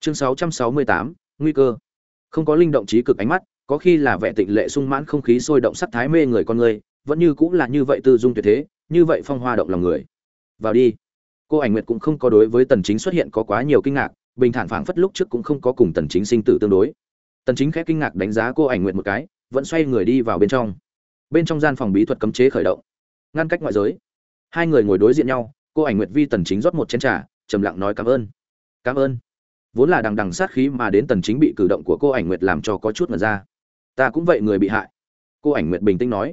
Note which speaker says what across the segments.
Speaker 1: chương 668, nguy cơ. Không có linh động trí cực ánh mắt có khi là vẻ tịnh lệ sung mãn không khí sôi động sắc thái mê người con người vẫn như cũng là như vậy tư dung tuyệt thế như vậy phong hoa động lòng người. Vào đi. Cô ảnh nguyệt cũng không có đối với tần chính xuất hiện có quá nhiều kinh ngạc bình thản phảng phất lúc trước cũng không có cùng tần chính sinh tử tương đối. Tần chính khẽ kinh ngạc đánh giá cô ảnh nguyệt một cái vẫn xoay người đi vào bên trong. Bên trong gian phòng bí thuật cấm chế khởi động. Ngăn cách ngoại giới. Hai người ngồi đối diện nhau cô ảnh nguyệt vi tần chính rót một chén trà trầm lặng nói cảm ơn. Cảm ơn vốn là đằng đằng sát khí mà đến tần chính bị cử động của cô ảnh nguyệt làm cho có chút mà ra. Ta cũng vậy người bị hại. Cô ảnh nguyệt bình tĩnh nói.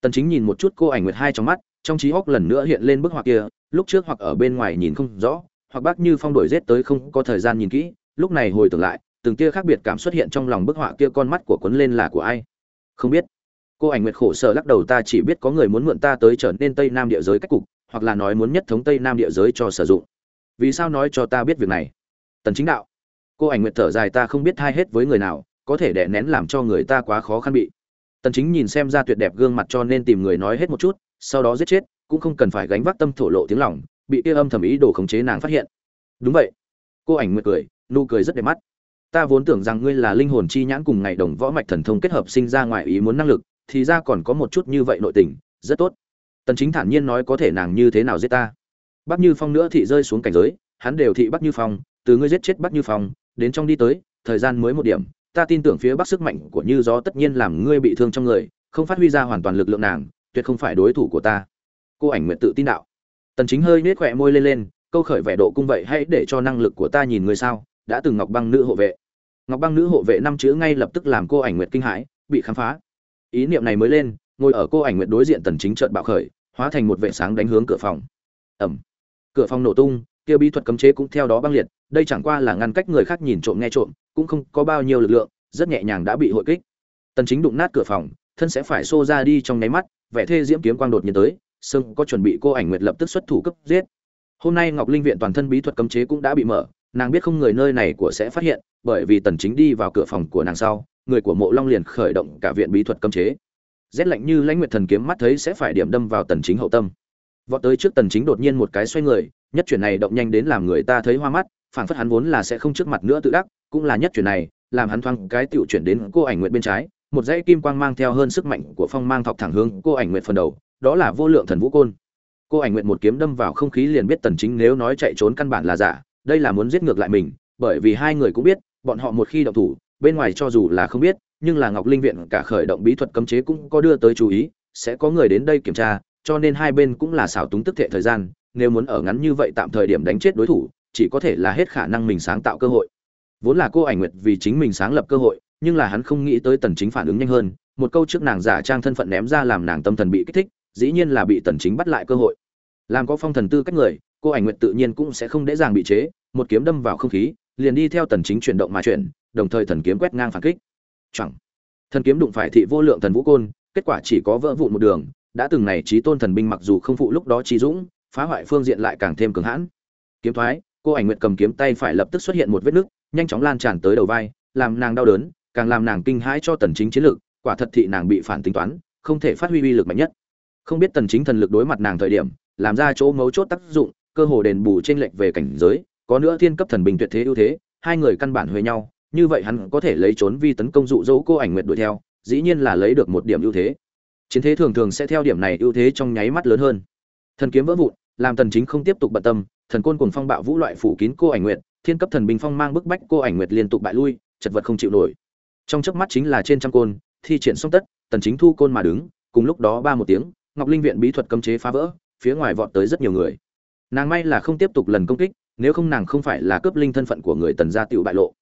Speaker 1: Tần chính nhìn một chút cô ảnh nguyệt hai trong mắt, trong trí óc lần nữa hiện lên bức họa kia, lúc trước hoặc ở bên ngoài nhìn không rõ, hoặc bác như phong đổi rét tới không có thời gian nhìn kỹ, lúc này hồi tưởng lại, từng tia khác biệt cảm xuất hiện trong lòng bức họa kia con mắt của quấn lên là của ai? Không biết. Cô ảnh nguyệt khổ sở lắc đầu ta chỉ biết có người muốn mượn ta tới trở nên tây nam địa giới cách cục, hoặc là nói muốn nhất thống tây nam địa giới cho sử dụng. Vì sao nói cho ta biết việc này? Tần chính đạo. Cô ảnh nguyệt thở dài, ta không biết thay hết với người nào, có thể đè nén làm cho người ta quá khó khăn bị. Tần chính nhìn xem ra tuyệt đẹp gương mặt cho nên tìm người nói hết một chút, sau đó giết chết, cũng không cần phải gánh vác tâm thổ lộ tiếng lòng, bị kia âm thầm ý đồ khống chế nàng phát hiện. Đúng vậy. Cô ảnh nguyệt cười, nụ cười rất đẹp mắt. Ta vốn tưởng rằng ngươi là linh hồn chi nhãn cùng ngày đồng võ mạch thần thông kết hợp sinh ra ngoài ý muốn năng lực, thì ra còn có một chút như vậy nội tình, rất tốt. Tần chính thản nhiên nói có thể nàng như thế nào giết ta. Bắc như phong nữa thị rơi xuống cảnh giới, hắn đều thị bắc như phong từ ngươi giết chết bắc như phong, đến trong đi tới, thời gian mới một điểm. Ta tin tưởng phía bắc sức mạnh của như gió tất nhiên làm ngươi bị thương trong người, không phát huy ra hoàn toàn lực lượng nàng, tuyệt không phải đối thủ của ta. Cô ảnh nguyện tự tin đạo. Tần chính hơi nhếch khóe môi lên lên, câu khởi vẻ độ cung vậy hãy để cho năng lực của ta nhìn ngươi sao? Đã từng ngọc băng nữ hộ vệ. Ngọc băng nữ hộ vệ năm chữ ngay lập tức làm cô ảnh nguyệt kinh hãi, bị khám phá. Ý niệm này mới lên, ngồi ở cô ảnh nguyệt đối diện tần chính trợn bạo khởi, hóa thành một vệ sáng đánh hướng cửa phòng. Ầm cửa phòng nổ tung kia bí thuật cấm chế cũng theo đó băng liệt, đây chẳng qua là ngăn cách người khác nhìn trộm nghe trộm, cũng không có bao nhiêu lực lượng, rất nhẹ nhàng đã bị hội kích. Tần chính đụng nát cửa phòng, thân sẽ phải xô ra đi trong nháy mắt, vẻ thê diễm kiếm quang đột nhiên tới sưng có chuẩn bị cô ảnh nguyệt lập tức xuất thủ cấp giết. Hôm nay ngọc linh viện toàn thân bí thuật cấm chế cũng đã bị mở, nàng biết không người nơi này của sẽ phát hiện, bởi vì tần chính đi vào cửa phòng của nàng sau, người của mộ long liền khởi động cả viện bí thuật cấm chế. Rét lạnh như lãnh nguyệt thần kiếm mắt thấy sẽ phải điểm đâm vào tần chính hậu tâm. Vọt tới trước tần chính đột nhiên một cái xoay người nhất chuyển này động nhanh đến làm người ta thấy hoa mắt, phảng phất hắn vốn là sẽ không trước mặt nữa tự đắc, cũng là nhất chuyển này, làm hắn thoáng cái tiểu chuyển đến cô ảnh nguyện bên trái, một dãy kim quang mang theo hơn sức mạnh của phong mang thọc thẳng hướng cô ảnh nguyện phần đầu, đó là vô lượng thần vũ côn. Cô ảnh nguyện một kiếm đâm vào không khí liền biết tần chính nếu nói chạy trốn căn bản là giả, đây là muốn giết ngược lại mình, bởi vì hai người cũng biết, bọn họ một khi động thủ, bên ngoài cho dù là không biết, nhưng là ngọc linh viện cả khởi động bí thuật cấm chế cũng có đưa tới chú ý, sẽ có người đến đây kiểm tra, cho nên hai bên cũng là xảo túng tức thệ thời gian nếu muốn ở ngắn như vậy tạm thời điểm đánh chết đối thủ, chỉ có thể là hết khả năng mình sáng tạo cơ hội. Vốn là cô ảnh nguyệt vì chính mình sáng lập cơ hội, nhưng là hắn không nghĩ tới tần chính phản ứng nhanh hơn, một câu trước nàng giả trang thân phận ném ra làm nàng tâm thần bị kích thích, dĩ nhiên là bị tần chính bắt lại cơ hội. Làm có phong thần tư cách người, cô ảnh nguyệt tự nhiên cũng sẽ không dễ dàng bị chế, một kiếm đâm vào không khí, liền đi theo tần chính chuyển động mà chuyển, đồng thời thần kiếm quét ngang phản kích. Chẳng thần kiếm đụng phải thị vô lượng thần vũ côn, kết quả chỉ có vỡ vụn một đường, đã từng này trí tôn thần binh mặc dù không phụ lúc đó trí dũng phá hoại phương diện lại càng thêm cứng hãn. Kiếm thoái, cô ảnh nguyệt cầm kiếm tay phải lập tức xuất hiện một vết nứt, nhanh chóng lan tràn tới đầu vai, làm nàng đau đớn, càng làm nàng kinh hãi cho tần chính chiến lực, quả thật thị nàng bị phản tính toán, không thể phát huy uy lực mạnh nhất. Không biết tần chính thần lực đối mặt nàng thời điểm, làm ra chỗ mấu chốt tác dụng, cơ hồ đền bù trên lệch về cảnh giới, có nữa thiên cấp thần bình tuyệt thế ưu thế, hai người căn bản huề nhau, như vậy hắn có thể lấy trốn vi tấn công dụ dỗ cô ảnh nguyệt đuổi theo, dĩ nhiên là lấy được một điểm ưu thế. Chiến thế thường thường sẽ theo điểm này ưu thế trong nháy mắt lớn hơn. Thần kiếm vỡ vụn làm tần chính không tiếp tục bận tâm, thần côn cùng phong bạo vũ loại phủ kín cô ảnh nguyệt, thiên cấp thần bình phong mang bức bách cô ảnh nguyệt liên tục bại lui, chật vật không chịu nổi. Trong chớp mắt chính là trên trăm côn, thi triển xong tất, tần chính thu côn mà đứng, cùng lúc đó ba một tiếng, ngọc linh viện bí thuật cấm chế phá vỡ, phía ngoài vọt tới rất nhiều người. Nàng may là không tiếp tục lần công kích, nếu không nàng không phải là cướp linh thân phận của người tần gia tiểu bại lộ.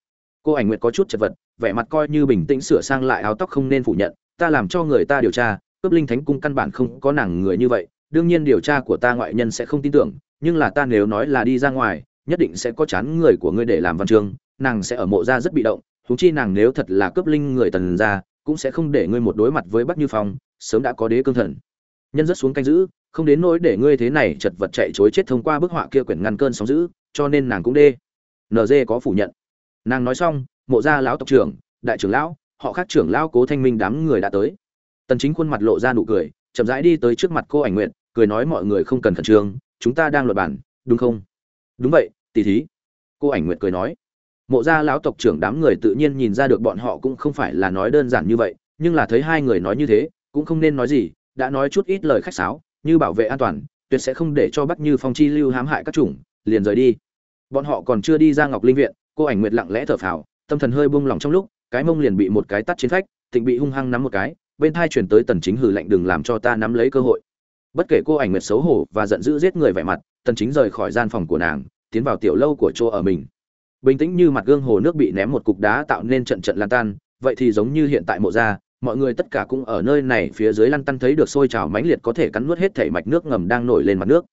Speaker 1: Cô ảnh nguyệt có chút chật vật, vẻ mặt coi như bình tĩnh sửa sang lại áo tóc không nên phủ nhận, ta làm cho người ta điều tra, cướp linh thánh cung căn bản không có nàng người như vậy đương nhiên điều tra của ta ngoại nhân sẽ không tin tưởng, nhưng là ta nếu nói là đi ra ngoài, nhất định sẽ có chán người của ngươi để làm văn chương, nàng sẽ ở mộ ra rất bị động thú chi nàng nếu thật là cướp linh người tần ra, cũng sẽ không để ngươi một đối mặt với bắc như phong, sớm đã có đế cương thần. Nhân rất xuống canh giữ, không đến nỗi để ngươi thế này chật vật chạy chối chết thông qua bức họa kia quyển ngăn cơn sóng giữ, cho nên nàng cũng đê. Nd có phủ nhận. Nàng nói xong, mộ gia lão tộc trưởng, đại trưởng lão, họ khác trưởng lão cố thanh minh đám người đã tới. Tần chính khuôn mặt lộ ra nụ cười, chậm rãi đi tới trước mặt cô ảnh nguyện cười nói mọi người không cần khẩn trương, chúng ta đang luật bản đúng không? Đúng vậy, tỷ thí. Cô ảnh nguyệt cười nói. Mộ gia lão tộc trưởng đám người tự nhiên nhìn ra được bọn họ cũng không phải là nói đơn giản như vậy, nhưng là thấy hai người nói như thế, cũng không nên nói gì, đã nói chút ít lời khách sáo, như bảo vệ an toàn, tuyệt sẽ không để cho bắt như phong chi lưu hãm hại các chủng, liền rời đi. Bọn họ còn chưa đi ra ngọc linh viện, cô ảnh nguyệt lặng lẽ thở phào, tâm thần hơi buông lỏng trong lúc, cái mông liền bị một cái tắt trên phách, tịnh bị hung hăng nắm một cái, bên thai chuyển tới tần chính hử lạnh đừng làm cho ta nắm lấy cơ hội bất kể cô ảnh nguyệt xấu hổ và giận dữ giết người vẻ mặt, tần chính rời khỏi gian phòng của nàng, tiến vào tiểu lâu của chỗ ở mình. Bình tĩnh như mặt gương hồ nước bị ném một cục đá tạo nên trận trận lan tan, vậy thì giống như hiện tại mộ gia mọi người tất cả cũng ở nơi này phía dưới lăn tăn thấy được sôi trào mãnh liệt có thể cắn nuốt hết thể mạch nước ngầm đang nổi lên mặt nước.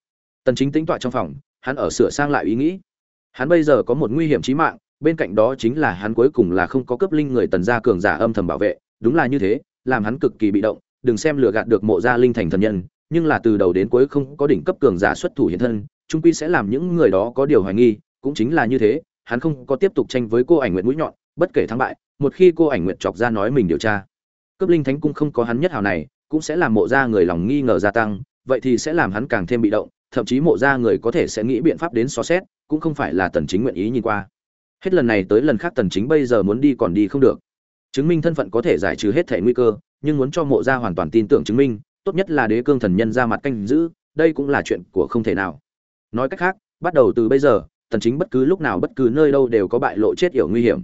Speaker 1: Tần chính tĩnh tọa trong phòng, hắn ở sửa sang lại ý nghĩ. Hắn bây giờ có một nguy hiểm chí mạng, bên cạnh đó chính là hắn cuối cùng là không có cấp linh người tần gia cường giả âm thầm bảo vệ, đúng là như thế, làm hắn cực kỳ bị động, đừng xem lừa gạt được mộ gia linh thành thần nhân nhưng là từ đầu đến cuối không có đỉnh cấp cường giả xuất thủ hiện thân chung quy sẽ làm những người đó có điều hoài nghi, cũng chính là như thế, hắn không có tiếp tục tranh với cô ảnh nguyện mũi nhọn, bất kể thắng bại, một khi cô ảnh nguyện chọc ra nói mình điều tra cấp linh thánh cung không có hắn nhất hào này, cũng sẽ làm mộ ra người lòng nghi ngờ gia tăng, vậy thì sẽ làm hắn càng thêm bị động, thậm chí mộ ra người có thể sẽ nghĩ biện pháp đến xóa xét, cũng không phải là tần chính nguyện ý nhìn qua. Hết lần này tới lần khác tần chính bây giờ muốn đi còn đi không được. Chứng minh thân phận có thể giải trừ hết thể nguy cơ, nhưng muốn cho mộ ra hoàn toàn tin tưởng chứng minh tốt nhất là đế cương thần nhân ra mặt canh giữ, đây cũng là chuyện của không thể nào. Nói cách khác, bắt đầu từ bây giờ tần chính bất cứ lúc nào bất cứ nơi đâu đều có bại lộ chết yểu nguy hiểm.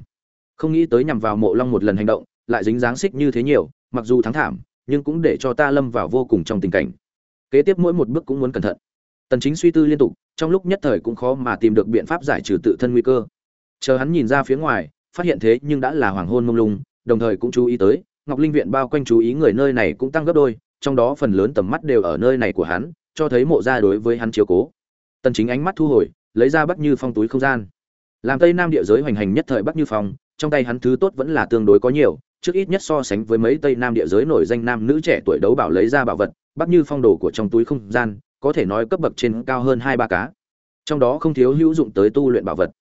Speaker 1: Không nghĩ tới nhằm vào mộ long một lần hành động, lại dính dáng xích như thế nhiều, mặc dù thắng thảm, nhưng cũng để cho ta lâm vào vô cùng trong tình cảnh. Kế tiếp mỗi một bước cũng muốn cẩn thận. Tần chính suy tư liên tục, trong lúc nhất thời cũng khó mà tìm được biện pháp giải trừ tự thân nguy cơ. Chờ hắn nhìn ra phía ngoài, phát hiện thế nhưng đã là hoàng hôn mông lung, đồng thời cũng chú ý tới, ngọc linh viện bao quanh chú ý người nơi này cũng tăng gấp đôi trong đó phần lớn tầm mắt đều ở nơi này của hắn, cho thấy mộ gia đối với hắn chiếu cố. Tần chính ánh mắt thu hồi, lấy ra bắc như phong túi không gian. Làm tây nam địa giới hoành hành nhất thời bắc như phong, trong tay hắn thứ tốt vẫn là tương đối có nhiều, trước ít nhất so sánh với mấy tây nam địa giới nổi danh nam nữ trẻ tuổi đấu bảo lấy ra bảo vật, bắc như phong đồ của trong túi không gian, có thể nói cấp bậc trên cao hơn hai ba cá. Trong đó không thiếu hữu dụng tới tu luyện bảo vật.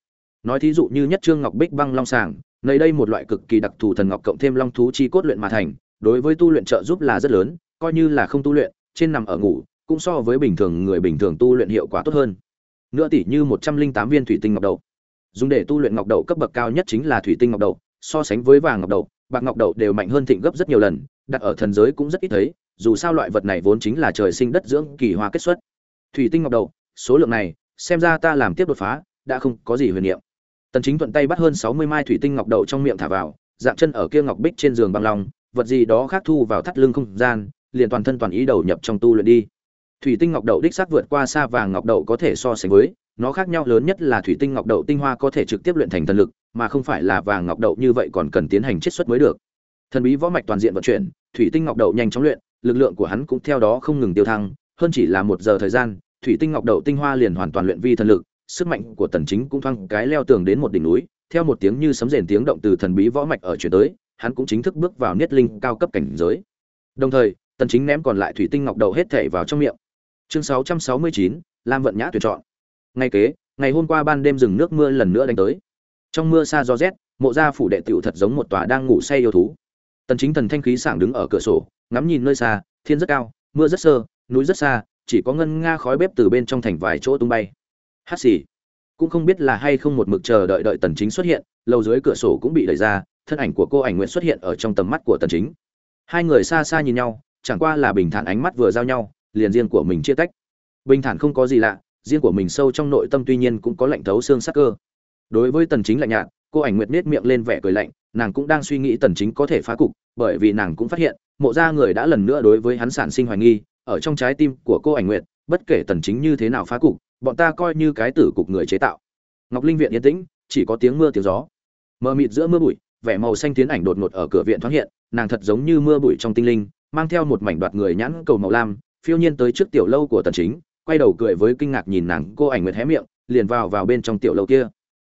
Speaker 1: Nói thí dụ như nhất trương ngọc bích băng long sàng, nơi đây một loại cực kỳ đặc thù thần ngọc cộng thêm long thú chi cốt luyện mà thành, đối với tu luyện trợ giúp là rất lớn coi như là không tu luyện trên nằm ở ngủ cũng so với bình thường người bình thường tu luyện hiệu quả tốt hơn. Nữa tỷ như một trăm linh tám viên thủy tinh ngọc đậu. Dùng để tu luyện ngọc đậu cấp bậc cao nhất chính là thủy tinh ngọc đậu so sánh với vàng ngọc đậu bạc ngọc đậu đều mạnh hơn thịnh gấp rất nhiều lần đặt ở thần giới cũng rất ít thấy dù sao loại vật này vốn chính là trời sinh đất dưỡng kỳ hoa kết xuất. Thủy tinh ngọc đậu số lượng này xem ra ta làm tiếp đột phá đã không có gì huyền niệm. Tần chính thuận tay bắt hơn 60 mai thủy tinh ngọc đậu trong miệng thả vào dạng chân ở kia ngọc bích trên giường băng lòng, vật gì đó khác thu vào thắt lưng không gian liền toàn thân toàn ý đầu nhập trong tu luyện đi. Thủy tinh ngọc đậu đích xác vượt qua xa vàng ngọc đậu có thể so sánh với, nó khác nhau lớn nhất là thủy tinh ngọc đậu tinh hoa có thể trực tiếp luyện thành thần lực, mà không phải là vàng ngọc đậu như vậy còn cần tiến hành chiết xuất mới được. Thần bí võ mạch toàn diện vận chuyển, thủy tinh ngọc đậu nhanh chóng luyện, lực lượng của hắn cũng theo đó không ngừng tiêu thăng, hơn chỉ là một giờ thời gian, thủy tinh ngọc đậu tinh hoa liền hoàn toàn luyện vi thần lực, sức mạnh của tần chính cũng thoang cái leo tường đến một đỉnh núi, theo một tiếng như sấm rền tiếng động từ thần bí võ mạch ở chuyển tới, hắn cũng chính thức bước vào niết linh cao cấp cảnh giới. Đồng thời tần chính ném còn lại thủy tinh ngọc đầu hết thảy vào trong miệng. Chương 669, lam vận nhã tuyển chọn. Ngay kế ngày hôm qua ban đêm rừng nước mưa lần nữa đánh tới. Trong mưa xa gió rét mộ gia phủ đệ tiểu thật giống một tòa đang ngủ say yêu thú. Tần chính thần thanh khí sảng đứng ở cửa sổ ngắm nhìn nơi xa thiên rất cao mưa rất sơ núi rất xa chỉ có ngân nga khói bếp từ bên trong thành vài chỗ tung bay. Hát xì. Cũng không biết là hay không một mực chờ đợi đợi tần chính xuất hiện lầu dưới cửa sổ cũng bị đẩy ra thân ảnh của cô ảnh nguyện xuất hiện ở trong tầm mắt của tần chính. Hai người xa xa nhìn nhau chẳng qua là bình thản ánh mắt vừa giao nhau, liền riêng của mình chia tách. Bình thản không có gì lạ, riêng của mình sâu trong nội tâm tuy nhiên cũng có lạnh thấu xương sắc cơ. Đối với tần chính lạnh nhạt, cô ảnh nguyệt nết miệng lên vẻ cười lạnh, nàng cũng đang suy nghĩ tần chính có thể phá cục, bởi vì nàng cũng phát hiện, mộ gia người đã lần nữa đối với hắn sản sinh hoài nghi, ở trong trái tim của cô ảnh nguyệt, bất kể tần chính như thế nào phá cục, bọn ta coi như cái tử cục người chế tạo. Ngọc linh viện yên tĩnh, chỉ có tiếng mưa tiếng gió. Mờ mịt giữa mưa bụi, vẻ màu xanh tiến ảnh đột ngột ở cửa viện thoáng hiện, nàng thật giống như mưa bụi trong tinh linh mang theo một mảnh đoạt người nhãn cầu màu lam, phiêu nhiên tới trước tiểu lâu của tần chính, quay đầu cười với kinh ngạc nhìn nàng cô ảnh nguyệt hé miệng, liền vào vào bên trong tiểu lâu kia.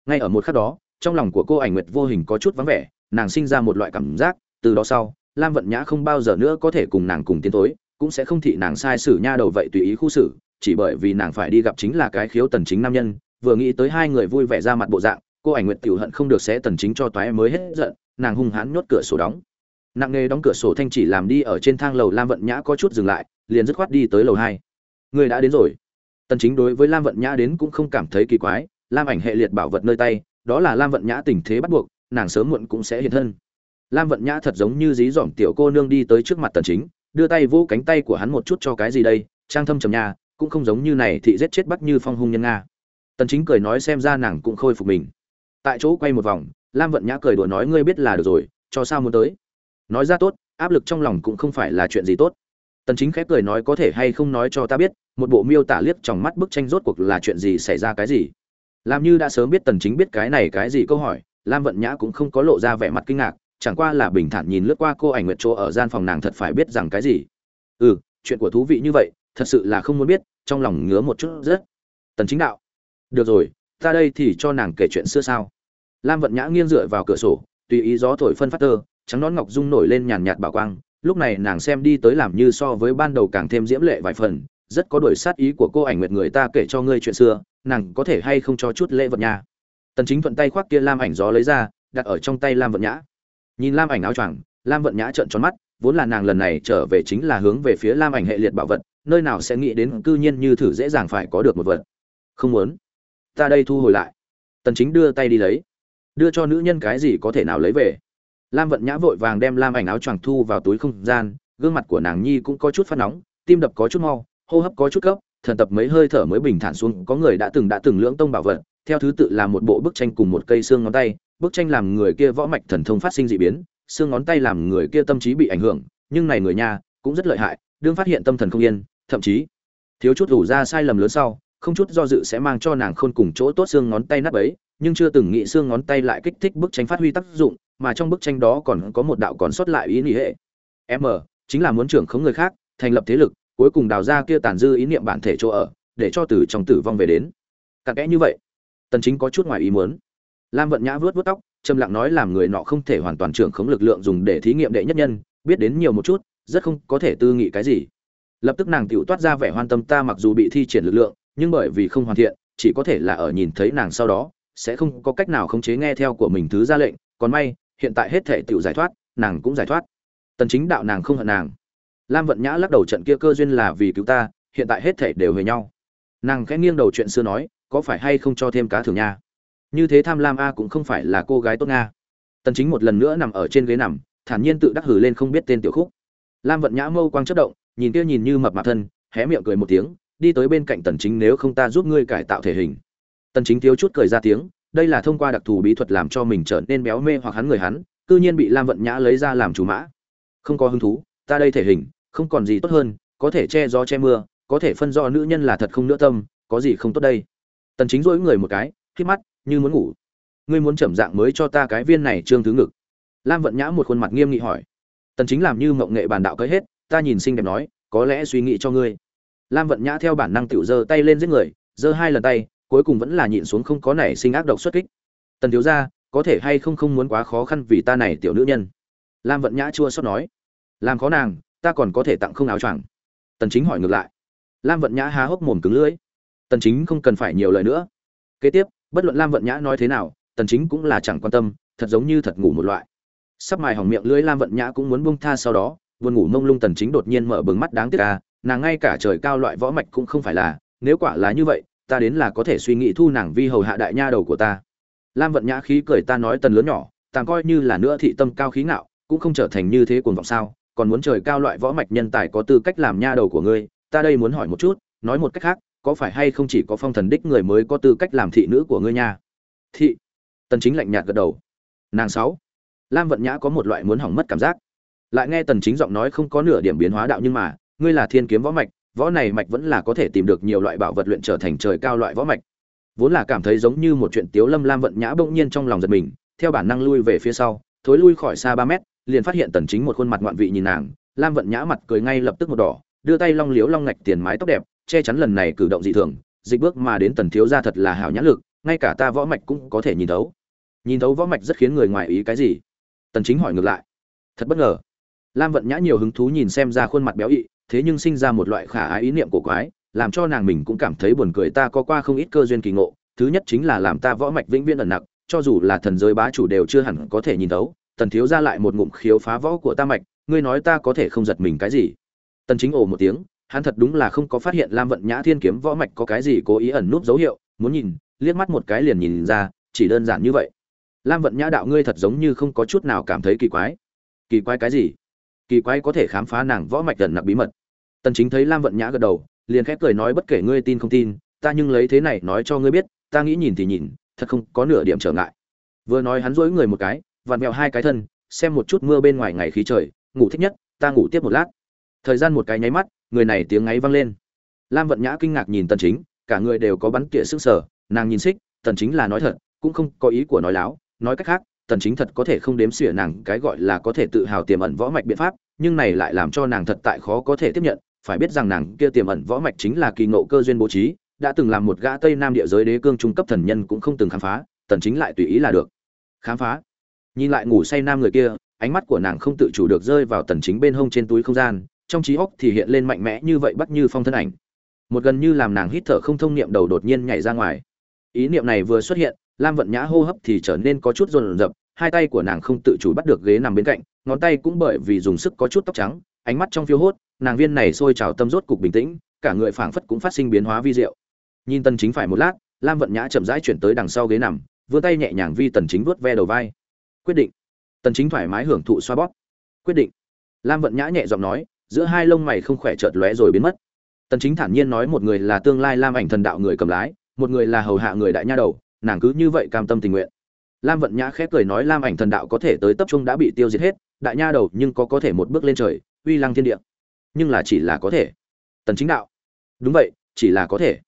Speaker 1: Ngay ở một khắc đó, trong lòng của cô ảnh nguyệt vô hình có chút vắng vẻ, nàng sinh ra một loại cảm giác, từ đó sau, lam vận nhã không bao giờ nữa có thể cùng nàng cùng tiến tối, cũng sẽ không thị nàng sai sử nha đầu vậy tùy ý khu xử, chỉ bởi vì nàng phải đi gặp chính là cái khiếu tần chính nam nhân, vừa nghĩ tới hai người vui vẻ ra mặt bộ dạng, cô ảnh nguyệt tiểu hận không được sẽ tần chính cho toái mới hết giận, nàng hung hãn nhốt cửa sổ đóng nặng nghề đóng cửa sổ thanh chỉ làm đi ở trên thang lầu lam vận nhã có chút dừng lại, liền dứt khoát đi tới lầu hai. Người đã đến rồi. Tần chính đối với lam vận nhã đến cũng không cảm thấy kỳ quái, lam ảnh hệ liệt bảo vật nơi tay, đó là lam vận nhã tình thế bắt buộc, nàng sớm muộn cũng sẽ hiện thân. Lam vận nhã thật giống như dí dỏm tiểu cô nương đi tới trước mặt tần chính, đưa tay vỗ cánh tay của hắn một chút cho cái gì đây, trang thâm trầm nhà cũng không giống như này thị giết chết bắt như phong hung nhân nga. Tần chính cười nói xem ra nàng cũng khôi phục mình. Tại chỗ quay một vòng, lam vận nhã cười đùa nói, ngươi biết là được rồi, cho sao muốn tới? Nói ra tốt, áp lực trong lòng cũng không phải là chuyện gì tốt. Tần chính khép cười nói có thể hay không nói cho ta biết, một bộ miêu tả liếc trong mắt bức tranh rốt cuộc là chuyện gì xảy ra cái gì. Làm như đã sớm biết tần chính biết cái này cái gì câu hỏi, lam vận nhã cũng không có lộ ra vẻ mặt kinh ngạc, chẳng qua là bình thản nhìn lướt qua cô ảnh nguyệt chỗ ở gian phòng nàng thật phải biết rằng cái gì. Ừ chuyện của thú vị như vậy, thật sự là không muốn biết, trong lòng ngứa một chút rất. Tần chính đạo, được rồi, ta đây thì cho nàng kể chuyện xưa sao? Lam vận nhã nghiêng dựa vào cửa sổ, tùy ý gió thổi phân phát tơ trắng nón ngọc dung nổi lên nhàn nhạt bảo quang, lúc này nàng xem đi tới làm như so với ban đầu càng thêm diễm lệ vài phần, rất có đổi sát ý của cô ảnh nguyệt người ta kể cho ngươi chuyện xưa, nàng có thể hay không cho chút lễ vật nha. Tần chính thuận tay khoác kia lam ảnh gió lấy ra, đặt ở trong tay lam vận nhã. Nhìn lam ảnh áo choàng, lam vận nhã trợn tròn mắt, vốn là nàng lần này trở về chính là hướng về phía lam ảnh hệ liệt bảo vật, nơi nào sẽ nghĩ đến cư nhiên như thử dễ dàng phải có được một vật. Không muốn. Ta đây thu hồi lại. Tần chính đưa tay đi lấy. Đưa cho nữ nhân cái gì có thể nào lấy về? Lam vận nhã vội vàng đem lam ảnh áo choàng thu vào túi không gian, gương mặt của nàng nhi cũng có chút phát nóng, tim đập có chút mau, hô hấp có chút cấp, thần tập mấy hơi thở mới bình thản xuống, có người đã từng đã từng lưỡng tông bảo vật, theo thứ tự là một bộ bức tranh cùng một cây xương ngón tay, bức tranh làm người kia võ mạch thần thông phát sinh dị biến, xương ngón tay làm người kia tâm trí bị ảnh hưởng, nhưng này người nhà cũng rất lợi hại, đương phát hiện tâm thần không yên, thậm chí thiếu chút rủ ra sai lầm lớn sau, không chút do dự sẽ mang cho nàng khôn cùng chỗ tốt xương ngón tay nắp ấy, nhưng chưa từng nghĩ xương ngón tay lại kích thích bức tranh phát huy tác dụng mà trong bức tranh đó còn có một đạo còn sót lại ý nghĩa hệ. M, chính là muốn trưởng khống người khác, thành lập thế lực, cuối cùng đào ra kia tàn dư ý niệm bản thể chỗ ở, để cho từ trong tử vong về đến. Cặn kẽ như vậy, tần chính có chút ngoài ý muốn. Lam vận nhã vớt vớt tóc, trầm lặng nói làm người nọ không thể hoàn toàn trưởng khống lực lượng dùng để thí nghiệm đệ nhất nhân, biết đến nhiều một chút, rất không có thể tư nghị cái gì. Lập tức nàng tiểu toát ra vẻ hoan tâm ta mặc dù bị thi triển lực lượng, nhưng bởi vì không hoàn thiện, chỉ có thể là ở nhìn thấy nàng sau đó, sẽ không có cách nào khống chế nghe theo của mình thứ ra lệnh, còn may hiện tại hết thể tiểu giải thoát, nàng cũng giải thoát. Tần chính đạo nàng không hận nàng. Lam vận nhã lắc đầu trận kia cơ duyên là vì cứu ta, hiện tại hết thể đều về nhau. Nàng khẽ nghiêng đầu chuyện xưa nói, có phải hay không cho thêm cá thưởng nha? Như thế tham lam a cũng không phải là cô gái tốt nga tần chính một lần nữa nằm ở trên ghế nằm, thản nhiên tự đắc hử lên không biết tên tiểu khúc. Lam vận nhã mâu quang chớp động, nhìn kia nhìn như mập mạp thân, hé miệng cười một tiếng, đi tới bên cạnh tần chính nếu không ta giúp ngươi cải tạo thể hình. Tần chính thiếu chút cười ra tiếng đây là thông qua đặc thù bí thuật làm cho mình trở nên béo mê hoặc hắn người hắn, cư nhiên bị lam vận nhã lấy ra làm chủ mã. Không có hứng thú, ta đây thể hình, không còn gì tốt hơn, có thể che gió che mưa, có thể phân do nữ nhân là thật không nữa tâm, có gì không tốt đây? Tần chính dỗi người một cái khi mắt, như muốn ngủ. Ngươi muốn chậm dạng mới cho ta cái viên này trương thứ ngực. Lam vận nhã một khuôn mặt nghiêm nghị hỏi. Tần chính làm như mộng nghệ bàn đạo cấy hết, ta nhìn xinh đẹp nói, có lẽ suy nghĩ cho ngươi. Lam vận nhã theo bản năng tiểu giơ tay lên giết người, giơ hai lần tay cuối cùng vẫn là nhịn xuống không có nảy sinh ác độc xuất kích. Tần thiếu gia, có thể hay không không muốn quá khó khăn vì ta này tiểu nữ nhân? Lam vận nhã chua xót nói. Làm khó nàng, ta còn có thể tặng không áo choàng. Tần chính hỏi ngược lại. Lam vận nhã há hốc mồm cứng lưỡi. Tần chính không cần phải nhiều lời nữa. Kế tiếp, bất luận lam vận nhã nói thế nào, tần chính cũng là chẳng quan tâm, thật giống như thật ngủ một loại. Sắp mài hỏng miệng lưỡi, lam vận nhã cũng muốn buông tha sau đó, buồn ngủ mông lung tần chính đột nhiên mở bừng mắt đáng tiếc à nàng ngay cả trời cao loại võ mạch cũng không phải là, nếu quả là như vậy ta đến là có thể suy nghĩ thu nàng vi hầu hạ đại nha đầu của ta. Lam vận nhã khí cười ta nói tần lớn nhỏ, tàng coi như là nữa thị tâm cao khí ngạo, cũng không trở thành như thế cuồng vọng sao, còn muốn trời cao loại võ mạch nhân tài có tư cách làm nha đầu của ngươi, ta đây muốn hỏi một chút, nói một cách khác, có phải hay không chỉ có phong thần đích người mới có tư cách làm thị nữ của ngươi nha? Thị, tần chính lạnh nhạt gật đầu. Nàng sáu, lam vận nhã có một loại muốn hỏng mất cảm giác. Lại nghe tần chính giọng nói không có nửa điểm biến hóa đạo nhưng mà, ngươi là thiên kiếm võ mạch võ này mạch vẫn là có thể tìm được nhiều loại bảo vật luyện trở thành trời cao loại võ mạch. Vốn là cảm thấy giống như một chuyện tiếu lâm lam vận nhã bỗng nhiên trong lòng giật mình, theo bản năng lui về phía sau, thối lui khỏi xa ba mét, liền phát hiện tần chính một khuôn mặt ngoạn vị nhìn nàng, lam vận nhã mặt cười ngay lập tức một đỏ, đưa tay long liếu long ngạch tiền mái tóc đẹp, che chắn lần này cử động dị thường, dịch bước mà đến tần thiếu gia thật là hảo nhã lực, ngay cả ta võ mạch cũng có thể nhìn thấu. Nhìn thấu võ mạch rất khiến người ngoài ý cái gì? Tần chính hỏi ngược lại. Thật bất ngờ. Lam vận nhã nhiều hứng thú nhìn xem ra khuôn mặt béo ị thế nhưng sinh ra một loại khả ái ý niệm của quái, làm cho nàng mình cũng cảm thấy buồn cười. Ta có qua không ít cơ duyên kỳ ngộ, thứ nhất chính là làm ta võ mạch vĩnh viễn ẩn nặc, cho dù là thần giới bá chủ đều chưa hẳn có thể nhìn thấu. Tần thiếu ra lại một ngụm khiếu phá võ của ta mạch, ngươi nói ta có thể không giật mình cái gì? Tần chính ồ một tiếng, hắn thật đúng là không có phát hiện lam vận nhã thiên kiếm võ mạch có cái gì cố ý ẩn núp dấu hiệu, muốn nhìn, liếc mắt một cái liền nhìn ra, chỉ đơn giản như vậy. Lam vận nhã đạo ngươi thật giống như không có chút nào cảm thấy kỳ quái. Kỳ quái cái gì? Kỳ quái có thể khám phá nàng võ mạch ẩn nặc bí mật tần chính thấy lam vận nhã gật đầu, liền khép cười nói, bất kể ngươi tin không tin, ta nhưng lấy thế này nói cho ngươi biết, ta nghĩ nhìn thì nhìn, thật không có nửa điểm trở ngại. Vừa nói hắn dối người một cái, vặn mèo hai cái thân, xem một chút mưa bên ngoài ngày khí trời, ngủ thích nhất, ta ngủ tiếp một lát. Thời gian một cái nháy mắt, người này tiếng ngáy vang lên. Lam vận nhã kinh ngạc nhìn tần chính, cả người đều có bắn tỉa sức sở nàng nhìn xích, tần chính là nói thật, cũng không có ý của nói láo, nói cách khác, tần chính thật có thể không đếm xỉa nàng cái gọi là có thể tự hào tiềm ẩn võ mạch biện pháp, nhưng này lại làm cho nàng thật tại khó có thể tiếp nhận phải biết rằng nàng kia tiềm ẩn võ mạch chính là kỳ ngộ cơ duyên bố trí, đã từng làm một gã tây nam địa giới đế cương trung cấp thần nhân cũng không từng khám phá, tần chính lại tùy ý là được. Khám phá? Nhìn lại ngủ say nam người kia, ánh mắt của nàng không tự chủ được rơi vào tần chính bên hông trên túi không gian, trong trí óc thì hiện lên mạnh mẽ như vậy bắt như phong thân ảnh. Một gần như làm nàng hít thở không thông niệm đầu đột nhiên nhảy ra ngoài. Ý niệm này vừa xuất hiện, lam vận nhã hô hấp thì trở nên có chút run rập, hai tay của nàng không tự chủ bắt được ghế nằm bên cạnh, ngón tay cũng bởi vì dùng sức có chút tóc trắng ánh mắt trong phiêu hốt, nàng viên này sôi trào tâm rốt cục bình tĩnh, cả người phảng phất cũng phát sinh biến hóa vi diệu. Nhìn tần chính phải một lát, lam vận nhã chậm rãi chuyển tới đằng sau ghế nằm, vươn tay nhẹ nhàng vi tần chính vuốt ve đầu vai. Quyết định. Tần chính thoải mái hưởng thụ xoa bóp. Quyết định. Lam vận nhã nhẹ giọng nói, giữa hai lông mày không khỏe chợt lóe rồi biến mất. Tần chính thản nhiên nói một người là tương lai lam ảnh thần đạo người cầm lái, một người là hầu hạ người đại nha đầu, nàng cứ như vậy cam tâm tình nguyện. Lam vận nhã khép cười nói lam ảnh thần đạo có thể tới tập trung đã bị tiêu diệt hết, đại nha đầu nhưng có có thể một bước lên trời uy lăng thiên địa. Nhưng là chỉ là có thể. Tần chính đạo. Đúng vậy, chỉ là có thể.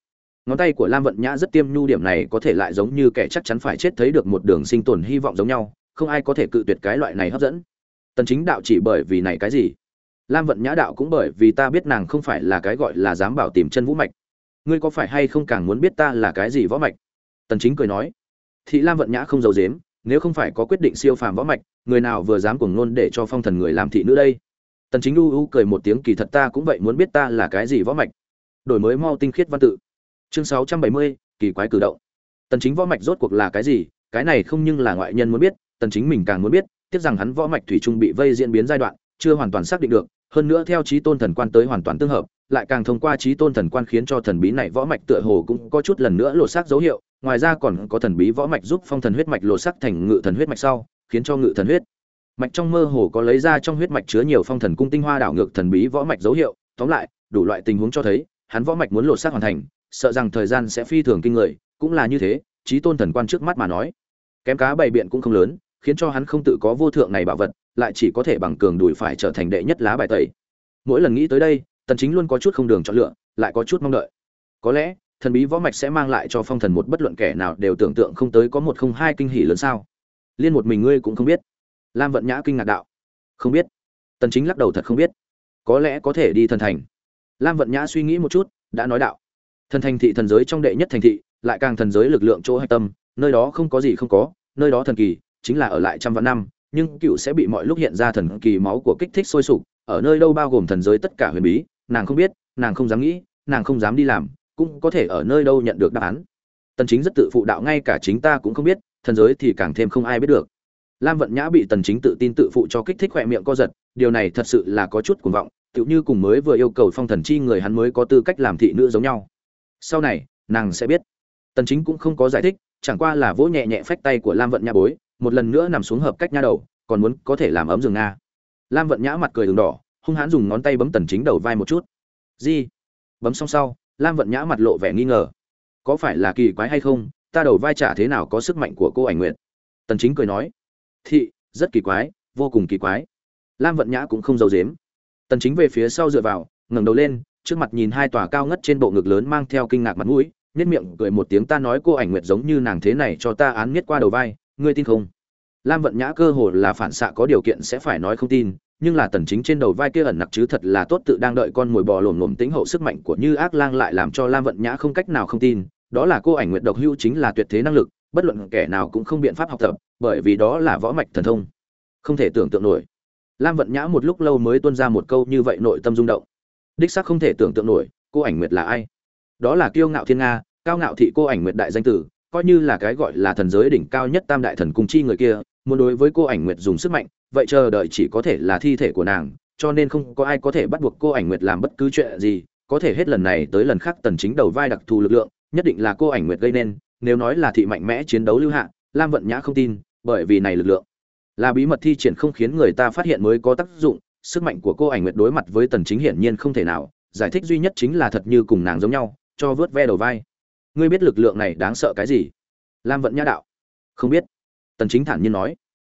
Speaker 1: Ngón tay của lam vận nhã rất tiêm nhu điểm này có thể lại giống như kẻ chắc chắn phải chết thấy được một đường sinh tồn hy vọng giống nhau, không ai có thể cự tuyệt cái loại này hấp dẫn. Tần chính đạo chỉ bởi vì này cái gì? Lam vận nhã đạo cũng bởi vì ta biết nàng không phải là cái gọi là dám bảo tìm chân vũ mạch. Ngươi có phải hay không càng muốn biết ta là cái gì võ mạch? Tần chính cười nói. Thị lam vận nhã không giấu giếm, nếu không phải có quyết định siêu phàm võ mạch, người nào vừa dám cuồng ngôn để cho phong thần người làm thị nữ đây? Tần chính u u cười một tiếng kỳ thật ta cũng vậy muốn biết ta là cái gì võ mạch. Đổi mới mau tinh khiết văn tự. Chương 670, kỳ quái cử động. Tần chính võ mạch rốt cuộc là cái gì? Cái này không nhưng là ngoại nhân muốn biết tần chính mình càng muốn biết tiếc rằng hắn võ mạch thủy trung bị vây diễn biến giai đoạn chưa hoàn toàn xác định được. Hơn nữa theo trí tôn thần quan tới hoàn toàn tương hợp lại càng thông qua trí tôn thần quan khiến cho thần bí này võ mạch tựa hồ cũng có chút lần nữa lột xác dấu hiệu. Ngoài ra còn có thần bí võ mạch giúp phong thần huyết mạch lột xác thành ngự thần huyết mạch sau khiến cho ngự thần huyết mạch trong mơ hồ có lấy ra trong huyết mạch chứa nhiều phong thần cung tinh hoa đảo ngược thần bí võ mạch dấu hiệu. Tóm lại, đủ loại tình huống cho thấy, hắn võ mạch muốn lột xác hoàn thành, sợ rằng thời gian sẽ phi thường kinh người. Cũng là như thế, trí tôn thần quan trước mắt mà nói, kém cá bày biện cũng không lớn, khiến cho hắn không tự có vô thượng này bảo vật, lại chỉ có thể bằng cường đùi phải trở thành đệ nhất lá bài tẩy. Mỗi lần nghĩ tới đây, tần chính luôn có chút không đường chọn lựa, lại có chút mong đợi. Có lẽ, thần bí võ mạch sẽ mang lại cho phong thần một bất luận kẻ nào đều tưởng tượng không tới có một không hai kinh hỉ lớn sao. Liên một mình ngươi cũng không biết lam vận nhã kinh ngạc đạo. Không biết. Tần chính lắc đầu thật không biết. Có lẽ có thể đi thần thành. Lam vận nhã suy nghĩ một chút, đã nói đạo. Thần thành thị thần giới trong đệ nhất thành thị, lại càng thần giới lực lượng chỗ hạch tâm, nơi đó không có gì không có, nơi đó thần kỳ chính là ở lại trăm vạn năm, nhưng cựu sẽ bị mọi lúc hiện ra thần kỳ máu của kích thích sôi sục, ở nơi đâu bao gồm thần giới tất cả huyền bí, nàng không biết, nàng không dám nghĩ, nàng không dám đi làm, cũng có thể ở nơi đâu nhận được đáp án. Tần chính rất tự phụ đạo, ngay cả chính ta cũng không biết, thần giới thì càng thêm không ai biết được lam vận nhã bị tần chính tự tin tự phụ cho kích thích khỏe miệng co giật, điều này thật sự là có chút cuồng vọng, tựu như cùng mới vừa yêu cầu phong thần chi người hắn mới có tư cách làm thị nữ giống nhau. Sau này, nàng sẽ biết. Tần chính cũng không có giải thích, chẳng qua là vỗ nhẹ nhẹ phách tay của lam vận nhã bối, một lần nữa nằm xuống hợp cách nha đầu, còn muốn có thể làm ấm giường nga. Lam vận nhã mặt cười đường đỏ, hung hãn dùng ngón tay bấm tần chính đầu vai một chút. Gì? Bấm xong sau, lam vận nhã mặt lộ vẻ nghi ngờ. Có phải là kỳ quái hay không? Ta đầu vai trả thế nào có sức mạnh của cô ảnh nguyện tần chính cười nói thị, rất kỳ quái, vô cùng kỳ quái. Lam vận nhã cũng không giấu dếm tần chính về phía sau dựa vào, ngẩng đầu lên, trước mặt nhìn hai tòa cao ngất trên bộ ngực lớn mang theo kinh ngạc mặt mũi nhất miệng cười một tiếng ta nói cô ảnh nguyệt giống như nàng thế này cho ta án miết qua đầu vai, ngươi tin không? Lam vận nhã cơ hồ là phản xạ có điều kiện sẽ phải nói không tin, nhưng là tần chính trên đầu vai kia ẩn nặc chứ thật là tốt tự đang đợi con mồi bò lổm lổm tính hậu sức mạnh của như ác lang lại làm cho lam vận nhã không cách nào không tin, đó là cô ảnh nguyệt độc hưu chính là tuyệt thế năng lực bất luận kẻ nào cũng không biện pháp học tập, bởi vì đó là võ mạch thần thông. Không thể tưởng tượng nổi. Lam vận nhã một lúc lâu mới tuôn ra một câu như vậy nội tâm rung động. Đích xác không thể tưởng tượng nổi, cô ảnh nguyệt là ai? Đó là kiêu ngạo thiên nga, cao ngạo thị cô ảnh nguyệt đại danh tử, coi như là cái gọi là thần giới đỉnh cao nhất tam đại thần cung chi người kia, muốn đối với cô ảnh nguyệt dùng sức mạnh, vậy chờ đợi chỉ có thể là thi thể của nàng, cho nên không có ai có thể bắt buộc cô ảnh nguyệt làm bất cứ chuyện gì, có thể hết lần này tới lần khác tần chính đầu vai đặc thù lực lượng, nhất định là cô ảnh nguyệt gây nên nếu nói là thị mạnh mẽ chiến đấu lưu hạ, lam vận nhã không tin, bởi vì này lực lượng là bí mật thi triển không khiến người ta phát hiện mới có tác dụng, sức mạnh của cô ảnh nguyệt đối mặt với tần chính hiển nhiên không thể nào, giải thích duy nhất chính là thật như cùng nàng giống nhau, cho vớt ve đầu vai. Ngươi biết lực lượng này đáng sợ cái gì? Lam vận nhã đạo. Không biết. Tần chính thản nhiên nói.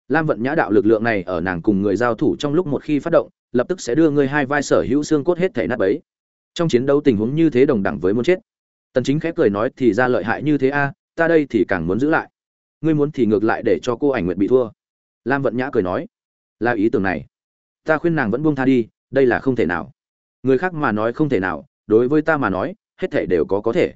Speaker 1: Lam vận nhã đạo lực lượng này ở nàng cùng người giao thủ trong lúc một khi phát động, lập tức sẽ đưa ngươi hai vai sở hữu xương cốt hết thể nát bấy. Trong chiến đấu tình huống như thế đồng đẳng với muốn chết tần chính khép cười nói, thì ra lợi hại như thế a, ta đây thì càng muốn giữ lại. Ngươi muốn thì ngược lại để cho cô ảnh nguyện bị thua. Lam vận nhã cười nói, là ý tưởng này. Ta khuyên nàng vẫn buông tha đi, đây là không thể nào. Người khác mà nói không thể nào, đối với ta mà nói, hết thể đều có có thể.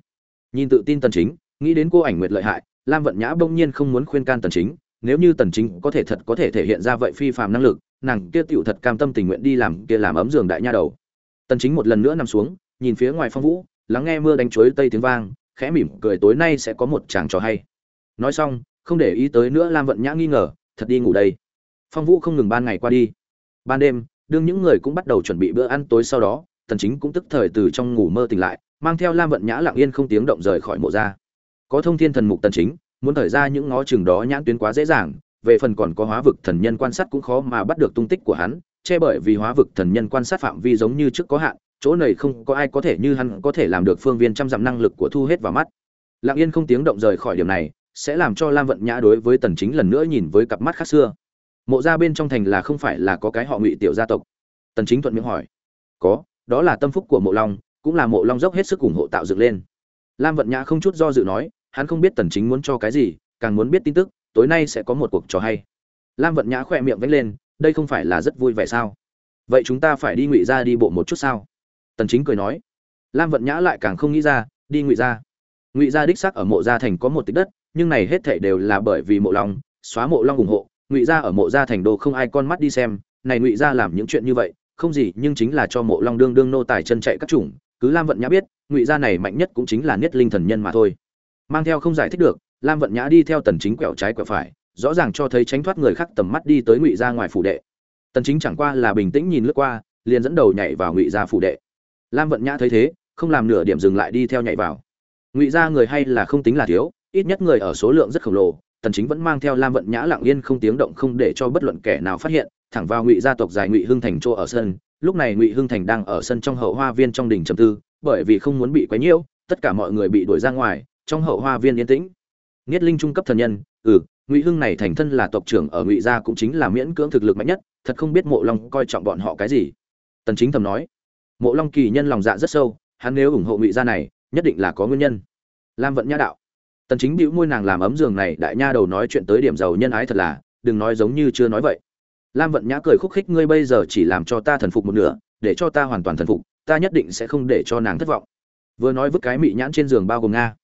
Speaker 1: Nhìn tự tin tần chính, nghĩ đến cô ảnh nguyệt lợi hại, lam vận nhã bỗng nhiên không muốn khuyên can tần chính, nếu như tần chính có thể thật có thể thể hiện ra vậy phi phàm năng lực, nàng kia tiểu thật cam tâm tình nguyện đi làm kia làm ấm giường đại nha đầu. Tần chính một lần nữa nằm xuống, nhìn phía ngoài phong vũ lắng nghe mưa đánh chuối tây tiếng vang, khẽ mỉm cười tối nay sẽ có một chàng trò hay. Nói xong, không để ý tới nữa lam vận nhã nghi ngờ, thật đi ngủ đây. Phong vũ không ngừng ban ngày qua đi. Ban đêm, đương những người cũng bắt đầu chuẩn bị bữa ăn tối sau đó, tần chính cũng tức thời từ trong ngủ mơ tỉnh lại, mang theo lam vận nhã lặng yên không tiếng động rời khỏi mộ ra. Có thông thiên thần mục tần chính, muốn thời ra những ngó chừng đó nhãn tuyến quá dễ dàng, về phần còn có hóa vực thần nhân quan sát cũng khó mà bắt được tung tích của hắn, che bởi vì hóa vực thần nhân quan sát phạm vi giống như trước có hạn chỗ này không có ai có thể như hắn có thể làm được phương viên trăm dặm năng lực của thu hết vào mắt. Lặng yên không tiếng động rời khỏi điểm này, sẽ làm cho lam vận nhã đối với tần chính lần nữa nhìn với cặp mắt khác xưa. Mộ gia bên trong thành là không phải là có cái họ ngụy tiểu gia tộc? Tần chính thuận miệng hỏi. Có, đó là tâm phúc của mộ long, cũng là mộ long dốc hết sức ủng hộ tạo dựng lên. Lam vận nhã không chút do dự nói, hắn không biết tần chính muốn cho cái gì, càng muốn biết tin tức, tối nay sẽ có một cuộc trò hay. Lam vận nhã khỏe miệng vẫy lên, đây không phải là rất vui vẻ sao? Vậy chúng ta phải đi ngụy ra đi bộ một chút sao? Tần chính cười nói, lam vận nhã lại càng không nghĩ ra, đi ngụy Gia. ngụy gia đích xác ở mộ gia thành có một tịch đất, nhưng này hết thảy đều là bởi vì mộ long, xóa mộ long ủng hộ. Ngụy gia ở mộ gia thành đô không ai con mắt đi xem, này ngụy gia làm những chuyện như vậy, không gì, nhưng chính là cho mộ long đương đương nô tài chân chạy các chủng. Cứ lam vận nhã biết, ngụy gia này mạnh nhất cũng chính là niết linh thần nhân mà thôi. Mang theo không giải thích được, lam vận nhã đi theo tần chính quẹo trái quẹo phải, rõ ràng cho thấy tránh thoát người khác tầm mắt đi tới ngụy gia ngoài phủ đệ. Tần chính chẳng qua là bình tĩnh nhìn lướt qua, liền dẫn đầu nhảy vào ngụy gia phủ đệ lam vận nhã thấy thế, không làm nửa điểm dừng lại đi theo nhảy vào. Ngụy gia người hay là không tính là thiếu, ít nhất người ở số lượng rất khổng lồ, tần chính vẫn mang theo lam vận nhã lặng yên không tiếng động không để cho bất luận kẻ nào phát hiện, thẳng vào ngụy gia tộc dài ngụy hưng thành chỗ ở sân. Lúc này ngụy hưng thành đang ở sân trong hậu hoa viên trong đình trầm tư, bởi vì không muốn bị quấy nhiễu, tất cả mọi người bị đuổi ra ngoài, trong hậu hoa viên yên tĩnh. Nghiết linh trung cấp thần nhân ừ ngụy hưng này thành thân là tộc trưởng ở ngụy gia cũng chính là miễn cưỡng thực lực mạnh nhất, thật không biết mộ long coi trọng bọn họ cái gì. Tần chính thầm nói mộ long kỳ nhân lòng dạ rất sâu, hắn nếu ủng hộ ngụy gia này, nhất định là có nguyên nhân. Lam vận nhã đạo, tần chính bĩu môi nàng làm ấm giường này, đại nha đầu nói chuyện tới điểm giàu nhân ái thật là, đừng nói giống như chưa nói vậy. Lam vận nhã cười khúc khích, ngươi bây giờ chỉ làm cho ta thần phục một nửa, để cho ta hoàn toàn thần phục, ta nhất định sẽ không để cho nàng thất vọng. Vừa nói vứt cái mị nhãn trên giường bao gồm nga.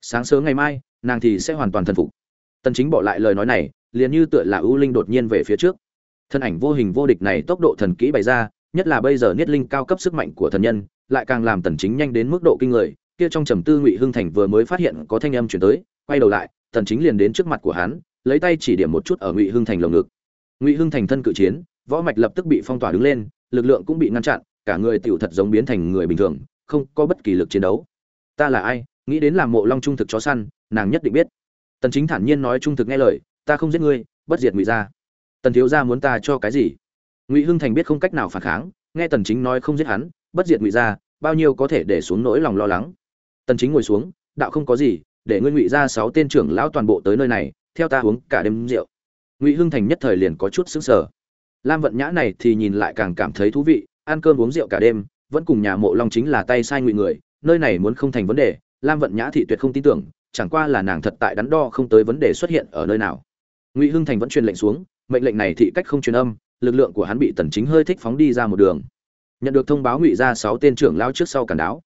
Speaker 1: Sáng sớm ngày mai, nàng thì sẽ hoàn toàn thần phục. Tần chính bỏ lại lời nói này, liền như tựa là ưu linh đột nhiên về phía trước. Thân ảnh vô hình vô địch này tốc độ thần kỹ bày ra nhất là bây giờ niết linh cao cấp sức mạnh của thần nhân, lại càng làm tần chính nhanh đến mức độ kinh người, kia trong trầm tư ngụy hưng thành vừa mới phát hiện có thanh âm chuyển tới, quay đầu lại, tần chính liền đến trước mặt của hắn, lấy tay chỉ điểm một chút ở ngụy hưng thành lồng ngực. Ngụy hưng thành thân cự chiến, võ mạch lập tức bị phong tỏa đứng lên, lực lượng cũng bị ngăn chặn, cả người tiểu thật giống biến thành người bình thường, không có bất kỳ lực chiến đấu. Ta là ai? Nghĩ đến làm mộ long trung thực chó săn, nàng nhất định biết. Tần chính thản nhiên nói trung thực nghe lời, ta không giết ngươi, bất diệt ngụy gia. Tần thiếu gia muốn ta cho cái gì? Ngụy hưng thành biết không cách nào phản kháng nghe tần chính nói không giết hắn bất diệt ngụy gia bao nhiêu có thể để xuống nỗi lòng lo lắng tần chính ngồi xuống đạo không có gì để ngươi ngụy gia sáu tên trưởng lão toàn bộ tới nơi này theo ta uống cả đêm rượu ngụy hưng thành nhất thời liền có chút sững sờ lam vận nhã này thì nhìn lại càng cảm thấy thú vị ăn cơm uống rượu cả đêm vẫn cùng nhà mộ long chính là tay sai ngụy người nơi này muốn không thành vấn đề lam vận nhã thị tuyệt không tin tưởng chẳng qua là nàng thật tại đắn đo không tới vấn đề xuất hiện ở nơi nào ngụy hưng thành vẫn truyền lệnh xuống mệnh lệnh này thị cách không truyền âm lực lượng của hắn bị tần chính hơi thích phóng đi ra một đường. Nhận được thông báo ngụy gia sáu tên trưởng lao trước sau cản đáo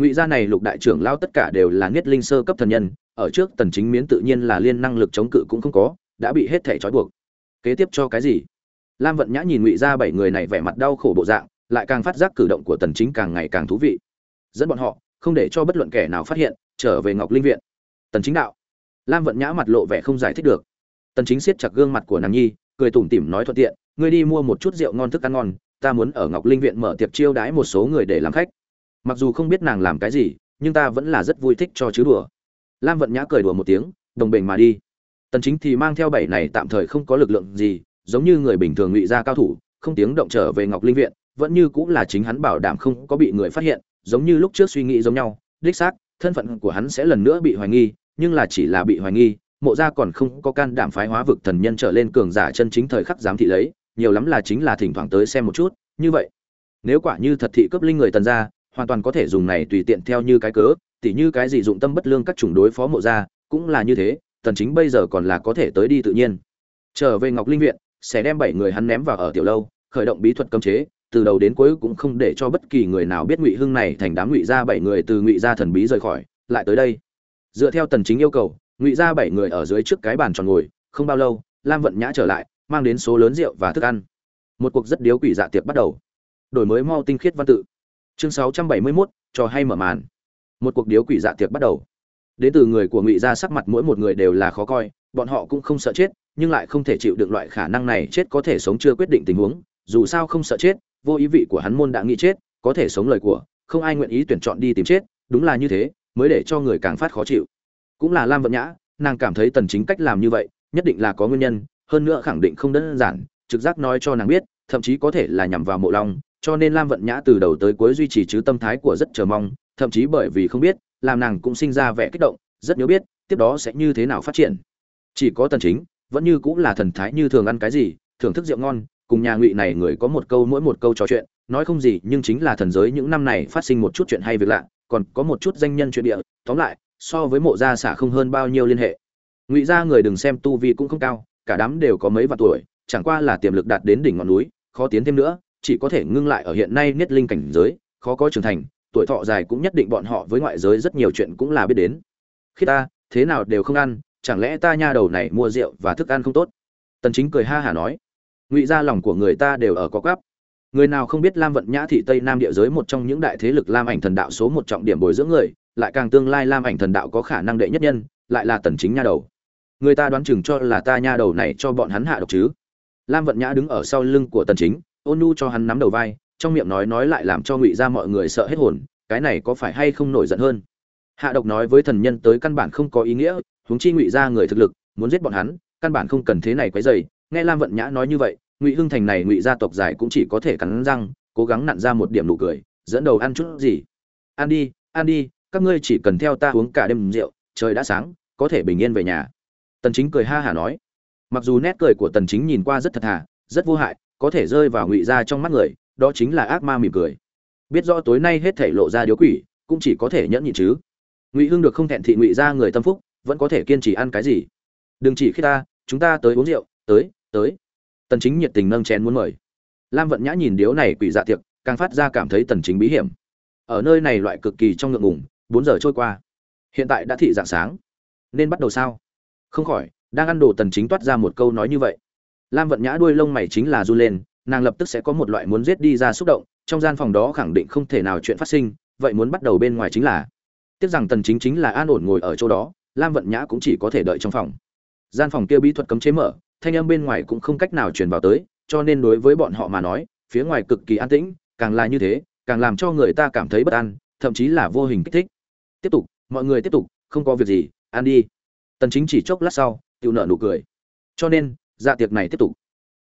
Speaker 1: ngụy gia này lục đại trưởng lao tất cả đều là niết linh sơ cấp thần nhân, ở trước tần chính miến tự nhiên là liên năng lực chống cự cũng không có, đã bị hết thể trói buộc. Kế tiếp cho cái gì? Lam vận nhã nhìn ngụy gia bảy người này vẻ mặt đau khổ bộ dạng, lại càng phát giác cử động của tần chính càng ngày càng thú vị. Dẫn bọn họ, không để cho bất luận kẻ nào phát hiện, trở về ngọc linh viện. Tần chính đạo. Lam vận nhã mặt lộ vẻ không giải thích được. Tần chính siết chặt gương mặt của nàng nhi, cười tủm tỉm nói thuận tiện ngươi đi mua một chút rượu ngon thức ăn ngon, ta muốn ở ngọc linh viện mở tiệc chiêu đãi một số người để làm khách. Mặc dù không biết nàng làm cái gì, nhưng ta vẫn là rất vui thích cho chứ đùa. Lam vận nhã cười đùa một tiếng, đồng bình mà đi. Tần chính thì mang theo bảy này tạm thời không có lực lượng gì, giống như người bình thường ngụy ra cao thủ, không tiếng động trở về ngọc linh viện, vẫn như cũng là chính hắn bảo đảm không có bị người phát hiện, giống như lúc trước suy nghĩ giống nhau, đích xác, thân phận của hắn sẽ lần nữa bị hoài nghi, nhưng là chỉ là bị hoài nghi, mộ gia còn không có can đảm phái hóa vực thần nhân trở lên cường giả chân chính thời khắc giám thị lấy nhiều lắm là chính là thỉnh thoảng tới xem một chút, như vậy. Nếu quả như thật thị cấp linh người tần gia, hoàn toàn có thể dùng này tùy tiện theo như cái cớ, tỉ như cái gì dụng tâm bất lương các chủng đối phó mộ gia, cũng là như thế, tần chính bây giờ còn là có thể tới đi tự nhiên. Trở về ngọc linh viện, sẽ đem bảy người hắn ném vào ở tiểu lâu, khởi động bí thuật cấm chế, từ đầu đến cuối cũng không để cho bất kỳ người nào biết ngụy hưng này thành đám ngụy gia bảy người từ ngụy gia thần bí rời khỏi, lại tới đây. Dựa theo tần chính yêu cầu, ngụy gia bảy người ở dưới trước cái bàn tròn ngồi, không bao lâu, lam vận nhã trở lại mang đến số lớn rượu và thức ăn. Một cuộc rất điếu quỷ dạ tiệc bắt đầu. Đổi mới mau tinh khiết văn tự. Chương 671, trò hay mở màn. Một cuộc điếu quỷ dạ tiệc bắt đầu. Đến từ người của ngụy gia sắc mặt mỗi một người đều là khó coi bọn họ cũng không sợ chết nhưng lại không thể chịu được loại khả năng này chết có thể sống chưa quyết định tình huống. Dù sao không sợ chết vô ý vị của hắn môn đã nghĩ chết có thể sống lời của không ai nguyện ý tuyển chọn đi tìm chết đúng là như thế mới để cho người càng phát khó chịu. Cũng là lam vận nhã nàng cảm thấy tần chính cách làm như vậy nhất định là có nguyên nhân hơn nữa khẳng định không đơn giản, trực giác nói cho nàng biết, thậm chí có thể là nhằm vào mộ long, cho nên lam vận nhã từ đầu tới cuối duy trì chứ tâm thái của rất chờ mong, thậm chí bởi vì không biết, làm nàng cũng sinh ra vẻ kích động, rất nhớ biết, tiếp đó sẽ như thế nào phát triển. Chỉ có tần chính, vẫn như cũng là thần thái như thường ăn cái gì, thưởng thức rượu ngon, cùng nhà ngụy này người có một câu mỗi một câu trò chuyện, nói không gì, nhưng chính là thần giới những năm này phát sinh một chút chuyện hay việc lạ, còn có một chút danh nhân chuyện địa, tóm lại, so với mộ gia xả không hơn bao nhiêu liên hệ. Ngụy gia người đừng xem tu vi cũng không cao cả đám đều có mấy vạn tuổi, chẳng qua là tiềm lực đạt đến đỉnh ngọn núi, khó tiến thêm nữa, chỉ có thể ngưng lại ở hiện nay nhất linh cảnh giới, khó có trưởng thành, tuổi thọ dài cũng nhất định bọn họ với ngoại giới rất nhiều chuyện cũng là biết đến. Khi ta, thế nào đều không ăn, chẳng lẽ ta nha đầu này mua rượu và thức ăn không tốt? Tần chính cười ha hả nói. Ngụy gia lòng của người ta đều ở có gấp người nào không biết lam vận nhã thị tây nam địa giới một trong những đại thế lực lam ảnh thần đạo số một trọng điểm bồi dưỡng người, lại càng tương lai lam ảnh thần đạo có khả năng đệ nhất nhân, lại là tần chính nha đầu người ta đoán chừng cho là ta nha đầu này cho bọn hắn hạ độc chứ. Lam vận nhã đứng ở sau lưng của tần chính, ôn nhu cho hắn nắm đầu vai, trong miệng nói nói lại làm cho ngụy gia mọi người sợ hết hồn, cái này có phải hay không nổi giận hơn? Hạ độc nói với thần nhân tới căn bản không có ý nghĩa, huống chi ngụy gia người thực lực, muốn giết bọn hắn, căn bản không cần thế này quấy rầy. Nghe lam vận nhã nói như vậy, ngụy hưng thành này ngụy gia tộc dài cũng chỉ có thể cắn răng, cố gắng nặn ra một điểm nụ cười, dẫn đầu ăn chút gì? Ăn đi ăn đi, các ngươi chỉ cần theo ta uống cả đêm rượu, trời đã sáng, có thể bình yên về nhà tần chính cười ha hả nói. Mặc dù nét cười của tần chính nhìn qua rất thật thà, rất vô hại, có thể rơi vào ngụy gia trong mắt người, đó chính là ác ma mỉm cười. Biết rõ tối nay hết thể lộ ra điếu quỷ, cũng chỉ có thể nhẫn nhịn chứ. Ngụy hưng được không thẹn thị ngụy gia người tâm phúc, vẫn có thể kiên trì ăn cái gì? Đừng chỉ khi ta, chúng ta tới uống rượu, tới tới. Tần chính nhiệt tình nâng chén muốn mời. Lam vận nhã nhìn điếu này quỷ dạ tiệc, càng phát ra cảm thấy tần chính bí hiểm. Ở nơi này loại cực kỳ trong ngượng ngùng 4 giờ trôi qua. Hiện tại đã thị dạng sáng. Nên bắt đầu sao? Không khỏi, đang ăn đồ tần chính toát ra một câu nói như vậy. Lam vận nhã đuôi lông mày chính là du lên, nàng lập tức sẽ có một loại muốn giết đi ra xúc động, trong gian phòng đó khẳng định không thể nào chuyện phát sinh, vậy muốn bắt đầu bên ngoài chính là. Tiếc rằng tần chính chính là an ổn ngồi ở chỗ đó, lam vận nhã cũng chỉ có thể đợi trong phòng. Gian phòng kia bí thuật cấm chế mở, thanh âm bên ngoài cũng không cách nào truyền vào tới, cho nên đối với bọn họ mà nói, phía ngoài cực kỳ an tĩnh, càng là như thế, càng làm cho người ta cảm thấy bất an, thậm chí là vô hình kích thích. Tiếp tục, mọi người tiếp tục, không có việc gì, ăn đi tần chính chỉ chốc lát sau tự nợ nụ cười. Cho nên dạ tiệc này tiếp tục.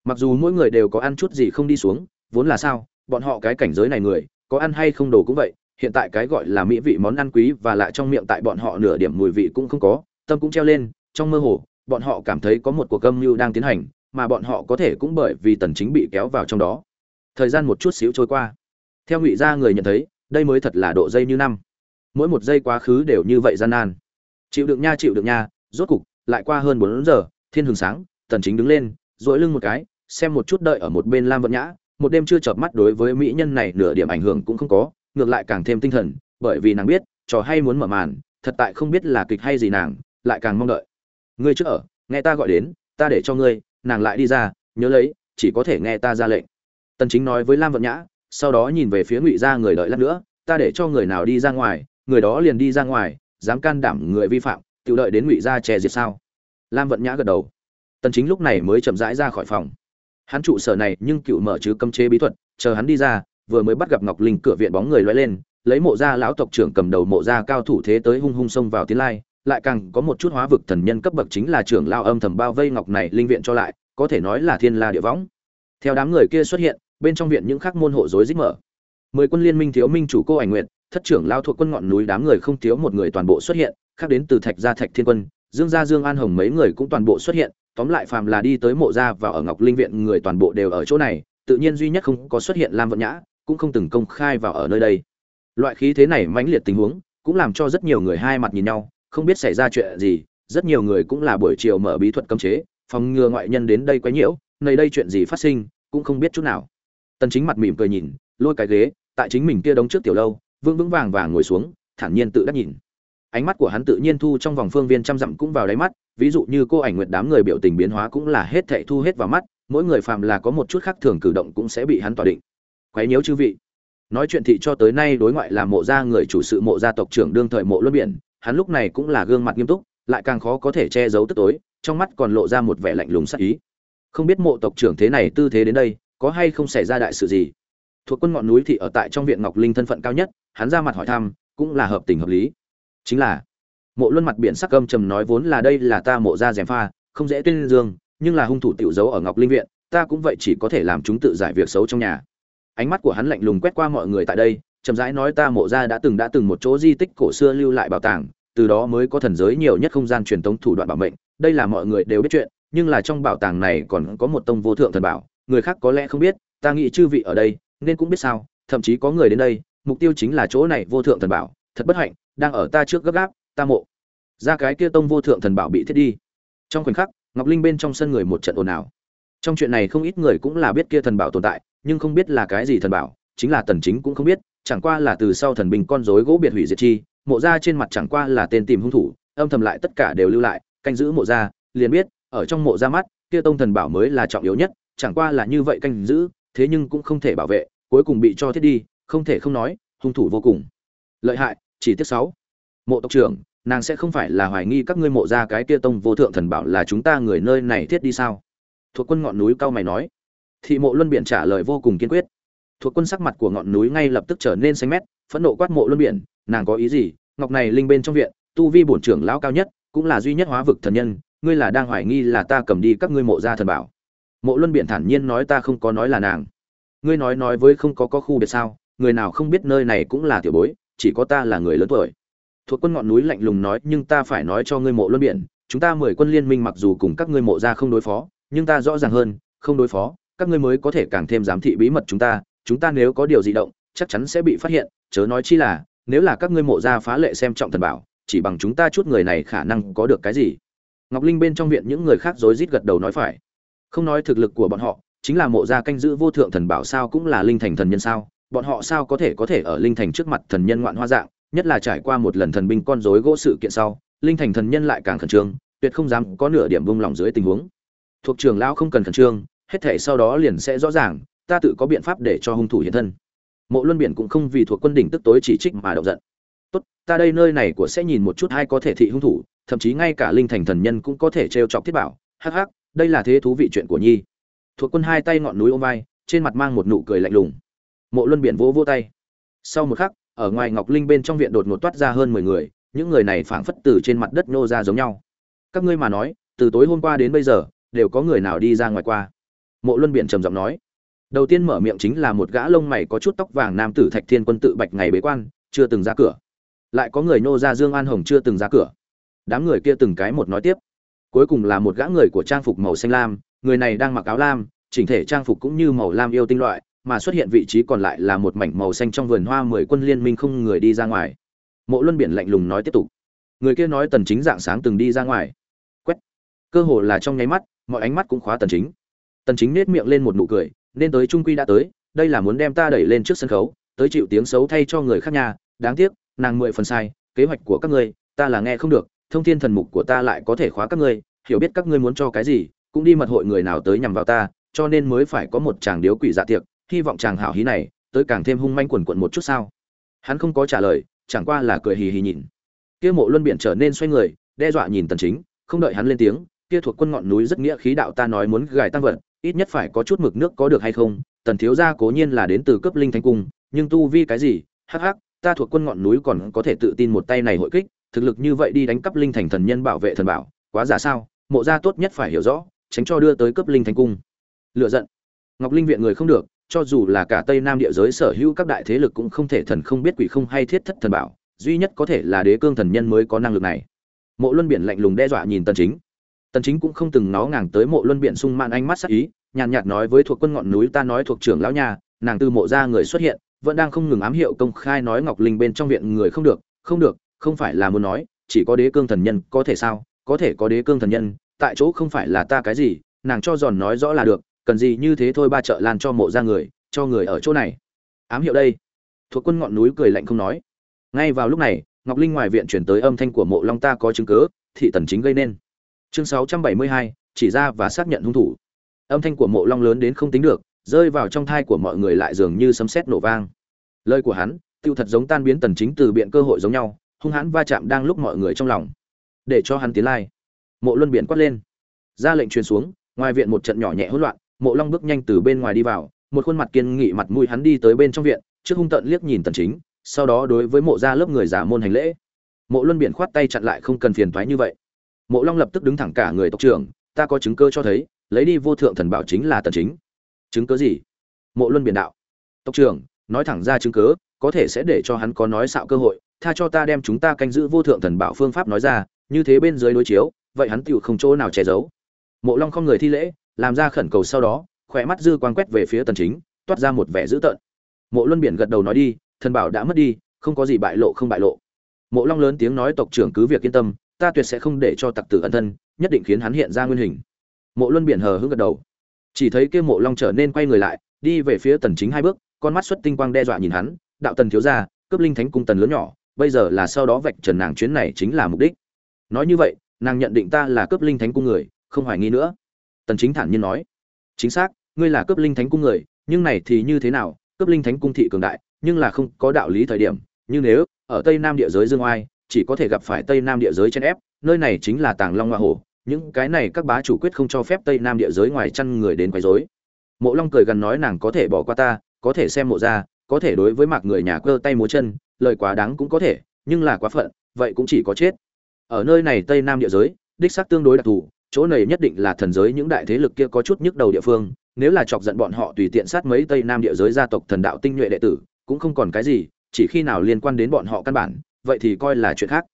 Speaker 1: Mặc dù mỗi người đều có ăn chút gì không đi xuống, vốn là sao, bọn họ cái cảnh giới này người, có ăn hay không đồ cũng vậy, hiện tại cái gọi là mỹ vị món ăn quý và lại trong miệng tại bọn họ nửa điểm mùi vị cũng không có, tâm cũng treo lên, trong mơ hồ, bọn họ cảm thấy có một cuộc âm mưu đang tiến hành, mà bọn họ có thể cũng bởi vì tần chính bị kéo vào trong đó. Thời gian một chút xíu trôi qua. Theo ngụy gia người nhận thấy, đây mới thật là độ dây như năm. Mỗi một giây quá khứ đều như vậy gian nan. Chịu đựng nha, chịu đựng nha rốt cục, lại qua hơn bốn giờ, thiên hừng sáng, tần chính đứng lên, duỗi lưng một cái, xem một chút đợi ở một bên lam vận nhã. Một đêm chưa chợp mắt đối với mỹ nhân này, nửa điểm ảnh hưởng cũng không có, ngược lại càng thêm tinh thần, bởi vì nàng biết, trò hay muốn mở màn, thật tại không biết là kịch hay gì nàng, lại càng mong đợi. Ngươi trước ở, nghe ta gọi đến, ta để cho ngươi, nàng lại đi ra, nhớ lấy, chỉ có thể nghe ta ra lệnh. Tần chính nói với lam vận nhã, sau đó nhìn về phía ngụy gia người đợi lát nữa, ta để cho người nào đi ra ngoài, người đó liền đi ra ngoài, dám can đảm người vi phạm tự đợi đến ngụy gia che diệt sao? Lam vận nhã gật đầu. Tần chính lúc này mới chậm rãi ra khỏi phòng. Hắn trụ sở này nhưng cựu mở chứ cấm chế bí thuật, chờ hắn đi ra, vừa mới bắt gặp ngọc linh cửa viện bóng người lóe lên, lấy mộ gia lão tộc trưởng cầm đầu mộ gia cao thủ thế tới hung hung xông vào tiến lai, lại càng có một chút hóa vực thần nhân cấp bậc chính là trưởng lao âm thầm bao vây ngọc này linh viện cho lại, có thể nói là thiên la địa võng. Theo đám người kia xuất hiện, bên trong viện những khắc môn hộ rối rít mở. Mười quân liên minh thiếu minh chủ cô ảnh nguyện thất trưởng lao thuộc quân ngọn núi đám người không thiếu một người toàn bộ xuất hiện khác đến từ thạch gia thạch thiên quân, dương gia dương an hồng mấy người cũng toàn bộ xuất hiện, tóm lại phàm là đi tới mộ gia và ở ngọc linh viện người toàn bộ đều ở chỗ này, tự nhiên duy nhất không có xuất hiện lam vận nhã, cũng không từng công khai vào ở nơi đây. Loại khí thế này mãnh liệt tình huống, cũng làm cho rất nhiều người hai mặt nhìn nhau, không biết xảy ra chuyện gì, rất nhiều người cũng là buổi chiều mở bí thuật cấm chế, phòng ngừa ngoại nhân đến đây quấy nhiễu, nơi đây chuyện gì phát sinh, cũng không biết chút nào. Tần chính mặt mỉm cười nhìn, lôi cái ghế, tại chính mình kia đống trước tiểu lâu, vững vững vàng vàng ngồi xuống, thản nhiên tự đắc nhìn ánh mắt của hắn tự nhiên thu trong vòng phương viên trăm dặm cũng vào đáy mắt, ví dụ như cô ảnh nguyệt đám người biểu tình biến hóa cũng là hết thảy thu hết vào mắt, mỗi người phàm là có một chút khác thường cử động cũng sẽ bị hắn tỏa định. Quấy nhiễu chư vị. Nói chuyện thị cho tới nay đối ngoại là mộ gia người chủ sự mộ gia tộc trưởng đương thời mộ luân biển, hắn lúc này cũng là gương mặt nghiêm túc, lại càng khó có thể che giấu tức tối, trong mắt còn lộ ra một vẻ lạnh lùng sắc ý. Không biết mộ tộc trưởng thế này tư thế đến đây, có hay không xảy ra đại sự gì? Thuộc quân ngọn núi thị ở tại trong viện ngọc linh thân phận cao nhất, hắn ra mặt hỏi thăm, cũng là hợp tình hợp lý chính là, mộ luân mặt biển sắc âm trầm nói vốn là đây là ta mộ ra gièm pha, không dễ tuyên dương, nhưng là hung thủ tiểu giấu ở ngọc linh viện, ta cũng vậy chỉ có thể làm chúng tự giải việc xấu trong nhà. Ánh mắt của hắn lạnh lùng quét qua mọi người tại đây, chậm rãi nói ta mộ ra đã từng đã từng một chỗ di tích cổ xưa lưu lại bảo tàng, từ đó mới có thần giới nhiều nhất không gian truyền thống thủ đoạn bảo mệnh, đây là mọi người đều biết chuyện, nhưng là trong bảo tàng này còn có một tông vô thượng thần bảo, người khác có lẽ không biết, ta nghĩ chư vị ở đây, nên cũng biết sao, thậm chí có người đến đây, mục tiêu chính là chỗ này vô thượng thần bảo, thật bất hạnh đang ở ta trước gấp gáp, ta mộ. Ra cái kia tông vô thượng thần bảo bị thiết đi. Trong khoảnh khắc, ngọc linh bên trong sân người một trận ồn ào. Trong chuyện này không ít người cũng là biết kia thần bảo tồn tại, nhưng không biết là cái gì thần bảo, chính là tần chính cũng không biết, chẳng qua là từ sau thần binh con rối gỗ biệt hủy diệt chi, mộ ra trên mặt chẳng qua là tên tìm hung thủ, âm thầm lại tất cả đều lưu lại, canh giữ mộ ra, liền biết, ở trong mộ ra mắt, kia tông thần bảo mới là trọng yếu nhất, chẳng qua là như vậy canh giữ, thế nhưng cũng không thể bảo vệ, cuối cùng bị cho thiết đi, không thể không nói, hung thủ vô cùng. Lợi hại chỉ tiếc sáu. Mộ tộc trưởng, nàng sẽ không phải là hoài nghi các ngươi mộ ra cái kia tông vô thượng thần bảo là chúng ta người nơi này thiết đi sao? Thuộc quân ngọn núi cao mày nói. Thị mộ luân biển trả lời vô cùng kiên quyết. Thuộc quân sắc mặt của ngọn núi ngay lập tức trở nên xanh mét, phẫn nộ quát mộ luân biển, nàng có ý gì? Ngọc này linh bên trong viện, tu vi bổn trưởng lão cao nhất, cũng là duy nhất hóa vực thần nhân, ngươi là đang hoài nghi là ta cầm đi các ngươi mộ ra thần bảo. Mộ luân biển thản nhiên nói ta không có nói là nàng. Ngươi nói nói với không có có khu biệt sao, người nào không biết nơi này cũng là tiểu bối chỉ có ta là người lớn tuổi. Thuộc quân ngọn núi lạnh lùng nói, nhưng ta phải nói cho ngươi mộ luân biển, chúng ta mười quân liên minh mặc dù cùng các ngươi mộ ra không đối phó, nhưng ta rõ ràng hơn, không đối phó, các ngươi mới có thể càng thêm giám thị bí mật chúng ta chúng ta nếu có điều gì động, chắc chắn sẽ bị phát hiện, chớ nói chi là, nếu là các ngươi mộ ra phá lệ xem trọng thần bảo, chỉ bằng chúng ta chút người này khả năng có được cái gì? Ngọc linh bên trong viện những người khác rối rít gật đầu nói phải. Không nói thực lực của bọn họ, chính là mộ gia canh giữ vô thượng thần bảo sao cũng là linh thành thần nhân sao? Bọn họ sao có thể có thể ở linh thành trước mặt thần nhân ngoạn hoa dạng, nhất là trải qua một lần thần binh con rối gỗ sự kiện sau, linh thành thần nhân lại càng khẩn trương, tuyệt không dám có nửa điểm vung lòng dưới tình huống. Thuộc trường lão không cần khẩn trương, hết thể sau đó liền sẽ rõ ràng, ta tự có biện pháp để cho hung thủ hiện thân. Mộ luân biển cũng không vì thuộc quân đỉnh tức tối chỉ trích mà động giận. Tốt, ta đây nơi này của sẽ nhìn một chút ai có thể thị hung thủ, thậm chí ngay cả linh thành thần nhân cũng có thể trêu chọc thiết bảo. Hắc hắc, đây là thế thú vị chuyện của nhi. Thuộc quân hai tay ngọn núi ôm vai, trên mặt mang một nụ cười lạnh lùng mộ luân biển vỗ vỗ tay. Sau một khắc, ở ngoài ngọc linh bên trong viện đột ngột toát ra hơn mười người, những người này phảng phất từ trên mặt đất nô ra giống nhau. Các ngươi mà nói, từ tối hôm qua đến bây giờ, đều có người nào đi ra ngoài qua? Mộ luân biển trầm giọng nói. Đầu tiên mở miệng chính là một gã lông mày có chút tóc vàng nam tử thạch thiên quân tự bạch ngày bế quan, chưa từng ra cửa. Lại có người nô ra dương an hồng chưa từng ra cửa. Đám người kia từng cái một nói tiếp. Cuối cùng là một gã người của trang phục màu xanh lam, người này đang mặc áo lam, chỉnh thể trang phục cũng như màu lam yêu tinh loại mà xuất hiện vị trí còn lại là một mảnh màu xanh trong vườn hoa mười quân liên minh không người đi ra ngoài. Mộ luân biển lạnh lùng nói tiếp tục. Người kia nói tần chính dạng sáng từng đi ra ngoài. Quét. Cơ hồ là trong nháy mắt, mọi ánh mắt cũng khóa tần chính. Tần chính nét miệng lên một nụ cười, nên tới trung quy đã tới, đây là muốn đem ta đẩy lên trước sân khấu, tới chịu tiếng xấu thay cho người khác nhà, đáng tiếc, nàng mười phần sai, kế hoạch của các ngươi, ta là nghe không được, thông thiên thần mục của ta lại có thể khóa các ngươi, hiểu biết các ngươi muốn cho cái gì, cũng đi mật hội người nào tới nhằm vào ta, cho nên mới phải có một chàng điếu quỷ dạ tiệc hy vọng chàng hảo hí này, tới càng thêm hung manh quần quận một chút sao? Hắn không có trả lời, chẳng qua là cười hì hì nhìn. Kia mộ luân biển trở nên xoay người, đe dọa nhìn tần chính, không đợi hắn lên tiếng, kia thuộc quân ngọn núi rất nghĩa khí đạo ta nói muốn gài tăng vật, ít nhất phải có chút mực nước có được hay không? Tần thiếu gia cố nhiên là đến từ cấp linh thánh cung, nhưng tu vi cái gì? Hắc hắc, ta thuộc quân ngọn núi còn có thể tự tin một tay này hội kích, thực lực như vậy đi đánh cắp linh thành thần nhân bảo vệ thần bảo, quá giả sao? Mộ gia tốt nhất phải hiểu rõ, tránh cho đưa tới cấp linh thành cung. Lựa giận. Ngọc linh viện người không được cho dù là cả tây nam địa giới sở hữu các đại thế lực cũng không thể thần không biết quỷ không hay thiết thất thần bảo, duy nhất có thể là đế cương thần nhân mới có năng lực này. Mộ luân biển lạnh lùng đe dọa nhìn tần chính. Tần chính cũng không từng nó ngàng tới mộ luân biển sung mãn ánh mắt sắc ý, nhàn nhạt nói với thuộc quân ngọn núi ta nói thuộc trưởng lão nhà, nàng từ mộ ra người xuất hiện, vẫn đang không ngừng ám hiệu công khai nói ngọc linh bên trong viện người không được không được, không phải là muốn nói, chỉ có đế cương thần nhân có thể sao, có thể có đế cương thần nhân, tại chỗ không phải là ta cái gì, nàng cho giòn nói rõ là được cần gì như thế thôi ba trợ lan cho mộ ra người cho người ở chỗ này. Ám hiệu đây. Thuộc quân ngọn núi cười lạnh không nói. Ngay vào lúc này ngọc linh ngoài viện chuyển tới âm thanh của mộ long ta có chứng cớ thị tần chính gây nên. Chương 672, chỉ ra và xác nhận hung thủ. Âm thanh của mộ long lớn đến không tính được rơi vào trong thai của mọi người lại dường như sấm sét nổ vang. Lời của hắn tiêu thật giống tan biến tần chính từ biện cơ hội giống nhau hung hãn va chạm đang lúc mọi người trong lòng. Để cho hắn tiến lai. Mộ luân biển quát lên. Ra lệnh truyền xuống ngoài viện một trận nhỏ nhẹ hỗn loạn mộ long bước nhanh từ bên ngoài đi vào, một khuôn mặt kiên nghị mặt mũi hắn đi tới bên trong viện, trước hung tận liếc nhìn tần chính, sau đó đối với mộ gia lớp người giả môn hành lễ. Mộ luân biển khoát tay chặn lại không cần phiền toái như vậy. Mộ long lập tức đứng thẳng cả người tộc trưởng, ta có chứng cơ cho thấy, lấy đi vô thượng thần bảo chính là tần chính. Chứng cứ gì? Mộ luân biển đạo. Tộc trưởng, nói thẳng ra chứng cứ có thể sẽ để cho hắn có nói xạo cơ hội, tha cho ta đem chúng ta canh giữ vô thượng thần bảo phương pháp nói ra, như thế bên dưới đối chiếu, vậy hắn tựu không chỗ nào che giấu. Mộ long không người thi lễ làm ra khẩn cầu sau đó, khỏe mắt dư quang quét về phía tần chính, toát ra một vẻ dữ tợn. Mộ luân biển gật đầu nói đi, thần bảo đã mất đi, không có gì bại lộ không bại lộ. Mộ long lớn tiếng nói tộc trưởng cứ việc yên tâm, ta tuyệt sẽ không để cho tặc tử ẩn thân, nhất định khiến hắn hiện ra nguyên hình. Mộ luân biển hờ hững gật đầu. Chỉ thấy kia mộ long trở nên quay người lại, đi về phía tần chính hai bước, con mắt xuất tinh quang đe dọa nhìn hắn, đạo tần thiếu gia, cướp linh thánh cung tần lớn nhỏ, bây giờ là sau đó vạch trần nàng chuyến này chính là mục đích. Nói như vậy, nàng nhận định ta là cướp linh thánh cung người, không hoài nghi nữa tần chính thản nhiên nói. Chính xác, ngươi là cướp linh thánh cung người, nhưng này thì như thế nào? Cướp linh thánh cung thị cường đại, nhưng là không có đạo lý thời điểm. Như nếu, ở tây nam địa giới dương oai, chỉ có thể gặp phải tây nam địa giới chen ép, nơi này chính là tàng long hoa hổ những cái này các bá chủ quyết không cho phép tây nam địa giới ngoài chăn người đến quấy rối. Mộ long cười gần nói nàng có thể bỏ qua ta, có thể xem mộ ra, có thể đối với mạc người nhà cơ tay múa chân, lời quá đáng cũng có thể, nhưng là quá phận, vậy cũng chỉ có chết. Ở nơi này tây nam địa giới, đích xác tương đối đặc thù chỗ này nhất định là thần giới những đại thế lực kia có chút nhức đầu địa phương, nếu là chọc giận bọn họ tùy tiện sát mấy tây nam địa giới gia tộc thần đạo tinh nhuệ đệ tử, cũng không còn cái gì, chỉ khi nào liên quan đến bọn họ căn bản, vậy thì coi là chuyện khác.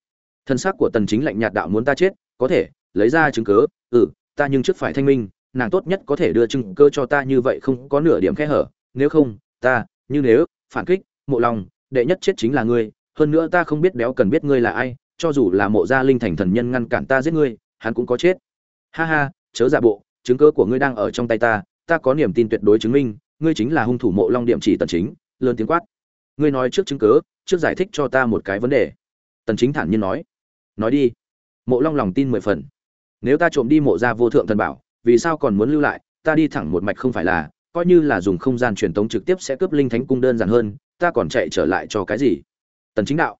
Speaker 1: Thân xác của tần chính lạnh nhạt đạo muốn ta chết, có thể, lấy ra chứng cứ ừ ta nhưng trước phải thanh minh, nàng tốt nhất có thể đưa chứng cơ cho ta như vậy không có nửa điểm khe hở, nếu không, ta, như nếu, phản kích, mộ lòng, đệ nhất chết chính là ngươi, hơn nữa ta không biết béo cần biết ngươi là ai, cho dù là mộ gia linh thành thần nhân ngăn cản ta giết ngươi, hắn cũng có chết ha ha, chớ giả bộ, chứng cơ của ngươi đang ở trong tay ta ta có niềm tin tuyệt đối chứng minh, ngươi chính là hung thủ mộ long điểm chỉ tần chính, lớn tiếng quát. Ngươi nói trước chứng cứ, trước giải thích cho ta một cái vấn đề. Tần chính thản nhiên nói. Nói đi. Mộ long lòng tin mười phần. Nếu ta trộm đi mộ gia vô thượng thần bảo, vì sao còn muốn lưu lại? Ta đi thẳng một mạch không phải là, coi như là dùng không gian truyền tống trực tiếp sẽ cướp linh thánh cung đơn giản hơn, ta còn chạy trở lại cho cái gì? Tần chính đạo.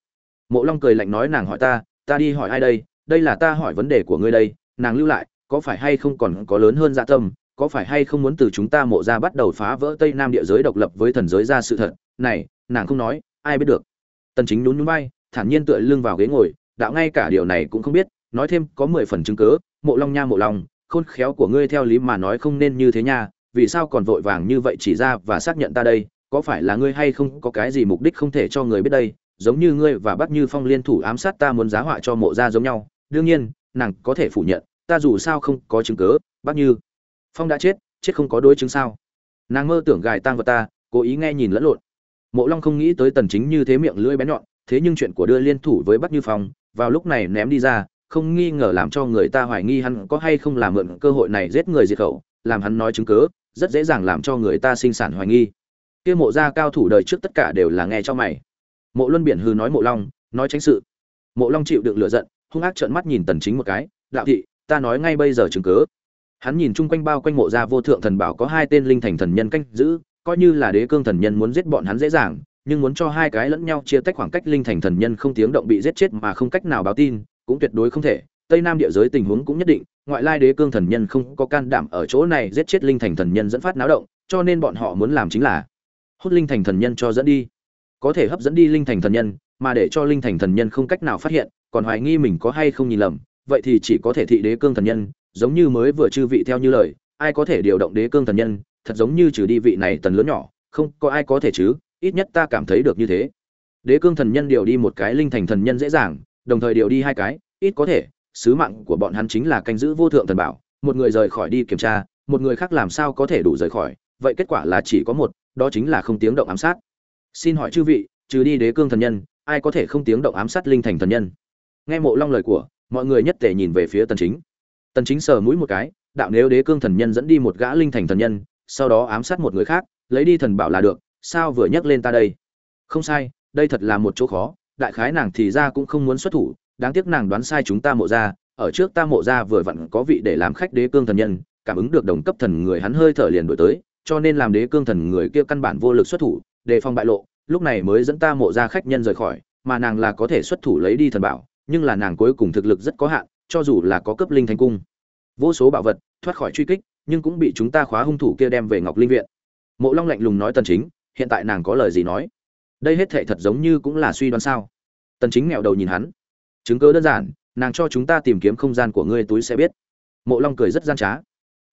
Speaker 1: Mộ long cười lạnh nói nàng hỏi ta ta đi hỏi ai đây? Đây là ta hỏi vấn đề của ngươi đây, nàng lưu lại có phải hay không còn có lớn hơn dạ tâm có phải hay không muốn từ chúng ta mộ ra bắt đầu phá vỡ tây nam địa giới độc lập với thần giới ra sự thật? Này nàng không nói ai biết được. Tần chính nhún nhún vai thản nhiên tựa lưng vào ghế ngồi đạo ngay cả điều này cũng không biết nói thêm có 10 phần chứng cứ mộ long nha mộ long khôn khéo của ngươi theo lý mà nói không nên như thế nha vì sao còn vội vàng như vậy chỉ ra và xác nhận ta đây có phải là ngươi hay không có cái gì mục đích không thể cho người biết đây giống như ngươi và bắt Như Phong liên thủ ám sát ta muốn giá họa cho mộ gia giống nhau, đương nhiên, nàng có thể phủ nhận, ta dù sao không có chứng cứ, bác Như Phong đã chết, chết không có đối chứng sao? Nàng mơ tưởng gài tang vào ta, cố ý nghe nhìn lẫn lộn. Mộ Long không nghĩ tới Tần Chính như thế miệng lưỡi bén nhọn, thế nhưng chuyện của đưa liên thủ với Bắc Như Phong, vào lúc này ném đi ra, không nghi ngờ làm cho người ta hoài nghi hắn có hay không làm mượn cơ hội này giết người diệt khẩu, làm hắn nói chứng cứ, rất dễ dàng làm cho người ta sinh sản hoài nghi. Kia mộ gia cao thủ đời trước tất cả đều là nghe cho mày mộ luân biển hư nói mộ long nói tránh sự mộ long chịu đựng lửa giận hung ác trợn mắt nhìn tần chính một cái đạo thị ta nói ngay bây giờ chứng cứ hắn nhìn chung quanh bao quanh mộ gia vô thượng thần bảo có hai tên linh thành thần nhân canh giữ, coi như là đế cương thần nhân muốn giết bọn hắn dễ dàng, nhưng muốn cho hai cái lẫn nhau chia tách khoảng cách linh thành thần nhân không tiếng động bị giết chết mà không cách nào báo tin, cũng tuyệt đối không thể. Tây nam địa giới tình huống cũng nhất định, ngoại lai đế cương thần nhân không có can đảm ở chỗ này giết chết linh thành thần nhân dẫn phát náo động, cho nên bọn họ muốn làm chính là hút linh thành thần nhân cho dẫn đi. Có thể hấp dẫn đi linh thành thần nhân, mà để cho linh thành thần nhân không cách nào phát hiện, còn hoài nghi mình có hay không nhìn lầm vậy thì chỉ có thể thị đế cương thần nhân, giống như mới vừa chư vị theo như lời, ai có thể điều động đế cương thần nhân, thật giống như trừ đi vị này tần lớn nhỏ, không có ai có thể chứ, ít nhất ta cảm thấy được như thế. Đế cương thần nhân điều đi một cái linh thành thần nhân dễ dàng, đồng thời điều đi hai cái, ít có thể, sứ mạng của bọn hắn chính là canh giữ vô thượng thần bảo, một người rời khỏi đi kiểm tra, một người khác làm sao có thể đủ rời khỏi, vậy kết quả là chỉ có một, đó chính là không tiếng động ám sát. Xin hỏi chư vị, trừ đi đế cương thần nhân, ai có thể không tiếng động ám sát linh thành thần nhân? Nghe mộ long lời của mọi người nhất tề nhìn về phía tần chính. Tần chính sờ mũi một cái, đạo nếu đế cương thần nhân dẫn đi một gã linh thành thần nhân, sau đó ám sát một người khác, lấy đi thần bảo là được, sao vừa nhắc lên ta đây? Không sai, đây thật là một chỗ khó, đại khái nàng thì ra cũng không muốn xuất thủ, đáng tiếc nàng đoán sai chúng ta mộ ra, ở trước ta mộ ra vừa vặn có vị để làm khách đế cương thần nhân, cảm ứng được đồng cấp thần người hắn hơi thở liền đổi tới, cho nên làm đế cương thần người kia căn bản vô lực xuất thủ, đề phòng bại lộ, lúc này mới dẫn ta mộ ra khách nhân rời khỏi, mà nàng là có thể xuất thủ lấy đi thần bảo nhưng là nàng cuối cùng thực lực rất có hạn, cho dù là có cấp linh thành cung. Vô số bảo vật, thoát khỏi truy kích, nhưng cũng bị chúng ta khóa hung thủ kia đem về ngọc linh viện. Mộ long lạnh lùng nói tần chính, hiện tại nàng có lời gì nói? Đây hết thệ thật giống như cũng là suy đoán sao? Tần chính nghẹo đầu nhìn hắn. Chứng cứ đơn giản, nàng cho chúng ta tìm kiếm không gian của ngươi túi sẽ biết. Mộ long cười rất gian trá.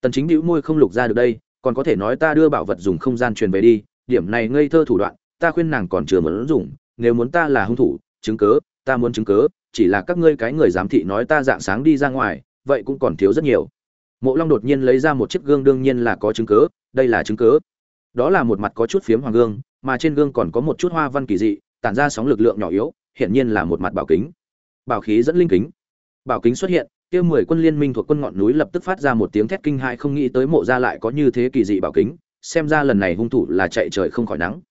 Speaker 1: Tần chính bĩu môi không lục ra được đây, còn có thể nói ta đưa bảo vật dùng không gian truyền về đi, điểm này ngây thơ thủ đoạn, ta khuyên nàng còn chưa muốn dùng, nếu muốn ta là hung thủ, chứng cứ ta muốn chứng cớ, chỉ là các ngươi cái người giám thị nói ta dạng sáng đi ra ngoài vậy cũng còn thiếu rất nhiều mộ long đột nhiên lấy ra một chiếc gương đương nhiên là có chứng cớ. đây là chứng cớ. đó là một mặt có chút phiếm hoàng gương mà trên gương còn có một chút hoa văn kỳ dị tản ra sóng lực lượng nhỏ yếu hiển nhiên là một mặt bảo kính bảo khí dẫn linh kính bảo kính xuất hiện kia mười quân liên minh thuộc quân ngọn núi lập tức phát ra một tiếng thét kinh hãi không nghĩ tới mộ gia lại có như thế kỳ dị bảo kính xem ra lần này hung thủ là chạy trời không khỏi nắng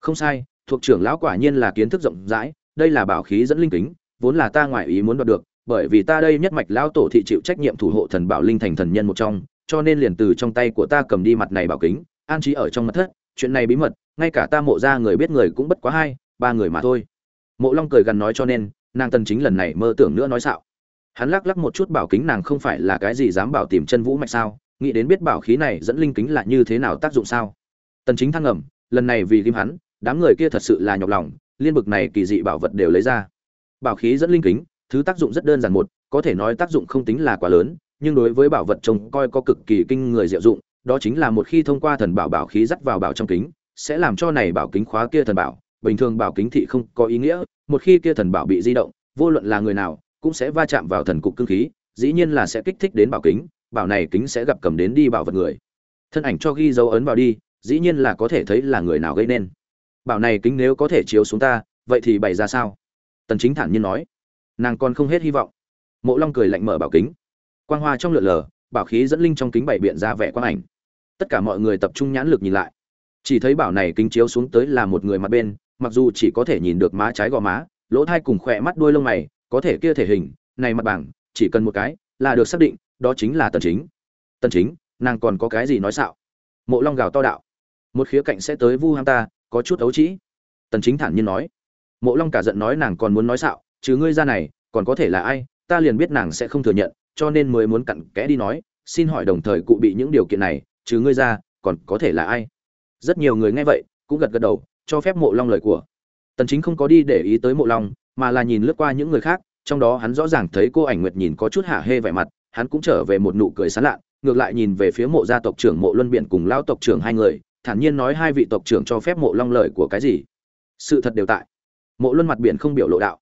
Speaker 1: không sai thuộc trưởng lão quả nhiên là kiến thức rộng rãi đây là bảo khí dẫn linh kính vốn là ta ngoại ý muốn đoạt được bởi vì ta đây nhất mạch lão tổ thị chịu trách nhiệm thủ hộ thần bảo linh thành thần nhân một trong cho nên liền từ trong tay của ta cầm đi mặt này bảo kính an trí ở trong mật thất chuyện này bí mật ngay cả ta mộ ra người biết người cũng bất quá hai ba người mà thôi. Mộ long cười gần nói cho nên nàng tân chính lần này mơ tưởng nữa nói xạo. Hắn lắc lắc một chút bảo kính nàng không phải là cái gì dám bảo tìm chân vũ mạch sao nghĩ đến biết bảo khí này dẫn linh kính là như thế nào tác dụng sao. Tần chính thăng ẩm, lần này vì ghim hắn đám người kia thật sự là nhọc lòng liên bực này kỳ dị bảo vật đều lấy ra. Bảo khí dẫn linh kính, thứ tác dụng rất đơn giản một, có thể nói tác dụng không tính là quá lớn, nhưng đối với bảo vật trông coi có cực kỳ kinh người diệu dụng, đó chính là một khi thông qua thần bảo bảo khí dắt vào bảo trong kính, sẽ làm cho này bảo kính khóa kia thần bảo, bình thường bảo kính thị không có ý nghĩa, một khi kia thần bảo bị di động, vô luận là người nào, cũng sẽ va chạm vào thần cục cương khí, dĩ nhiên là sẽ kích thích đến bảo kính, bảo này kính sẽ gặp cầm đến đi bảo vật người. Thân ảnh cho ghi dấu ấn vào đi, dĩ nhiên là có thể thấy là người nào gây nên bảo này kính nếu có thể chiếu xuống ta, vậy thì bày ra sao? Tần chính thản nhiên nói. Nàng còn không hết hy vọng. Mộ long cười lạnh mở bảo kính. Quang hoa trong lượn lờ, bảo khí dẫn linh trong kính bảy biện ra vẻ quang ảnh. Tất cả mọi người tập trung nhãn lực nhìn lại. Chỉ thấy bảo này kính chiếu xuống tới là một người mặt bên, mặc dù chỉ có thể nhìn được má trái gò má, lỗ thai cùng khỏe mắt đuôi lông mày, có thể kia thể hình, này mặt bảng, chỉ cần một cái, là được xác định, đó chính là tần chính. Tần chính, nàng còn có cái gì nói xạo? Mộ long gào to đạo. Một khía cạnh sẽ tới vu ham ta có chút ấu trĩ. Tần chính thản nhiên nói. Mộ long cả giận nói nàng còn muốn nói xạo chứ ngươi ra này, còn có thể là ai, ta liền biết nàng sẽ không thừa nhận, cho nên mới muốn cặn kẽ đi nói, xin hỏi đồng thời cụ bị những điều kiện này chứ ngươi ra, còn có thể là ai? Rất nhiều người nghe vậy, cũng gật gật đầu, cho phép mộ long lời của. Tần chính không có đi để ý tới mộ long, mà là nhìn lướt qua những người khác, trong đó hắn rõ ràng thấy cô ảnh nguyệt nhìn có chút hạ hê vẻ mặt, hắn cũng trở về một nụ cười sán lạ, ngược lại nhìn về phía mộ gia tộc trưởng mộ luân biện cùng lão tộc trưởng hai người thản nhiên nói hai vị tộc trưởng cho phép mộ long lời của cái gì? Sự thật đều tại. Mộ luân mặt biển không biểu lộ đạo.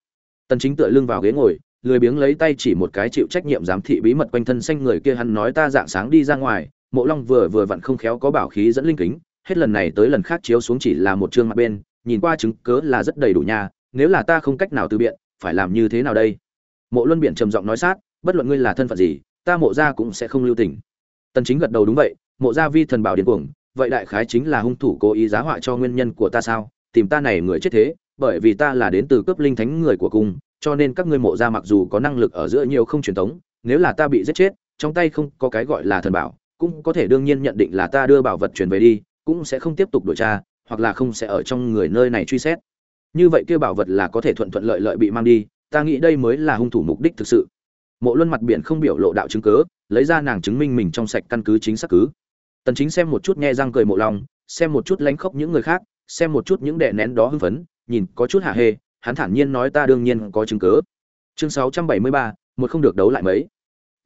Speaker 1: Tần chính tựa lưng vào ghế ngồi, lười biếng lấy tay chỉ một cái chịu trách nhiệm giám thị bí mật quanh thân xanh người kia hắn nói ta dạng sáng đi ra ngoài, mộ long vừa vừa vặn không khéo có bảo khí dẫn linh kính, hết lần này tới lần khác chiếu xuống chỉ là một chương mặt bên, nhìn qua chứng cớ là rất đầy đủ nha, nếu là ta không cách nào từ biện, phải làm như thế nào đây? Mộ luân biển trầm giọng nói sát, bất luận ngươi là thân phận gì, ta mộ gia cũng sẽ không lưu tình. Tần chính gật đầu đúng vậy, mộ gia vi thần bảo điên cuồng vậy đại khái chính là hung thủ cố ý giá họa cho nguyên nhân của ta sao? Tìm ta này người chết thế, bởi vì ta là đến từ cấp linh thánh người của cung, cho nên các ngươi mộ gia mặc dù có năng lực ở giữa nhiều không truyền thống, nếu là ta bị giết chết, trong tay không có cái gọi là thần bảo, cũng có thể đương nhiên nhận định là ta đưa bảo vật truyền về đi, cũng sẽ không tiếp tục điều tra, hoặc là không sẽ ở trong người nơi này truy xét. Như vậy kia bảo vật là có thể thuận thuận lợi lợi bị mang đi, ta nghĩ đây mới là hung thủ mục đích thực sự. Mộ luân mặt biển không biểu lộ đạo chứng cớ lấy ra nàng chứng minh mình trong sạch căn cứ chính xác cứ tần chính xem một chút nghe răng cười mộ lòng, xem một chút lánh khóc những người khác, xem một chút những đệ nén đó hưng phấn, nhìn có chút hạ hê, hắn thản nhiên nói ta đương nhiên có chứng cớ chương sáu trăm bảy mươi ba, một không được đấu lại mấy.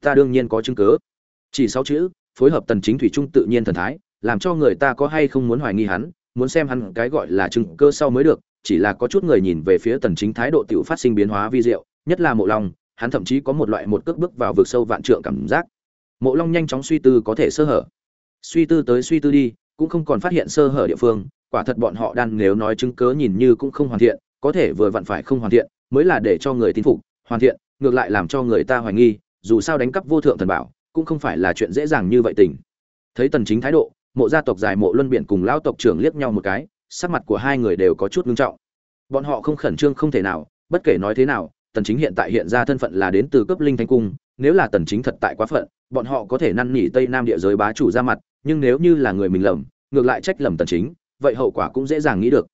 Speaker 1: Ta đương nhiên có chứng cứ. Chỉ sáu chữ, phối hợp tần chính thủy trung tự nhiên thần thái, làm cho người ta có hay không muốn hoài nghi hắn, muốn xem hắn cái gọi là chứng cơ sau mới được, chỉ là có chút người nhìn về phía tần chính thái độ tiểu phát sinh biến hóa vi diệu, nhất là mộ long hắn thậm chí có một loại một cước bước vào vực sâu vạn trượng cảm giác. Mộ long nhanh chóng suy tư có thể sơ hở suy tư tới suy tư đi, cũng không còn phát hiện sơ hở địa phương, quả thật bọn họ đan nếu nói chứng cớ nhìn như cũng không hoàn thiện, có thể vừa vặn phải không hoàn thiện, mới là để cho người tin phục, hoàn thiện, ngược lại làm cho người ta hoài nghi, dù sao đánh cắp vô thượng thần bảo, cũng không phải là chuyện dễ dàng như vậy tình. Thấy tần chính thái độ, mộ gia tộc dài mộ luân biển cùng lão tộc trưởng liếc nhau một cái, sắc mặt của hai người đều có chút nghiêm trọng. Bọn họ không khẩn trương không thể nào, bất kể nói thế nào, tần chính hiện tại hiện ra thân phận là đến từ cấp linh thánh cung, nếu là tần chính thật tại quá phận, bọn họ có thể năn nỉ tây nam địa giới bá chủ ra mặt nhưng nếu như là người mình lầm, ngược lại trách lầm tần chính, vậy hậu quả cũng dễ dàng nghĩ được.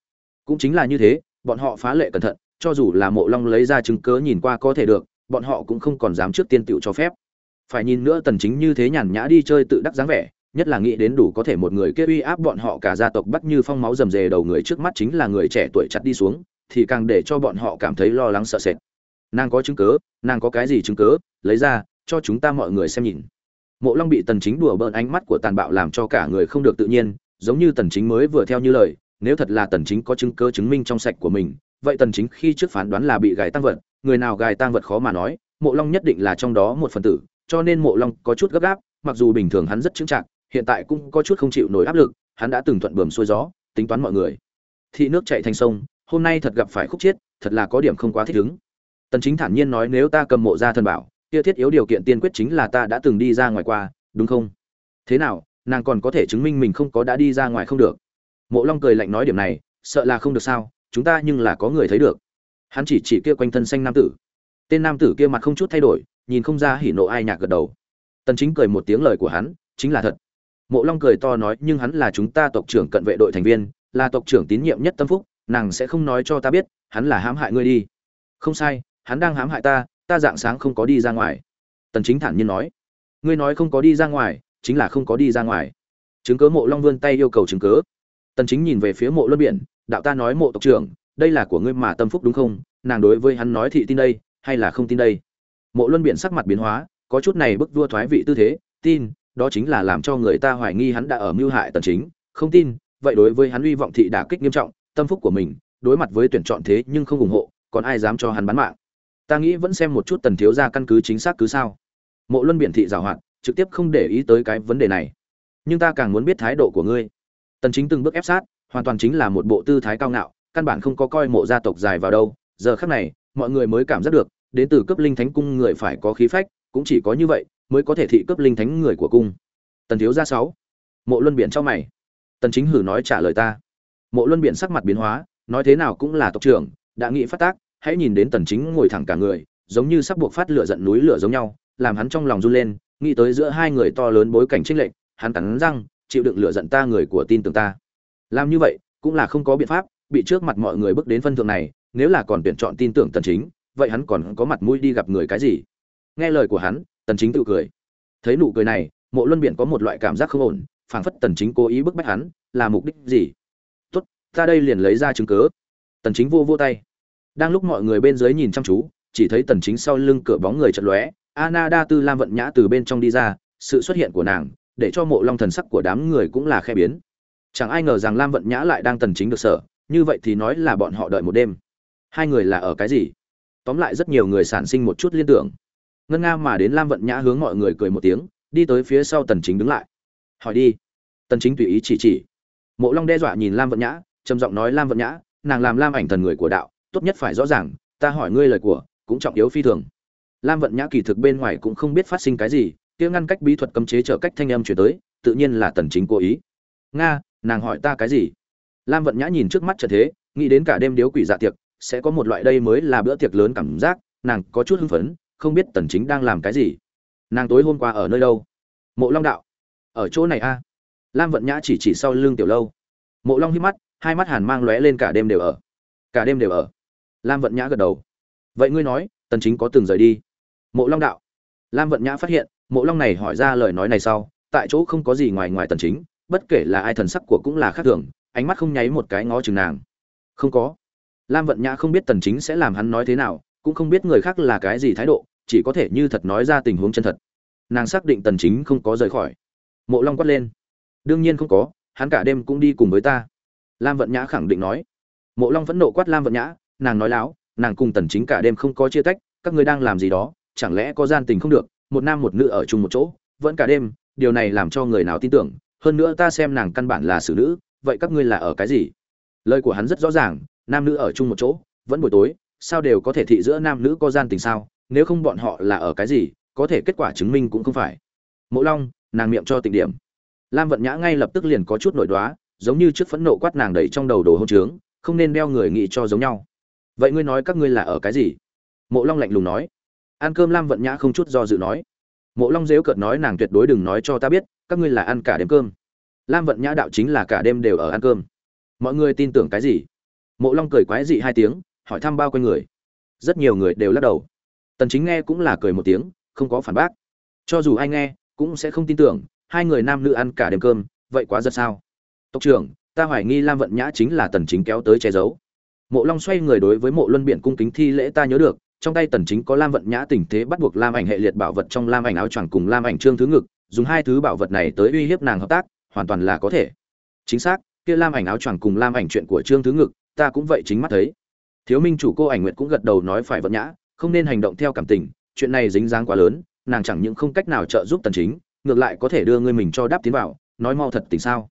Speaker 1: Cũng chính là như thế, bọn họ phá lệ cẩn thận, cho dù là mộ long lấy ra chứng cớ nhìn qua có thể được, bọn họ cũng không còn dám trước tiên tiểu cho phép. Phải nhìn nữa tần chính như thế nhàn nhã đi chơi tự đắc dáng vẻ, nhất là nghĩ đến đủ có thể một người kia uy áp bọn họ cả gia tộc bắt như phong máu rầm rề đầu người trước mắt chính là người trẻ tuổi chặt đi xuống, thì càng để cho bọn họ cảm thấy lo lắng sợ sệt. Nàng có chứng cớ, nàng có cái gì chứng cớ, lấy ra, cho chúng ta mọi người xem nhìn mộ long bị tần chính đùa bỡn ánh mắt của tàn bạo làm cho cả người không được tự nhiên giống như tần chính mới vừa theo như lời nếu thật là tần chính có chứng cứ chứng minh trong sạch của mình vậy tần chính khi trước phán đoán là bị gài tăng vật người nào gài tăng vật khó mà nói mộ long nhất định là trong đó một phần tử cho nên mộ long có chút gấp gáp mặc dù bình thường hắn rất chứng chạc hiện tại cũng có chút không chịu nổi áp lực hắn đã từng thuận bờm xuôi gió tính toán mọi người. Thị nước chảy thành sông hôm nay thật gặp phải khúc chết, thật là có điểm không quá thích ứng. Tần chính thản nhiên nói nếu ta cầm mộ ra thần bảo kia thiết yếu điều kiện tiên quyết chính là ta đã từng đi ra ngoài qua, đúng không? Thế nào, nàng còn có thể chứng minh mình không có đã đi ra ngoài không được? Mộ long cười lạnh nói điểm này, sợ là không được sao, chúng ta nhưng là có người thấy được. Hắn chỉ chỉ kia quanh thân xanh nam tử. Tên nam tử kia mặt không chút thay đổi, nhìn không ra hỉ nộ ai nhạc gật đầu. Tần chính cười một tiếng lời của hắn, chính là thật. Mộ long cười to nói, nhưng hắn là chúng ta tộc trưởng cận vệ đội thành viên, là tộc trưởng tín nhiệm nhất tâm phúc, nàng sẽ không nói cho ta biết, hắn là hãm hại ngươi đi. Không sai, hắn đang hãm hại ta ta dạng sáng không có đi ra ngoài. Tần chính thản nhiên nói. Ngươi nói không có đi ra ngoài, chính là không có đi ra ngoài. Chứng cớ mộ long vươn tay yêu cầu chứng cớ tần chính nhìn về phía mộ luân biển, đạo ta nói mộ tộc trưởng, đây là của ngươi mà tâm phúc đúng không? Nàng đối với hắn nói thị tin đây, hay là không tin đây? Mộ luân biển sắc mặt biến hóa, có chút này bức vua thoái vị tư thế, tin, đó chính là làm cho người ta hoài nghi hắn đã ở mưu hại tần chính. Không tin, vậy đối với hắn uy vọng thị đả kích nghiêm trọng, tâm phúc của mình, đối mặt với tuyển chọn thế nhưng không ủng hộ, còn ai dám cho hắn bán mạng? Ta nghĩ vẫn xem một chút tần thiếu gia căn cứ chính xác cứ sao. Mộ luân biện thị giảo hoạt, trực tiếp không để ý tới cái vấn đề này. Nhưng ta càng muốn biết thái độ của ngươi. Tần chính từng bước ép sát, hoàn toàn chính là một bộ tư thái cao ngạo, căn bản không có coi mộ gia tộc dài vào đâu. Giờ khắc này, mọi người mới cảm giác được, đến từ cấp linh thánh cung người phải có khí phách, cũng chỉ có như vậy, mới có thể thị cấp linh thánh người của cung. Tần thiếu gia sáu. Mộ luân Biện cho mày. Tần chính hử nói trả lời ta. Mộ luân Biện sắc mặt biến hóa, nói thế nào cũng là tộc trưởng, đã nghị phát tác hãy nhìn đến tần chính ngồi thẳng cả người, giống như sắp buộc phát lửa giận núi lửa giống nhau, làm hắn trong lòng run lên, nghĩ tới giữa hai người to lớn bối cảnh chênh lệch, hắn cắn răng, chịu đựng lửa giận ta người của tin tưởng ta. Làm như vậy, cũng là không có biện pháp, bị trước mặt mọi người bước đến phân thượng này, nếu là còn tuyển chọn tin tưởng tần chính, vậy hắn còn có mặt mũi đi gặp người cái gì? Nghe lời của hắn, tần chính tự cười. Thấy nụ cười này, mộ luân biển có một loại cảm giác không ổn, phảng phất tần chính cố ý bức bách hắn, là mục đích gì? Tốt, ta đây liền lấy ra chứng cứ. Tần chính vô vô tay đang lúc mọi người bên dưới nhìn chăm chú, chỉ thấy tần chính sau lưng cửa bóng người chật lóe Anna đa tư lam vận nhã từ bên trong đi ra, sự xuất hiện của nàng, để cho mộ long thần sắc của đám người cũng là khe biến. Chẳng ai ngờ rằng lam vận nhã lại đang tần chính được sở, như vậy thì nói là bọn họ đợi một đêm. Hai người là ở cái gì? Tóm lại rất nhiều người sản sinh một chút liên tưởng. Ngân nga mà đến lam vận nhã hướng mọi người cười một tiếng, đi tới phía sau tần chính đứng lại. Hỏi đi. Tần chính tùy ý chỉ chỉ. Mộ long đe dọa nhìn lam vận nhã, trầm giọng nói, lam vận nhã, nàng làm lam ảnh thần người của đạo tốt nhất phải rõ ràng, ta hỏi ngươi lời của, cũng trọng yếu phi thường. Lam vận nhã kỳ thực bên ngoài cũng không biết phát sinh cái gì, kia ngăn cách bí thuật cấm chế trở cách thanh âm chuyển tới, tự nhiên là tần chính cố ý. Nga, nàng hỏi ta cái gì? Lam vận nhã nhìn trước mắt trở thế, nghĩ đến cả đêm điếu quỷ dạ tiệc, sẽ có một loại đây mới là bữa tiệc lớn cảm giác, nàng có chút hưng phấn, không biết tần chính đang làm cái gì. Nàng tối hôm qua ở nơi đâu? Mộ long đạo. Ở chỗ này a. Lam vận nhã chỉ chỉ sau lưng tiểu lâu. Mộ long hít mắt, hai mắt hàn mang lóe lên cả đêm đều ở. Cả đêm đều ở lam vận nhã gật đầu. Vậy ngươi nói, tần chính có từng rời đi? Mộ long đạo. Lam vận nhã phát hiện, mộ long này hỏi ra lời nói này sau, tại chỗ không có gì ngoài ngoài tần chính, bất kể là ai thần sắc của cũng là khác thường, ánh mắt không nháy một cái ngó chừng nàng. Không có. Lam vận nhã không biết tần chính sẽ làm hắn nói thế nào, cũng không biết người khác là cái gì thái độ, chỉ có thể như thật nói ra tình huống chân thật. Nàng xác định tần chính không có rời khỏi. Mộ long quát lên. Đương nhiên không có, hắn cả đêm cũng đi cùng với ta. Lam vận nhã khẳng định nói. Mộ long vẫn nộ quát lam vận nhã nàng nói láo, nàng cùng tần chính cả đêm không có chia tách, các ngươi đang làm gì đó, chẳng lẽ có gian tình không được, một nam một nữ ở chung một chỗ, vẫn cả đêm, điều này làm cho người nào tin tưởng, hơn nữa ta xem nàng căn bản là xử nữ, vậy các ngươi là ở cái gì? Lời của hắn rất rõ ràng, nam nữ ở chung một chỗ, vẫn buổi tối, sao đều có thể thị giữa nam nữ có gian tình sao, nếu không bọn họ là ở cái gì, có thể kết quả chứng minh cũng không phải. Mộ long, nàng miệng cho tịnh điểm. Lam vận nhã ngay lập tức liền có chút nổi đoá, giống như trước phẫn nộ quát nàng đầy trong đầu đồ hôn trướng, không nên đeo người nghĩ cho giống nhau vậy ngươi nói các ngươi là ở cái gì? Mộ long lạnh lùng nói. Ăn cơm lam vận nhã không chút do dự nói. Mộ long dếu cợt nói nàng tuyệt đối đừng nói cho ta biết, các ngươi là ăn cả đêm cơm. Lam vận nhã đạo chính là cả đêm đều ở ăn cơm. Mọi người tin tưởng cái gì? Mộ long cười quái dị hai tiếng, hỏi thăm bao quanh người. Rất nhiều người đều lắc đầu. Tần chính nghe cũng là cười một tiếng, không có phản bác. Cho dù ai nghe, cũng sẽ không tin tưởng, hai người nam nữ ăn cả đêm cơm, vậy quá giật sao? Tộc trưởng, ta hoài nghi lam vận nhã chính là tần chính kéo tới che giấu mộ long xoay người đối với mộ luân biện cung kính thi lễ ta nhớ được, trong tay tần chính có lam vận nhã tình thế bắt buộc lam ảnh hệ liệt bảo vật trong lam ảnh áo choàng cùng lam ảnh trương thứ ngực, dùng hai thứ bảo vật này tới uy hiếp nàng hợp tác, hoàn toàn là có thể. Chính xác, kia lam ảnh áo choàng cùng lam ảnh chuyện của trương thứ ngực, ta cũng vậy chính mắt thấy. Thiếu minh chủ cô ảnh nguyện cũng gật đầu nói phải vận nhã, không nên hành động theo cảm tình, chuyện này dính dáng quá lớn, nàng chẳng những không cách nào trợ giúp tần chính, ngược lại có thể đưa ngươi mình cho đáp tiến vào, nói mau thật tình sao.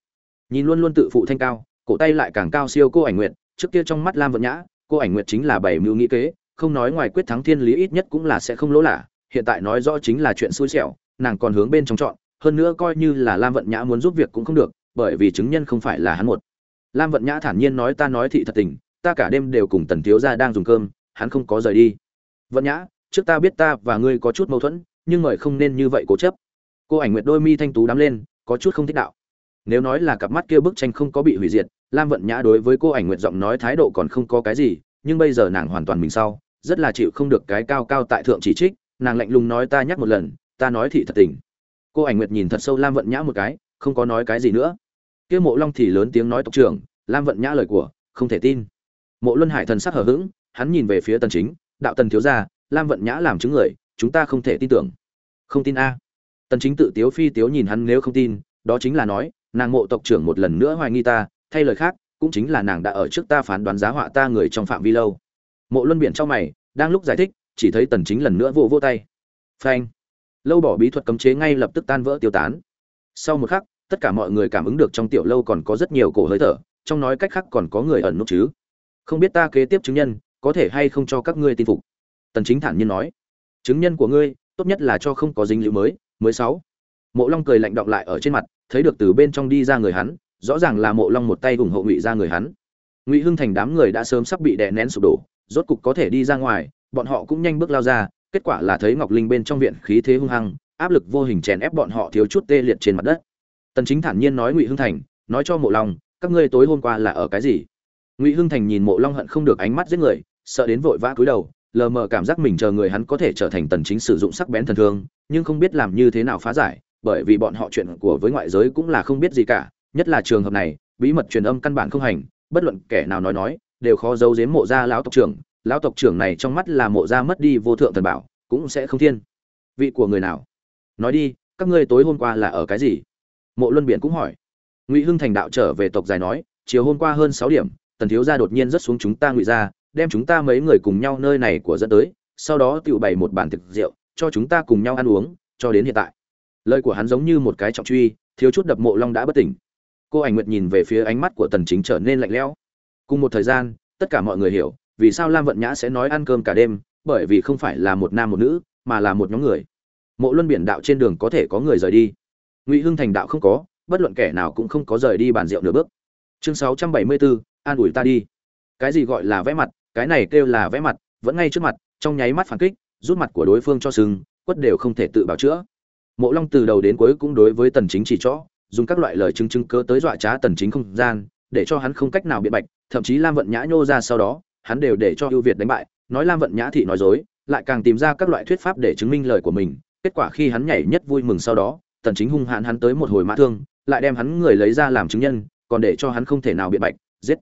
Speaker 1: Nhìn luôn luôn tự phụ thanh cao, cổ tay lại càng cao siêu cô ảnh nguyện trước kia trong mắt lam vận nhã, cô ảnh Nguyệt chính là bảy mưu nghĩ kế, không nói ngoài quyết thắng thiên lý ít nhất cũng là sẽ không lỗ lạ hiện tại nói rõ chính là chuyện xui xẻo, nàng còn hướng bên trong chọn, hơn nữa coi như là lam vận nhã muốn giúp việc cũng không được, bởi vì chứng nhân không phải là hắn một. Lam vận nhã thản nhiên nói ta nói thị thật tình, ta cả đêm đều cùng tần thiếu gia đang dùng cơm, hắn không có rời đi. Vận nhã, trước ta biết ta và ngươi có chút mâu thuẫn, nhưng mời không nên như vậy cố chấp. Cô ảnh nguyệt đôi mi thanh tú đắm lên, có chút không thích đạo. Nếu nói là cặp mắt kia bức tranh không có bị hủy diệt lam vận nhã đối với cô ảnh nguyện giọng nói thái độ còn không có cái gì, nhưng bây giờ nàng hoàn toàn mình sau, rất là chịu không được cái cao cao tại thượng chỉ trích, nàng lạnh lùng nói ta nhắc một lần, ta nói thị thật tình. Cô ảnh nguyệt nhìn thật sâu lam vận nhã một cái, không có nói cái gì nữa. Kia mộ long thì lớn tiếng nói tộc trưởng, lam vận nhã lời của, không thể tin. Mộ luân hải thần sắc hờ hững, hắn nhìn về phía tần chính, đạo tần thiếu gia, lam vận nhã làm chứng người, chúng ta không thể tin tưởng. Không tin a. Tần chính tự tiếu phi tiếu nhìn hắn nếu không tin, đó chính là nói, nàng mộ tộc trưởng một lần nữa hoài nghi ta thay lời khác, cũng chính là nàng đã ở trước ta phán đoán giá họa ta người trong phạm vi lâu. Mộ luân biển trong mày, đang lúc giải thích, chỉ thấy tần chính lần nữa vỗ vỗ tay. Phanh. Lâu bỏ bí thuật cấm chế ngay lập tức tan vỡ tiêu tán. Sau một khắc, tất cả mọi người cảm ứng được trong tiểu lâu còn có rất nhiều cổ hơi thở, trong nói cách khác còn có người ẩn nút chứ. Không biết ta kế tiếp chứng nhân, có thể hay không cho các ngươi tin phục? Tần chính thản nhiên nói. Chứng nhân của ngươi, tốt nhất là cho không có dính liễu mới mới sáu. Mộ long cười lạnh đọng lại ở trên mặt, thấy được từ bên trong đi ra người hắn rõ ràng là mộ long một tay ủng hộ ngụy ra người hắn. Ngụy hưng thành đám người đã sớm sắp bị đè nén sụp đổ, rốt cục có thể đi ra ngoài, bọn họ cũng nhanh bước lao ra, kết quả là thấy ngọc linh bên trong viện khí thế hung hăng, áp lực vô hình chèn ép bọn họ thiếu chút tê liệt trên mặt đất. Tần chính thản nhiên nói ngụy hưng thành, nói cho mộ long, các ngươi tối hôm qua là ở cái gì? Ngụy hưng thành nhìn mộ long hận không được ánh mắt giết người, sợ đến vội vã cúi đầu, lờ mờ cảm giác mình chờ người hắn có thể trở thành tần chính sử dụng sắc bén thần thương, nhưng không biết làm như thế nào phá giải, bởi vì bọn họ chuyện của với ngoại giới cũng là không biết gì cả nhất là trường hợp này, bí mật truyền âm căn bản không hành, bất luận kẻ nào nói nói, đều khó giấu giếm mộ gia lão tộc trưởng. Lão tộc trưởng này trong mắt là mộ gia mất đi vô thượng thần bảo, cũng sẽ không thiên. Vị của người nào? Nói đi, các ngươi tối hôm qua là ở cái gì? Mộ luân biển cũng hỏi. Ngụy hưng thành đạo trở về tộc dài nói, chiều hôm qua hơn sáu điểm, tần thiếu gia đột nhiên rất xuống chúng ta ngụy ra đem chúng ta mấy người cùng nhau nơi này của dẫn tới, sau đó tự bày một bàn thực rượu, cho chúng ta cùng nhau ăn uống, cho đến hiện tại. Lời của hắn giống như một cái trọng truy, thiếu chút đập mộ long đã bất tỉnh cô ảnh nguyệt nhìn về phía ánh mắt của tần chính trở nên lạnh lẽo. Cùng một thời gian tất cả mọi người hiểu vì sao lam vận nhã sẽ nói ăn cơm cả đêm bởi vì không phải là một nam một nữ mà là một nhóm người. Mộ luân biển đạo trên đường có thể có người rời đi. Ngụy hưng thành đạo không có bất luận kẻ nào cũng không có rời đi bàn rượu nửa bước. Chương 674, an ủi ta đi. Cái gì gọi là vẽ mặt cái này kêu là vẽ mặt vẫn ngay trước mặt trong nháy mắt phản kích rút mặt của đối phương cho sừng quất đều không thể tự bảo chữa. Mộ long từ đầu đến cuối cũng đối với tần chính chỉ chó dùng các loại lời chứng chứng cớ tới dọa trá tần chính không gian, để cho hắn không cách nào biện bạch, thậm chí lam vận nhã nhô ra sau đó, hắn đều để cho ưu việt đánh bại. Nói lam vận nhã thị nói dối, lại càng tìm ra các loại thuyết pháp để chứng minh lời của mình. Kết quả khi hắn nhảy nhất vui mừng sau đó, tần chính hung hãn hắn tới một hồi mã thương, lại đem hắn người lấy ra làm chứng nhân, còn để cho hắn không thể nào biện bạch. Giết!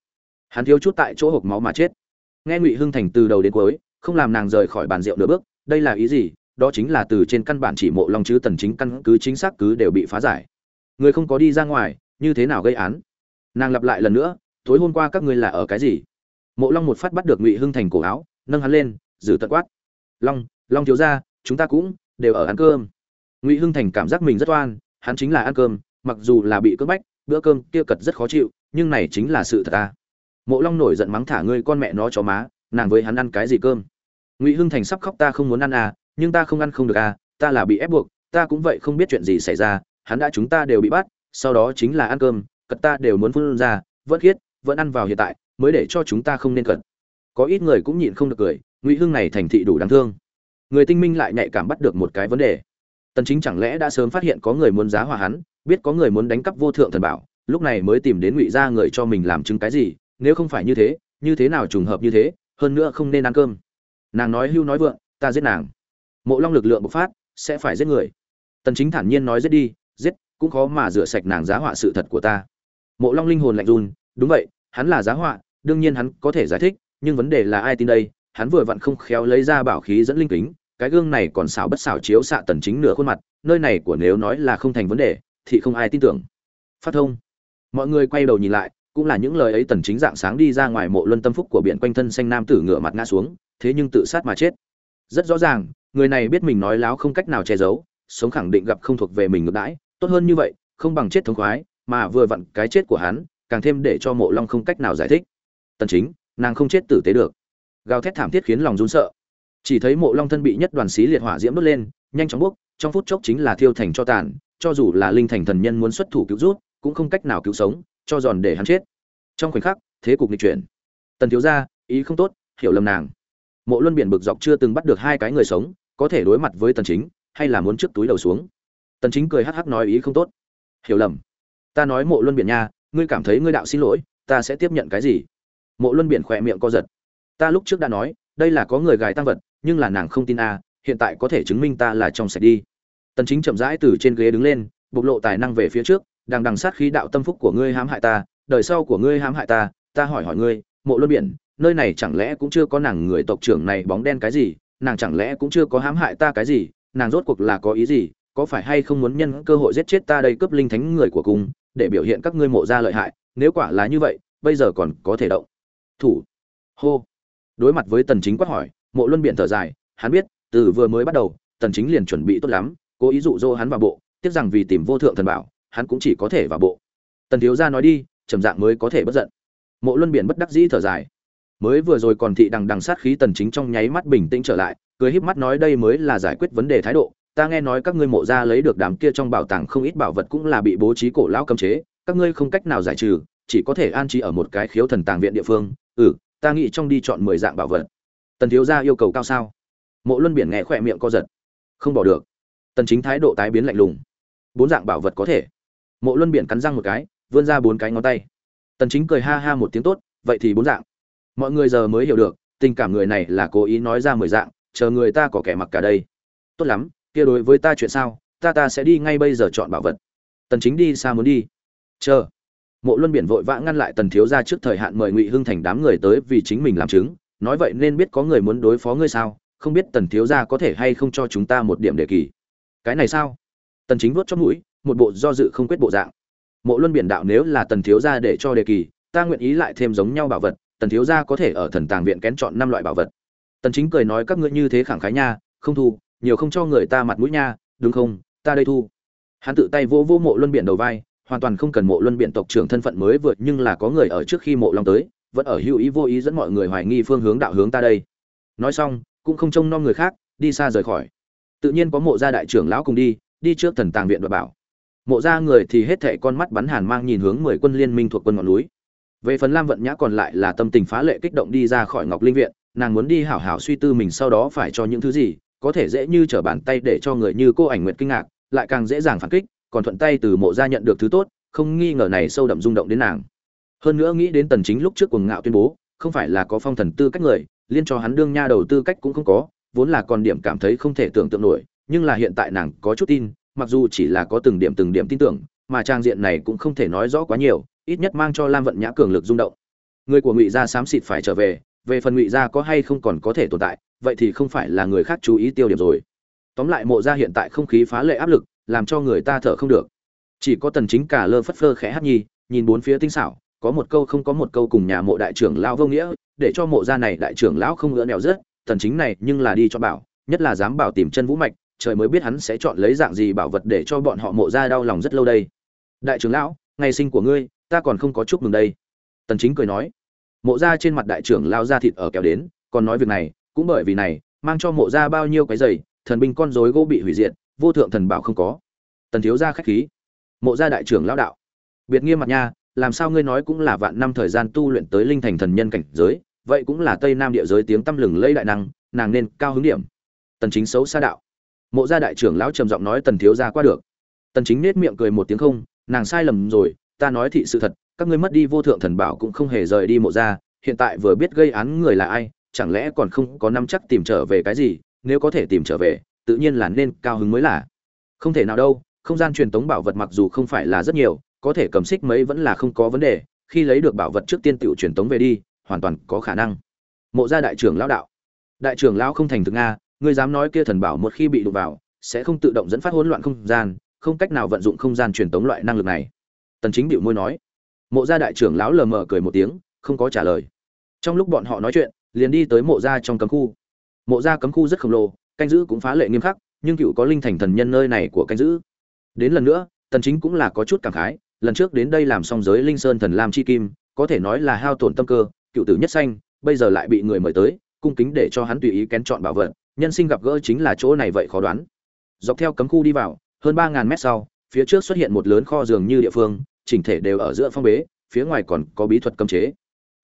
Speaker 1: Hắn thiếu chút tại chỗ hộc máu mà chết. Nghe ngụy hưng thành từ đầu đến cuối, không làm nàng rời khỏi bàn rượu nửa bước, đây là ý gì? Đó chính là từ trên căn bản chỉ mộ long chứ tần chính căn cứ chính xác cứ đều bị phá giải người không có đi ra ngoài, như thế nào gây án? Nàng lặp lại lần nữa, tối hôm qua các ngươi là ở cái gì? Mộ long một phát bắt được ngụy hưng thành cổ áo, nâng hắn lên, giữ tận quát. Long long thiếu gia, chúng ta cũng đều ở ăn cơm. Ngụy hưng thành cảm giác mình rất oan, hắn chính là ăn cơm, mặc dù là bị cưỡng bách, bữa cơm kia cật rất khó chịu, nhưng này chính là sự thật ta. Mộ long nổi giận mắng thả ngươi con mẹ nó cho má, nàng với hắn ăn cái gì cơm? Ngụy hưng thành sắp khóc ta không muốn ăn à nhưng ta không ăn không được à ta là bị ép buộc, ta cũng vậy không biết chuyện gì xảy ra hắn đã chúng ta đều bị bắt, sau đó chính là ăn cơm, cật ta đều muốn phun ra, vẫn khiết, vẫn ăn vào hiện tại, mới để cho chúng ta không nên cật. Có ít người cũng nhịn không được cười, ngụy hưng này thành thị đủ đáng thương. Người tinh minh lại nhạy cảm bắt được một cái vấn đề. Tần chính chẳng lẽ đã sớm phát hiện có người muốn giá hòa hắn, biết có người muốn đánh cắp vô thượng thần bảo, lúc này mới tìm đến ngụy gia người cho mình làm chứng cái gì, nếu không phải như thế như thế nào trùng hợp như thế, hơn nữa không nên ăn cơm. Nàng nói hưu nói vượng, ta giết nàng. Mộ long lực lượng bộc phát, sẽ phải giết người. Tần chính thản nhiên nói giết đi giết, cũng khó mà rửa sạch nàng giá họa sự thật của ta. Mộ long linh hồn lạnh run, đúng vậy, hắn là giá họa, đương nhiên hắn có thể giải thích, nhưng vấn đề là ai tin đây? Hắn vừa vặn không khéo lấy ra bảo khí dẫn linh kính, cái gương này còn xảo bất xảo chiếu xạ tần chính nửa khuôn mặt, nơi này của nếu nói là không thành vấn đề, thì không ai tin tưởng. Phát thông. Mọi người quay đầu nhìn lại, cũng là những lời ấy tần chính dạng sáng đi ra ngoài mộ luân tâm phúc của biển quanh thân xanh nam tử ngửa mặt ngã xuống, thế nhưng tự sát mà chết. Rất rõ ràng, người này biết mình nói láo không cách nào che giấu sống khẳng định gặp không thuộc về mình ngược đãi, tốt hơn như vậy, không bằng chết thống khoái, mà vừa vặn cái chết của hắn, càng thêm để cho mộ long không cách nào giải thích. Tần chính, nàng không chết tử tế được. Gào thét thảm thiết khiến lòng run sợ. Chỉ thấy mộ long thân bị nhất đoàn xí liệt hỏa diễm đốt lên, nhanh chóng bốc, trong phút chốc chính là thiêu thành cho tàn, cho dù là linh thành thần nhân muốn xuất thủ cứu rút, cũng không cách nào cứu sống, cho giòn để hắn chết. Trong khoảnh khắc, thế cục nghịch chuyển. Tần thiếu gia, ý không tốt, hiểu lầm nàng. Mộ luân biển bực dọc chưa từng bắt được hai cái người sống, có thể đối mặt với tần chính hay là muốn trước túi đầu xuống? Tần chính cười hắc hắc nói ý không tốt. Hiểu lầm. Ta nói mộ luân biển nha, ngươi cảm thấy ngươi đạo xin lỗi, ta sẽ tiếp nhận cái gì? Mộ luân biển khỏe miệng co giật. Ta lúc trước đã nói, đây là có người gài tăng vật, nhưng là nàng không tin a, hiện tại có thể chứng minh ta là trong sạch đi. Tần chính chậm rãi từ trên ghế đứng lên, bộc lộ tài năng về phía trước, đang đằng sát khí đạo tâm phúc của ngươi hãm hại ta, đời sau của ngươi hãm hại ta ta hỏi hỏi ngươi, mộ luân biển, nơi này chẳng lẽ cũng chưa có nàng người tộc trưởng này bóng đen cái gì, nàng chẳng lẽ cũng chưa có hãm hại ta cái gì nàng rốt cuộc là có ý gì, có phải hay không muốn nhân cơ hội giết chết ta đây cướp linh thánh người của cung để biểu hiện các ngươi mộ gia lợi hại, nếu quả là như vậy, bây giờ còn có thể động. Thủ. Hô. Đối mặt với tần chính quát hỏi, mộ luân biện thở dài, hắn biết, từ vừa mới bắt đầu, tần chính liền chuẩn bị tốt lắm, cố ý dụ dỗ hắn vào bộ, tiếc rằng vì tìm vô thượng thần bảo, hắn cũng chỉ có thể vào bộ. Tần thiếu gia nói đi, trầm dạng mới có thể bất giận. Mộ luân biển bất đắc dĩ thở dài. Mới vừa rồi còn thị đằng đằng sát khí tần chính trong nháy mắt bình tĩnh trở lại cười híp mắt nói đây mới là giải quyết vấn đề thái độ, ta nghe nói các ngươi mộ gia lấy được đám kia trong bảo tàng không ít bảo vật cũng là bị bố trí cổ lão cấm chế, các ngươi không cách nào giải trừ, chỉ có thể an trí ở một cái khiếu thần tàng viện địa phương. Ừ ta nghĩ trong đi chọn 10 dạng bảo vật. Tần thiếu gia yêu cầu cao sao? Mộ luân biển nghe khỏe miệng co giật. Không bỏ được. Tần chính thái độ tái biến lạnh lùng. Bốn dạng bảo vật có thể. Mộ luân biển cắn răng một cái, vươn ra bốn cái ngón tay. Tần chính cười ha ha một tiếng tốt, vậy thì bốn dạng. Mọi người giờ mới hiểu được, tình cảm người này là cố ý nói ra mười dạng chờ người ta có kẻ mặc cả đây. Tốt lắm, kia đối với ta chuyện sao? Ta ta sẽ đi ngay bây giờ chọn bảo vật. Tần chính đi xa muốn đi. Chờ. Mộ luân biển vội vã ngăn lại tần thiếu gia trước thời hạn mời ngụy hưng thành đám người tới vì chính mình làm chứng. Nói vậy nên biết có người muốn đối phó ngươi sao? Không biết tần thiếu gia có thể hay không cho chúng ta một điểm đề kỳ. Cái này sao? Tần chính vuốt chót mũi, một bộ do dự không quyết bộ dạng. Mộ luân biển đạo nếu là tần thiếu gia để cho đề kỳ, ta nguyện ý lại thêm giống nhau bảo vật, tần thiếu gia có thể ở thần tàng viện kén chọn năm loại bảo vật tần chính cười nói các ngươi như thế khẳng khái nha, không thu, nhiều không cho người ta mặt mũi nha, đúng không, ta đây thu. Hắn tự tay vô vô mộ luân biển đầu vai, hoàn toàn không cần mộ luân biển tộc trưởng thân phận mới vượt nhưng là có người ở trước khi mộ long tới, vẫn ở hữu ý vô ý dẫn mọi người hoài nghi phương hướng đạo hướng ta đây. Nói xong, cũng không trông nom người khác, đi xa rời khỏi. Tự nhiên có mộ gia đại trưởng lão cùng đi đi trước thần tàng viện và bảo. Mộ gia người thì hết thệ con mắt bắn hàn mang nhìn hướng mười quân liên minh thuộc quân ngọn núi. Về phần lam vận nhã còn lại là tâm tình phá lệ kích động đi ra khỏi ngọc linh viện nàng muốn đi hảo hảo suy tư mình sau đó phải cho những thứ gì, có thể dễ như trở bàn tay để cho người như cô ảnh nguyệt kinh ngạc, lại càng dễ dàng phản kích, còn thuận tay từ mộ gia nhận được thứ tốt, không nghi ngờ này sâu đậm rung động đến nàng. Hơn nữa nghĩ đến tần chính lúc trước cuồng ngạo tuyên bố, không phải là có phong thần tư cách người, liên cho hắn đương nha đầu tư cách cũng không có, vốn là còn điểm cảm thấy không thể tưởng tượng nổi, nhưng là hiện tại nàng có chút tin, mặc dù chỉ là có từng điểm từng điểm tin tưởng, mà trang diện này cũng không thể nói rõ quá nhiều, ít nhất mang cho lam vận nhã cường lực rung động. Người của ngụy gia xám xịt phải trở về về phần ngụy gia có hay không còn có thể tồn tại, vậy thì không phải là người khác chú ý tiêu điểm rồi. Tóm lại mộ gia hiện tại không khí phá lệ áp lực, làm cho người ta thở không được. Chỉ có tần chính cả lơ phất phơ khẽ hát nhi, nhìn bốn phía tinh xảo, có một câu không có một câu cùng nhà mộ đại trưởng lão vô nghĩa, để cho mộ gia này đại trưởng lão không ngỡ nẻo rớt, tần chính này nhưng là đi cho bảo, nhất là dám bảo tìm chân vũ mạch, trời mới biết hắn sẽ chọn lấy dạng gì bảo vật để cho bọn họ mộ gia đau lòng rất lâu đây. Đại trưởng lão, ngày sinh của ngươi, ta còn không có chúc mừng đây. Tần chính cười nói mộ gia trên mặt đại trưởng lao ra thịt ở kéo đến, còn nói việc này, cũng bởi vì này, mang cho mộ gia bao nhiêu cái giày, thần binh con rối gỗ bị hủy diệt, vô thượng thần bảo không có. Tần thiếu gia khách khí. Mộ gia đại trưởng lão đạo. Biệt nghiêm mặt nha, làm sao ngươi nói cũng là vạn năm thời gian tu luyện tới linh thành thần nhân cảnh giới, vậy cũng là tây nam địa giới tiếng tăm lừng lây đại năng, nàng nên cao hứng điểm. Tần chính xấu xa đạo. Mộ gia đại trưởng lão trầm giọng nói tần thiếu gia qua được. Tần chính nết miệng cười một tiếng không, nàng sai lầm rồi, ta nói thị sự thật các ngươi mất đi vô thượng thần bảo cũng không hề rời đi mộ gia, hiện tại vừa biết gây án người là ai, chẳng lẽ còn không có năm chắc tìm trở về cái gì, nếu có thể tìm trở về, tự nhiên là nên cao hứng mới là. Không thể nào đâu, không gian truyền tống bảo vật mặc dù không phải là rất nhiều, có thể cầm xích mấy vẫn là không có vấn đề, khi lấy được bảo vật trước tiên tiểu truyền tống về đi, hoàn toàn có khả năng. Mộ gia đại trưởng lão đạo. Đại trưởng lão không thành thực nga, ngươi dám nói kia thần bảo một khi bị đụng vào, sẽ không tự động dẫn phát hỗn loạn không gian, không cách nào vận dụng không gian truyền tống loại năng lực này. Tần chính điệu môi nói mộ gia đại trưởng lão lờ mờ cười một tiếng, không có trả lời. Trong lúc bọn họ nói chuyện, liền đi tới mộ gia trong cấm khu. Mộ gia cấm khu rất khổng lồ, canh giữ cũng phá lệ nghiêm khắc, nhưng cựu có linh thành thần nhân nơi này của canh giữ. Đến lần nữa, tần chính cũng là có chút cảm khái, lần trước đến đây làm xong giới linh sơn thần lam chi kim, có thể nói là hao tổn tâm cơ, cựu tử nhất xanh bây giờ lại bị người mời tới, cung kính để cho hắn tùy ý kén chọn bảo vật, nhân sinh gặp gỡ chính là chỗ này vậy khó đoán. Dọc theo cấm khu đi vào, hơn ba ngàn mét sau, phía trước xuất hiện một lớn kho giường như địa phương chỉnh thể đều ở giữa phong bế, phía ngoài còn có bí thuật cấm chế.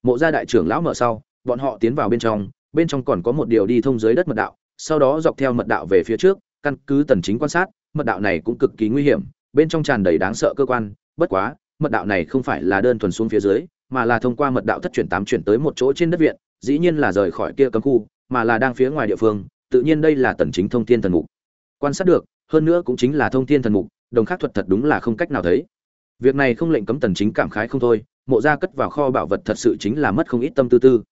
Speaker 1: Mộ gia đại trưởng lão mở sau, bọn họ tiến vào bên trong bên trong còn có một điều đi thông dưới đất mật đạo, sau đó dọc theo mật đạo về phía trước, căn cứ tần chính quan sát, mật đạo này cũng cực kỳ nguy hiểm, bên trong tràn đầy đáng sợ cơ quan, bất quá, mật đạo này không phải là đơn thuần xuống phía dưới, mà là thông qua mật đạo thất chuyển tám chuyển tới một chỗ trên đất viện, dĩ nhiên là rời khỏi kia cấm khu, mà là đang phía ngoài địa phương, tự nhiên đây là tần chính thông thiên thần mục. Quan sát được, hơn nữa cũng chính là thông thiên thần mục, đồng khác thuật thật đúng là không cách nào thấy việc này không lệnh cấm tần chính cảm khái không thôi, mộ gia cất vào kho bảo vật thật sự chính là mất không ít tâm tư tư.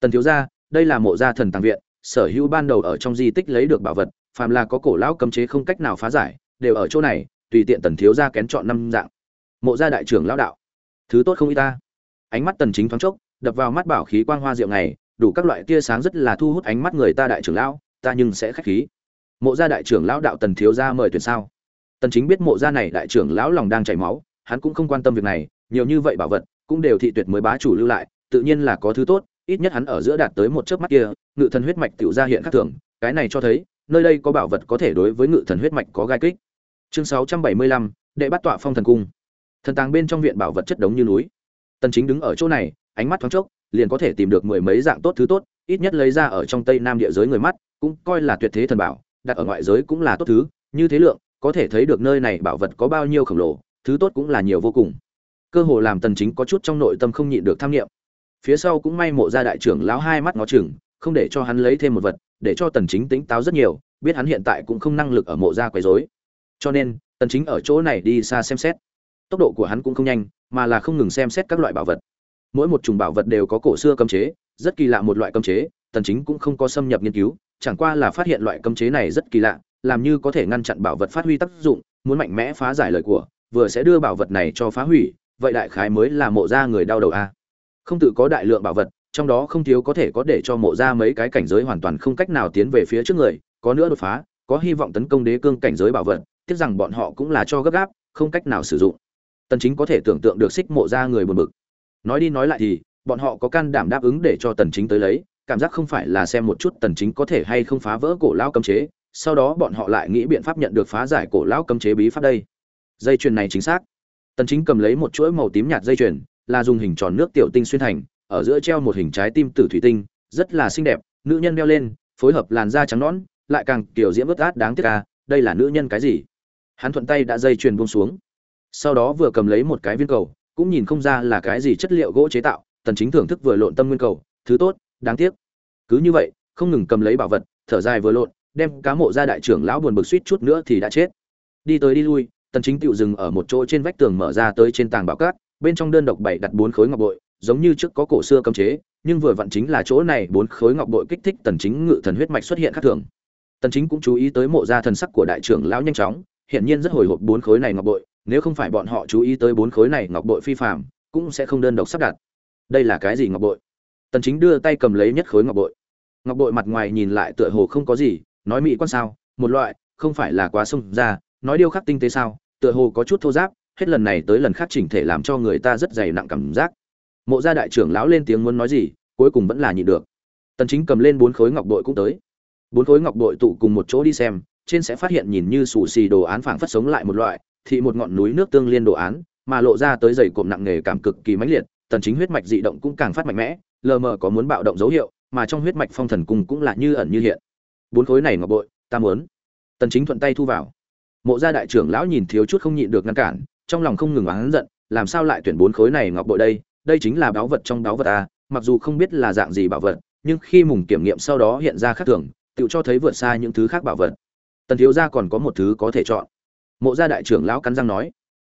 Speaker 1: Tần thiếu gia, đây là mộ gia thần tàng viện, sở hữu ban đầu ở trong di tích lấy được bảo vật, phàm là có cổ lão cấm chế không cách nào phá giải, đều ở chỗ này, tùy tiện tần thiếu gia kén chọn năm dạng. Mộ gia đại trưởng lão đạo, thứ tốt không ít ta. Ánh mắt tần chính thoáng chốc, đập vào mắt bảo khí quang hoa diệu này, đủ các loại tia sáng rất là thu hút ánh mắt người ta đại trưởng lão, ta nhưng sẽ khách khí. Mộ gia đại trưởng lão đạo tần thiếu gia mời tuyển sao? Tần chính biết mộ gia này đại trưởng lão lòng đang chảy máu hắn cũng không quan tâm việc này nhiều như vậy bảo vật cũng đều thị tuyệt mới bá chủ lưu lại tự nhiên là có thứ tốt ít nhất hắn ở giữa đạt tới một chớp mắt kia ngự thần huyết mạch tiểu ra hiện khác thường cái này cho thấy nơi đây có bảo vật có thể đối với ngự thần huyết mạch có gai kích. Chương 675, đệ bắt tọa phong thần cung. Thần tàng bên trong viện bảo vật chất đống như núi. Tần chính đứng ở chỗ này ánh mắt thoáng chốc liền có thể tìm được mười mấy dạng tốt thứ tốt ít nhất lấy ra ở trong tây nam địa giới người mắt cũng coi là tuyệt thế thần bảo đặt ở ngoại giới cũng là tốt thứ như thế lượng có thể thấy được nơi này bảo vật có bao nhiêu khổng lồ thứ tốt cũng là nhiều vô cùng. Cơ hồ làm tần chính có chút trong nội tâm không nhịn được tham niệm. Phía sau cũng may mộ gia đại trưởng lão hai mắt ngó chừng, không để cho hắn lấy thêm một vật, để cho tần chính tính táo rất nhiều, biết hắn hiện tại cũng không năng lực ở mộ gia quấy rối. Cho nên, tần chính ở chỗ này đi xa xem xét. Tốc độ của hắn cũng không nhanh, mà là không ngừng xem xét các loại bảo vật. Mỗi một chủng bảo vật đều có cổ xưa cấm chế, rất kỳ lạ một loại cấm chế, tần chính cũng không có xâm nhập nghiên cứu, chẳng qua là phát hiện loại cấm chế này rất kỳ lạ, làm như có thể ngăn chặn bảo vật phát huy tác dụng, muốn mạnh mẽ phá giải lời của vừa sẽ đưa bảo vật này cho phá hủy, vậy đại khái mới là mộ gia người đau đầu a. Không tự có đại lượng bảo vật, trong đó không thiếu có thể có để cho mộ gia mấy cái cảnh giới hoàn toàn không cách nào tiến về phía trước người, có nữa đột phá, có hy vọng tấn công đế cương cảnh giới bảo vật, tiếc rằng bọn họ cũng là cho gấp gáp, không cách nào sử dụng. Tần chính có thể tưởng tượng được xích mộ gia người buồn bực. Nói đi nói lại thì, bọn họ có can đảm đáp ứng để cho tần chính tới lấy, cảm giác không phải là xem một chút tần chính có thể hay không phá vỡ cổ lão cấm chế, sau đó bọn họ lại nghĩ biện pháp nhận được phá giải cổ lão cấm chế bí pháp đây dây chuyền này chính xác. Tần chính cầm lấy một chuỗi màu tím nhạt dây chuyền, là dùng hình tròn nước tiểu tinh xuyên thành, ở giữa treo một hình trái tim tử thủy tinh, rất là xinh đẹp, nữ nhân đeo lên, phối hợp làn da trắng nõn, lại càng kiểu diễm bớt át đáng tiếc à đây là nữ nhân cái gì? Hắn thuận tay đã dây chuyền buông xuống. Sau đó vừa cầm lấy một cái viên cầu, cũng nhìn không ra là cái gì chất liệu gỗ chế tạo, tần chính thưởng thức vừa lộn tâm nguyên cầu, thứ tốt, đáng tiếc. Cứ như vậy, không ngừng cầm lấy bảo vật, thở dài vừa lộn, đem cá mộ ra đại trưởng lão buồn bực suýt chút nữa thì đã chết. Đi tới đi lui tần chính tựu dừng ở một chỗ trên vách tường mở ra tới trên tàng bảo cát, bên trong đơn độc bảy đặt bốn khối ngọc bội, giống như trước có cổ xưa cấm chế, nhưng vừa vặn chính là chỗ này bốn khối ngọc bội kích thích tần chính ngự thần huyết mạch xuất hiện khác thường. Tần chính cũng chú ý tới mộ gia thần sắc của đại trưởng lão nhanh chóng hiện nhiên rất hồi hộp bốn khối này ngọc bội, nếu không phải bọn họ chú ý tới bốn khối này ngọc bội phi phàm, cũng sẽ không đơn độc sắp đặt. Đây là cái gì ngọc bội? Tần chính đưa tay cầm lấy nhất khối ngọc bội. Ngọc bội mặt ngoài nhìn lại tựa hồ không có gì, nói mỹ quan sao, một loại, không phải là quá sông ra, nói điêu khắc tinh tế sao tựa hồ có chút thô giáp, hết lần này tới lần khác chỉnh thể làm cho người ta rất dày nặng cảm giác. Mộ gia đại trưởng lão lên tiếng muốn nói gì, cuối cùng vẫn là nhịn được. Tần chính cầm lên bốn khối ngọc bội cũng tới. Bốn khối ngọc bội tụ cùng một chỗ đi xem, trên sẽ phát hiện nhìn như sủ xì đồ án phảng phất sống lại một loại, thị một ngọn núi nước tương liên đồ án, mà lộ ra tới dày cộm nặng nghề cảm cực kỳ mãnh liệt, tần chính huyết mạch dị động cũng càng phát mạnh mẽ, lờ mờ có muốn bạo động dấu hiệu, mà trong huyết mạch phong thần cung cũng là như ẩn như hiện. Bốn khối này ngọc bội, ta muốn. Tần chính thuận tay thu vào mộ gia đại trưởng lão nhìn thiếu chút không nhịn được ngăn cản, trong lòng không ngừng oán giận, làm sao lại tuyển bốn khối này ngọc bội đây? Đây chính là báu vật trong báu vật à? mặc dù không biết là dạng gì bảo vật, nhưng khi mùng kiểm nghiệm sau đó hiện ra khác thường, tự cho thấy vượt xa những thứ khác bảo vật. Tần thiếu gia còn có một thứ có thể chọn. Mộ gia đại trưởng lão cắn răng nói,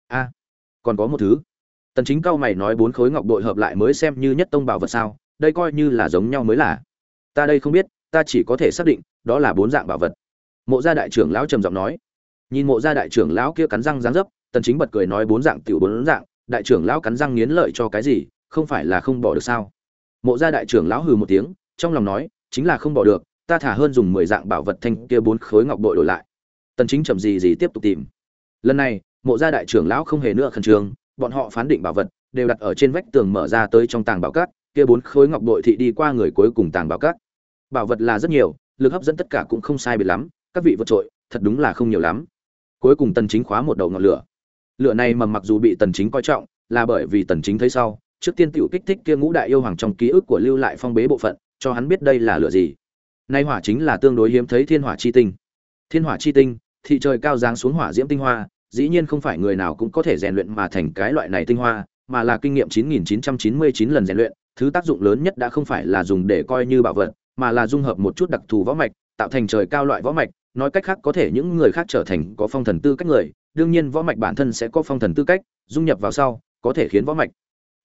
Speaker 1: a, còn có một thứ. Tần chính cao mày nói, bốn khối ngọc bội hợp lại mới xem như nhất tông bảo vật sao, đây coi như là giống nhau mới là. Ta đây không biết, ta chỉ có thể xác định, đó là bốn dạng bảo vật. Mộ gia đại trưởng lão trầm giọng nói nhìn mộ gia đại trưởng lão kia cắn răng ráng dấp, tần chính bật cười nói bốn dạng tiểu bốn dạng, đại trưởng lão cắn răng nghiến lợi cho cái gì, không phải là không bỏ được sao? Mộ gia đại trưởng lão hừ một tiếng, trong lòng nói, chính là không bỏ được, ta thả hơn dùng 10 dạng bảo vật thanh kia bốn khối ngọc bội đổi lại. Tần chính chậm gì gì tiếp tục tìm. Lần này, mộ gia đại trưởng lão không hề nữa khẩn trương, bọn họ phán định bảo vật, đều đặt ở trên vách tường mở ra tới trong tàng bảo cát, kia bốn khối ngọc bội thị đi qua người cuối cùng tàng bảo cát. Bảo vật là rất nhiều, lực hấp dẫn tất cả cũng không sai biệt lắm, các vị vượt trội, thật đúng là không nhiều lắm cuối cùng tần chính khóa một đầu ngọn lửa. Lửa này mà mặc dù bị tần chính coi trọng, là bởi vì tần chính thấy sau, trước tiên tiểu kích thích kia ngũ đại yêu hoàng trong ký ức của lưu lại phong bế bộ phận, cho hắn biết đây là lửa gì. Nay hỏa chính là tương đối hiếm thấy thiên hỏa chi tinh. Thiên hỏa chi tinh, thị trời cao giáng xuống hỏa diễm tinh hoa, dĩ nhiên không phải người nào cũng có thể rèn luyện mà thành cái loại này tinh hoa, mà là kinh nghiệm 9999 lần rèn luyện, thứ tác dụng lớn nhất đã không phải là dùng để coi như bảo vật, mà là dung hợp một chút đặc thù võ mạch, tạo thành trời cao loại võ mạch nói cách khác có thể những người khác trở thành có phong thần tư cách người, đương nhiên võ mạch bản thân sẽ có phong thần tư cách, dung nhập vào sau, có thể khiến võ mạch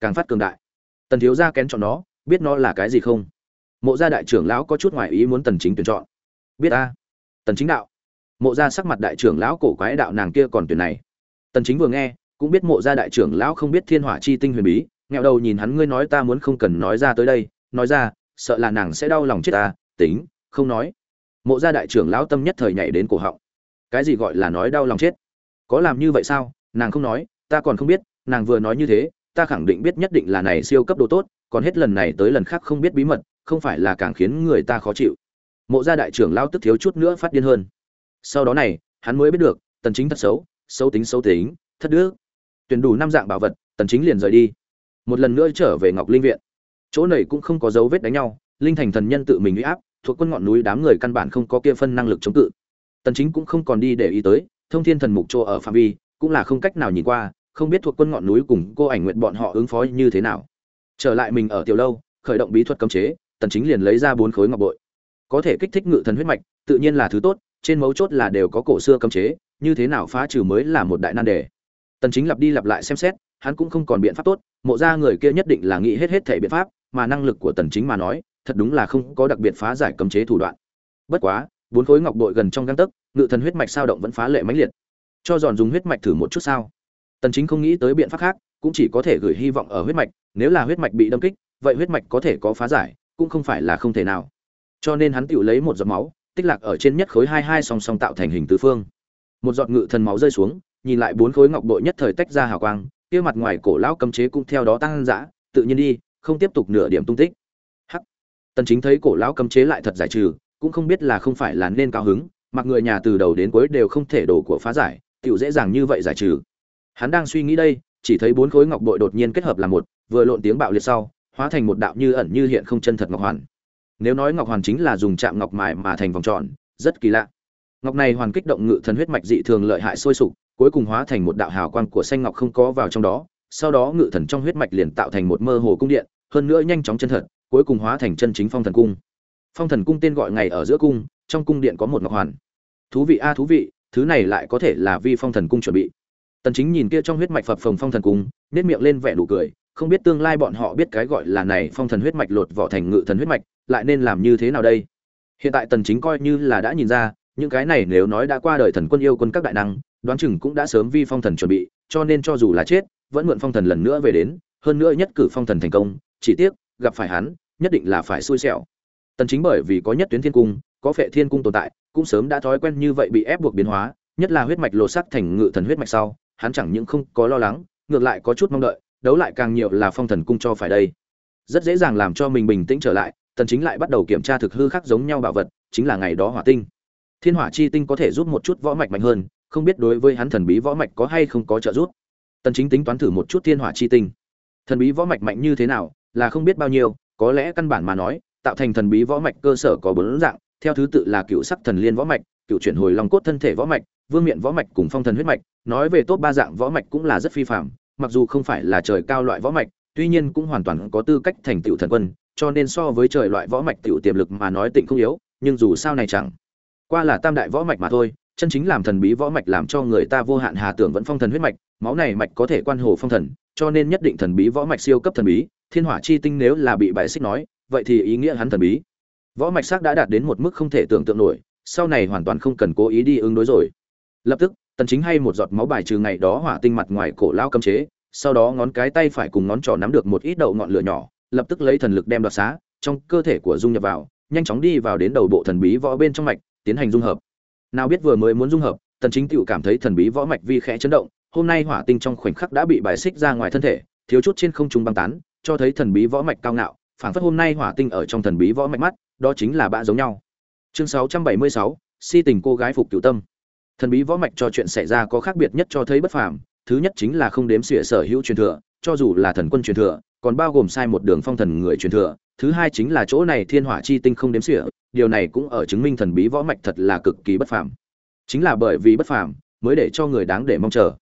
Speaker 1: càng phát cường đại. Tần thiếu gia kén chọn nó, biết nó là cái gì không? Mộ gia đại trưởng lão có chút ngoại ý muốn tần chính tuyển chọn. Biết a. Tần chính đạo. Mộ gia sắc mặt đại trưởng lão cổ quái đạo nàng kia còn tuyển này. Tần chính vừa nghe, cũng biết mộ gia đại trưởng lão không biết thiên hỏa chi tinh huyền bí, nghẹo đầu nhìn hắn, ngươi nói ta muốn không cần nói ra tới đây, nói ra, sợ là nàng sẽ đau lòng chết ta, tính, không nói mộ gia đại trưởng lão tâm nhất thời nhảy đến cổ họng. Cái gì gọi là nói đau lòng chết? Có làm như vậy sao? Nàng không nói, ta còn không biết, nàng vừa nói như thế, ta khẳng định biết nhất định là này siêu cấp độ tốt, còn hết lần này tới lần khác không biết bí mật, không phải là càng khiến người ta khó chịu. Mộ gia đại trưởng lão tức thiếu chút nữa phát điên hơn. Sau đó này, hắn mới biết được, tần chính thật xấu xấu tính xấu tính, thất đức. Tuyển đủ năm dạng bảo vật, tần chính liền rời đi. Một lần nữa trở về ngọc linh viện. Chỗ này cũng không có dấu vết đánh nhau, linh thành thần nhân tự mình uy áp thuộc quân ngọn núi đám người căn bản không có kia phân năng lực chống cự. Tần chính cũng không còn đi để ý tới, thông thiên thần mục chỗ ở phạm vi, cũng là không cách nào nhìn qua, không biết thuộc quân ngọn núi cùng cô ảnh nguyện bọn họ ứng phó như thế nào. Trở lại mình ở tiểu lâu, khởi động bí thuật cấm chế, tần chính liền lấy ra bốn khối ngọc bội. Có thể kích thích ngự thần huyết mạch, tự nhiên là thứ tốt, trên mấu chốt là đều có cổ xưa cấm chế, như thế nào phá trừ mới là một đại nan đề. Tần chính lặp đi lặp lại xem xét, hắn cũng không còn biện pháp tốt, mộ ra người kia nhất định là nghĩ hết hết thể biện pháp, mà năng lực của tần chính mà nói thật đúng là không có đặc biệt phá giải cấm chế thủ đoạn. Bất quá, bốn khối ngọc bội gần trong gang tấc, ngự thần huyết mạch sao động vẫn phá lệ mãnh liệt. Cho giòn dùng huyết mạch thử một chút sao? Tần chính không nghĩ tới biện pháp khác, cũng chỉ có thể gửi hy vọng ở huyết mạch, nếu là huyết mạch bị đâm kích, vậy huyết mạch có thể có phá giải, cũng không phải là không thể nào. Cho nên hắn tự lấy một giọt máu, tích lạc ở trên nhất khối hai hai song song tạo thành hình tứ phương. Một giọt ngự thần máu rơi xuống, nhìn lại bốn khối ngọc bội nhất thời tách ra hào quang, kia mặt ngoài cổ lão cấm chế cũng theo đó tăng dã, tự nhiên đi, không tiếp tục nửa điểm tung tích tần chính thấy cổ lão cấm chế lại thật giải trừ, cũng không biết là không phải là nên cao hứng, mặc người nhà từ đầu đến cuối đều không thể đổ của phá giải, tiểu dễ dàng như vậy giải trừ. Hắn đang suy nghĩ đây, chỉ thấy bốn khối ngọc bội đột nhiên kết hợp làm một, vừa lộn tiếng bạo liệt sau, hóa thành một đạo như ẩn như hiện không chân thật ngọc hoàn. Nếu nói ngọc hoàn chính là dùng chạm ngọc mài mà thành vòng tròn, rất kỳ lạ. Ngọc này hoàn kích động ngự thần huyết mạch dị thường lợi hại sôi sục, cuối cùng hóa thành một đạo hào quang của xanh ngọc không có vào trong đó, sau đó ngự thần trong huyết mạch liền tạo thành một mơ hồ cung điện, hơn nữa nhanh chóng chân thật cuối cùng hóa thành chân chính phong thần cung. Phong thần cung tên gọi ngày ở giữa cung, trong cung điện có một ngọc hoàn. Thú vị a, thú vị, thứ này lại có thể là vi phong thần cung chuẩn bị. Tần chính nhìn kia trong huyết mạch phập phồng phong thần cung, nét miệng lên vẻ nụ cười, không biết tương lai bọn họ biết cái gọi là này phong thần huyết mạch lột vỏ thành ngự thần huyết mạch, lại nên làm như thế nào đây? Hiện tại tần chính coi như là đã nhìn ra, những cái này nếu nói đã qua đời thần quân yêu quân các đại năng, đoán chừng cũng đã sớm vi phong thần chuẩn bị, cho nên cho dù là chết, vẫn mượn phong thần lần nữa về đến, hơn nữa nhất cử phong thần thành công, chỉ tiếc, gặp phải hắn nhất định là phải xui xẻo. Tần chính bởi vì có nhất tuyến thiên cung, có phệ thiên cung tồn tại, cũng sớm đã thói quen như vậy bị ép buộc biến hóa, nhất là huyết mạch lột sắc thành ngự thần huyết mạch sau, hắn chẳng những không có lo lắng, ngược lại có chút mong đợi, đấu lại càng nhiều là phong thần cung cho phải đây. Rất dễ dàng làm cho mình bình tĩnh trở lại, tần chính lại bắt đầu kiểm tra thực hư khác giống nhau bảo vật, chính là ngày đó hỏa tinh. Thiên hỏa chi tinh có thể giúp một chút võ mạch mạnh hơn, không biết đối với hắn thần bí võ mạch có hay không có trợ giúp. Tần chính tính toán thử một chút thiên hỏa chi tinh. Thần bí võ mạch mạnh như thế nào, là không biết bao nhiêu có lẽ căn bản mà nói, tạo thành thần bí võ mạch cơ sở có bốn dạng, theo thứ tự là cựu sắc thần liên võ mạch, cựu chuyển hồi long cốt thân thể võ mạch, vương miện võ mạch cùng phong thần huyết mạch, nói về tốt ba dạng võ mạch cũng là rất phi phạm mặc dù không phải là trời cao loại võ mạch, tuy nhiên cũng hoàn toàn có tư cách thành tựu thần quân, cho nên so với trời loại võ mạch tiểu tiềm lực mà nói tịnh không yếu, nhưng dù sao này chẳng qua là tam đại võ mạch mà thôi, chân chính làm thần bí võ mạch làm cho người ta vô hạn hà tưởng vẫn phong thần huyết mạch, máu này mạch có thể quan hồ phong thần, cho nên nhất định thần bí võ mạch siêu cấp thần bí thiên hỏa chi tinh nếu là bị bài xích nói, vậy thì ý nghĩa hắn thần bí. Võ mạch sắc đã đạt đến một mức không thể tưởng tượng nổi, sau này hoàn toàn không cần cố ý đi ứng đối rồi. Lập tức, tần chính hay một giọt máu bài trừ ngày đó hỏa tinh mặt ngoài cổ lao cấm chế, sau đó ngón cái tay phải cùng ngón trỏ nắm được một ít đậu ngọn lửa nhỏ, lập tức lấy thần lực đem đoạt xá, trong cơ thể của dung nhập vào, nhanh chóng đi vào đến đầu bộ thần bí võ bên trong mạch, tiến hành dung hợp. Nào biết vừa mới muốn dung hợp, tần chính tựu cảm thấy thần bí võ mạch vi khẽ chấn động, hôm nay hỏa tinh trong khoảnh khắc đã bị bài xích ra ngoài thân thể, thiếu chút trên không trung băng tán cho thấy thần bí võ mạch cao ngạo phản phất hôm nay hỏa tinh ở trong thần bí võ mạch mắt đó chính là bạ giống nhau. Chương 676, si tình cô gái phục cửu tâm. Thần bí võ mạch cho chuyện xảy ra có khác biệt nhất cho thấy bất phàm thứ nhất chính là không đếm xỉa sở hữu truyền thừa cho dù là thần quân truyền thừa còn bao gồm sai một đường phong thần người truyền thừa thứ hai chính là chỗ này thiên hỏa chi tinh không đếm xỉa điều này cũng ở chứng minh thần bí võ mạch thật là cực kỳ bất phàm. Chính là bởi vì bất phàm mới để cho người đáng để mong chờ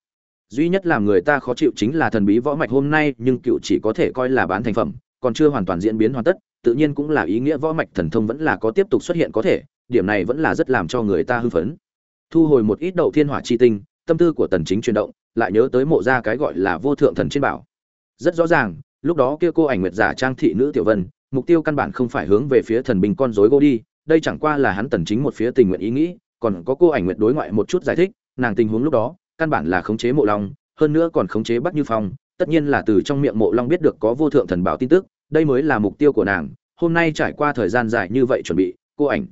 Speaker 1: duy nhất làm người ta khó chịu chính là thần bí võ mạch hôm nay, nhưng cựu chỉ có thể coi là bán thành phẩm, còn chưa hoàn toàn diễn biến hoàn tất, tự nhiên cũng là ý nghĩa võ mạch thần thông vẫn là có tiếp tục xuất hiện có thể, điểm này vẫn là rất làm cho người ta hư phấn. Thu hồi một ít đậu thiên hỏa chi tinh, tâm tư của tần chính chuyển động, lại nhớ tới mộ gia cái gọi là vô thượng thần trên bảo. Rất rõ ràng, lúc đó kia cô ảnh nguyệt giả trang thị nữ tiểu vân, mục tiêu căn bản không phải hướng về phía thần binh con rối gô đi, đây chẳng qua là hắn tần chính một phía tình nguyện ý nghĩ, còn có cô ảnh nguyệt đối ngoại một chút giải thích, nàng tình huống lúc đó căn bản là khống chế mộ long, hơn nữa còn khống chế bắc như phong, tất nhiên là từ trong miệng mộ long biết được có vô thượng thần bảo tin tức, đây mới là mục tiêu của nàng, hôm nay trải qua thời gian dài như vậy chuẩn bị, cô ảnh,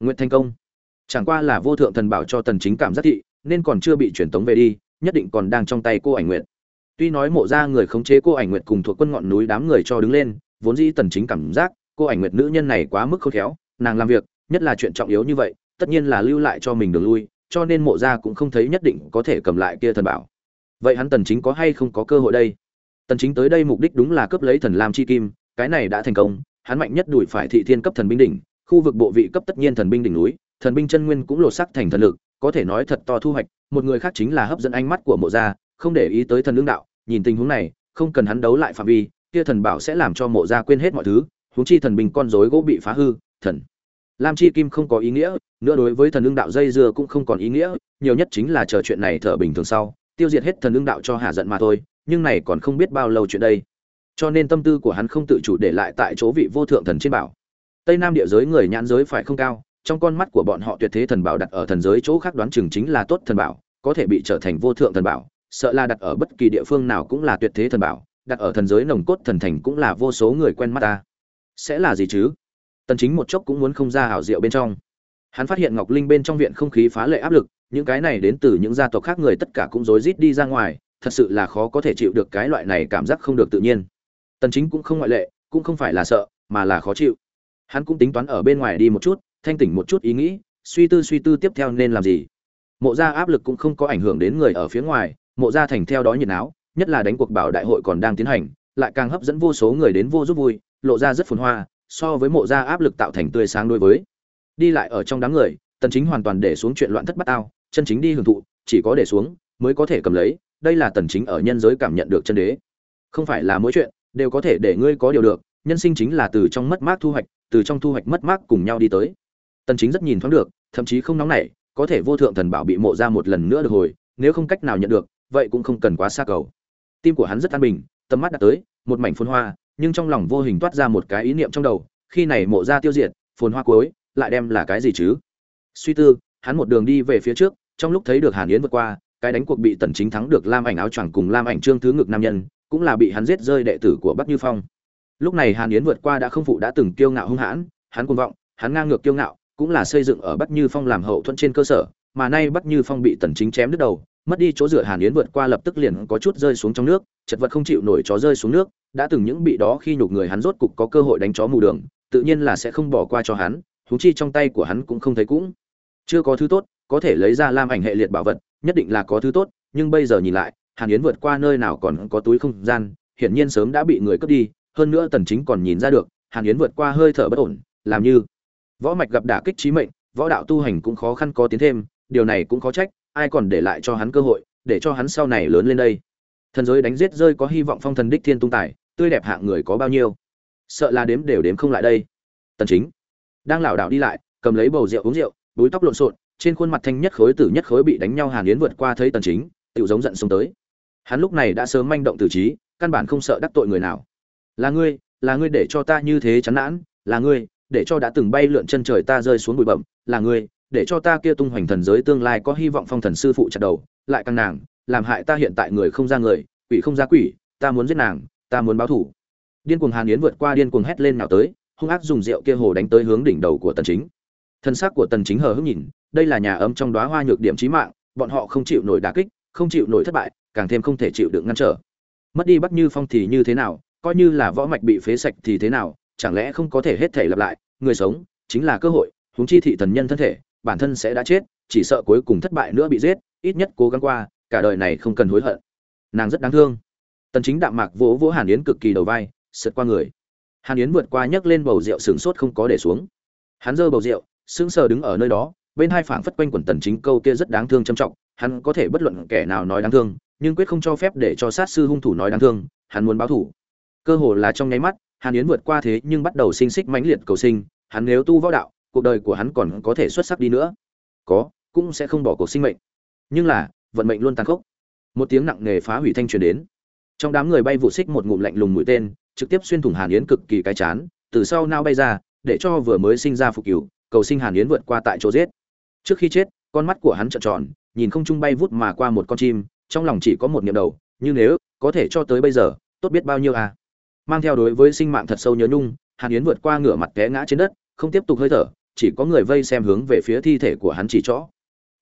Speaker 1: nguyện thành công. Chẳng qua là vô thượng thần bảo cho tần chính cảm giác thị, nên còn chưa bị truyền tống về đi, nhất định còn đang trong tay cô ảnh nguyện. Tuy nói mộ ra người khống chế cô ảnh nguyện cùng thuộc quân ngọn núi đám người cho đứng lên, vốn dĩ tần chính cảm giác, cô ảnh nguyệt nữ nhân này quá mức khôn khéo, nàng làm việc, nhất là chuyện trọng yếu như vậy, tất nhiên là lưu lại cho mình đường lui cho nên mộ gia cũng không thấy nhất định có thể cầm lại kia thần bảo. Vậy hắn tần chính có hay không có cơ hội đây? Tần chính tới đây mục đích đúng là cướp lấy thần lam chi kim, cái này đã thành công, hắn mạnh nhất đuổi phải thị thiên cấp thần binh đỉnh, khu vực bộ vị cấp tất nhiên thần binh đỉnh núi, thần binh chân nguyên cũng lột sắc thành thần lực, có thể nói thật to thu hoạch, một người khác chính là hấp dẫn ánh mắt của mộ gia, không để ý tới thần lương đạo, nhìn tình huống này, không cần hắn đấu lại phạm vi, kia thần bảo sẽ làm cho mộ gia quên hết mọi thứ, huống chi thần binh con rối gỗ bị phá hư, thần lam chi kim không có ý nghĩa, nữa đối với thần ưng đạo dây dưa cũng không còn ý nghĩa, nhiều nhất chính là chờ chuyện này thở bình thường sau, tiêu diệt hết thần ưng đạo cho hạ giận mà thôi, nhưng này còn không biết bao lâu chuyện đây. Cho nên tâm tư của hắn không tự chủ để lại tại chỗ vị vô thượng thần trên bảo. Tây nam địa giới người nhãn giới phải không cao, trong con mắt của bọn họ tuyệt thế thần bảo đặt ở thần giới chỗ khác đoán chừng chính là tốt thần bảo, có thể bị trở thành vô thượng thần bảo, sợ là đặt ở bất kỳ địa phương nào cũng là tuyệt thế thần bảo, đặt ở thần giới nồng cốt thần thành cũng là vô số người quen mắt ta. Sẽ là gì chứ? Tần chính một chốc cũng muốn không ra hảo diệu bên trong. Hắn phát hiện ngọc linh bên trong viện không khí phá lệ áp lực những cái này đến từ những gia tộc khác người tất cả cũng rối rít đi ra ngoài thật sự là khó có thể chịu được cái loại này cảm giác không được tự nhiên. Tần chính cũng không ngoại lệ cũng không phải là sợ mà là khó chịu. Hắn cũng tính toán ở bên ngoài đi một chút thanh tỉnh một chút ý nghĩ suy tư suy tư tiếp theo nên làm gì. Mộ gia áp lực cũng không có ảnh hưởng đến người ở phía ngoài mộ gia thành theo đó nhiệt áo nhất là đánh cuộc bảo đại hội còn đang tiến hành, lại càng hấp dẫn vô số người đến vô giúp vui, lộ ra rất phồn hoa, so với mộ gia áp lực tạo thành tươi sáng đối với. Đi lại ở trong đám người, Tần Chính hoàn toàn để xuống chuyện loạn thất bát ao, chân chính đi hưởng thụ, chỉ có để xuống mới có thể cầm lấy, đây là Tần Chính ở nhân giới cảm nhận được chân đế. Không phải là mỗi chuyện đều có thể để ngươi có điều được, nhân sinh chính là từ trong mất mát thu hoạch, từ trong thu hoạch mất mát cùng nhau đi tới. Tần Chính rất nhìn thoáng được, thậm chí không nóng nảy, có thể vô thượng thần bảo bị mộ ra một lần nữa được hồi, nếu không cách nào nhận được, vậy cũng không cần quá xa cầu tim của hắn rất an bình tầm mắt đặt tới một mảnh phồn hoa nhưng trong lòng vô hình toát ra một cái ý niệm trong đầu, khi này mộ ra tiêu diệt, phồn hoa cuối, lại đem là cái gì chứ? Suy tư, hắn một đường đi về phía trước, trong lúc thấy được hàn yến vượt qua, cái đánh cuộc bị tần chính thắng được lam ảnh áo choàng cùng lam ảnh trương thứ ngực nam nhân, cũng là bị hắn giết rơi đệ tử của bắc như phong. Lúc này hàn yến vượt qua đã không phụ đã từng kiêu ngạo hung hãn, hắn cuồng vọng, hắn ngang ngược kiêu ngạo, cũng là xây dựng ở bắc như phong làm hậu thuẫn trên cơ sở, mà nay bắc như phong bị tần chính chém đứt đầu mất đi chỗ dựa hàn yến vượt qua lập tức liền có chút rơi xuống trong nước, chật vật không chịu nổi chó rơi xuống nước, đã từng những bị đó khi nhục người hắn rốt cục có cơ hội đánh chó mù đường, tự nhiên là sẽ không bỏ qua cho hắn, huống chi trong tay của hắn cũng không thấy cũng chưa có thứ tốt, có thể lấy ra lam ảnh hệ liệt bảo vật, nhất định là có thứ tốt, nhưng bây giờ nhìn lại, hàn yến vượt qua nơi nào còn có túi không gian, hiển nhiên sớm đã bị người cướp đi, hơn nữa tần chính còn nhìn ra được, hàn yến vượt qua hơi thở bất ổn, làm như võ mạch gặp đả kích trí mệnh, võ đạo tu hành cũng khó khăn có tiến thêm, điều này cũng khó trách ai còn để lại cho hắn cơ hội, để cho hắn sau này lớn lên đây. Thần giới đánh giết rơi có hy vọng phong thần đích thiên tung tài, tươi đẹp hạng người có bao nhiêu? Sợ là đếm đều đếm không lại đây. Tần chính đang lảo đảo đi lại, cầm lấy bầu rượu uống rượu, búi tóc lộn xộn, trên khuôn mặt thanh nhất khối tử nhất khối bị đánh nhau hàn yến vượt qua thấy tần chính tự giống giận xuống tới. Hắn lúc này đã sớm manh động từ trí, căn bản không sợ đắc tội người nào. Là ngươi là ngươi để cho ta như thế chán nản, là ngươi, để cho đã từng bay lượn chân trời ta rơi xuống bụi bậm là ngươi để cho ta kia tung hoành thần giới tương lai có hy vọng phong thần sư phụ chặt đầu, lại căng nàng, làm hại ta hiện tại người không ra người, quỷ không ra quỷ, ta muốn giết nàng, ta muốn báo thủ. Điên cuồng hàn yến vượt qua điên cuồng hét lên nào tới, hung ác dùng rượu kia hồ đánh tới hướng đỉnh đầu của tần chính. Thân xác của tần chính hờ hững nhìn, đây là nhà ấm trong đóa hoa nhược điểm chí mạng, bọn họ không chịu nổi đả kích, không chịu nổi thất bại, càng thêm không thể chịu được ngăn trở. Mất đi bắc như phong thì như thế nào, coi như là võ mạch bị phế sạch thì thế nào, chẳng lẽ không có thể hết thể lặp lại, người sống chính là cơ hội, huống chi thị thần nhân thân thể bản thân sẽ đã chết, chỉ sợ cuối cùng thất bại nữa bị giết, ít nhất cố gắng qua, cả đời này không cần hối hận. Nàng rất đáng thương. Tần chính đạm mạc vỗ vỗ hàn yến cực kỳ đầu vai, sượt qua người. Hàn yến vượt qua nhấc lên bầu rượu sừng sốt không có để xuống. Hắn giơ bầu rượu, sững sờ đứng ở nơi đó, bên hai phảng phất quanh quẩn tần chính câu kia rất đáng thương trầm trọng, hắn có thể bất luận kẻ nào nói đáng thương, nhưng quyết không cho phép để cho sát sư hung thủ nói đáng thương, hắn muốn báo thủ. Cơ hồ là trong nháy mắt, hàn yến vượt qua thế nhưng bắt đầu sinh xích mãnh liệt cầu sinh, hắn nếu tu võ đạo cuộc đời của hắn còn có thể xuất sắc đi nữa. Có, cũng sẽ không bỏ cuộc sinh mệnh. Nhưng là, vận mệnh luôn tàn khốc. Một tiếng nặng nề phá hủy thanh truyền đến. Trong đám người bay vụ xích một ngụm lạnh lùng mũi tên, trực tiếp xuyên thủng hàn yến cực kỳ cái chán, từ sau nao bay ra, để cho vừa mới sinh ra phục cửu, cầu sinh hàn yến vượt qua tại chỗ giết. Trước khi chết, con mắt của hắn trợn tròn, nhìn không trung bay vút mà qua một con chim, trong lòng chỉ có một niệm đầu, như nếu, có thể cho tới bây giờ, tốt biết bao nhiêu à. Mang theo đối với sinh mạng thật sâu nhớ nhung, hàn yến vượt qua ngửa mặt té ngã trên đất, không tiếp tục hơi thở chỉ có người vây xem hướng về phía thi thể của hắn chỉ chó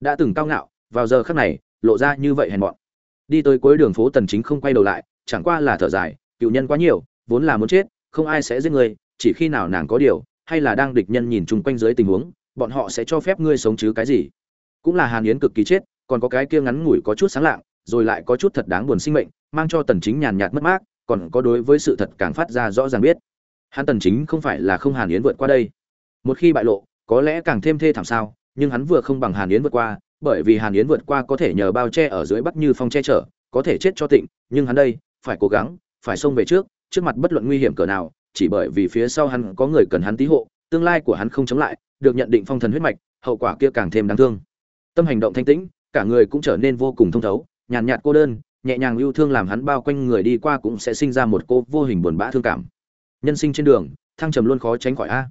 Speaker 1: đã từng cao ngạo, vào giờ khắc này, lộ ra như vậy hèn mọn. Đi tới cuối đường phố tần chính không quay đầu lại, chẳng qua là thở dài, cựu nhân quá nhiều, vốn là muốn chết, không ai sẽ giết người, chỉ khi nào nàng có điều, hay là đang địch nhân nhìn chung quanh dưới tình huống, bọn họ sẽ cho phép ngươi sống chứ cái gì. Cũng là hàn yến cực kỳ chết, còn có cái kia ngắn ngủi có chút sáng lạng, rồi lại có chút thật đáng buồn sinh mệnh, mang cho tần chính nhàn nhạt mất mát, còn có đối với sự thật càng phát ra rõ ràng biết. Hắn tần chính không phải là không hàn yến vượt qua đây một khi bại lộ, có lẽ càng thêm thê thảm sao, nhưng hắn vừa không bằng hàn yến vượt qua, bởi vì hàn yến vượt qua có thể nhờ bao che ở dưới bắc như phong che chở, có thể chết cho tịnh, nhưng hắn đây, phải cố gắng, phải xông về trước trước mặt bất luận nguy hiểm cỡ nào, chỉ bởi vì phía sau hắn có người cần hắn tí hộ, tương lai của hắn không chống lại, được nhận định phong thần huyết mạch, hậu quả kia càng thêm đáng thương. Tâm hành động thanh tĩnh, cả người cũng trở nên vô cùng thông thấu, nhàn nhạt cô đơn, nhẹ nhàng yêu thương làm hắn bao quanh người đi qua cũng sẽ sinh ra một cô vô hình buồn bã thương cảm. Nhân sinh trên đường, thăng trầm luôn khó tránh khỏi a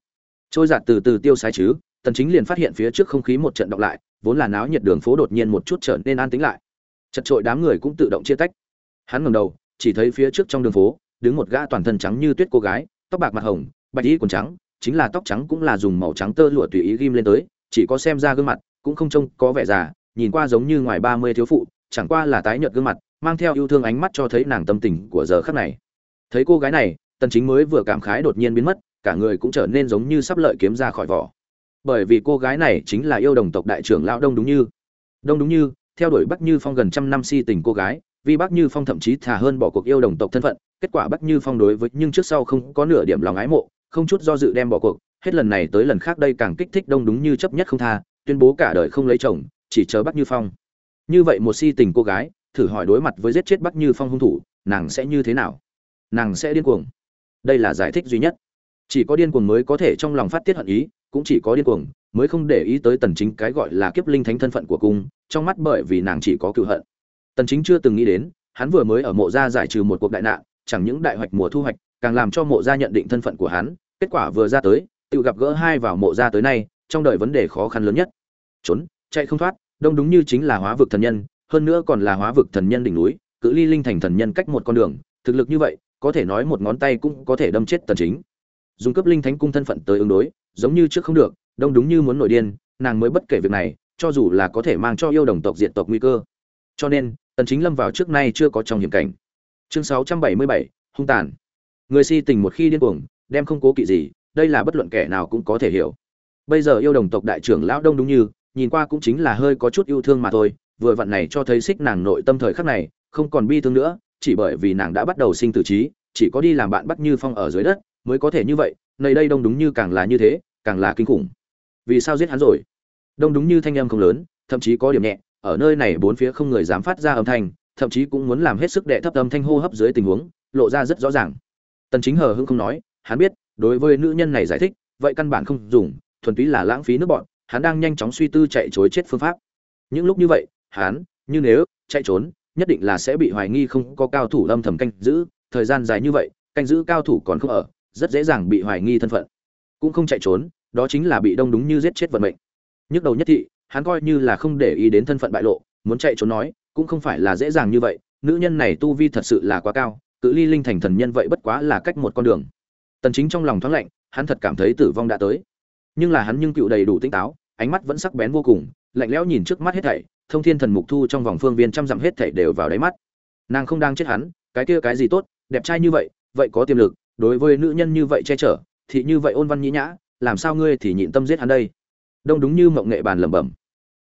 Speaker 1: trôi giạt từ từ tiêu sái chứ, tần chính liền phát hiện phía trước không khí một trận động lại, vốn là náo nhiệt đường phố đột nhiên một chút trở nên an tĩnh lại. Chật trội đám người cũng tự động chia tách. Hắn ngẩng đầu, chỉ thấy phía trước trong đường phố, đứng một gã toàn thân trắng như tuyết cô gái, tóc bạc mặt hồng, bạch y quần trắng, chính là tóc trắng cũng là dùng màu trắng tơ lụa tùy ý ghim lên tới, chỉ có xem ra gương mặt cũng không trông có vẻ già, nhìn qua giống như ngoài 30 thiếu phụ, chẳng qua là tái nhợt gương mặt, mang theo yêu thương ánh mắt cho thấy nàng tâm tình của giờ khắc này. Thấy cô gái này, tần chính mới vừa cảm khái đột nhiên biến mất cả người cũng trở nên giống như sắp lợi kiếm ra khỏi vỏ. Bởi vì cô gái này chính là yêu đồng tộc đại trưởng lão đông đúng như. Đông đúng như, theo đuổi bắc như phong gần trăm năm si tình cô gái, vì bắc như phong thậm chí thà hơn bỏ cuộc yêu đồng tộc thân phận, kết quả bắc như phong đối với, nhưng trước sau không có nửa điểm lòng ái mộ, không chút do dự đem bỏ cuộc, hết lần này tới lần khác đây càng kích thích đông đúng như chấp nhất không tha, tuyên bố cả đời không lấy chồng, chỉ chờ bắc như phong. Như vậy một si tình cô gái, thử hỏi đối mặt với giết chết bắc như phong hung thủ, nàng sẽ như thế nào? Nàng sẽ điên cuồng. Đây là giải thích duy nhất chỉ có điên cuồng mới có thể trong lòng phát tiết hận ý, cũng chỉ có điên cuồng mới không để ý tới tần chính cái gọi là kiếp linh thánh thân phận của cung, trong mắt bởi vì nàng chỉ có cựu hận. Tần chính chưa từng nghĩ đến, hắn vừa mới ở mộ gia giải trừ một cuộc đại nạn, chẳng những đại hoạch mùa thu hoạch, càng làm cho mộ gia nhận định thân phận của hắn, kết quả vừa ra tới, tự gặp gỡ hai vào mộ gia tới nay, trong đời vấn đề khó khăn lớn nhất. Trốn, chạy không thoát, đông đúng như chính là hóa vực thần nhân, hơn nữa còn là hóa vực thần nhân đỉnh núi, cự ly linh thành thần nhân cách một con đường, thực lực như vậy, có thể nói một ngón tay cũng có thể đâm chết tần chính dùng cấp linh thánh cung thân phận tới ứng đối giống như trước không được đông đúng như muốn nổi điên nàng mới bất kể việc này cho dù là có thể mang cho yêu đồng tộc diện tộc nguy cơ. Cho nên tần chính lâm vào trước nay chưa có trong hiểm cảnh. Chương 677, hung tàn. Người si tình một khi điên cuồng đem không cố kỵ gì đây là bất luận kẻ nào cũng có thể hiểu. Bây giờ yêu đồng tộc đại trưởng lão đông đúng như nhìn qua cũng chính là hơi có chút yêu thương mà thôi vừa vặn này cho thấy xích nàng nội tâm thời khắc này không còn bi thương nữa chỉ bởi vì nàng đã bắt đầu sinh tử trí chỉ có đi làm bạn bắt như phong ở dưới đất mới có thể như vậy nơi đây đông đúng như càng là như thế, càng là kinh khủng. Vì sao giết hắn rồi? Đông đúng như thanh âm không lớn, thậm chí có điểm nhẹ, ở nơi này bốn phía không người dám phát ra âm thanh, thậm chí cũng muốn làm hết sức đệ thấp âm thanh hô hấp dưới tình huống, lộ ra rất rõ ràng. Tần chính hờ hững không nói, hắn biết, đối với nữ nhân này giải thích, vậy căn bản không dùng, thuần túy là lãng phí nước bọn, hắn đang nhanh chóng suy tư chạy trốn chết phương pháp. Những lúc như vậy, hắn, như nếu, chạy trốn, nhất định là sẽ bị hoài nghi không có cao thủ âm thầm canh giữ, thời gian dài như vậy, canh giữ cao thủ còn không ở rất dễ dàng bị hoài nghi thân phận. Cũng không chạy trốn, đó chính là bị đông đúng như giết chết vận mệnh. Nhức đầu nhất thị, hắn coi như là không để ý đến thân phận bại lộ, muốn chạy trốn nói, cũng không phải là dễ dàng như vậy, nữ nhân này tu vi thật sự là quá cao, cự ly linh thành thần nhân vậy bất quá là cách một con đường. Tần chính trong lòng thoáng lạnh, hắn thật cảm thấy tử vong đã tới. Nhưng là hắn nhưng cựu đầy đủ tinh táo, ánh mắt vẫn sắc bén vô cùng, lạnh lẽo nhìn trước mắt hết thảy, thông thiên thần mục thu trong vòng phương viên trăm dặm hết thảy đều vào đáy mắt. Nàng không đang chết hắn, cái kia cái gì tốt, đẹp trai như vậy vậy có tiềm lực đối với nữ nhân như vậy che chở, thì như vậy ôn văn nhĩ nhã, làm sao ngươi thì nhịn tâm giết hắn đây? Đông đúng như mộng nghệ bàn lẩm bẩm.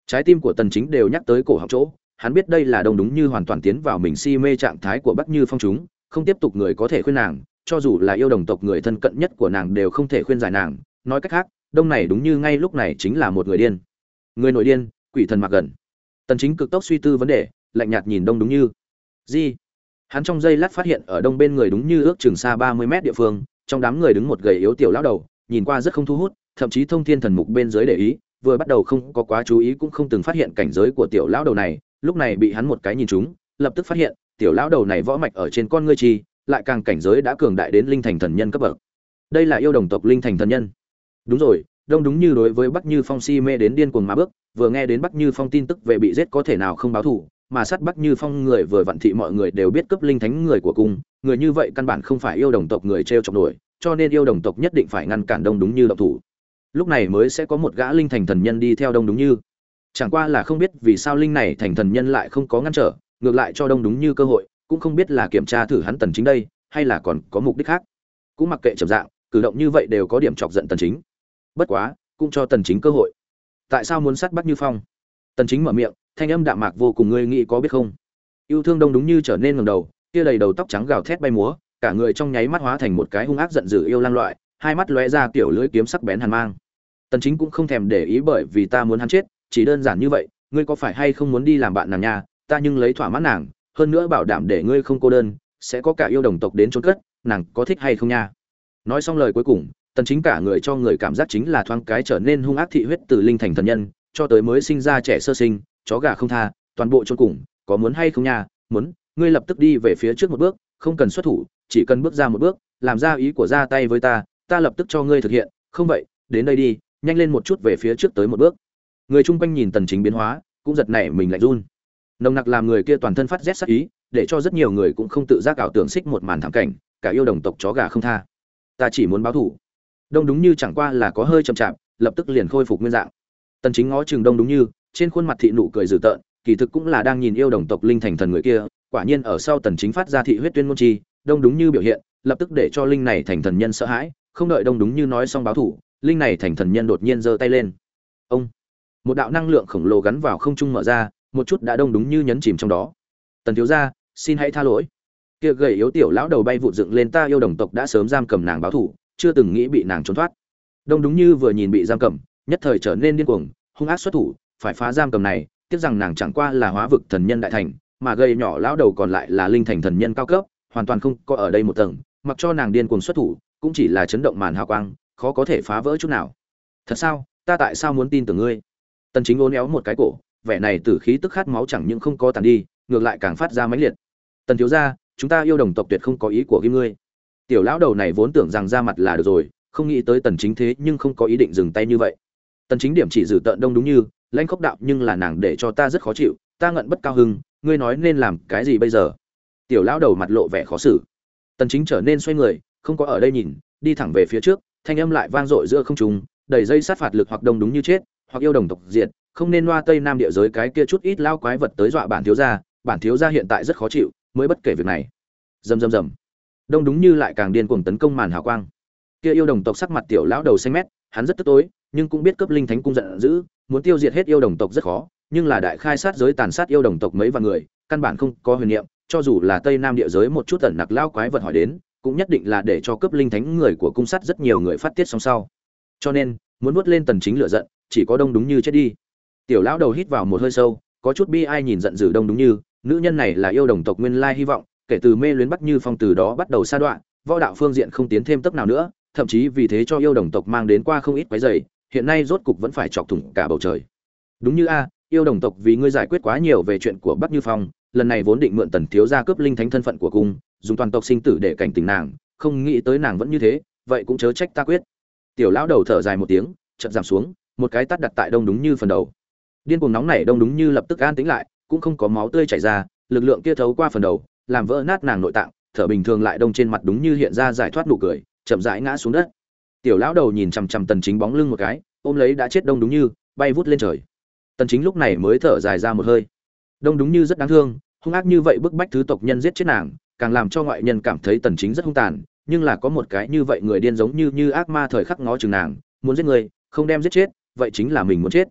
Speaker 1: Trái tim của tần chính đều nhắc tới cổ họng chỗ, hắn biết đây là đông đúng như hoàn toàn tiến vào mình si mê trạng thái của bắc như phong chúng, không tiếp tục người có thể khuyên nàng, cho dù là yêu đồng tộc người thân cận nhất của nàng đều không thể khuyên giải nàng. Nói cách khác, đông này đúng như ngay lúc này chính là một người điên. Người nội điên, quỷ thần mặc gần. Tần chính cực tốc suy tư vấn đề, lạnh nhạt nhìn đông đúng như. Gì? Hắn trong giây lát phát hiện ở đông bên người đúng như ước chừng xa 30 mét địa phương, trong đám người đứng một gầy yếu tiểu lão đầu, nhìn qua rất không thu hút, thậm chí thông thiên thần mục bên dưới để ý, vừa bắt đầu không có quá chú ý cũng không từng phát hiện cảnh giới của tiểu lão đầu này, lúc này bị hắn một cái nhìn trúng, lập tức phát hiện, tiểu lão đầu này võ mạch ở trên con ngươi chi, lại càng cảnh giới đã cường đại đến linh thành thần nhân cấp bậc. Đây là yêu đồng tộc linh thành thần nhân. Đúng rồi, đông đúng như đối với bắc như phong si mê đến điên cuồng má bước, vừa nghe đến bắc như phong tin tức về bị giết có thể nào không báo thù mà sát bắc như phong người vừa vặn thị mọi người đều biết cấp linh thánh người của cung, người như vậy căn bản không phải yêu đồng tộc người t r e o chọc nổi, cho nên yêu đồng tộc nhất định phải ngăn cản đông đúng như độc thủ. Lúc này mới sẽ có một gã linh thành thần nhân đi theo đông đúng như. Chẳng qua là không biết vì sao linh này thành thần nhân lại không có ngăn trở, ngược lại cho đông đúng như cơ hội, cũng không biết là kiểm tra thử hắn tần chính đây, hay là còn có mục đích khác. Cũng mặc kệ chậm dạng, cử động như vậy đều có điểm chọc giận tần chính. Bất quá, cũng cho tần chính cơ hội. Tại sao muốn sát bắt như phong? Tần chính mở miệng thanh âm đạm mạc vô cùng, ngươi nghĩ có biết không? Yêu thương đông đúng như trở nên ngẩng đầu, kia đầy đầu tóc trắng gào thét bay múa, cả người trong nháy mắt hóa thành một cái hung ác giận dữ yêu lang loại, hai mắt lóe ra kiểu lưỡi kiếm sắc bén hàn mang. Tần chính cũng không thèm để ý bởi vì ta muốn hắn chết, chỉ đơn giản như vậy, ngươi có phải hay không muốn đi làm bạn nàng nha ta nhưng lấy thỏa mãn nàng, hơn nữa bảo đảm để ngươi không cô đơn, sẽ có cả yêu đồng tộc đến trốn cất, nàng có thích hay không nha? Nói xong lời cuối cùng, tần chính cả người cho người cảm giác chính là thoáng cái trở nên hung ác thị huyết từ linh thành thần nhân, cho tới mới sinh ra trẻ sơ sinh chó gà không tha, toàn bộ chôn cùng, có muốn hay không nha, muốn, ngươi lập tức đi về phía trước một bước, không cần xuất thủ, chỉ cần bước ra một bước, làm ra ý của ra tay với ta ta lập tức cho ngươi thực hiện, không vậy, đến đây đi, nhanh lên một chút về phía trước tới một bước. Người chung quanh nhìn tần chính biến hóa, cũng giật nảy mình lạnh run. Nồng nặc làm người kia toàn thân phát rét sắc ý, để cho rất nhiều người cũng không tự giác ảo tưởng xích một màn thảm cảnh, cả yêu đồng tộc chó gà không tha. Ta chỉ muốn báo thủ. Đông đúng như chẳng qua là có hơi chậm chạp, lập tức liền khôi phục nguyên dạng. Tần chính ngó chừng đông đúng như trên khuôn mặt thị nụ cười dữ tợn, kỳ thực cũng là đang nhìn yêu đồng tộc linh thành thần người kia, quả nhiên ở sau tần chính phát ra thị huyết tuyên môn chi, đông đúng như biểu hiện, lập tức để cho linh này thành thần nhân sợ hãi, không đợi đông đúng như nói xong báo thủ, linh này thành thần nhân đột nhiên giơ tay lên. Ông! Một đạo năng lượng khổng lồ gắn vào không trung mở ra, một chút đã đông đúng như nhấn chìm trong đó. Tần thiếu gia, xin hãy tha lỗi. Kia gầy yếu tiểu lão đầu bay vụt dựng lên ta yêu đồng tộc đã sớm giam cầm nàng báo thủ, chưa từng nghĩ bị nàng trốn thoát. Đông đúng như vừa nhìn bị giam cầm, nhất thời trở nên điên cuồng, hung ác xuất thủ phải phá giam cầm này, tiếc rằng nàng chẳng qua là hóa vực thần nhân đại thành, mà gây nhỏ lão đầu còn lại là linh thành thần nhân cao cấp, hoàn toàn không có ở đây một tầng, mặc cho nàng điên cuồng xuất thủ, cũng chỉ là chấn động màn hào quang, khó có thể phá vỡ chút nào. Thật sao? Ta tại sao muốn tin tưởng ngươi? Tần chính ôn éo một cái cổ, vẻ này tử khí tức khát máu chẳng những không có tàn đi, ngược lại càng phát ra mãnh liệt. Tần thiếu gia, chúng ta yêu đồng tộc tuyệt không có ý của kim ngươi. Tiểu lão đầu này vốn tưởng rằng ra mặt là được rồi, không nghĩ tới tần chính thế nhưng không có ý định dừng tay như vậy. Tần chính điểm chỉ dự tận đông đúng như lãnh khốc đạo nhưng là nàng để cho ta rất khó chịu, ta ngận bất cao hưng, ngươi nói nên làm cái gì bây giờ? Tiểu lão đầu mặt lộ vẻ khó xử. Tần chính trở nên xoay người, không có ở đây nhìn, đi thẳng về phía trước, thanh âm lại vang dội giữa không trung, đầy dây sát phạt lực hoặc đông đúng như chết, hoặc yêu đồng tộc diệt, không nên loa tây nam địa giới cái kia chút ít lao quái vật tới dọa bản thiếu gia, bản thiếu gia hiện tại rất khó chịu, mới bất kể việc này. Rầm rầm rầm. Đông đúng như lại càng điên cuồng tấn công màn hào quang. Kia yêu đồng tộc sắc mặt tiểu lão đầu xanh mét hắn rất tức tối, nhưng cũng biết cấp linh thánh cung giận dữ, muốn tiêu diệt hết yêu đồng tộc rất khó, nhưng là đại khai sát giới tàn sát yêu đồng tộc mấy vạn người, căn bản không có huyền niệm, cho dù là tây nam địa giới một chút tẩn nặc lao quái vật hỏi đến, cũng nhất định là để cho cấp linh thánh người của cung sắt rất nhiều người phát tiết song sau. Cho nên, muốn nuốt lên tần chính lửa giận, chỉ có đông đúng như chết đi. Tiểu lão đầu hít vào một hơi sâu, có chút bi ai nhìn giận dữ đông đúng như, nữ nhân này là yêu đồng tộc nguyên lai hy vọng, kể từ mê luyến bắt như phong từ đó bắt đầu sa đoạn, võ đạo phương diện không tiến thêm tốc nào nữa thậm chí vì thế cho yêu đồng tộc mang đến qua không ít quái dày, hiện nay rốt cục vẫn phải chọc thủng cả bầu trời. Đúng như a, yêu đồng tộc vì ngươi giải quyết quá nhiều về chuyện của bắc như phong, lần này vốn định mượn tần thiếu gia cướp linh thánh thân phận của cung, dùng toàn tộc sinh tử để cảnh tỉnh nàng, không nghĩ tới nàng vẫn như thế, vậy cũng chớ trách ta quyết. Tiểu lão đầu thở dài một tiếng, chợt giảm xuống, một cái tắt đặt tại đông đúng như phần đầu. Điên cuồng nóng nảy đông đúng như lập tức an tĩnh lại, cũng không có máu tươi chảy ra, lực lượng kia thấu qua phần đầu, làm vỡ nát nàng nội tạng, thở bình thường lại đông trên mặt đúng như hiện ra giải thoát nụ cười chậm rãi ngã xuống đất. Tiểu lão đầu nhìn chằm chằm tần chính bóng lưng một cái, ôm lấy đã chết đông đúng như, bay vút lên trời. Tần chính lúc này mới thở dài ra một hơi. Đông đúng như rất đáng thương, hung ác như vậy bức bách thứ tộc nhân giết chết nàng, càng làm cho ngoại nhân cảm thấy tần chính rất hung tàn, nhưng là có một cái như vậy người điên giống như như ác ma thời khắc ngó chừng nàng, muốn giết người, không đem giết chết, vậy chính là mình muốn chết.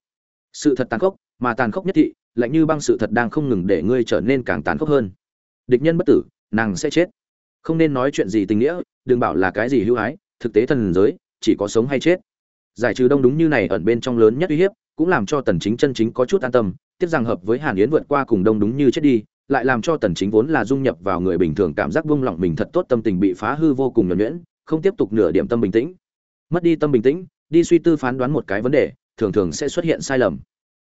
Speaker 1: Sự thật tàn khốc, mà tàn khốc nhất thị, lạnh như băng sự thật đang không ngừng để ngươi trở nên càng tàn khốc hơn. Địch nhân bất tử, nàng sẽ chết không nên nói chuyện gì tình nghĩa, đừng bảo là cái gì hữu hái thực tế thần giới, chỉ có sống hay chết. Giải trừ đông đúng như này ẩn bên trong lớn nhất uy hiếp, cũng làm cho tần chính chân chính có chút an tâm, tiếc rằng hợp với hàn yến vượt qua cùng đông đúng như chết đi, lại làm cho tần chính vốn là dung nhập vào người bình thường cảm giác buông lỏng mình thật tốt tâm tình bị phá hư vô cùng nhuần nhuyễn, không tiếp tục nửa điểm tâm bình tĩnh. Mất đi tâm bình tĩnh, đi suy tư phán đoán một cái vấn đề, thường thường sẽ xuất hiện sai lầm.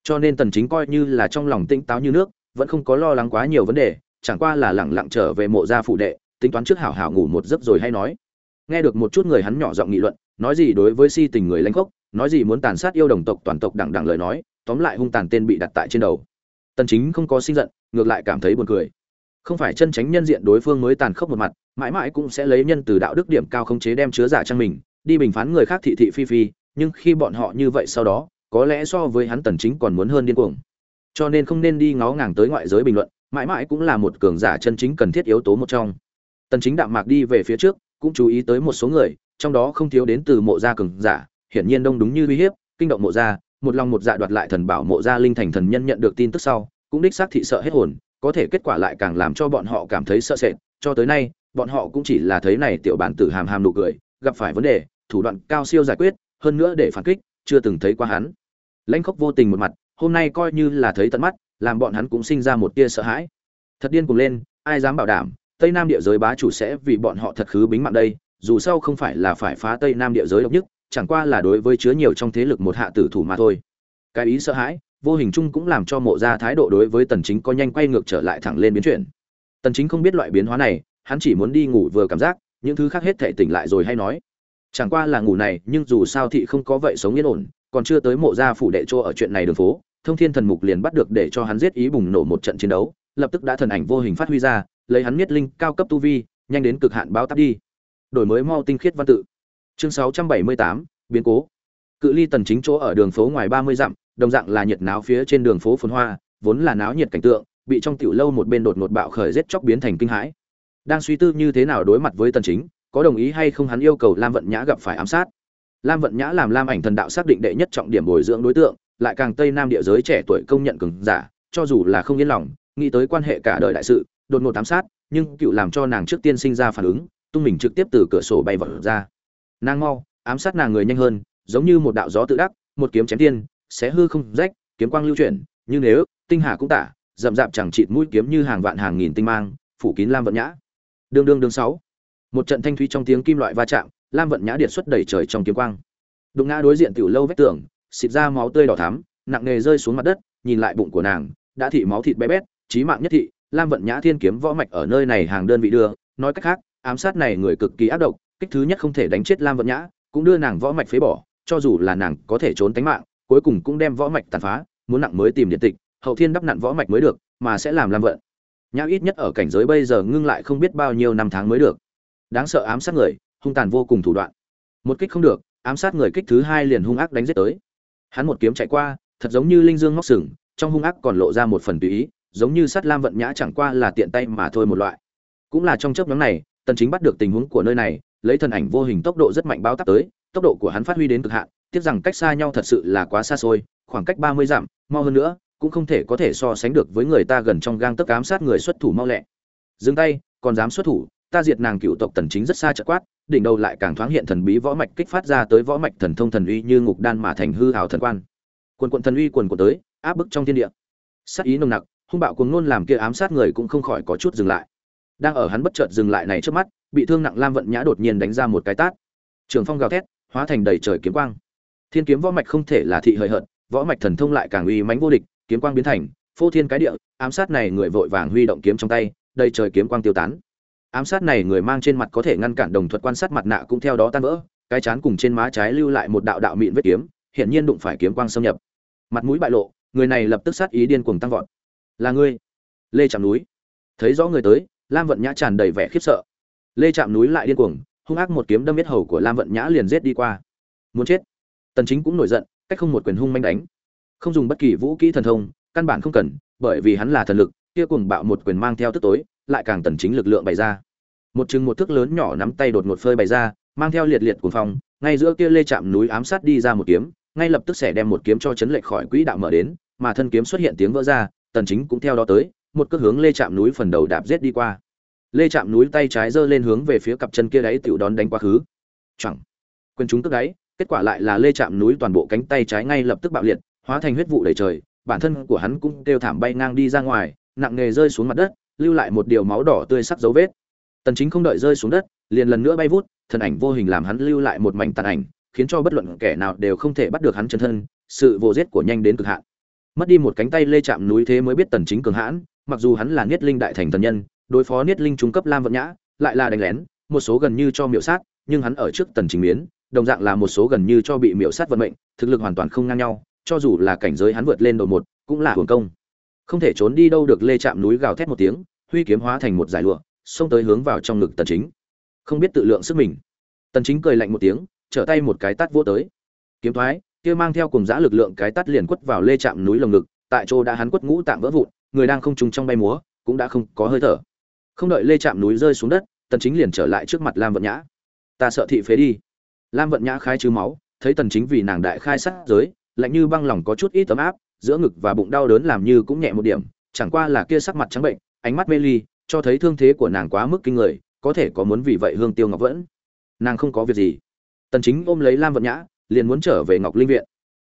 Speaker 1: Cho nên tần chính coi như là trong lòng tinh táo như nước, vẫn không có lo lắng quá nhiều vấn đề, chẳng qua là lẳng lặng trở về mộ gia phụ đệ tính toán trước hảo hảo ngủ một giấc rồi hay nói. Nghe được một chút người hắn nhỏ giọng nghị luận, nói gì đối với si tình người lãnh khốc, nói gì muốn tàn sát yêu đồng tộc toàn tộc đẳng đẳng lời nói, tóm lại hung tàn tên bị đặt tại trên đầu. Tần chính không có sinh giận, ngược lại cảm thấy buồn cười. Không phải chân tránh nhân diện đối phương mới tàn khốc một mặt, mãi mãi cũng sẽ lấy nhân từ đạo đức điểm cao không chế đem chứa giả trang mình, đi bình phán người khác thị thị phi phi, nhưng khi bọn họ như vậy sau đó, có lẽ so với hắn tần chính còn muốn hơn điên cuồng. Cho nên không nên đi ngó ngàng tới ngoại giới bình luận, mãi mãi cũng là một cường giả chân chính cần thiết yếu tố một trong tần chính đạm mạc đi về phía trước, cũng chú ý tới một số người, trong đó không thiếu đến từ mộ gia cường giả, hiển nhiên đông đúng như uy hiếp, kinh động mộ gia, một lòng một dạ đoạt lại thần bảo mộ gia linh thành thần nhân nhận được tin tức sau, cũng đích xác thị sợ hết hồn, có thể kết quả lại càng làm cho bọn họ cảm thấy sợ sệt, cho tới nay, bọn họ cũng chỉ là thấy này tiểu bản tử hàm hàm nụ cười, gặp phải vấn đề, thủ đoạn cao siêu giải quyết, hơn nữa để phản kích, chưa từng thấy qua hắn. Lãnh khốc vô tình một mặt, hôm nay coi như là thấy tận mắt, làm bọn hắn cũng sinh ra một tia sợ hãi. Thật điên cuồng lên, ai dám bảo đảm tây nam địa giới bá chủ sẽ vì bọn họ thật khứ bính mạng đây, dù sao không phải là phải phá tây nam địa giới độc nhất, chẳng qua là đối với chứa nhiều trong thế lực một hạ tử thủ mà thôi. Cái ý sợ hãi, vô hình chung cũng làm cho mộ gia thái độ đối với tần chính có nhanh quay ngược trở lại thẳng lên biến chuyển. Tần chính không biết loại biến hóa này, hắn chỉ muốn đi ngủ vừa cảm giác, những thứ khác hết thể tỉnh lại rồi hay nói. Chẳng qua là ngủ này, nhưng dù sao thị không có vậy sống yên ổn, còn chưa tới mộ gia phủ đệ cho ở chuyện này đường phố, thông thiên thần mục liền bắt được để cho hắn giết ý bùng nổ một trận chiến đấu, lập tức đã thần ảnh vô hình phát huy ra lấy hắn miết linh cao cấp tu vi nhanh đến cực hạn báo tắp đi. Đổi mới mau tinh khiết văn tự. Chương 678, biến cố. Cự ly tần chính chỗ ở đường phố ngoài 30 dặm đồng dạng là nhiệt náo phía trên đường phố phồn hoa vốn là náo nhiệt cảnh tượng bị trong tiểu lâu một bên đột ngột bạo khởi giết chóc biến thành kinh hãi. Đang suy tư như thế nào đối mặt với tần chính có đồng ý hay không hắn yêu cầu lam vận nhã gặp phải ám sát. Lam vận nhã làm lam ảnh thần đạo xác định đệ nhất trọng điểm bồi dưỡng đối tượng lại càng tây nam địa giới trẻ tuổi công nhận cường giả cho dù là không yên lòng nghĩ tới quan hệ cả đời đại sự đột ngột ám sát, nhưng cựu làm cho nàng trước tiên sinh ra phản ứng, tung mình trực tiếp từ cửa sổ bay vọt ra. Nàng mau, ám sát nàng người nhanh hơn, giống như một đạo gió tự đắc, một kiếm chém tiên xé hư không rách, kiếm quang lưu chuyển, như nếu, tinh hà cũng tả, rậm rạp chẳng chịt mũi kiếm như hàng vạn hàng nghìn tinh mang, phủ kín lam vận nhã. Đương đương đương sáu. Một trận thanh thúy trong tiếng kim loại va chạm, lam vận nhã điện xuất đẩy trời trong kiếm quang. Đụng ngã đối diện tiểu lâu vách tường, xịt ra máu tươi đỏ thắm, nặng nề rơi xuống mặt đất, nhìn lại bụng của nàng, đã thị máu thịt bé bét trí mạng nhất thị lam vận nhã thiên kiếm võ mạch ở nơi này hàng đơn vị đưa, nói cách khác, ám sát này người cực kỳ ác độc, kích thứ nhất không thể đánh chết lam vận nhã, cũng đưa nàng võ mạch phế bỏ, cho dù là nàng có thể trốn tính mạng, cuối cùng cũng đem võ mạch tàn phá, muốn nặng mới tìm điện tịch, hậu thiên đắp nặn võ mạch mới được, mà sẽ làm lam vận. Nhã ít nhất ở cảnh giới bây giờ ngưng lại không biết bao nhiêu năm tháng mới được. Đáng sợ ám sát người, hung tàn vô cùng thủ đoạn. Một kích không được, ám sát người kích thứ hai liền hung ác đánh giết tới. Hắn một kiếm chạy qua, thật giống như linh dương ngóc sừng, trong hung ác còn lộ ra một phần tùy ý giống như sát lam vận nhã chẳng qua là tiện tay mà thôi một loại. Cũng là trong chớp nhóm này, tần chính bắt được tình huống của nơi này, lấy thần ảnh vô hình tốc độ rất mạnh báo táp tới, tốc độ của hắn phát huy đến cực hạn, tiếc rằng cách xa nhau thật sự là quá xa xôi, khoảng cách 30 dặm, mau hơn nữa, cũng không thể có thể so sánh được với người ta gần trong gang tấc ám sát người xuất thủ mau lẹ. Dừng tay, còn dám xuất thủ, ta diệt nàng cựu tộc tần chính rất xa chợt quát, đỉnh đầu lại càng thoáng hiện thần bí võ mạch kích phát ra tới võ mạch thần thông thần uy như ngục đan mà thành hư hào thần quan. Quần quần thần uy quần của tới, áp bức trong thiên địa. Sát ý nồng nặc hung bạo cuồng nôn làm kia ám sát người cũng không khỏi có chút dừng lại. Đang ở hắn bất chợt dừng lại này trước mắt, bị thương nặng lam vận nhã đột nhiên đánh ra một cái tát. Trường phong gào thét, hóa thành đầy trời kiếm quang. Thiên kiếm võ mạch không thể là thị hời hợt, võ mạch thần thông lại càng uy mãnh vô địch, kiếm quang biến thành, phô thiên cái địa, ám sát này người vội vàng huy động kiếm trong tay, đầy trời kiếm quang tiêu tán. Ám sát này người mang trên mặt có thể ngăn cản đồng thuật quan sát mặt nạ cũng theo đó tan vỡ, cái chán cùng trên má trái lưu lại một đạo đạo mịn vết kiếm, hiển nhiên đụng phải kiếm quang xâm nhập. Mặt mũi bại lộ, người này lập tức sát ý điên cuồng tăng vọt là ngươi. Lê chạm núi. Thấy rõ người tới, lam vận nhã tràn đầy vẻ khiếp sợ. Lê chạm núi lại điên cuồng, hung ác một kiếm đâm biết hầu của lam vận nhã liền giết đi qua. Muốn chết. Tần chính cũng nổi giận, cách không một quyền hung manh đánh. Không dùng bất kỳ vũ kỹ thần thông, căn bản không cần, bởi vì hắn là thần lực, kia cuồng bạo một quyền mang theo tức tối, lại càng tần chính lực lượng bày ra. Một chừng một thước lớn nhỏ nắm tay đột ngột phơi bày ra, mang theo liệt liệt cuồng phong, ngay giữa kia lê chạm núi ám sát đi ra một kiếm, ngay lập tức sẽ đem một kiếm cho chấn lệch khỏi quỹ đạo mở đến, mà thân kiếm xuất hiện tiếng vỡ ra tần chính cũng theo đó tới một cước hướng lê chạm núi phần đầu đạp giết đi qua. Lê chạm núi tay trái giơ lên hướng về phía cặp chân kia đấy, tiểu đón đánh quá khứ. Chẳng quên chúng tức đấy, kết quả lại là lê chạm núi toàn bộ cánh tay trái ngay lập tức bạo liệt hóa thành huyết vụ đầy trời bản thân của hắn cũng kêu thảm bay ngang đi ra ngoài nặng nghề rơi xuống mặt đất lưu lại một điều máu đỏ tươi sắc dấu vết. Tần chính không đợi rơi xuống đất liền lần nữa bay vút thân ảnh vô hình làm hắn lưu lại một mảnh tàn ảnh khiến cho bất luận kẻ nào đều không thể bắt được hắn chân thân sự vô giết của nhanh đến cực hạn mất đi một cánh tay lê chạm núi thế mới biết tần chính cường hãn, mặc dù hắn là niết linh đại thành thần nhân, đối phó niết linh trung cấp lam vận nhã, lại là đánh lén, một số gần như cho miểu sát, nhưng hắn ở trước tần chính biến đồng dạng là một số gần như cho bị miểu sát vận mệnh, thực lực hoàn toàn không ngang nhau, cho dù là cảnh giới hắn vượt lên đầu một cũng là hưởng công. Không thể trốn đi đâu được lê chạm núi gào thét một tiếng, huy kiếm hóa thành một giải lụa, xông tới hướng vào trong ngực tần chính. Không biết tự lượng sức mình. Tần chính cười lạnh một tiếng, trở tay một cái tát vỗ tới. Kiếm thoái kia mang theo cùng giã lực lượng cái tát liền quất vào lê chạm núi lồng ngực, tại chỗ đã hắn quất ngũ tạm vỡ vụn, người đang không trùng trong bay múa, cũng đã không có hơi thở. Không đợi lê chạm núi rơi xuống đất, tần chính liền trở lại trước mặt lam vận nhã. Ta sợ thị phế đi. Lam vận nhã khai chứ máu, thấy tần chính vì nàng đại khai sát giới, lạnh như băng lòng có chút ít tấm áp, giữa ngực và bụng đau đớn làm như cũng nhẹ một điểm, chẳng qua là kia sắc mặt trắng bệnh, ánh mắt mê ly, cho thấy thương thế của nàng quá mức kinh người, có thể có muốn vì vậy hương tiêu ngọc vẫn. Nàng không có việc gì. Tần chính ôm lấy lam vận nhã liền muốn trở về ngọc linh viện.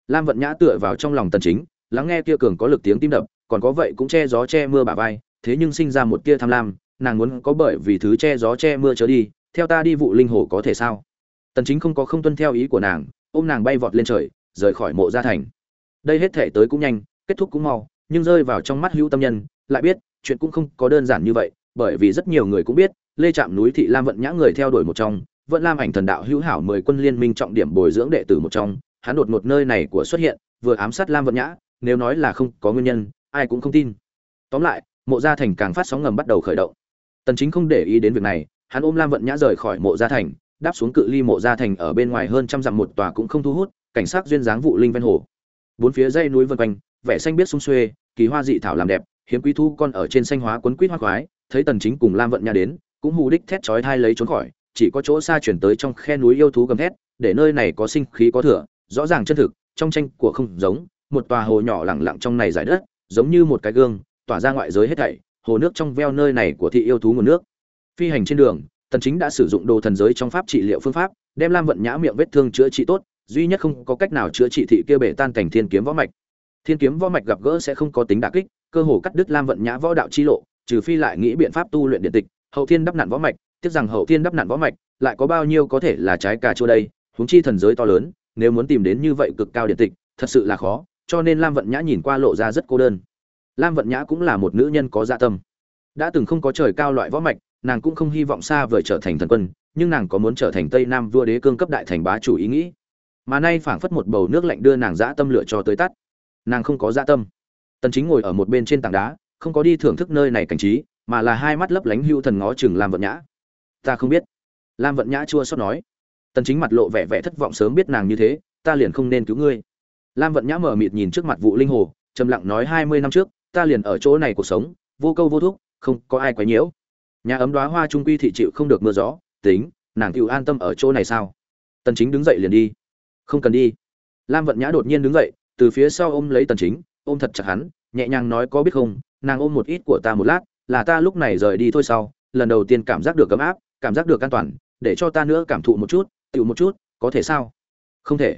Speaker 1: Lam vận nhã tựa vào trong lòng tần chính, lắng nghe kia cường có lực tiếng tim đập, còn có vậy cũng che gió che mưa bả vai, thế nhưng sinh ra một tia tham lam, nàng muốn có bởi vì thứ che gió che mưa trở đi, theo ta đi vụ linh hồ có thể sao? Tần chính không có không tuân theo ý của nàng, ôm nàng bay vọt lên trời, rời khỏi mộ gia thành. Đây hết thể tới cũng nhanh, kết thúc cũng mau, nhưng rơi vào trong mắt hữu tâm nhân, lại biết, chuyện cũng không có đơn giản như vậy, bởi vì rất nhiều người cũng biết, lê trạm núi thị lam vận nhã người theo đuổi một trong vẫn lam ảnh thần đạo hữu hảo mười quân liên minh trọng điểm bồi dưỡng đệ tử một trong, hắn đột ngột nơi này của xuất hiện, vừa ám sát lam vận nhã, nếu nói là không có nguyên nhân, ai cũng không tin. Tóm lại, mộ gia thành càng phát sóng ngầm bắt đầu khởi động. Tần chính không để ý đến việc này, hắn ôm lam vận nhã rời khỏi mộ gia thành, đáp xuống cự ly mộ gia thành ở bên ngoài hơn trăm dặm một tòa cũng không thu hút, cảnh sát duyên dáng vụ linh ven hồ. Bốn phía dãy núi vân quanh, vẻ xanh biết sung xuê, kỳ hoa dị thảo làm đẹp, hiếm quý thu con ở trên xanh hóa quấn quýt hoa khoái, thấy tần chính cùng lam vận Nhã đến, cũng hù đích thét chói thai lấy trốn khỏi chỉ có chỗ xa chuyển tới trong khe núi yêu thú gầm thét, để nơi này có sinh khí có thừa, rõ ràng chân thực, trong tranh của không giống, một tòa hồ nhỏ lặng lặng trong này giải đất, giống như một cái gương, tỏa ra ngoại giới hết thảy, hồ nước trong veo nơi này của thị yêu thú nguồn nước. Phi hành trên đường, tần chính đã sử dụng đồ thần giới trong pháp trị liệu phương pháp, đem lam vận nhã miệng vết thương chữa trị tốt, duy nhất không có cách nào chữa trị thị kia bể tan cảnh thiên kiếm võ mạch. Thiên kiếm võ mạch gặp gỡ sẽ không có tính đả kích, cơ hồ cắt đứt lam vận nhã võ đạo chi lộ, trừ phi lại nghĩ biện pháp tu luyện điện tịch, hậu thiên đắp nạn võ mạch tiếc rằng hậu thiên đắp nặn võ mạch, lại có bao nhiêu có thể là trái cà chua đây, huống chi thần giới to lớn, nếu muốn tìm đến như vậy cực cao điện tịch, thật sự là khó, cho nên lam vận nhã nhìn qua lộ ra rất cô đơn. Lam vận nhã cũng là một nữ nhân có dạ tâm. Đã từng không có trời cao loại võ mạch, nàng cũng không hy vọng xa vời trở thành thần quân, nhưng nàng có muốn trở thành tây nam vua đế cương cấp đại thành bá chủ ý nghĩ. Mà nay phảng phất một bầu nước lạnh đưa nàng dã tâm lựa cho tới tắt. Nàng không có dã tâm. Tần chính ngồi ở một bên trên tảng đá, không có đi thưởng thức nơi này cảnh trí, mà là hai mắt lấp lánh hưu thần ngó chừng lam vận nhã ta không biết. Lam vận nhã chua xót nói. Tần chính mặt lộ vẻ vẻ thất vọng sớm biết nàng như thế ta liền không nên cứu ngươi. Lam vận nhã mở mịt nhìn trước mặt vụ linh hồ trầm lặng nói 20 năm trước ta liền ở chỗ này cuộc sống vô câu vô thuốc, không có ai quấy nhiễu. Nhà ấm đóa hoa trung quy thị chịu không được mưa gió tính nàng chịu an tâm ở chỗ này sao? Tần chính đứng dậy liền đi. Không cần đi. Lam vận nhã đột nhiên đứng dậy từ phía sau ôm lấy tần chính ôm thật chặt hắn nhẹ nhàng nói có biết không nàng ôm một ít của ta một lát là ta lúc này rời đi thôi sau lần đầu tiên cảm giác được ấm áp cảm giác được an toàn, để cho ta nữa cảm thụ một chút, tựu một chút, có thể sao? Không thể.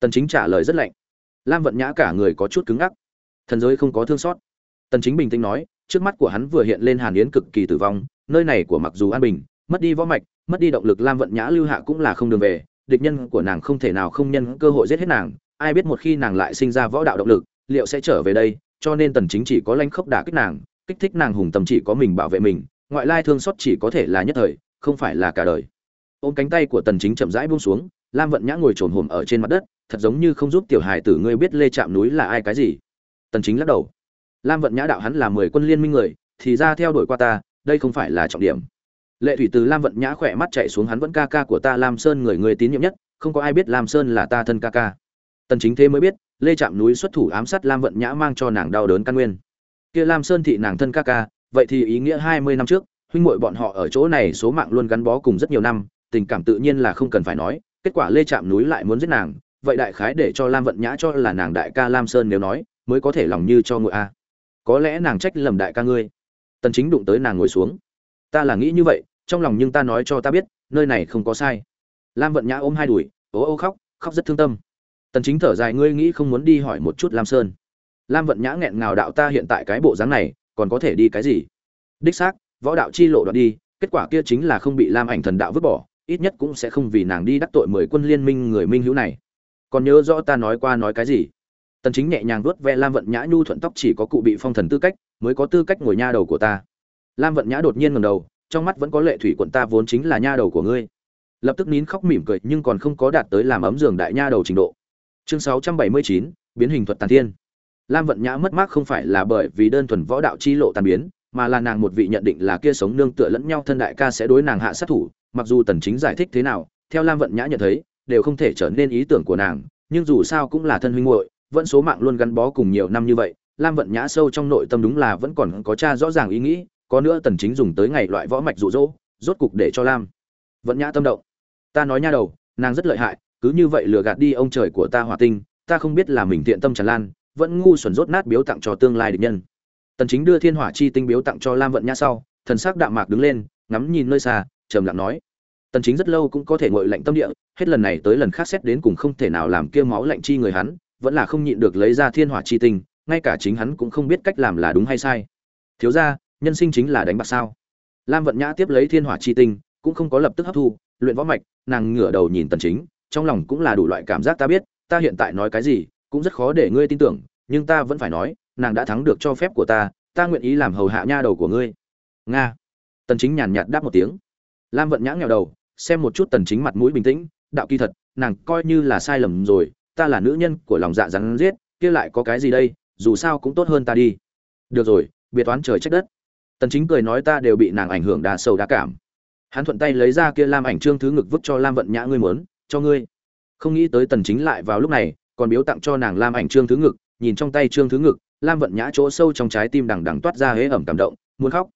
Speaker 1: Tần chính trả lời rất lạnh. Lam vận nhã cả người có chút cứng ngắc. Thần giới không có thương xót. Tần chính bình tĩnh nói, trước mắt của hắn vừa hiện lên hàn yến cực kỳ tử vong, nơi này của mặc dù an bình, mất đi võ mạch, mất đi động lực, lam vận nhã lưu hạ cũng là không đường về. Địch nhân của nàng không thể nào không nhân cơ hội giết hết nàng. Ai biết một khi nàng lại sinh ra võ đạo động lực, liệu sẽ trở về đây? Cho nên tần chính chỉ có lanh khốc đả kích nàng, kích thích nàng hùng tâm chỉ có mình bảo vệ mình. Ngoại lai thương xót chỉ có thể là nhất thời không phải là cả đời. Ôm cánh tay của tần chính chậm rãi buông xuống, lam vận nhã ngồi trồn hổm ở trên mặt đất, thật giống như không giúp tiểu hài tử ngươi biết lê chạm núi là ai cái gì. Tần chính lắc đầu. Lam vận nhã đạo hắn là mười quân liên minh người, thì ra theo đuổi qua ta, đây không phải là trọng điểm. Lệ thủy từ lam vận nhã khỏe mắt chạy xuống hắn vẫn ca ca của ta lam sơn người người tín nhiệm nhất, không có ai biết lam sơn là ta thân ca ca. Tần chính thế mới biết, lê chạm núi xuất thủ ám sát lam vận nhã mang cho nàng đau đớn căn nguyên. Kia lam sơn thị nàng thân ca ca, vậy thì ý nghĩa 20 năm trước huynh muội bọn họ ở chỗ này số mạng luôn gắn bó cùng rất nhiều năm, tình cảm tự nhiên là không cần phải nói, kết quả lê chạm núi lại muốn giết nàng, vậy đại khái để cho lam vận nhã cho là nàng đại ca lam sơn nếu nói, mới có thể lòng như cho ngựa a. Có lẽ nàng trách lầm đại ca ngươi. Tần chính đụng tới nàng ngồi xuống. Ta là nghĩ như vậy, trong lòng nhưng ta nói cho ta biết, nơi này không có sai. Lam vận nhã ôm hai đùi, ố ô khóc khóc rất thương tâm. Tần chính thở dài, ngươi nghĩ không muốn đi hỏi một chút lam sơn. Lam vận nhã nghẹn ngào đạo ta hiện tại cái bộ dáng này, còn có thể đi cái gì? Đích xác võ đạo chi lộ đoạn đi kết quả kia chính là không bị lam ảnh thần đạo vứt bỏ ít nhất cũng sẽ không vì nàng đi đắc tội mười quân liên minh người minh hữu này. Còn nhớ rõ ta nói qua nói cái gì? Tần chính nhẹ nhàng vuốt ve lam vận nhã nhu thuận tóc chỉ có cụ bị phong thần tư cách mới có tư cách ngồi nha đầu của ta. Lam vận nhã đột nhiên ngẩng đầu trong mắt vẫn có lệ thủy quận ta vốn chính là nha đầu của ngươi. Lập tức nín khóc mỉm cười nhưng còn không có đạt tới làm ấm giường đại nha đầu trình độ. Chương 679, biến hình thuật tàn thiên. Lam vận nhã mất mát không phải là bởi vì đơn thuần võ đạo chi lộ tàn biến mà là nàng một vị nhận định là kia sống nương tựa lẫn nhau thân đại ca sẽ đối nàng hạ sát thủ, mặc dù tần chính giải thích thế nào, theo lam vận nhã nhận thấy, đều không thể trở nên ý tưởng của nàng, nhưng dù sao cũng là thân huynh muội, vẫn số mạng luôn gắn bó cùng nhiều năm như vậy, lam vận nhã sâu trong nội tâm đúng là vẫn còn có cha rõ ràng ý nghĩ, có nữa tần chính dùng tới ngày loại võ mạch dụ dỗ, rốt cục để cho lam vận nhã tâm động. Ta nói nha đầu, nàng rất lợi hại, cứ như vậy lừa gạt đi ông trời của ta hỏa tinh, ta không biết là mình thiện tâm tràn lan, vẫn ngu xuẩn rốt nát biếu tặng cho tương lai địch nhân tần chính đưa thiên hỏa chi tinh biếu tặng cho lam vận nhã sau, thần sắc đạm mạc đứng lên, ngắm nhìn nơi xa, trầm lặng nói. Tần chính rất lâu cũng có thể ngồi lạnh tâm địa, hết lần này tới lần khác xét đến cùng không thể nào làm kia máu lạnh chi người hắn, vẫn là không nhịn được lấy ra thiên hỏa chi tinh, ngay cả chính hắn cũng không biết cách làm là đúng hay sai. Thiếu gia, nhân sinh chính là đánh bạc sao? Lam vận nhã tiếp lấy thiên hỏa chi tinh, cũng không có lập tức hấp thu, luyện võ mạch, nàng ngửa đầu nhìn tần chính, trong lòng cũng là đủ loại cảm giác ta biết, ta hiện tại nói cái gì, cũng rất khó để ngươi tin tưởng, nhưng ta vẫn phải nói nàng đã thắng được cho phép của ta ta nguyện ý làm hầu hạ nha đầu của ngươi. Nga. Tần chính nhàn nhạt đáp một tiếng. Lam vận nhã nghèo đầu, xem một chút tần chính mặt mũi bình tĩnh, đạo kỳ thật, nàng coi như là sai lầm rồi, ta là nữ nhân của lòng dạ rắn giết, kia lại có cái gì đây, dù sao cũng tốt hơn ta đi. Được rồi, biệt toán trời trách đất. Tần chính cười nói, ta đều bị nàng ảnh hưởng đa sâu đa cảm. Hắn thuận tay lấy ra kia lam ảnh trương thứ ngực vứt cho lam vận nhã, ngươi muốn, cho ngươi. Không nghĩ tới tần chính lại vào lúc này, còn biếu tặng cho nàng lam ảnh trương thứ ngực, nhìn trong tay trương thứ ngực lam vận nhã chỗ sâu trong trái tim đằng đằng toát ra hế ẩm cảm động, muốn khóc.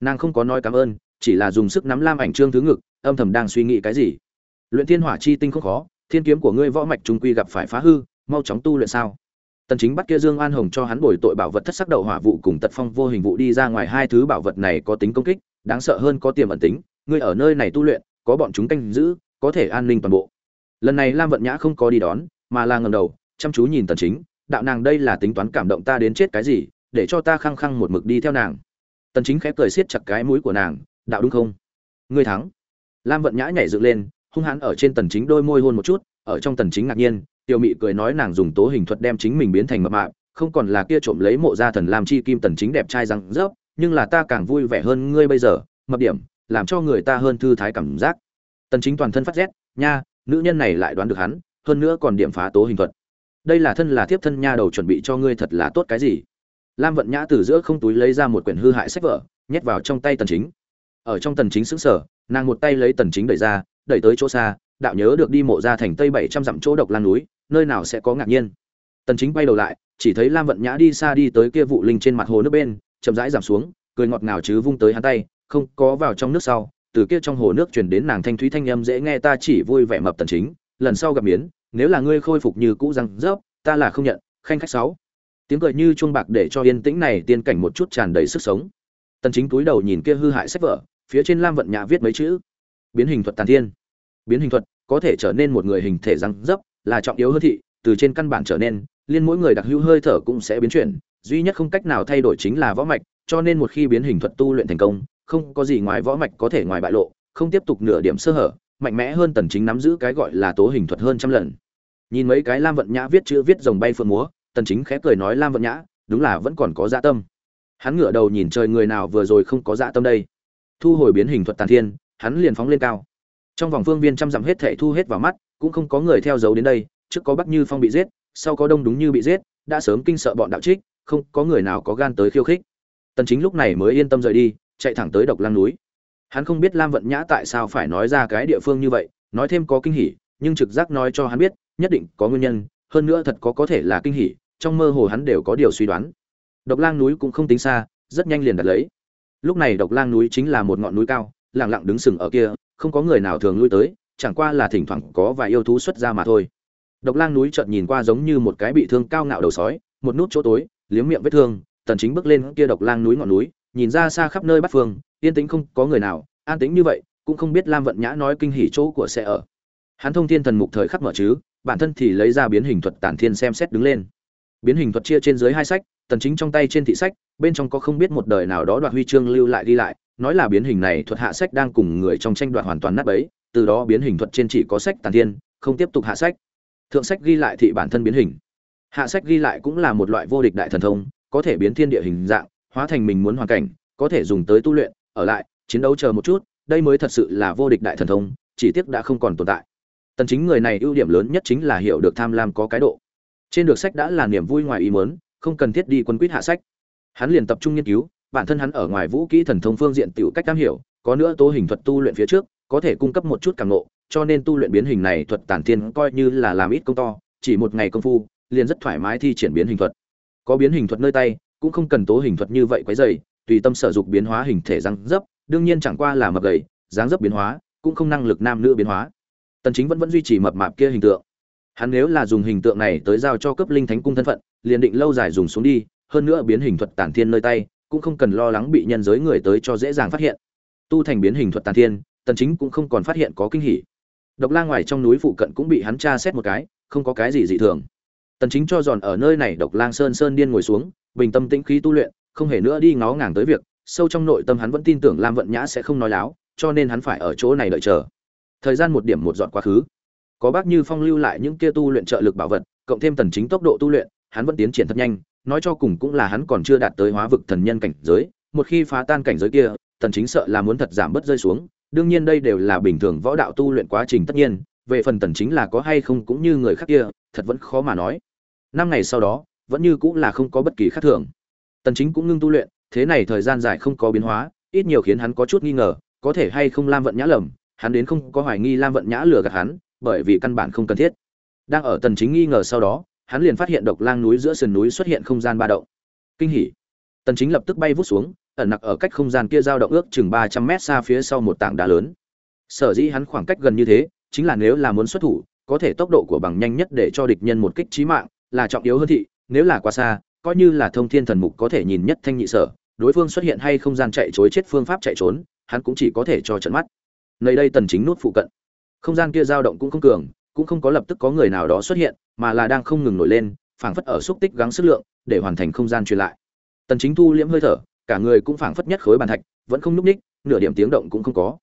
Speaker 1: Nàng không có nói cảm ơn, chỉ là dùng sức nắm lam ảnh trương thứ ngực, âm thầm đang suy nghĩ cái gì. Luyện thiên hỏa chi tinh không khó, thiên kiếm của ngươi võ mạch trung quy gặp phải phá hư, mau chóng tu luyện sao? Tần chính bắt kia dương an hồng cho hắn bồi tội bảo vật thất sắc đậu hỏa vụ cùng tật phong vô hình vụ đi ra ngoài hai thứ bảo vật này có tính công kích, đáng sợ hơn có tiềm ẩn tính. Ngươi ở nơi này tu luyện, có bọn chúng canh giữ, có thể an ninh toàn bộ. Lần này lam vận nhã không có đi đón, mà là ngầm đầu, chăm chú nhìn tần chính đạo nàng đây là tính toán cảm động ta đến chết cái gì, để cho ta khăng khăng một mực đi theo nàng. Tần chính khép cười siết chặt cái mũi của nàng, đạo đúng không? Ngươi thắng. Lam vận nhã nhảy dựng lên, hung hãn ở trên tần chính đôi môi hôn một chút, ở trong tần chính ngạc nhiên, tiểu mị cười nói nàng dùng tố hình thuật đem chính mình biến thành mập mạp, không còn là kia trộm lấy mộ gia thần lam chi kim tần chính đẹp trai răng rớp, nhưng là ta càng vui vẻ hơn ngươi bây giờ, mập điểm, làm cho người ta hơn thư thái cảm giác. Tần chính toàn thân phát rét, nha, nữ nhân này lại đoán được hắn, hơn nữa còn điểm phá tố hình thuật đây là thân là tiếp thân nha đầu chuẩn bị cho ngươi thật là tốt cái gì. Lam vận nhã từ giữa không túi lấy ra một quyển hư hại sách vở, nhét vào trong tay tần chính. Ở trong tần chính sững sờ, nàng một tay lấy tần chính đẩy ra, đẩy tới chỗ xa, đạo nhớ được đi mộ ra thành tây 700 dặm chỗ độc lan núi, nơi nào sẽ có ngạc nhiên. Tần chính quay đầu lại, chỉ thấy lam vận nhã đi xa đi tới kia vụ linh trên mặt hồ nước bên, chậm rãi giảm xuống, cười ngọt ngào chứ vung tới hắn tay, không có vào trong nước sau, từ kia trong hồ nước truyền đến nàng thanh thúy thanh âm dễ nghe ta chỉ vui vẻ mập tần chính, lần sau gặp miến nếu là ngươi khôi phục như cũ răng rớp, ta là không nhận, khanh khách sáu. Tiếng cười như chuông bạc để cho yên tĩnh này tiên cảnh một chút tràn đầy sức sống. Tần chính túi đầu nhìn kia hư hại sách vở, phía trên lam vận nhã viết mấy chữ. Biến hình thuật tàn thiên. Biến hình thuật có thể trở nên một người hình thể răng dấp là trọng yếu hơn thị, từ trên căn bản trở nên, liên mỗi người đặc hữu hơi thở cũng sẽ biến chuyển, duy nhất không cách nào thay đổi chính là võ mạch, cho nên một khi biến hình thuật tu luyện thành công, không có gì ngoài võ mạch có thể ngoài bại lộ, không tiếp tục nửa điểm sơ hở, mạnh mẽ hơn tần chính nắm giữ cái gọi là tố hình thuật hơn trăm lần nhìn mấy cái lam vận nhã viết chữ viết rồng bay phượng múa, tần chính khẽ cười nói lam vận nhã, đúng là vẫn còn có dạ tâm. Hắn ngửa đầu nhìn trời người nào vừa rồi không có dạ tâm đây. Thu hồi biến hình thuật tàn thiên, hắn liền phóng lên cao. Trong vòng phương viên trăm dặm hết thảy thu hết vào mắt, cũng không có người theo dấu đến đây, trước có bắc như phong bị giết, sau có đông đúng như bị giết, đã sớm kinh sợ bọn đạo trích, không có người nào có gan tới khiêu khích. Tần chính lúc này mới yên tâm rời đi, chạy thẳng tới độc lăng núi. Hắn không biết lam vận nhã tại sao phải nói ra cái địa phương như vậy, nói thêm có kinh hỉ, nhưng trực giác nói cho hắn biết nhất định có nguyên nhân, hơn nữa thật có có thể là kinh hỉ, trong mơ hồ hắn đều có điều suy đoán. Độc lang núi cũng không tính xa, rất nhanh liền đặt lấy. Lúc này độc lang núi chính là một ngọn núi cao, lặng lặng đứng sừng ở kia, không có người nào thường lui tới, chẳng qua là thỉnh thoảng có vài yêu thú xuất ra mà thôi. Độc lang núi chợt nhìn qua giống như một cái bị thương cao ngạo đầu sói, một nút chỗ tối, liếm miệng vết thương, tần chính bước lên kia độc lang núi ngọn núi, nhìn ra xa khắp nơi bắt phương, yên tĩnh không có người nào, an tĩnh như vậy, cũng không biết lam vận nhã nói kinh hỉ chỗ của sẽ ở. Hắn thông thiên thần mục thời khắc mở chứ bản thân thì lấy ra biến hình thuật tản thiên xem xét đứng lên. Biến hình thuật chia trên dưới hai sách, tần chính trong tay trên thị sách, bên trong có không biết một đời nào đó đoạt huy chương lưu lại đi lại, nói là biến hình này thuật hạ sách đang cùng người trong tranh đoạt hoàn toàn nát bấy, từ đó biến hình thuật trên chỉ có sách tản thiên, không tiếp tục hạ sách. Thượng sách ghi lại thị bản thân biến hình. Hạ sách ghi lại cũng là một loại vô địch đại thần thông, có thể biến thiên địa hình dạng, hóa thành mình muốn hoàn cảnh, có thể dùng tới tu luyện, ở lại, chiến đấu chờ một chút, đây mới thật sự là vô địch đại thần thông, chỉ tiếc đã không còn tồn tại tần chính người này ưu điểm lớn nhất chính là hiểu được tham lam có cái độ. Trên được sách đã là niềm vui ngoài ý muốn, không cần thiết đi quân quyết hạ sách. Hắn liền tập trung nghiên cứu, bản thân hắn ở ngoài vũ kỹ thần thông phương diện tiểu cách tam hiểu, có nữa tố hình thuật tu luyện phía trước, có thể cung cấp một chút càng ngộ, cho nên tu luyện biến hình này thuật tản thiên coi như là làm ít công to, chỉ một ngày công phu, liền rất thoải mái thi triển biến hình thuật. Có biến hình thuật nơi tay, cũng không cần tố hình thuật như vậy quấy dày tùy tâm sở dục biến hóa hình thể răng dấp, đương nhiên chẳng qua là mập gầy, dáng dấp biến hóa, cũng không năng lực nam nữ biến hóa tần chính vẫn vẫn duy trì mập mạp kia hình tượng. Hắn nếu là dùng hình tượng này tới giao cho cấp linh thánh cung thân phận, liền định lâu dài dùng xuống đi, hơn nữa biến hình thuật tản thiên nơi tay, cũng không cần lo lắng bị nhân giới người tới cho dễ dàng phát hiện. Tu thành biến hình thuật tản thiên, tần chính cũng không còn phát hiện có kinh hỉ. Độc lang ngoài trong núi phụ cận cũng bị hắn tra xét một cái, không có cái gì dị thường. Tần chính cho giòn ở nơi này độc lang sơn sơn điên ngồi xuống, bình tâm tĩnh khí tu luyện, không hề nữa đi ngó ngàng tới việc, sâu trong nội tâm hắn vẫn tin tưởng lam vận nhã sẽ không nói láo, cho nên hắn phải ở chỗ này đợi chờ thời gian một điểm một dọn quá khứ. Có bác như phong lưu lại những kia tu luyện trợ lực bảo vật, cộng thêm tần chính tốc độ tu luyện, hắn vẫn tiến triển thật nhanh, nói cho cùng cũng là hắn còn chưa đạt tới hóa vực thần nhân cảnh giới, một khi phá tan cảnh giới kia, tần chính sợ là muốn thật giảm bớt rơi xuống, đương nhiên đây đều là bình thường võ đạo tu luyện quá trình tất nhiên, về phần tần chính là có hay không cũng như người khác kia, thật vẫn khó mà nói. Năm ngày sau đó, vẫn như cũng là không có bất kỳ khác thường. Tần chính cũng ngưng tu luyện, thế này thời gian dài không có biến hóa, ít nhiều khiến hắn có chút nghi ngờ, có thể hay không lam vận nhã lầm hắn đến không có hoài nghi lam vận nhã lừa gạt hắn, bởi vì căn bản không cần thiết. Đang ở tần chính nghi ngờ sau đó, hắn liền phát hiện độc lang núi giữa sườn núi xuất hiện không gian ba động. Kinh hỉ. Tần chính lập tức bay vút xuống, ẩn nặc ở cách không gian kia dao động ước chừng 300 mét xa phía sau một tảng đá lớn. Sở dĩ hắn khoảng cách gần như thế, chính là nếu là muốn xuất thủ, có thể tốc độ của bằng nhanh nhất để cho địch nhân một kích chí mạng, là trọng yếu hơn thị, nếu là quá xa, coi như là thông thiên thần mục có thể nhìn nhất thanh nhị sở, đối phương xuất hiện hay không gian chạy trối chết phương pháp chạy trốn, hắn cũng chỉ có thể cho trận mắt nơi đây tần chính nút phụ cận. Không gian kia dao động cũng không cường, cũng không có lập tức có người nào đó xuất hiện, mà là đang không ngừng nổi lên, phảng phất ở xúc tích gắng sức lượng, để hoàn thành không gian truyền lại. Tần chính thu liễm hơi thở, cả người cũng phảng phất nhất khối bàn thạch, vẫn không núp ních nửa điểm tiếng động cũng không có.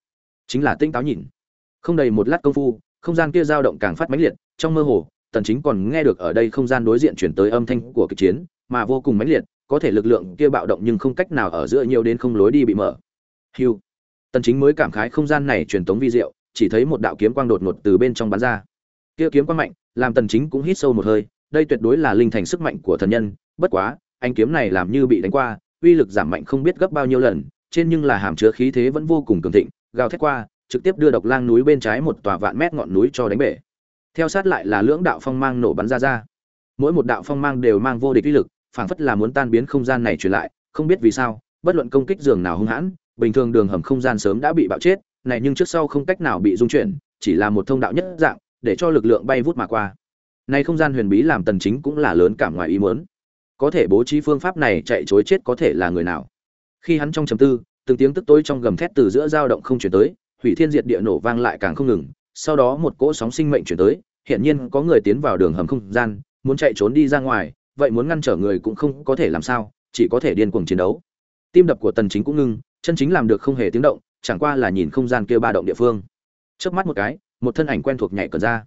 Speaker 1: Chính là tinh táo nhìn. Không đầy một lát công phu, không gian kia dao động càng phát mãnh liệt, trong mơ hồ, tần chính còn nghe được ở đây không gian đối diện chuyển tới âm thanh của kịch chiến, mà vô cùng mãnh liệt, có thể lực lượng kia bạo động nhưng không cách nào ở giữa nhiều đến không lối đi bị mở. Hiu tần chính mới cảm khái không gian này truyền tống vi diệu, chỉ thấy một đạo kiếm quang đột ngột từ bên trong bắn ra. Kia kiếm quang mạnh, làm tần chính cũng hít sâu một hơi, đây tuyệt đối là linh thành sức mạnh của thần nhân, bất quá, anh kiếm này làm như bị đánh qua, uy lực giảm mạnh không biết gấp bao nhiêu lần, trên nhưng là hàm chứa khí thế vẫn vô cùng cường thịnh, gào thét qua, trực tiếp đưa độc lang núi bên trái một tòa vạn mét ngọn núi cho đánh bể. Theo sát lại là lưỡng đạo phong mang nổ bắn ra ra. Mỗi một đạo phong mang đều mang vô địch uy lực, phảng phất là muốn tan biến không gian này truyền lại, không biết vì sao, bất luận công kích giường nào hung hãn bình thường đường hầm không gian sớm đã bị bạo chết, này nhưng trước sau không cách nào bị dung chuyển, chỉ là một thông đạo nhất dạng, để cho lực lượng bay vút mà qua. Này không gian huyền bí làm tần chính cũng là lớn cảm ngoài ý muốn. Có thể bố trí phương pháp này chạy chối chết có thể là người nào? Khi hắn trong trầm tư, từng tiếng tức tối trong gầm thét từ giữa dao động không chuyển tới, hủy thiên diệt địa nổ vang lại càng không ngừng, sau đó một cỗ sóng sinh mệnh chuyển tới hiện nhiên có người tiến vào đường hầm không gian, muốn chạy trốn đi ra ngoài, vậy muốn ngăn trở người cũng không có thể làm sao, chỉ có thể điên cuồng chiến đấu. Tim đập của tần chính cũng ngưng chân chính làm được không hề tiếng động chẳng qua là nhìn không gian kia ba động địa phương. Chớp mắt một cái một thân ảnh quen thuộc nhảy cờ ra.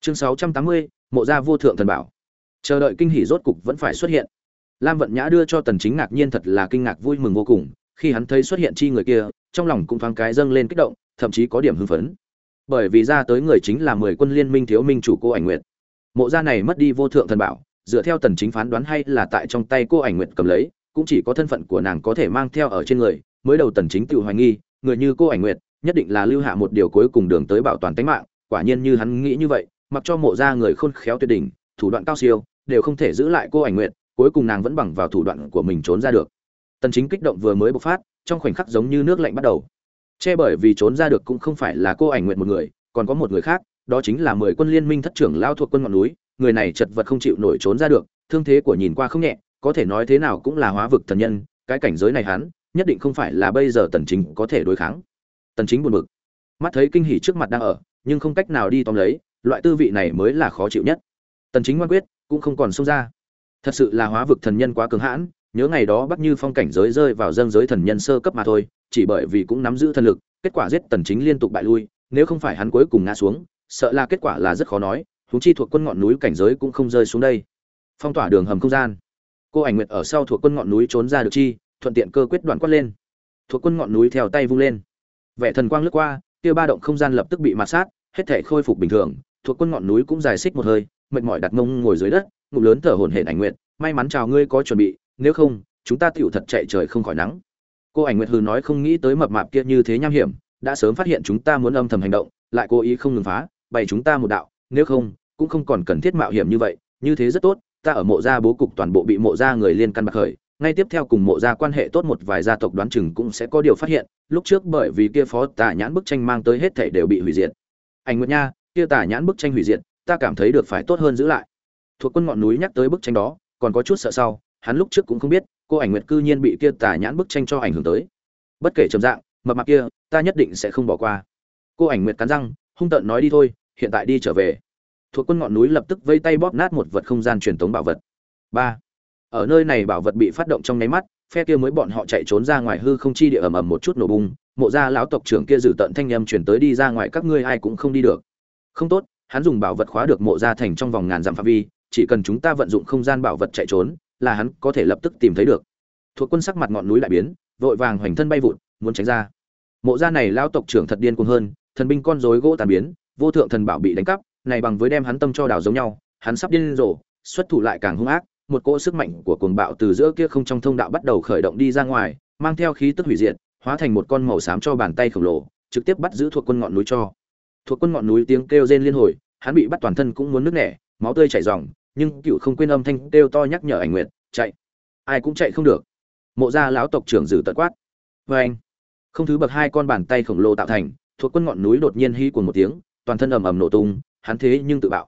Speaker 1: Chương 680, mộ gia vô thượng thần bảo. Chờ đợi kinh hỉ rốt cục vẫn phải xuất hiện. Lam vận nhã đưa cho tần chính ngạc nhiên thật là kinh ngạc vui mừng vô cùng khi hắn thấy xuất hiện chi người kia trong lòng cũng thoáng cái dâng lên kích động thậm chí có điểm hưng phấn. Bởi vì ra tới người chính là mười quân liên minh thiếu minh chủ cô ảnh nguyệt. Mộ gia này mất đi vô thượng thần bảo dựa theo tần chính phán đoán hay là tại trong tay cô ảnh nguyệt cầm lấy cũng chỉ có thân phận của nàng có thể mang theo ở trên người, mới đầu tần chính tự hoài nghi, người như cô ảnh nguyệt, nhất định là lưu hạ một điều cuối cùng đường tới bảo toàn tính mạng, quả nhiên như hắn nghĩ như vậy, mặc cho mộ gia người khôn khéo tuyệt đỉnh, thủ đoạn cao siêu, đều không thể giữ lại cô ảnh nguyệt, cuối cùng nàng vẫn bằng vào thủ đoạn của mình trốn ra được. Tần chính kích động vừa mới bộc phát, trong khoảnh khắc giống như nước lạnh bắt đầu. Che bởi vì trốn ra được cũng không phải là cô ảnh nguyện một người, còn có một người khác, đó chính là mười quân liên minh thất trưởng lao thuộc quân ngọn núi, người này chật vật không chịu nổi trốn ra được, thương thế của nhìn qua không nhẹ có thể nói thế nào cũng là hóa vực thần nhân, cái cảnh giới này hắn, nhất định không phải là bây giờ tần chính có thể đối kháng. Tần chính buồn bực. Mắt thấy kinh hỉ trước mặt đang ở, nhưng không cách nào đi tóm lấy, loại tư vị này mới là khó chịu nhất. Tần chính ngoan quyết, cũng không còn xông ra. Thật sự là hóa vực thần nhân quá cứng hãn, nhớ ngày đó bắt như phong cảnh giới rơi vào dâng giới thần nhân sơ cấp mà thôi, chỉ bởi vì cũng nắm giữ thần lực, kết quả giết tần chính liên tục bại lui, nếu không phải hắn cuối cùng ngã xuống, sợ là kết quả là rất khó nói chúng chi thuộc quân ngọn núi cảnh giới cũng không rơi xuống đây. Phong tỏa đường hầm không gian cô ảnh nguyệt ở sau thuộc quân ngọn núi trốn ra được chi, thuận tiện cơ quyết đoạn quát lên. Thuộc quân ngọn núi theo tay vung lên. Vẻ thần quang lướt qua, kia ba động không gian lập tức bị mạt sát, hết thể khôi phục bình thường, thuộc quân ngọn núi cũng dài xích một hơi, mệt mỏi đặt mông ngồi dưới đất, ngụm lớn thở hổn hển ảnh nguyệt, may mắn chào ngươi có chuẩn bị, nếu không, chúng ta tựu thật chạy trời không khỏi nắng. Cô ảnh nguyệt hừ nói không nghĩ tới mập mạp kia như thế nham hiểm, đã sớm phát hiện chúng ta muốn âm thầm hành động, lại cố ý không ngừng phá, bày chúng ta một đạo, nếu không, cũng không còn cần thiết mạo hiểm như vậy, như thế rất tốt ta ở mộ gia bố cục toàn bộ bị mộ gia người liên căn bạc khởi, ngay tiếp theo cùng mộ gia quan hệ tốt một vài gia tộc đoán chừng cũng sẽ có điều phát hiện, lúc trước bởi vì kia phó tả nhãn bức tranh mang tới hết thể đều bị hủy diệt. Ảnh nguyệt nha, kia tả nhãn bức tranh hủy diệt, ta cảm thấy được phải tốt hơn giữ lại. Thuộc quân ngọn núi nhắc tới bức tranh đó, còn có chút sợ sau, hắn lúc trước cũng không biết, cô ảnh nguyệt cư nhiên bị kia tả nhãn bức tranh cho ảnh hưởng tới. Bất kể trầm dạng, mập mạp kia, ta nhất định sẽ không bỏ qua. Cô ảnh nguyệt cắn răng, hung tợn nói đi thôi, hiện tại đi trở về thuộc quân ngọn núi lập tức vây tay bóp nát một vật không gian truyền thống bảo vật. Ba. Ở nơi này bảo vật bị phát động trong nháy mắt, phe kia mới bọn họ chạy trốn ra ngoài hư không chi địa ầm ầm một chút nổ bung, mộ gia lão tộc trưởng kia dự tận thanh âm chuyển tới đi ra ngoài, các ngươi ai cũng không đi được. Không tốt, hắn dùng bảo vật khóa được mộ gia thành trong vòng ngàn dặm phạm vi, chỉ cần chúng ta vận dụng không gian bảo vật chạy trốn, là hắn có thể lập tức tìm thấy được. Thuộc quân sắc mặt ngọn núi lại biến, vội vàng hoành thân bay vụt, muốn tránh ra. Mộ gia này lão tộc trưởng thật điên cuồng hơn, thần binh con rối gỗ tàn biến, vô thượng thần bảo bị đánh cắp này bằng với đem hắn tâm cho đào giống nhau, hắn sắp điên rồ, xuất thủ lại càng hung ác, một cỗ sức mạnh của cuồng bạo từ giữa kia không trong thông đạo bắt đầu khởi động đi ra ngoài, mang theo khí tức hủy diệt, hóa thành một con màu xám cho bàn tay khổng lồ, trực tiếp bắt giữ thuộc quân ngọn núi cho. Thuộc quân ngọn núi tiếng kêu rên liên hồi, hắn bị bắt toàn thân cũng muốn nứt nẻ, máu tươi chảy ròng, nhưng cựu không quên âm thanh kêu to nhắc nhở ảnh nguyệt chạy. Ai cũng chạy không được. Mộ gia lão tộc trưởng giữ tận quát. Vê anh, không thứ bậc hai con bàn tay khổng lồ tạo thành, thuộc quân ngọn núi đột nhiên hí cuồng một tiếng, toàn thân ầm ầm nổ tung hắn thế nhưng tự bạo.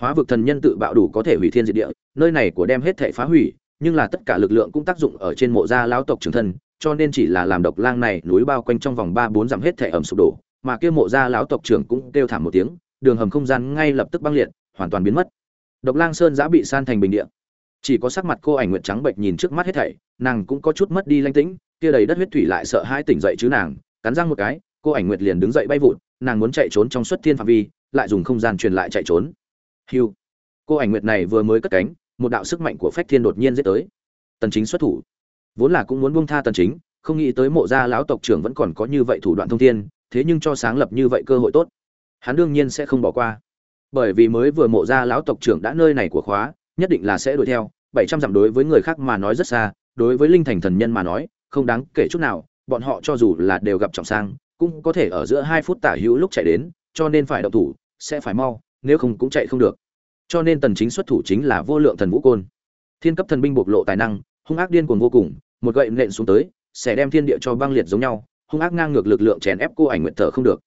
Speaker 1: Hóa vực thần nhân tự bạo đủ có thể hủy thiên diệt địa, nơi này của đem hết thể phá hủy, nhưng là tất cả lực lượng cũng tác dụng ở trên mộ gia lão tộc trưởng thân, cho nên chỉ là làm độc lang này núi bao quanh trong vòng ba bốn dặm hết thể ẩm sụp đổ, mà kia mộ gia lão tộc trưởng cũng kêu thảm một tiếng, đường hầm không gian ngay lập tức băng liệt, hoàn toàn biến mất. Độc lang sơn giã bị san thành bình địa. Chỉ có sắc mặt cô ảnh nguyệt trắng bệnh nhìn trước mắt hết thảy, nàng cũng có chút mất đi lanh tĩnh, kia đầy đất huyết thủy lại sợ hãi tỉnh dậy chứ nàng, cắn răng một cái, cô ảnh nguyệt liền đứng dậy bay vụt nàng muốn chạy trốn trong suất thiên phạm vi, lại dùng không gian truyền lại chạy trốn. Hiu cô ảnh nguyệt này vừa mới cất cánh, một đạo sức mạnh của phách thiên đột nhiên giết tới. Tần chính xuất thủ. Vốn là cũng muốn buông tha tần chính, không nghĩ tới mộ gia lão tộc trưởng vẫn còn có như vậy thủ đoạn thông thiên, thế nhưng cho sáng lập như vậy cơ hội tốt, hắn đương nhiên sẽ không bỏ qua. Bởi vì mới vừa mộ gia lão tộc trưởng đã nơi này của khóa, nhất định là sẽ đuổi theo 700 dặm đối với người khác mà nói rất xa, đối với linh thành thần nhân mà nói, không đáng kể chút nào, bọn họ cho dù là đều gặp trọng sang cũng có thể ở giữa hai phút tả hữu lúc chạy đến, cho nên phải động thủ, sẽ phải mau, nếu không cũng chạy không được. Cho nên tần chính xuất thủ chính là vô lượng thần vũ côn. Thiên cấp thần binh bộc lộ tài năng, hung ác điên cuồng vô cùng, một gậy nện xuống tới, sẽ đem thiên địa cho băng liệt giống nhau, hung ác ngang ngược lực lượng chèn ép cô ảnh nguyệt thở không được.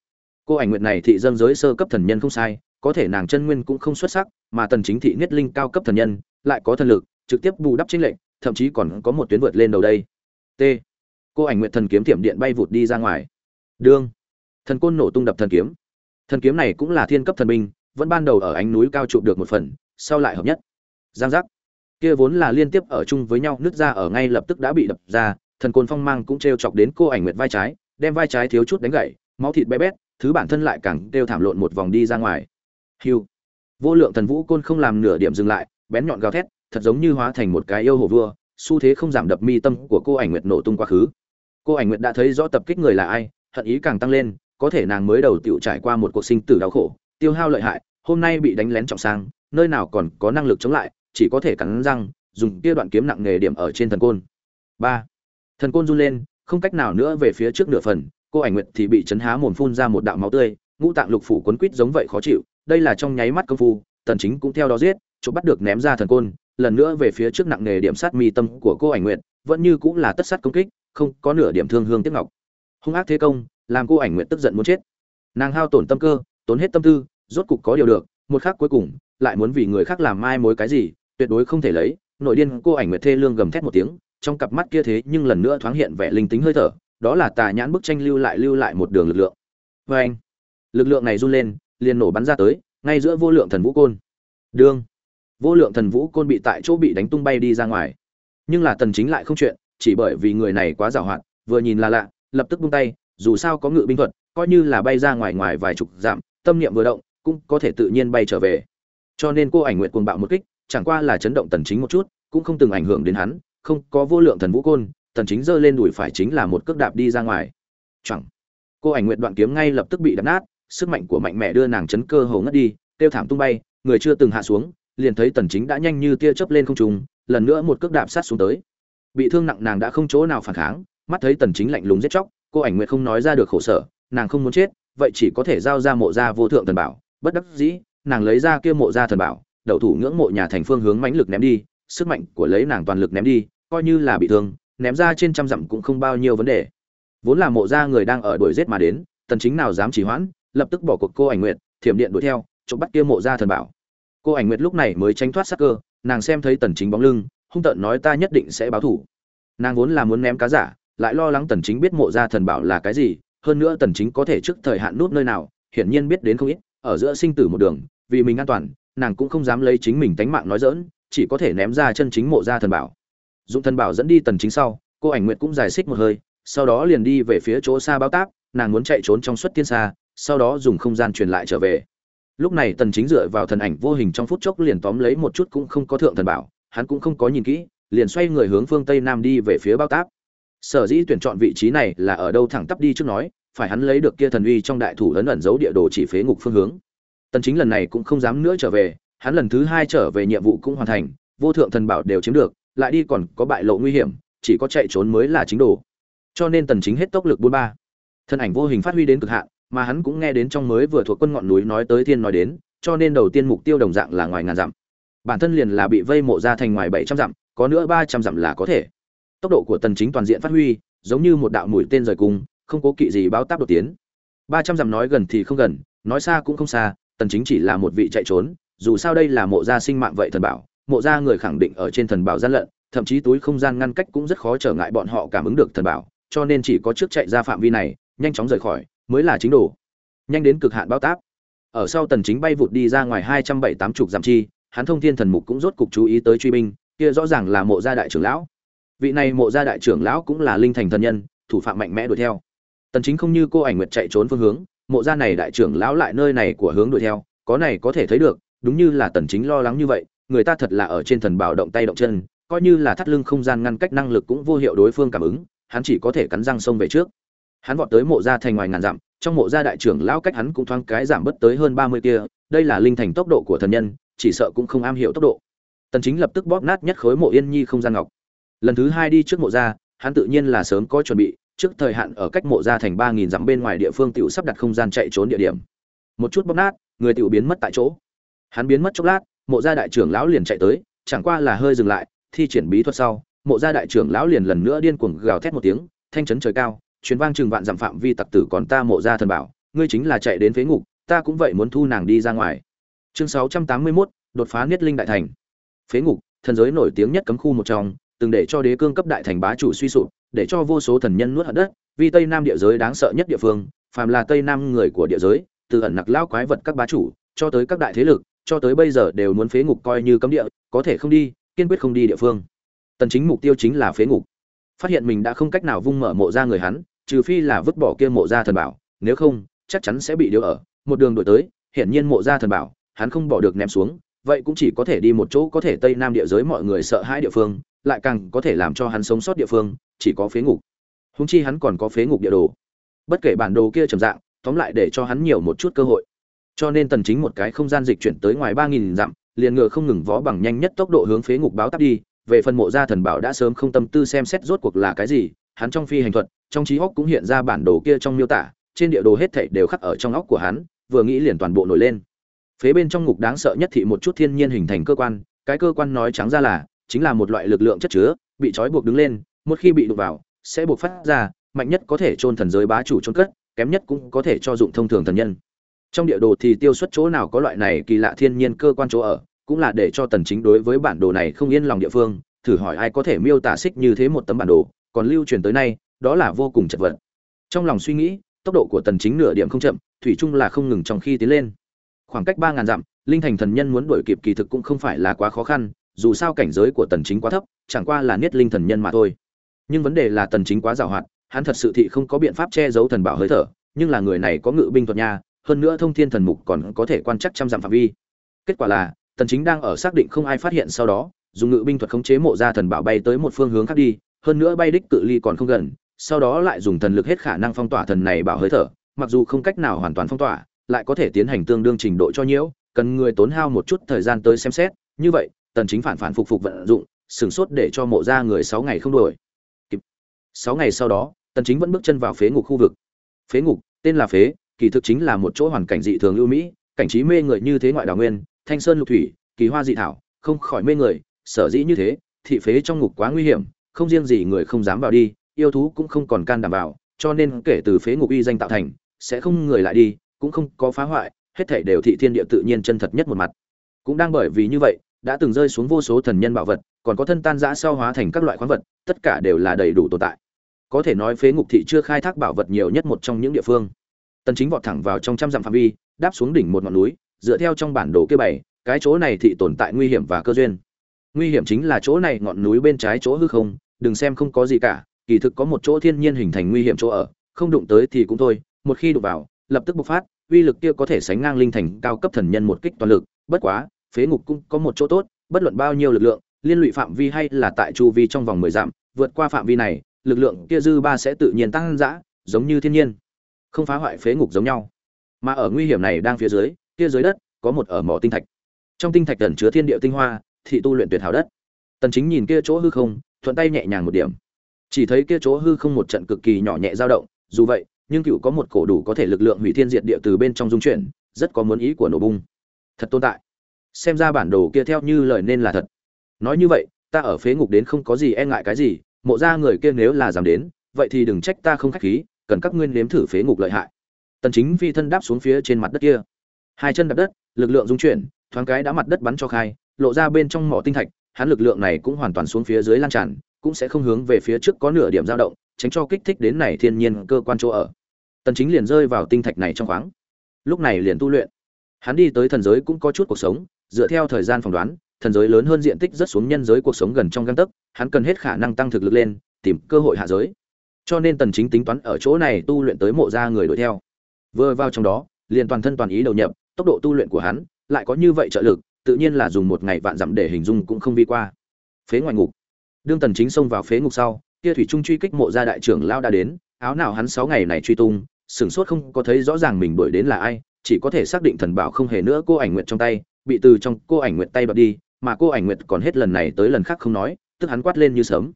Speaker 1: Cô ảnh nguyệt này thị dân giới sơ cấp thần nhân không sai, có thể nàng chân nguyên cũng không xuất sắc, mà tần chính thị niết linh cao cấp thần nhân, lại có thần lực, trực tiếp bù đắp chính lệnh, thậm chí còn có một tuyến vượt lên đầu đây. T. Cô ảnh nguyệt thần kiếm tiệm điện bay vụt đi ra ngoài đương. Thần côn nổ tung đập thần kiếm. Thần kiếm này cũng là thiên cấp thần binh, vẫn ban đầu ở ánh núi cao trụ được một phần, sau lại hợp nhất. Giang giác. Kia vốn là liên tiếp ở chung với nhau, nứt ra ở ngay lập tức đã bị đập ra, thần côn phong mang cũng t chọc đến cô ảnh nguyệt vai trái, đem vai trái thiếu chút đánh gãy, máu thịt bé bét, thứ bản thân lại càng đều thảm lộn một vòng đi ra ngoài. Hiu. Vô lượng thần vũ côn không làm nửa điểm dừng lại, bén nhọn gào thét, thật giống như hóa thành một cái yêu hồ vua, xu thế không giảm đập mi tâm của cô ảnh nguyệt nổ tung quá khứ. Cô ảnh nguyệt đã thấy rõ tập kích người là ai hận ý càng tăng lên, có thể nàng mới đầu tựu trải qua một cuộc sinh tử đau khổ, tiêu hao lợi hại, hôm nay bị đánh lén trọng sang, nơi nào còn có năng lực chống lại, chỉ có thể cắn răng, dùng kia đoạn kiếm nặng nghề điểm ở trên thần côn. Ba, thần côn run lên, không cách nào nữa về phía trước nửa phần, cô ảnh nguyệt thì bị chấn há mồm phun ra một đạo máu tươi, ngũ tạng lục phủ quấn quít giống vậy khó chịu, đây là trong nháy mắt công phu, tần chính cũng theo đó giết chỗ bắt được ném ra thần côn, lần nữa về phía trước nặng nghề điểm sát mi tâm của cô ảnh nguyệt, vẫn như cũng là tất sát công kích, không có nửa điểm thương hương tiếc ngọc hung ác thế công làm cô ảnh nguyệt tức giận muốn chết. Nàng hao tổn tâm cơ tốn hết tâm tư rốt cục có điều được một khắc cuối cùng lại muốn vì người khác làm mai mối cái gì tuyệt đối không thể lấy. Nội điên cô ảnh nguyệt thê lương gầm thét một tiếng trong cặp mắt kia thế nhưng lần nữa thoáng hiện vẻ linh tính hơi thở đó là tà nhãn bức tranh lưu lại lưu lại một đường lực lượng. Vê anh lực lượng này run lên liền nổ bắn ra tới ngay giữa vô lượng thần vũ côn. Đương vô lượng thần vũ côn bị tại chỗ bị đánh tung bay đi ra ngoài. Nhưng là tần chính lại không chuyện chỉ bởi vì người này quá giàu hạn, vừa nhìn là lạ lập tức buông tay, dù sao có ngự binh thuật, coi như là bay ra ngoài ngoài vài chục dặm, tâm niệm vừa động, cũng có thể tự nhiên bay trở về. Cho nên cô ảnh nguyện cuồng bạo một kích, chẳng qua là chấn động tần chính một chút, cũng không từng ảnh hưởng đến hắn, không có vô lượng thần vũ côn, tần chính giơ lên đùi phải chính là một cước đạp đi ra ngoài. Chẳng cô ảnh nguyện đoạn kiếm ngay lập tức bị đập nát, sức mạnh của mạnh mẽ đưa nàng chấn cơ hồ ngất đi, tiêu thảm tung bay, người chưa từng hạ xuống, liền thấy tần chính đã nhanh như tia chớp lên không trung, lần nữa một cước đạp sát xuống tới. Bị thương nặng nàng đã không chỗ nào phản kháng mắt thấy tần chính lạnh lùng giết chóc, cô ảnh nguyện không nói ra được khổ sở, nàng không muốn chết, vậy chỉ có thể giao ra mộ gia vô thượng thần bảo. Bất đắc dĩ, nàng lấy ra kia mộ gia thần bảo, đầu thủ ngưỡng mộ nhà thành phương hướng mãnh lực ném đi, sức mạnh của lấy nàng toàn lực ném đi, coi như là bị thương, ném ra trên trăm dặm cũng không bao nhiêu vấn đề. Vốn là mộ gia người đang ở đuổi giết mà đến, tần chính nào dám chỉ hoãn, lập tức bỏ cuộc cô ảnh nguyệt, thiểm điện đuổi theo, chụp bắt kia mộ gia thần bảo. Cô ảnh nguyệt lúc này mới tránh thoát sát cơ, nàng xem thấy tần chính bóng lưng, hung tợn nói ta nhất định sẽ báo thủ. Nàng vốn là muốn ném cá giả lại lo lắng tần chính biết mộ gia thần bảo là cái gì hơn nữa tần chính có thể trước thời hạn nút nơi nào hiển nhiên biết đến không ít ở giữa sinh tử một đường vì mình an toàn nàng cũng không dám lấy chính mình tánh mạng nói giỡn, chỉ có thể ném ra chân chính mộ gia thần bảo. Dụng thần bảo dẫn đi tần chính sau cô ảnh nguyệt cũng giải xích một hơi sau đó liền đi về phía chỗ xa báo táp nàng muốn chạy trốn trong suất tiên xa sau đó dùng không gian truyền lại trở về. Lúc này tần chính dựa vào thần ảnh vô hình trong phút chốc liền tóm lấy một chút cũng không có thượng thần bảo hắn cũng không có nhìn kỹ liền xoay người hướng phương tây nam đi về phía báo táp sở dĩ tuyển chọn vị trí này là ở đâu thẳng tắp đi trước nói, phải hắn lấy được kia thần uy trong đại thủ ấn ẩn giấu địa đồ chỉ phế ngục phương hướng. Tần chính lần này cũng không dám nữa trở về, hắn lần thứ hai trở về nhiệm vụ cũng hoàn thành, vô thượng thần bảo đều chiếm được, lại đi còn có bại lộ nguy hiểm, chỉ có chạy trốn mới là chính đồ. Cho nên tần chính hết tốc lực bốn ba. Thân ảnh vô hình phát huy đến cực hạn, mà hắn cũng nghe đến trong mới vừa thuộc quân ngọn núi nói tới thiên nói đến, cho nên đầu tiên mục tiêu đồng dạng là ngoài ngàn dặm. Bản thân liền là bị vây mộ ra thành ngoài 700 dặm, có nữa 300 dặm là có thể tốc độ của tần chính toàn diện phát huy, giống như một đạo mũi tên rời cung, không cố kỵ gì báo táp đột tiến. 300 dặm nói gần thì không gần, nói xa cũng không xa, tần chính chỉ là một vị chạy trốn, dù sao đây là mộ gia sinh mạng vậy thần bảo, mộ gia người khẳng định ở trên thần bảo gian lận, thậm chí túi không gian ngăn cách cũng rất khó trở ngại bọn họ cảm ứng được thần bảo, cho nên chỉ có trước chạy ra phạm vi này, nhanh chóng rời khỏi, mới là chính đồ. Nhanh đến cực hạn bao táp. Ở sau tần chính bay vụt đi ra ngoài hai trăm bảy tám chục dặm chi, hắn thông thiên thần mục cũng rốt cục chú ý tới truy binh, kia rõ ràng là mộ gia đại trưởng lão vị này mộ gia đại trưởng lão cũng là linh thành thần nhân, thủ phạm mạnh mẽ đuổi theo. Tần chính không như cô ảnh nguyệt chạy trốn phương hướng, mộ gia này đại trưởng lão lại nơi này của hướng đuổi theo, có này có thể thấy được, đúng như là tần chính lo lắng như vậy, người ta thật là ở trên thần bảo động tay động chân, coi như là thắt lưng không gian ngăn cách năng lực cũng vô hiệu đối phương cảm ứng, hắn chỉ có thể cắn răng xông về trước. Hắn vọt tới mộ gia thành ngoài ngàn dặm, trong mộ gia đại trưởng lão cách hắn cũng thoáng cái giảm bớt tới hơn ba mươi kia đây là linh thành tốc độ của thần nhân, chỉ sợ cũng không am hiểu tốc độ. Tần chính lập tức bóp nát nhất khối mộ yên nhi không gian ngọc lần thứ hai đi trước mộ gia hắn tự nhiên là sớm có chuẩn bị trước thời hạn ở cách mộ gia thành ba nghìn dặm bên ngoài địa phương tiểu sắp đặt không gian chạy trốn địa điểm. Một chút bóp nát người tiểu biến mất tại chỗ. Hắn biến mất chốc lát mộ gia đại trưởng lão liền chạy tới chẳng qua là hơi dừng lại thi triển bí thuật sau mộ gia đại trưởng lão liền lần nữa điên cuồng gào thét một tiếng thanh chấn trời cao truyền vang chừng vạn dặm phạm vi tặc tử còn ta mộ gia thần bảo ngươi chính là chạy đến phế ngục ta cũng vậy muốn thu nàng đi ra ngoài. Chương 681, đột phá niết linh đại thành. Phế ngục thần giới nổi tiếng nhất cấm khu một trong từng để cho đế cương cấp đại thành bá chủ suy sụp, để cho vô số thần nhân nuốt hận đất, vì tây nam địa giới đáng sợ nhất địa phương, phàm là tây nam người của địa giới, từ ẩn nặc lao quái vật các bá chủ, cho tới các đại thế lực, cho tới bây giờ đều muốn phế ngục coi như cấm địa, có thể không đi, kiên quyết không đi địa phương. Tần chính mục tiêu chính là phế ngục. Phát hiện mình đã không cách nào vung mở mộ ra người hắn, trừ phi là vứt bỏ kia mộ ra thần bảo, nếu không, chắc chắn sẽ bị điều ở. Một đường đuổi tới, hiển nhiên mộ ra thần bảo, hắn không bỏ được ném xuống, vậy cũng chỉ có thể đi một chỗ có thể tây nam địa giới mọi người sợ hãi địa phương lại càng có thể làm cho hắn sống sót địa phương, chỉ có phế ngục. Húng chi hắn còn có phế ngục địa đồ. Bất kể bản đồ kia trầm dạng, tóm lại để cho hắn nhiều một chút cơ hội. Cho nên tần chính một cái không gian dịch chuyển tới ngoài ba nghìn dặm, liền ngựa không ngừng vó bằng nhanh nhất tốc độ hướng phế ngục báo tắp đi. Về phần mộ gia thần bảo đã sớm không tâm tư xem xét rốt cuộc là cái gì, hắn trong phi hành thuật, trong trí óc cũng hiện ra bản đồ kia trong miêu tả, trên địa đồ hết thảy đều khắc ở trong óc của hắn, vừa nghĩ liền toàn bộ nổi lên. Phế bên trong ngục đáng sợ nhất thị một chút thiên nhiên hình thành cơ quan, cái cơ quan nói trắng ra là chính là một loại lực lượng chất chứa, bị trói buộc đứng lên, một khi bị đụng vào, sẽ buộc phát ra, mạnh nhất có thể chôn thần giới bá chủ chôn cất, kém nhất cũng có thể cho dụng thông thường thần nhân. Trong địa đồ thì tiêu xuất chỗ nào có loại này kỳ lạ thiên nhiên cơ quan chỗ ở, cũng là để cho tần chính đối với bản đồ này không yên lòng địa phương, thử hỏi ai có thể miêu tả xích như thế một tấm bản đồ, còn lưu truyền tới nay, đó là vô cùng chật vật. Trong lòng suy nghĩ, tốc độ của tần chính nửa điểm không chậm, thủy chung là không ngừng trong khi tiến lên. Khoảng cách ba ngàn dặm, linh thành thần nhân muốn đuổi kịp kỳ thực cũng không phải là quá khó khăn dù sao cảnh giới của tần chính quá thấp, chẳng qua là niết linh thần nhân mà thôi. Nhưng vấn đề là tần chính quá giàu hoạt hắn thật sự thị không có biện pháp che giấu thần bảo hơi thở, nhưng là người này có ngự binh thuật nha, hơn nữa thông thiên thần mục còn có thể quan chắc trăm dặm phạm vi. Kết quả là, tần chính đang ở xác định không ai phát hiện sau đó, dùng ngự binh thuật khống chế mộ gia thần bảo bay tới một phương hướng khác đi, hơn nữa bay đích cự ly còn không gần, sau đó lại dùng thần lực hết khả năng phong tỏa thần này bảo hơi thở, mặc dù không cách nào hoàn toàn phong tỏa, lại có thể tiến hành tương đương trình độ cho nhiễu, cần người tốn hao một chút thời gian tới xem xét, như vậy tần chính phản phản phục phục vận dụng, sừng sốt để cho mộ gia người 6 ngày không đuổi. Kịp. 6 ngày sau đó, tần chính vẫn bước chân vào phế ngục khu vực. Phế ngục, tên là phế, kỳ thực chính là một chỗ hoàn cảnh dị thường ưu mỹ, cảnh trí mê người như thế ngoại Đảo nguyên, thanh sơn lục thủy, kỳ hoa dị thảo, không khỏi mê người, sở dĩ như thế, thị phế trong ngục quá nguy hiểm, không riêng gì người không dám vào đi, yêu thú cũng không còn can đảm vào, cho nên kể từ phế ngục uy danh tạo thành, sẽ không người lại đi, cũng không có phá hoại, hết thảy đều thị thiên địa tự nhiên chân thật nhất một mặt. Cũng đang bởi vì như vậy đã từng rơi xuống vô số thần nhân bảo vật, còn có thân tan rã sau hóa thành các loại khoáng vật, tất cả đều là đầy đủ tồn tại. Có thể nói phế ngục thị chưa khai thác bảo vật nhiều nhất một trong những địa phương. Tần chính vọt thẳng vào trong trăm dặm phạm vi, đáp xuống đỉnh một ngọn núi, dựa theo trong bản đồ kia bày, cái chỗ này thị tồn tại nguy hiểm và cơ duyên. Nguy hiểm chính là chỗ này ngọn núi bên trái chỗ hư không, đừng xem không có gì cả, kỳ thực có một chỗ thiên nhiên hình thành nguy hiểm chỗ ở, không đụng tới thì cũng thôi, một khi đụng vào, lập tức bộc phát, uy lực kia có thể sánh ngang linh thành cao cấp thần nhân một kích toàn lực, bất quá phế ngục cũng có một chỗ tốt, bất luận bao nhiêu lực lượng, liên lụy phạm vi hay là tại chu vi trong vòng mười dặm, vượt qua phạm vi này, lực lượng kia dư ba sẽ tự nhiên tăng dã, giống như thiên nhiên, không phá hoại phế ngục giống nhau. Mà ở nguy hiểm này đang phía dưới, kia dưới đất có một ở mỏ tinh thạch. Trong tinh thạch tần chứa thiên địa tinh hoa, thị tu luyện tuyệt hảo đất. Tần chính nhìn kia chỗ hư không, thuận tay nhẹ nhàng một điểm. Chỉ thấy kia chỗ hư không một trận cực kỳ nhỏ nhẹ dao động, dù vậy, nhưng cựu có một cổ đủ có thể lực lượng hủy thiên diệt địa từ bên trong dung chuyển, rất có muốn ý của nổ bung. Thật tồn tại xem ra bản đồ kia theo như lời nên là thật. Nói như vậy, ta ở phế ngục đến không có gì e ngại cái gì, mộ ra người kia nếu là dám đến, vậy thì đừng trách ta không khách khí, cần các nguyên nếm thử phế ngục lợi hại. Tần chính phi thân đáp xuống phía trên mặt đất kia. Hai chân đạp đất, lực lượng dung chuyển, thoáng cái đã mặt đất bắn cho khai, lộ ra bên trong mỏ tinh thạch, hắn lực lượng này cũng hoàn toàn xuống phía dưới lan tràn, cũng sẽ không hướng về phía trước có nửa điểm dao động, tránh cho kích thích đến này thiên nhiên cơ quan chỗ ở. Tần chính liền rơi vào tinh thạch này trong khoáng. Lúc này liền tu luyện. Hắn đi tới thần giới cũng có chút cuộc sống dựa theo thời gian phỏng đoán, thần giới lớn hơn diện tích rất xuống nhân giới cuộc sống gần trong gang tấc, hắn cần hết khả năng tăng thực lực lên, tìm cơ hội hạ giới. Cho nên tần chính tính toán ở chỗ này tu luyện tới mộ gia người đuổi theo. Vừa vào trong đó, liền toàn thân toàn ý đầu nhập, tốc độ tu luyện của hắn lại có như vậy trợ lực, tự nhiên là dùng một ngày vạn dặm để hình dung cũng không vi qua. Phế ngoài ngục. Đương tần chính xông vào phế ngục sau, kia thủy trung truy kích mộ gia đại trưởng lao đã đến, áo nào hắn sáu ngày này truy tung, sửng sốt không có thấy rõ ràng mình đuổi đến là ai, chỉ có thể xác định thần bảo không hề nữa cô ảnh nguyện trong tay bị từ trong cô ảnh nguyện tay bật đi, mà cô ảnh nguyện còn hết lần này tới lần khác không nói, tức hắn quát lên như sớm.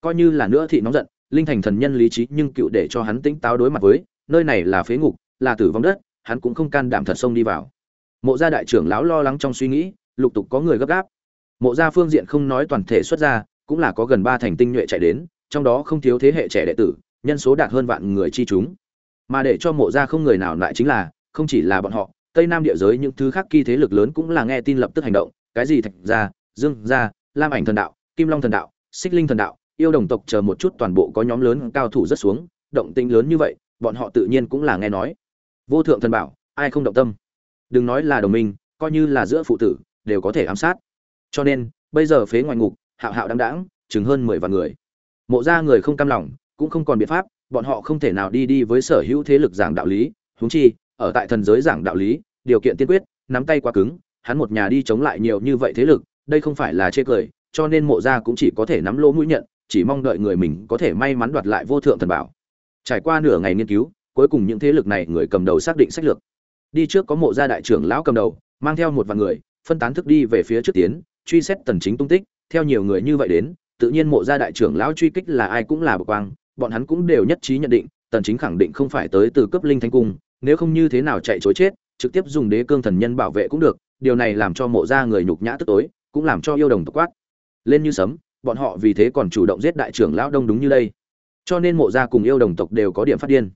Speaker 1: Coi như là nữa thị nóng giận, linh thành thần nhân lý trí nhưng cựu để cho hắn tỉnh táo đối mặt với, nơi này là phế ngục, là tử vong đất, hắn cũng không can đảm thật xông đi vào. Mộ gia đại trưởng lão lo lắng trong suy nghĩ, lục tục có người gấp gáp. Mộ gia phương diện không nói toàn thể xuất ra, cũng là có gần ba thành tinh nhuệ chạy đến, trong đó không thiếu thế hệ trẻ đệ tử, nhân số đạt hơn vạn người chi chúng. Mà để cho mộ gia không người nào lại chính là, không chỉ là bọn họ tây nam địa giới những thứ khác kỳ thế lực lớn cũng là nghe tin lập tức hành động. Cái gì thạch gia, dương gia, lam ảnh thần đạo, kim long thần đạo, xích linh thần đạo, yêu đồng tộc chờ một chút toàn bộ có nhóm lớn cao thủ rất xuống, động tinh lớn như vậy, bọn họ tự nhiên cũng là nghe nói. Vô thượng thần bảo, ai không động tâm? Đừng nói là đồng minh, coi như là giữa phụ tử, đều có thể ám sát. Cho nên, bây giờ phế ngoài ngục, hạo hạo đáng đáng chừng hơn mười vạn người. Mộ ra người không cam lòng, cũng không còn biện pháp, bọn họ không thể nào đi đi với sở hữu thế lực giảng đạo lý, huống chi ở tại thần giới giảng đạo lý, điều kiện tiên quyết, nắm tay quá cứng, hắn một nhà đi chống lại nhiều như vậy thế lực, đây không phải là chê cười, cho nên mộ gia cũng chỉ có thể nắm lỗ mũi nhận, chỉ mong đợi người mình có thể may mắn đoạt lại vô thượng thần bảo. Trải qua nửa ngày nghiên cứu, cuối cùng những thế lực này người cầm đầu xác định sách lược. Đi trước có mộ gia đại trưởng lão cầm đầu, mang theo một vài người, phân tán thức đi về phía trước tiến, truy xét tần chính tung tích, theo nhiều người như vậy đến, tự nhiên mộ gia đại trưởng lão truy kích là ai cũng là bậc quang, bọn hắn cũng đều nhất trí nhận định, tần chính khẳng định không phải tới từ cấp linh thánh cung nếu không như thế nào chạy chối chết, trực tiếp dùng đế cương thần nhân bảo vệ cũng được, điều này làm cho mộ gia người nhục nhã tức tối, cũng làm cho yêu đồng tộc quát. Lên như sấm, bọn họ vì thế còn chủ động giết đại trưởng lão đông đúng như đây. Cho nên mộ gia cùng yêu đồng tộc đều có điểm phát điên.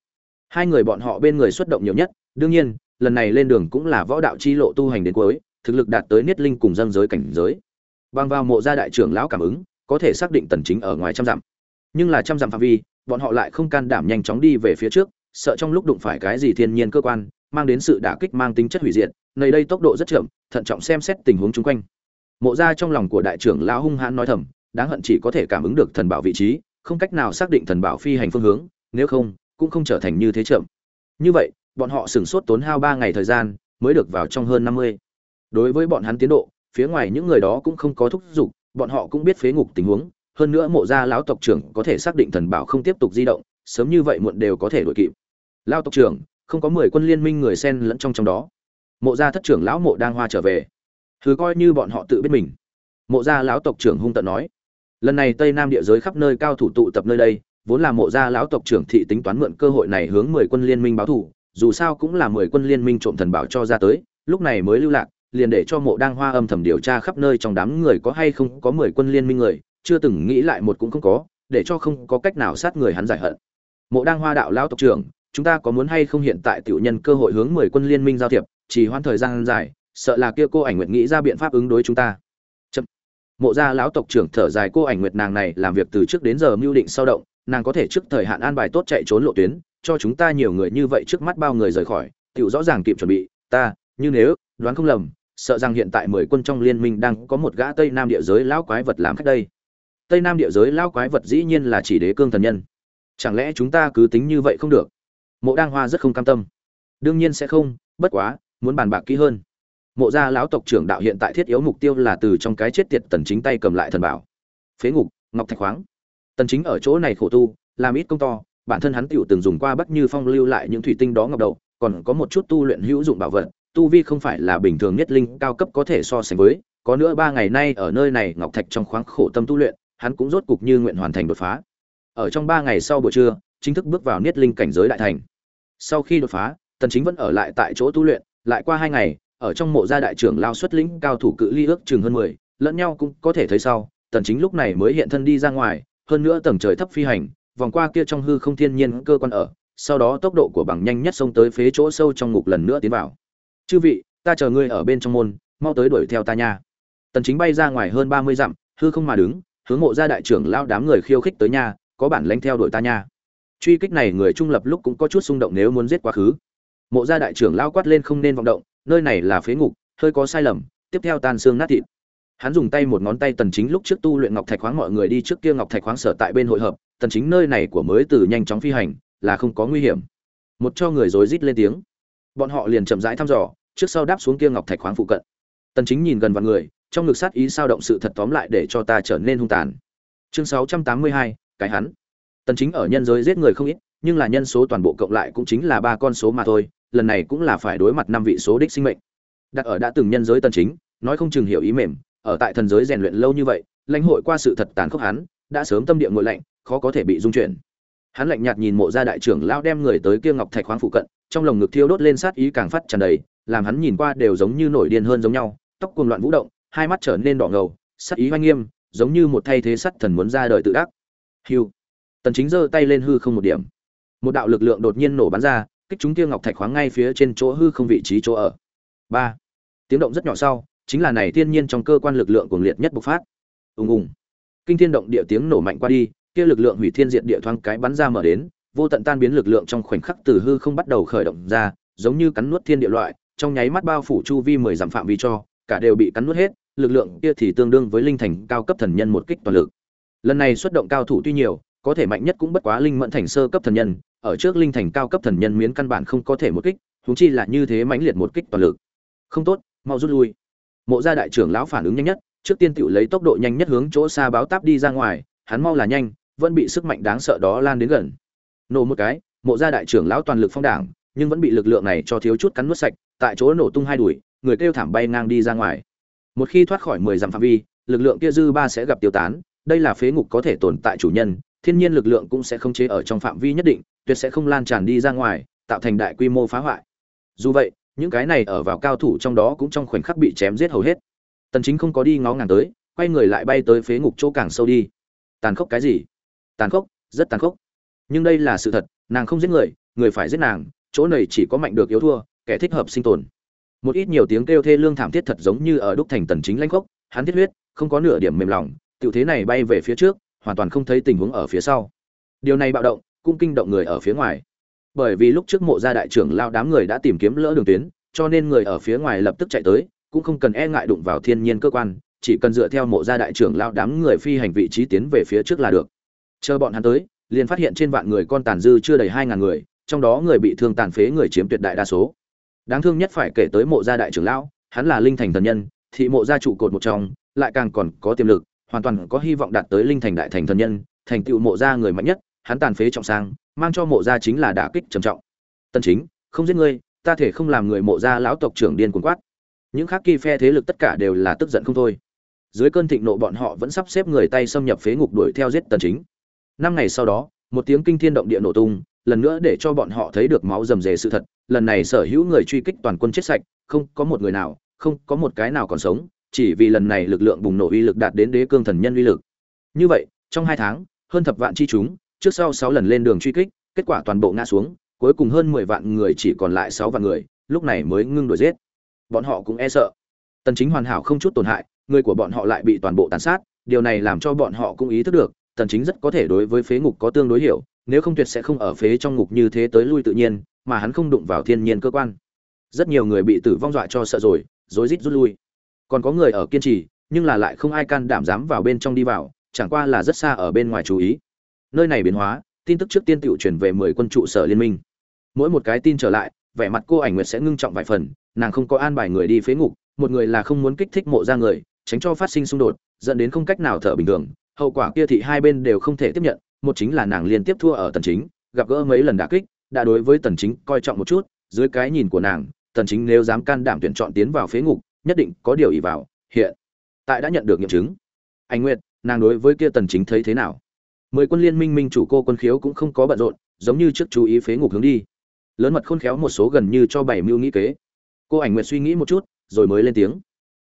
Speaker 1: Hai người bọn họ bên người xuất động nhiều nhất, đương nhiên, lần này lên đường cũng là võ đạo chi lộ tu hành đến cuối, thực lực đạt tới niết linh cùng dân giới cảnh giới. Bằng vào mộ gia đại trưởng lão cảm ứng, có thể xác định tần chính ở ngoài trăm dặm. Nhưng là trăm dặm phạm vi, bọn họ lại không can đảm nhanh chóng đi về phía trước sợ trong lúc đụng phải cái gì thiên nhiên cơ quan, mang đến sự đả kích mang tính chất hủy diệt, nơi đây tốc độ rất chậm, thận trọng xem xét tình huống chung quanh. Mộ gia trong lòng của đại trưởng lão hung hãn nói thầm, đáng hận chỉ có thể cảm ứng được thần bảo vị trí, không cách nào xác định thần bảo phi hành phương hướng, nếu không, cũng không trở thành như thế chậm. Như vậy, bọn họ sửng sốt tốn hao ba ngày thời gian, mới được vào trong hơn năm mươi. Đối với bọn hắn tiến độ, phía ngoài những người đó cũng không có thúc giục, bọn họ cũng biết phế ngục tình huống, hơn nữa mộ gia lão tộc trưởng có thể xác định thần bảo không tiếp tục di động, sớm như vậy muộn đều có thể đuổi kịp lao tộc trưởng, không có mười quân liên minh người xen lẫn trong trong đó. Mộ gia thất trưởng lão mộ đang hoa trở về. Thứ coi như bọn họ tự biết mình. Mộ gia lão tộc trưởng hung tận nói. Lần này tây nam địa giới khắp nơi cao thủ tụ tập nơi đây, vốn là mộ gia lão tộc trưởng thị tính toán mượn cơ hội này hướng mười quân liên minh báo thủ, dù sao cũng là mười quân liên minh trộm thần bảo cho ra tới, lúc này mới lưu lạc, liền để cho mộ đang hoa âm thầm điều tra khắp nơi trong đám người có hay không có mười quân liên minh người, chưa từng nghĩ lại một cũng không có, để cho không có cách nào sát người hắn giải hận. Mộ đang hoa đạo lão tộc trưởng chúng ta có muốn hay không hiện tại tiểu nhân cơ hội hướng mười quân liên minh giao thiệp, chỉ hoãn thời gian dài, sợ là kia cô ảnh nguyệt nghĩ ra biện pháp ứng đối chúng ta. Chậm. mộ gia lão tộc trưởng thở dài, cô ảnh nguyệt nàng này làm việc từ trước đến giờ mưu định sao động, nàng có thể trước thời hạn an bài tốt chạy trốn lộ tuyến, cho chúng ta nhiều người như vậy trước mắt bao người rời khỏi, tiểu rõ ràng kịp chuẩn bị, ta, như nếu, đoán không lầm, sợ rằng hiện tại mười quân trong liên minh đang có một gã tây nam địa giới lão quái vật làm khách đây. Tây nam địa giới lão quái vật dĩ nhiên là chỉ đế cương thần nhân. Chẳng lẽ chúng ta cứ tính như vậy không được? Mộ đang hoa rất không cam tâm. Đương nhiên sẽ không, bất quá, muốn bàn bạc kỹ hơn. Mộ gia lão tộc trưởng đạo hiện tại thiết yếu mục tiêu là từ trong cái chết tiệt tần chính tay cầm lại thần bảo. Phế ngục, ngọc thạch khoáng. Tần chính ở chỗ này khổ tu, làm ít công to, bản thân hắn tiểu từng dùng qua bất như phong lưu lại những thủy tinh đó ngọc đầu còn có một chút tu luyện hữu dụng bảo vật, tu vi không phải là bình thường nhất linh cao cấp có thể so sánh với, có nữa ba ngày nay ở nơi này ngọc thạch trong khoáng khổ tâm tu luyện, hắn cũng rốt cục như nguyện hoàn thành đột phá. Ở trong ba ngày sau buổi trưa, chính thức bước vào niết linh cảnh giới đại thành sau khi đột phá tần chính vẫn ở lại tại chỗ tu luyện lại qua hai ngày ở trong mộ gia đại trưởng lao xuất lĩnh cao thủ cự ly ước chừng hơn 10, lẫn nhau cũng có thể thấy sau tần chính lúc này mới hiện thân đi ra ngoài hơn nữa tầng trời thấp phi hành vòng qua kia trong hư không thiên nhiên cơ quan ở sau đó tốc độ của bằng nhanh nhất xông tới phế chỗ sâu trong ngục lần nữa tiến vào. Chư vị ta chờ ngươi ở bên trong môn mau tới đuổi theo ta nha. Tần chính bay ra ngoài hơn 30 dặm hư không mà đứng hướng mộ gia đại trưởng lao đám người khiêu khích tới nha có bản lãnh theo đuổi ta nha truy kích này người trung lập lúc cũng có chút xung động nếu muốn giết quá khứ. Mộ gia đại trưởng lao quát lên không nên vọng động nơi này là phế ngục hơi có sai lầm tiếp theo tan xương nát thịt. Hắn dùng tay một ngón tay tần chính lúc trước tu luyện ngọc thạch khoáng mọi người đi trước kia ngọc thạch khoáng sở tại bên hội hợp tần chính nơi này của mới từ nhanh chóng phi hành là không có nguy hiểm. Một cho người rối rít lên tiếng. Bọn họ liền chậm rãi thăm dò trước sau đáp xuống kia ngọc thạch khoáng phụ cận. Tần chính nhìn gần vào người trong ngực sát ý sao động sự thật tóm lại để cho ta trở nên hung tàn. Chương 682, cái hắn tần chính ở nhân giới giết người không ít, nhưng là nhân số toàn bộ cộng lại cũng chính là ba con số mà thôi, lần này cũng là phải đối mặt năm vị số đích sinh mệnh. Đặt ở đã từng nhân giới tần chính, nói không chừng hiểu ý mềm, ở tại thần giới rèn luyện lâu như vậy, lãnh hội qua sự thật tàn khốc hắn, đã sớm tâm địa ngội lạnh, khó có thể bị dung chuyển. Hắn lạnh nhạt nhìn mộ gia đại trưởng lao đem người tới kia ngọc thạch khoáng phụ cận, trong lồng ngực thiêu đốt lên sát ý càng phát tràn đầy, làm hắn nhìn qua đều giống như nổi điên hơn giống nhau, tóc cuồng loạn vũ động, hai mắt trở nên đỏ ngầu, sát ý oanh nghiêm, giống như một thay thế sắt thần muốn ra đời tự ác hiu tần chính giơ tay lên hư không một điểm. Một đạo lực lượng đột nhiên nổ bắn ra, kích chúng kia ngọc thạch khoáng ngay phía trên chỗ hư không vị trí chỗ ở. Ba. Tiếng động rất nhỏ sau, chính là này thiên nhiên trong cơ quan lực lượng cuồng liệt nhất bộc phát. Ùng ùng. Kinh thiên động địa tiếng nổ mạnh qua đi, kia lực lượng hủy thiên diệt địa thoáng cái bắn ra mở đến, vô tận tan biến lực lượng trong khoảnh khắc từ hư không bắt đầu khởi động ra, giống như cắn nuốt thiên địa loại, trong nháy mắt bao phủ chu vi mười dặm phạm vi cho, cả đều bị cắn nuốt hết, lực lượng kia thì tương đương với linh thành cao cấp thần nhân một kích toàn lực. Lần này xuất động cao thủ tuy nhiều có thể mạnh nhất cũng bất quá linh mẫn thành sơ cấp thần nhân, ở trước linh thành cao cấp thần nhân miến căn bản không có thể một kích, huống chi là như thế mãnh liệt một kích toàn lực. Không tốt, mau rút lui. Mộ gia đại trưởng lão phản ứng nhanh nhất, trước tiên tự lấy tốc độ nhanh nhất hướng chỗ xa báo táp đi ra ngoài, hắn mau là nhanh, vẫn bị sức mạnh đáng sợ đó lan đến gần. Nổ một cái, mộ gia đại trưởng lão toàn lực phong đảng, nhưng vẫn bị lực lượng này cho thiếu chút cắn nuốt sạch, tại chỗ nổ tung hai đùi người kêu thảm bay ngang đi ra ngoài. Một khi thoát khỏi mười dặm phạm vi, lực lượng kia dư ba sẽ gặp tiêu tán, đây là phế ngục có thể tồn tại chủ nhân thiên nhiên lực lượng cũng sẽ không chế ở trong phạm vi nhất định, tuyệt sẽ không lan tràn đi ra ngoài, tạo thành đại quy mô phá hoại. Dù vậy, những cái này ở vào cao thủ trong đó cũng trong khoảnh khắc bị chém giết hầu hết. Tần chính không có đi ngó ngàng tới, quay người lại bay tới phế ngục chỗ càng sâu đi. Tàn khốc cái gì? Tàn khốc, rất tàn khốc. Nhưng đây là sự thật, nàng không giết người người phải giết nàng, chỗ này chỉ có mạnh được yếu thua, kẻ thích hợp sinh tồn. Một ít nhiều tiếng kêu thê lương thảm thiết thật giống như ở đúc thành tần chính lãnh khốc, hắn thiết huyết, không có nửa điểm mềm lòng, tiểu thế này bay về phía trước hoàn toàn không thấy tình huống ở phía sau. Điều này bạo động, cũng kinh động người ở phía ngoài. Bởi vì lúc trước mộ gia đại trưởng lao đám người đã tìm kiếm lỡ đường tuyến, cho nên người ở phía ngoài lập tức chạy tới, cũng không cần e ngại đụng vào thiên nhiên cơ quan, chỉ cần dựa theo mộ gia đại trưởng lao đám người phi hành vị trí tiến về phía trước là được. Chờ bọn hắn tới, liền phát hiện trên vạn người con tàn dư chưa đầy hai ngàn người, trong đó người bị thương tàn phế người chiếm tuyệt đại đa số. Đáng thương nhất phải kể tới mộ gia đại trưởng lão, hắn là linh thành thần nhân, thị mộ gia trụ cột một trong, lại càng còn có tiềm lực hoàn toàn có hy vọng đạt tới linh thành đại thành thần nhân, thành tựu mộ gia người mạnh nhất, hắn tàn phế trọng sang, mang cho mộ gia chính là đả kích trầm trọng. Tân chính, không giết ngươi, ta thể không làm người mộ gia lão tộc trưởng điên cuồng quát. Những khác kỳ phe thế lực tất cả đều là tức giận không thôi. Dưới cơn thịnh nộ bọn họ vẫn sắp xếp người tay xâm nhập phế ngục đuổi theo giết tần chính. Năm ngày sau đó, một tiếng kinh thiên động địa nổ tung, lần nữa để cho bọn họ thấy được máu rầm rề sự thật. Lần này sở hữu người truy kích toàn quân chết sạch, không có một người nào, không có một cái nào còn sống chỉ vì lần này lực lượng bùng nổ uy lực đạt đến đế cương thần nhân uy lực. Như vậy, trong hai tháng, hơn thập vạn chi chúng, trước sau sáu lần lên đường truy kích, kết quả toàn bộ ngã xuống, cuối cùng hơn mười vạn người chỉ còn lại sáu vạn người, lúc này mới ngưng đuổi giết. Bọn họ cũng e sợ. Tần chính hoàn hảo không chút tổn hại, người của bọn họ lại bị toàn bộ tàn sát, điều này làm cho bọn họ cũng ý thức được, tần chính rất có thể đối với phế ngục có tương đối hiểu, nếu không tuyệt sẽ không ở phế trong ngục như thế tới lui tự nhiên, mà hắn không đụng vào thiên nhiên cơ quan. Rất nhiều người bị tử vong dọa cho sợ rồi, rối rít rút lui còn có người ở kiên trì, nhưng là lại không ai can đảm dám vào bên trong đi vào, chẳng qua là rất xa ở bên ngoài chú ý. Nơi này biến hóa, tin tức trước tiên tiểu truyền về 10 quân trụ sở liên minh. Mỗi một cái tin trở lại, vẻ mặt cô ảnh nguyệt sẽ ngưng trọng vài phần, nàng không có an bài người đi phế ngục, một người là không muốn kích thích mộ ra người, tránh cho phát sinh xung đột, dẫn đến không cách nào thở bình thường, hậu quả kia thị hai bên đều không thể tiếp nhận, một chính là nàng liên tiếp thua ở tần chính, gặp gỡ mấy lần đả kích, đã đối với tần chính coi trọng một chút, dưới cái nhìn của nàng, tần chính nếu dám can đảm tuyển chọn tiến vào phế ngục nhất định có điều ý vào, hiện tại đã nhận được nghiệm chứng. Anh nguyệt, nàng đối với kia tần chính thấy thế nào? Mười quân liên minh minh chủ cô quân khiếu cũng không có bận rộn, giống như trước chú ý phế ngục hướng đi. Lớn mật khôn khéo một số gần như cho bảy mưu nghĩ kế. Cô ảnh nguyệt suy nghĩ một chút, rồi mới lên tiếng.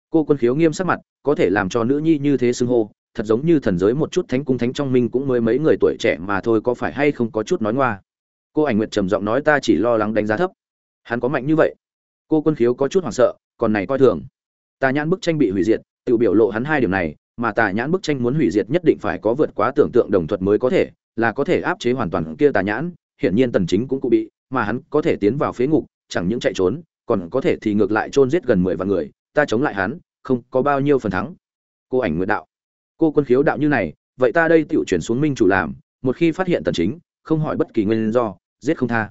Speaker 1: Cô quân khiếu nghiêm sắc mặt, có thể làm cho nữ nhi như thế xưng hô, thật giống như thần giới một chút thánh cung thánh trong minh cũng mới mấy người tuổi trẻ mà thôi, có phải hay không có chút nói ngoa? Cô ảnh nguyệt trầm giọng nói, ta chỉ lo lắng đánh giá thấp. Hắn có mạnh như vậy. Cô quân khiếu có chút hoảng sợ còn này coi thường. Tà nhãn bức tranh bị hủy diệt, tự biểu lộ hắn hai điểm này, mà tà nhãn bức tranh muốn hủy diệt nhất định phải có vượt quá tưởng tượng đồng thuật mới có thể, là có thể áp chế hoàn toàn kia tà nhãn, hiển nhiên tần chính cũng cụ bị, mà hắn có thể tiến vào phế ngục, chẳng những chạy trốn, còn có thể thì ngược lại chôn giết gần 10 vạn người, ta chống lại hắn, không có bao nhiêu phần thắng. Cô ảnh nguyệt đạo. Cô quân khiếu đạo như này, vậy ta đây tiểu chuyển xuống minh chủ làm, một khi phát hiện tần chính, không hỏi bất kỳ nguyên do, giết không tha.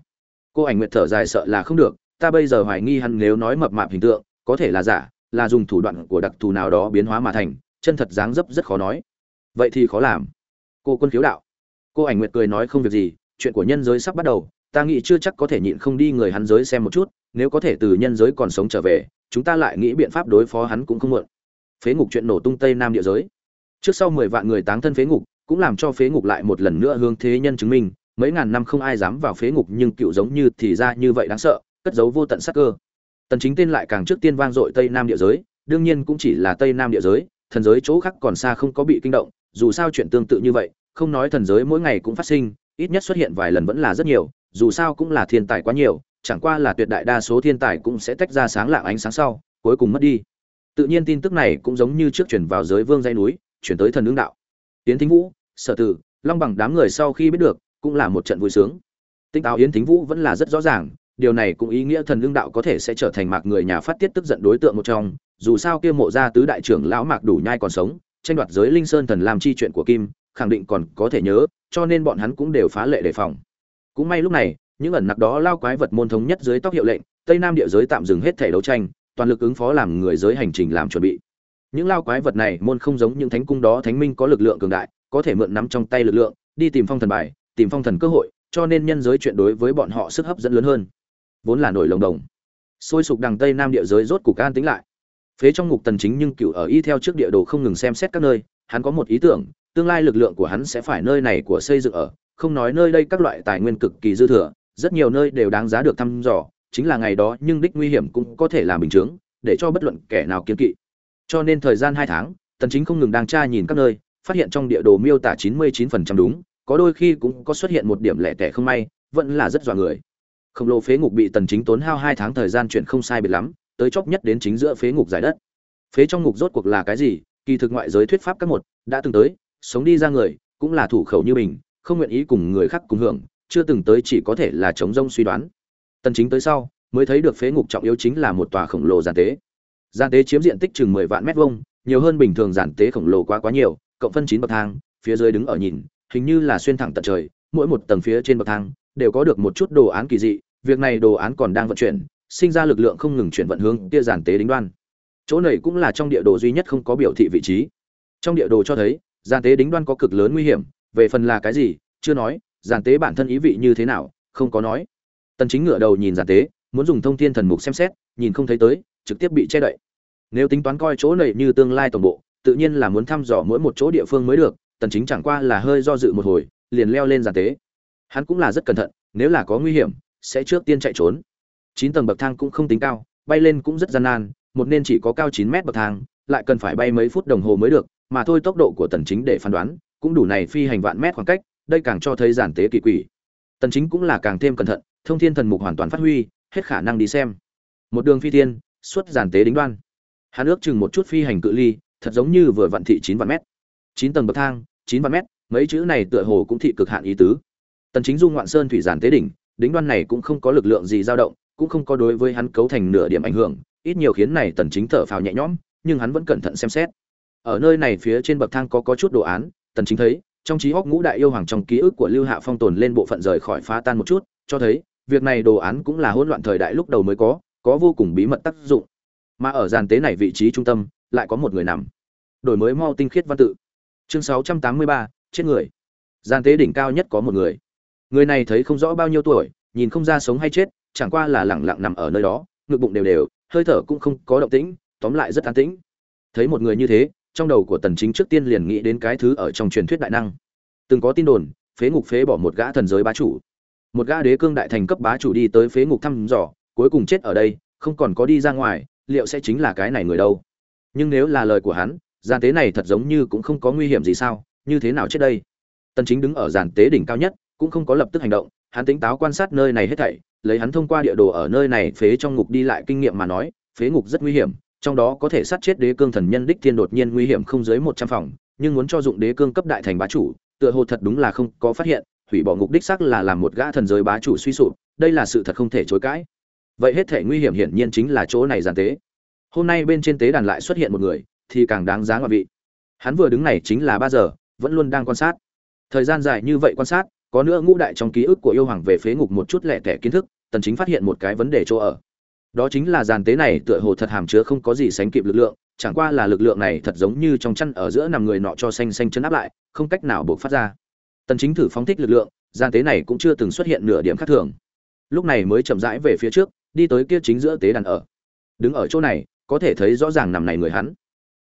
Speaker 1: Cô ảnh nguyệt thở dài sợ là không được, ta bây giờ hoài nghi hắn nếu nói mập mạp hình tượng có thể là giả, là dùng thủ đoạn của đặc thù nào đó biến hóa mà thành, chân thật dáng dấp rất khó nói. Vậy thì khó làm. Cô quân khiếu đạo. Cô ảnh nguyệt cười nói không việc gì, chuyện của nhân giới sắp bắt đầu, ta nghĩ chưa chắc có thể nhịn không đi người hắn giới xem một chút, nếu có thể từ nhân giới còn sống trở về, chúng ta lại nghĩ biện pháp đối phó hắn cũng không muộn. Phế ngục chuyện nổ tung tây nam địa giới. Trước sau mười vạn người táng thân phế ngục, cũng làm cho phế ngục lại một lần nữa hướng thế nhân chứng minh, mấy ngàn năm không ai dám vào phế ngục nhưng cựu giống như thì ra như vậy đáng sợ, cất giấu vô tận sắc cơ tần chính tên lại càng trước tiên vang dội tây nam địa giới, đương nhiên cũng chỉ là tây nam địa giới, thần giới chỗ khác còn xa không có bị kinh động, dù sao chuyện tương tự như vậy, không nói thần giới mỗi ngày cũng phát sinh, ít nhất xuất hiện vài lần vẫn là rất nhiều, dù sao cũng là thiên tài quá nhiều, chẳng qua là tuyệt đại đa số thiên tài cũng sẽ tách ra sáng lạng ánh sáng sau, cuối cùng mất đi. Tự nhiên tin tức này cũng giống như trước chuyển vào giới vương dây núi chuyển tới thần ứng đạo. Tiến thính vũ, sở tử, long bằng đám người sau khi biết được, cũng là một trận vui sướng. Tinh táo yến thính vũ vẫn là rất rõ ràng điều này cũng ý nghĩa thần lương đạo có thể sẽ trở thành mạc người nhà phát tiết tức giận đối tượng một trong, dù sao kia mộ gia tứ đại trưởng lão mạc đủ nhai còn sống, tranh đoạt giới linh sơn thần làm chi chuyện của kim, khẳng định còn có thể nhớ, cho nên bọn hắn cũng đều phá lệ đề phòng. Cũng may lúc này, những ẩn nặc đó lao quái vật môn thống nhất dưới tóc hiệu lệnh, tây nam địa giới tạm dừng hết thể đấu tranh, toàn lực ứng phó làm người giới hành trình làm chuẩn bị. Những lao quái vật này, môn không giống những thánh cung đó, thánh minh có lực lượng cường đại, có thể mượn nắm trong tay lực lượng, đi tìm phong thần bài, tìm phong thần cơ hội, cho nên nhân giới chuyện đối với bọn họ sức hấp dẫn lớn hơn vốn là nổi lồng đồng. Sôi sục đằng tây nam địa giới rốt cục an tính lại. Phế trong ngục tần chính nhưng cựu ở y theo trước địa đồ không ngừng xem xét các nơi, hắn có một ý tưởng, tương lai lực lượng của hắn sẽ phải nơi này của xây dựng ở, không nói nơi đây các loại tài nguyên cực kỳ dư thừa, rất nhiều nơi đều đáng giá được thăm dò, chính là ngày đó nhưng đích nguy hiểm cũng có thể làm bình chứng để cho bất luận kẻ nào kiên kỵ. Cho nên thời gian hai tháng, tần chính không ngừng đang tra nhìn các nơi, phát hiện trong địa đồ miêu tả 99% đúng, có đôi khi cũng có xuất hiện một điểm lẻ tẻ không may, vẫn là rất dọa người khổng lồ phế ngục bị tần chính tốn hao hai tháng thời gian chuyển không sai biệt lắm, tới chốc nhất đến chính giữa phế ngục giải đất. Phế trong ngục rốt cuộc là cái gì? Kỳ thực ngoại giới thuyết pháp các một đã từng tới, sống đi ra người cũng là thủ khẩu như mình, không nguyện ý cùng người khác cùng hưởng, chưa từng tới chỉ có thể là chống rông suy đoán. Tần chính tới sau, mới thấy được phế ngục trọng yếu chính là một tòa khổng lồ giàn tế. Giàn tế chiếm diện tích chừng 10 vạn mét vuông, nhiều hơn bình thường giàn tế khổng lồ quá quá nhiều, cộng phân chín bậc thang, phía dưới đứng ở nhìn, hình như là xuyên thẳng tận trời, mỗi một tầng phía trên bậc thang đều có được một chút đồ án kỳ dị, việc này đồ án còn đang vận chuyển, sinh ra lực lượng không ngừng chuyển vận hướng kia giàn tế đính đoan. Chỗ này cũng là trong địa đồ duy nhất không có biểu thị vị trí. Trong địa đồ cho thấy giàn tế đính đoan có cực lớn nguy hiểm, về phần là cái gì, chưa nói giàn tế bản thân ý vị như thế nào, không có nói. Tần chính ngửa đầu nhìn giàn tế, muốn dùng thông thiên thần mục xem xét, nhìn không thấy tới, trực tiếp bị che đậy. Nếu tính toán coi chỗ này như tương lai toàn bộ, tự nhiên là muốn thăm dò mỗi một chỗ địa phương mới được, tần chính chẳng qua là hơi do dự một hồi, liền leo lên giàn tế hắn cũng là rất cẩn thận, nếu là có nguy hiểm, sẽ trước tiên chạy trốn. Chín tầng bậc thang cũng không tính cao, bay lên cũng rất gian nan, một nên chỉ có cao chín mét bậc thang, lại cần phải bay mấy phút đồng hồ mới được, mà thôi tốc độ của tần chính để phán đoán, cũng đủ này phi hành vạn mét khoảng cách, đây càng cho thấy giản tế kỳ quỷ. Tần chính cũng là càng thêm cẩn thận, thông thiên thần mục hoàn toàn phát huy, hết khả năng đi xem. Một đường phi thiên xuất giản tế đính đoan. Hắn ước chừng một chút phi hành cự ly, thật giống như vừa vận thị 9 vạn mét. 9 tầng bậc thang 9 vạn mét, mấy chữ này tựa hồ cũng thị cực hạn ý tứ tần chính du ngoạn sơn thủy giản tế đỉnh đính đoan này cũng không có lực lượng gì dao động cũng không có đối với hắn cấu thành nửa điểm ảnh hưởng ít nhiều khiến này tần chính thở phào nhẹ nhõm nhưng hắn vẫn cẩn thận xem xét. Ở nơi này phía trên bậc thang có có chút đồ án tần chính thấy trong trí hốc ngũ đại yêu hoàng trong ký ức của lưu hạ phong tồn lên bộ phận rời khỏi phá tan một chút cho thấy việc này đồ án cũng là hỗn loạn thời đại lúc đầu mới có có vô cùng bí mật tác dụng. Mà ở giàn tế này vị trí trung tâm lại có một người nằm. Đổi mới mau tinh khiết văn tự. Chương 683, chết người. Giàn tế đỉnh cao nhất có một người người này thấy không rõ bao nhiêu tuổi, nhìn không ra sống hay chết, chẳng qua là lẳng lặng nằm ở nơi đó, ngực bụng đều đều, hơi thở cũng không có động tĩnh, tóm lại rất an tĩnh. Thấy một người như thế, trong đầu của tần chính trước tiên liền nghĩ đến cái thứ ở trong truyền thuyết đại năng. Từng có tin đồn, phế ngục phế bỏ một gã thần giới bá chủ. Một gã đế cương đại thành cấp bá chủ đi tới phế ngục thăm dò, cuối cùng chết ở đây, không còn có đi ra ngoài, liệu sẽ chính là cái này người đâu? Nhưng nếu là lời của hắn, gian tế này thật giống như cũng không có nguy hiểm gì sao, như thế nào chết đây? Tần chính đứng ở giàn tế đỉnh cao nhất cũng không có lập tức hành động, hắn tính táo quan sát nơi này hết thảy, lấy hắn thông qua địa đồ ở nơi này phế trong ngục đi lại kinh nghiệm mà nói, phế ngục rất nguy hiểm, trong đó có thể sát chết đế cương thần nhân đích thiên đột nhiên nguy hiểm không dưới một trăm phòng, nhưng muốn cho dụng đế cương cấp đại thành bá chủ, tựa hồ thật đúng là không có phát hiện, hủy bỏ ngục đích xác là làm một gã thần giới bá chủ suy sụp, đây là sự thật không thể chối cãi. Vậy hết thể nguy hiểm hiển nhiên chính là chỗ này giàn tế. Hôm nay bên trên tế đàn lại xuất hiện một người, thì càng đáng giá ngoại vị. Hắn vừa đứng này chính là ba giờ, vẫn luôn đang quan sát. Thời gian dài như vậy quan sát có nữa ngũ đại trong ký ức của yêu hoàng về phế ngục một chút lẻ tẻ kiến thức, tần chính phát hiện một cái vấn đề chỗ ở. Đó chính là giàn tế này tựa hồ thật hàm chứa không có gì sánh kịp lực lượng, chẳng qua là lực lượng này thật giống như trong chăn ở giữa nằm người nọ cho xanh xanh chân áp lại, không cách nào buộc phát ra. Tần chính thử phóng thích lực lượng gian tế này cũng chưa từng xuất hiện nửa điểm khác thường. Lúc này mới chậm rãi về phía trước, đi tới kia chính giữa tế đàn ở. Đứng ở chỗ này, có thể thấy rõ ràng nằm này người hắn.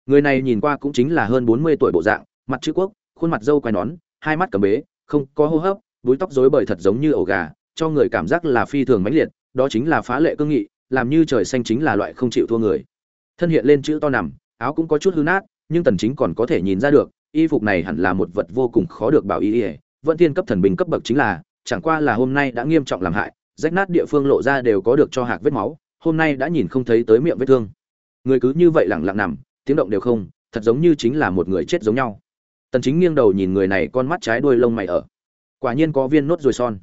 Speaker 1: Người này nhìn qua cũng chính là hơn 40 tuổi bộ dạng, mặt chữ quốc, khuôn mặt dâu quai nón, hai mắt cầm bế không có hô hấp, búi tóc rối bời thật giống như ổ gà, cho người cảm giác là phi thường mãnh liệt, đó chính là phá lệ cương nghị, làm như trời xanh chính là loại không chịu thua người. Thân hiện lên chữ to nằm, áo cũng có chút hư nát, nhưng tần chính còn có thể nhìn ra được, y phục này hẳn là một vật vô cùng khó được bảo y ỉa vẫn thiên cấp thần bình cấp bậc chính là, chẳng qua là hôm nay đã nghiêm trọng làm hại, rách nát địa phương lộ ra đều có được cho hạc vết máu, hôm nay đã nhìn không thấy tới miệng vết thương. Người cứ như vậy lặng lặng nằm, tiếng động đều không, thật giống như chính là một người chết giống nhau tần chính nghiêng đầu nhìn người này con mắt trái đuôi lông mày ở. Quả nhiên có viên nốt rồi son.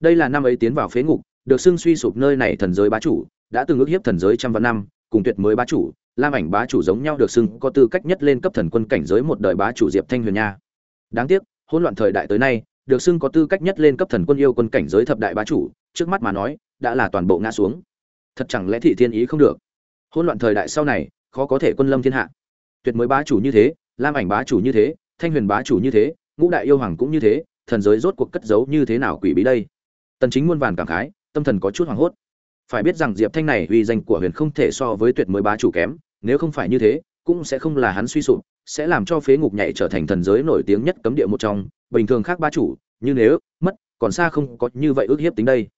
Speaker 1: Đây là năm ấy tiến vào phế ngục, được xưng suy sụp nơi này thần giới bá chủ, đã từng ước hiếp thần giới trăm vạn năm, cùng tuyệt mới bá chủ, lam ảnh bá chủ giống nhau được xưng có tư cách nhất lên cấp thần quân cảnh giới một đời bá chủ diệp thanh huyền nha. Đáng tiếc, hỗn loạn thời đại tới nay, được xưng có tư cách nhất lên cấp thần quân yêu quân cảnh giới thập đại bá chủ, trước mắt mà nói, đã là toàn bộ ngã xuống. Thật chẳng lẽ thị thiên ý không được? Hỗn loạn thời đại sau này, khó có thể quân lâm thiên hạ. Tuyệt mới bá chủ như thế, lam ảnh bá chủ như thế thanh huyền bá chủ như thế, ngũ đại yêu hoàng cũng như thế, thần giới rốt cuộc cất giấu như thế nào quỷ bí đây? Tần chính muôn vàn cảm khái, tâm thần có chút hoảng hốt. Phải biết rằng diệp thanh này uy danh của huyền không thể so với tuyệt mới bá chủ kém, nếu không phải như thế, cũng sẽ không là hắn suy sụp, sẽ làm cho phế ngục nhảy trở thành thần giới nổi tiếng nhất cấm địa một trong. Bình thường khác bá chủ, như nếu, mất, còn xa không có như vậy ước hiếp tính đây.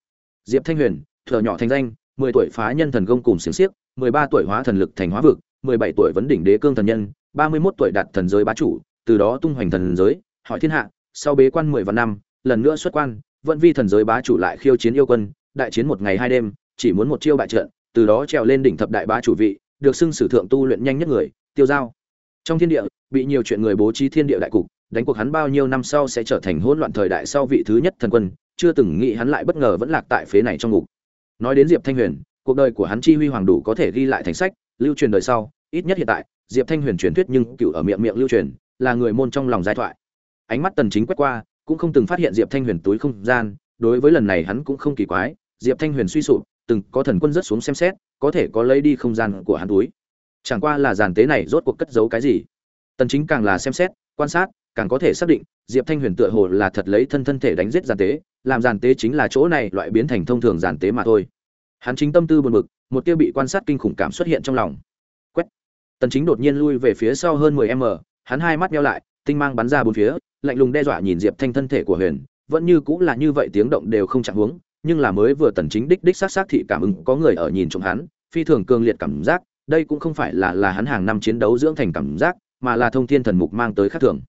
Speaker 1: Diệp thanh huyền thừa nhỏ thành danh, mười tuổi phá nhân thần công cùng xiềng xiếc, mười ba tuổi hóa thần lực thành hóa vực, mười bảy tuổi vấn đỉnh đế cương thần nhân, ba mươi 31 tuổi đạt thần giới bá chủ từ đó tung hoành thần giới, hỏi thiên hạ, sau bế quan mười vạn năm, lần nữa xuất quan vận vi thần giới bá chủ lại khiêu chiến yêu quân, đại chiến một ngày hai đêm, chỉ muốn một chiêu bại trận, từ đó trèo lên đỉnh thập đại bá chủ vị, được xưng sử thượng tu luyện nhanh nhất người, tiêu giao. Trong thiên địa, bị nhiều chuyện người bố trí thiên địa đại cục, đánh cuộc hắn bao nhiêu năm sau sẽ trở thành hỗn loạn thời đại sau vị thứ nhất thần quân, chưa từng nghĩ hắn lại bất ngờ vẫn lạc tại phế này trong ngục. Nói đến diệp thanh huyền, cuộc đời của hắn chi huy hoàng đủ có thể ghi lại thành sách, lưu truyền đời sau, ít nhất hiện tại, diệp thanh huyền truyền thuyết nhưng cựu ở miệng miệng lưu truyền là người môn trong lòng giai thoại. Ánh mắt tần chính quét qua, cũng không từng phát hiện diệp thanh huyền túi không gian, đối với lần này hắn cũng không kỳ quái, diệp thanh huyền suy sụp, từng có thần quân rất xuống xem xét, có thể có lấy đi không gian của hắn túi. Chẳng qua là giàn tế này rốt cuộc cất giấu cái gì? Tần chính càng là xem xét, quan sát, càng có thể xác định, diệp thanh huyền tựa hồ là thật lấy thân thân thể đánh giết giàn tế, làm giàn tế chính là chỗ này loại biến thành thông thường giàn tế mà thôi. Hắn chính tâm tư buồn bực, một tia bị quan sát kinh khủng cảm xuất hiện trong lòng. Quét! Tần chính đột nhiên lui về phía sau hơn 10 m hắn hai mắt nheo lại, tinh mang bắn ra bốn phía, lạnh lùng đe dọa nhìn diệp thanh thân thể của huyền. Vẫn như cũng là như vậy tiếng động đều không chạm hướng, nhưng là mới vừa tần chính đích đích sát sát thị cảm ứng có người ở nhìn trộm hắn, phi thường cường liệt cảm giác, đây cũng không phải là là hắn hàng năm chiến đấu dưỡng thành cảm giác, mà là thông thiên thần mục mang tới khác thường.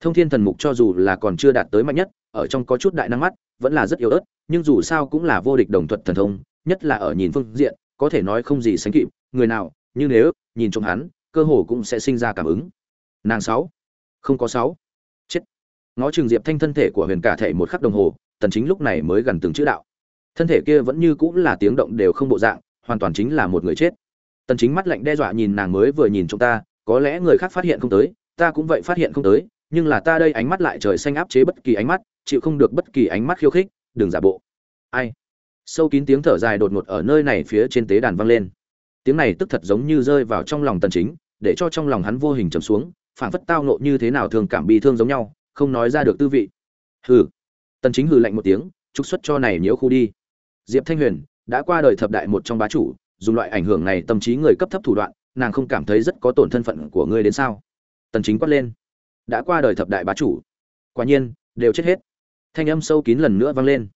Speaker 1: Thông thiên thần mục cho dù là còn chưa đạt tới mạnh nhất, ở trong có chút đại năng mắt, vẫn là rất yếu ớt, nhưng dù sao cũng là vô địch đồng thuật thần thông, nhất là ở nhìn phương diện, có thể nói không gì sánh kịp, người nào, như nếu, nhìn trộm hắn, cơ hồ cũng sẽ sinh ra cảm ứng nàng sáu, không có sáu, chết. Ngó trường diệp thanh thân thể của huyền cả thể một khắc đồng hồ, tần chính lúc này mới gần từng chữ đạo. Thân thể kia vẫn như cũng là tiếng động đều không bộ dạng, hoàn toàn chính là một người chết. Tần chính mắt lạnh đe dọa nhìn nàng mới vừa nhìn chúng ta, có lẽ người khác phát hiện không tới, ta cũng vậy phát hiện không tới, nhưng là ta đây ánh mắt lại trời xanh áp chế bất kỳ ánh mắt, chịu không được bất kỳ ánh mắt khiêu khích, đừng giả bộ. Ai? Sâu kín tiếng thở dài đột ngột ở nơi này phía trên tế đàn vang lên. Tiếng này tức thật giống như rơi vào trong lòng tần chính, để cho trong lòng hắn vô hình trầm xuống Phảng phất tao nộ như thế nào thường cảm bị thương giống nhau, không nói ra được tư vị. Hừ. Tần chính hừ lạnh một tiếng, trục xuất cho này nhiễu khu đi. Diệp thanh huyền đã qua đời thập đại một trong bá chủ, dùng loại ảnh hưởng này tâm trí người cấp thấp thủ đoạn, nàng không cảm thấy rất có tổn thân phận của ngươi đến sao? Tần chính quát lên. Đã qua đời thập đại bá chủ. Quả nhiên, đều chết hết. Thanh âm sâu kín lần nữa vang lên.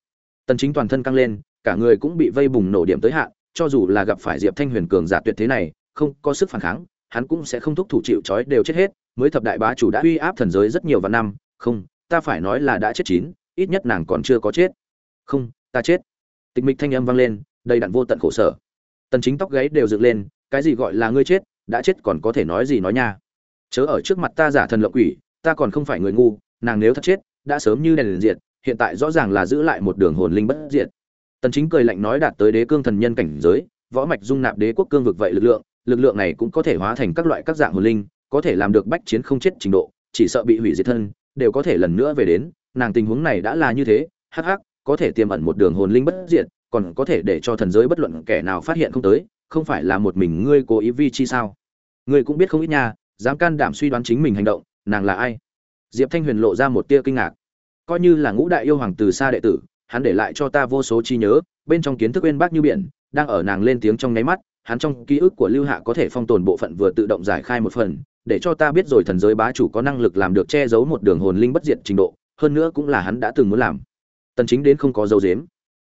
Speaker 1: Tần chính toàn thân căng lên, cả người cũng bị vây bùng nổ điểm tới hạn, cho dù là gặp phải diệp thanh huyền cường giả tuyệt thế này, không có sức phản kháng hắn cũng sẽ không thúc thủ chịu trói đều chết hết, mới thập đại bá chủ đã uy áp thần giới rất nhiều vạn năm. Không, ta phải nói là đã chết chín, ít nhất nàng còn chưa có chết. Không, ta chết. Tịch mịch thanh âm vang lên, đầy đặn vô tận khổ sở. Tần chính tóc gáy đều dựng lên, cái gì gọi là ngươi chết, đã chết còn có thể nói gì nói nha. Chớ ở trước mặt ta giả thần lộng quỷ, ta còn không phải người ngu, nàng nếu thật chết, đã sớm như đèn liền diệt, hiện tại rõ ràng là giữ lại một đường hồn linh bất diệt. Tần chính cười lạnh nói đạt tới đế cương thần nhân cảnh giới, võ mạch dung nạp đế quốc cương vực vậy lực lượng lực lượng này cũng có thể hóa thành các loại các dạng hồn linh, có thể làm được bách chiến không chết trình độ, chỉ sợ bị hủy diệt thân, đều có thể lần nữa về đến. Nàng tình huống này đã là như thế, hắc hắc, có thể tiềm ẩn một đường hồn linh bất diệt, còn có thể để cho thần giới bất luận kẻ nào phát hiện không tới, không phải là một mình ngươi cố ý vi chi sao? Ngươi cũng biết không ít nha, dám can đảm suy đoán chính mình hành động, nàng là ai? Diệp thanh huyền lộ ra một tia kinh ngạc. Coi như là ngũ đại yêu hoàng từ xa đệ tử, hắn để lại cho ta vô số chi nhớ, bên trong kiến thức uyên bác như biển, đang ở nàng lên tiếng trong ngáy mắt hắn trong ký ức của lưu hạ có thể phong tồn bộ phận vừa tự động giải khai một phần, để cho ta biết rồi thần giới bá chủ có năng lực làm được che giấu một đường hồn linh bất diệt trình độ, hơn nữa cũng là hắn đã từng muốn làm. Tần chính đến không có dấu dếm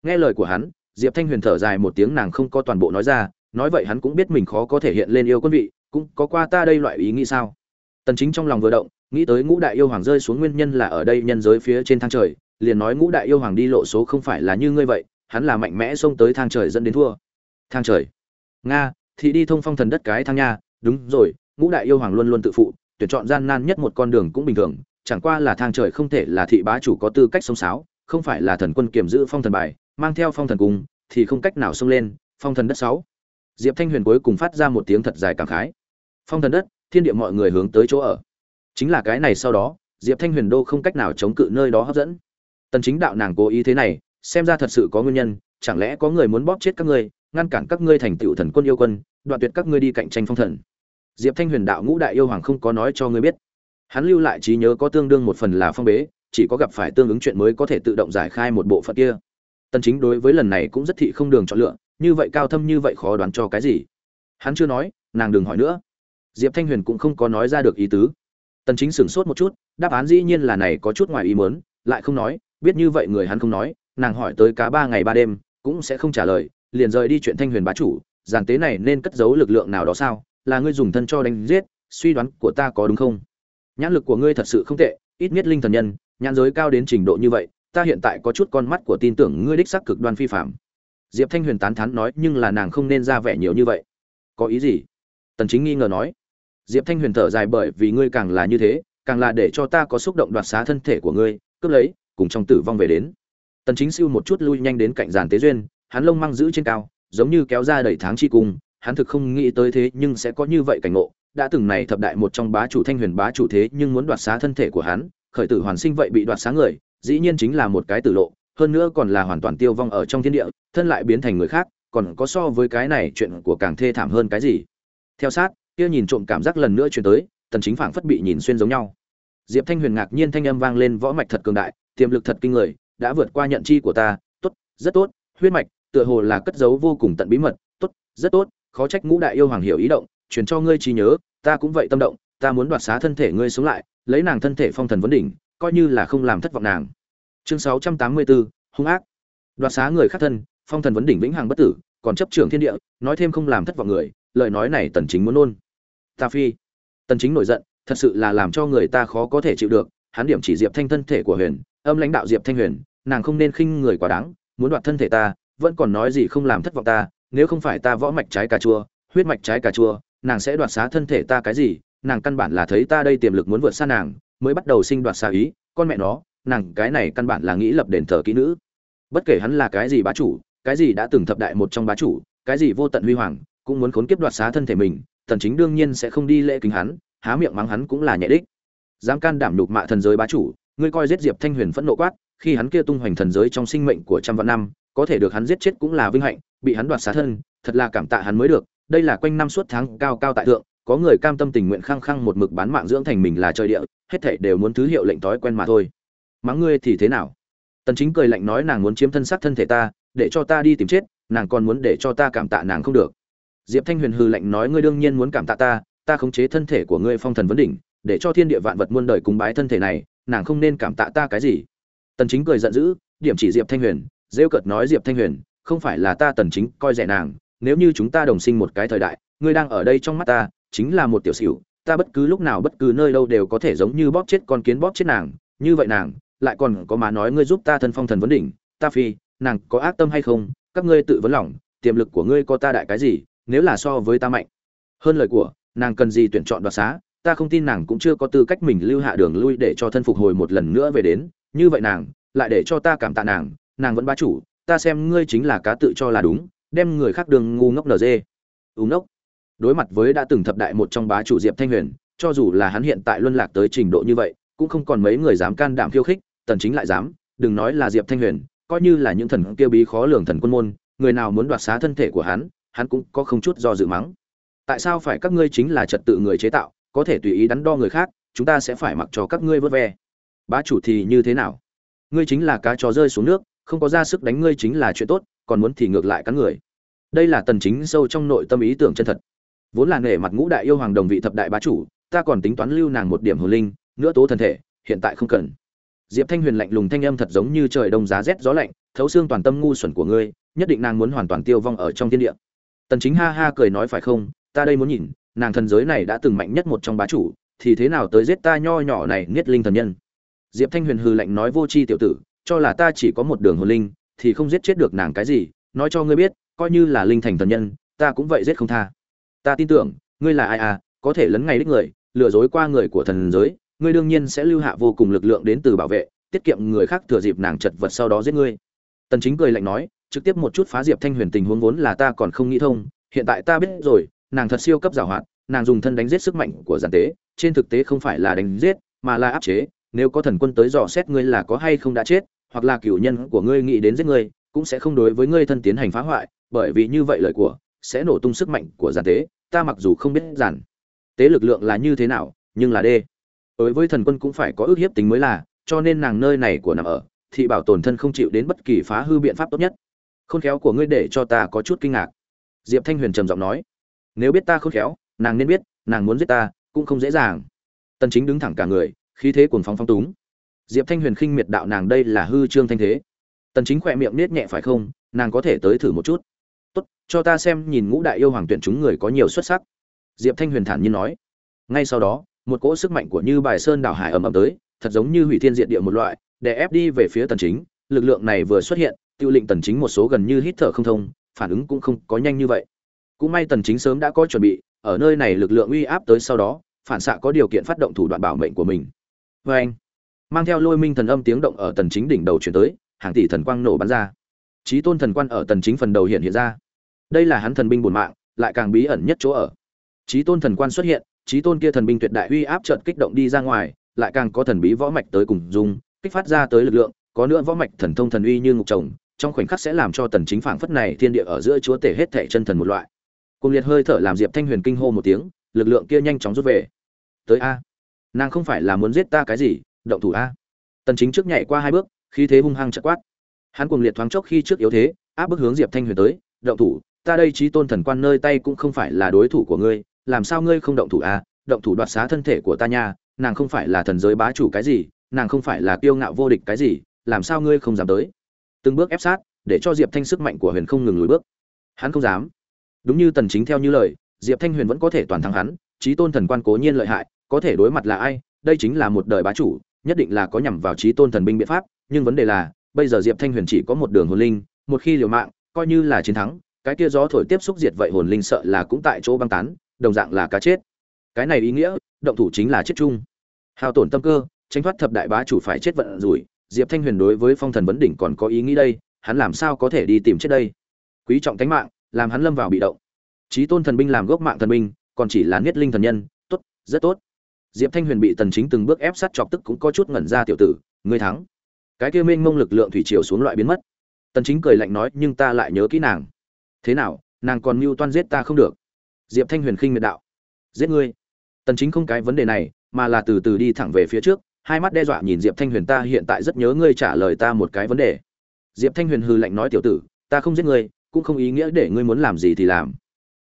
Speaker 1: nghe lời của hắn, diệp thanh huyền thở dài một tiếng nàng không có toàn bộ nói ra, nói vậy hắn cũng biết mình khó có thể hiện lên yêu quân vị, cũng có qua ta đây loại ý nghĩ sao? Tần chính trong lòng vừa động, nghĩ tới ngũ đại yêu hoàng rơi xuống nguyên nhân là ở đây nhân giới phía trên thang trời, liền nói ngũ đại yêu hoàng đi lộ số không phải là như ngươi vậy, hắn là mạnh mẽ xông tới thang trời dẫn đến thua. Thang trời? Nga thì đi thông phong thần đất cái thang nha, đúng rồi, ngũ đại yêu hoàng luôn luôn tự phụ, tuyển chọn gian nan nhất một con đường cũng bình thường, chẳng qua là thang trời không thể là thị bá chủ có tư cách sông sáo, không phải là thần quân kiểm giữ phong thần bài, mang theo phong thần cung thì không cách nào xông lên, phong thần đất sáu. Diệp thanh huyền cuối cùng phát ra một tiếng thật dài cảm khái. Phong thần đất, thiên địa mọi người hướng tới chỗ ở. Chính là cái này sau đó, diệp thanh huyền đô không cách nào chống cự nơi đó hấp dẫn. Tần chính đạo nàng cố ý thế này, xem ra thật sự có nguyên nhân, chẳng lẽ có người muốn bóp chết các ngươi ngăn cản các ngươi thành tựu thần quân yêu quân, đoạn tuyệt các ngươi đi cạnh tranh phong thần. Diệp thanh huyền đạo ngũ đại yêu hoàng không có nói cho ngươi biết. Hắn lưu lại trí nhớ có tương đương một phần là phong bế, chỉ có gặp phải tương ứng chuyện mới có thể tự động giải khai một bộ phận kia. Tần chính đối với lần này cũng rất thị không đường chọn lựa, như vậy cao thâm như vậy khó đoán cho cái gì. Hắn chưa nói, nàng đừng hỏi nữa. Diệp thanh huyền cũng không có nói ra được ý tứ. Tần chính sửng sốt một chút, đáp án dĩ nhiên là này có chút ngoài ý muốn, lại không nói, biết như vậy người hắn không nói, nàng hỏi tới cả ba ngày ba đêm, cũng sẽ không trả lời liền rời đi chuyện thanh huyền bá chủ, giàn tế này nên cất giấu lực lượng nào đó sao? Là ngươi dùng thân cho đánh giết, suy đoán của ta có đúng không? Nhãn lực của ngươi thật sự không tệ, ít nhất linh thần nhân, nhãn giới cao đến trình độ như vậy, ta hiện tại có chút con mắt của tin tưởng ngươi đích xác cực đoan phi phạm diệp thanh huyền tán thán nói, nhưng là nàng không nên ra vẻ nhiều như vậy. Có ý gì? Tần chính nghi ngờ nói. Diệp thanh huyền thở dài bởi vì ngươi càng là như thế, càng là để cho ta có xúc động đoạt xá thân thể của ngươi, cướp lấy, cùng trong tử vong về đến. Tần chính siêu một chút lui nhanh đến cạnh giàn tế duyên hắn lông mang giữ trên cao, giống như kéo ra đầy tháng chi cung, hắn thực không nghĩ tới thế nhưng sẽ có như vậy cảnh ngộ. Đã từng này thập đại một trong bá chủ thanh huyền bá chủ thế nhưng muốn đoạt xá thân thể của hắn, khởi tử hoàn sinh vậy bị đoạt xá người, dĩ nhiên chính là một cái tử lộ, hơn nữa còn là hoàn toàn tiêu vong ở trong thiên địa, thân lại biến thành người khác, còn có so với cái này chuyện của càng thê thảm hơn cái gì. Theo sát, kia nhìn trộm cảm giác lần nữa truyền tới, tần chính phảng phất bị nhìn xuyên giống nhau. Diệp thanh huyền ngạc nhiên thanh âm vang lên võ mạch thật cường đại, tiềm lực thật kinh người, đã vượt qua nhận chi của ta, tốt, rất tốt, huyết mạch tựa hồ là cất giấu vô cùng tận bí mật tốt rất tốt khó trách ngũ đại yêu hoàng hiểu ý động truyền cho ngươi trí nhớ ta cũng vậy tâm động ta muốn đoạt xá thân thể ngươi sống lại lấy nàng thân thể phong thần vấn đỉnh coi như là không làm thất vọng nàng. Chương 684, hung ác. Đoạt xá người khác thân phong thần vấn đỉnh vĩnh hằng bất tử còn chấp trưởng thiên địa nói thêm không làm thất vọng người lời nói này tần chính muốn nôn. Ta phi. Tần chính nổi giận thật sự là làm cho người ta khó có thể chịu được hắn điểm chỉ diệp thanh thân thể của huyền âm lãnh đạo diệp thanh huyền nàng không nên khinh người quá đáng muốn đoạt thân thể ta vẫn còn nói gì không làm thất vọng ta, nếu không phải ta võ mạch trái cà chua, huyết mạch trái cà chua, nàng sẽ đoạt xá thân thể ta cái gì, nàng căn bản là thấy ta đây tiềm lực muốn vượt xa nàng, mới bắt đầu sinh đoạt xá ý, con mẹ nó, nàng cái này căn bản là nghĩ lập đền thờ kỹ nữ. Bất kể hắn là cái gì bá chủ, cái gì đã từng thập đại một trong bá chủ, cái gì vô tận huy hoàng, cũng muốn khốn kiếp đoạt xá thân thể mình, thần chính đương nhiên sẽ không đi lễ kính hắn, há miệng mắng hắn cũng là nhẹ đích. Dám can đảm nhục mạ thần giới bá chủ, ngươi coi giết diệp thanh huyền phẫn nộ quát, khi hắn kia tung hoành thần giới trong sinh mệnh của trăm vạn năm có thể được hắn giết chết cũng là vinh hạnh, bị hắn đoạt xá thân, thật là cảm tạ hắn mới được. Đây là quanh năm suốt tháng cao cao tại thượng, có người cam tâm tình nguyện khăng khăng một mực bán mạng dưỡng thành mình là trời địa, hết thảy đều muốn thứ hiệu lệnh tối quen mà thôi. Mắng ngươi thì thế nào? Tần chính cười lạnh nói nàng muốn chiếm thân xác thân thể ta, để cho ta đi tìm chết, nàng còn muốn để cho ta cảm tạ nàng không được. Diệp thanh huyền hừ lạnh nói ngươi đương nhiên muốn cảm tạ ta ta khống chế thân thể của ngươi phong thần vấn đỉnh, để cho thiên địa vạn vật muôn đời cúng bái thân thể này, nàng không nên cảm tạ ta cái gì. Tần chính cười giận dữ, điểm chỉ diệp thanh huyền rêu cợt nói diệp thanh huyền, không phải là ta tần chính coi rẻ nàng, nếu như chúng ta đồng sinh một cái thời đại, ngươi đang ở đây trong mắt ta, chính là một tiểu xỉu, ta bất cứ lúc nào bất cứ nơi đâu đều có thể giống như bóp chết con kiến bóp chết nàng, như vậy nàng, lại còn có má nói ngươi giúp ta thân phong thần vấn đỉnh, ta phi, nàng có ác tâm hay không, các ngươi tự vấn lòng, tiềm lực của ngươi có ta đại cái gì, nếu là so với ta mạnh. Hơn lời của, nàng cần gì tuyển chọn đoạt xá, ta không tin nàng cũng chưa có tư cách mình lưu hạ đường lui để cho thân phục hồi một lần nữa về đến, như vậy nàng, lại để cho ta cảm tạ nàng nàng vẫn bá chủ, ta xem ngươi chính là cá tự cho là đúng, đem người khác đường ngu ngốc nở dê. Ú ngốc. Đối mặt với đã từng thập đại một trong bá chủ diệp thanh huyền, cho dù là hắn hiện tại luân lạc tới trình độ như vậy, cũng không còn mấy người dám can đảm khiêu khích, tần chính lại dám, đừng nói là diệp thanh huyền, coi như là những thần kia bí khó lường thần quân môn, người nào muốn đoạt xá thân thể của hắn hắn cũng có không chút do dự mắng. Tại sao phải các ngươi chính là trật tự người chế tạo, có thể tùy ý đắn đo người khác, chúng ta sẽ phải mặc cho các ngươi vớt ve. Bá chủ thì như thế nào? Ngươi chính là cá chó rơi xuống nước không có ra sức đánh ngươi chính là chuyện tốt, còn muốn thì ngược lại cắn người. Đây là tần chính sâu trong nội tâm ý tưởng chân thật. Vốn là nể mặt ngũ đại yêu hoàng đồng vị thập đại bá chủ, ta còn tính toán lưu nàng một điểm hồn linh, nữa tố thần thể, hiện tại không cần. Diệp thanh huyền lạnh lùng thanh âm thật giống như trời đông giá rét gió lạnh, thấu xương toàn tâm ngu xuẩn của ngươi, nhất định nàng muốn hoàn toàn tiêu vong ở trong thiên địa. Tần chính ha ha cười nói phải không, ta đây muốn nhìn, nàng thần giới này đã từng mạnh nhất một trong bá chủ, thì thế nào tới giết ta nho nhỏ này niết linh thần nhân. Diệp thanh huyền hừ lạnh nói vô chi tiểu tử cho là ta chỉ có một đường hồn linh, thì không giết chết được nàng cái gì, nói cho ngươi biết, coi như là linh thành thần nhân, ta cũng vậy giết không tha. Ta tin tưởng, ngươi là ai à có thể lấn ngay đích người, lừa dối qua người của thần giới, ngươi đương nhiên sẽ lưu hạ vô cùng lực lượng đến từ bảo vệ, tiết kiệm người khác thừa dịp nàng chật vật sau đó giết ngươi. Tần chính cười lạnh nói, trực tiếp một chút phá diệp thanh huyền tình huống vốn là ta còn không nghĩ thông, hiện tại ta biết rồi, nàng thật siêu cấp giàu hoạt, nàng dùng thân đánh giết sức mạnh của giản tế, trên thực tế không phải là đánh giết, mà là áp chế, nếu có thần quân tới dò xét ngươi là có hay không đã chết hoặc là cửu nhân của ngươi nghĩ đến giết ngươi, cũng sẽ không đối với ngươi thân tiến hành phá hoại, bởi vì như vậy lời của sẽ nổ tung sức mạnh của giản tế, ta mặc dù không biết giản tế lực lượng là như thế nào, nhưng là đê. Đối với thần quân cũng phải có ước hiếp tính mới là, cho nên nàng nơi này của nằm ở thị bảo tồn thân không chịu đến bất kỳ phá hư biện pháp tốt nhất. Khôn khéo của ngươi để cho ta có chút kinh ngạc. Diệp thanh huyền trầm giọng nói. Nếu biết ta khôn khéo, nàng nên biết, nàng muốn giết ta, cũng không dễ dàng. Tần chính đứng thẳng cả người, khí thế cuồng phóng phong túng diệp thanh huyền khinh miệt đạo nàng đây là hư trương thanh thế. Tần chính khỏe miệng nết nhẹ phải không, nàng có thể tới thử một chút. Tốt, cho ta xem nhìn ngũ đại yêu hoàng tuyển chúng người có nhiều xuất sắc. Diệp thanh huyền thản nhiên nói. Ngay sau đó, một cỗ sức mạnh của như bài sơn đảo hải ầm ầm tới, thật giống như hủy thiên diệt địa một loại để ép đi về phía tần chính. Lực lượng này vừa xuất hiện, tiêu lệnh tần chính một số gần như hít thở không thông, phản ứng cũng không có nhanh như vậy. Cũng may tần chính sớm đã có chuẩn bị, ở nơi này lực lượng uy áp tới sau đó, phản xạ có điều kiện phát động thủ đoạn bảo mệnh của mình. Với anh mang theo lôi minh thần âm tiếng động ở tần chính đỉnh đầu chuyển tới, hàng tỷ thần quang nổ bắn ra. Chí tôn thần quan ở tần chính phần đầu hiện hiện ra. Đây là hắn thần binh bổn mạng, lại càng bí ẩn nhất chỗ ở. Chí tôn thần quan xuất hiện, chí tôn kia thần binh tuyệt đại uy áp chợt kích động đi ra ngoài, lại càng có thần bí võ mạch tới cùng dung kích phát ra tới lực lượng, có nữa võ mạch thần thông thần uy như ngục chồng, trong khoảnh khắc sẽ làm cho tần chính phảng phất này thiên địa ở giữa chúa tể hết thể chân thần một loại. Cùng liệt hơi thở làm diệp thanh huyền kinh hô một tiếng, lực lượng kia nhanh chóng rút về. Tới a, nàng không phải là muốn giết ta cái gì động thủ a. Tần chính trước nhảy qua hai bước, khí thế hung hăng chợt quát. Hắn cuồng liệt thoáng chốc khi trước yếu thế, áp bức hướng diệp thanh huyền tới, động thủ, ta đây trí tôn thần quan nơi tay cũng không phải là đối thủ của ngươi, làm sao ngươi không động thủ a? Động thủ đoạt xá thân thể của ta nha, nàng không phải là thần giới bá chủ cái gì, nàng không phải là kiêu ngạo vô địch cái gì, làm sao ngươi không dám tới? Từng bước ép sát, để cho diệp thanh sức mạnh của huyền không ngừng lùi bước. Hắn không dám. Đúng như tần chính theo như lời, diệp thanh huyền vẫn có thể toàn thắng hắn trí tôn thần quan cố nhiên lợi hại, có thể đối mặt là ai, đây chính là một đời bá chủ nhất định là có nhằm vào trí tôn thần binh biện pháp, nhưng vấn đề là, bây giờ diệp thanh huyền chỉ có một đường hồn linh, một khi liều mạng, coi như là chiến thắng, cái kia gió thổi tiếp xúc diệt vậy hồn linh sợ là cũng tại chỗ băng tán, đồng dạng là cá chết. Cái này ý nghĩa, động thủ chính là chết chung. Hao tổn tâm cơ, tránh thoát thập đại bá chủ phải chết vận rủi, diệp thanh huyền đối với phong thần vấn đỉnh còn có ý nghĩ đây, hắn làm sao có thể đi tìm chết đây? Quý trọng tánh mạng, làm hắn lâm vào bị động. Trí tôn thần binh làm gốc mạng thần binh, còn chỉ là niết linh thần nhân, tốt, rất tốt diệp thanh huyền bị tần chính từng bước ép sát chọc tức cũng có chút ngẩn ra tiểu tử, ngươi thắng. Cái kia mênh mông lực lượng thủy triều xuống loại biến mất. Tần chính cười lạnh nói, nhưng ta lại nhớ kỹ nàng. Thế nào, nàng còn mưu toan giết ta không được? Diệp thanh huyền khinh miệt đạo. Giết ngươi. Tần chính không cái vấn đề này, mà là từ từ đi thẳng về phía trước, hai mắt đe dọa nhìn diệp thanh huyền, ta hiện tại rất nhớ ngươi trả lời ta một cái vấn đề. Diệp thanh huyền hừ lạnh nói, tiểu tử, ta không giết ngươi, cũng không ý nghĩa để ngươi muốn làm gì thì làm.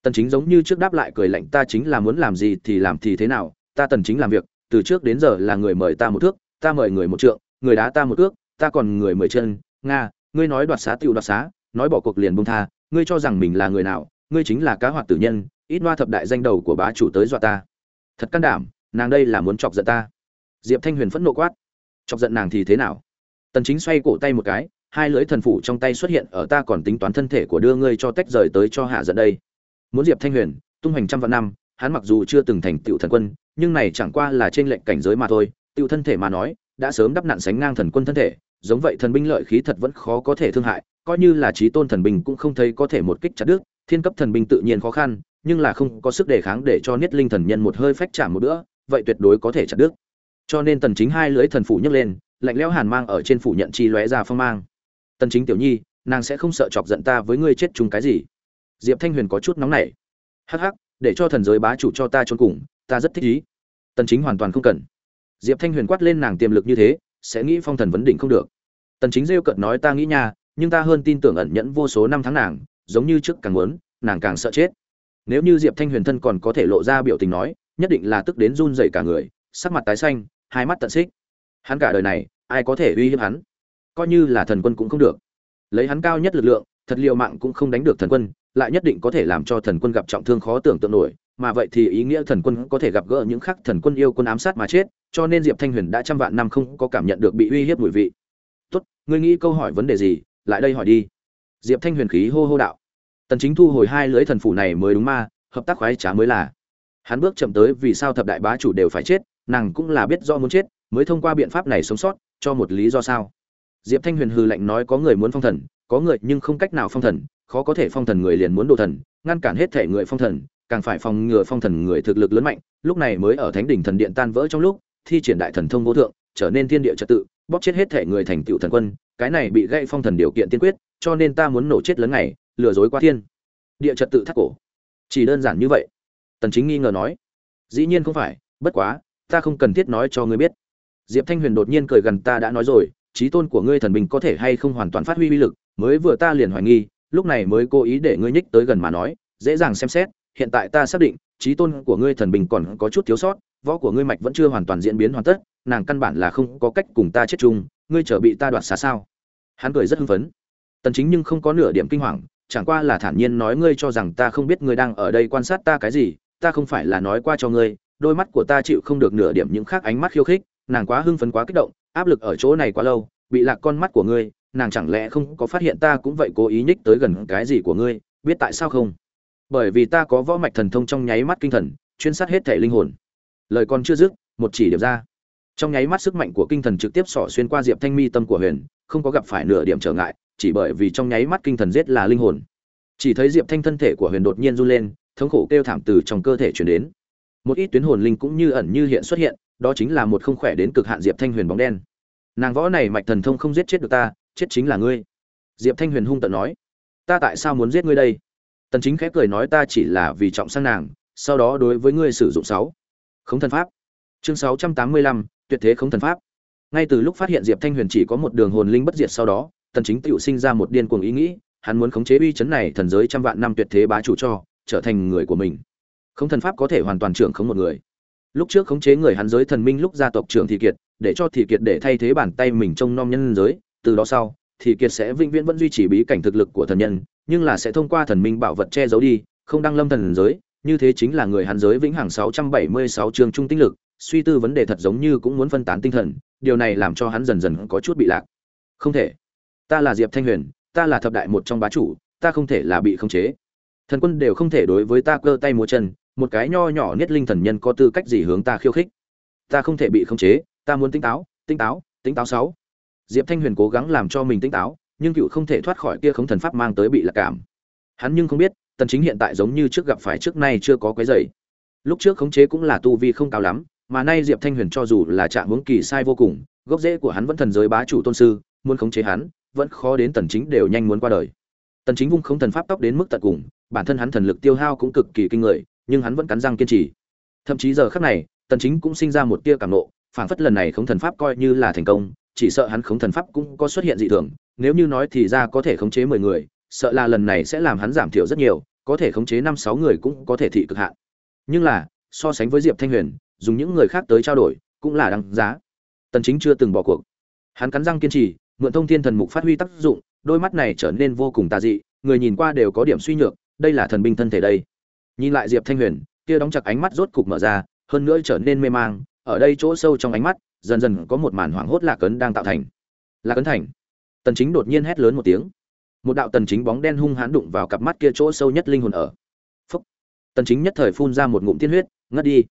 Speaker 1: Tần chính giống như trước đáp lại cười lạnh, ta chính là muốn làm gì thì làm thì thế nào ta tần chính làm việc từ trước đến giờ là người mời ta một thước ta mời người một trượng người đá ta một thước, ta còn người mười chân. Nga ngươi nói đoạt xá tiểu đoạt xá nói bỏ cuộc liền buông tha ngươi cho rằng mình là người nào ngươi chính là cá hoạt tử nhân ít loa thập đại danh đầu của bá chủ tới dọa ta. Thật can đảm nàng đây là muốn chọc giận ta. Diệp thanh huyền phẫn nộ quát. Chọc giận nàng thì thế nào? Tần chính xoay cổ tay một cái hai lưỡi thần phủ trong tay xuất hiện ở ta còn tính toán thân thể của đưa ngươi cho tách rời tới cho hạ giận đây. Muốn diệp thanh huyền tung hành trăm vạn năm hắn mặc dù chưa từng thành tựu thần quân, nhưng này chẳng qua là trên lệnh cảnh giới mà thôi, tựu thân thể mà nói, đã sớm đắp nạn sánh ngang thần quân thân thể, giống vậy thần binh lợi khí thật vẫn khó có thể thương hại, coi như là trí tôn thần binh cũng không thấy có thể một kích chặt đứt, thiên cấp thần binh tự nhiên khó khăn, nhưng là không có sức đề kháng để cho niết linh thần nhân một hơi phách chạm một bữa, vậy tuyệt đối có thể chặt đứt. Cho nên tần chính hai lưỡi thần phủ nhấc lên, lạnh lẽo hàn mang ở trên phủ nhận chi lóe ra phong mang. Tần chính tiểu nhi, nàng sẽ không sợ chọc giận ta với ngươi chết chung cái gì. Diệp thanh huyền có chút nóng nảy. Hắc hắc để cho thần giới bá chủ cho ta trốn cùng, ta rất thích ý. Tần chính hoàn toàn không cần. Diệp thanh huyền quát lên nàng tiềm lực như thế, sẽ nghĩ phong thần vấn đỉnh không được. Tần chính rêu cợt nói ta nghĩ nha, nhưng ta hơn tin tưởng ẩn nhẫn vô số năm tháng nàng, giống như trước càng muốn, nàng càng sợ chết. Nếu như diệp thanh huyền thân còn có thể lộ ra biểu tình nói, nhất định là tức đến run rẩy cả người, sắc mặt tái xanh, hai mắt tận xích. Hắn cả đời này, ai có thể uy hiếp hắn? Coi như là thần quân cũng không được. Lấy hắn cao nhất lực lượng, thật liệu mạng cũng không đánh được thần quân lại nhất định có thể làm cho thần quân gặp trọng thương khó tưởng tượng nổi, mà vậy thì ý nghĩa thần quân có thể gặp gỡ những khắc thần quân yêu quân ám sát mà chết, cho nên diệp thanh huyền đã trăm vạn năm không có cảm nhận được bị uy hiếp mùi vị. Tốt, ngươi nghĩ câu hỏi vấn đề gì, lại đây hỏi đi. Diệp thanh huyền khí hô hô đạo. Tần chính thu hồi hai lưỡi thần phủ này mới đúng ma, hợp tác khoái trá mới là. Hắn bước chậm tới vì sao thập đại bá chủ đều phải chết, nàng cũng là biết do muốn chết, mới thông qua biện pháp này sống sót, cho một lý do sao. Diệp thanh huyền hừ lạnh nói có người muốn phong thần, có người nhưng không cách nào phong thần khó có thể phong thần người liền muốn đồ thần, ngăn cản hết thể người phong thần, càng phải phòng ngừa phong thần người thực lực lớn mạnh. Lúc này mới ở thánh đỉnh thần điện tan vỡ trong lúc, thi triển đại thần thông vô thượng, trở nên thiên địa trật tự, bóp chết hết thể người thành tựu thần quân. Cái này bị gây phong thần điều kiện tiên quyết, cho nên ta muốn nổ chết lớn ngày, lừa dối qua thiên. Địa trật tự thắt cổ. Chỉ đơn giản như vậy. Tần chính nghi ngờ nói. Dĩ nhiên không phải, bất quá, ta không cần thiết nói cho ngươi biết. Diệp thanh huyền đột nhiên cười gần ta đã nói rồi trí tôn của ngươi thần bình có thể hay không hoàn toàn phát huy uy lực, mới vừa ta liền hoài nghi lúc này mới cố ý để ngươi nhích tới gần mà nói, dễ dàng xem xét, hiện tại ta xác định, trí tôn của ngươi thần bình còn có chút thiếu sót, võ của ngươi mạch vẫn chưa hoàn toàn diễn biến hoàn tất, nàng căn bản là không có cách cùng ta chết chung, ngươi trở bị ta đoạt xá sao? Hắn cười rất hưng phấn. Tần chính nhưng không có nửa điểm kinh hoàng, chẳng qua là thản nhiên nói ngươi cho rằng ta không biết ngươi đang ở đây quan sát ta cái gì, ta không phải là nói qua cho ngươi, đôi mắt của ta chịu không được nửa điểm những khác ánh mắt khiêu khích, nàng quá hưng phấn quá kích động, áp lực ở chỗ này quá lâu, bị lạc con mắt của ngươi nàng chẳng lẽ không có phát hiện ta cũng vậy cố ý nhích tới gần cái gì của ngươi, biết tại sao không? Bởi vì ta có võ mạch thần thông trong nháy mắt kinh thần, chuyên sát hết thể linh hồn. Lời còn chưa dứt, một chỉ điểm ra. Trong nháy mắt sức mạnh của kinh thần trực tiếp xỏ xuyên qua diệp thanh mi tâm của huyền, không có gặp phải nửa điểm trở ngại, chỉ bởi vì trong nháy mắt kinh thần giết là linh hồn. Chỉ thấy diệp thanh thân thể của huyền đột nhiên run lên, thống khổ kêu thảm từ trong cơ thể chuyển đến. Một ít tuyến hồn linh cũng như ẩn như hiện xuất hiện, đó chính là một không khỏe đến cực hạn diệp thanh huyền bóng đen. Nàng võ này mạch thần thông không giết chết được ta chết chính là ngươi. Diệp thanh huyền hung tận nói ta tại sao muốn giết ngươi đây? Tần chính khép cười nói ta chỉ là vì trọng sang nàng sau đó đối với ngươi sử dụng sáu khống thần pháp. Chương 685, tuyệt thế khống thần pháp. Ngay từ lúc phát hiện diệp thanh huyền chỉ có một đường hồn linh bất diệt sau đó tần chính tự sinh ra một điên cuồng ý nghĩ hắn muốn khống chế uy chấn này thần giới trăm vạn năm tuyệt thế bá chủ cho trở thành người của mình. Khống thần pháp có thể hoàn toàn trưởng khống một người. Lúc trước khống chế người hắn giới thần minh lúc gia tộc trưởng thị kiệt để cho thị kiệt để thay thế bàn tay mình trông nom nhân giới từ đó sau, thì kiệt sẽ vĩnh viễn vẫn duy trì bí cảnh thực lực của thần nhân, nhưng là sẽ thông qua thần minh bảo vật che giấu đi, không đăng lâm thần giới, như thế chính là người hắn giới vĩnh hằng 676 chương trung tinh lực, suy tư vấn đề thật giống như cũng muốn phân tán tinh thần, điều này làm cho hắn dần dần có chút bị lạc. Không thể. Ta là diệp thanh huyền, ta là thập đại một trong bá chủ, ta không thể là bị khống chế. Thần quân đều không thể đối với ta cơ tay múa chân, một cái nho nhỏ nhất linh thần nhân có tư cách gì hướng ta khiêu khích? Ta không thể bị khống chế, ta muốn tinh táo tinh táo tinh táo sáu diệp thanh huyền cố gắng làm cho mình tỉnh táo, nhưng cựu không thể thoát khỏi kia khống thần pháp mang tới bị lạc cảm. Hắn nhưng không biết, tần chính hiện tại giống như trước gặp phải trước nay chưa có quấy rầy lúc trước khống chế cũng là tu vi không cao lắm, mà nay diệp thanh huyền cho dù là trạng hướng kỳ sai vô cùng, gốc rễ của hắn vẫn thần giới bá chủ tôn sư, muốn khống chế hắn, vẫn khó đến tần chính đều nhanh muốn qua đời. Tần chính vung không thần pháp tốc đến mức tận cùng, bản thân hắn thần lực tiêu hao cũng cực kỳ kinh người, nhưng hắn vẫn cắn răng kiên trì. Thậm chí giờ khắc này, tần chính cũng sinh ra một tia cảm nộ, phảng phất lần này khống thần pháp coi như là thành công chỉ sợ hắn khống thần pháp cũng có xuất hiện dị thường, nếu như nói thì ra có thể khống chế 10 người, sợ là lần này sẽ làm hắn giảm thiểu rất nhiều, có thể khống chế năm sáu người cũng có thể thị cực hạn. Nhưng là, so sánh với diệp thanh huyền, dùng những người khác tới trao đổi, cũng là đáng giá. Tần chính chưa từng bỏ cuộc. Hắn cắn răng kiên trì, mượn thông thiên thần mục phát huy tác dụng, đôi mắt này trở nên vô cùng tà dị, người nhìn qua đều có điểm suy nhược, đây là thần binh thân thể đây. Nhìn lại diệp thanh huyền, kia đóng chặt ánh mắt rốt cục mở ra, hơn nữa trở nên mê mang, ở đây chỗ sâu trong ánh mắt dần dần có một màn hoảng hốt lạc cấn đang tạo thành. Lạc cấn thành. Tần chính đột nhiên hét lớn một tiếng. Một đạo tần chính bóng đen hung hãn đụng vào cặp mắt kia chỗ sâu nhất linh hồn ở. Phúc. tần chính nhất thời phun ra một ngụm tiên huyết, ngất đi.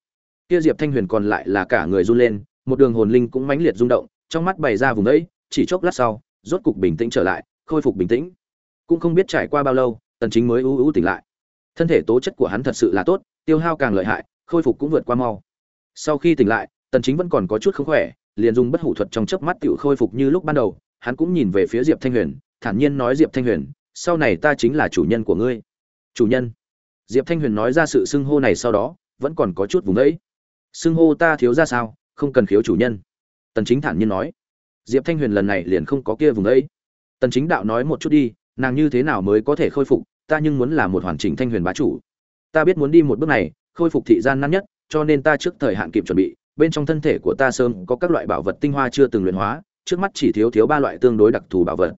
Speaker 1: Kia diệp thanh huyền còn lại là cả người run lên, một đường hồn linh cũng mãnh liệt rung động, trong mắt bày ra vùng ấy, chỉ chốc lát sau, rốt cục bình tĩnh trở lại, khôi phục bình tĩnh. Cũng không biết trải qua bao lâu, tần chính mới ú ú tỉnh lại. Thân thể tố chất của hắn thật sự là tốt, tiêu hao càng lợi hại, khôi phục cũng vượt qua mau. Sau khi tỉnh lại tần chính vẫn còn có chút không khỏe, liền dùng bất hủ thuật trong chớp mắt tiểu khôi phục như lúc ban đầu, hắn cũng nhìn về phía diệp thanh huyền, thản nhiên nói, diệp thanh huyền, sau này ta chính là chủ nhân của ngươi. Chủ nhân? Diệp thanh huyền nói ra sự xưng hô này sau đó, vẫn còn có chút vùng ấy xưng hô ta thiếu ra sao? Không cần khiếu chủ nhân. Tần chính thản nhiên nói. Diệp thanh huyền lần này liền không có kia vùng ấy tần chính đạo nói một chút đi, nàng như thế nào mới có thể khôi phục, ta nhưng muốn là một hoàn chỉnh thanh huyền bá chủ. Ta biết muốn đi một bước này, khôi phục thị gian nan nhất, cho nên ta trước thời hạn kịp chuẩn bị bên trong thân thể của ta sớm có các loại bảo vật tinh hoa chưa từng luyện hóa, trước mắt chỉ thiếu thiếu ba loại tương đối đặc thù bảo vật.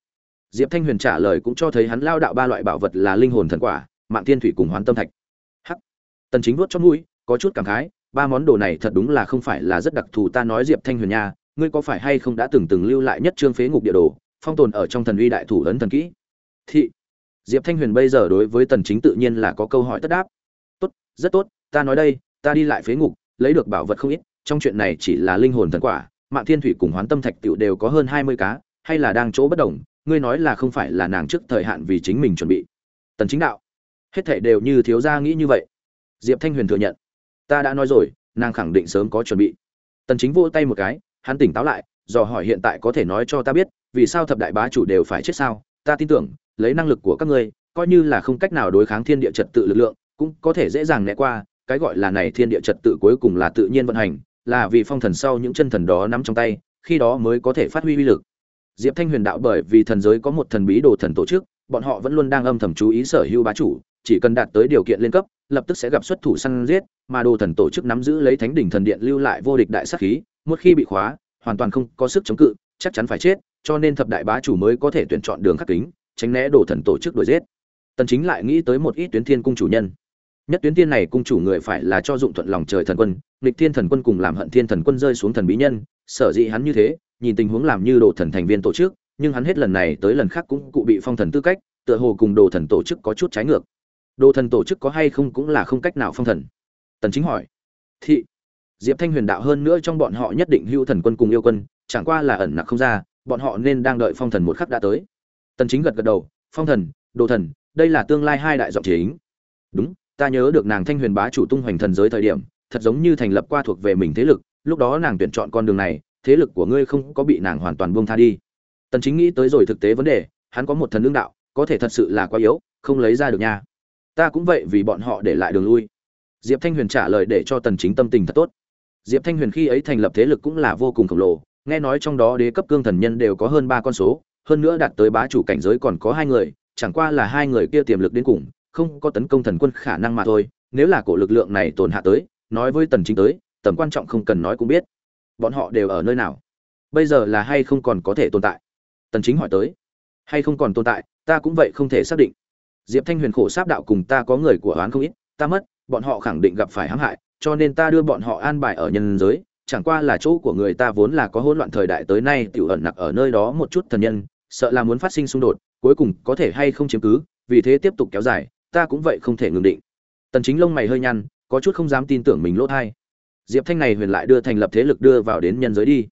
Speaker 1: Diệp thanh huyền trả lời cũng cho thấy hắn lao đạo ba loại bảo vật là linh hồn thần quả, mạng thiên thủy cùng hoán tâm thạch. Hắc. Tần chính vuốt trong mũi, có chút cảm khái, ba món đồ này thật đúng là không phải là rất đặc thù ta nói diệp thanh huyền nha, ngươi có phải hay không đã từng từng lưu lại nhất trương phế ngục địa đồ, phong tồn ở trong thần uy đại thủ ấn thần kỹ? Thị. Diệp thanh huyền bây giờ đối với tần chính tự nhiên là có câu hỏi tất đáp. Tốt, rất tốt, ta nói đây, ta đi lại phế ngục, lấy được bảo vật không ít trong chuyện này chỉ là linh hồn thần quả mạng thiên thủy cùng hoán tâm thạch tiểu đều có hơn 20 cá, hay là đang chỗ bất đồng, ngươi nói là không phải là nàng trước thời hạn vì chính mình chuẩn bị. Tần chính đạo, hết thảy đều như thiếu gia nghĩ như vậy. Diệp thanh huyền thừa nhận, ta đã nói rồi, nàng khẳng định sớm có chuẩn bị. Tần chính vỗ tay một cái, hắn tỉnh táo lại, dò hỏi hiện tại có thể nói cho ta biết, vì sao thập đại bá chủ đều phải chết sao? Ta tin tưởng, lấy năng lực của các ngươi, coi như là không cách nào đối kháng thiên địa trật tự lực lượng, cũng có thể dễ dàng né qua, cái gọi là này thiên địa trật tự cuối cùng là tự nhiên vận hành là vì phong thần sau những chân thần đó nắm trong tay, khi đó mới có thể phát huy uy lực. Diệp thanh huyền đạo bởi vì thần giới có một thần bí đồ thần tổ chức, bọn họ vẫn luôn đang âm thầm chú ý sở hữu bá chủ, chỉ cần đạt tới điều kiện lên cấp, lập tức sẽ gặp xuất thủ săn giết, mà đồ thần tổ chức nắm giữ lấy thánh đỉnh thần điện lưu lại vô địch đại sát khí, một khi bị khóa, hoàn toàn không có sức chống cự, chắc chắn phải chết, cho nên thập đại bá chủ mới có thể tuyển chọn đường khắc kính, tránh né đồ thần tổ chức đuổi giết. Tần chính lại nghĩ tới một ít tuyến thiên cung chủ nhân. Nhất tuyến thiên này cung chủ người phải là cho dụng thuận lòng trời thần quân nghịch thiên thần quân cùng làm hận thiên thần quân rơi xuống thần bí nhân, sở dĩ hắn như thế, nhìn tình huống làm như đồ thần thành viên tổ chức, nhưng hắn hết lần này tới lần khác cũng cụ bị phong thần tư cách, tựa hồ cùng đồ thần tổ chức có chút trái ngược. Đồ thần tổ chức có hay không cũng là không cách nào phong thần. Tần chính hỏi. Thị. Diệp thanh huyền đạo hơn nữa trong bọn họ nhất định hưu thần quân cùng yêu quân, chẳng qua là ẩn nặc không ra, bọn họ nên đang đợi phong thần một khắc đã tới. Tần chính gật gật đầu. Phong thần, đồ thần, đây là tương lai hai đại giọng chính. Đúng, ta nhớ được nàng thanh huyền bá chủ tung hoành thần giới thời điểm thật giống như thành lập qua thuộc về mình thế lực, lúc đó nàng tuyển chọn con đường này, thế lực của ngươi không có bị nàng hoàn toàn buông tha đi. Tần chính nghĩ tới rồi thực tế vấn đề, hắn có một thần lương đạo, có thể thật sự là quá yếu, không lấy ra được nha. Ta cũng vậy vì bọn họ để lại đường lui. Diệp thanh huyền trả lời để cho tần chính tâm tình thật tốt. Diệp thanh huyền khi ấy thành lập thế lực cũng là vô cùng khổng lồ, nghe nói trong đó đế cấp cương thần nhân đều có hơn ba con số, hơn nữa đạt tới bá chủ cảnh giới còn có hai người, chẳng qua là hai người kia tiềm lực đến cùng, không có tấn công thần quân khả năng mà thôi, nếu là cổ lực lượng này tồn hạ tới nói với tần chính tới, tầm quan trọng không cần nói cũng biết. Bọn họ đều ở nơi nào? Bây giờ là hay không còn có thể tồn tại? Tần chính hỏi tới. Hay không còn tồn tại, ta cũng vậy không thể xác định. Diệp thanh huyền khổ sáp đạo cùng ta có người của oán không ít, ta mất, bọn họ khẳng định gặp phải hãm hại, cho nên ta đưa bọn họ an bài ở nhân giới, chẳng qua là chỗ của người ta vốn là có hỗn loạn thời đại tới nay, tiểu ẩn nặc ở nơi đó một chút thần nhân, sợ là muốn phát sinh xung đột, cuối cùng có thể hay không chiếm cứ, vì thế tiếp tục kéo dài, ta cũng vậy không thể ngừng định. Tần chính lông mày hơi nhăn có chút không dám tin tưởng mình lỗ thai. Diệp thanh này huyền lại đưa thành lập thế lực đưa vào đến nhân giới đi.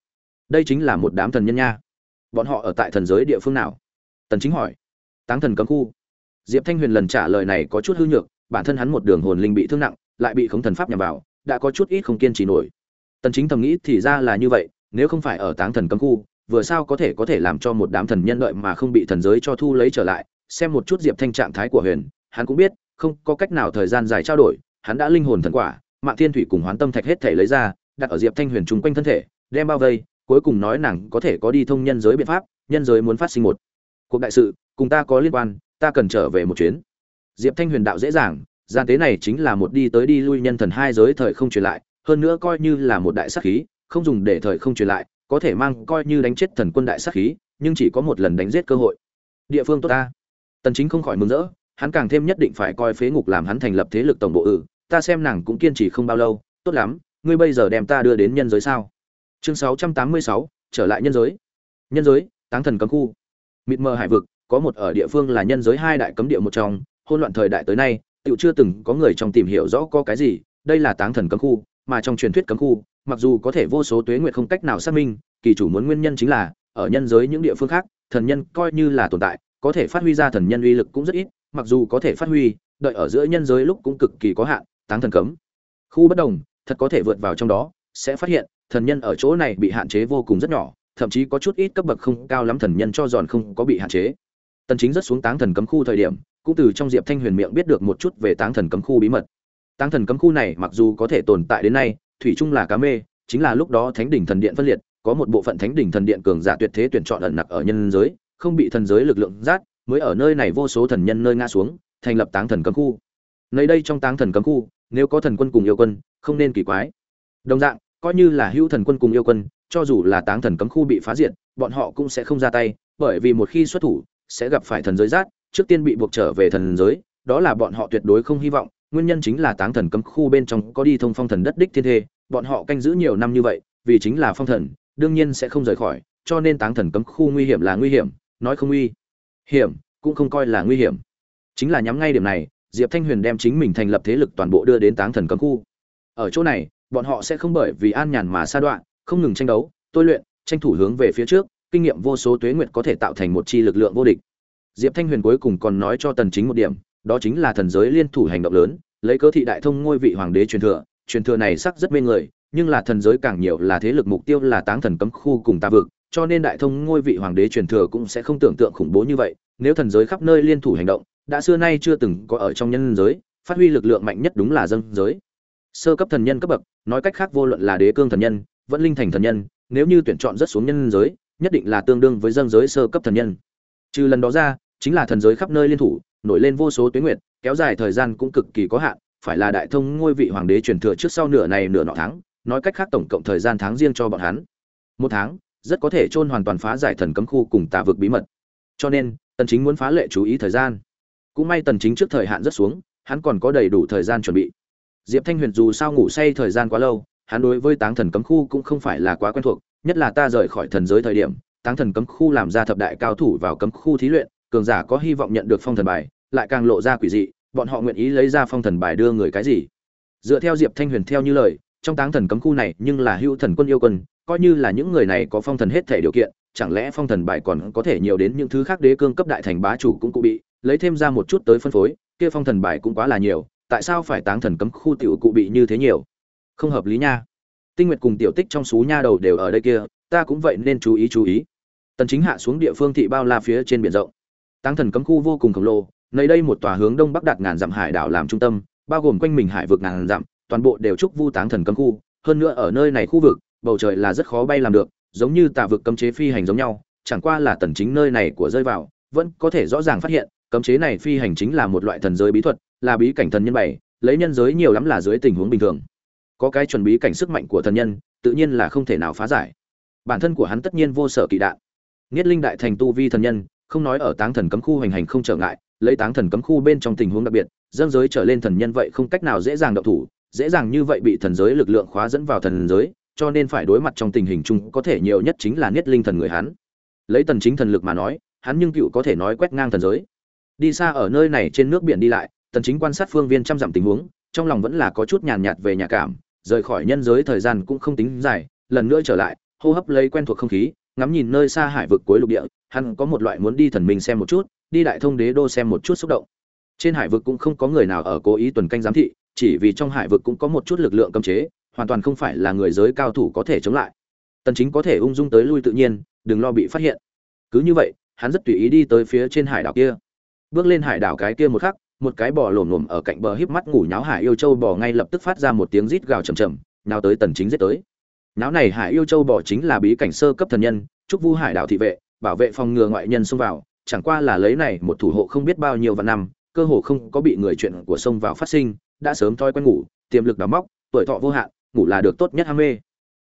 Speaker 1: Đây chính là một đám thần nhân nha. Bọn họ ở tại thần giới địa phương nào? Tần chính hỏi. Táng thần cấm khu. Diệp thanh huyền lần trả lời này có chút hư nhược, bản thân hắn một đường hồn linh bị thương nặng, lại bị khống thần pháp nhằm vào, đã có chút ít không kiên trì nổi. Tần chính thầm nghĩ thì ra là như vậy, nếu không phải ở táng thần cấm khu, vừa sao có thể có thể làm cho một đám thần nhân đợi mà không bị thần giới cho thu lấy trở lại, xem một chút diệp thanh trạng thái của huyền, hắn cũng biết, không có cách nào thời gian dài trao đổi hắn đã linh hồn thần quả mạng thiên thủy cùng hoán tâm thạch hết thể lấy ra, đặt ở diệp thanh huyền chung quanh thân thể, đem bao vây, cuối cùng nói nàng có thể có đi thông nhân giới biện pháp, nhân giới muốn phát sinh một cuộc đại sự, cùng ta có liên quan, ta cần trở về một chuyến. Diệp thanh huyền đạo dễ dàng, gian tế này chính là một đi tới đi lui nhân thần hai giới thời không truyền lại, hơn nữa coi như là một đại sát khí, không dùng để thời không truyền lại, có thể mang coi như đánh chết thần quân đại sát khí, nhưng chỉ có một lần đánh giết cơ hội. Địa phương tốt ta. Tần chính không khỏi mừng rỡ hắn càng thêm nhất định phải coi phế ngục làm hắn thành lập thế lực tổng bộ ư? ta xem nàng cũng kiên trì không bao lâu tốt lắm ngươi bây giờ đem ta đưa đến nhân giới sao chương 686, trở lại nhân giới nhân giới táng thần cấm khu mịt mờ hải vực có một ở địa phương là nhân giới hai đại cấm địa một trong hôn loạn thời đại tới nay tựu chưa từng có người trong tìm hiểu rõ có cái gì đây là táng thần cấm khu mà trong truyền thuyết cấm khu mặc dù có thể vô số tuế nguyệt không cách nào xác minh kỳ chủ muốn nguyên nhân chính là ở nhân giới những địa phương khác thần nhân coi như là tồn tại có thể phát huy ra thần nhân uy lực cũng rất ít mặc dù có thể phát huy, đợi ở giữa nhân giới lúc cũng cực kỳ có hạn, táng thần cấm. Khu bất đồng, thật có thể vượt vào trong đó, sẽ phát hiện, thần nhân ở chỗ này bị hạn chế vô cùng rất nhỏ, thậm chí có chút ít cấp bậc không cao lắm thần nhân cho giòn không có bị hạn chế. Tần chính rất xuống táng thần cấm khu thời điểm, cũng từ trong diệp thanh huyền miệng biết được một chút về táng thần cấm khu bí mật. Táng thần cấm khu này mặc dù có thể tồn tại đến nay, thủy chung là cá mê, chính là lúc đó thánh đỉnh thần điện phân liệt, có một bộ phận thánh đỉnh thần điện cường giả tuyệt thế tuyển chọn ẩn nặc ở nhân giới, không bị thần giới lực lượng giát mới ở nơi này vô số thần nhân nơi ngã xuống thành lập táng thần cấm khu nơi đây trong táng thần cấm khu nếu có thần quân cùng yêu quân không nên kỳ quái đồng dạng coi như là hữu thần quân cùng yêu quân cho dù là táng thần cấm khu bị phá diệt bọn họ cũng sẽ không ra tay bởi vì một khi xuất thủ sẽ gặp phải thần giới giáp, trước tiên bị buộc trở về thần giới đó là bọn họ tuyệt đối không hy vọng nguyên nhân chính là táng thần cấm khu bên trong có đi thông phong thần đất đích thiên thê bọn họ canh giữ nhiều năm như vậy vì chính là phong thần đương nhiên sẽ không rời khỏi cho nên táng thần cấm khu nguy hiểm là nguy hiểm nói không uy hiểm, cũng không coi là nguy hiểm. Chính là nhắm ngay điểm này, diệp thanh huyền đem chính mình thành lập thế lực toàn bộ đưa đến táng thần cấm khu. Ở chỗ này, bọn họ sẽ không bởi vì an nhàn mà sa đoạn không ngừng tranh đấu, tôi luyện, tranh thủ hướng về phía trước, kinh nghiệm vô số tuế nguyệt có thể tạo thành một chi lực lượng vô địch. Diệp thanh huyền cuối cùng còn nói cho tần chính một điểm, đó chính là thần giới liên thủ hành động lớn, lấy cơ thị đại thông ngôi vị hoàng đế truyền thừa truyền thừa này sắc rất mê người, nhưng là thần giới càng nhiều là thế lực mục tiêu là táng thần cấm khu cùng ta vực cho nên đại thông ngôi vị hoàng đế truyền thừa cũng sẽ không tưởng tượng khủng bố như vậy, nếu thần giới khắp nơi liên thủ hành động, đã xưa nay chưa từng có ở trong nhân giới, phát huy lực lượng mạnh nhất đúng là dân giới. Sơ cấp thần nhân cấp bậc, nói cách khác vô luận là đế cương thần nhân, vẫn linh thành thần nhân, nếu như tuyển chọn rất xuống nhân giới, nhất định là tương đương với dân giới sơ cấp thần nhân. Trừ lần đó ra, chính là thần giới khắp nơi liên thủ, nổi lên vô số tuyến nguyệt, kéo dài thời gian cũng cực kỳ có hạn, phải là đại thông ngôi vị hoàng đế truyền thừa trước sau nửa này nửa nọ tháng, nói cách khác tổng cộng thời gian tháng riêng cho bọn hắn. Một tháng rất có thể chôn hoàn toàn phá giải thần cấm khu cùng tà vực bí mật. Cho nên, tần chính muốn phá lệ chú ý thời gian. Cũng may tần chính trước thời hạn rất xuống, hắn còn có đầy đủ thời gian chuẩn bị. Diệp thanh huyền dù sao ngủ say thời gian quá lâu, hắn đối với táng thần cấm khu cũng không phải là quá quen thuộc, nhất là ta rời khỏi thần giới thời điểm, táng thần cấm khu làm ra thập đại cao thủ vào cấm khu thí luyện, cường giả có hy vọng nhận được phong thần bài, lại càng lộ ra quỷ dị, bọn họ nguyện ý lấy ra phong thần bài đưa người cái gì? Dựa theo diệp thanh huyền theo như lời, trong táng thần cấm khu này nhưng là hữu thần quân yêu quân coi như là những người này có phong thần hết thể điều kiện, chẳng lẽ phong thần bài còn có thể nhiều đến những thứ khác đế cương cấp đại thành bá chủ cũng cụ bị, lấy thêm ra một chút tới phân phối, kia phong thần bài cũng quá là nhiều, tại sao phải táng thần cấm khu tiểu cụ bị như thế nhiều? Không hợp lý nha. Tinh nguyệt cùng tiểu tích trong xú nha đầu đều ở đây kia, ta cũng vậy nên chú ý chú ý. Tần chính hạ xuống địa phương thị bao la phía trên biển rộng. Táng thần cấm khu vô cùng khổng lồ, nơi đây một tòa hướng đông bắc đạt ngàn dặm hải đảo làm trung tâm, bao gồm quanh mình hải vực ngàn dặm, toàn bộ đều trúc vu táng thần cấm khu. Hơn nữa ở nơi này khu vực bầu trời là rất khó bay làm được, giống như tà vực cấm chế phi hành giống nhau, chẳng qua là tần chính nơi này của rơi vào, vẫn có thể rõ ràng phát hiện, cấm chế này phi hành chính là một loại thần giới bí thuật, là bí cảnh thần nhân bảy lấy nhân giới nhiều lắm là dưới tình huống bình thường. Có cái chuẩn bí cảnh sức mạnh của thần nhân, tự nhiên là không thể nào phá giải. Bản thân của hắn tất nhiên vô sở kỵ đạn. Nghiệt linh đại thành tu vi thần nhân, không nói ở táng thần cấm khu hành hành không trở ngại, lấy táng thần cấm khu bên trong tình huống đặc biệt dâng giới trở lên thần nhân vậy không cách nào dễ dàng động thủ, dễ dàng như vậy bị thần giới lực lượng khóa dẫn vào thần giới cho nên phải đối mặt trong tình hình chung có thể nhiều nhất chính là niết linh thần người hắn. Lấy tần chính thần lực mà nói, hắn nhưng cựu có thể nói quét ngang thần giới. Đi xa ở nơi này trên nước biển đi lại, tần chính quan sát phương viên trăm dặm tình huống, trong lòng vẫn là có chút nhàn nhạt về nhà cảm, rời khỏi nhân giới thời gian cũng không tính dài, lần nữa trở lại, hô hấp lấy quen thuộc không khí, ngắm nhìn nơi xa hải vực cuối lục địa, hắn có một loại muốn đi thần mình xem một chút, đi đại thông đế đô xem một chút xúc động. Trên hải vực cũng không có người nào ở cố ý tuần canh giám thị, chỉ vì trong hải vực cũng có một chút lực lượng cấm chế hoàn toàn không phải là người giới cao thủ có thể chống lại. Tần chính có thể ung dung tới lui tự nhiên, đừng lo bị phát hiện. Cứ như vậy, hắn rất tùy ý đi tới phía trên hải đảo kia. Bước lên hải đảo cái kia một khắc, một cái bò lổm lổm ở cạnh bờ híp mắt ngủ nháo hải yêu châu bò ngay lập tức phát ra một tiếng rít gào trầm trầm nào tới tần chính giết tới. Nháo này hải yêu châu bò chính là bí cảnh sơ cấp thần nhân trúc vu hải đảo thị vệ, bảo vệ phòng ngừa ngoại nhân xông vào, chẳng qua là lấy này một thủ hộ không biết bao nhiêu vạn năm, cơ hồ không có bị người chuyện của xông vào phát sinh, đã sớm thói quen ngủ, tiềm lực đào móc, tuổi thọ vô hạn ngủ là được tốt nhất ham mê.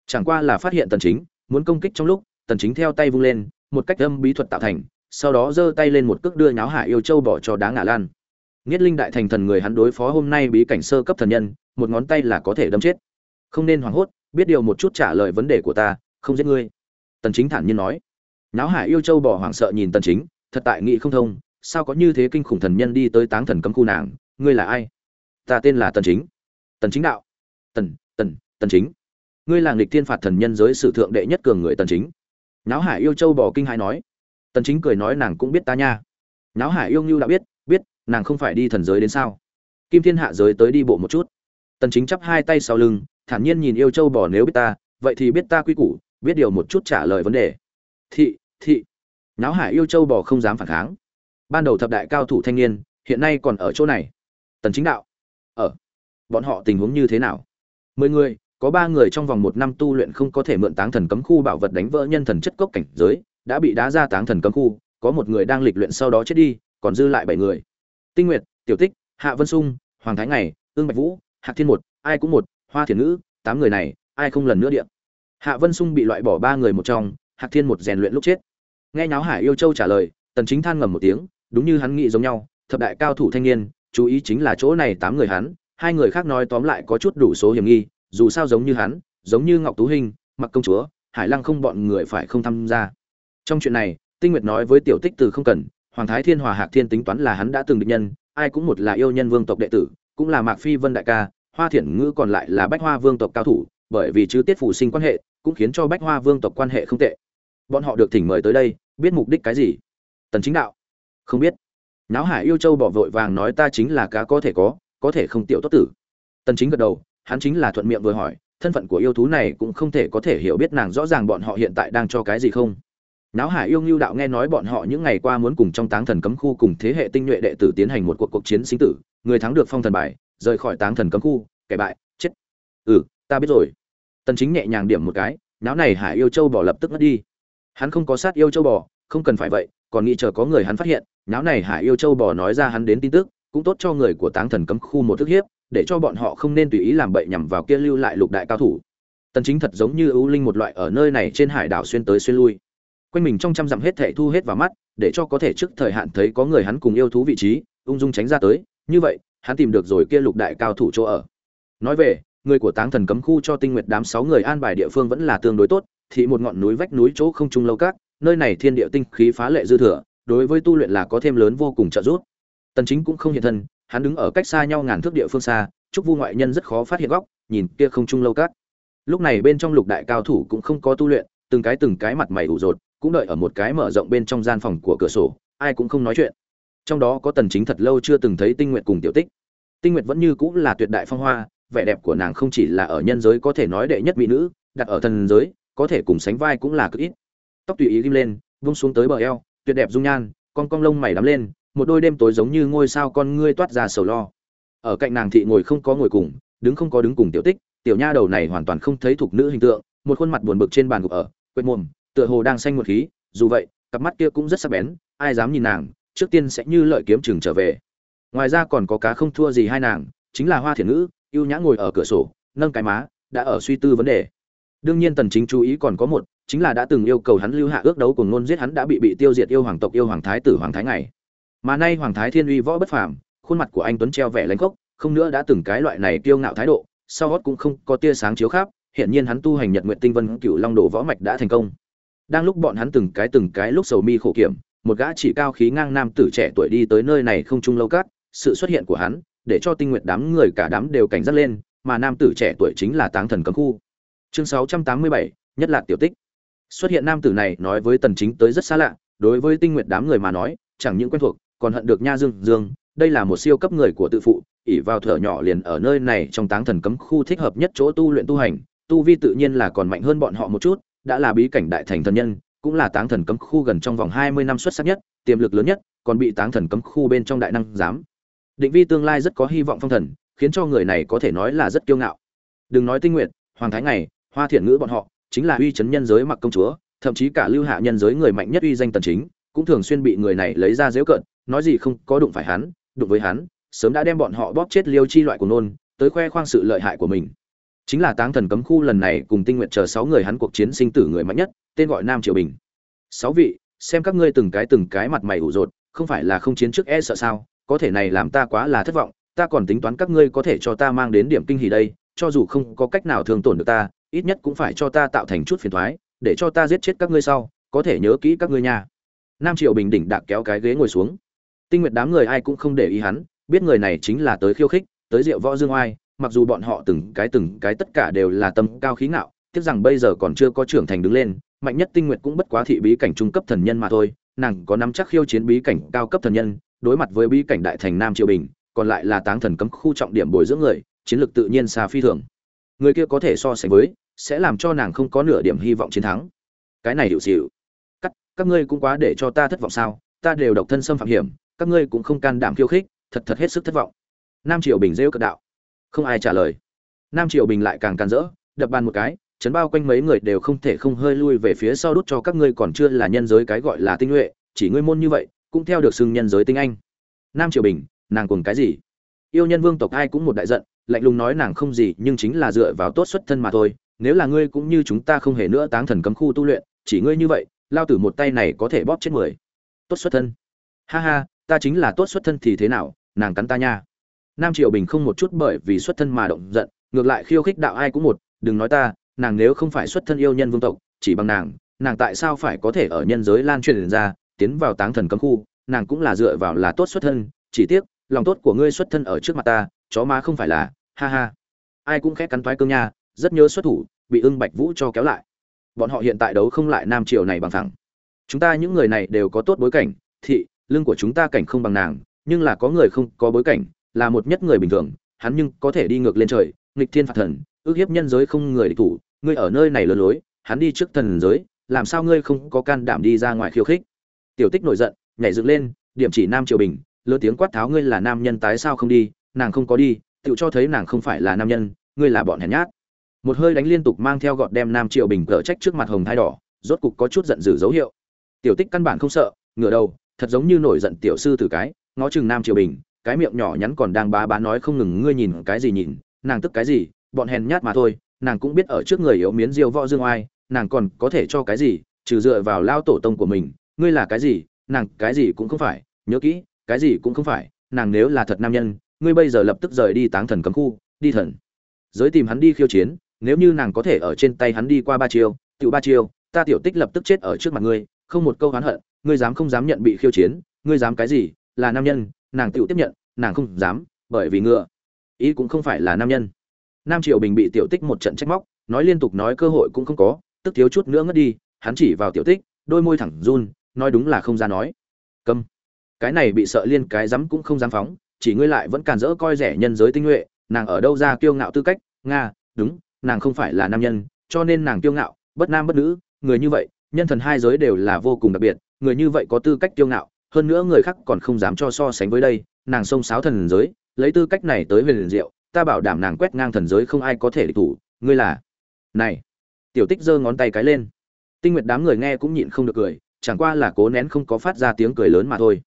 Speaker 1: Chẳng qua là phát hiện tần chính, muốn công kích trong lúc, tần chính theo tay vung lên, một cách âm bí thuật tạo thành, sau đó giơ tay lên một cước đưa nháo hạ yêu châu bỏ cho đá ngã lan. Nghiết linh đại thành thần người hắn đối phó hôm nay bí cảnh sơ cấp thần nhân, một ngón tay là có thể đâm chết. Không nên hoảng hốt, biết điều một chút trả lời vấn đề của ta, không giết ngươi. Tần chính thản nhiên nói. Nháo hạ yêu châu bỏ hoảng sợ nhìn tần chính, thật tại nghị không thông, sao có như thế kinh khủng thần nhân đi tới táng thần cấm khu nàng, ngươi là ai? Ta tên là tần chính. Tần chính đạo. Tần tần tần chính. Ngươi là nghịch thiên phạt thần nhân giới sử thượng đệ nhất cường người tần chính. Náo hải yêu châu bò kinh hãi nói. Tần chính cười nói nàng cũng biết ta nha. Náo hải yêu như đã biết biết, nàng không phải đi thần giới đến sao? Kim thiên hạ giới tới đi bộ một chút. Tần chính chắp hai tay sau lưng, thản nhiên nhìn yêu châu bò nếu biết ta, vậy thì biết ta quy củ, biết điều một chút trả lời vấn đề. Thị thị. Náo hải yêu châu bò không dám phản kháng. Ban đầu thập đại cao thủ thanh niên, hiện nay còn ở chỗ này. Tần chính đạo. Ở bọn họ tình huống như thế nào? Mười người, có ba người trong vòng một năm tu luyện không có thể mượn táng thần cấm khu bảo vật đánh vỡ nhân thần chất cốc cảnh giới, đã bị đá ra táng thần cấm khu, có một người đang lịch luyện sau đó chết đi, còn dư lại bảy người. Tinh nguyệt, tiểu tích, hạ vân sung, hoàng thái ngày, ương bạch vũ, hạc thiên một, ai cũng một, hoa thiền ngữ, tám người này, ai không lần nữa điện hạ vân sung bị loại bỏ ba người một trong, hạc thiên một rèn luyện lúc chết. Nghe nháo hải yêu châu trả lời, tần chính than ngầm một tiếng, đúng như hắn nghĩ giống nhau, thập đại cao thủ thanh niên, chú ý chính là chỗ này tám người hắn hai người khác nói tóm lại có chút đủ số hiểm nghi, dù sao giống như hắn, giống như ngọc tú hình mặc công chúa, hải lăng không bọn người phải không tham gia. Trong chuyện này, tinh nguyệt nói với tiểu tích từ không cần, hoàng thái thiên, hòa hạc thiên tính toán là hắn đã từng định nhân, ai cũng một là yêu nhân vương tộc đệ tử, cũng là mạc phi vân đại ca, hoa thiển ngữ còn lại là bách hoa vương tộc cao thủ, bởi vì chứ tiết phủ sinh quan hệ, cũng khiến cho bách hoa vương tộc quan hệ không tệ. Bọn họ được thỉnh mời tới đây, biết mục đích cái gì? Tần chính đạo. Không biết. Náo hải yêu châu bỏ vội vàng nói ta chính là cá có thể có có thể không tiểu tốt tử. Tần chính gật đầu, hắn chính là thuận miệng vừa hỏi, thân phận của yêu thú này cũng không thể có thể hiểu biết nàng rõ ràng bọn họ hiện tại đang cho cái gì không. Náo hải yêu lưu đạo nghe nói bọn họ những ngày qua muốn cùng trong táng thần cấm khu cùng thế hệ tinh nhuệ đệ tử tiến hành một cuộc cuộc chiến sinh tử, người thắng được phong thần bài, rời khỏi táng thần cấm khu, kẻ bại, chết. Ừ ta biết rồi. Tần chính nhẹ nhàng điểm một cái, náo này hải yêu châu bỏ lập tức mất đi. Hắn không có sát yêu châu bò, không cần phải vậy, còn nghĩ chờ có người hắn phát hiện, náo này hải yêu châu bò nói ra hắn đến tin tức cũng tốt cho người của táng thần cấm khu một thức hiếp, để cho bọn họ không nên tùy ý làm bậy nhằm vào kia lưu lại lục đại cao thủ. Tần chính thật giống như ưu linh một loại ở nơi này trên hải đảo xuyên tới xuyên lui. Quanh mình trong trăm dặm hết thảy thu hết vào mắt, để cho có thể trước thời hạn thấy có người hắn cùng yêu thú vị trí, ung dung tránh ra tới. Như vậy, hắn tìm được rồi kia lục đại cao thủ chỗ ở. Nói về, người của táng thần cấm khu cho tinh nguyệt đám sáu người an bài địa phương vẫn là tương đối tốt thì một ngọn núi vách núi chỗ không trung lâu các, nơi này thiên địa tinh khí phá lệ dư thừa, đối với tu luyện là có thêm lớn vô cùng trợ giúp tần chính cũng không hiện thân, hắn đứng ở cách xa nhau ngàn thước địa phương xa, trúc vu ngoại nhân rất khó phát hiện góc, nhìn kia không trung lâu cát. lúc này bên trong lục đại cao thủ cũng không có tu luyện, từng cái từng cái mặt mày ủ rột, cũng đợi ở một cái mở rộng bên trong gian phòng của cửa sổ, ai cũng không nói chuyện. Trong đó có tần chính thật lâu chưa từng thấy tinh nguyệt cùng tiểu tích. Tinh nguyệt vẫn như cũng là tuyệt đại phong hoa, vẻ đẹp của nàng không chỉ là ở nhân giới có thể nói đệ nhất mỹ nữ, đặt ở thần giới, có thể cùng sánh vai cũng là cực ít. Tóc tùy ý ghim lên, vung xuống tới bờ eo, tuyệt đẹp dung nhan, con cong lông mày đắm lên một đôi đêm tối giống như ngôi sao con ngươi toát ra sầu lo. Ở cạnh nàng thị ngồi không có ngồi cùng, đứng không có đứng cùng tiểu tích, tiểu nha đầu này hoàn toàn không thấy thuộc nữ hình tượng, một khuôn mặt buồn bực trên bàn gục ở, quệt mồm, tựa hồ đang xanh một khí, dù vậy, cặp mắt kia cũng rất sắc bén, ai dám nhìn nàng, trước tiên sẽ như lợi kiếm chừng trở về. Ngoài ra còn có cá không thua gì hai nàng, chính là hoa thiển ngữ, ưu nhã ngồi ở cửa sổ, nâng cái má, đã ở suy tư vấn đề. Đương nhiên tần chính chú ý còn có một, chính là đã từng yêu cầu hắn lưu hạ ước đấu cùng ngôn giết hắn đã bị bị tiêu diệt yêu hoàng tộc yêu hoàng thái tử hoàng thái ngày mà nay hoàng thái thiên uy võ bất phàm khuôn mặt của anh tuấn treo vẻ lãnh khốc không nữa đã từng cái loại này kiêu ngạo thái độ sau gót cũng không có tia sáng chiếu khắp hiện nhiên hắn tu hành nhật nguyện tinh vân cửu long đồ võ mạch đã thành công. Đang lúc bọn hắn từng cái từng cái lúc sầu mi khổ kiểm một gã chỉ cao khí ngang nam tử trẻ tuổi đi tới nơi này không chung lâu cát sự xuất hiện của hắn để cho tinh nguyện đám người cả đám đều cảnh giác lên mà nam tử trẻ tuổi chính là táng thần cấm khu. Chương 687, nhất là tiểu tích. Xuất hiện nam tử này nói với tần chính tới rất xa lạ đối với tinh nguyện đám người mà nói chẳng những quen thuộc còn hận được nha dương dương, đây là một siêu cấp người của tự phụ ỉ vào thở nhỏ liền ở nơi này trong táng thần cấm khu thích hợp nhất chỗ tu luyện tu hành, tu vi tự nhiên là còn mạnh hơn bọn họ một chút, đã là bí cảnh đại thành thần nhân, cũng là táng thần cấm khu gần trong vòng 20 năm xuất sắc nhất, tiềm lực lớn nhất, còn bị táng thần cấm khu bên trong đại năng giám. Định vi tương lai rất có hy vọng phong thần, khiến cho người này có thể nói là rất kiêu ngạo. Đừng nói tinh nguyện, hoàng thái này hoa thiện ngữ bọn họ, chính là uy chấn nhân giới mặc công chúa, thậm chí cả lưu hạ nhân giới người mạnh nhất uy danh tần chính cũng thường xuyên bị người này lấy ra dễu cận nói gì không có đụng phải hắn, đụng với hắn, sớm đã đem bọn họ bóp chết liêu chi loại của nôn, tới khoe khoang sự lợi hại của mình. Chính là táng thần cấm khu lần này cùng tinh nguyện chờ sáu người hắn cuộc chiến sinh tử người mạnh nhất, tên gọi nam triều bình. Sáu vị, xem các ngươi từng cái từng cái mặt mày ủ rột, không phải là không chiến trước e sợ sao, có thể này làm ta quá là thất vọng, ta còn tính toán các ngươi có thể cho ta mang đến điểm kinh hỉ đây, cho dù không có cách nào thương tổn được ta, ít nhất cũng phải cho ta tạo thành chút phiền thoái, để cho ta giết chết các ngươi sau, có thể nhớ kỹ các ngươi nha nam triệu bình đỉnh đạc kéo cái ghế ngồi xuống. Tinh nguyệt đám người ai cũng không để ý hắn, biết người này chính là tới khiêu khích, tới rượu võ dương oai, mặc dù bọn họ từng cái từng cái tất cả đều là tâm cao khí ngạo, tiếc rằng bây giờ còn chưa có trưởng thành đứng lên, mạnh nhất tinh nguyệt cũng bất quá thị bí cảnh trung cấp thần nhân mà thôi, nàng có nắm chắc khiêu chiến bí cảnh cao cấp thần nhân, đối mặt với bí cảnh đại thành nam triệu bình, còn lại là táng thần cấm khu trọng điểm bồi dưỡng người, chiến lược tự nhiên xa phi thường. Người kia có thể so sánh với, sẽ làm cho nàng không có nửa điểm hy vọng chiến thắng. Cái này hiệu xịu các ngươi cũng quá để cho ta thất vọng sao? Ta đều độc thân xâm phạm hiểm, các ngươi cũng không can đảm khiêu khích, thật thật hết sức thất vọng. Nam triều bình rêu cật đạo. Không ai trả lời. Nam triều bình lại càng càn rỡ, đập bàn một cái, chấn bao quanh mấy người đều không thể không hơi lui về phía sau đút cho các ngươi còn chưa là nhân giới cái gọi là tinh nhuệ, chỉ ngươi môn như vậy, cũng theo được xưng nhân giới tinh anh. Nam triều bình, nàng cùng cái gì? Yêu nhân vương tộc ai cũng một đại giận, lạnh lùng nói nàng không gì, nhưng chính là dựa vào tốt xuất thân mà thôi, nếu là ngươi cũng như chúng ta không hề nữa táng thần cấm khu tu luyện, chỉ ngươi như vậy lao tử một tay này có thể bóp chết mười. Tốt xuất thân. Ha ha, ta chính là tốt xuất thân thì thế nào, nàng cắn ta nha. Nam triệu bình không một chút bởi vì xuất thân mà động giận, ngược lại khiêu khích đạo ai cũng một, đừng nói ta, nàng nếu không phải xuất thân yêu nhân vương tộc, chỉ bằng nàng nàng tại sao phải có thể ở nhân giới lan truyền ra, tiến vào táng thần cấm khu, nàng cũng là dựa vào là tốt xuất thân, chỉ tiếc, lòng tốt của ngươi xuất thân ở trước mặt ta, chó má không phải là, ha ha. Ai cũng khét cắn toái cương nha, rất nhớ xuất thủ, bị ưng bạch vũ cho kéo lại bọn họ hiện tại đấu không lại nam triều này bằng thẳng chúng ta những người này đều có tốt bối cảnh, thị lương của chúng ta cảnh không bằng nàng, nhưng là có người không có bối cảnh, là một nhất người bình thường, hắn nhưng có thể đi ngược lên trời, nghịch thiên phạt thần, ước hiếp nhân giới không người địch thủ, ngươi ở nơi này lừa lối, hắn đi trước thần giới, làm sao ngươi không có can đảm đi ra ngoài khiêu khích? Tiểu tích nổi giận, nhảy dựng lên, điểm chỉ nam triều bình lơ tiếng quát tháo ngươi là nam nhân tái sao không đi, nàng không có đi, tự cho thấy nàng không phải là nam nhân, ngươi là bọn hèn nhát một hơi đánh liên tục mang theo gọt đem nam triệu bình cờ trách trước mặt hồng thái đỏ, rốt cục có chút giận dữ dấu hiệu. Tiểu tích căn bản không sợ, ngửa đầu, thật giống như nổi giận tiểu sư tử cái, ngó chừng nam triệu bình, cái miệng nhỏ nhắn còn đang bá bá nói không ngừng, ngươi nhìn cái gì nhìn, nàng tức cái gì, bọn hèn nhát mà thôi, nàng cũng biết ở trước người yếu miến diêu võ dương oai, nàng còn có thể cho cái gì, trừ dựa vào lao tổ tông của mình, ngươi là cái gì, nàng cái gì cũng không phải, nhớ kỹ, cái gì cũng không phải, nàng nếu là thật nam nhân, ngươi bây giờ lập tức rời đi táng thần cấm khu, đi thần. Giới tìm hắn đi khiêu chiến nếu như nàng có thể ở trên tay hắn đi qua ba chiêu tự ba chiêu, ta tiểu tích lập tức chết ở trước mặt ngươi, không một câu oán hận, ngươi dám không dám nhận bị khiêu chiến, ngươi dám cái gì, là nam nhân, nàng tiểu tiếp nhận, nàng không dám, bởi vì ngựa. Ý cũng không phải là nam nhân. Nam triệu bình bị tiểu tích một trận trách móc, nói liên tục nói cơ hội cũng không có, tức thiếu chút nữa ngất đi, hắn chỉ vào tiểu tích, đôi môi thẳng run, nói đúng là không ra nói. Câm. Cái này bị sợ liên cái dám cũng không dám phóng, chỉ ngươi lại vẫn càn rỡ coi rẻ nhân giới tinh nhuệ, nàng ở đâu ra kiêu ngạo tư cách, nga, đúng nàng không phải là nam nhân, cho nên nàng kiêu ngạo, bất nam bất nữ, người như vậy, nhân thần hai giới đều là vô cùng đặc biệt, người như vậy có tư cách kiêu ngạo, hơn nữa người khác còn không dám cho so sánh với đây, nàng xông sáo thần giới, lấy tư cách này tới về liền diệu, ta bảo đảm nàng quét ngang thần giới không ai có thể địch thủ, ngươi là, này, tiểu tích giơ ngón tay cái lên. Tinh nguyệt đám người nghe cũng nhịn không được cười, chẳng qua là cố nén không có phát ra tiếng cười lớn mà thôi.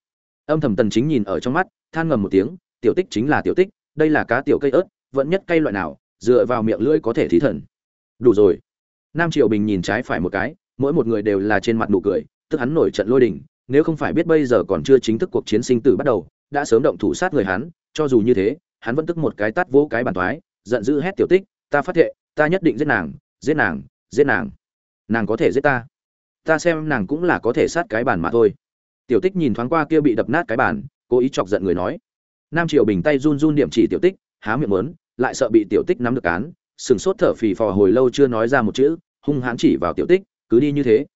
Speaker 1: Âm thầm tần chính nhìn ở trong mắt, than ngầm một tiếng, tiểu tích chính là tiểu tích, đây là cá tiểu cây ớt, vẫn nhất cây loại nào dựa vào miệng lưỡi có thể thí thần. Đủ rồi. Nam triều bình nhìn trái phải một cái, mỗi một người đều là trên mặt nụ cười, tức hắn nổi trận lôi đình, nếu không phải biết bây giờ còn chưa chính thức cuộc chiến sinh tử bắt đầu, đã sớm động thủ sát người hắn, cho dù như thế, hắn vẫn tức một cái tát vỗ cái bàn toái, giận dữ hét tiểu tích, ta phát thệ, ta nhất định giết nàng giết nàng giết nàng. Nàng có thể giết ta. Ta xem nàng cũng là có thể sát cái bàn mà thôi. Tiểu tích nhìn thoáng qua kia bị đập nát cái bàn, cố ý chọc giận người nói. Nam triều bình tay run run điểm chỉ tiểu tích, há miệng muốn lại sợ bị tiểu tích nắm được án sừng sốt thở phì phò hồi lâu chưa nói ra một chữ, hung hãn chỉ vào tiểu tích, cứ đi như thế.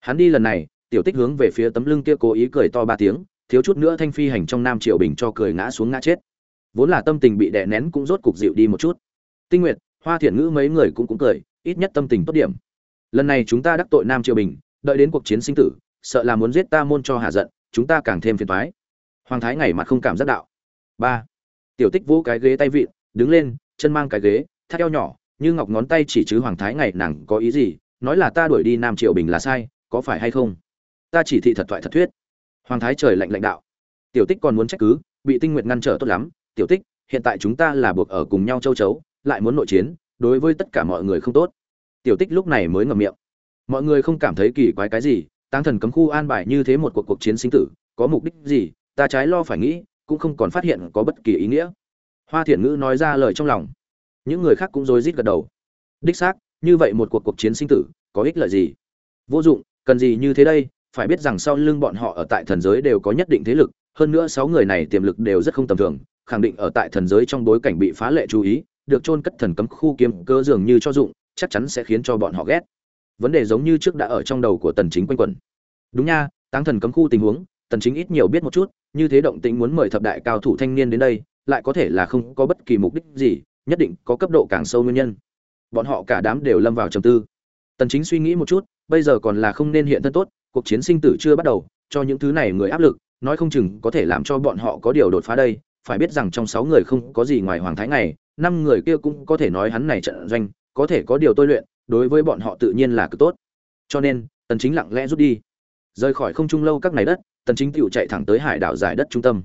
Speaker 1: Hắn đi lần này, tiểu tích hướng về phía tấm lưng kia cố ý cười to ba tiếng, thiếu chút nữa thanh phi hành trong nam triều bình cho cười ngã xuống ngã chết. Vốn là tâm tình bị đè nén cũng rốt cục dịu đi một chút. Tinh nguyệt, hoa thiện ngữ mấy người cũng cũng cười, ít nhất tâm tình tốt điểm. Lần này chúng ta đắc tội nam triều bình, đợi đến cuộc chiến sinh tử, sợ là muốn giết ta môn cho hạ giận, chúng ta càng thêm phiền toái. Hoàng thái ngày mặt không cảm giác đạo. Ba. Tiểu tích vũ cái ghế tay vịn đứng lên, chân mang cái ghế, thắt eo nhỏ, như ngọc ngón tay chỉ chứ hoàng thái ngày nàng có ý gì, nói là ta đuổi đi nam triệu bình là sai, có phải hay không? Ta chỉ thị thật thoại thật thuyết. Hoàng thái trời lạnh lãnh đạo. Tiểu tích còn muốn trách cứ, bị tinh nguyện ngăn trở tốt lắm. Tiểu tích, hiện tại chúng ta là buộc ở cùng nhau châu chấu, lại muốn nội chiến, đối với tất cả mọi người không tốt. Tiểu tích lúc này mới ngậm miệng. Mọi người không cảm thấy kỳ quái cái gì tăng thần cấm khu an bài như thế một cuộc cuộc chiến sinh tử, có mục đích gì, ta trái lo phải nghĩ, cũng không còn phát hiện có bất kỳ ý nghĩa hoa thiện ngữ nói ra lời trong lòng. Những người khác cũng rối rít gật đầu. Đích xác, như vậy một cuộc cuộc chiến sinh tử, có ích lợi gì? Vô dụng, cần gì như thế đây? Phải biết rằng sau lưng bọn họ ở tại thần giới đều có nhất định thế lực, hơn nữa sáu người này tiềm lực đều rất không tầm thường, khẳng định ở tại thần giới trong bối cảnh bị phá lệ chú ý, được chôn cất thần cấm khu kiếm cơ dường như cho dụng, chắc chắn sẽ khiến cho bọn họ ghét. Vấn đề giống như trước đã ở trong đầu của tần chính quanh quẩn. Đúng nha tăng thần cấm khu tình huống, tần chính ít nhiều biết một chút, như thế động tĩnh muốn mời thập đại cao thủ thanh niên đến đây lại có thể là không có bất kỳ mục đích gì, nhất định có cấp độ càng sâu nguyên nhân. Bọn họ cả đám đều lâm vào trầm tư. Tần chính suy nghĩ một chút, bây giờ còn là không nên hiện thân tốt, cuộc chiến sinh tử chưa bắt đầu, cho những thứ này người áp lực, nói không chừng có thể làm cho bọn họ có điều đột phá đây. Phải biết rằng trong sáu người không có gì ngoài hoàng thái này năm người kia cũng có thể nói hắn này trận doanh, có thể có điều tôi luyện, đối với bọn họ tự nhiên là cực tốt. Cho nên, tần chính lặng lẽ rút đi. Rời khỏi không trung lâu các này đất, tần chính tiểu chạy thẳng tới hải đảo giải đất trung tâm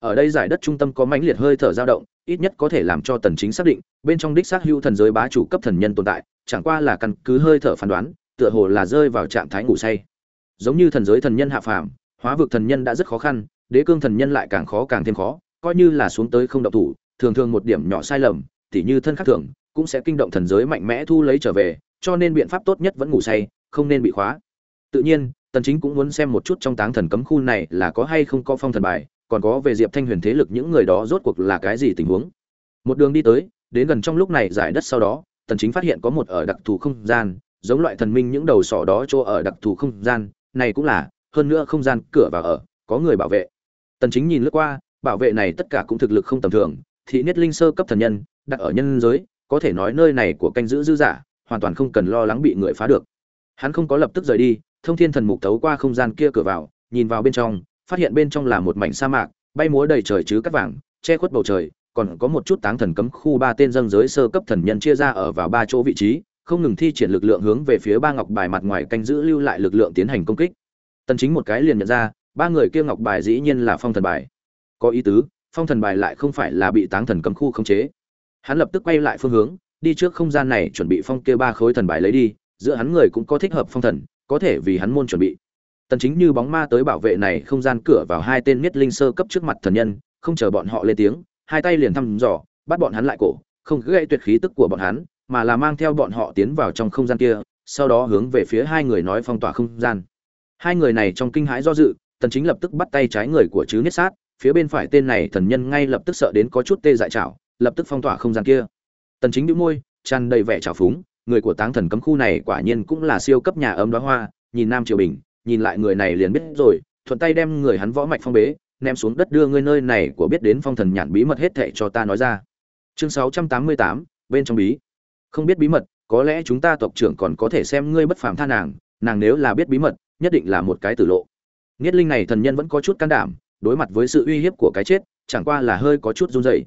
Speaker 1: ở đây giải đất trung tâm có mãnh liệt hơi thở dao động, ít nhất có thể làm cho tần chính xác định, bên trong đích xác hưu thần giới bá chủ cấp thần nhân tồn tại, chẳng qua là căn cứ hơi thở phán đoán, tựa hồ là rơi vào trạng thái ngủ say. Giống như thần giới thần nhân hạ phàm, hóa vực thần nhân đã rất khó khăn, đế cương thần nhân lại càng khó càng thêm khó, coi như là xuống tới không động thủ, thường thường một điểm nhỏ sai lầm, tỉ như thân khắc thường cũng sẽ kinh động thần giới mạnh mẽ thu lấy trở về, cho nên biện pháp tốt nhất vẫn ngủ say, không nên bị khóa. Tự nhiên, tần chính cũng muốn xem một chút trong táng thần cấm khu này là có hay không có phong thần bài còn có về diệp thanh huyền thế lực những người đó rốt cuộc là cái gì tình huống? Một đường đi tới, đến gần trong lúc này giải đất sau đó, tần chính phát hiện có một ở đặc thù không gian, giống loại thần minh những đầu sỏ đó chỗ ở đặc thù không gian, này cũng là, hơn nữa không gian cửa vào ở, có người bảo vệ. Tần chính nhìn lướt qua, bảo vệ này tất cả cũng thực lực không tầm thường, thị niết linh sơ cấp thần nhân, đặt ở nhân giới, có thể nói nơi này của canh giữ dư giả, hoàn toàn không cần lo lắng bị người phá được. Hắn không có lập tức rời đi, thông thiên thần mục tấu qua không gian kia cửa vào, nhìn vào bên trong phát hiện bên trong là một mảnh sa mạc, bay múa đầy trời chứ cắt vàng, che khuất bầu trời, còn có một chút táng thần cấm khu ba tên dâng giới sơ cấp thần nhân chia ra ở vào ba chỗ vị trí, không ngừng thi triển lực lượng hướng về phía ba ngọc bài mặt ngoài canh giữ lưu lại lực lượng tiến hành công kích. Tần chính một cái liền nhận ra, ba người kia ngọc bài dĩ nhiên là phong thần bài. Có ý tứ, phong thần bài lại không phải là bị táng thần cấm khu khống chế. Hắn lập tức quay lại phương hướng, đi trước không gian này chuẩn bị phong kia ba khối thần bài lấy đi, giữa hắn người cũng có thích hợp phong thần, có thể vì hắn môn chuẩn bị tần chính như bóng ma tới bảo vệ này không gian cửa vào hai tên miết linh sơ cấp trước mặt thần nhân, không chờ bọn họ lên tiếng, hai tay liền thăm dò, bắt bọn hắn lại cổ, không gây tuyệt khí tức của bọn hắn, mà là mang theo bọn họ tiến vào trong không gian kia, sau đó hướng về phía hai người nói phong tỏa không gian. Hai người này trong kinh hãi do dự, tần chính lập tức bắt tay trái người của chứ niết sát, phía bên phải tên này thần nhân ngay lập tức sợ đến có chút tê dại chảo lập tức phong tỏa không gian kia. Tần chính bĩu môi, tràn đầy vẻ trào phúng, người của táng thần cấm khu này quả nhiên cũng là siêu cấp nhà ấm đóa hoa, nhìn nam triều bình nhìn lại người này liền biết rồi thuận tay đem người hắn võ mạch phong bế ném xuống đất đưa ngươi nơi này của biết đến phong thần nhãn bí mật hết thệ cho ta nói ra. Chương 688, bên trong bí. Không biết bí mật có lẽ chúng ta tộc trưởng còn có thể xem ngươi bất phàm tha nàng nàng nếu là biết bí mật nhất định là một cái tử lộ. Nghiết linh này thần nhân vẫn có chút can đảm đối mặt với sự uy hiếp của cái chết chẳng qua là hơi có chút run rẩy.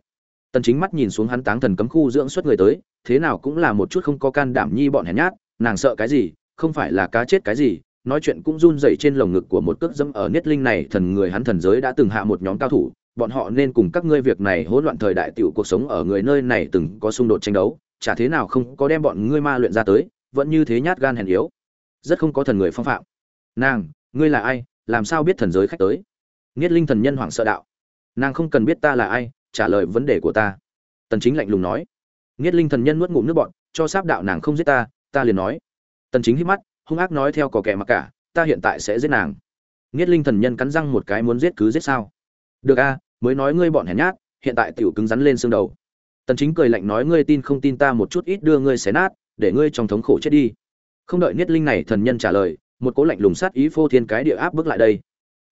Speaker 1: Tần chính mắt nhìn xuống hắn táng thần cấm khu dưỡng xuất người tới thế nào cũng là một chút không có can đảm nhi bọn hèn nhát nàng sợ cái gì không phải là cá chết cái gì nói chuyện cũng run rẩy trên lồng ngực của một cước dẫm ở niết linh này, thần người hắn thần giới đã từng hạ một nhóm cao thủ, bọn họ nên cùng các ngươi việc này hỗn loạn thời đại tiểu cuộc sống ở người nơi này từng có xung đột tranh đấu, chả thế nào không có đem bọn ngươi ma luyện ra tới, vẫn như thế nhát gan hèn yếu. Rất không có thần người phong phạm. Nàng, ngươi là ai, làm sao biết thần giới khách tới? Niết linh thần nhân hoảng sợ đạo. Nàng không cần biết ta là ai, trả lời vấn đề của ta. Tần chính lạnh lùng nói. Niết linh thần nhân nuốt ngụm nước bọt, cho sáp đạo nàng không giết ta ta liền nói. Tần chính hít mắt hung ác nói theo có kẻ mặc cả, ta hiện tại sẽ giết nàng. Nghiết linh thần nhân cắn răng một cái muốn giết cứ giết sao? Được a, mới nói ngươi bọn hèn nhát, hiện tại tiểu cứng rắn lên xương đầu. Tần chính cười lạnh nói ngươi tin không tin ta một chút ít đưa ngươi xé nát, để ngươi trong thống khổ chết đi. Không đợi nghiết linh này thần nhân trả lời, một cỗ lạnh lùng sát ý phô thiên cái địa áp bước lại đây.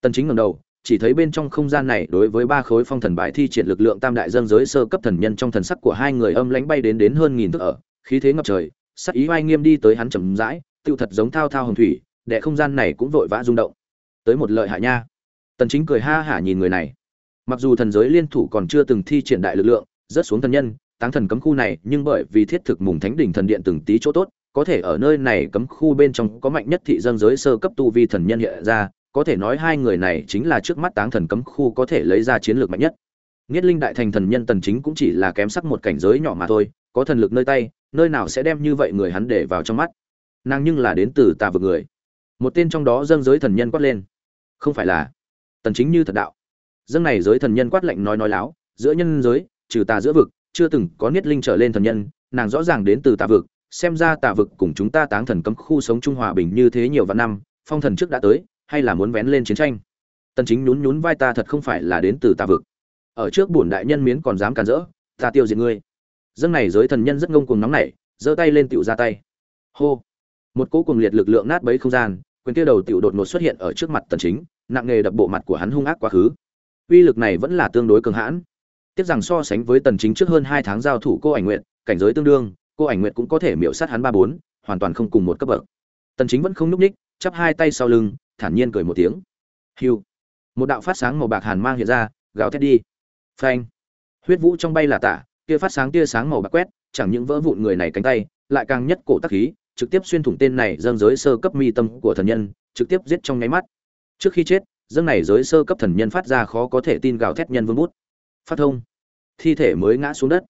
Speaker 1: Tần chính ngẩng đầu, chỉ thấy bên trong không gian này đối với ba khối phong thần bài thi triển lực lượng tam đại dân giới sơ cấp thần nhân trong thần sắc của hai người âm lãnh bay đến đến hơn nghìn thước ở, khí thế ngập trời sắc ý oai nghiêm đi tới hắn chậm rãi tựu thật giống thao thao hồng thủy đệ không gian này cũng vội vã rung động. Tới một lợi hại nha. Tần chính cười ha hả nhìn người này. Mặc dù thần giới liên thủ còn chưa từng thi triển đại lực lượng rất xuống thần nhân, táng thần cấm khu này, nhưng bởi vì thiết thực mùng thánh đỉnh thần điện từng tí chỗ tốt, có thể ở nơi này cấm khu bên trong có mạnh nhất thị dân giới sơ cấp tu vi thần nhân hiện ra, có thể nói hai người này chính là trước mắt táng thần cấm khu có thể lấy ra chiến lược mạnh nhất. Nghiết linh đại thành thần nhân tần chính cũng chỉ là kém sắc một cảnh giới nhỏ mà thôi, có thần lực nơi tay, nơi nào sẽ đem như vậy người hắn để vào trong mắt nàng nhưng là đến từ tà vực người. Một tên trong đó dâng giới thần nhân quát lên. Không phải là. Tần chính như thật đạo. Dâng này giới thần nhân quát lệnh nói nói láo, giữa nhân giới, trừ tà giữa vực, chưa từng có niết linh trở lên thần nhân, nàng rõ ràng đến từ tà vực, xem ra tà vực cùng chúng ta táng thần cấm khu sống trung hòa bình như thế nhiều vạn năm, phong thần trước đã tới, hay là muốn vén lên chiến tranh? Tần chính nhún nhún vai ta thật không phải là đến từ tà vực. Ở trước bổn đại nhân miến còn dám cản rỡ, ta tiêu diệt ngươi. Dâng này giới thần nhân rất ngông cuồng nóng nảy, giơ tay lên tiểu ra tay. Hô một cỗ cuồng liệt lực lượng nát bấy không gian, quyền kia đầu tiểu đột ngột xuất hiện ở trước mặt tần chính, nặng nghề đập bộ mặt của hắn hung ác quá khứ. Uy lực này vẫn là tương đối cường hãn. Tiếp rằng so sánh với tần chính trước hơn hai tháng giao thủ cô ảnh nguyện cảnh giới tương đương, cô ảnh nguyện cũng có thể miểu sát hắn ba bốn, hoàn toàn không cùng một cấp bậc. Tần chính vẫn không núp ních chắp hai tay sau lưng, thản nhiên cười một tiếng. Hiu một đạo phát sáng màu bạc hàn mang hiện ra, gào thét đi. Phanh. Huyết vũ trong bay là tả, kia phát sáng tia sáng màu bạc quét, chẳng những vỡ vụn người này cánh tay, lại càng nhất cổ tắc khí trực tiếp xuyên thủng tên này dâng giới sơ cấp mi tâm của thần nhân, trực tiếp giết trong nháy mắt. Trước khi chết, dâng này giới sơ cấp thần nhân phát ra khó có thể tin gào thét nhân vương bút. Phát thông. Thi thể mới ngã xuống đất.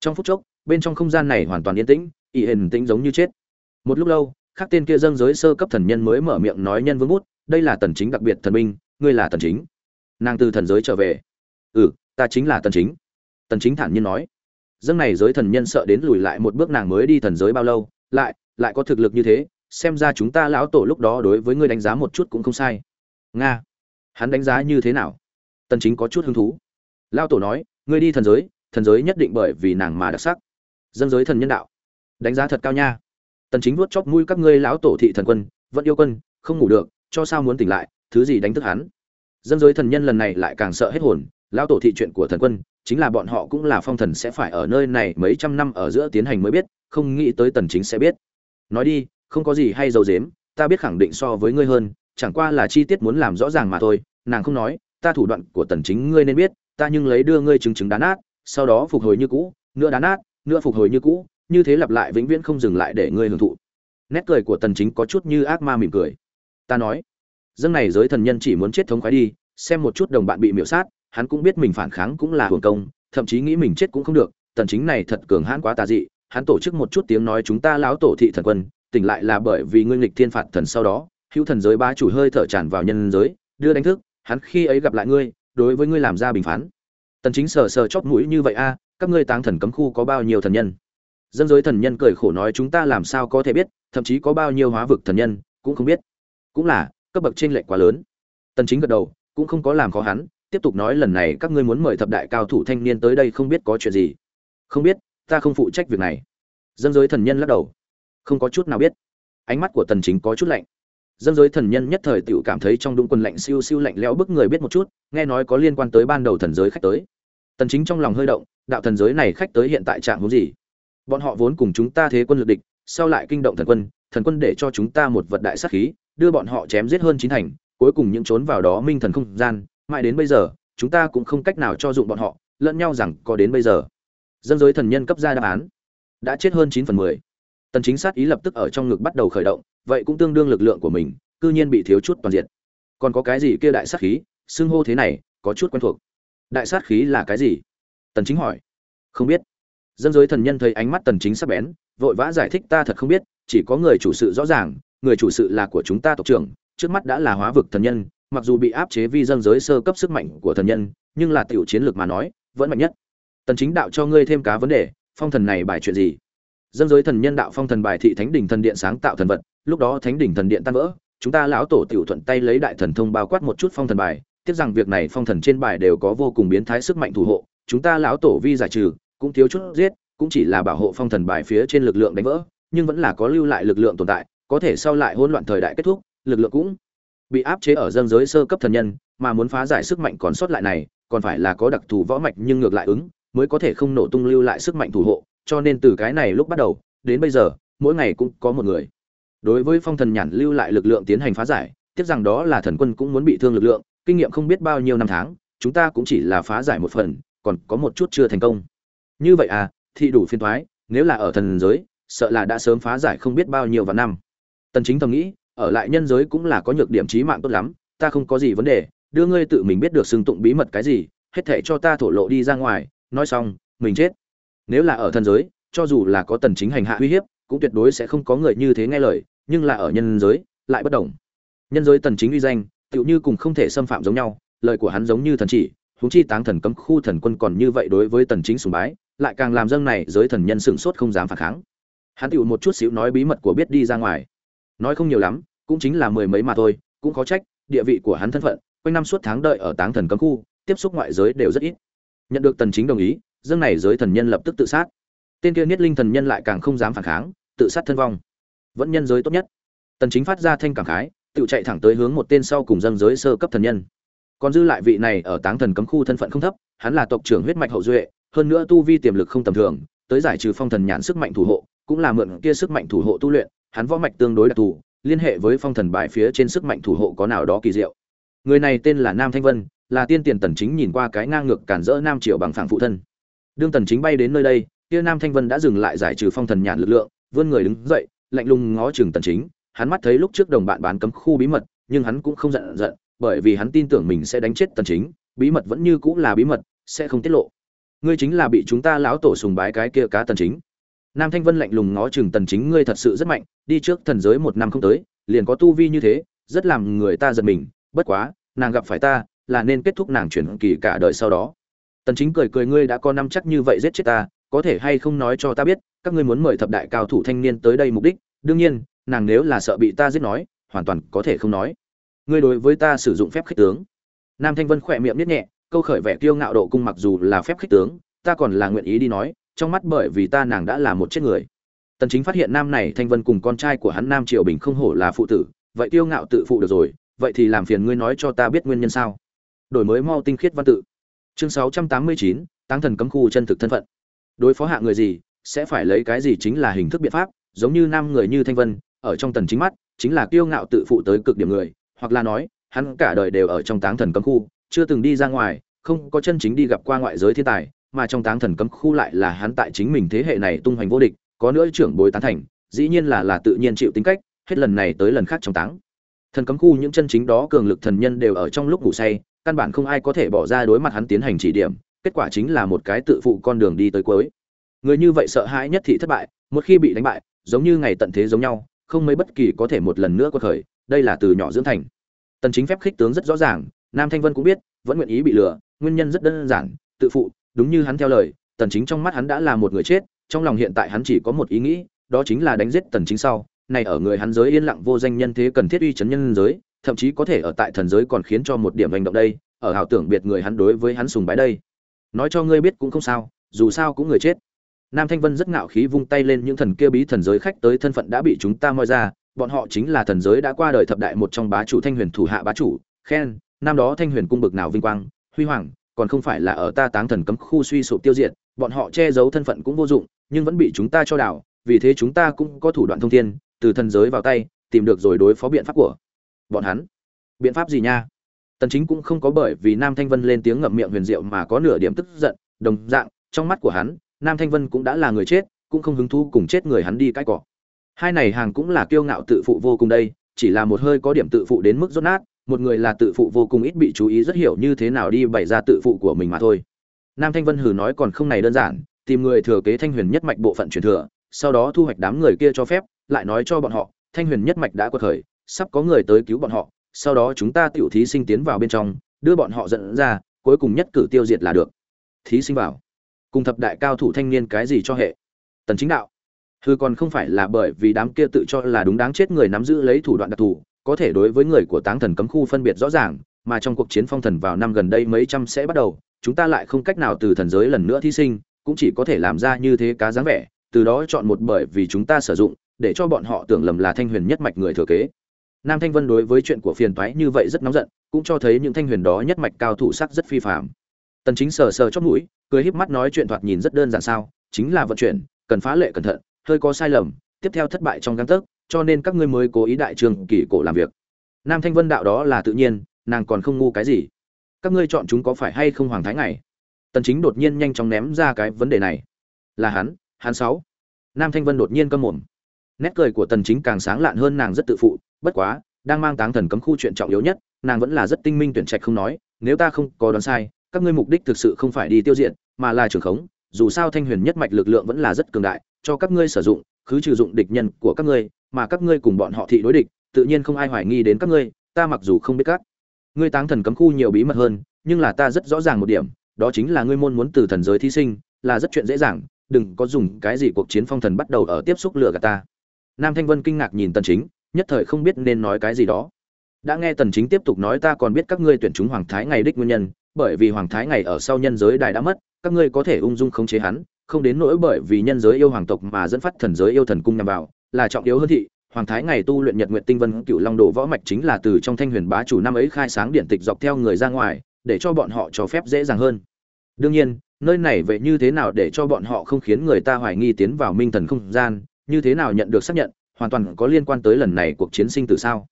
Speaker 1: Trong phút chốc, bên trong không gian này hoàn toàn yên tĩnh y hình tĩnh giống như chết. Một lúc lâu, khắc tên kia dâng giới sơ cấp thần nhân mới mở miệng nói nhân vương bút, đây là tần chính đặc biệt thần minh ngươi là tần chính. Nàng từ thần giới trở về. Ừ ta chính là tần chính. Tần chính thản nhiên nói. Dâng này giới thần nhân sợ đến lùi lại một bước, nàng mới đi thần giới bao lâu, lại lại có thực lực như thế, xem ra chúng ta lão tổ lúc đó đối với ngươi đánh giá một chút cũng không sai. Nga, hắn đánh giá như thế nào? Tần chính có chút hứng thú. Lão tổ nói, ngươi đi thần giới thần giới nhất định bởi vì nàng mà đặc sắc. Dân giới thần nhân đạo. Đánh giá thật cao nha. Tần chính vuốt chóp mũi các ngươi lão tổ thị thần quân, vẫn yêu quân, không ngủ được, cho sao muốn tỉnh lại, thứ gì đánh thức hắn? Dân giới thần nhân lần này lại càng sợ hết hồn, lão tổ thị chuyện của thần quân, chính là bọn họ cũng là phong thần sẽ phải ở nơi này mấy trăm năm ở giữa tiến hành mới biết, không nghĩ tới tần chính sẽ biết nói đi, không có gì hay dầu dếm, ta biết khẳng định so với ngươi hơn, chẳng qua là chi tiết muốn làm rõ ràng mà thôi. Nàng không nói, ta thủ đoạn của tần chính ngươi nên biết, ta nhưng lấy đưa ngươi chứng chứng đá nát, sau đó phục hồi như cũ, nữa đá nát, nữa phục hồi như cũ, như thế lặp lại vĩnh viễn không dừng lại để ngươi hưởng thụ. Nét cười của tần chính có chút như ác ma mỉm cười. Ta nói, dâng này giới thần nhân chỉ muốn chết thống khoái đi, xem một chút đồng bạn bị miểu sát, hắn cũng biết mình phản kháng cũng là hưởng công, thậm chí nghĩ mình chết cũng không được, tần chính này thật cường hãn quá tà dị hắn tổ chức một chút tiếng nói chúng ta láo tổ thị thần quân, tỉnh lại là bởi vì ngươi nghịch thiên phạt thần sau đó, hữu thần giới ba chủ hơi thở tràn vào nhân giới, đưa đánh thức, hắn khi ấy gặp lại ngươi, đối với ngươi làm ra bình phán. Tần chính sờ sờ chóp mũi như vậy a, các ngươi táng thần cấm khu có bao nhiêu thần nhân? Dân giới thần nhân cười khổ nói chúng ta làm sao có thể biết, thậm chí có bao nhiêu hóa vực thần nhân, cũng không biết. Cũng là, cấp bậc trên lệch quá lớn. Tần chính gật đầu, cũng không có làm khó hắn, tiếp tục nói lần này các ngươi muốn mời thập đại cao thủ thanh niên tới đây không biết có chuyện gì. Không biết ta không phụ trách việc này. Dân giới thần nhân lắc đầu. Không có chút nào biết. Ánh mắt của tần chính có chút lạnh. Dân giới thần nhân nhất thời tiểu cảm thấy trong đụng quân lạnh siêu siêu lạnh lẽo bức người biết một chút, nghe nói có liên quan tới ban đầu thần giới khách tới. Tần chính trong lòng hơi động, đạo thần giới này khách tới hiện tại trạng huống gì? Bọn họ vốn cùng chúng ta thế quân lực địch, sau lại kinh động thần quân thần quân để cho chúng ta một vật đại sát khí, đưa bọn họ chém giết hơn chín thành, cuối cùng những trốn vào đó minh thần không gian, mãi đến bây giờ, chúng ta cũng không cách nào cho dụng bọn họ, lẫn nhau rằng có đến bây giờ dân giới thần nhân cấp ra đáp án. Đã chết hơn chín phần mười. Tần chính sát ý lập tức ở trong ngực bắt đầu khởi động, vậy cũng tương đương lực lượng của mình, cư nhiên bị thiếu chút toàn diện còn có cái gì kia đại sát khí, xưng hô thế này, có chút quen thuộc. Đại sát khí là cái gì? Tần chính hỏi. Không biết. Dân giới thần nhân thấy ánh mắt tần chính sắc bén, vội vã giải thích ta thật không biết, chỉ có người chủ sự rõ ràng, người chủ sự là của chúng ta tộc trưởng, trước mắt đã là hóa vực thần nhân, mặc dù bị áp chế vi dân giới sơ cấp sức mạnh của thần nhân, nhưng là tiểu chiến lược mà nói, vẫn mạnh nhất tần chính đạo cho ngươi thêm cá vấn đề, phong thần này bài chuyện gì? Dân giới thần nhân đạo phong thần bài thị thánh đỉnh thần điện sáng tạo thần vật, lúc đó thánh đỉnh thần điện tan vỡ, chúng ta lão tổ tiểu thuận tay lấy đại thần thông bao quát một chút phong thần bài, tiếc rằng việc này phong thần trên bài đều có vô cùng biến thái sức mạnh thủ hộ, chúng ta lão tổ vi giải trừ, cũng thiếu chút giết, cũng chỉ là bảo hộ phong thần bài phía trên lực lượng đánh vỡ, nhưng vẫn là có lưu lại lực lượng tồn tại, có thể sau lại hỗn loạn thời đại kết thúc, lực lượng cũng bị áp chế ở dân giới sơ cấp thần nhân, mà muốn phá giải sức mạnh còn sót lại này, còn phải là có đặc thù võ mạch nhưng ngược lại ứng mới có thể không nổ tung lưu lại sức mạnh thủ hộ, cho nên từ cái này lúc bắt đầu, đến bây giờ, mỗi ngày cũng có một người. Đối với phong thần nhàn lưu lại lực lượng tiến hành phá giải, tiếc rằng đó là thần quân cũng muốn bị thương lực lượng, kinh nghiệm không biết bao nhiêu năm tháng, chúng ta cũng chỉ là phá giải một phần, còn có một chút chưa thành công. Như vậy à thì đủ phiên thoái nếu là ở thần giới, sợ là đã sớm phá giải không biết bao nhiêu và năm. Tần chính thầm nghĩ, ở lại nhân giới cũng là có nhược điểm chí mạng tốt lắm, ta không có gì vấn đề, đưa ngươi tự mình biết được xưng tụng bí mật cái gì, hết thảy cho ta thổ lộ đi ra ngoài nói xong, mình chết. Nếu là ở thần giới, cho dù là có tần chính hành hạ uy hiếp, cũng tuyệt đối sẽ không có người như thế nghe lời, nhưng là ở nhân giới, lại bất đồng. Nhân giới tần chính uy danh, tựu như cùng không thể xâm phạm giống nhau, lời của hắn giống như thần chỉ, huống chi táng thần cấm khu thần quân còn như vậy đối với tần chính sùng bái, lại càng làm dâng này giới thần nhân sửng sốt không dám phản kháng. Hắn tựu một chút xíu nói bí mật của biết đi ra ngoài. Nói không nhiều lắm, cũng chính là mười mấy mà thôi, cũng có trách, địa vị của hắn thân phận, quanh năm suốt tháng đợi ở táng thần cấm khu, tiếp xúc ngoại giới đều rất ít nhận được tần chính đồng ý, dâng này giới thần nhân lập tức tự sát. Tên kia niết linh thần nhân lại càng không dám phản kháng, tự sát thân vong. Vẫn nhân giới tốt nhất. Tần chính phát ra thanh cảm khái, tự chạy thẳng tới hướng một tên sau cùng dâng giới sơ cấp thần nhân. Còn dư lại vị này ở táng thần cấm khu thân phận không thấp, hắn là tộc trưởng huyết mạch hậu duệ, hơn nữa tu vi tiềm lực không tầm thường, tới giải trừ phong thần nhãn sức mạnh thủ hộ, cũng là mượn kia sức mạnh thủ hộ tu luyện, hắn võ mạch tương đối đặc thù, liên hệ với phong thần bài phía trên sức mạnh thủ hộ có nào đó kỳ diệu. Người này tên là nam thanh vân là tiên tiền tần chính nhìn qua cái ngang ngược cản rỡ nam triều bằng phẳng phụ thân. Đương tần chính bay đến nơi đây, kia nam thanh vân đã dừng lại giải trừ phong thần nhàn lực lượng, vươn người đứng dậy, lạnh lùng ngó chừng tần chính, hắn mắt thấy lúc trước đồng bạn bán cấm khu bí mật, nhưng hắn cũng không giận giận, bởi vì hắn tin tưởng mình sẽ đánh chết tần chính, bí mật vẫn như cũ là bí mật, sẽ không tiết lộ. Ngươi chính là bị chúng ta lão tổ sùng bái cái kia cá tần chính. Nam thanh vân lạnh lùng ngó chừng tần chính, ngươi thật sự rất mạnh, đi trước thần giới một năm không tới, liền có tu vi như thế, rất làm người ta giật mình, bất quá, nàng gặp phải ta là nên kết thúc nàng chuyển kỳ cả đời sau đó. Tần chính cười cười, ngươi đã có năm chắc như vậy giết chết ta, có thể hay không nói cho ta biết, các ngươi muốn mời thập đại cao thủ thanh niên tới đây mục đích. Đương nhiên, nàng nếu là sợ bị ta giết nói, hoàn toàn có thể không nói. Ngươi đối với ta sử dụng phép khích tướng. Nam thanh vân khỏe miệng niết nhẹ, câu khởi vẻ kiêu ngạo độ cung mặc dù là phép khích tướng, ta còn là nguyện ý đi nói, trong mắt bởi vì ta nàng đã là một chết người. Tần chính phát hiện nam này thanh vân cùng con trai của hắn nam triều bình không hổ là phụ tử, vậy kiêu ngạo tự phụ được rồi, vậy thì làm phiền ngươi nói cho ta biết nguyên nhân sao? Đổi mới mau tinh khiết văn tự. Chương 689, tăng thần cấm khu chân thực thân phận. Đối phó hạ người gì sẽ phải lấy cái gì chính là hình thức biện pháp giống như nam người như thanh vân ở trong tần chính mắt chính là kiêu ngạo tự phụ tới cực điểm người hoặc là nói hắn cả đời đều ở trong táng thần cấm khu chưa từng đi ra ngoài không có chân chính đi gặp qua ngoại giới thiên tài mà trong táng thần cấm khu lại là hắn tại chính mình thế hệ này tung hoành vô địch có nữa trưởng bối tán thành dĩ nhiên là là tự nhiên chịu tính cách hết lần này tới lần khác trong táng thần cấm khu những chân chính đó cường lực thần nhân đều ở trong lúc ngủ say căn bản không ai có thể bỏ ra đối mặt hắn tiến hành chỉ điểm, kết quả chính là một cái tự phụ con đường đi tới cuối. Người như vậy sợ hãi nhất thị thất bại, một khi bị đánh bại, giống như ngày tận thế giống nhau, không mấy bất kỳ có thể một lần nữa có khởi, đây là từ nhỏ dưỡng thành. Tần chính phép khích tướng rất rõ ràng, nam thanh vân cũng biết, vẫn nguyện ý bị lừa, nguyên nhân rất đơn giản, tự phụ, đúng như hắn theo lời, tần chính trong mắt hắn đã là một người chết, trong lòng hiện tại hắn chỉ có một ý nghĩ, đó chính là đánh giết tần chính sau. Này ở người hắn giới yên lặng vô danh nhân thế cần thiết uy chấn nhân giới thậm chí có thể ở tại thần giới còn khiến cho một điểm hành động đây, ở hảo tưởng biệt người hắn đối với hắn sùng bái đây. Nói cho ngươi biết cũng không sao, dù sao cũng người chết. Nam thanh vân rất ngạo khí vung tay lên những thần kia bí thần giới khách tới thân phận đã bị chúng ta moi ra, bọn họ chính là thần giới đã qua đời thập đại một trong bá chủ thanh huyền thủ hạ bá chủ, khen, năm đó thanh huyền cung bực nào vinh quang, huy hoàng, còn không phải là ở ta táng thần cấm khu suy sụp tiêu diệt, bọn họ che giấu thân phận cũng vô dụng, nhưng vẫn bị chúng ta cho đảo, vì thế chúng ta cũng có thủ đoạn thông thiên, từ thần giới vào tay, tìm được rồi đối phó biện pháp của bọn hắn. Biện pháp gì nha? Tần chính cũng không có bởi vì nam thanh vân lên tiếng ngậm miệng huyền diệu mà có nửa điểm tức giận, đồng dạng, trong mắt của hắn, nam thanh vân cũng đã là người chết, cũng không hứng thú cùng chết người hắn đi cãi cọ hai này hàng cũng là kiêu ngạo tự phụ vô cùng đây, chỉ là một hơi có điểm tự phụ đến mức rốt nát, một người là tự phụ vô cùng ít bị chú ý rất hiểu như thế nào đi bày ra tự phụ của mình mà thôi. Nam thanh vân hừ nói còn không này đơn giản, tìm người thừa kế thanh huyền nhất mạch bộ phận truyền thừa, sau đó thu hoạch đám người kia cho phép, lại nói cho bọn họ, thanh huyền nhất mạch đã quật khởi sắp có người tới cứu bọn họ, sau đó chúng ta tiểu thí sinh tiến vào bên trong, đưa bọn họ dẫn ra, cuối cùng nhất cử tiêu diệt là được. Thí sinh vào. Cùng thập đại cao thủ thanh niên cái gì cho hệ? Tần chính đạo. Hư còn không phải là bởi vì đám kia tự cho là đúng đáng chết người nắm giữ lấy thủ đoạn đặc thù, có thể đối với người của táng thần cấm khu phân biệt rõ ràng, mà trong cuộc chiến phong thần vào năm gần đây mấy trăm sẽ bắt đầu, chúng ta lại không cách nào từ thần giới lần nữa thí sinh, cũng chỉ có thể làm ra như thế cá dáng vẻ, từ đó chọn một bởi vì chúng ta sử dụng, để cho bọn họ tưởng lầm là thanh huyền nhất mạch người thừa kế nam thanh vân đối với chuyện của phiền toái như vậy rất nóng giận, cũng cho thấy những thanh huyền đó nhất mạch cao thủ sắc rất phi phàm. tần chính sờ sờ chóp mũi, cười híp mắt nói chuyện thoạt nhìn rất đơn giản sao, chính là vận chuyển, cần phá lệ cẩn thận, hơi có sai lầm, tiếp theo thất bại trong găng tấc, cho nên các ngươi mới cố ý đại trường kỳ cổ làm việc. Nam thanh vân đạo đó là tự nhiên, nàng còn không ngu cái gì. Các ngươi chọn chúng có phải hay không hoàng thái ngày? Tần chính đột nhiên nhanh chóng ném ra cái vấn đề này. Là hắn hắn sáu. Nam thanh vân đột nhiên câm mồm. Nét cười của tần chính càng sáng lạn hơn nàng rất tự phụ bất quá, đang mang táng thần cấm khu chuyện trọng yếu nhất, nàng vẫn là rất tinh minh tuyển trạch không nói, nếu ta không có đoán sai, các ngươi mục đích thực sự không phải đi tiêu diệt, mà là trường khống, dù sao thanh huyền nhất mạch lực lượng vẫn là rất cường đại, cho các ngươi sử dụng, khứ trừ dụng địch nhân của các ngươi, mà các ngươi cùng bọn họ thị đối địch, tự nhiên không ai hoài nghi đến các ngươi, ta mặc dù không biết các ngươi táng thần cấm khu nhiều bí mật hơn, nhưng là ta rất rõ ràng một điểm, đó chính là ngươi môn muốn từ thần giới thí sinh, là rất chuyện dễ dàng, đừng có dùng cái gì cuộc chiến phong thần bắt đầu ở tiếp xúc lừa gạt ta. Nam thanh vân kinh ngạc nhìn tần chính nhất thời không biết nên nói cái gì đó. Đã nghe tần chính tiếp tục nói ta còn biết các ngươi tuyển chúng hoàng thái ngày đích nguyên nhân, bởi vì hoàng thái ngày ở sau nhân giới đài đã mất, các ngươi có thể ung dung khống chế hắn, không đến nỗi bởi vì nhân giới yêu hoàng tộc mà dẫn phát thần giới yêu thần cung nhằm vào, là trọng yếu hơn thị, hoàng thái ngày tu luyện nhật nguyện tinh vân cựu long đồ võ mạch chính là từ trong thanh huyền bá chủ năm ấy khai sáng điện tịch dọc theo người ra ngoài, để cho bọn họ cho phép dễ dàng hơn. Đương nhiên, nơi này vậy như thế nào để cho bọn họ không khiến người ta hoài nghi tiến vào minh thần không gian, như thế nào nhận được xác nhận hoàn toàn có liên quan tới lần này cuộc chiến sinh tử sao?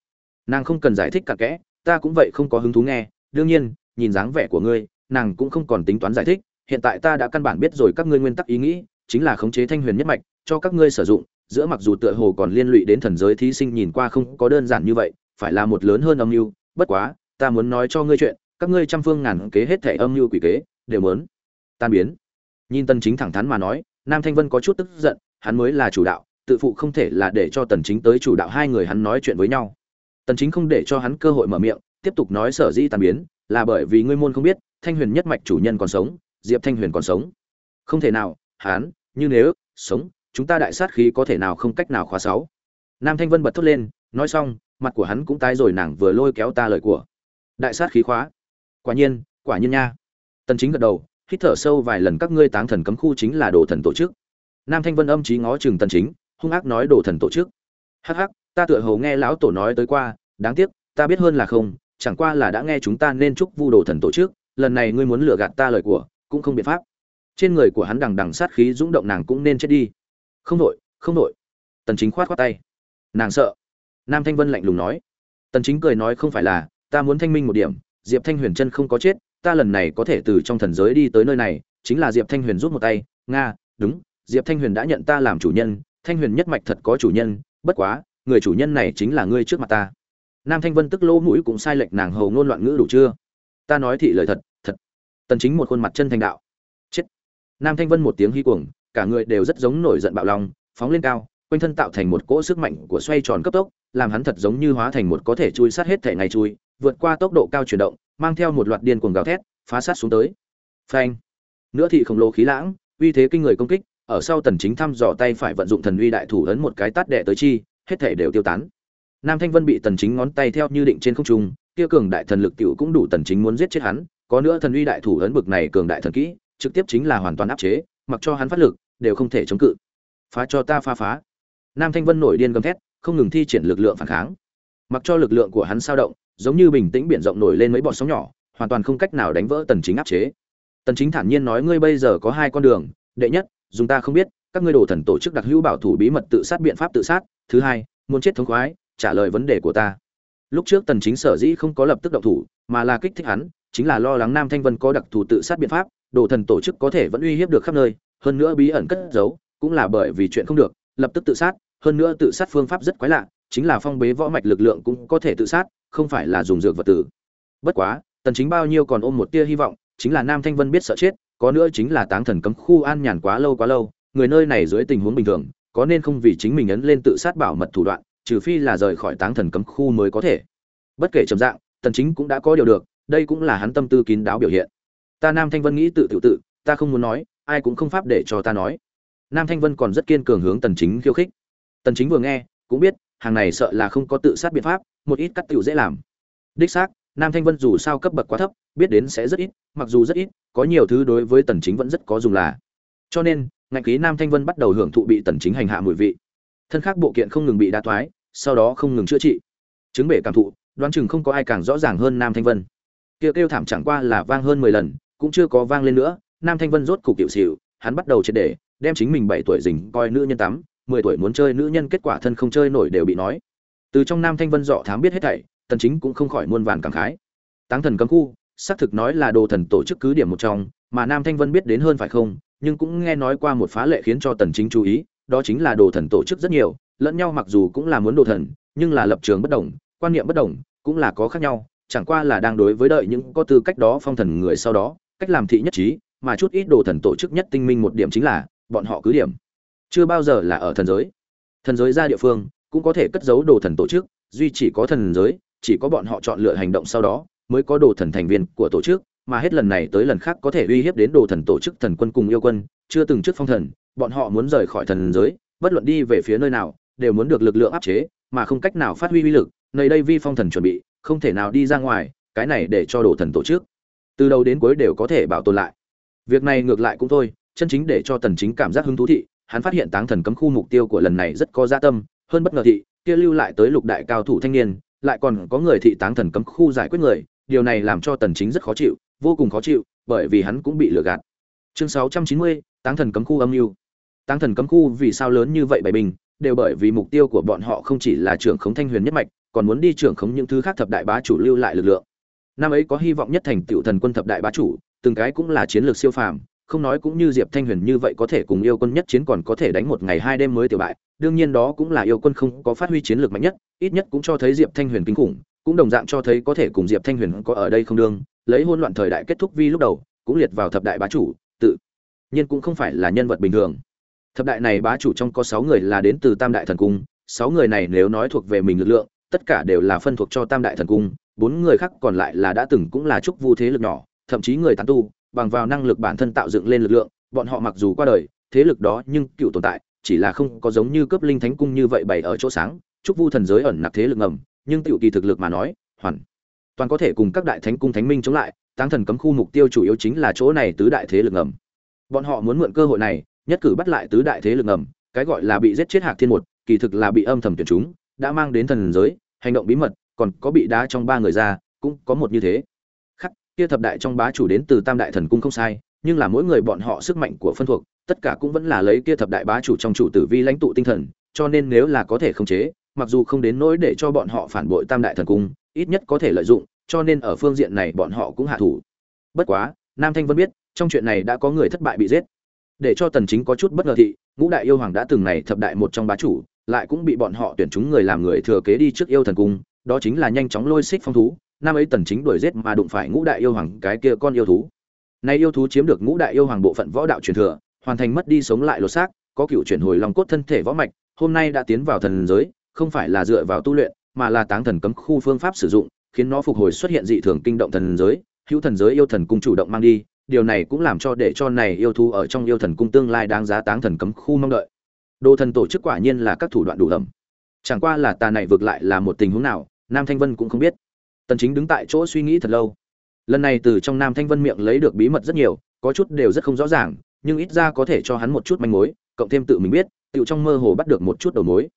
Speaker 1: Nàng không cần giải thích cả kẽ, ta cũng vậy không có hứng thú nghe. Đương nhiên, nhìn dáng vẻ của ngươi, nàng cũng không còn tính toán giải thích. Hiện tại ta đã căn bản biết rồi các ngươi nguyên tắc ý nghĩ, chính là khống chế thanh huyền nhất mạch, cho các ngươi sử dụng. Giữa mặc dù tựa hồ còn liên lụy đến thần giới thí sinh nhìn qua không có đơn giản như vậy, phải là một lớn hơn âm mưu. Bất quá, ta muốn nói cho ngươi chuyện, các ngươi trăm phương ngàn kế hết thảy âm mưu quỷ kế, đều muốn tan biến. Nhìn tân chính thẳng thắn mà nói, nam thanh vân có chút tức giận, hắn mới là chủ đạo tự phụ không thể là để cho tần chính tới chủ đạo hai người hắn nói chuyện với nhau. Tần chính không để cho hắn cơ hội mở miệng, tiếp tục nói sở dĩ tan biến, là bởi vì ngươi môn không biết, thanh huyền nhất mạch chủ nhân còn sống, diệp thanh huyền còn sống. Không thể nào, hắn, như nếu, sống, chúng ta đại sát khí có thể nào không cách nào khóa sáu. Nam thanh vân bật thốt lên, nói xong, mặt của hắn cũng tái rồi nàng vừa lôi kéo ta lời của. Đại sát khí khóa. Quả nhiên quả nhiên nha. Tần chính gật đầu, hít thở sâu vài lần các ngươi táng thần cấm khu chính là đồ thần tổ chức. Nam thanh vân âm trí ngó chừng tần chính hung ác nói đồ thần tổ chức. Hắc hắc ta tựa hồ nghe lão tổ nói tới qua đáng tiếc ta biết hơn là không chẳng qua là đã nghe chúng ta nên chúc vu đồ thần tổ chức lần này ngươi muốn lừa gạt ta lời của cũng không biện pháp. Trên người của hắn đằng đằng sát khí dũng động nàng cũng nên chết đi. Không nội, không nội. tần chính khoát khoát tay. Nàng sợ. Nam thanh vân lạnh lùng nói. Tần chính cười nói không phải là ta muốn thanh minh một điểm diệp thanh huyền chân không có chết ta lần này có thể từ trong thần giới đi tới nơi này chính là diệp thanh huyền rút một tay. Nga đúng diệp thanh huyền đã nhận ta làm chủ nhân thanh huyền nhất mạch thật có chủ nhân, bất quá, người chủ nhân này chính là ngươi trước mặt ta. Nam thanh vân tức lỗ mũi cũng sai lệch nàng hầu ngôn loạn ngữ đủ chưa? Ta nói thị lời thật thật. Tần chính một khuôn mặt chân thành đạo. Chết. Nam thanh vân một tiếng hí cuồng, cả người đều rất giống nổi giận bạo lòng, phóng lên cao, quanh thân tạo thành một cỗ sức mạnh của xoay tròn cấp tốc, làm hắn thật giống như hóa thành một có thể chui sát hết thể ngày chui, vượt qua tốc độ cao chuyển động, mang theo một loạt điên cuồng gào thét, phá sát xuống tới. Phanh. Nữa thị khổng lồ khí lãng, uy thế kinh người công kích ở sau tần chính thăm dò tay phải vận dụng thần uy đại thủ ấn một cái tát đệ tới chi, hết thể đều tiêu tán. Nam thanh vân bị tần chính ngón tay theo như định trên không trung, kia cường đại thần lực tiểu cũng đủ tần chính muốn giết chết hắn, có nữa thần uy đại thủ ấn bực này cường đại thần kỹ, trực tiếp chính là hoàn toàn áp chế, mặc cho hắn phát lực, đều không thể chống cự. Phá cho ta phá phá. Nam thanh vân nổi điên gầm thét, không ngừng thi triển lực lượng phản kháng. Mặc cho lực lượng của hắn sao động, giống như bình tĩnh biển rộng nổi lên mấy bọt sóng nhỏ, hoàn toàn không cách nào đánh vỡ tần chính áp chế. Tần chính thản nhiên nói, ngươi bây giờ có hai con đường, đệ nhất dùng ta không biết, các ngươi đồ thần tổ chức đặc hữu bảo thủ bí mật tự sát biện pháp tự sát. Thứ hai, muốn chết thống khoái, trả lời vấn đề của ta. Lúc trước tần chính sở dĩ không có lập tức động thủ, mà là kích thích hắn, chính là lo lắng nam thanh vân có đặc thù tự sát biện pháp, đồ thần tổ chức có thể vẫn uy hiếp được khắp nơi, hơn nữa bí ẩn cất giấu, cũng là bởi vì chuyện không được, lập tức tự sát, hơn nữa tự sát phương pháp rất quái lạ, chính là phong bế võ mạch lực lượng cũng có thể tự sát, không phải là dùng dược vật tử. Bất quá, tần chính bao nhiêu còn ôm một tia hy vọng, chính là nam thanh vân biết sợ chết có nữa chính là táng thần cấm khu an nhàn quá lâu quá lâu, người nơi này dưới tình huống bình thường, có nên không vì chính mình ấn lên tự sát bảo mật thủ đoạn, trừ phi là rời khỏi táng thần cấm khu mới có thể. Bất kể trầm dạng tần chính cũng đã có điều được, đây cũng là hắn tâm tư kín đáo biểu hiện. Ta nam thanh vân nghĩ tự tự tự, ta không muốn nói, ai cũng không pháp để cho ta nói. Nam thanh vân còn rất kiên cường hướng tần chính khiêu khích. Tần chính vừa nghe, cũng biết, hàng này sợ là không có tự sát biện pháp, một ít cắt tiểu dễ làm. Đích xác nam thanh vân dù sao cấp bậc quá thấp, biết đến sẽ rất ít, mặc dù rất ít, có nhiều thứ đối với tần chính vẫn rất có dùng là. Cho nên ngạnh khí nam thanh vân bắt đầu hưởng thụ bị tần chính hành hạ mùi vị. Thân khác bộ kiện không ngừng bị đa thoái, sau đó không ngừng chữa trị. Chứng bể cảm thụ, đoán chừng không có ai càng rõ ràng hơn nam thanh vân. Kia kêu thảm chẳng qua là vang hơn 10 lần, cũng chưa có vang lên nữa, nam thanh vân rốt cục tiểu xỉu, hắn bắt đầu triệt để, đem chính mình 7 tuổi rình coi nữ nhân tắm 10 tuổi muốn chơi nữ nhân kết quả thân không chơi nổi đều bị nói. Từ trong nam thanh vân dọ thám biết hết thảy tần chính cũng không khỏi muôn vàn cảm khái. Táng thần cấm khu, xác thực nói là đồ thần tổ chức cứ điểm một trong, mà nam thanh vân biết đến hơn phải không, nhưng cũng nghe nói qua một phá lệ khiến cho tần chính chú ý, đó chính là đồ thần tổ chức rất nhiều, lẫn nhau mặc dù cũng là muốn đồ thần, nhưng là lập trường bất đồng, quan niệm bất đồng, cũng là có khác nhau, chẳng qua là đang đối với đợi những có tư cách đó phong thần người sau đó, cách làm thị nhất trí, mà chút ít đồ thần tổ chức nhất tinh minh một điểm chính là, bọn họ cứ điểm. Chưa bao giờ là ở thần giới. Thần giới ra địa phương, cũng có thể cất giấu đồ thần tổ chức, duy chỉ có thần giới chỉ có bọn họ chọn lựa hành động sau đó mới có đồ thần thành viên của tổ chức, mà hết lần này tới lần khác có thể uy hiếp đến đồ thần tổ chức thần quân cùng yêu quân, chưa từng trước phong thần, bọn họ muốn rời khỏi thần giới, bất luận đi về phía nơi nào, đều muốn được lực lượng áp chế, mà không cách nào phát huy uy lực, nơi đây vi phong thần chuẩn bị, không thể nào đi ra ngoài, cái này để cho đồ thần tổ chức, từ đầu đến cuối đều có thể bảo tồn lại. Việc này ngược lại cũng thôi, chân chính để cho tần chính cảm giác hứng thú thị, hắn phát hiện táng thần cấm khu mục tiêu của lần này rất có dạ tâm, hơn bất ngờ thị, kia lưu lại tới lục đại cao thủ thanh niên lại còn có người thị táng thần cấm khu giải quyết người điều này làm cho tần chính rất khó chịu vô cùng khó chịu bởi vì hắn cũng bị lừa gạt. Chương 690, táng thần cấm khu âm mưu. Táng thần cấm khu vì sao lớn như vậy bảy bình đều bởi vì mục tiêu của bọn họ không chỉ là trưởng khống thanh huyền nhất mạch còn muốn đi trưởng khống những thứ khác thập đại bá chủ lưu lại lực lượng. Năm ấy có hy vọng nhất thành tựu thần quân thập đại bá chủ từng cái cũng là chiến lược siêu phàm không nói cũng như diệp thanh huyền như vậy có thể cùng yêu quân nhất chiến còn có thể đánh một ngày hai đêm mới tiểu bại, đương nhiên đó cũng là yêu quân không có phát huy chiến lược mạnh nhất, ít nhất cũng cho thấy diệp thanh huyền kinh khủng, cũng đồng dạng cho thấy có thể cùng diệp thanh huyền có ở đây không đương, lấy hôn loạn thời đại kết thúc vi lúc đầu, cũng liệt vào thập đại bá chủ, tự nhiên cũng không phải là nhân vật bình thường. Thập đại này bá chủ trong có sáu người là đến từ tam đại thần cung, sáu người này nếu nói thuộc về mình lực lượng, tất cả đều là phân thuộc cho tam đại thần cung, bốn người khác còn lại là đã từng cũng là trúc vu thế lực nhỏ, thậm chí người tán tu bằng vào năng lực bản thân tạo dựng lên lực lượng, bọn họ mặc dù qua đời, thế lực đó nhưng cựu tồn tại, chỉ là không có giống như cấp linh thánh cung như vậy bày ở chỗ sáng trúc vu thần giới ẩn nặc thế lực ngầm, nhưng tiểu kỳ thực lực mà nói, hoàn toàn có thể cùng các đại thánh cung thánh minh chống lại tăng thần cấm khu mục tiêu chủ yếu chính là chỗ này tứ đại thế lực ngầm. Bọn họ muốn mượn cơ hội này, nhất cử bắt lại tứ đại thế lực ngầm, cái gọi là bị giết chết hạc thiên một, kỳ thực là bị âm thầm tuyển chúng, đã mang đến thần giới, hành động bí mật, còn có bị đá trong ba người ra, cũng có một như thế kia thập đại trong bá chủ đến từ tam đại thần cung không sai, nhưng là mỗi người bọn họ sức mạnh của phân thuộc, tất cả cũng vẫn là lấy kia thập đại bá chủ trong chủ tử vi lãnh tụ tinh thần, cho nên nếu là có thể khống chế, mặc dù không đến nỗi để cho bọn họ phản bội tam đại thần cung, ít nhất có thể lợi dụng, cho nên ở phương diện này bọn họ cũng hạ thủ. Bất quá, nam thanh vân biết, trong chuyện này đã có người thất bại bị giết. Để cho tần chính có chút bất ngờ thị, ngũ đại yêu hoàng đã từng này thập đại một trong bá chủ, lại cũng bị bọn họ tuyển chúng người làm người thừa kế đi trước yêu thần cung, đó chính là nhanh chóng lôi xích phong thú năm ấy tần chính đuổi giết mà đụng phải ngũ đại yêu hoàng cái kia con yêu thú. Nay yêu thú chiếm được ngũ đại yêu hoàng bộ phận võ đạo truyền thừa hoàn thành mất đi sống lại lột xác có cựu chuyển hồi long cốt thân thể võ mạch hôm nay đã tiến vào thần giới không phải là dựa vào tu luyện mà là táng thần cấm khu phương pháp sử dụng khiến nó phục hồi xuất hiện dị thường kinh động thần giới hữu thần giới yêu thần cung chủ động mang đi điều này cũng làm cho để cho này yêu thú ở trong yêu thần cung tương lai đáng giá táng thần cấm khu mong đợi. Đồ thần tổ chức quả nhiên là các thủ đoạn đủ lầm, chẳng qua là tà này vượt lại là một tình huống nào nam thanh vân cũng không biết tần chính đứng tại chỗ suy nghĩ thật lâu. Lần này từ trong nam thanh vân miệng lấy được bí mật rất nhiều, có chút đều rất không rõ ràng, nhưng ít ra có thể cho hắn một chút manh mối, cộng thêm tự mình biết tự trong mơ hồ bắt được một chút đầu mối.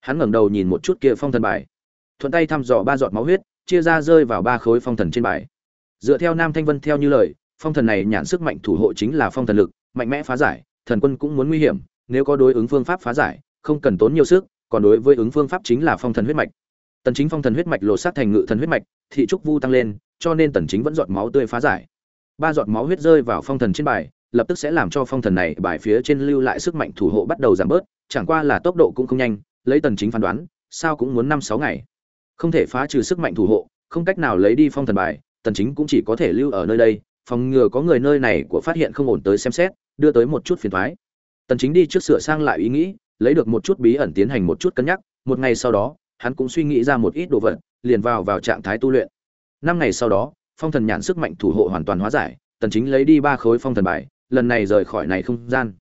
Speaker 1: Hắn ngẩng đầu nhìn một chút kia phong thần bài. Thuận tay thăm dò ba giọt máu huyết, chia ra rơi vào ba khối phong thần trên bài. Dựa theo nam thanh vân theo như lời, phong thần này nhãn sức mạnh thủ hộ chính là phong thần lực, mạnh mẽ phá giải, thần quân cũng muốn nguy hiểm, nếu có đối ứng phương pháp phá giải, không cần tốn nhiều sức, còn đối với ứng phương pháp chính là phong thần huyết mạch tần chính phong thần huyết mạch lột xác thành ngự thần huyết mạch, thị trúc vu tăng lên, cho nên tần chính vẫn giọt máu tươi phá giải. Ba giọt máu huyết rơi vào phong thần trên bài, lập tức sẽ làm cho phong thần này bài phía trên lưu lại sức mạnh thủ hộ bắt đầu giảm bớt, chẳng qua là tốc độ cũng không nhanh, lấy tần chính phán đoán, sao cũng muốn năm sáu ngày. Không thể phá trừ sức mạnh thủ hộ, không cách nào lấy đi phong thần bài, tần chính cũng chỉ có thể lưu ở nơi đây, phòng ngừa có người nơi này của phát hiện không ổn tới xem xét, đưa tới một chút phiền toái. Tần chính đi trước sửa sang lại ý nghĩ, lấy được một chút bí ẩn tiến hành một chút cân nhắc, một ngày sau đó hắn cũng suy nghĩ ra một ít đồ vật, liền vào vào trạng thái tu luyện. Năm ngày sau đó, phong thần nhãn sức mạnh thủ hộ hoàn toàn hóa giải, tần chính lấy đi ba khối phong thần bài, lần này rời khỏi này không gian.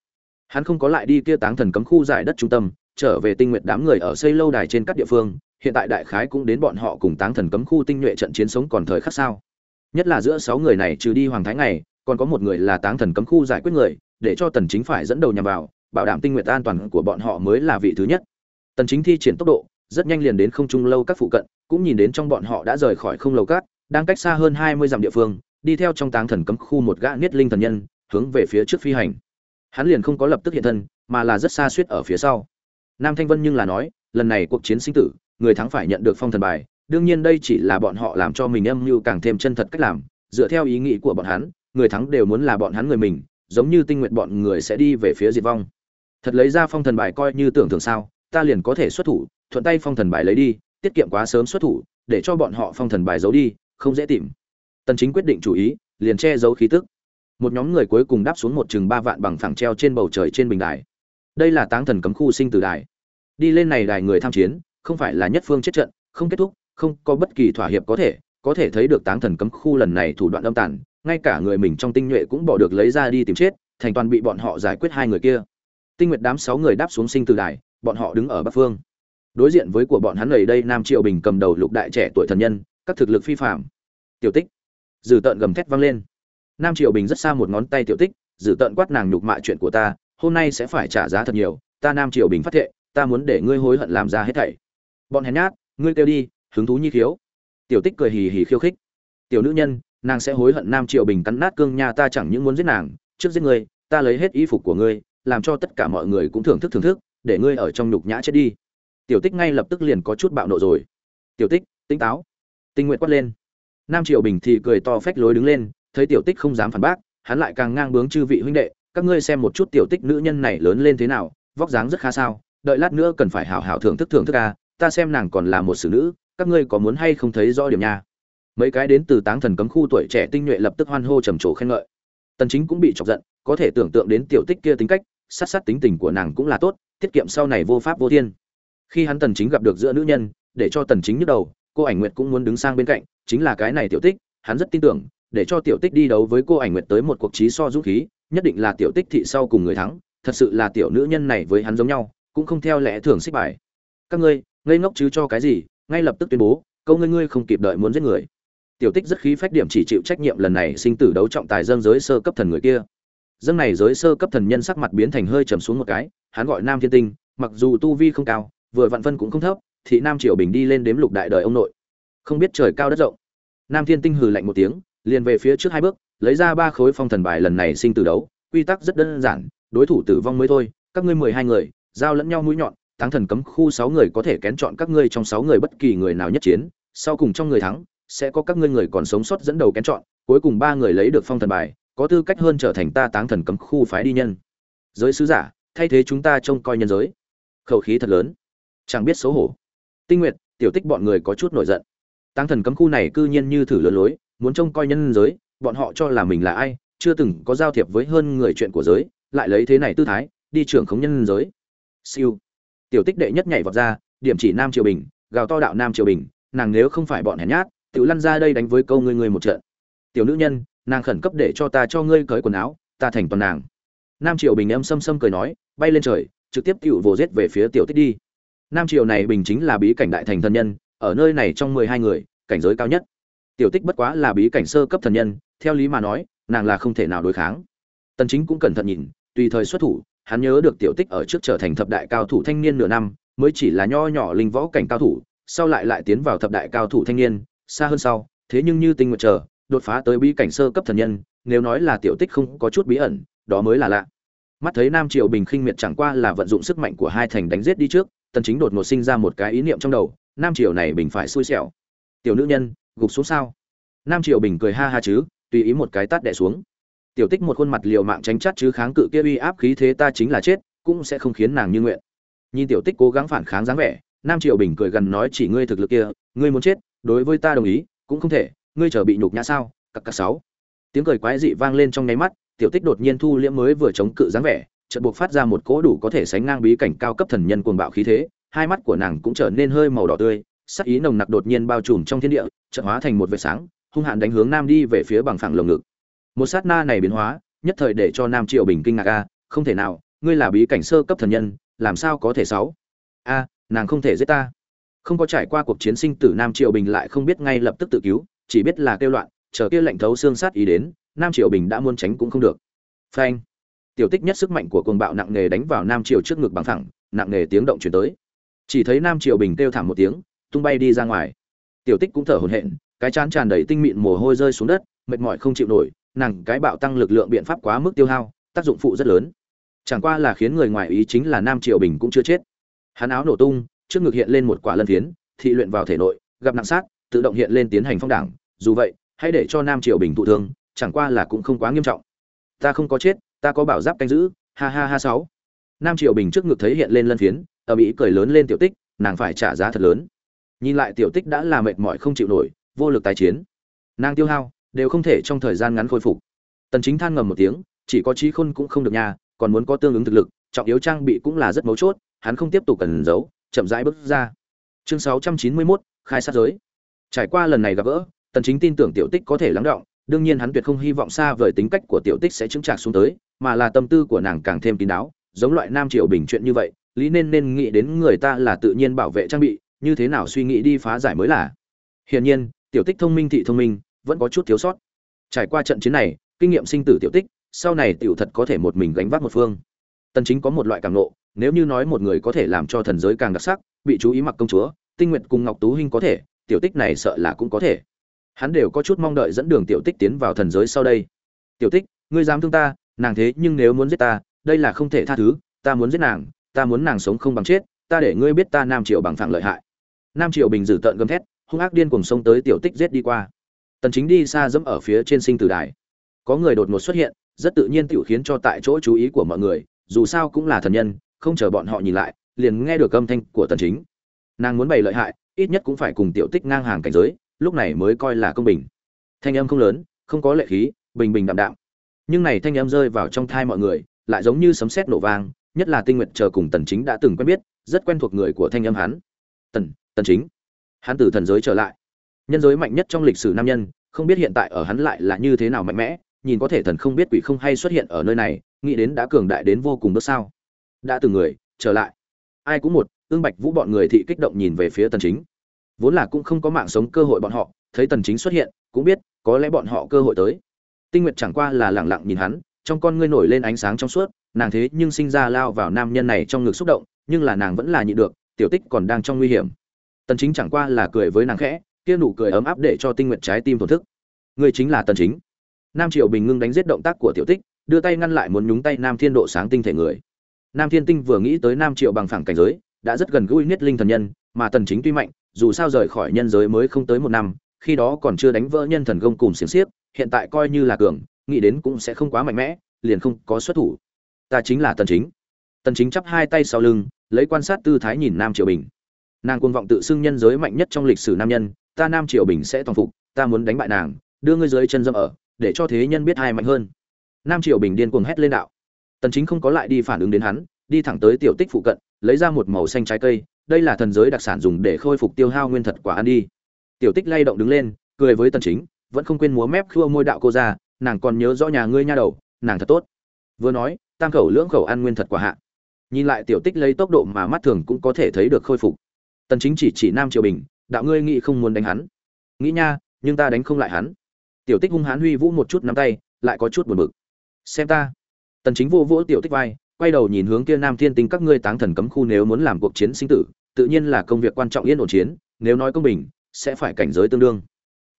Speaker 1: Hắn không có lại đi kia táng thần cấm khu giải đất trung tâm, trở về tinh nguyện đám người ở xây lâu đài trên các địa phương, hiện tại đại khái cũng đến bọn họ cùng táng thần cấm khu tinh nhuệ trận chiến sống còn thời khắc sao nhất là giữa sáu người này trừ đi hoàng thái ngày, còn có một người là táng thần cấm khu giải quyết người, để cho tần chính phải dẫn đầu nhằm vào, bảo đảm tinh nguyện an toàn của bọn họ mới là vị thứ nhất. Tần chính thi triển tốc độ rất nhanh liền đến không trung lâu các phụ cận, cũng nhìn đến trong bọn họ đã rời khỏi không lâu các, đang cách xa hơn 20 dặm địa phương, đi theo trong táng thần cấm khu một gã niết linh thần nhân, hướng về phía trước phi hành. Hắn liền không có lập tức hiện thân, mà là rất xa suýt ở phía sau. Nam thanh vân nhưng là nói, lần này cuộc chiến sinh tử, người thắng phải nhận được phong thần bài, đương nhiên đây chỉ là bọn họ làm cho mình âm mưu càng thêm chân thật cách làm, dựa theo ý nghĩ của bọn hắn, người thắng đều muốn là bọn hắn người mình, giống như tinh nguyện bọn người sẽ đi về phía diệt vong. Thật lấy ra phong thần bài coi như tưởng tượng sao, ta liền có thể xuất thủ thuận tay phong thần bài lấy đi, tiết kiệm quá sớm xuất thủ, để cho bọn họ phong thần bài giấu đi, không dễ tìm. Tần chính quyết định chủ ý, liền che giấu khí tức. Một nhóm người cuối cùng đáp xuống một chừng ba vạn bằng phẳng treo trên bầu trời trên bình đài. Đây là táng thần cấm khu sinh tử đài. Đi lên này đài người tham chiến, không phải là nhất phương chết trận, không kết thúc, không có bất kỳ thỏa hiệp có thể có thể thấy được táng thần cấm khu lần này thủ đoạn âm tàn, ngay cả người mình trong tinh nhuệ cũng bỏ được lấy ra đi tìm chết, thành toàn bị bọn họ giải quyết hai người kia. Tinh nguyệt đám sáu người đáp xuống sinh tử đài, bọn họ đứng ở bắc phương đối diện với của bọn hắn lầy đây nam triệu bình cầm đầu lục đại trẻ tuổi thần nhân, các thực lực phi phạm tiểu tích. Dử tợn gầm thét vang lên. Nam triệu bình rất xa một ngón tay tiểu tích dử tợn quát nàng nhục mạ chuyện của ta, hôm nay sẽ phải trả giá thật nhiều, ta nam triệu bình phát thệ, ta muốn để ngươi hối hận làm ra hết thảy. Bọn hèn nhát, ngươi kêu đi, hứng thú như khiếu. Tiểu tích cười hì hì khiêu khích. Tiểu nữ nhân, nàng sẽ hối hận nam triệu bình cắn nát cương nha ta chẳng những muốn giết nàng, trước giết ngươi, ta lấy hết y phục của ngươi, làm cho tất cả mọi người cũng thưởng thức thưởng thức, để ngươi ở trong nhục nhã chết đi tiểu tích ngay lập tức liền có chút bạo nộ rồi. Tiểu tích, tỉnh táo. Tinh nguyện quát lên. Nam triều bình thì cười to phách lối đứng lên, thấy tiểu tích không dám phản bác, hắn lại càng ngang bướng chư vị huynh đệ, các ngươi xem một chút tiểu tích nữ nhân này lớn lên thế nào, vóc dáng rất khá sao, đợi lát nữa cần phải hảo hảo thưởng thức thưởng thức ca ta xem nàng còn là một xử nữ, các ngươi có muốn hay không thấy rõ điểm nha? Mấy cái đến từ táng thần cấm khu tuổi trẻ tinh nhuệ lập tức hoan hô trầm trồ khen ngợi. Tần chính cũng bị chọc giận, có thể tưởng tượng đến tiểu tích kia tính cách, sát sát tính tình của nàng cũng là tốt, tiết kiệm sau này vô pháp vô thiên khi hắn tần chính gặp được giữa nữ nhân, để cho tần chính nhức đầu, cô ảnh nguyệt cũng muốn đứng sang bên cạnh, chính là cái này tiểu tích, hắn rất tin tưởng, để cho tiểu tích đi đấu với cô ảnh nguyệt tới một cuộc trí so dũng khí, nhất định là tiểu tích thị sau cùng người thắng, thật sự là tiểu nữ nhân này với hắn giống nhau, cũng không theo lẽ thường xích bài. Các ngươi, ngây ngốc chứ cho cái gì, ngay lập tức tuyên bố, câu ngươi ngươi không kịp đợi muốn giết người. Tiểu tích rất khí phách điểm chỉ chịu trách nhiệm lần này sinh tử đấu trọng tài dâng giới sơ cấp thần người kia. Dâng này giới sơ cấp thần nhân sắc mặt biến thành hơi trầm xuống một cái, hắn gọi nam thiên tinh, mặc dù tu vi không cao vừa vạn phân cũng không thấp, thì nam triều bình đi lên đếm lục đại đời ông nội. Không biết trời cao đất rộng. Nam thiên tinh hừ lạnh một tiếng, liền về phía trước hai bước, lấy ra ba khối phong thần bài lần này sinh tử đấu, quy tắc rất đơn giản, đối thủ tử vong mới thôi, các ngươi mười hai người, giao lẫn nhau mũi nhọn, thắng thần cấm khu sáu người có thể kén chọn các ngươi trong sáu người bất kỳ người nào nhất chiến, sau cùng trong người thắng, sẽ có các ngươi người còn sống sót dẫn đầu kén chọn, cuối cùng ba người lấy được phong thần bài, có tư cách hơn trở thành ta táng thần cấm khu phái đi nhân. Giới sứ giả, thay thế chúng ta trông coi nhân giới. Khẩu khí thật lớn chẳng biết xấu hổ. Tinh nguyệt, tiểu tích bọn người có chút nổi giận. Tăng thần cấm khu này cư nhiên như thử lừa lối, muốn trông coi nhân giới, bọn họ cho là mình là ai, chưa từng có giao thiệp với hơn người chuyện của giới, lại lấy thế này tư thái, đi trưởng khống nhân giới. Siêu. Tiểu tích đệ nhất nhảy vọt ra, điểm chỉ nam triều bình, gào to đạo nam triều bình, nàng nếu không phải bọn hèn nhát tự lăn ra đây đánh với câu ngươi ngươi một trận. Tiểu nữ nhân, nàng khẩn cấp để cho ta cho ngươi cởi quần áo, ta thành toàn nàng. Nam triều bình em xâm xâm cười nói, bay lên trời, trực tiếp cựu vồ giết về phía tiểu tích đi nam triều này bình chính là bí cảnh đại thành thần nhân, ở nơi này trong mười hai người, cảnh giới cao nhất. Tiểu tích bất quá là bí cảnh sơ cấp thần nhân, theo lý mà nói, nàng là không thể nào đối kháng. Tần chính cũng cẩn thận nhìn, tùy thời xuất thủ, hắn nhớ được tiểu tích ở trước trở thành thập đại cao thủ thanh niên nửa năm, mới chỉ là nho nhỏ linh võ cảnh cao thủ, sau lại lại tiến vào thập đại cao thủ thanh niên, xa hơn sau, thế nhưng như tinh nguyệt chờ, đột phá tới bí cảnh sơ cấp thần nhân, nếu nói là tiểu tích không có chút bí ẩn, đó mới là lạ. Mắt thấy nam triều bình khinh miệt chẳng qua là vận dụng sức mạnh của hai thành đánh giết đi trước tần chính đột ngột sinh ra một cái ý niệm trong đầu, nam triều này bình phải xui xẻo. Tiểu nữ nhân, gục xuống sao? Nam triều bình cười ha ha chứ, tùy ý một cái tát đè xuống. Tiểu tích một khuôn mặt liều mạng tránh chát chứ kháng cự kia uy áp khí thế ta chính là chết, cũng sẽ không khiến nàng như nguyện. Nhìn tiểu tích cố gắng phản kháng dáng vẻ, nam triều bình cười gần nói chỉ ngươi thực lực kia, ngươi muốn chết, đối với ta đồng ý, cũng không thể, ngươi chờ bị nhục nhã sao, cặc cặc sáu. Tiếng cười quái dị vang lên trong nháy mắt, tiểu tích đột nhiên thu liễm mới vừa chống cự dáng vẻ chợt buộc phát ra một cỗ đủ có thể sánh ngang bí cảnh cao cấp thần nhân cuồng bạo khí thế, hai mắt của nàng cũng trở nên hơi màu đỏ tươi, sắc ý nồng nặc đột nhiên bao trùm trong thiên địa, chợt hóa thành một vệt sáng, hung hãn đánh hướng nam đi về phía bằng phẳng lồng ngực. Một sát na này biến hóa, nhất thời để cho nam triệu bình kinh ngạc a, không thể nào, ngươi là bí cảnh sơ cấp thần nhân, làm sao có thể sáu? A, nàng không thể giết ta. Không có trải qua cuộc chiến sinh tử nam triệu bình lại không biết ngay lập tức tự cứu, chỉ biết là kêu loạn, chờ kia lệnh thấu xương sát ý đến, nam triệu bình đã muốn tránh cũng không được. Phanh tiểu tích nhất sức mạnh của cuồng bạo nặng nề đánh vào nam triều trước ngực bằng thẳng nặng nề tiếng động chuyển tới. Chỉ thấy nam triều bình kêu thảm một tiếng, tung bay đi ra ngoài. Tiểu tích cũng thở hổn hển, cái chán tràn đầy tinh mịn mồ hôi rơi xuống đất, mệt mỏi không chịu nổi, nàng cái bạo tăng lực lượng biện pháp quá mức tiêu hao, tác dụng phụ rất lớn. Chẳng qua là khiến người ngoài ý chính là nam triều bình cũng chưa chết. Hắn áo nổ tung, trước ngực hiện lên một quả lân phiến, thị luyện vào thể nội, gặp nặng sát, tự động hiện lên tiến hành phong đảng. Dù vậy, hãy để cho nam triều bình thụ thương, chẳng qua là cũng không quá nghiêm trọng. Ta không có chết ta có bảo giáp canh giữ ha ha ha sáu. Nam triều bình trước ngực thấy hiện lên lân phiến ở mỹ cười lớn lên tiểu tích nàng phải trả giá thật lớn. Nhìn lại tiểu tích đã là mệt mỏi không chịu nổi vô lực tái chiến. Nàng tiêu hao đều không thể trong thời gian ngắn khôi phục. Tần chính than ngầm một tiếng chỉ có trí khôn cũng không được nha còn muốn có tương ứng thực lực trọng yếu trang bị cũng là rất mấu chốt hắn không tiếp tục cần giấu chậm rãi bước ra. Chương 691, khai sát giới. Trải qua lần này gặp gỡ tần chính tin tưởng tiểu tích có thể lắng động đương nhiên hắn tuyệt không hy vọng xa vời tính cách của tiểu tích sẽ chứng trạc xuống tới, mà là tâm tư của nàng càng thêm kín đáo, giống loại nam triều bình chuyện như vậy, lý nên nên nghĩ đến người ta là tự nhiên bảo vệ trang bị, như thế nào suy nghĩ đi phá giải mới là. Hiển nhiên, tiểu tích thông minh thị thông minh, vẫn có chút thiếu sót. Trải qua trận chiến này, kinh nghiệm sinh tử tiểu tích, sau này tiểu thật có thể một mình gánh vác một phương. Tần chính có một loại cảm nộ, nếu như nói một người có thể làm cho thần giới càng đặc sắc, bị chú ý mặc công chúa, tinh nguyệt cùng ngọc tú hinh có thể, tiểu tích này sợ là cũng có thể hắn đều có chút mong đợi dẫn đường tiểu tích tiến vào thần giới sau đây. Tiểu tích, ngươi dám thương ta, nàng thế nhưng nếu muốn giết ta, đây là không thể tha thứ, ta muốn giết nàng, ta muốn nàng sống không bằng chết, ta để ngươi biết ta nam triều bằng phẳng lợi hại. Nam triều bình dử tợn gầm thét, hung ác điên cuồng sông tới tiểu tích giết đi qua. Tần chính đi xa dẫm ở phía trên sinh tử đài. Có người đột ngột xuất hiện, rất tự nhiên tiểu khiến cho tại chỗ chú ý của mọi người, dù sao cũng là thần nhân, không chờ bọn họ nhìn lại, liền nghe được âm thanh của tần chính. Nàng muốn bày lợi hại, ít nhất cũng phải cùng tiểu tích ngang hàng cảnh giới lúc này mới coi là công bình. Thanh âm không lớn, không có lệ khí, bình bình đạm đạm. Nhưng này thanh âm rơi vào trong thai mọi người, lại giống như sấm sét nổ vang, nhất là tinh nguyệt chờ cùng tần chính đã từng quen biết, rất quen thuộc người của thanh âm hắn. Tần tần chính. Hắn từ thần giới trở lại. Nhân giới mạnh nhất trong lịch sử nam nhân, không biết hiện tại ở hắn lại là như thế nào mạnh mẽ, nhìn có thể thần không biết quỷ không hay xuất hiện ở nơi này, nghĩ đến đã cường đại đến vô cùng bước sao. Đã từng người, trở lại. Ai cũng một ương bạch vũ bọn người thị kích động nhìn về phía tần chính vốn là cũng không có mạng sống cơ hội bọn họ, thấy tần chính xuất hiện, cũng biết có lẽ bọn họ cơ hội tới. Tinh nguyệt chẳng qua là lẳng lặng nhìn hắn, trong con ngươi nổi lên ánh sáng trong suốt, nàng thế nhưng sinh ra lao vào nam nhân này trong ngực xúc động, nhưng là nàng vẫn là nhịn được, tiểu tích còn đang trong nguy hiểm. Tần chính chẳng qua là cười với nàng khẽ, kia nụ cười ấm áp để cho tinh nguyệt trái tim thổn thức. Người chính là tần chính. Nam triệu bình ngưng đánh giết động tác của tiểu tích, đưa tay ngăn lại muốn nhúng tay nam thiên độ sáng tinh thể người. Nam thiên tinh vừa nghĩ tới nam triệu bằng phẳng cảnh giới, đã rất gần gũi nhất linh thần nhân, mà tần chính tuy mạnh dù sao rời khỏi nhân giới mới không tới một năm, khi đó còn chưa đánh vỡ nhân thần công cùng xiềng xiếc, hiện tại coi như là cường, nghĩ đến cũng sẽ không quá mạnh mẽ, liền không có xuất thủ. Ta chính là tần chính. Tần chính chắp hai tay sau lưng, lấy quan sát tư thái nhìn nam triều bình. Nàng cuồng vọng tự xưng nhân giới mạnh nhất trong lịch sử nam nhân, ta nam triều bình sẽ toàn phục, ta muốn đánh bại nàng, đưa ngươi dưới chân dâm ở, để cho thế nhân biết ai mạnh hơn. Nam triều bình điên cuồng hét lên đạo. Tần chính không có lại đi phản ứng đến hắn, đi thẳng tới tiểu tích phụ cận, lấy ra một màu xanh trái cây đây là thần giới đặc sản dùng để khôi phục tiêu hao nguyên thật quả ăn đi. Tiểu tích lay động đứng lên, cười với tần chính, vẫn không quên múa mép khua môi đạo cô ra, nàng còn nhớ rõ nhà ngươi nha đầu, nàng thật tốt. Vừa nói, tam khẩu lưỡng khẩu ăn nguyên thật quả hạ. Nhìn lại tiểu tích lấy tốc độ mà mắt thường cũng có thể thấy được khôi phục. Tần chính chỉ chỉ nam triều bình, đạo ngươi nghĩ không muốn đánh hắn. Nghĩ nha, nhưng ta đánh không lại hắn. Tiểu tích hung hãn huy vũ một chút nắm tay, lại có chút buồn bực. Xem ta. Tần chính vô vỗ tiểu tích vai, quay đầu nhìn hướng kia nam thiên tinh các ngươi táng thần cấm khu nếu muốn làm cuộc chiến sinh tử tự nhiên là công việc quan trọng yên ổn chiến, nếu nói công bình, sẽ phải cảnh giới tương đương.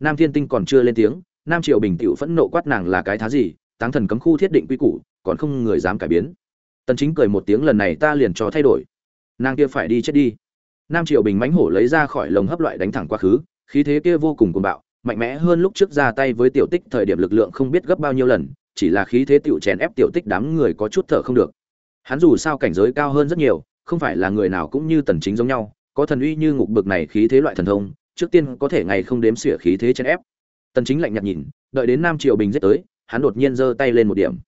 Speaker 1: Nam thiên tinh còn chưa lên tiếng, nam triệu bình tiểu phẫn nộ quát nàng là cái thá gì, táng thần cấm khu thiết định quy củ, còn không người dám cải biến. Tần chính cười một tiếng lần này ta liền cho thay đổi. Nàng kia phải đi chết đi. Nam triệu bình mãnh hổ lấy ra khỏi lồng hấp loại đánh thẳng quá khứ, khí thế kia vô cùng cuồng bạo, mạnh mẽ hơn lúc trước ra tay với tiểu tích thời điểm lực lượng không biết gấp bao nhiêu lần, chỉ là khí thế tiểu chèn ép tiểu tích đám người có chút thở không được. Hắn dù sao cảnh giới cao hơn rất nhiều không phải là người nào cũng như tần chính giống nhau, có thần uy như ngục bực này khí thế loại thần thông, trước tiên có thể ngày không đếm xỉa khí thế trên ép. Tần chính lạnh nhạt nhìn, đợi đến nam triều bình giết tới, hắn đột nhiên giơ tay lên một điểm.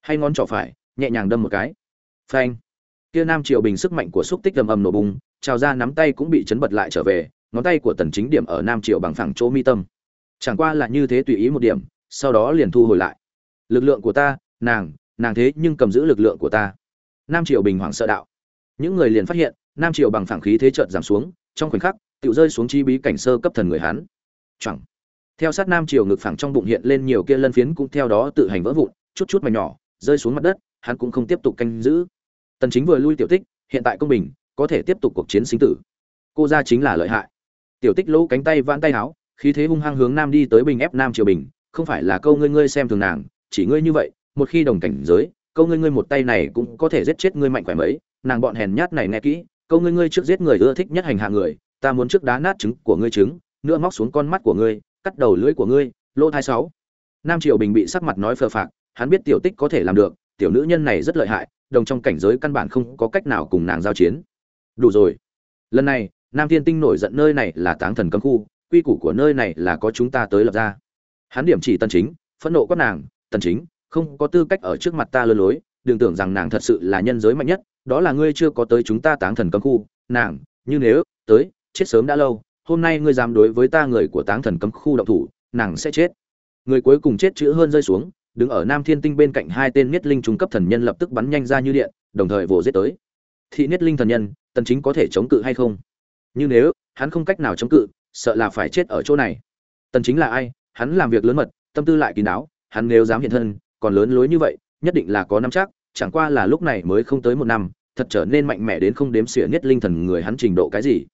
Speaker 1: Hay ngón trỏ phải, nhẹ nhàng đâm một cái. Phanh! Kia nam triều bình sức mạnh của xúc tích ầm ầm nổ bùng, trào ra nắm tay cũng bị chấn bật lại trở về, ngón tay của tần chính điểm ở nam triều bằng phẳng chỗ mi tâm. Chẳng qua là như thế tùy ý một điểm, sau đó liền thu hồi lại. Lực lượng của ta, nàng nàng thế nhưng cầm giữ lực lượng của ta. Nam triều bình hoảng sợ đạo những người liền phát hiện, nam triều bằng phẳng khí thế chợt giảm xuống, trong khoảnh khắc tự rơi xuống chi bí cảnh sơ cấp thần người Hán. chẳng theo sát nam triều ngực phẳng trong bụng hiện lên nhiều kia lân phiến cũng theo đó tự hành vỡ vụn, chút chút mảnh nhỏ, rơi xuống mặt đất, hắn cũng không tiếp tục canh giữ. Tần chính vừa lui tiểu tích, hiện tại công bình, có thể tiếp tục cuộc chiến sinh tử. Cô ra chính là lợi hại. Tiểu tích lỗ cánh tay vãn tay áo khí thế hung hăng hướng nam đi tới bình ép nam triều bình, không phải là câu ngươi ngươi xem thường nàng, chỉ ngươi như vậy, một khi đồng cảnh giới, câu ngươi ngươi một tay này cũng có thể giết chết ngươi mạnh khỏe mấy nàng bọn hèn nhát này nghe kỹ, câu ngươi ngươi trước giết người ưa thích nhất hành hạ người, ta muốn trước đá nát trứng của ngươi trứng, nữa móc xuống con mắt của ngươi, cắt đầu lưỡi của ngươi, lỗ thai sáu. Nam triều bình bị sắc mặt nói phờ phạc, hắn biết tiểu tích có thể làm được, tiểu nữ nhân này rất lợi hại, đồng trong cảnh giới căn bản không có cách nào cùng nàng giao chiến. Đủ rồi. Lần này, nam thiên tinh nổi giận nơi này là táng thần cấm khu, quy củ của nơi này là có chúng ta tới lập ra. Hắn điểm chỉ tần chính, phẫn nộ quát nàng, tần chính, không có tư cách ở trước mặt ta lơ lối, đừng tưởng rằng nàng thật sự là nhân giới mạnh nhất đó là ngươi chưa có tới chúng ta táng thần cấm khu, nàng, như nếu, tới, chết sớm đã lâu, hôm nay ngươi dám đối với ta người của táng thần cấm khu động thủ, nàng sẽ chết. Người cuối cùng chết chữ hơn rơi xuống, đứng ở nam thiên tinh bên cạnh hai tên niết linh trung cấp thần nhân lập tức bắn nhanh ra như điện, đồng thời vồ giết tới. Thị niết linh thần nhân, tần chính có thể chống cự hay không? Như nếu, hắn không cách nào chống cự, sợ là phải chết ở chỗ này. Tần chính là ai? Hắn làm việc lớn mật, tâm tư lại kín đáo, hắn nếu dám hiện thân, còn lớn lối như vậy, nhất định là có nắm chắc, chẳng qua là lúc này mới không tới một năm thật trở nên mạnh mẽ đến không đếm xỉa nhất linh thần người hắn trình độ cái gì.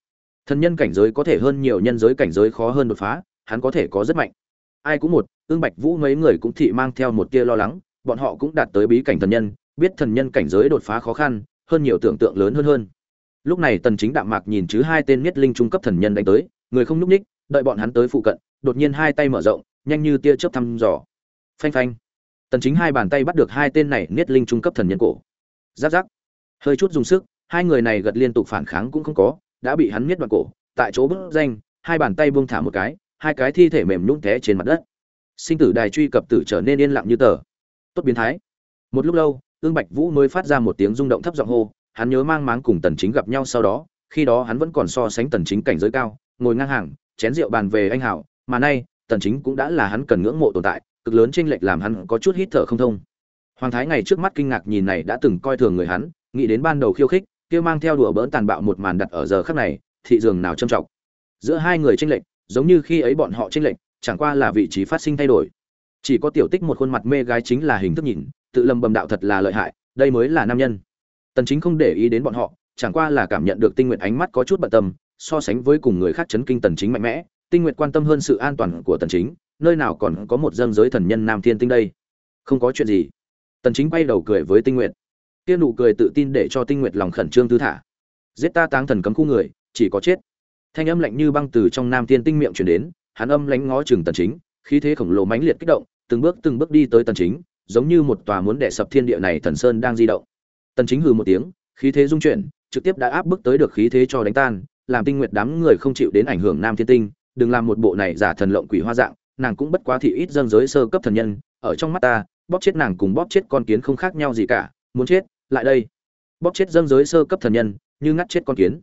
Speaker 1: Thần nhân cảnh giới có thể hơn nhiều nhân giới cảnh giới khó hơn đột phá, hắn có thể có rất mạnh. Ai cũng một ương bạch vũ mấy người cũng thị mang theo một tia lo lắng, bọn họ cũng đạt tới bí cảnh thần nhân, biết thần nhân cảnh giới đột phá khó khăn, hơn nhiều tưởng tượng lớn hơn hơn. Lúc này tần chính đạm mạc nhìn chứ hai tên nhất linh trung cấp thần nhân đánh tới, người không núp ních đợi bọn hắn tới phụ cận, đột nhiên hai tay mở rộng, nhanh như tia chớp thăm dò. Phanh phanh. Tần chính hai bàn tay bắt được hai tên này nhất linh trung cấp thần nhân cổ. Giáp giáp hơi chút dùng sức, hai người này gật liên tục phản kháng cũng không có, đã bị hắn miết đoạn cổ, tại chỗ bức danh, hai bàn tay buông thả một cái, hai cái thi thể mềm nhũng té trên mặt đất. Sinh tử đài truy cập tử trở nên yên lặng như tờ. Tốt biến thái. Một lúc lâu, ương bạch vũ mới phát ra một tiếng rung động thấp giọng hô, hắn nhớ mang máng cùng tần chính gặp nhau sau đó, khi đó hắn vẫn còn so sánh tần chính cảnh giới cao, ngồi ngang hàng, chén rượu bàn về anh hảo, mà nay, tần chính cũng đã là hắn cần ngưỡng mộ tồn tại, cực lớn chênh lệch làm hắn có chút hít thở không thông. Hoàng thái ngày trước mắt kinh ngạc nhìn này đã từng coi thường người hắn nghĩ đến ban đầu khiêu khích, kia mang theo đùa bỡn tàn bạo một màn đặt ở giờ khắc này, thị dường nào trâm trọng. Giữa hai người tranh lệch, giống như khi ấy bọn họ tranh lệch, chẳng qua là vị trí phát sinh thay đổi. Chỉ có tiểu tích một khuôn mặt mê gái chính là hình thức nhìn, tự lầm bầm đạo thật là lợi hại, đây mới là nam nhân. Tần chính không để ý đến bọn họ, chẳng qua là cảm nhận được tinh nguyện ánh mắt có chút bận tâm, so sánh với cùng người khác chấn kinh tần chính mạnh mẽ, tinh nguyện quan tâm hơn sự an toàn của tần chính, nơi nào còn có một dân giới thần nhân nam thiên tinh đây? Không có chuyện gì. Tần chính quay đầu cười với tinh nguyện kia nụ cười tự tin để cho tinh Nguyệt lòng khẩn trương thư thả. Giết ta táng thần cấm khu người, chỉ có chết. Thanh âm lạnh như băng từ trong nam thiên tinh miệng truyền đến, hắn âm lánh ngó chừng tần chính, khí thế khổng lồ mãnh liệt kích động, từng bước từng bước đi tới tần chính, giống như một tòa muốn đè sập thiên địa này thần sơn đang di động. Tần chính hừ một tiếng, khí thế dung chuyển, trực tiếp đã áp bức tới được khí thế cho đánh tan, làm tinh nguyệt đám người không chịu đến ảnh hưởng nam thiên tinh, đừng làm một bộ này giả thần lộng quỷ hoa dạng, nàng cũng bất quá thị ít dâng giới sơ cấp thần nhân, ở trong mắt ta, bóp chết nàng cùng bóp chết con kiến không khác nhau gì cả, muốn chết lại đây. Bóp chết dâng giới sơ cấp thần nhân, như ngắt chết con kiến.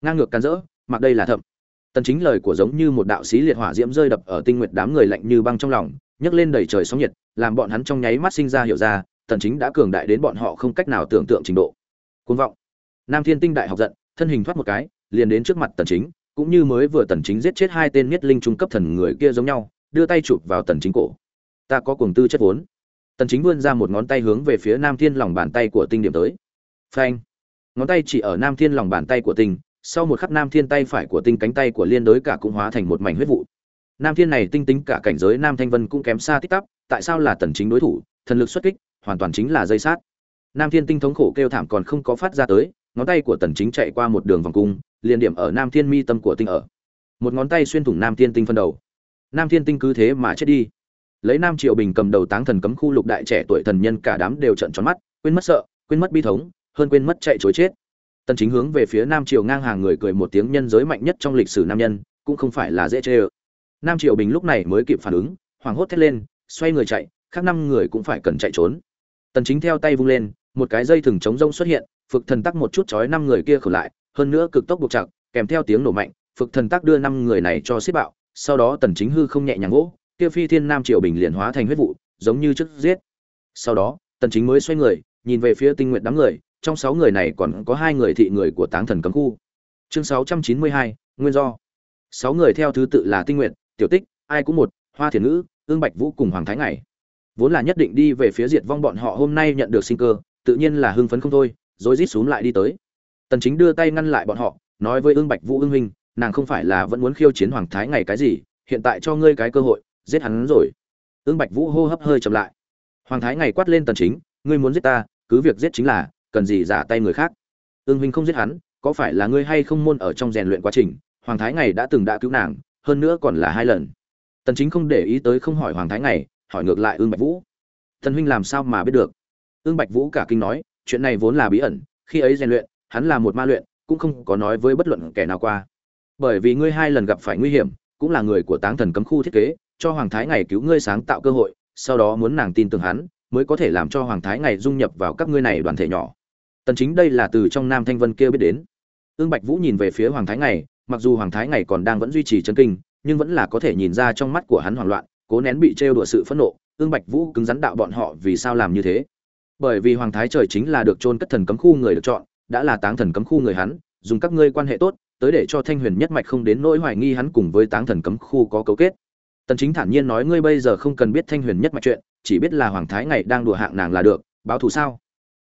Speaker 1: Ngang ngược can dỡ mặc đây là thậm. Tần chính lời của giống như một đạo sĩ liệt hỏa diễm rơi đập ở tinh nguyệt đám người lạnh như băng trong lòng, nhấc lên đầy trời sóng nhiệt, làm bọn hắn trong nháy mắt sinh ra hiểu ra, tần chính đã cường đại đến bọn họ không cách nào tưởng tượng trình độ. Cuồng vọng. Nam thiên tinh đại học giận, thân hình thoát một cái, liền đến trước mặt tần chính, cũng như mới vừa tần chính giết chết hai tên miết linh trung cấp thần người kia giống nhau, đưa tay chụp vào tần chính cổ. Ta có cuồng tư chất vốn tần chính vươn ra một ngón tay hướng về phía nam thiên lòng bàn tay của tinh điểm tới. Phanh. Ngón tay chỉ ở nam thiên lòng bàn tay của tinh, sau một khắc nam thiên tay phải của tinh cánh tay của liên đối cả cũng hóa thành một mảnh huyết vụ. Nam thiên này tinh tính cả cảnh giới nam thanh vân cũng kém xa tích tắp, tại sao là tần chính đối thủ? Thần lực xuất kích, hoàn toàn chính là dây sát. Nam thiên tinh thống khổ kêu thảm còn không có phát ra tới, ngón tay của tần chính chạy qua một đường vòng cung, liền điểm ở nam thiên mi tâm của tinh ở. Một ngón tay xuyên thủng nam thiên tinh phân đầu. Nam thiên tinh cứ thế mà chết đi lấy nam triệu bình cầm đầu táng thần cấm khu lục đại trẻ tuổi thần nhân cả đám đều trận tròn mắt, quên mất sợ, quên mất bi thống, hơn quên mất chạy chối chết tần chính hướng về phía nam triều ngang hàng người cười một tiếng nhân giới mạnh nhất trong lịch sử nam nhân, cũng không phải là dễ chơi ở. nam triều bình lúc này mới kịp phản ứng, hoảng hốt thét lên, xoay người chạy, khác năm người cũng phải cần chạy trốn tần chính theo tay vung lên, một cái dây thừng chống rông xuất hiện, phực thần tắc một chút chói năm người kia khử lại, hơn nữa cực tốc buộc chặt, kèm theo tiếng nổ mạnh, phực thần tắc đưa năm người này cho xếp bạo, sau đó tần chính hư không nhẹ nhàng gỗ kia phi thiên nam triều bình liền hóa thành huyết vụ giống như trước giết. Sau đó tần chính mới xoay người nhìn về phía tinh nguyện đám người trong sáu người này còn có hai người thị người của táng thần cấm khu. Chương 692, nguyên do. Sáu người theo thứ tự là tinh nguyện tiểu tích ai cũng một hoa thiền ngữ ương bạch vũ cùng hoàng thái ngày. Vốn là nhất định đi về phía diệt vong bọn họ hôm nay nhận được sinh cơ tự nhiên là hưng phấn không thôi rồi rít xuống lại đi tới. Tần chính đưa tay ngăn lại bọn họ nói với ương bạch vũ ương huynh nàng không phải là vẫn muốn khiêu chiến hoàng thái ngày cái gì hiện tại cho ngươi cái cơ hội giết hắn rồi. Ương bạch vũ hô hấp hơi chậm lại. Hoàng thái ngày quát lên tần chính, ngươi muốn giết ta, cứ việc giết chính là, cần gì giả tay người khác? Ương huynh không giết hắn, có phải là ngươi hay không môn ở trong rèn luyện quá trình, hoàng thái ngày đã từng đã cứu nàng, hơn nữa còn là hai lần. Tần chính không để ý tới không hỏi hoàng thái ngày, hỏi ngược lại ương bạch vũ. Tần huynh làm sao mà biết được? Ương bạch vũ cả kinh nói, chuyện này vốn là bí ẩn, khi ấy rèn luyện, hắn là một ma luyện, cũng không có nói với bất luận kẻ nào qua. Bởi vì ngươi hai lần gặp phải nguy hiểm, cũng là người của táng thần cấm khu thiết kế cho hoàng thái ngày cứu ngươi sáng tạo cơ hội, sau đó muốn nàng tin tưởng hắn, mới có thể làm cho hoàng thái ngày dung nhập vào các ngươi này đoàn thể nhỏ. Tần chính đây là từ trong nam thanh vân kia biết đến. Ương bạch vũ nhìn về phía hoàng thái ngày, mặc dù hoàng thái ngày còn đang vẫn duy trì chân kinh, nhưng vẫn là có thể nhìn ra trong mắt của hắn hoảng loạn, cố nén bị trêu đùa sự phẫn nộ ương bạch vũ cứng rắn đạo bọn họ vì sao làm như thế. Bởi vì hoàng thái trời chính là được chôn cất thần cấm khu người được chọn, đã là táng thần cấm khu người hắn, dùng các ngươi quan hệ tốt, tới để cho thanh huyền nhất mạch không đến nỗi hoài nghi hắn cùng với táng thần cấm khu có cấu kết tần chính thản nhiên nói, ngươi bây giờ không cần biết thanh huyền nhất mạch chuyện, chỉ biết là hoàng thái ngày đang đùa hạng nàng là được, báo thù sao?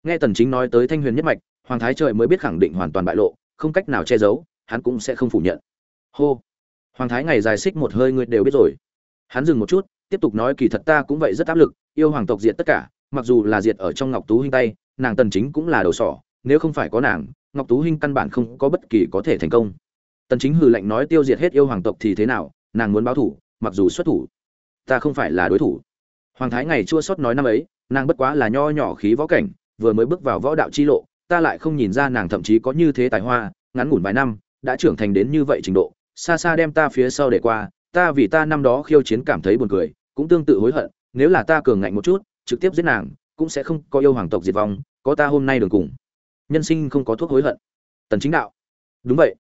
Speaker 1: Nghe tần chính nói tới thanh huyền nhất mạch, hoàng thái trời mới biết khẳng định hoàn toàn bại lộ, không cách nào che giấu, hắn cũng sẽ không phủ nhận. Hô. Hoàng thái ngày dài xích một hơi, ngươi đều biết rồi. Hắn dừng một chút, tiếp tục nói, kỳ thật ta cũng vậy, rất áp lực, yêu hoàng tộc diệt tất cả, mặc dù là diệt ở trong ngọc tú huynh tay, nàng tần chính cũng là đầu sỏ, nếu không phải có nàng, ngọc tú hinh căn bản không có bất kỳ có thể thành công. Tần chính hừ lạnh nói, tiêu diệt hết yêu hoàng tộc thì thế nào, nàng muốn báo thủ mặc dù xuất thủ, ta không phải là đối thủ. Hoàng thái ngày chua sót nói năm ấy, nàng bất quá là nho nhỏ khí võ cảnh, vừa mới bước vào võ đạo chi lộ, ta lại không nhìn ra nàng thậm chí có như thế tài hoa, ngắn ngủn vài năm, đã trưởng thành đến như vậy trình độ, xa xa đem ta phía sau để qua, ta vì ta năm đó khiêu chiến cảm thấy buồn cười, cũng tương tự hối hận, nếu là ta cường ngạnh một chút, trực tiếp giết nàng, cũng sẽ không có yêu hoàng tộc diệt vong, có ta hôm nay đường cùng. Nhân sinh không có thuốc hối hận. Tần chính đạo. Đúng vậy.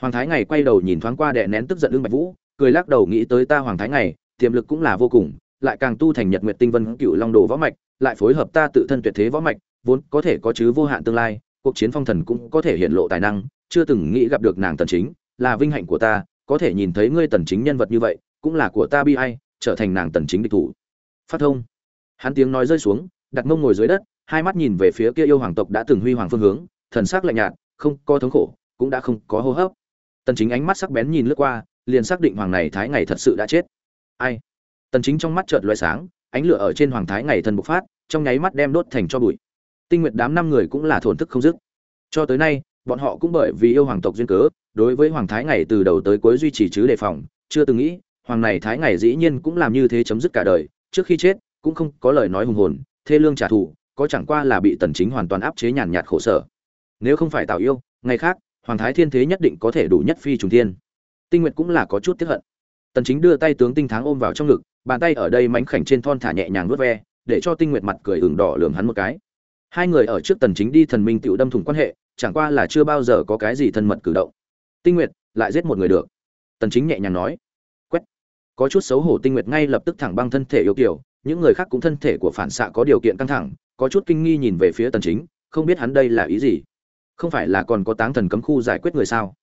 Speaker 1: Hoàng thái ngày quay đầu nhìn thoáng qua đệ nén tức giận lương bạch vũ cười lắc đầu nghĩ tới ta hoàng thái ngày, tiềm lực cũng là vô cùng, lại càng tu thành nhật nguyệt tinh vân cựu long đồ võ mạch, lại phối hợp ta tự thân tuyệt thế võ mạch, vốn có thể có chứ vô hạn tương lai, cuộc chiến phong thần cũng có thể hiện lộ tài năng, chưa từng nghĩ gặp được nàng tần chính, là vinh hạnh của ta, có thể nhìn thấy ngươi tần chính nhân vật như vậy, cũng là của ta bi ai, trở thành nàng tần chính địch thủ. Phát thông. Hắn tiếng nói rơi xuống, đặt mông ngồi dưới đất, hai mắt nhìn về phía kia yêu hoàng tộc đã từng huy hoàng phương hướng, thần sắc lạnh nhạt, không có thống khổ, cũng đã không có hô hấp. Tần chính ánh mắt sắc bén nhìn lướt qua liền xác định hoàng này thái ngày thật sự đã chết. Ai? Tần chính trong mắt chợt lóe sáng, ánh lửa ở trên hoàng thái ngày thần bộc phát, trong nháy mắt đem đốt thành cho bụi. Tinh nguyệt đám năm người cũng là thổn thức không dứt. Cho tới nay, bọn họ cũng bởi vì yêu hoàng tộc duyên cớ, đối với hoàng thái ngày từ đầu tới cuối duy trì chứ đề phòng, chưa từng nghĩ, hoàng này thái ngày dĩ nhiên cũng làm như thế chấm dứt cả đời, trước khi chết, cũng không có lời nói hùng hồn, thê lương trả thù, có chẳng qua là bị tần chính hoàn toàn áp chế nhàn nhạt khổ sở. Nếu không phải tạo yêu, ngày khác, hoàng thái thiên thế nhất định có thể đủ nhất phi trùng thiên tinh nguyệt cũng là có chút tiếc hận. Tần chính đưa tay tướng tinh thắng ôm vào trong ngực, bàn tay ở đây mảnh khảnh trên thon thả nhẹ nhàng vuốt ve, để cho tinh nguyệt mặt cười ửng đỏ lườm hắn một cái. Hai người ở trước tần chính đi thần minh tiểu đâm thủng quan hệ, chẳng qua là chưa bao giờ có cái gì thân mật cử động. Tinh nguyệt, lại giết một người được. Tần chính nhẹ nhàng nói. Quét. Có chút xấu hổ tinh nguyệt ngay lập tức thẳng băng thân thể yêu kiều những người khác cũng thân thể của phản xạ có điều kiện căng thẳng, có chút kinh nghi nhìn về phía tần chính, không biết hắn đây là ý gì. Không phải là còn có táng thần cấm khu giải quyết người sao?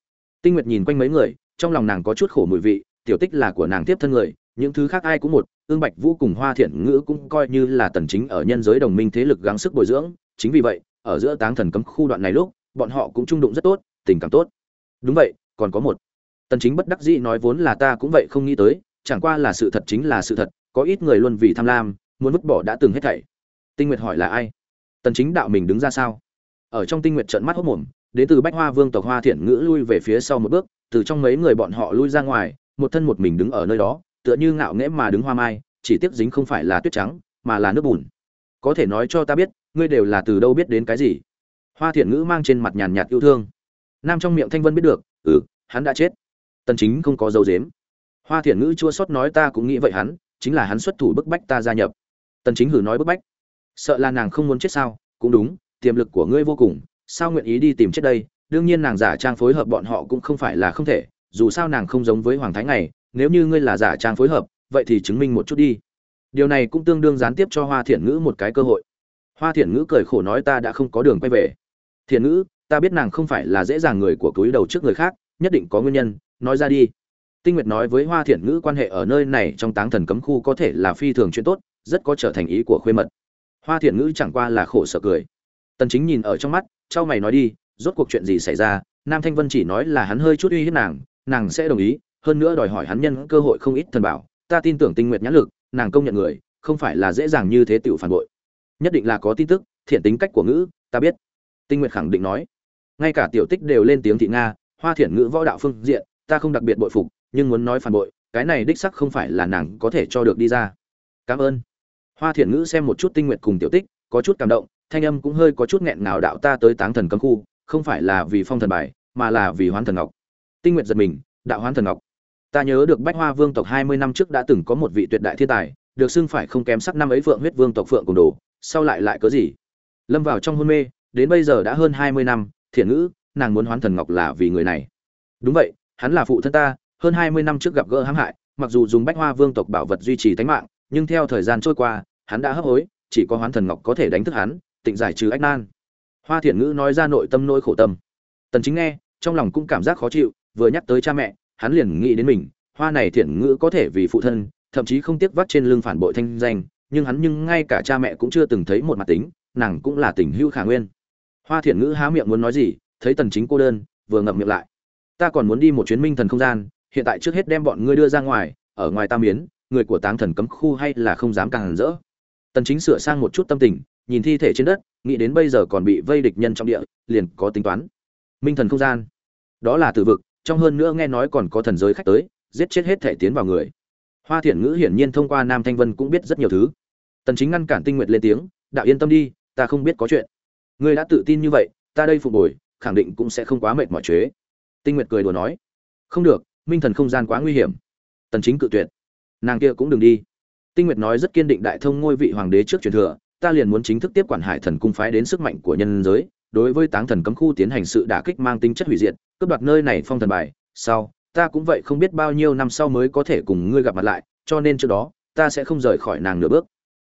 Speaker 1: Tinh nguyệt nhìn quanh mấy người trong lòng nàng có chút khổ mùi vị, tiểu tích là của nàng tiếp thân người, những thứ khác ai cũng một ương bạch vũ cùng hoa thiện ngữ cũng coi như là tần chính ở nhân giới đồng minh thế lực gắng sức bồi dưỡng, chính vì vậy, ở giữa táng thần cấm khu đoạn này lúc, bọn họ cũng trung đụng rất tốt, tình cảm tốt. Đúng vậy, còn có một. Tần chính bất đắc dĩ nói vốn là ta cũng vậy không nghĩ tới, chẳng qua là sự thật chính là sự thật, có ít người luôn vì tham lam, muốn vứt bỏ đã từng hết thảy. Tinh nguyệt hỏi là ai? Tần chính đạo mình đứng ra sao? Ở trong tinh nguyệt trợn mắt hốt mồm, đến từ bách hoa vương tộc hoa thiện ngữ lui về phía sau một bước từ trong mấy người bọn họ lui ra ngoài, một thân một mình đứng ở nơi đó, tựa như ngạo nghễ mà đứng hoa mai, chỉ tiếc dính không phải là tuyết trắng, mà là nước bùn. Có thể nói cho ta biết, ngươi đều là từ đâu biết đến cái gì? Hoa thiện ngữ mang trên mặt nhàn nhạt yêu thương. Nam trong miệng thanh vân biết được ừ hắn đã chết. Tần chính không có dấu dếm hoa thiện ngữ chua xót nói ta cũng nghĩ vậy hắn, chính là hắn xuất thủ bức bách ta gia nhập. Tần chính hử nói bức bách. Sợ là nàng không muốn chết sao? Cũng đúng, tiềm lực của ngươi vô cùng, sao nguyện ý đi tìm chết đây? Đương nhiên nàng giả trang phối hợp bọn họ cũng không phải là không thể, dù sao nàng không giống với hoàng thái này nếu như ngươi là giả trang phối hợp, vậy thì chứng minh một chút đi. Điều này cũng tương đương gián tiếp cho hoa thiện ngữ một cái cơ hội. Hoa thiện ngữ cười khổ nói ta đã không có đường quay về. Thiện ngữ, ta biết nàng không phải là dễ dàng người của túi đầu trước người khác, nhất định có nguyên nhân, nói ra đi. Tinh nguyệt nói với hoa thiện ngữ quan hệ ở nơi này trong táng thần cấm khu có thể là phi thường chuyện tốt, rất có trở thành ý của khuê mật. Hoa thiện ngữ chẳng qua là khổ sở cười. Tần chính nhìn ở trong mắt trao mày nói đi rốt cuộc chuyện gì xảy ra, nam thanh vân chỉ nói là hắn hơi chút uy hiếp nàng nàng sẽ đồng ý, hơn nữa đòi hỏi hắn nhân cơ hội không ít thần bảo. Ta tin tưởng tinh nguyệt nhãn lực, nàng công nhận người, không phải là dễ dàng như thế tiểu phản bội. Nhất định là có tin tức, thiện tính cách của ngữ, ta biết. Tinh nguyệt khẳng định nói. Ngay cả tiểu tích đều lên tiếng thị nga, hoa thiện ngữ võ đạo phương diện, ta không đặc biệt bội phục, nhưng muốn nói phản bội, cái này đích sắc không phải là nàng có thể cho được đi ra. Cảm ơn. Hoa thiện ngữ xem một chút tinh nguyệt cùng tiểu tích, có chút cảm động, thanh âm cũng hơi có chút nghẹn ngào đạo ta tới táng thần cấm khu không phải là vì phong thần bài, mà là vì hoán thần ngọc. Tinh nguyệt giật mình, đạo hoán thần ngọc. Ta nhớ được bách hoa vương tộc hai mươi năm trước đã từng có một vị tuyệt đại thiên tài, được xưng phải không kém sắc năm ấy phượng huyết vương tộc phượng cùng đồ, sau lại lại có gì? Lâm vào trong hôn mê, đến bây giờ đã hơn hai mươi năm, thiện ngữ, nàng muốn hoán thần ngọc là vì người này. Đúng vậy, hắn là phụ thân ta, hơn hai mươi năm trước gặp gỡ hãm hại, mặc dù dùng bách hoa vương tộc bảo vật duy trì tánh mạng, nhưng theo thời gian trôi qua, hắn đã hấp hối, chỉ có hoán thần ngọc có thể đánh thức hắn, tịnh giải trừ ách nan hoa thiện ngữ nói ra nội tâm nỗi khổ tâm. Tần chính nghe, trong lòng cũng cảm giác khó chịu, vừa nhắc tới cha mẹ, hắn liền nghĩ đến mình, hoa này thiện ngữ có thể vì phụ thân, thậm chí không tiếc vắt trên lưng phản bội thanh danh, nhưng hắn nhưng ngay cả cha mẹ cũng chưa từng thấy một mặt tính, nàng cũng là tình hữu khả nguyên. Hoa thiện ngữ há miệng muốn nói gì, thấy tần chính cô đơn, vừa ngậm miệng lại. Ta còn muốn đi một chuyến minh thần không gian, hiện tại trước hết đem bọn ngươi đưa ra ngoài, ở ngoài tam miến người của táng thần cấm khu hay là không dám càng rỡ. Tần chính sửa sang một chút tâm tình nhìn thi thể trên đất, nghĩ đến bây giờ còn bị vây địch nhân trong địa, liền có tính toán. Minh thần không gian. Đó là từ vực, trong hơn nữa nghe nói còn có thần giới khách tới, giết chết hết thể tiến vào người. Hoa thiện ngữ hiển nhiên thông qua nam thanh vân cũng biết rất nhiều thứ. Tần chính ngăn cản tinh nguyệt lên tiếng, đạo yên tâm đi, ta không biết có chuyện. Ngươi đã tự tin như vậy, ta đây phục hồi, khẳng định cũng sẽ không quá mệt mỏi chế tinh nguyệt cười đùa nói, không được, minh thần không gian quá nguy hiểm. Tần chính cự tuyệt, nàng kia cũng đừng đi. Tinh nguyệt nói rất kiên định đại thông ngôi vị hoàng đế trước truyền thừa ta liền muốn chính thức tiếp quản hải thần cung phái đến sức mạnh của nhân giới, đối với táng thần cấm khu tiến hành sự đả kích mang tính chất hủy diệt, cướp đoạt nơi này phong thần bài. Sau, ta cũng vậy không biết bao nhiêu năm sau mới có thể cùng ngươi gặp mặt lại, cho nên trước đó, ta sẽ không rời khỏi nàng nửa bước.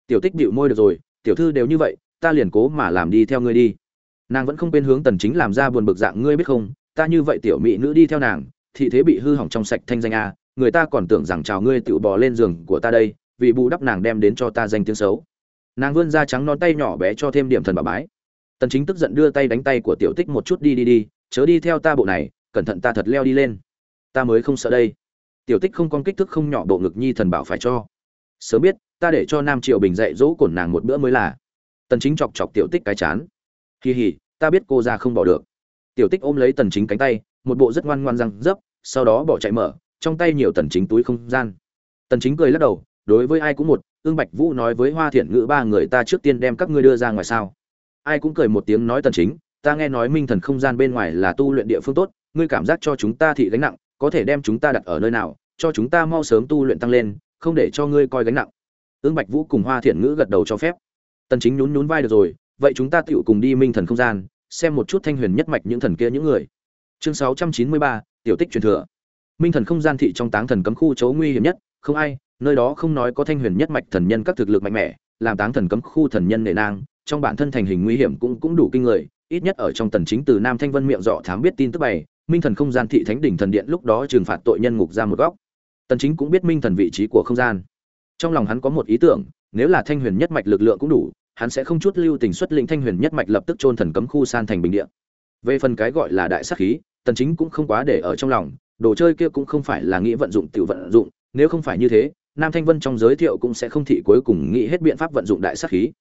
Speaker 1: Tiểu tích bịu môi được rồi, tiểu thư đều như vậy, ta liền cố mà làm đi theo ngươi đi. Nàng vẫn không quên hướng tần chính làm ra buồn bực dạng, ngươi biết không, ta như vậy tiểu mỹ nữ đi theo nàng, thị thế bị hư hỏng trong sạch thanh danh a, người ta còn tưởng rằng chào ngươi tự bò lên giường của ta đây, vì bù đắp nàng đem đến cho ta danh tiếng xấu nàng vươn ra trắng non tay nhỏ bé cho thêm điểm thần bà bái. Tần chính tức giận đưa tay đánh tay của tiểu tích một chút, đi đi đi, chớ đi theo ta bộ này, cẩn thận ta thật leo đi lên. Ta mới không sợ đây. Tiểu tích không con kích thước không nhỏ bộ ngực nhi thần bảo phải cho. Sớm biết, ta để cho nam triệu bình dạy dỗ cổn nàng một bữa mới là. Tần chính chọc chọc tiểu tích cái chán. Kỳ hỉ ta biết cô ra không bỏ được. Tiểu tích ôm lấy tần chính cánh tay, một bộ rất ngoan ngoan răng dấp, sau đó bỏ chạy mở, trong tay nhiều tần chính túi không gian. Tần chính cười lắc đầu, đối với ai cũng một ương bạch vũ nói với hoa thiện ngữ ba người ta trước tiên đem các ngươi đưa ra ngoài sao? Ai cũng cười một tiếng nói tần chính ta nghe nói minh thần không gian bên ngoài là tu luyện địa phương tốt ngươi cảm giác cho chúng ta thị gánh nặng có thể đem chúng ta đặt ở nơi nào cho chúng ta mau sớm tu luyện tăng lên không để cho ngươi coi gánh nặng. Ương bạch vũ cùng hoa thiện ngữ gật đầu cho phép. Tần chính nhún nhún vai được rồi vậy chúng ta tựu cùng đi minh thần không gian xem một chút thanh huyền nhất mạch những thần kia những người. Chương 693, tiểu tích truyền thừa. Minh thần không gian thị trong táng thần cấm khu chỗ nguy hiểm nhất không ai nơi đó không nói có thanh huyền nhất mạch thần nhân các thực lực mạnh mẽ, làm táng thần cấm khu thần nhân nề nang, trong bản thân thành hình nguy hiểm cũng cũng đủ kinh người, ít nhất ở trong tần chính từ nam thanh vân miệng dọ thám biết tin tức bày, minh thần không gian thị thánh đỉnh thần điện lúc đó trừng phạt tội nhân ngục ra một góc. Tần chính cũng biết minh thần vị trí của không gian. Trong lòng hắn có một ý tưởng, nếu là thanh huyền nhất mạch lực lượng cũng đủ, hắn sẽ không chút lưu tình xuất lĩnh thanh huyền nhất mạch lập tức chôn thần cấm khu san thành bình địa. Về phần cái gọi là đại sát khí, tần chính cũng không quá để ở trong lòng, đồ chơi kia cũng không phải là nghĩ vận dụng tiểu vận dụng, nếu không phải như thế nam thanh vân trong giới thiệu cũng sẽ không thị cuối cùng nghĩ hết biện pháp vận dụng đại sát khí.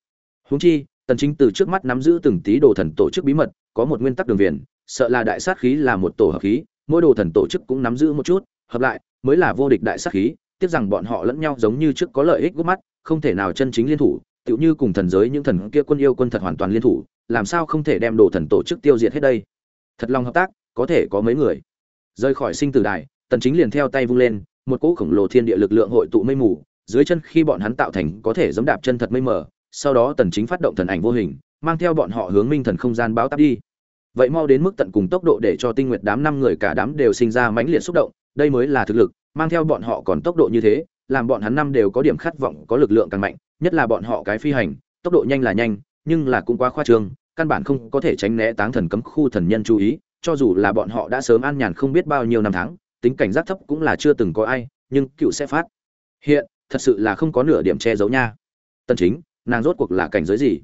Speaker 1: Huống chi, tần chính từ trước mắt nắm giữ từng tí đồ thần tổ chức bí mật, có một nguyên tắc đường viền, sợ là đại sát khí là một tổ hợp khí, mỗi đồ thần tổ chức cũng nắm giữ một chút, hợp lại, mới là vô địch đại sát khí, tiếc rằng bọn họ lẫn nhau giống như trước có lợi ích gút mắt, không thể nào chân chính liên thủ, tựu như cùng thần giới những thần kia quân yêu quân thật hoàn toàn liên thủ, làm sao không thể đem đồ thần tổ chức tiêu diệt hết đây? Thật lòng hợp tác, có thể có mấy người. Rời khỏi sinh tử đài, tần chính liền theo tay vung lên một cỗ khổng lồ thiên địa lực lượng hội tụ mây mù, dưới chân khi bọn hắn tạo thành có thể giống đạp chân thật mây mờ, sau đó tần chính phát động thần ảnh vô hình, mang theo bọn họ hướng minh thần không gian báo táp đi. Vậy mau đến mức tận cùng tốc độ để cho tinh nguyệt đám năm người cả đám đều sinh ra mãnh liệt xúc động, đây mới là thực lực, mang theo bọn họ còn tốc độ như thế, làm bọn hắn năm đều có điểm khát vọng, có lực lượng càng mạnh, nhất là bọn họ cái phi hành, tốc độ nhanh là nhanh, nhưng là cũng quá khoa trương, căn bản không có thể tránh né táng thần cấm khu thần nhân chú ý, cho dù là bọn họ đã sớm an nhàn không biết bao nhiêu năm tháng tính cảnh giác thấp cũng là chưa từng có ai, nhưng cựu sẽ phát. Hiện, thật sự là không có nửa điểm che giấu nha. Tần chính, nàng rốt cuộc là cảnh giới gì?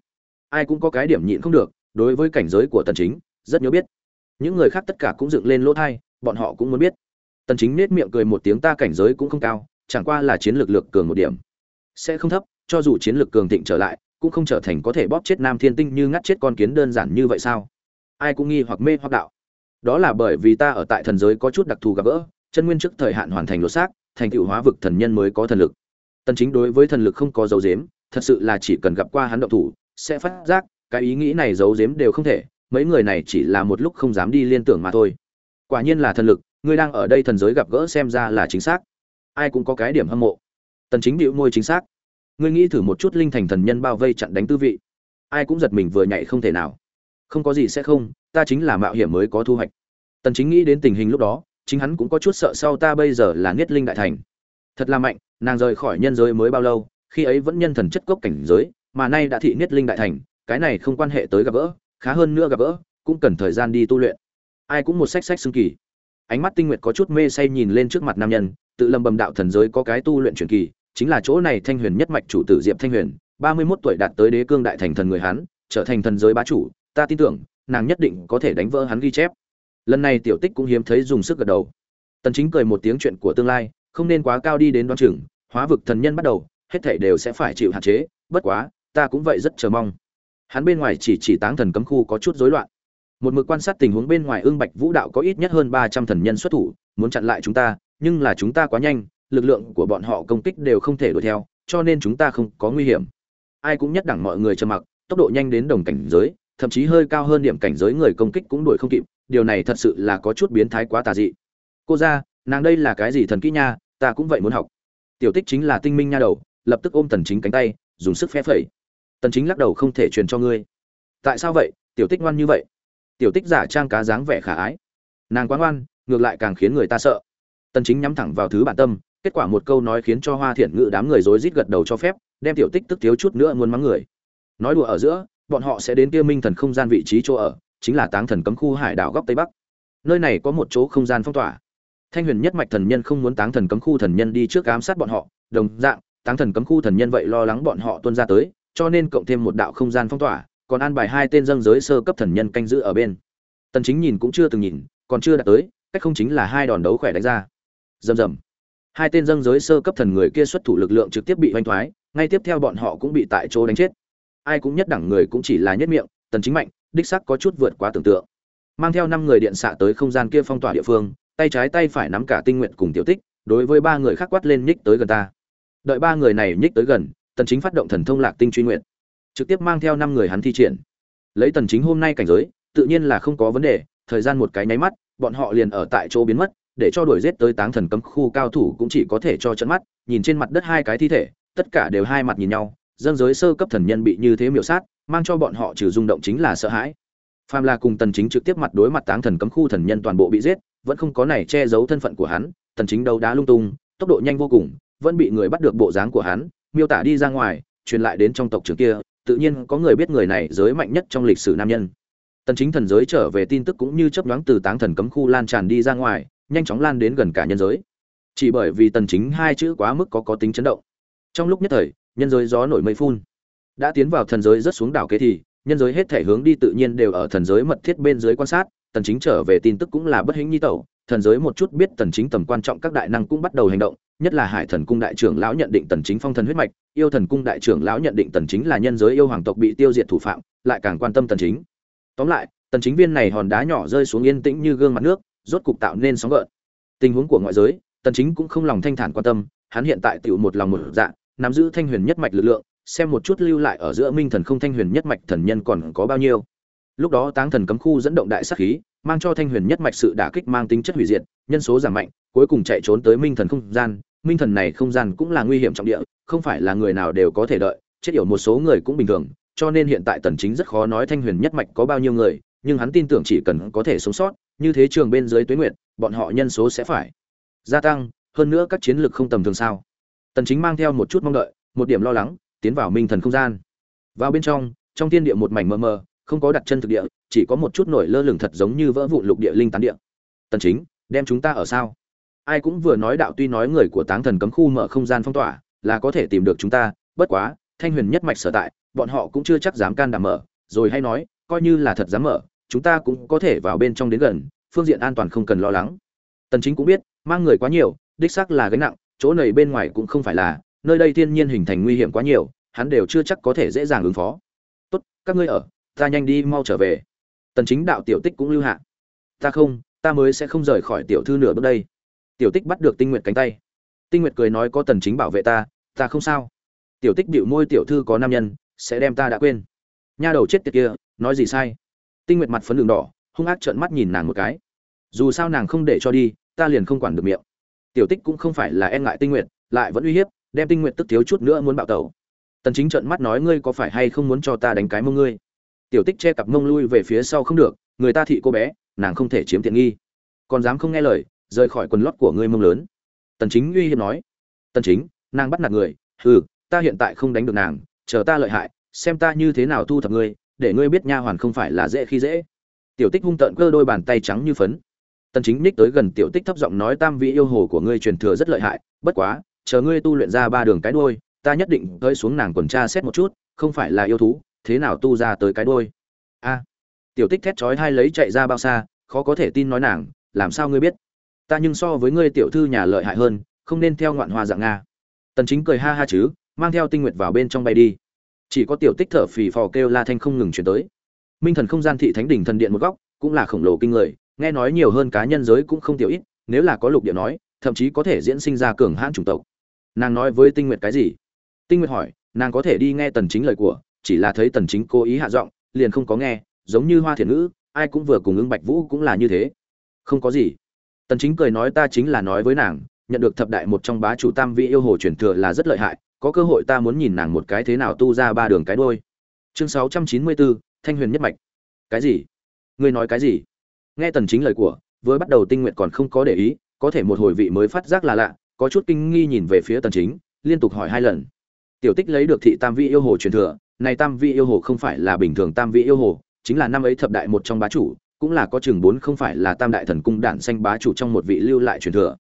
Speaker 1: Ai cũng có cái điểm nhịn không được, đối với cảnh giới của tần chính, rất nhớ biết. Những người khác tất cả cũng dựng lên lỗ thai, bọn họ cũng muốn biết. Tần chính nết miệng cười một tiếng ta cảnh giới cũng không cao, chẳng qua là chiến lược lực cường một điểm. Sẽ không thấp, cho dù chiến lược cường thịnh trở lại, cũng không trở thành có thể bóp chết nam thiên tinh như ngắt chết con kiến đơn giản như vậy sao? Ai cũng nghi hoặc mê hoặc đạo đó là bởi vì ta ở tại thần giới có chút đặc thù gặp gỡ, chân nguyên trước thời hạn hoàn thành lột xác, thành tựu hóa vực thần nhân mới có thần lực. Tần chính đối với thần lực không có dấu dếm thật sự là chỉ cần gặp qua hắn động thủ, sẽ phát giác, cái ý nghĩ này giấu giếm đều không thể, mấy người này chỉ là một lúc không dám đi liên tưởng mà thôi. Quả nhiên là thần lực, ngươi đang ở đây thần giới gặp gỡ xem ra là chính xác. Ai cũng có cái điểm hâm mộ. Tần chính bĩu môi chính xác. Ngươi nghĩ thử một chút linh thành thần nhân bao vây chặn đánh tư vị. Ai cũng giật mình vừa nhảy không thể nào. Không có gì sẽ không ta chính là mạo hiểm mới có thu hoạch. Tần chính nghĩ đến tình hình lúc đó, chính hắn cũng có chút sợ sau ta bây giờ là niết linh đại thành. Thật là mạnh, nàng rời khỏi nhân giới mới bao lâu, khi ấy vẫn nhân thần chất cốc cảnh giới, mà nay đã thị niết linh đại thành, cái này không quan hệ tới gặp gỡ, khá hơn nữa gặp gỡ, cũng cần thời gian đi tu luyện. Ai cũng một sách sách xương kỳ. Ánh mắt tinh nguyệt có chút mê say nhìn lên trước mặt nam nhân, tự lầm bầm đạo thần giới có cái tu luyện truyền kỳ, chính là chỗ này thanh huyền nhất mạch chủ tử diệp thanh huyền, ba mươi 31 tuổi đạt tới đế cương đại thành thần người hán, trở thành thần giới bá chủ, ta tin tưởng nàng nhất định có thể đánh vỡ hắn ghi chép. Lần này tiểu tích cũng hiếm thấy dùng sức gật đầu. Tần chính cười một tiếng chuyện của tương lai, không nên quá cao đi đến đoan chừng, hóa vực thần nhân bắt đầu, hết thảy đều sẽ phải chịu hạn chế, bất quá, ta cũng vậy rất chờ mong. Hắn bên ngoài chỉ chỉ táng thần cấm khu có chút rối loạn. Một mực quan sát tình huống bên ngoài ương bạch vũ đạo có ít nhất hơn ba trăm thần nhân xuất thủ, muốn chặn lại chúng ta, nhưng là chúng ta quá nhanh, lực lượng của bọn họ công kích đều không thể đuổi theo, cho nên chúng ta không có nguy hiểm. Ai cũng nhất đẳng mọi người trầm mặc, tốc độ nhanh đến đồng cảnh giới thậm chí hơi cao hơn điểm cảnh giới người công kích cũng đuổi không kịp, điều này thật sự là có chút biến thái quá tà dị. Cô ra, nàng đây là cái gì thần kỹ nha, ta cũng vậy muốn học. Tiểu tích chính là tinh minh nha đầu, lập tức ôm tần chính cánh tay, dùng sức phe phẩy. Tần chính lắc đầu không thể truyền cho ngươi. Tại sao vậy? Tiểu tích ngoan như vậy. Tiểu tích giả trang cá dáng vẻ khả ái. Nàng quá ngoan, ngược lại càng khiến người ta sợ. Tần chính nhắm thẳng vào thứ bản tâm, kết quả một câu nói khiến cho hoa thiện ngự đám người rối rít gật đầu cho phép, đem tiểu tích tức thiếu chút nữa muốn mắng người. Nói đùa ở giữa bọn họ sẽ đến kia minh thần không gian vị trí chỗ ở, chính là táng thần cấm khu hải đảo góc tây bắc. Nơi này có một chỗ không gian phong tỏa. Thanh huyền nhất mạch thần nhân không muốn táng thần cấm khu thần nhân đi trước ám sát bọn họ, đồng dạng, táng thần cấm khu thần nhân vậy lo lắng bọn họ tuân ra tới, cho nên cộng thêm một đạo không gian phong tỏa, còn an bài hai tên dâng giới sơ cấp thần nhân canh giữ ở bên. Tần chính nhìn cũng chưa từng nhìn, còn chưa đạt tới, cách không chính là hai đòn đấu khỏe đánh ra. Rầm rầm. Hai tên dâng giới sơ cấp thần người kia xuất thủ lực lượng trực tiếp bị hoành thoái, ngay tiếp theo bọn họ cũng bị tại chỗ đánh chết ai cũng nhất đẳng người cũng chỉ là nhất miệng, tần chính mạnh, đích xác có chút vượt quá tưởng tượng. Mang theo năm người điện xạ tới không gian kia phong tỏa địa phương, tay trái tay phải nắm cả tinh nguyện cùng tiểu tích, đối với ba người khác quát lên nhích tới gần ta. Đợi ba người này nhích tới gần, tần chính phát động thần thông lạc tinh truy nguyện. Trực tiếp mang theo năm người hắn thi triển. Lấy tần chính hôm nay cảnh giới, tự nhiên là không có vấn đề, thời gian một cái nháy mắt, bọn họ liền ở tại chỗ biến mất, để cho đuổi giết tới táng thần cấm khu cao thủ cũng chỉ có thể cho trận mắt, nhìn trên mặt đất hai cái thi thể, tất cả đều hai mặt nhìn nhau dân giới sơ cấp thần nhân bị như thế miểu sát, mang cho bọn họ trừ rung động chính là sợ hãi. Phàm là cùng tần chính trực tiếp mặt đối mặt táng thần cấm khu thần nhân toàn bộ bị giết, vẫn không có này che giấu thân phận của hắn, tần chính đấu đá lung tung, tốc độ nhanh vô cùng, vẫn bị người bắt được bộ dáng của hắn, miêu tả đi ra ngoài, truyền lại đến trong tộc trưởng kia, tự nhiên có người biết người này giới mạnh nhất trong lịch sử nam nhân. Tần chính thần giới trở về tin tức cũng như chớp nhoáng từ táng thần cấm khu lan tràn đi ra ngoài, nhanh chóng lan đến gần cả nhân giới. Chỉ bởi vì tần chính hai chữ quá mức có có tính chấn động. Trong lúc nhất thời nhân giới gió nổi mây phun. Đã tiến vào thần giới rất xuống đảo kế thì, nhân giới hết thể hướng đi tự nhiên đều ở thần giới mật thiết bên dưới quan sát, tần chính trở về tin tức cũng là bất hĩnh nhi tẩu, thần giới một chút biết tần chính tầm quan trọng các đại năng cũng bắt đầu hành động, nhất là hải thần cung đại trưởng lão nhận định tần chính phong thần huyết mạch, yêu thần cung đại trưởng lão nhận định tần chính là nhân giới yêu hoàng tộc bị tiêu diệt thủ phạm, lại càng quan tâm tần chính. Tóm lại, tần chính viên này hòn đá nhỏ rơi xuống yên tĩnh như gương mặt nước, rốt cục tạo nên sóng gợn. Tình huống của ngoại giới, tần chính cũng không lòng thanh thản quan tâm, hắn hiện tại tiểu một lòng một dạ nắm giữ thanh huyền nhất mạch lực lượng, xem một chút lưu lại ở giữa minh thần không thanh huyền nhất mạch thần nhân còn có bao nhiêu. Lúc đó táng thần cấm khu dẫn động đại sát khí, mang cho thanh huyền nhất mạch sự đả kích mang tính chất hủy diệt, nhân số giảm mạnh, cuối cùng chạy trốn tới minh thần không gian. Minh thần này không gian cũng là nguy hiểm trọng địa, không phải là người nào đều có thể đợi, chết yểu một số người cũng bình thường, cho nên hiện tại tần chính rất khó nói thanh huyền nhất mạch có bao nhiêu người, nhưng hắn tin tưởng chỉ cần có thể sống sót, như thế trường bên dưới tuế nguyện bọn họ nhân số sẽ phải gia tăng, hơn nữa các chiến lược không tầm thường sao? Tần chính mang theo một chút mong đợi, một điểm lo lắng, tiến vào minh thần không gian. Vào bên trong trong thiên địa một mảnh mờ mờ, không có đặt chân thực địa, chỉ có một chút nổi lơ lửng thật giống như vỡ vụn lục địa linh tán địa. Tần chính, đem chúng ta ở sao? Ai cũng vừa nói đạo tuy nói người của táng thần cấm khu mở không gian phong tỏa, là có thể tìm được chúng ta, bất quá, thanh huyền nhất mạch sở tại, bọn họ cũng chưa chắc dám can đảm mở, rồi hay nói, coi như là thật dám mở, chúng ta cũng có thể vào bên trong đến gần, phương diện an toàn không cần lo lắng. Tần chính cũng biết, mang người quá nhiều, đích xác là gánh nặng chỗ này bên ngoài cũng không phải là, nơi đây thiên nhiên hình thành nguy hiểm quá nhiều, hắn đều chưa chắc có thể dễ dàng ứng phó. Tốt, các ngươi ở, ta nhanh đi mau trở về. Tần chính đạo tiểu tích cũng lưu hạ. Ta không, ta mới sẽ không rời khỏi tiểu thư nửa bước đây. Tiểu tích bắt được tinh nguyệt cánh tay. Tinh nguyệt cười nói có tần chính bảo vệ ta ta không sao. Tiểu tích bịu môi tiểu thư có nam nhân, sẽ đem ta đã quên. Nha đầu chết tiệt kia, nói gì sai? Tinh nguyệt mặt phấn đường đỏ, hung ác trợn mắt nhìn nàng một cái. Dù sao nàng không để cho đi, ta liền không quản được miệng tiểu tích cũng không phải là e ngại tinh nguyệt, lại vẫn uy hiếp, đem tinh nguyệt tức thiếu chút nữa muốn bạo tẩu. Tần chính trợn mắt nói, ngươi có phải hay không muốn cho ta đánh cái mông ngươi? Tiểu tích che cặp mông lui về phía sau không được, người ta thị cô bé, nàng không thể chiếm tiện nghi. Còn dám không nghe lời, rời khỏi quần lót của ngươi mông lớn. Tần chính uy hiếp nói. Tần chính, nàng bắt nạt người, hừ, ta hiện tại không đánh được nàng, chờ ta lợi hại, xem ta như thế nào thu thập ngươi, để ngươi biết nha hoàn không phải là dễ khi dễ. Tiểu tích hung tợn cơ đôi bàn tay trắng như phấn tần chính ních tới gần tiểu tích thấp giọng nói, tam vị yêu hồ của ngươi truyền thừa rất lợi hại, bất quá, chờ ngươi tu luyện ra ba đường cái đuôi, ta nhất định tới xuống nàng quần tra xét một chút, không phải là yêu thú, thế nào tu ra tới cái đuôi? A. Tiểu tích thét chói hai lấy chạy ra bao xa, khó có thể tin nói nàng, làm sao ngươi biết? Ta nhưng so với ngươi tiểu thư nhà lợi hại hơn, không nên theo ngoạn hoa dạng nga. Tần chính cười ha ha chứ, mang theo tinh nguyệt vào bên trong bay đi. Chỉ có tiểu tích thở phì phò kêu la thanh không ngừng chuyển tới. Minh thần không gian thị thánh đỉnh thần điện một góc, cũng là khổng lồ kinh người nghe nói nhiều hơn cá nhân giới cũng không tiểu ít nếu là có lục địa nói thậm chí có thể diễn sinh ra cường hãn chủng tộc. Nàng nói với tinh nguyệt cái gì? Tinh nguyệt hỏi nàng có thể đi nghe tần chính lời của chỉ là thấy tần chính cố ý hạ giọng liền không có nghe giống như hoa thiền ngữ ai cũng vừa cùng ứng bạch vũ cũng là như thế. Không có gì. Tần chính cười nói ta chính là nói với nàng nhận được thập đại một trong bá chủ tam vị yêu hồ truyền thừa là rất lợi hại có cơ hội ta muốn nhìn nàng một cái thế nào tu ra ba đường cái đôi chương 694, thanh huyền nhất mạch. Cái gì? Ngươi nói cái gì? Nghe tần chính lời của, vừa bắt đầu tinh nguyện còn không có để ý, có thể một hồi vị mới phát giác là lạ, có chút kinh nghi nhìn về phía tần chính, liên tục hỏi hai lần. Tiểu tích lấy được thị tam vị yêu hồ truyền thừa, này tam vị yêu hồ không phải là bình thường tam vị yêu hồ, chính là năm ấy thập đại một trong bá chủ, cũng là có chừng bốn không phải là tam đại thần cung đản xanh bá chủ trong một vị lưu lại truyền thừa.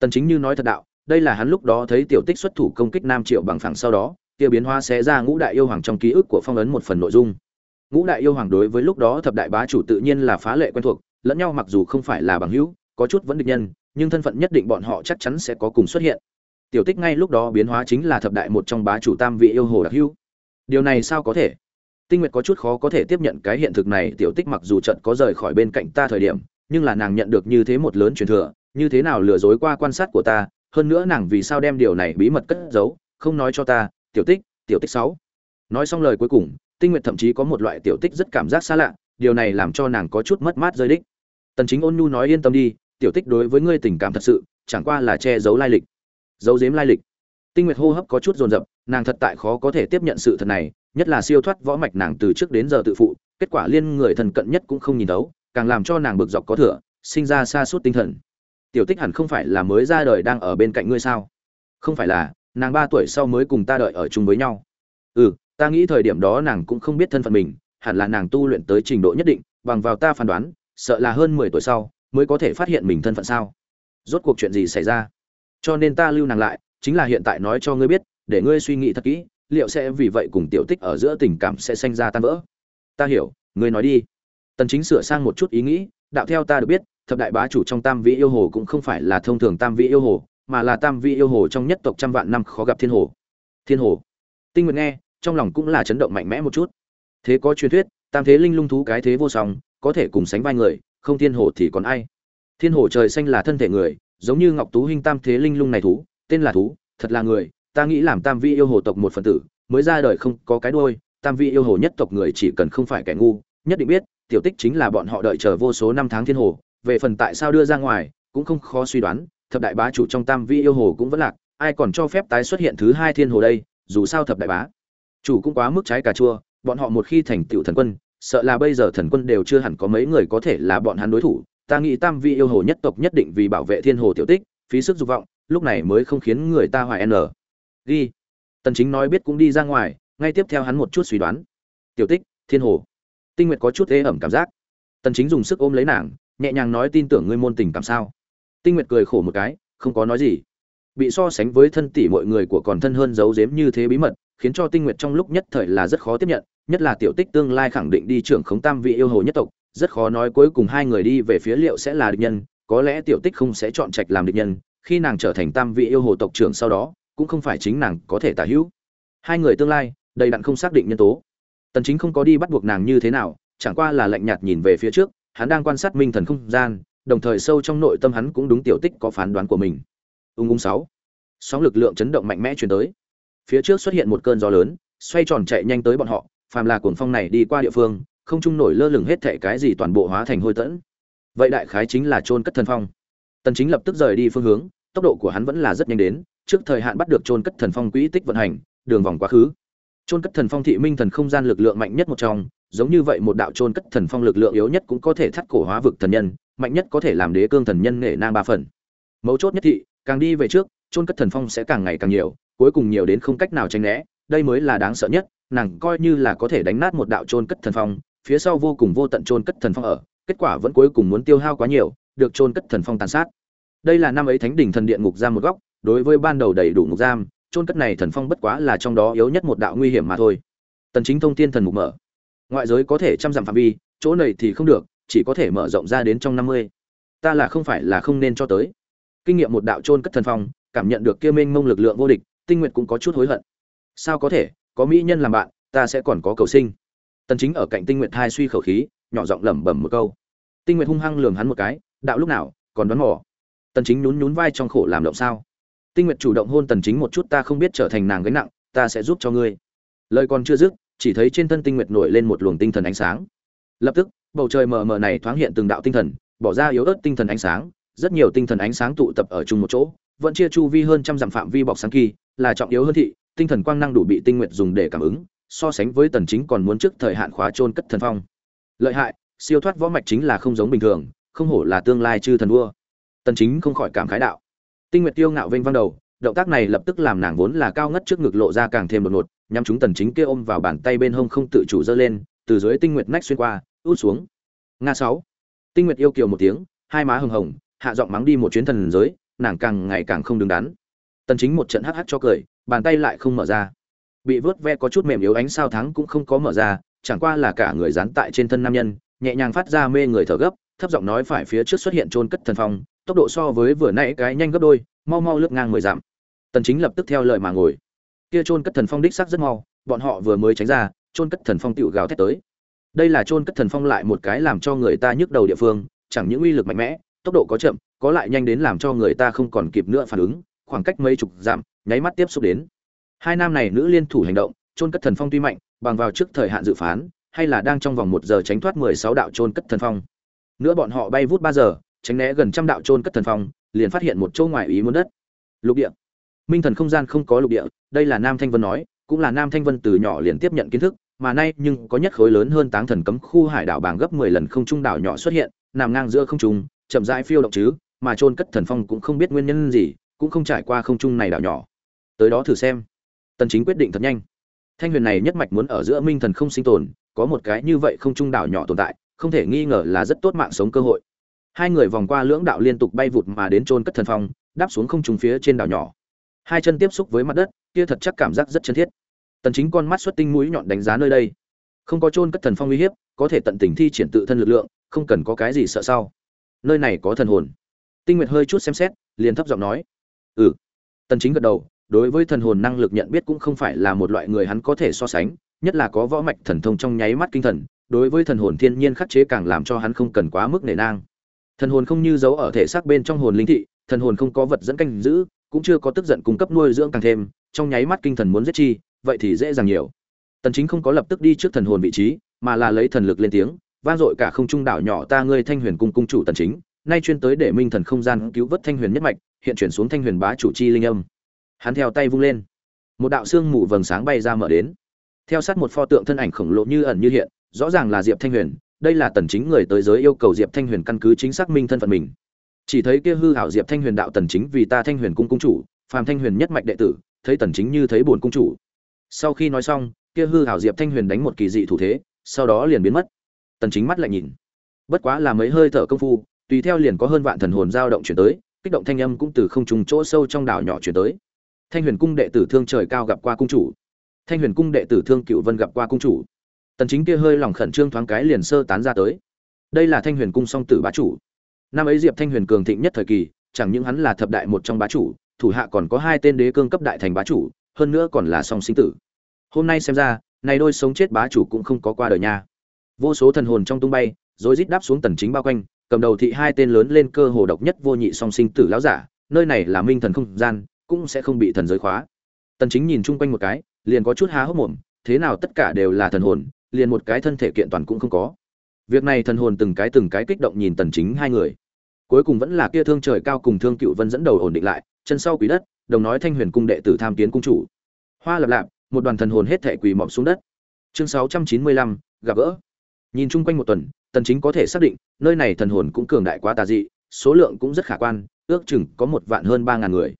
Speaker 1: Tần chính như nói thật đạo, đây là hắn lúc đó thấy tiểu tích xuất thủ công kích nam triệu bằng phẳng sau đó, kia biến hóa sẽ ra ngũ đại yêu hoàng trong ký ức của phong ấn một phần nội dung. Ngũ đại yêu hoàng đối với lúc đó thập đại bá chủ tự nhiên là phá lệ quen thuộc lẫn nhau mặc dù không phải là bằng hữu, có chút vẫn địch nhân, nhưng thân phận nhất định bọn họ chắc chắn sẽ có cùng xuất hiện. Tiểu tích ngay lúc đó biến hóa chính là thập đại một trong bá chủ tam vị yêu hồ đặc hữu. Điều này sao có thể? Tinh nguyệt có chút khó có thể tiếp nhận cái hiện thực này, tiểu tích mặc dù trận có rời khỏi bên cạnh ta thời điểm, nhưng là nàng nhận được như thế một lớn truyền thừa, như thế nào lừa dối qua quan sát của ta, hơn nữa nàng vì sao đem điều này bí mật cất giấu, không nói cho ta, tiểu tích tiểu tích sáu. Nói xong lời cuối cùng, tinh nguyệt thậm chí có một loại tiểu tích rất cảm giác xa lạ, điều này làm cho nàng có chút mất mát rơi đích tần chính ôn nhu nói yên tâm đi, tiểu tích đối với ngươi tình cảm thật sự, chẳng qua là che giấu lai lịch, giấu giếm lai lịch. Tinh nguyệt hô hấp có chút dồn dập, nàng thật tại khó có thể tiếp nhận sự thật này, nhất là siêu thoát võ mạch nàng từ trước đến giờ tự phụ, kết quả liên người thần cận nhất cũng không nhìn thấu, càng làm cho nàng bực dọc có thừa, sinh ra xa suốt tinh thần. Tiểu tích hẳn không phải là mới ra đời đang ở bên cạnh ngươi sao? Không phải là, nàng ba tuổi sau mới cùng ta đợi ở chung với nhau. Ừ ta nghĩ thời điểm đó nàng cũng không biết thân phận mình, hẳn là nàng tu luyện tới trình độ nhất định, bằng vào ta phán đoán sợ là hơn mười tuổi sau mới có thể phát hiện mình thân phận sao? Rốt cuộc chuyện gì xảy ra? Cho nên ta lưu nàng lại, chính là hiện tại nói cho ngươi biết, để ngươi suy nghĩ thật kỹ, liệu sẽ vì vậy cùng tiểu tích ở giữa tình cảm sẽ sinh ra tan vỡ? Ta hiểu, ngươi nói đi. Tần chính sửa sang một chút ý nghĩ, đạo theo ta được biết, thập đại bá chủ trong tam vị yêu hồ cũng không phải là thông thường tam vị yêu hồ, mà là tam vị yêu hồ trong nhất tộc trăm vạn năm khó gặp thiên hồ. Thiên hồ. Tinh nguyệt nghe, trong lòng cũng là chấn động mạnh mẽ một chút. Thế có truyền thuyết, tam thế linh lung thú cái thế vô song có thể cùng sánh vai người, không thiên hồ thì còn ai. Thiên hồ trời xanh là thân thể người, giống như ngọc tú huynh tam thế linh lung này thú, tên là thú, thật là người, ta nghĩ làm tam vi yêu hồ tộc một phần tử, mới ra đời không có cái đuôi, tam vi yêu hồ nhất tộc người chỉ cần không phải kẻ ngu, nhất định biết, tiểu tích chính là bọn họ đợi chờ vô số năm tháng thiên hồ, về phần tại sao đưa ra ngoài, cũng không khó suy đoán, thập đại bá chủ trong tam vi yêu hồ cũng vẫn lạc, ai còn cho phép tái xuất hiện thứ hai thiên hồ đây, dù sao thập đại bá chủ cũng quá mức trái cà chua, bọn họ một khi thành tựu thần quân sợ là bây giờ thần quân đều chưa hẳn có mấy người có thể là bọn hắn đối thủ. Ta nghĩ tam vi yêu hồ nhất tộc nhất định vì bảo vệ thiên hồ tiểu tích, phí sức dục vọng, lúc này mới không khiến người ta hoài n. Ghi. Tần chính nói biết cũng đi ra ngoài, ngay tiếp theo hắn một chút suy đoán. Tiểu tích, thiên hồ. Tinh nguyệt có chút ế ẩm cảm giác. Tần chính dùng sức ôm lấy nàng, nhẹ nhàng nói tin tưởng ngươi môn tình cảm sao. Tinh nguyệt cười khổ một cái, không có nói gì. Bị so sánh với thân tỷ mọi người của còn thân hơn giấu giếm như thế bí mật khiến cho tinh nguyệt trong lúc nhất thời là rất khó tiếp nhận, nhất là tiểu tích tương lai khẳng định đi trưởng khống tam vị yêu hồ nhất tộc, rất khó nói cuối cùng hai người đi về phía liệu sẽ là địch nhân, có lẽ tiểu tích không sẽ chọn trạch làm địch nhân, khi nàng trở thành tam vị yêu hồ tộc trưởng sau đó, cũng không phải chính nàng có thể tả hữu. Hai người tương lai, đầy đặn không xác định nhân tố. Tần chính không có đi bắt buộc nàng như thế nào, chẳng qua là lạnh nhạt nhìn về phía trước, hắn đang quan sát minh thần không gian, đồng thời sâu trong nội tâm hắn cũng đúng tiểu tích có phán đoán của mình. Ung ung sáu. Sóng lực lượng chấn động mạnh mẽ truyền tới phía trước xuất hiện một cơn gió lớn, xoay tròn chạy nhanh tới bọn họ, phàm là cuồng phong này đi qua địa phương, không trung nổi lơ lửng hết thảy cái gì toàn bộ hóa thành hôi tẫn. Vậy đại khái chính là trôn cất thần phong. Tần chính lập tức rời đi phương hướng, tốc độ của hắn vẫn là rất nhanh đến, trước thời hạn bắt được trôn cất thần phong quỹ tích vận hành, đường vòng quá khứ. Trôn cất thần phong thị minh thần không gian lực lượng mạnh nhất một trong, giống như vậy một đạo trôn cất thần phong lực lượng yếu nhất cũng có thể thắt cổ hóa vực thần nhân, mạnh nhất có thể làm đế cương thần nhân nể nang ba phần. Mấu chốt nhất thị, càng đi về trước trôn cất thần phong sẽ càng ngày càng nhiều cuối cùng nhiều đến không cách nào tránh né, đây mới là đáng sợ nhất, nàng coi như là có thể đánh nát một đạo trôn cất thần phong, phía sau vô cùng vô tận trôn cất thần phong ở, kết quả vẫn cuối cùng muốn tiêu hao quá nhiều, được trôn cất thần phong tàn sát. Đây là năm ấy thánh đỉnh thần điện ngục giam một góc, đối với ban đầu đầy đủ ngục giam trôn cất này thần phong bất quá là trong đó yếu nhất một đạo nguy hiểm mà thôi. Tần chính thông thiên thần mục mở. Ngoại giới có thể trăm dặm phạm vi, chỗ này thì không được, chỉ có thể mở rộng ra đến trong 50. ta là không phải là không nên cho tới. Kinh nghiệm một đạo trôn cất thần phong, cảm nhận được kia mênh mông lực lượng vô địch tinh nguyệt cũng có chút hối hận. Sao có thể? Có mỹ nhân làm bạn, ta sẽ còn có cầu sinh. Tần chính ở cạnh tinh nguyệt hai suy khẩu khí, nhỏ giọng lẩm bẩm một câu. Tinh nguyệt hung hăng lườm hắn một cái, đạo lúc nào, còn đoán mò. Tần chính nhún nhún vai trong khổ làm động sao? Tinh nguyệt chủ động hôn tần chính một chút, ta không biết trở thành nàng gánh nặng, ta sẽ giúp cho ngươi. Lời còn chưa dứt, chỉ thấy trên thân tinh nguyệt nổi lên một luồng tinh thần ánh sáng. Lập tức, bầu trời mờ mờ này thoáng hiện từng đạo tinh thần, bỏ ra yếu ớt tinh thần ánh sáng, rất nhiều tinh thần ánh sáng tụ tập ở chung một chỗ vẫn chia chu vi hơn trăm dặm phạm vi bọc sáng kỳ, là trọng yếu hơn thị, tinh thần quang năng đủ bị tinh nguyệt dùng để cảm ứng, so sánh với tần chính còn muốn trước thời hạn khóa trôn cất thần phong. Lợi hại, siêu thoát võ mạch chính là không giống bình thường, không hổ là tương lai chư thần vua. Tần chính không khỏi cảm khái đạo. Tinh nguyệt tiêu ngạo vênh vang đầu, động tác này lập tức làm nàng vốn là cao ngất trước ngực lộ ra càng thêm đột ngột, nhắm chúng tần chính kia ôm vào bàn tay bên hông không tự chủ dơ lên, từ dưới tinh nguyệt nách xuyên qua, út xuống. Nga sáu. Tinh nguyệt yêu kiều một tiếng, hai má hồng hồng, hạ giọng mắng đi một chuyến thần giới nàng càng ngày càng không đứng đắn. Tần chính một trận hắc hắc cho cười, bàn tay lại không mở ra. Bị vớt ve có chút mềm yếu ánh sao thắng cũng không có mở ra, chẳng qua là cả người dán tại trên thân nam nhân, nhẹ nhàng phát ra mê người thở gấp, thấp giọng nói phải phía trước xuất hiện trôn cất thần phong, tốc độ so với vừa nãy cái nhanh gấp đôi, mau mau lướt ngang mười dặm. Tần chính lập tức theo lời mà ngồi. Kia trôn cất thần phong đích xác rất mau, bọn họ vừa mới tránh ra trôn cất thần phong tiểu gào thét tới. Đây là trôn cất thần phong lại một cái làm cho người ta nhức đầu địa phương, chẳng những uy lực mạnh mẽ, tốc độ có chậm có lại nhanh đến làm cho người ta không còn kịp nữa phản ứng, khoảng cách mấy chục giảm nháy mắt tiếp xúc đến. Hai nam này nữ liên thủ hành động trôn cất thần phong tuy mạnh, bằng vào trước thời hạn dự phán, hay là đang trong vòng một giờ tránh thoát mười sáu đạo trôn cất thần phong. Nữa bọn họ bay vút ba giờ, tránh né gần trăm đạo trôn cất thần phong, liền phát hiện một chỗ ngoài ý muốn đất. Lục địa. Minh thần không gian không có lục địa, đây là nam thanh vân nói, cũng là nam thanh vân từ nhỏ liền tiếp nhận kiến thức, mà nay nhưng có nhất khối lớn hơn táng thần cấm khu hải đảo bảng gấp mười lần không trung đảo nhỏ xuất hiện, nằm ngang giữa không trung, chậm rãi phiêu động chứ mà trôn cất thần phong cũng không biết nguyên nhân gì, cũng không trải qua không trung này đảo nhỏ. Tới đó thử xem. Tần chính quyết định thật nhanh. Thanh huyền này nhất mạch muốn ở giữa minh thần không sinh tồn, có một cái như vậy không trung đảo nhỏ tồn tại, không thể nghi ngờ là rất tốt mạng sống cơ hội. Hai người vòng qua lưỡng đạo liên tục bay vụt mà đến trôn cất thần phong, đáp xuống không trung phía trên đảo nhỏ. Hai chân tiếp xúc với mặt đất, kia thật chắc cảm giác rất chân thiết. Tần chính con mắt xuất tinh mũi nhọn đánh giá nơi đây. Không có trôn cất thần phong uy hiếp, có thể tận tình thi triển tự thân lực lượng, không cần có cái gì sợ sau. Nơi này có thần hồn tinh nguyệt hơi chút xem xét, liền thấp giọng nói ừ. Tần chính gật đầu, đối với thần hồn năng lực nhận biết cũng không phải là một loại người hắn có thể so sánh, nhất là có võ mạch thần thông trong nháy mắt kinh thần, đối với thần hồn thiên nhiên khắc chế càng làm cho hắn không cần quá mức nể nang. Thần hồn không như giấu ở thể xác bên trong hồn linh thị, thần hồn không có vật dẫn canh giữ, cũng chưa có tức giận cung cấp nuôi dưỡng càng thêm, trong nháy mắt kinh thần muốn giết chi, vậy thì dễ dàng nhiều. Tần chính không có lập tức đi trước thần hồn vị trí, mà là lấy thần lực lên tiếng, vang dội cả không trung đảo nhỏ ta ngươi thanh huyền cung cung chủ tần chính nay chuyên tới để minh thần không gian cứu vớt thanh huyền nhất mạch, hiện chuyển xuống thanh huyền bá chủ chi linh âm. Hắn theo tay vung lên. Một đạo xương mù vầng sáng bay ra mở đến. Theo sát một pho tượng thân ảnh khổng lồ như ẩn như hiện, rõ ràng là diệp thanh huyền, đây là tần chính người tới giới yêu cầu diệp thanh huyền căn cứ chính xác minh thân phận mình. Chỉ thấy kia hư hảo diệp thanh huyền đạo tần chính vì ta thanh huyền cung cung chủ, phàm thanh huyền nhất mạch đệ tử, thấy tần chính như thấy buồn cung chủ. Sau khi nói xong, kia hư hảo diệp thanh huyền đánh một kỳ dị thủ thế, sau đó liền biến mất. Tần chính mắt lại nhìn. Bất quá là mấy hơi thở công phu tùy theo liền có hơn vạn thần hồn dao động chuyển tới, kích động thanh âm cũng từ không trùng chỗ sâu trong đảo nhỏ chuyển tới. Thanh huyền cung đệ tử thương trời cao gặp qua cung chủ. Thanh huyền cung đệ tử thương cựu vân gặp qua cung chủ. Tần chính kia hơi lòng khẩn trương thoáng cái liền sơ tán ra tới. Đây là thanh huyền cung song tử bá chủ. Năm ấy diệp thanh huyền cường thịnh nhất thời kỳ, chẳng những hắn là thập đại một trong bá chủ, thủ hạ còn có hai tên đế cương cấp đại thành bá chủ, hơn nữa còn là song sinh tử. Hôm nay xem ra, này đôi sống chết bá chủ cũng không có qua đời nha. Vô số thần hồn trong tung bay, rồi rít đáp xuống tần chính bao quanh cầm đầu thị hai tên lớn lên cơ hồ độc nhất vô nhị song sinh tử lão giả nơi này là minh thần không gian cũng sẽ không bị thần giới khóa. Tần chính nhìn chung quanh một cái liền có chút há hốc mồm thế nào tất cả đều là thần hồn liền một cái thân thể kiện toàn cũng không có. Việc này thần hồn từng cái từng cái kích động nhìn tần chính hai người. Cuối cùng vẫn là kia thương trời cao cùng thương cựu vân dẫn đầu ổn định lại chân sau quý đất đồng nói thanh huyền cung đệ tử tham kiến cung chủ. Hoa lập lạp một đoàn thần hồn hết thể quỳ mọp xuống đất. Chương 695, gặp gỡ. Nhìn chung quanh một tuần tần chính có thể xác định, nơi này thần hồn cũng cường đại quá tà dị, số lượng cũng rất khả quan, ước chừng có một vạn hơn ba ngàn người.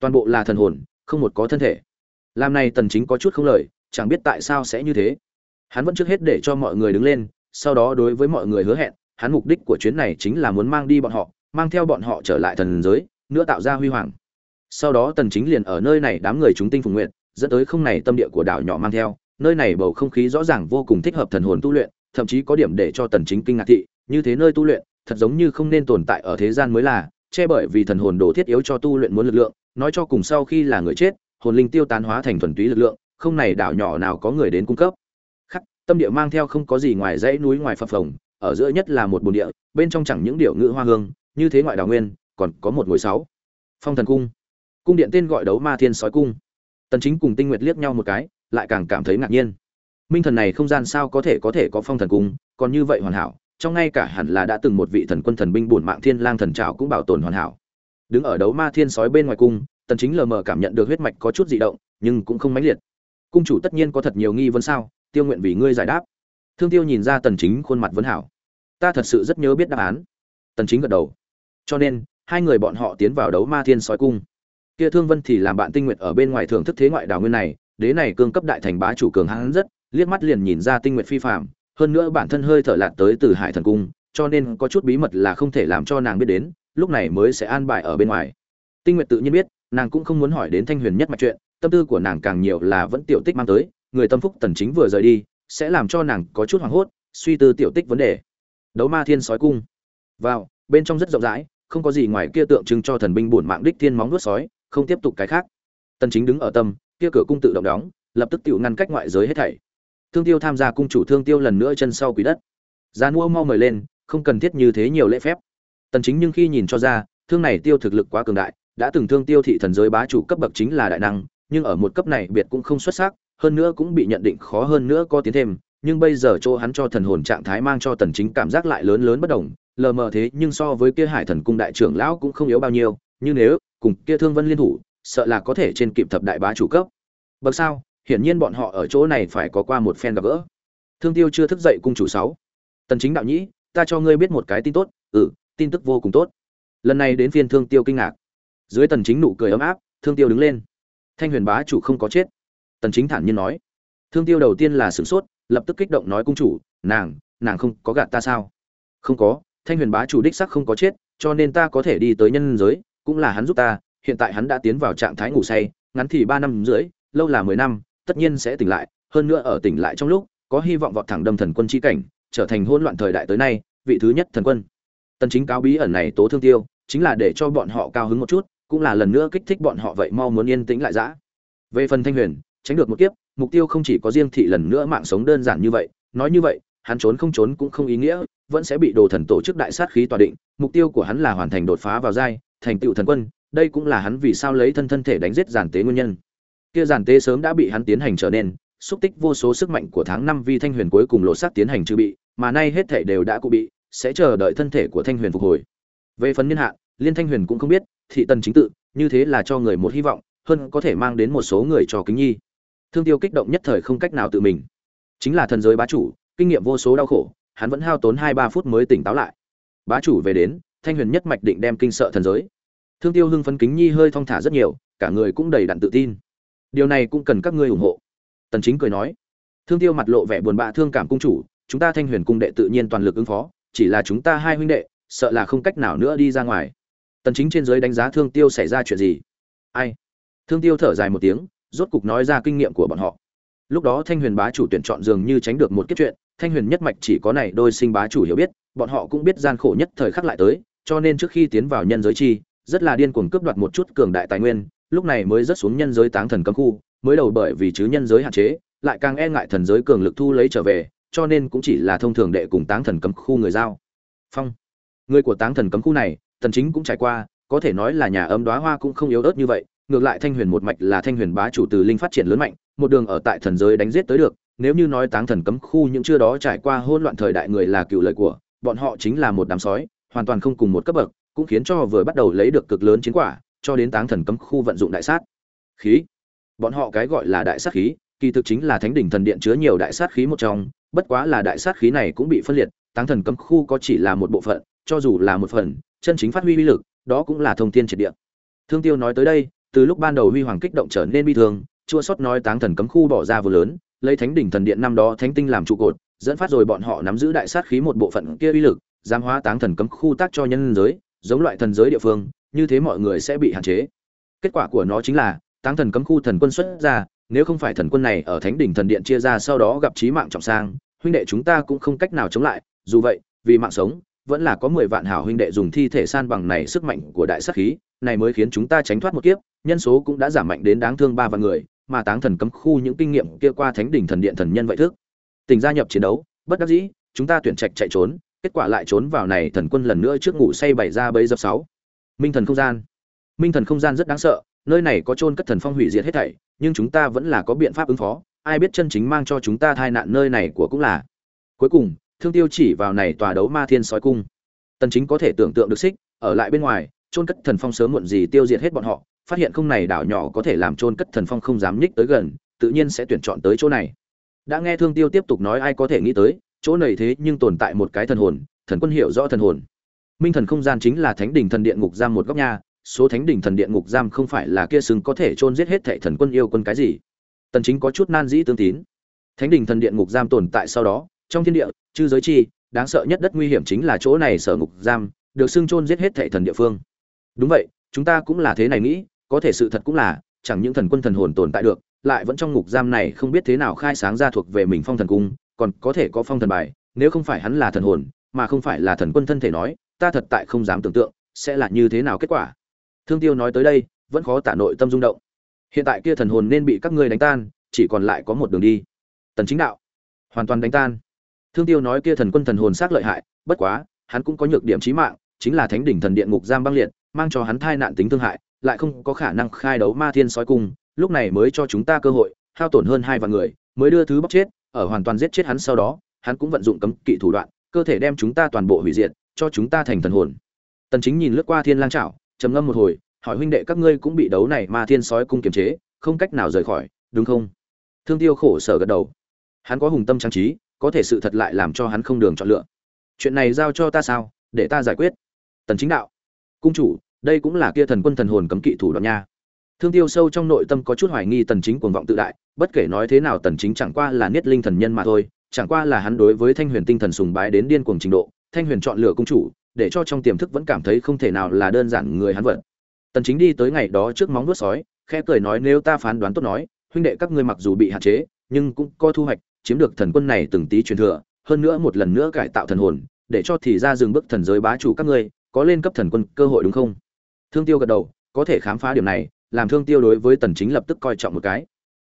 Speaker 1: Toàn bộ là thần hồn, không một có thân thể. Làm này tần chính có chút không lời, chẳng biết tại sao sẽ như thế. Hắn vẫn trước hết để cho mọi người đứng lên, sau đó đối với mọi người hứa hẹn, hắn mục đích của chuyến này chính là muốn mang đi bọn họ, mang theo bọn họ trở lại thần giới, nữa tạo ra huy hoàng. Sau đó tần chính liền ở nơi này đám người chúng tinh phùng nguyện dẫn tới không này tâm địa của đảo nhỏ mang theo, nơi này bầu không khí rõ ràng vô cùng thích hợp thần hồn tu luyện thậm chí có điểm để cho tần chính kinh ngạc thị, như thế nơi tu luyện, thật giống như không nên tồn tại ở thế gian mới là, che bởi vì thần hồn đồ thiết yếu cho tu luyện muốn lực lượng, nói cho cùng sau khi là người chết, hồn linh tiêu tán hóa thành thuần túy lực lượng, không này đảo nhỏ nào có người đến cung cấp. Khắc, tâm địa mang theo không có gì ngoài dãy núi ngoài phập phồng, ở giữa nhất là một bồn địa, bên trong chẳng những điệu ngữ hoa hương, như thế ngoại đảo nguyên, còn có một ngôi sáu. Phong thần cung. Cung điện tên gọi đấu ma thiên sói cung. Tần chính cùng tinh nguyệt liếc nhau một cái, lại càng cảm thấy ngạc nhiên minh thần này không gian sao có thể có thể có phong thần cung, còn như vậy hoàn hảo, trong ngay cả hẳn là đã từng một vị thần quân thần binh bổn mạng thiên lang thần trảo cũng bảo tồn hoàn hảo. Đứng ở đấu ma thiên sói bên ngoài cung, tần chính lờ mờ cảm nhận được huyết mạch có chút dị động, nhưng cũng không mãnh liệt. Cung chủ tất nhiên có thật nhiều nghi vấn sao, tiêu nguyện vì ngươi giải đáp. Thương tiêu nhìn ra tần chính khuôn mặt vấn hảo. Ta thật sự rất nhớ biết đáp án. Tần chính gật đầu. Cho nên, hai người bọn họ tiến vào đấu ma thiên sói cung. Kia thương vân thì làm bạn tinh nguyện ở bên ngoài thưởng thức thế ngoại đảo nguyên này, đế này cương cấp đại thành bá chủ cường hãn rất liếc mắt liền nhìn ra tinh nguyện phi phàm hơn nữa bản thân hơi thở lạc tới từ hải thần cung, cho nên có chút bí mật là không thể làm cho nàng biết đến, lúc này mới sẽ an bài ở bên ngoài. Tinh nguyện tự nhiên biết, nàng cũng không muốn hỏi đến thanh huyền nhất mạch chuyện, tâm tư của nàng càng nhiều là vẫn tiểu tích mang tới, người tâm phúc tần chính vừa rời đi, sẽ làm cho nàng có chút hoảng hốt, suy tư tiểu tích vấn đề. Đấu ma thiên sói cung. Vào, bên trong rất rộng rãi, không có gì ngoài kia tượng trưng cho thần binh bổn mạng đích thiên móng nuốt sói, không tiếp tục cái khác. Tần chính đứng ở tâm, kia cửa cung tự động đóng, lập tức tiểu ngăn cách ngoại giới hết thảy thương tiêu tham gia cung chủ thương tiêu lần nữa chân sau quỷ đất. Giá mua mau mời lên, không cần thiết như thế nhiều lễ phép. Tần chính nhưng khi nhìn cho ra, thương này tiêu thực lực quá cường đại, đã từng thương tiêu thị thần giới bá chủ cấp bậc chính là đại năng, nhưng ở một cấp này biệt cũng không xuất sắc, hơn nữa cũng bị nhận định khó hơn nữa có tiến thêm, nhưng bây giờ chỗ hắn cho thần hồn trạng thái mang cho tần chính cảm giác lại lớn lớn bất động lờ mờ thế nhưng so với kia hải thần cung đại trưởng lão cũng không yếu bao nhiêu, như nếu, cùng kia thương vân liên thủ, sợ là có thể trên kịp thập đại bá chủ cấp. Bậc sao? Hiển nhiên bọn họ ở chỗ này phải có qua một phen gặp gỡ. Thương tiêu chưa thức dậy cung chủ sáu. Tần chính đạo nhĩ, ta cho ngươi biết một cái tin tốt. Ừ tin tức vô cùng tốt. Lần này đến phiên thương tiêu kinh ngạc. Dưới tần chính nụ cười ấm áp, thương tiêu đứng lên. Thanh huyền bá chủ không có chết. Tần chính thản nhiên nói. Thương tiêu đầu tiên là sửng sốt, lập tức kích động nói cung chủ, nàng nàng không có gạt ta sao? Không có, thanh huyền bá chủ đích sắc không có chết, cho nên ta có thể đi tới nhân giới, cũng là hắn giúp ta, hiện tại hắn đã tiến vào trạng thái ngủ say, ngắn thì ba năm rưỡi, lâu là mười năm tất nhiên sẽ tỉnh lại, hơn nữa ở tỉnh lại trong lúc, có hy vọng vọt thẳng đâm thần quân chi cảnh, trở thành hỗn loạn thời đại tới nay, vị thứ nhất thần quân. Tần chính cáo bí ẩn này tố thương tiêu, chính là để cho bọn họ cao hứng một chút, cũng là lần nữa kích thích bọn họ vậy mau muốn yên tĩnh lại dã. Về phần thanh huyền, tránh được một kiếp, mục tiêu không chỉ có riêng thị lần nữa mạng sống đơn giản như vậy, nói như vậy, hắn trốn không trốn cũng không ý nghĩa, vẫn sẽ bị đồ thần tổ chức đại sát khí tỏa định, mục tiêu của hắn là hoàn thành đột phá vào giai, thành tựu thần quân, đây cũng là hắn vì sao lấy thân thân thể đánh giết giản tế nguyên nhân kia giản tế sớm đã bị hắn tiến hành trở nên, xúc tích vô số sức mạnh của tháng năm vi thanh huyền cuối cùng lộ sát tiến hành trừ bị, mà nay hết thể đều đã cụ bị, sẽ chờ đợi thân thể của thanh huyền phục hồi. Về phần niên hạn, liên thanh huyền cũng không biết, thị tần chính tự, như thế là cho người một hy vọng, hơn có thể mang đến một số người cho kính nhi. Thương tiêu kích động nhất thời không cách nào tự mình. Chính là thần giới bá chủ, kinh nghiệm vô số đau khổ, hắn vẫn hao tốn hai ba phút mới tỉnh táo lại. Bá chủ về đến, thanh huyền nhất mạch định đem kinh sợ thần giới. Thương tiêu hưng phấn kính nhi hơi thong thả rất nhiều, cả người cũng đầy đặn tự tin điều này cũng cần các ngươi ủng hộ. Tần chính cười nói. Thương tiêu mặt lộ vẻ buồn bã thương cảm cung chủ, chúng ta thanh huyền cung đệ tự nhiên toàn lực ứng phó, chỉ là chúng ta hai huynh đệ, sợ là không cách nào nữa đi ra ngoài. Tần chính trên dưới đánh giá thương tiêu xảy ra chuyện gì. Ai? Thương tiêu thở dài một tiếng, rốt cục nói ra kinh nghiệm của bọn họ. Lúc đó thanh huyền bá chủ tuyển chọn dường như tránh được một kiếp chuyện, thanh huyền nhất mạch chỉ có này đôi sinh bá chủ hiểu biết, bọn họ cũng biết gian khổ nhất thời khắc lại tới, cho nên trước khi tiến vào nhân giới chi, rất là điên cuồng cướp đoạt một chút cường đại tài nguyên lúc này mới rất xuống nhân giới táng thần cấm khu, mới đầu bởi vì chứ nhân giới hạn chế, lại càng e ngại thần giới cường lực thu lấy trở về, cho nên cũng chỉ là thông thường đệ cùng táng thần cấm khu người giao. Phong. Người của táng thần cấm khu này, thần chính cũng trải qua, có thể nói là nhà ấm đóa hoa cũng không yếu ớt như vậy, ngược lại thanh huyền một mạch là thanh huyền bá chủ từ linh phát triển lớn mạnh, một đường ở tại thần giới đánh giết tới được, nếu như nói táng thần cấm khu những chưa đó trải qua hỗn loạn thời đại người là cựu lợi của, bọn họ chính là một đám sói, hoàn toàn không cùng một cấp bậc, cũng khiến cho vừa bắt đầu lấy được cực lớn chiến quả cho đến táng thần cấm khu vận dụng đại sát. Khí. Bọn họ cái gọi là đại sát khí, kỳ thực chính là thánh đỉnh thần điện chứa nhiều đại sát khí một trong, bất quá là đại sát khí này cũng bị phân liệt, táng thần cấm khu có chỉ là một bộ phận, cho dù là một phần, chân chính phát huy uy lực, đó cũng là thông thiên triệt địa. Thương tiêu nói tới đây, từ lúc ban đầu huy hoàng kích động trở nên bi thương, chua sót nói táng thần cấm khu bỏ ra vừa lớn, lấy thánh đỉnh thần điện năm đó thánh tinh làm trụ cột, dẫn phát rồi bọn họ nắm giữ đại sát khí một bộ phận kia uy lực giam hóa táng thần cấm khu tác cho nhân giới, giống loại thần giới địa phương như thế mọi người sẽ bị hạn chế. Kết quả của nó chính là, táng thần cấm khu thần quân xuất ra, nếu không phải thần quân này ở thánh đỉnh thần điện chia ra sau đó gặp chí mạng trọng sang, huynh đệ chúng ta cũng không cách nào chống lại, dù vậy, vì mạng sống, vẫn là có mười vạn hảo huynh đệ dùng thi thể san bằng này sức mạnh của đại sát khí, này mới khiến chúng ta tránh thoát một kiếp, nhân số cũng đã giảm mạnh đến đáng thương ba vạn người, mà táng thần cấm khu những kinh nghiệm kia qua thánh đỉnh thần điện thần nhân vậy thức. Tình gia nhập chiến đấu, bất đắc dĩ, chúng ta tuyển trạch chạy trốn, kết quả lại trốn vào này thần quân lần nữa trước ngủ say bày ra bấy dập sáu minh thần không gian. Minh thần không gian rất đáng sợ, nơi này có chôn cất thần phong hủy diệt hết thảy, nhưng chúng ta vẫn là có biện pháp ứng phó, ai biết chân chính mang cho chúng ta tai nạn nơi này của cũng là. Cuối cùng, thương tiêu chỉ vào này tòa đấu ma thiên sói cung. Tần chính có thể tưởng tượng được xích, ở lại bên ngoài, chôn cất thần phong sớm muộn gì tiêu diệt hết bọn họ, phát hiện không này đảo nhỏ có thể làm chôn cất thần phong không dám nhích tới gần, tự nhiên sẽ tuyển chọn tới chỗ này. Đã nghe thương tiêu tiếp tục nói ai có thể nghĩ tới, chỗ này thế nhưng tồn tại một cái thần hồn, thần quân hiểu rõ thần hồn minh thần không gian chính là thánh đỉnh thần điện ngục giam một góc nha, số thánh đỉnh thần điện ngục giam không phải là kia xứng có thể chôn giết hết thệ thần quân yêu quân cái gì. Tần chính có chút nan dĩ tương tín. Thánh đỉnh thần điện ngục giam tồn tại sau đó, trong thiên địa, chư giới chi, đáng sợ nhất đất nguy hiểm chính là chỗ này sở ngục giam, được xưng chôn giết hết thệ thần địa phương. Đúng vậy, chúng ta cũng là thế này nghĩ, có thể sự thật cũng là, chẳng những thần quân thần hồn tồn tại được, lại vẫn trong ngục giam này không biết thế nào khai sáng ra thuộc về mình phong thần cung, còn có thể có phong thần bài, nếu không phải hắn là thần hồn, mà không phải là thần quân thân thể nói ta thật tại không dám tưởng tượng, sẽ là như thế nào kết quả. Thương tiêu nói tới đây, vẫn khó tả nội tâm rung động. Hiện tại kia thần hồn nên bị các ngươi đánh tan, chỉ còn lại có một đường đi. Tần chính đạo, hoàn toàn đánh tan. Thương tiêu nói kia thần quân thần hồn xác lợi hại, bất quá, hắn cũng có nhược điểm chí mạng, chính là thánh đỉnh thần điện ngục giam băng liệt, mang cho hắn thai nạn tính thương hại, lại không có khả năng khai đấu ma thiên sói cung, lúc này mới cho chúng ta cơ hội, hao tổn hơn hai vạn người, mới đưa thứ bóc chết, ở hoàn toàn giết chết hắn sau đó, hắn cũng vận dụng cấm kỵ thủ đoạn, cơ thể đem chúng ta toàn bộ hủy diệt cho chúng ta thành thần hồn. Tần chính nhìn lướt qua thiên lang trảo, trầm ngâm một hồi, hỏi huynh đệ các ngươi cũng bị đấu này ma thiên sói cung kiềm chế, không cách nào rời khỏi, đúng không? Thương tiêu khổ sở gật đầu. Hắn có hùng tâm trang trí, có thể sự thật lại làm cho hắn không đường chọn lựa. Chuyện này giao cho ta sao? Để ta giải quyết. Tần chính đạo. Cung chủ, đây cũng là kia thần quân thần hồn cấm kỵ thủ đoạn nha. Thương tiêu sâu trong nội tâm có chút hoài nghi tần chính cuồng vọng tự đại, bất kể nói thế nào tần chính chẳng qua là niết linh thần nhân mà thôi, chẳng qua là hắn đối với thanh huyền tinh thần sùng bái đến điên cuồng trình độ thanh huyền chọn lựa cung chủ, để cho trong tiềm thức vẫn cảm thấy không thể nào là đơn giản người hắn vật. Tần chính đi tới ngày đó trước móng vuốt sói, khẽ cười nói nếu ta phán đoán tốt nói, huynh đệ các ngươi mặc dù bị hạn chế, nhưng cũng có thu hoạch, chiếm được thần quân này từng tí truyền thừa, hơn nữa một lần nữa cải tạo thần hồn, để cho thì ra dừng bước thần giới bá chủ các ngươi, có lên cấp thần quân cơ hội đúng không? Thương tiêu gật đầu, có thể khám phá điểm này, làm thương tiêu đối với tần chính lập tức coi trọng một cái.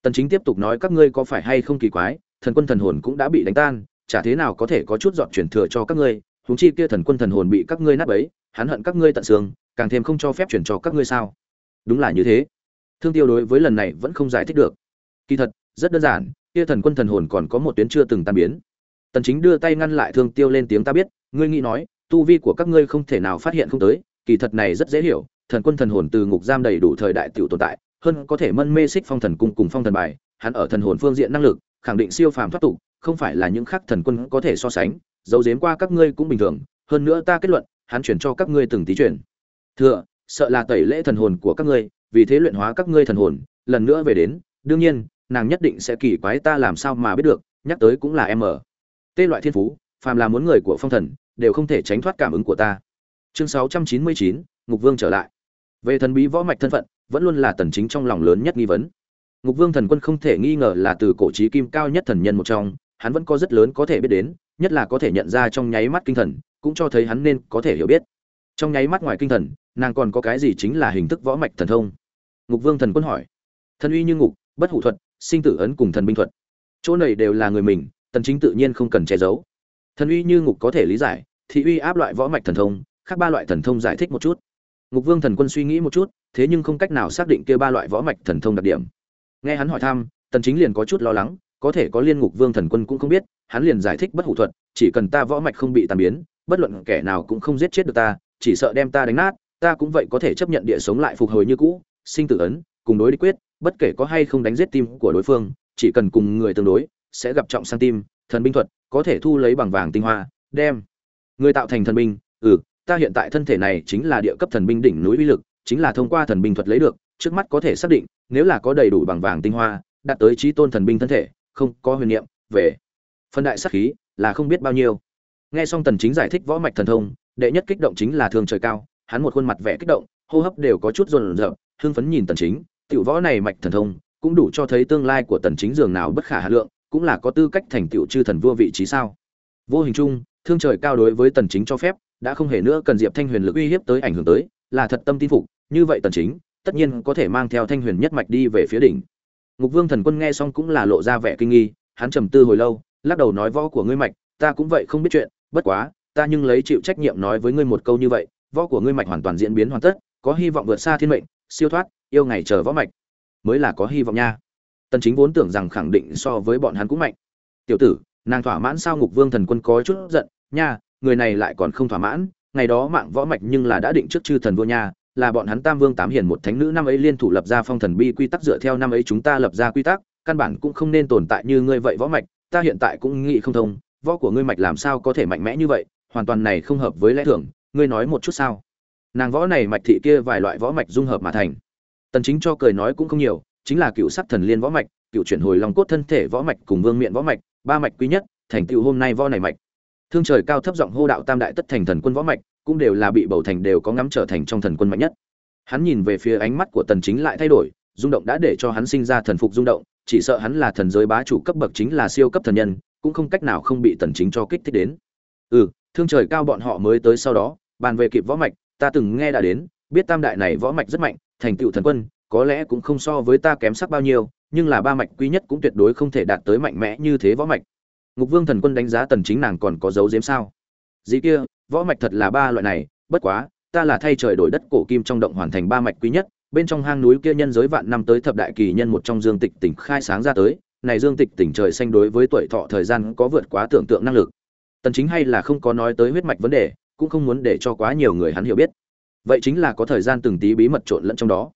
Speaker 1: Tần chính tiếp tục nói các ngươi có phải hay không kỳ quái, thần quân thần hồn cũng đã bị đánh tan chả thế nào có thể có chút dọn chuyển thừa cho các ngươi, huống chi kia thần quân thần hồn bị các ngươi nát bấy, hắn hận các ngươi tận xương, càng thêm không cho phép chuyển cho các ngươi sao? Đúng là như thế. Thương tiêu đối với lần này vẫn không giải thích được. Kỳ thật, rất đơn giản, kia thần quân thần hồn còn có một tuyến chưa từng tan biến. Tần chính đưa tay ngăn lại thương tiêu lên tiếng ta biết, ngươi nghĩ nói, tu vi của các ngươi không thể nào phát hiện không tới, kỳ thật này rất dễ hiểu, thần quân thần hồn từ ngục giam đầy đủ thời đại tiểu tồn tại, hơn có thể mân mê xích phong thần cung cùng phong thần bài, hắn ở thần hồn phương diện năng lực, khẳng định siêu phàm thoát tục không phải là những khác thần quân có thể so sánh dấu giếm qua các ngươi cũng bình thường hơn nữa ta kết luận hắn chuyển cho các ngươi từng tí chuyển. Thừa sợ là tẩy lễ thần hồn của các ngươi vì thế luyện hóa các ngươi thần hồn lần nữa về đến đương nhiên nàng nhất định sẽ kỳ quái ta làm sao mà biết được nhắc tới cũng là em ở. Tê loại thiên phú phàm là muốn người của phong thần đều không thể tránh thoát cảm ứng của ta. Chương 699, ngục vương trở lại. Về thần bí võ mạch thân phận vẫn luôn là tần chính trong lòng lớn nhất nghi vấn. Ngục vương thần quân không thể nghi ngờ là từ cổ chí kim cao nhất thần nhân một trong hắn vẫn có rất lớn có thể biết đến, nhất là có thể nhận ra trong nháy mắt kinh thần, cũng cho thấy hắn nên có thể hiểu biết. Trong nháy mắt ngoài kinh thần, nàng còn có cái gì chính là hình thức võ mạch thần thông? Ngục vương thần quân hỏi. Thần uy như ngục, bất hủ thuật, sinh tử ấn cùng thần binh thuật. Chỗ này đều là người mình, tần chính tự nhiên không cần che giấu. Thần uy như ngục có thể lý giải, thị uy áp loại võ mạch thần thông, khác ba loại thần thông giải thích một chút. Ngục vương thần quân suy nghĩ một chút, thế nhưng không cách nào xác định kia ba loại võ mạch thần thông đặc điểm. Nghe hắn hỏi thăm, tần chính liền có chút lo lắng có thể có liên ngục vương thần quân cũng không biết, hắn liền giải thích bất hủ thuật, chỉ cần ta võ mạch không bị tàn biến, bất luận kẻ nào cũng không giết chết được ta, chỉ sợ đem ta đánh nát, ta cũng vậy có thể chấp nhận địa sống lại phục hồi như cũ, sinh tử ấn, cùng đối đi quyết, bất kể có hay không đánh giết tim của đối phương, chỉ cần cùng người tương đối, sẽ gặp trọng sang tim, thần binh thuật, có thể thu lấy bằng vàng tinh hoa, đem người tạo thành thần binh ừ ta hiện tại thân thể này chính là địa cấp thần binh đỉnh núi uy lực, chính là thông qua thần binh thuật lấy được, trước mắt có thể xác định, nếu là có đầy đủ bằng vàng tinh hoa, đạt tới trí tôn thần binh thân thể không có huyền niệm, về. Phân đại sát khí là không biết bao nhiêu. Nghe xong tần chính giải thích võ mạch thần thông, đệ nhất kích động chính là thường trời cao, hắn một khuôn mặt vẻ kích động, hô hấp đều có chút run rợn, hưng phấn nhìn tần chính, tiểu võ này mạch thần thông cũng đủ cho thấy tương lai của tần chính dường nào bất khả hà lượng, cũng là có tư cách thành tiểu chư thần vua vị trí sao. Vô hình chung, thương trời cao đối với tần chính cho phép, đã không hề nữa cần diệp thanh huyền lực uy hiếp tới ảnh hưởng tới, là thật tâm tin phục, như vậy tần chính tất nhiên có thể mang theo thanh huyền nhất mạch đi về phía đỉnh ngục vương thần quân nghe xong cũng là lộ ra vẻ kinh nghi, hắn trầm tư hồi lâu, lắc đầu nói, võ của ngươi mạch, ta cũng vậy không biết chuyện, bất quá, ta nhưng lấy chịu trách nhiệm nói với ngươi một câu như vậy, võ của ngươi mạch hoàn toàn diễn biến hoàn tất, có hy vọng vượt xa thiên mệnh, siêu thoát, yêu ngày chờ võ mạch, mới là có hy vọng nha. Tần chính vốn tưởng rằng khẳng định so với bọn hắn cũng mạnh. Tiểu tử, nàng thỏa mãn sao ngục vương thần quân có chút giận, nha, người này lại còn không thỏa mãn, ngày đó mạng võ mạch nhưng là đã định trước chư thần vua nha là bọn hắn tam vương tám hiền một thánh nữ năm ấy liên thủ lập ra phong thần bi quy tắc dựa theo năm ấy chúng ta lập ra quy tắc, căn bản cũng không nên tồn tại như ngươi vậy võ mạch, ta hiện tại cũng nghĩ không thông, võ của ngươi mạch làm sao có thể mạnh mẽ như vậy, hoàn toàn này không hợp với lẽ thường, ngươi nói một chút sao? Nàng võ này mạch thị kia vài loại võ mạch dung hợp mà thành. Tần chính cho cười nói cũng không nhiều, chính là cựu sắc thần liên võ mạch, cựu chuyển hồi long cốt thân thể võ mạch cùng vương miện võ mạch, ba mạch quý nhất, thành tựu hôm nay võ này mạch thương trời cao thấp giọng hô đạo tam đại tất thành thần quân võ mạch, cũng đều là bị bầu thành đều có ngắm trở thành trong thần quân mạnh nhất. Hắn nhìn về phía ánh mắt của tần chính lại thay đổi, rung động đã để cho hắn sinh ra thần phục rung động, chỉ sợ hắn là thần giới bá chủ cấp bậc chính là siêu cấp thần nhân, cũng không cách nào không bị tần chính cho kích thích đến. Ừ thương trời cao bọn họ mới tới sau đó, bàn về kịp võ mạch, ta từng nghe đã đến, biết tam đại này võ mạch rất mạnh, thành tựu thần quân, có lẽ cũng không so với ta kém sắc bao nhiêu, nhưng là ba mạch quý nhất cũng tuyệt đối không thể đạt tới mạnh mẽ như thế võ mạch ngục vương thần quân đánh giá tần chính nàng còn có dấu giếm sao? Dĩ kia, võ mạch thật là ba loại này, bất quá, ta là thay trời đổi đất cổ kim trong động hoàn thành ba mạch quý nhất, bên trong hang núi kia nhân giới vạn năm tới thập đại kỳ nhân một trong dương tịch tỉnh khai sáng ra tới, này dương tịch tỉnh trời xanh đối với tuổi thọ thời gian có vượt quá tưởng tượng năng lực. Tần chính hay là không có nói tới huyết mạch vấn đề, cũng không muốn để cho quá nhiều người hắn hiểu biết. Vậy chính là có thời gian từng tí bí mật trộn lẫn trong đó.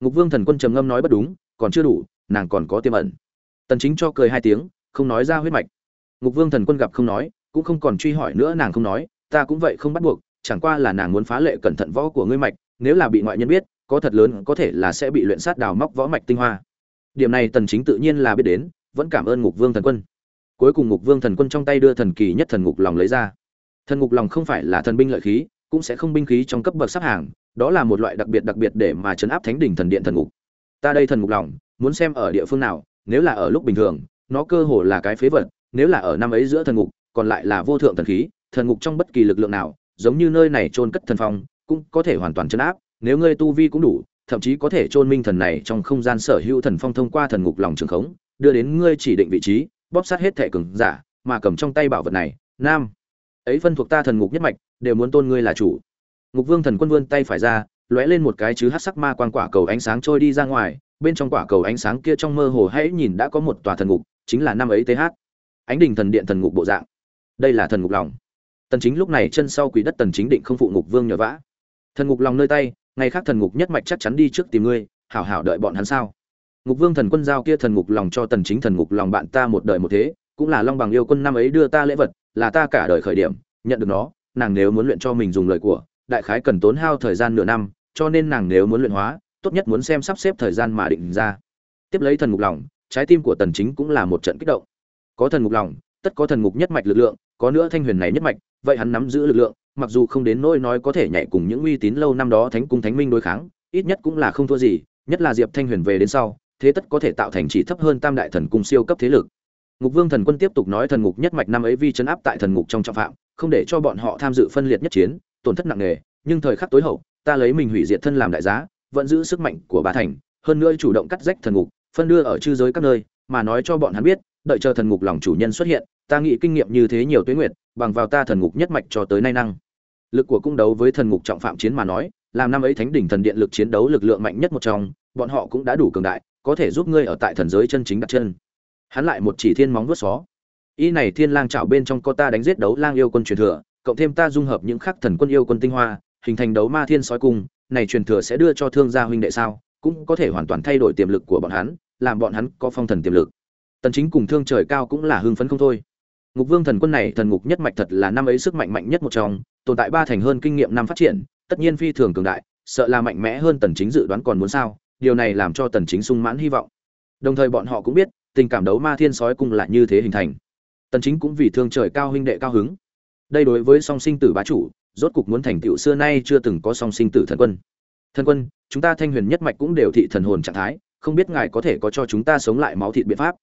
Speaker 1: Ngục vương thần quân trầm ngâm nói bất đúng, còn chưa đủ, nàng còn có tiềm ẩn. Tần chính cho cười hai tiếng, không nói ra huyết mạch ngục vương thần quân gặp không nói, cũng không còn truy hỏi nữa nàng không nói, ta cũng vậy không bắt buộc, chẳng qua là nàng muốn phá lệ cẩn thận võ của ngươi mạch, nếu là bị ngoại nhân biết, có thật lớn có thể là sẽ bị luyện sát đào móc võ mạch tinh hoa. Điểm này tần chính tự nhiên là biết đến, vẫn cảm ơn ngục vương thần quân. Cuối cùng ngục vương thần quân trong tay đưa thần kỳ nhất thần ngục lòng lấy ra. Thần ngục lòng không phải là thần binh lợi khí, cũng sẽ không binh khí trong cấp bậc sắp hàng, đó là một loại đặc biệt đặc biệt để mà chấn áp thánh đỉnh thần điện thần ngục. Ta đây thần ngục lòng, muốn xem ở địa phương nào, nếu là ở lúc bình thường, nó cơ hồ là cái phế vật nếu là ở năm ấy giữa thần ngục, còn lại là vô thượng thần khí, thần ngục trong bất kỳ lực lượng nào, giống như nơi này trôn cất thần phong, cũng có thể hoàn toàn chấn áp, nếu ngươi tu vi cũng đủ, thậm chí có thể trôn minh thần này trong không gian sở hữu thần phong thông qua thần ngục lòng trường khống, đưa đến ngươi chỉ định vị trí, bóp sát hết thể cường giả, mà cầm trong tay bảo vật này, nam. Ấy phân thuộc ta thần ngục nhất mạch, đều muốn tôn ngươi là chủ. Ngục vương thần quân vươn tay phải ra, lóe lên một cái chứ hát sắc ma quan quả cầu ánh sáng trôi đi ra ngoài, bên trong quả cầu ánh sáng kia trong mơ hồ hãy nhìn đã có một tòa thần ngục, chính là năm ấy th ánh đình thần điện thần ngục bộ dạng. Đây là thần ngục lòng. Tần chính lúc này chân sau quỷ đất tần chính định không phụ ngục vương nhờ vã. Thần ngục lòng nơi tay, ngày khác thần ngục nhất mạch chắc chắn đi trước tìm ngươi, hảo hảo đợi bọn hắn sao? Ngục vương thần quân giao kia thần ngục lòng cho tần chính thần ngục lòng bạn ta một đời một thế, cũng là long bằng yêu quân năm ấy đưa ta lễ vật, là ta cả đời khởi điểm, nhận được nó, nàng nếu muốn luyện cho mình dùng lời của, đại khái cần tốn hao thời gian nửa năm, cho nên nàng nếu muốn luyện hóa, tốt nhất muốn xem sắp xếp thời gian mà định ra. Tiếp lấy thần ngục lòng, trái tim của tần chính cũng là một trận kích động có thần ngục lòng, tất có thần ngục nhất mạch lực lượng, có nữa thanh huyền này nhất mạch, vậy hắn nắm giữ lực lượng, mặc dù không đến nỗi nói có thể nhảy cùng những uy tín lâu năm đó thánh cung thánh minh đối kháng, ít nhất cũng là không thua gì, nhất là diệp thanh huyền về đến sau, thế tất có thể tạo thành chỉ thấp hơn tam đại thần cung siêu cấp thế lực. Ngục vương thần quân tiếp tục nói thần ngục nhất mạch năm ấy vi chấn áp tại thần ngục trong trọng phạm, không để cho bọn họ tham dự phân liệt nhất chiến, tổn thất nặng nề, nhưng thời khắc tối hậu, ta lấy mình hủy diệt thân làm đại giá, vẫn giữ sức mạnh của bà thành, hơn nữa chủ động cắt rách thần ngục, phân đưa ở chư giới các nơi, mà nói cho bọn hắn biết đợi chờ thần ngục lòng chủ nhân xuất hiện, ta nghĩ kinh nghiệm như thế nhiều tuế nguyệt, bằng vào ta thần ngục nhất mạch cho tới nay năng. Lực của cung đấu với thần ngục trọng phạm chiến mà nói, làm năm ấy thánh đỉnh thần điện lực chiến đấu lực lượng mạnh nhất một trong, bọn họ cũng đã đủ cường đại, có thể giúp ngươi ở tại thần giới chân chính đặt chân. Hắn lại một chỉ thiên móng vuốt xó. Y này thiên lang chảo bên trong có ta đánh giết đấu lang yêu quân truyền thừa, cộng thêm ta dung hợp những khắc thần quân yêu quân tinh hoa, hình thành đấu ma thiên sói cung, này truyền thừa sẽ đưa cho thương gia huynh đệ sao, cũng có thể hoàn toàn thay đổi tiềm lực của bọn hắn, làm bọn hắn có phong thần tiềm lực tần chính cùng thương trời cao cũng là hưng phấn không thôi. Ngục vương thần quân này thần ngục nhất mạch thật là năm ấy sức mạnh mạnh nhất một trong, tồn tại ba thành hơn kinh nghiệm năm phát triển, tất nhiên phi thường cường đại, sợ là mạnh mẽ hơn tần chính dự đoán còn muốn sao, điều này làm cho tần chính sung mãn hy vọng. Đồng thời bọn họ cũng biết, tình cảm đấu ma thiên sói cùng là như thế hình thành. Tần chính cũng vì thương trời cao huynh đệ cao hứng. Đây đối với song sinh tử bá chủ, rốt cục muốn thành tựu xưa nay chưa từng có song sinh tử thần quân. Thần quân, chúng ta thanh huyền nhất mạch cũng đều thị thần hồn trạng thái, không biết ngài có thể có cho chúng ta sống lại máu thịt biện pháp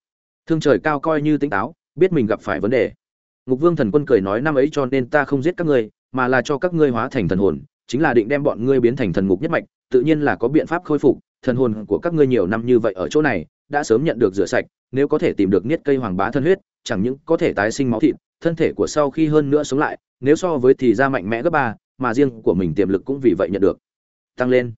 Speaker 1: thương trời cao coi như tỉnh táo, biết mình gặp phải vấn đề. Ngục vương thần quân cười nói năm ấy cho nên ta không giết các ngươi, mà là cho các ngươi hóa thành thần hồn, chính là định đem bọn ngươi biến thành thần ngục nhất mạch, tự nhiên là có biện pháp khôi phục, thần hồn của các ngươi nhiều năm như vậy ở chỗ này, đã sớm nhận được rửa sạch, nếu có thể tìm được niết cây hoàng bá thân huyết, chẳng những có thể tái sinh máu thịt, thân thể của sau khi hơn nữa sống lại, nếu so với thì ra mạnh mẽ gấp ba, mà riêng của mình tiềm lực cũng vì vậy nhận được. Tăng lên.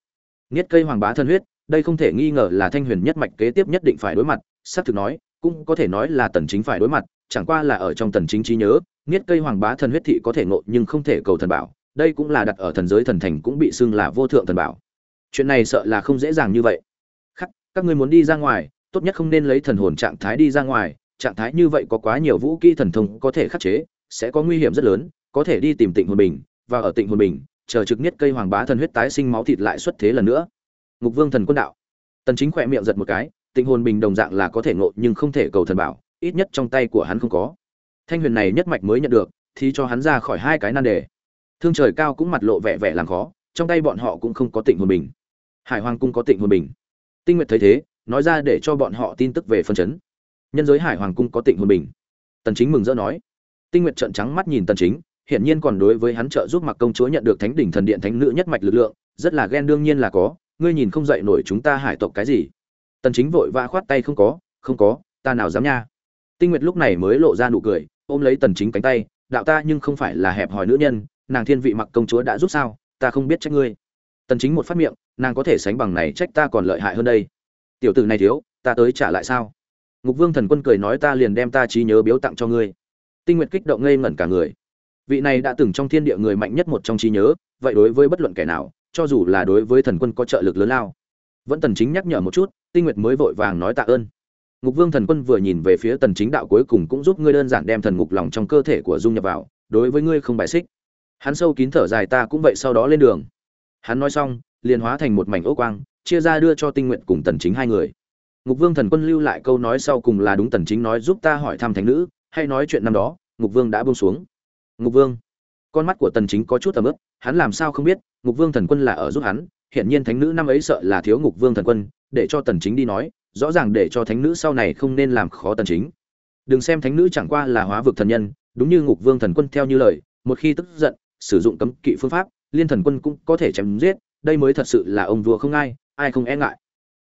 Speaker 1: Niết cây hoàng bá thân huyết, đây không thể nghi ngờ là thanh huyền nhất mạch kế tiếp nhất định phải đối mặt, xác thực nói cũng có thể nói là tần chính phải đối mặt, chẳng qua là ở trong tần chính trí nhớ, nghiết cây hoàng bá thần huyết thị có thể ngộ nhưng không thể cầu thần bảo, đây cũng là đặt ở thần giới thần thành cũng bị xưng là vô thượng thần bảo. Chuyện này sợ là không dễ dàng như vậy. Khắc, các ngươi muốn đi ra ngoài, tốt nhất không nên lấy thần hồn trạng thái đi ra ngoài, trạng thái như vậy có quá nhiều vũ khí thần thông có thể khắc chế, sẽ có nguy hiểm rất lớn, có thể đi tìm tịnh hồn bình, và ở tịnh hồn bình, chờ trực niết cây hoàng bá thần huyết tái sinh máu thịt lại xuất thế lần nữa. Ngục vương thần quân đạo. Tần chính khỏe miệng giật một cái tịnh hồn bình đồng dạng là có thể ngộ nhưng không thể cầu thần bảo, ít nhất trong tay của hắn không có. Thanh huyền này nhất mạch mới nhận được, thì cho hắn ra khỏi hai cái nan đề. Thương trời cao cũng mặt lộ vẻ vẻ làm khó, trong tay bọn họ cũng không có tịnh hồn bình. Hải hoàng cung có tịnh hồn bình. Tinh nguyệt thấy thế, nói ra để cho bọn họ tin tức về phân chấn. Nhân giới hải hoàng cung có tịnh hồn bình. Tần chính mừng rỡ nói. Tinh nguyệt trợn trắng mắt nhìn tần chính, hiển nhiên còn đối với hắn trợ giúp mặc công chúa nhận được thánh đỉnh thần điện thánh nữ nhất mạch lực lượng, rất là ghen đương nhiên là có, ngươi nhìn không dậy nổi chúng ta hải tộc cái gì tần chính vội vã khoát tay, không có không có, ta nào dám nha. Tinh nguyệt lúc này mới lộ ra nụ cười, ôm lấy tần chính cánh tay, đạo ta nhưng không phải là hẹp hòi nữ nhân, nàng thiên vị mặc công chúa đã giúp sao, ta không biết trách ngươi. Tần chính một phát miệng, nàng có thể sánh bằng này trách ta còn lợi hại hơn đây. Tiểu tử này thiếu, ta tới trả lại sao? Ngục vương thần quân cười nói, ta liền đem ta trí nhớ biếu tặng cho ngươi. Tinh nguyệt kích động ngây ngẩn cả người. Vị này đã từng trong thiên địa người mạnh nhất một trong trí nhớ, vậy đối với bất luận kẻ nào, cho dù là đối với thần quân có trợ lực lớn lao. Vẫn tần chính nhắc nhở một chút tinh nguyệt mới vội vàng nói tạ ơn. Ngục vương thần quân vừa nhìn về phía tần chính đạo cuối cùng cũng giúp ngươi đơn giản đem thần ngục lòng trong cơ thể của dung nhập vào, đối với ngươi không bài xích. Hắn sâu kín thở dài ta cũng vậy sau đó lên đường. Hắn nói xong, liền hóa thành một mảnh ố quang, chia ra đưa cho tinh nguyện cùng tần chính hai người. Ngục vương thần quân lưu lại câu nói sau cùng là đúng tần chính nói giúp ta hỏi thăm thánh nữ, hay nói chuyện năm đó, ngục vương đã buông xuống. Ngục vương, con mắt của tần chính có chút tầm ướp hắn làm sao không biết, ngục vương thần quân là ở giúp hắn hiện nhiên thánh nữ năm ấy sợ là thiếu ngục vương thần quân để cho tần chính đi nói, rõ ràng để cho thánh nữ sau này không nên làm khó tần chính. Đừng xem thánh nữ chẳng qua là hóa vực thần nhân, đúng như ngục vương thần quân theo như lời, một khi tức giận, sử dụng cấm kỵ phương pháp, liên thần quân cũng có thể chém giết, đây mới thật sự là ông vua không ai ai không e ngại.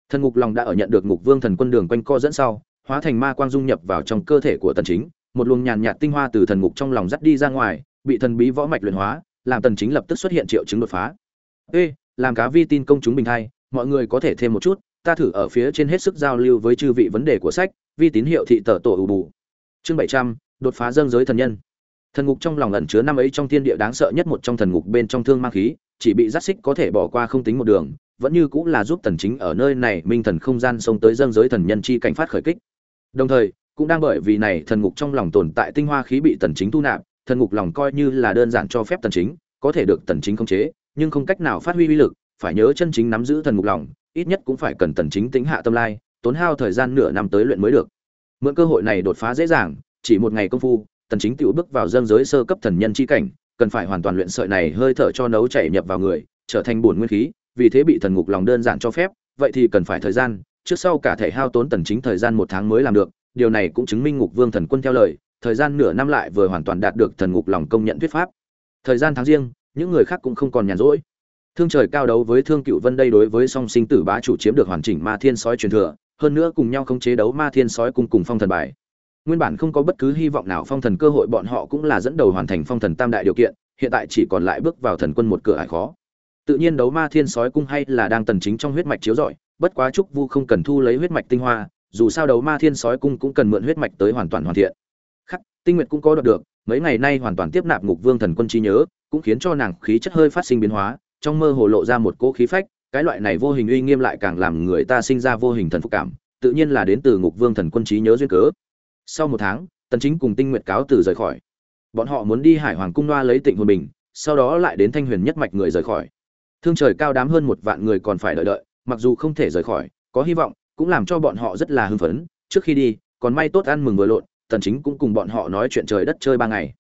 Speaker 1: Thần ngục lòng đã ở nhận được ngục vương thần quân đường quanh co dẫn sau, hóa thành ma quang dung nhập vào trong cơ thể của tần chính, một luồng nhàn nhạt tinh hoa từ thần ngục trong lòng dắt đi ra ngoài, bị thần bí võ mạch luyện hóa, làm tần chính lập tức xuất hiện triệu chứng đột phá. Ê, làm cá vi tin công chúng bình thay, mọi người có thể thêm một chút ta thử ở phía trên hết sức giao lưu với chư vị vấn đề của sách vi tín hiệu thị tờ tổ ủ bù. Chương 700, đột phá dâng giới thần nhân. Thần ngục trong lòng ẩn chứa năm ấy trong thiên địa đáng sợ nhất một trong thần ngục bên trong thương mang khí chỉ bị dắt xích có thể bỏ qua không tính một đường vẫn như cũng là giúp tần chính ở nơi này minh thần không gian xông tới dâng giới thần nhân chi cảnh phát khởi kích. Đồng thời cũng đang bởi vì này thần ngục trong lòng tồn tại tinh hoa khí bị tần chính thu nạp thần ngục lòng coi như là đơn giản cho phép tần chính có thể được tần chính khống chế nhưng không cách nào phát huy uy lực phải nhớ chân chính nắm giữ thần ngục lòng ít nhất cũng phải cần tần chính tính hạ tâm lai, tốn hao thời gian nửa năm tới luyện mới được. Mượn cơ hội này đột phá dễ dàng, chỉ một ngày công phu, tần chính tiểu bước vào dâng giới sơ cấp thần nhân chi cảnh, cần phải hoàn toàn luyện sợi này hơi thở cho nấu chảy nhập vào người, trở thành bổn nguyên khí, vì thế bị thần ngục lòng đơn giản cho phép, vậy thì cần phải thời gian, trước sau cả thể hao tốn tần chính thời gian một tháng mới làm được, điều này cũng chứng minh ngục vương thần quân theo lời, thời gian nửa năm lại vừa hoàn toàn đạt được thần ngục lòng công nhận thuyết pháp. Thời gian tháng riêng, những người khác cũng không còn nhàn rỗi thương trời cao đấu với thương cựu vân đây đối với song sinh tử bá chủ chiếm được hoàn chỉnh ma thiên sói truyền thừa, hơn nữa cùng nhau không chế đấu ma thiên sói cùng cùng phong thần bài. Nguyên bản không có bất cứ hy vọng nào phong thần cơ hội bọn họ cũng là dẫn đầu hoàn thành phong thần tam đại điều kiện, hiện tại chỉ còn lại bước vào thần quân một cửa ải khó. Tự nhiên đấu ma thiên sói cung hay là đang tần chính trong huyết mạch chiếu rọi, bất quá trúc vu không cần thu lấy huyết mạch tinh hoa, dù sao đấu ma thiên sói cung cũng cần mượn huyết mạch tới hoàn toàn hoàn thiện. Khắc, tinh nguyệt cũng có đoạt được, mấy ngày nay hoàn toàn tiếp nạp ngục vương thần quân trí nhớ, cũng khiến cho nàng khí chất hơi phát sinh biến hóa trong mơ hồ lộ ra một cỗ khí phách, cái loại này vô hình uy nghiêm lại càng làm người ta sinh ra vô hình thần phục cảm, tự nhiên là đến từ ngục vương thần quân trí nhớ duyên cớ. Sau một tháng, tần chính cùng tinh nguyệt cáo từ rời khỏi. Bọn họ muốn đi hải hoàng cung loa lấy tịnh hồn bình sau đó lại đến thanh huyền nhất mạch người rời khỏi. Thương trời cao đám hơn một vạn người còn phải đợi đợi, mặc dù không thể rời khỏi, có hy vọng, cũng làm cho bọn họ rất là hưng phấn. Trước khi đi, còn may tốt ăn mừng vừa lộn, tần chính cũng cùng bọn họ nói chuyện trời đất chơi ba ngày.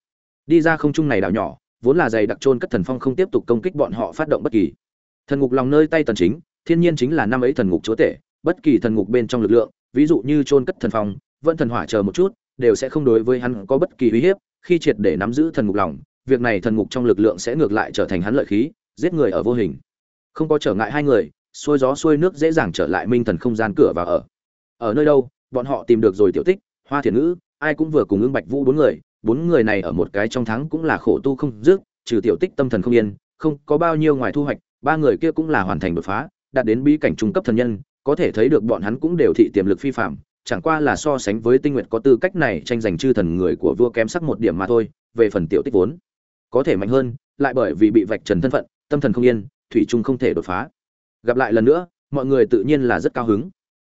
Speaker 1: Đi ra không trung này đảo nhỏ vốn là dày đặc trôn cất thần phong không tiếp tục công kích bọn họ phát động bất kỳ. Thần ngục lòng nơi tay tần chính, thiên nhiên chính là năm ấy thần ngục chúa tể, bất kỳ thần ngục bên trong lực lượng, ví dụ như trôn cất thần phong, vẫn thần hỏa chờ một chút, đều sẽ không đối với hắn có bất kỳ uy hiếp, khi triệt để nắm giữ thần ngục lòng, việc này thần ngục trong lực lượng sẽ ngược lại trở thành hắn lợi khí, giết người ở vô hình. Không có trở ngại hai người, xuôi gió xuôi nước dễ dàng trở lại minh thần không gian cửa và ở. Ở nơi đâu, bọn họ tìm được rồi tiểu tích, hoa thiền ngữ, ai cũng vừa cùng ưng bạch vũ bốn người bốn người này ở một cái trong tháng cũng là khổ tu không dứt trừ tiểu tích tâm thần không yên không có bao nhiêu ngoài thu hoạch ba người kia cũng là hoàn thành đột phá đạt đến bí cảnh trung cấp thần nhân có thể thấy được bọn hắn cũng đều thị tiềm lực phi phàm, chẳng qua là so sánh với tinh nguyệt có tư cách này tranh giành chư thần người của vua kém sắc một điểm mà thôi về phần tiểu tích vốn có thể mạnh hơn lại bởi vì bị vạch trần thân phận tâm thần không yên thủy trung không thể đột phá. Gặp lại lần nữa mọi người tự nhiên là rất cao hứng.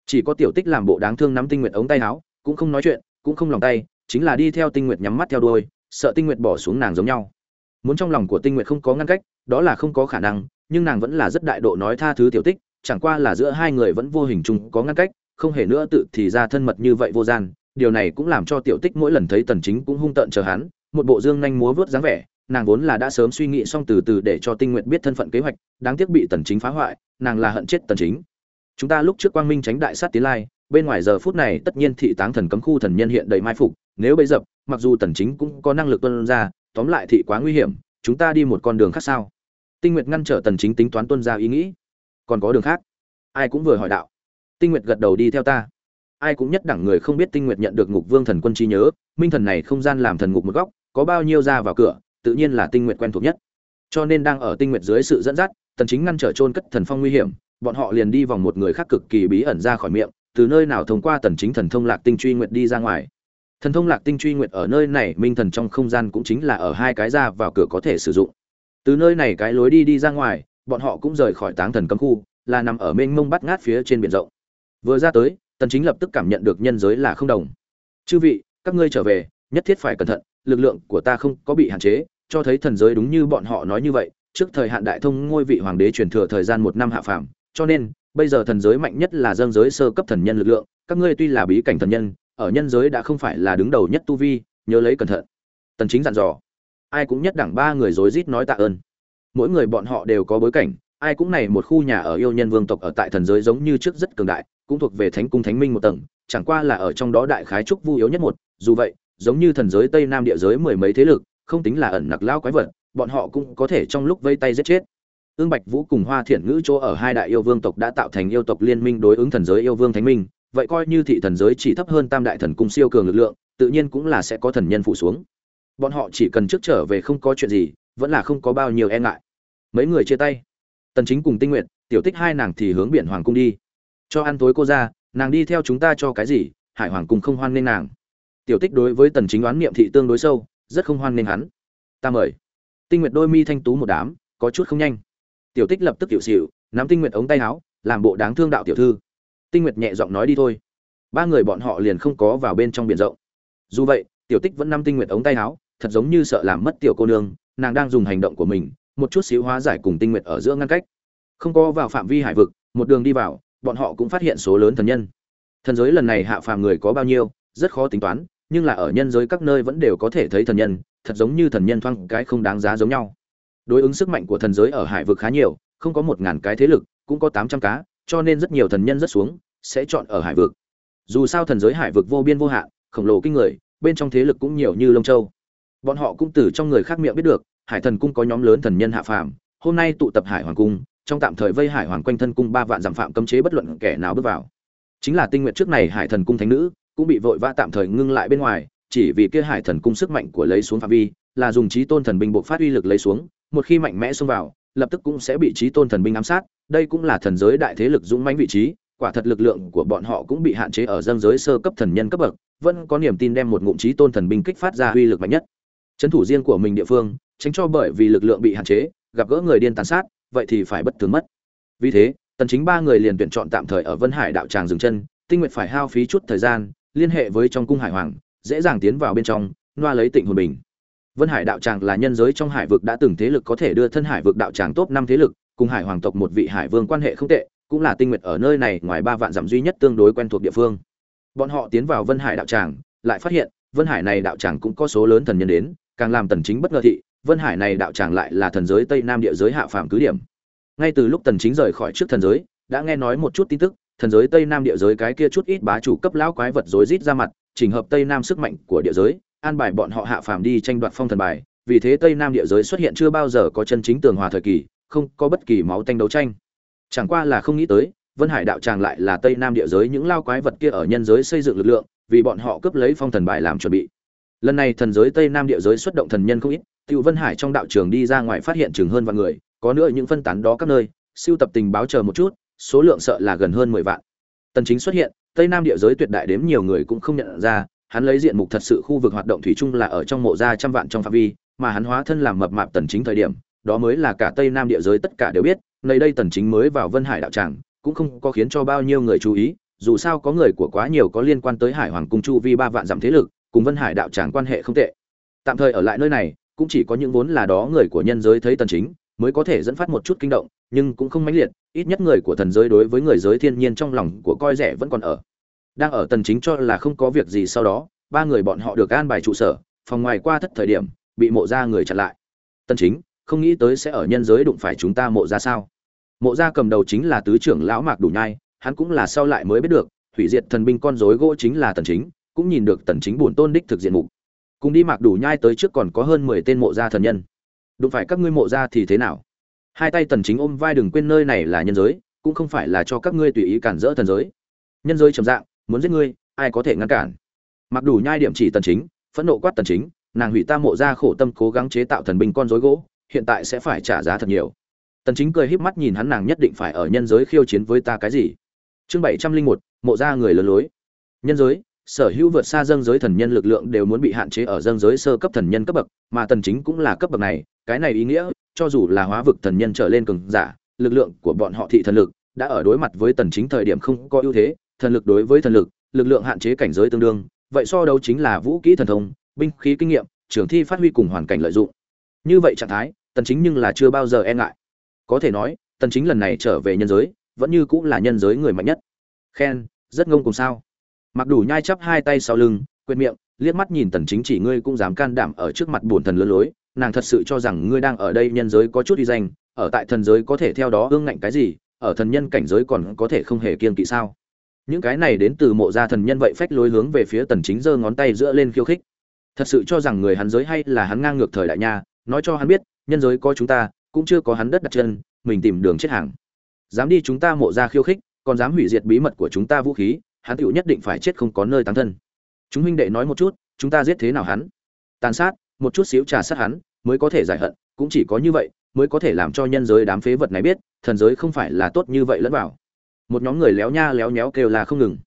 Speaker 1: Chỉ có tiểu tích làm bộ đáng thương nắm tinh nguyệt ống tay áo cũng không nói chuyện cũng không lòng tay chính là đi theo tinh nguyệt nhắm mắt theo đuôi, sợ tinh nguyệt bỏ xuống nàng giống nhau. Muốn trong lòng của tinh nguyệt không có ngăn cách, đó là không có khả năng, nhưng nàng vẫn là rất đại độ nói tha thứ tiểu tích, chẳng qua là giữa hai người vẫn vô hình chung có ngăn cách, không hề nữa tự thì ra thân mật như vậy vô gian. Điều này cũng làm cho tiểu tích mỗi lần thấy tần chính cũng hung tợn chờ hắn, một bộ dương nhanh múa vớt dáng vẻ, nàng vốn là đã sớm suy nghĩ xong từ từ để cho tinh nguyện biết thân phận kế hoạch, đáng tiếc bị tần chính phá hoại, nàng là hận chết tần chính. Chúng ta lúc trước quang minh tránh đại sát tiến lai bên ngoài giờ phút này tất nhiên thị táng thần cấm khu thần nhân hiện đầy mai phục, nếu bây dập, mặc dù tần chính cũng có năng lực tuân ra, tóm lại thị quá nguy hiểm, chúng ta đi một con đường khác sao? Tinh nguyệt ngăn trở tần chính tính toán tuân ra ý nghĩ. Còn có đường khác? Ai cũng vừa hỏi đạo. Tinh nguyệt gật đầu đi theo ta. Ai cũng nhất đẳng người không biết tinh nguyệt nhận được ngục vương thần quân chi nhớ, minh thần này không gian làm thần ngục một góc, có bao nhiêu ra vào cửa, tự nhiên là tinh nguyệt quen thuộc nhất. Cho nên đang ở tinh nguyệt dưới sự dẫn dắt, tần chính ngăn trở trôn cất thần phong nguy hiểm, bọn họ liền đi vòng một người khác cực kỳ bí ẩn ra khỏi miệng từ nơi nào thông qua tần chính thần thông lạc tinh truy nguyệt đi ra ngoài. Thần thông lạc tinh truy nguyệt ở nơi này, minh thần trong không gian cũng chính là ở hai cái ra vào cửa có thể sử dụng. Từ nơi này cái lối đi đi ra ngoài, bọn họ cũng rời khỏi táng thần cấm khu, là nằm ở mênh mông bắt ngát phía trên biển rộng. Vừa ra tới, tần chính lập tức cảm nhận được nhân giới là không đồng. Chư vị, các ngươi trở về, nhất thiết phải cẩn thận, lực lượng của ta không có bị hạn chế, cho thấy thần giới đúng như bọn họ nói như vậy, trước thời hạn đại thông ngôi vị hoàng đế truyền thừa thời gian một năm hạ phàm, cho nên bây giờ thần giới mạnh nhất là dân giới sơ cấp thần nhân lực lượng, các ngươi tuy là bí cảnh thần nhân, ở nhân giới đã không phải là đứng đầu nhất tu vi, nhớ lấy cẩn thận. Tần chính dặn dò. Ai cũng nhất đẳng ba người rối rít nói tạ ơn. Mỗi người bọn họ đều có bối cảnh, ai cũng này một khu nhà ở yêu nhân vương tộc ở tại thần giới giống như trước rất cường đại, cũng thuộc về thánh cung thánh minh một tầng, chẳng qua là ở trong đó đại khái trúc vu yếu nhất một, dù vậy, giống như thần giới tây nam địa giới mười mấy thế lực, không tính là ẩn nặc lao quái vật, bọn họ cũng có thể trong lúc vây tay giết chết ương bạch vũ cùng hoa thiện ngữ chỗ ở hai đại yêu vương tộc đã tạo thành yêu tộc liên minh đối ứng thần giới yêu vương thánh minh, vậy coi như thị thần giới chỉ thấp hơn tam đại thần cung siêu cường lực lượng, tự nhiên cũng là sẽ có thần nhân phụ xuống. Bọn họ chỉ cần trước trở về không có chuyện gì, vẫn là không có bao nhiêu e ngại. Mấy người chia tay. Tần chính cùng tinh nguyện tiểu tích hai nàng thì hướng biển hoàng cung đi. Cho ăn tối cô ra, nàng đi theo chúng ta cho cái gì, hải hoàng cung không hoan nên nàng. Tiểu tích đối với tần chính đoán niệm thị tương đối sâu, rất không hoan nên hắn. Ta mời. Tinh nguyệt đôi mi thanh tú một đám, có chút không nhanh tiểu tích lập tức tiểu xỉu, nắm tinh nguyệt ống tay áo, làm bộ đáng thương đạo tiểu thư. Tinh nguyệt nhẹ giọng nói đi thôi. Ba người bọn họ liền không có vào bên trong biển rộng. Dù vậy, tiểu tích vẫn nắm tinh nguyệt ống tay áo, thật giống như sợ làm mất tiểu cô nương, nàng đang dùng hành động của mình, một chút xíu hóa giải cùng tinh nguyệt ở giữa ngăn cách. Không có vào phạm vi hải vực, một đường đi vào, bọn họ cũng phát hiện số lớn thần nhân. Thần giới lần này hạ phàm người có bao nhiêu, rất khó tính toán, nhưng là ở nhân giới các nơi vẫn đều có thể thấy thần nhân, thật giống như thần nhân thoang cái không đáng giá giống nhau đối ứng sức mạnh của thần giới ở hải vực khá nhiều, không có một ngàn cái thế lực, cũng có tám trăm cá, cho nên rất nhiều thần nhân rất xuống, sẽ chọn ở hải vực. Dù sao thần giới hải vực vô biên vô hạn, khổng lồ kinh người, bên trong thế lực cũng nhiều như lông châu. Bọn họ cũng từ trong người khác miệng biết được, hải thần cung có nhóm lớn thần nhân hạ phàm, hôm nay tụ tập hải hoàng cung, trong tạm thời vây hải hoàng quanh thân cung ba vạn giảm phạm cấm chế bất luận kẻ nào bước vào. Chính là tinh nguyện trước này hải thần cung thánh nữ, cũng bị vội vã tạm thời ngưng lại bên ngoài, chỉ vì kia hải thần cung sức mạnh của lấy xuống phạm vi, là dùng trí tôn thần binh buộc phát uy lực lấy xuống một khi mạnh mẽ xông vào, lập tức cũng sẽ bị trí tôn thần binh ám sát, đây cũng là thần giới đại thế lực dũng mãnh vị trí, quả thật lực lượng của bọn họ cũng bị hạn chế ở dân giới sơ cấp thần nhân cấp bậc, vẫn có niềm tin đem một ngụm trí tôn thần binh kích phát ra uy lực mạnh nhất. Trấn thủ riêng của mình địa phương, tránh cho bởi vì lực lượng bị hạn chế, gặp gỡ người điên tàn sát, vậy thì phải bất thường mất. Vì thế, tần chính ba người liền tuyển chọn tạm thời ở vân hải đạo tràng dừng chân, tinh nguyện phải hao phí chút thời gian, liên hệ với trong cung hải hoàng, dễ dàng tiến vào bên trong, loa lấy tịnh hồn bình vân hải đạo tràng là nhân giới trong hải vực đã từng thế lực có thể đưa thân hải vực đạo tràng top năm thế lực, cùng hải hoàng tộc một vị hải vương quan hệ không tệ, cũng là tinh nguyện ở nơi này ngoài ba vạn dặm duy nhất tương đối quen thuộc địa phương. Bọn họ tiến vào vân hải đạo tràng, lại phát hiện, vân hải này đạo tràng cũng có số lớn thần nhân đến, càng làm tần chính bất ngờ thị, vân hải này đạo tràng lại là thần giới tây nam địa giới hạ phàm cứ điểm. Ngay từ lúc tần chính rời khỏi trước thần giới, đã nghe nói một chút tin tức, thần giới tây nam địa giới cái kia chút ít bá chủ cấp lão quái vật rối rít ra mặt, chỉnh hợp tây nam sức mạnh của địa giới an bài bọn họ hạ phàm đi tranh đoạt phong thần bài vì thế tây nam địa giới xuất hiện chưa bao giờ có chân chính tường hòa thời kỳ không có bất kỳ máu tanh đấu tranh chẳng qua là không nghĩ tới vân hải đạo tràng lại là tây nam địa giới những lao quái vật kia ở nhân giới xây dựng lực lượng vì bọn họ cướp lấy phong thần bài làm chuẩn bị lần này thần giới tây nam địa giới xuất động thần nhân không ít Tiêu Vân Hải trong đạo trường đi ra ngoài phát hiện chừng hơn vạn người, có nữa những phân tán đó các nơi, siêu tập tình báo chờ một chút, số lượng sợ là gần hơn mười vạn. Tần Chính xuất hiện, Tây Nam địa giới tuyệt đại đếm nhiều người cũng không nhận ra, hắn lấy diện mục thật sự khu vực hoạt động thủy chung là ở trong mộ gia trăm vạn trong phạm vi, mà hắn hóa thân làm mập mạp Tần Chính thời điểm, đó mới là cả Tây Nam địa giới tất cả đều biết, nơi đây Tần Chính mới vào Vân Hải đạo tràng, cũng không có khiến cho bao nhiêu người chú ý, dù sao có người của quá nhiều có liên quan tới Hải Hoàng cung chu vi ba vạn giảm thế lực, cùng Vân Hải đạo tràng quan hệ không tệ. Tạm thời ở lại nơi này, cũng chỉ có những vốn là đó người của nhân giới thấy tần chính mới có thể dẫn phát một chút kinh động nhưng cũng không mãnh liệt ít nhất người của thần giới đối với người giới thiên nhiên trong lòng của coi rẻ vẫn còn ở đang ở tần chính cho là không có việc gì sau đó, ba người bọn họ được an bài trụ sở, phòng ngoài qua thất thời điểm, bị mộ gia người chặn lại. Tần chính, không nghĩ tới sẽ ở nhân giới đụng phải chúng ta mộ gia sao? Mộ gia cầm đầu chính là tứ trưởng lão mạc đủ nhai, hắn cũng là sau lại mới biết được, hủy diệt thần binh con rối gỗ chính là tần chính, cũng nhìn được tần chính buồn tôn đích thực diện mục. Cùng đi mạc đủ nhai tới trước còn có hơn mười tên mộ gia thần nhân. Đụng phải các ngươi mộ gia thì thế nào? Hai tay tần chính ôm vai đừng quên nơi này là nhân giới, cũng không phải là cho các ngươi tùy ý cản rỡ thần giới. Nhân giới trầm dạng muốn giết ngươi ai có thể ngăn cản? Mặc đủ nhai điểm chỉ tần chính phẫn nộ quát tần chính nàng hủy ta mộ gia khổ tâm cố gắng chế tạo thần binh con rối gỗ hiện tại sẽ phải trả giá thật nhiều. Tần chính cười híp mắt nhìn hắn nàng nhất định phải ở nhân giới khiêu chiến với ta cái gì? Chương 701, mộ gia người lớn lối. Nhân giới sở hữu vượt xa dâng giới thần nhân lực lượng đều muốn bị hạn chế ở dâng giới sơ cấp thần nhân cấp bậc, mà tần chính cũng là cấp bậc này, cái này ý nghĩa, cho dù là hóa vực thần nhân trở lên cường giả, lực lượng của bọn họ thị thần lực đã ở đối mặt với tần chính thời điểm không có ưu thế, thần lực đối với thần lực, lực lượng hạn chế cảnh giới tương đương, vậy so đấu chính là vũ kỹ thần thông, binh khí kinh nghiệm, trường thi phát huy cùng hoàn cảnh lợi dụng. Như vậy trạng thái, tần chính nhưng là chưa bao giờ e ngại. Có thể nói, tần chính lần này trở về nhân giới, vẫn như cũng là nhân giới người mạnh nhất. Khen, rất ngông cùng sao? mặc đủ nhai chắp hai tay sau lưng quệt miệng liếc mắt nhìn tần chính chỉ ngươi cũng dám can đảm ở trước mặt buồn thần lớn lối nàng thật sự cho rằng ngươi đang ở đây nhân giới có chút uy danh ở tại thần giới có thể theo đó ương ngạnh cái gì ở thần nhân cảnh giới còn có thể không hề kiêng kỵ sao những cái này đến từ mộ gia thần nhân vậy phách lối hướng về phía tần chính giơ ngón tay giữa lên khiêu khích. Thật sự cho rằng người hắn giới hay là hắn ngang ngược thời đại nha, nói cho hắn biết, nhân giới có chúng ta, cũng chưa có hắn đất đặt chân, mình tìm đường chết hàng. Dám đi chúng ta mộ gia khiêu khích, còn dám hủy diệt bí mật của chúng ta vũ khí, hắn tựu nhất định phải chết không có nơi táng thân. Chúng huynh đệ nói một chút, chúng ta giết thế nào hắn? Tàn sát, một chút xíu trà sát hắn, mới có thể giải hận, cũng chỉ có như vậy, mới có thể làm cho nhân giới đám phế vật này biết, thần giới không phải là tốt như vậy lẫn vào một nhóm người léo nha léo nhéo kêu là không ngừng.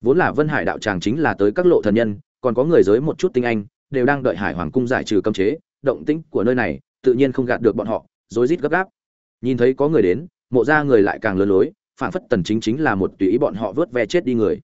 Speaker 1: Vốn là vân hải đạo tràng chính là tới các lộ thần nhân, còn có người giới một chút tinh anh, đều đang đợi hải hoàng cung giải trừ cấm chế, động tĩnh của nơi này, tự nhiên không gạt được bọn họ, rối rít gấp gáp. Nhìn thấy có người đến, mộ ra người lại càng lớn lối phản phất tần chính chính là một tùy ý bọn họ vớt ve chết đi người.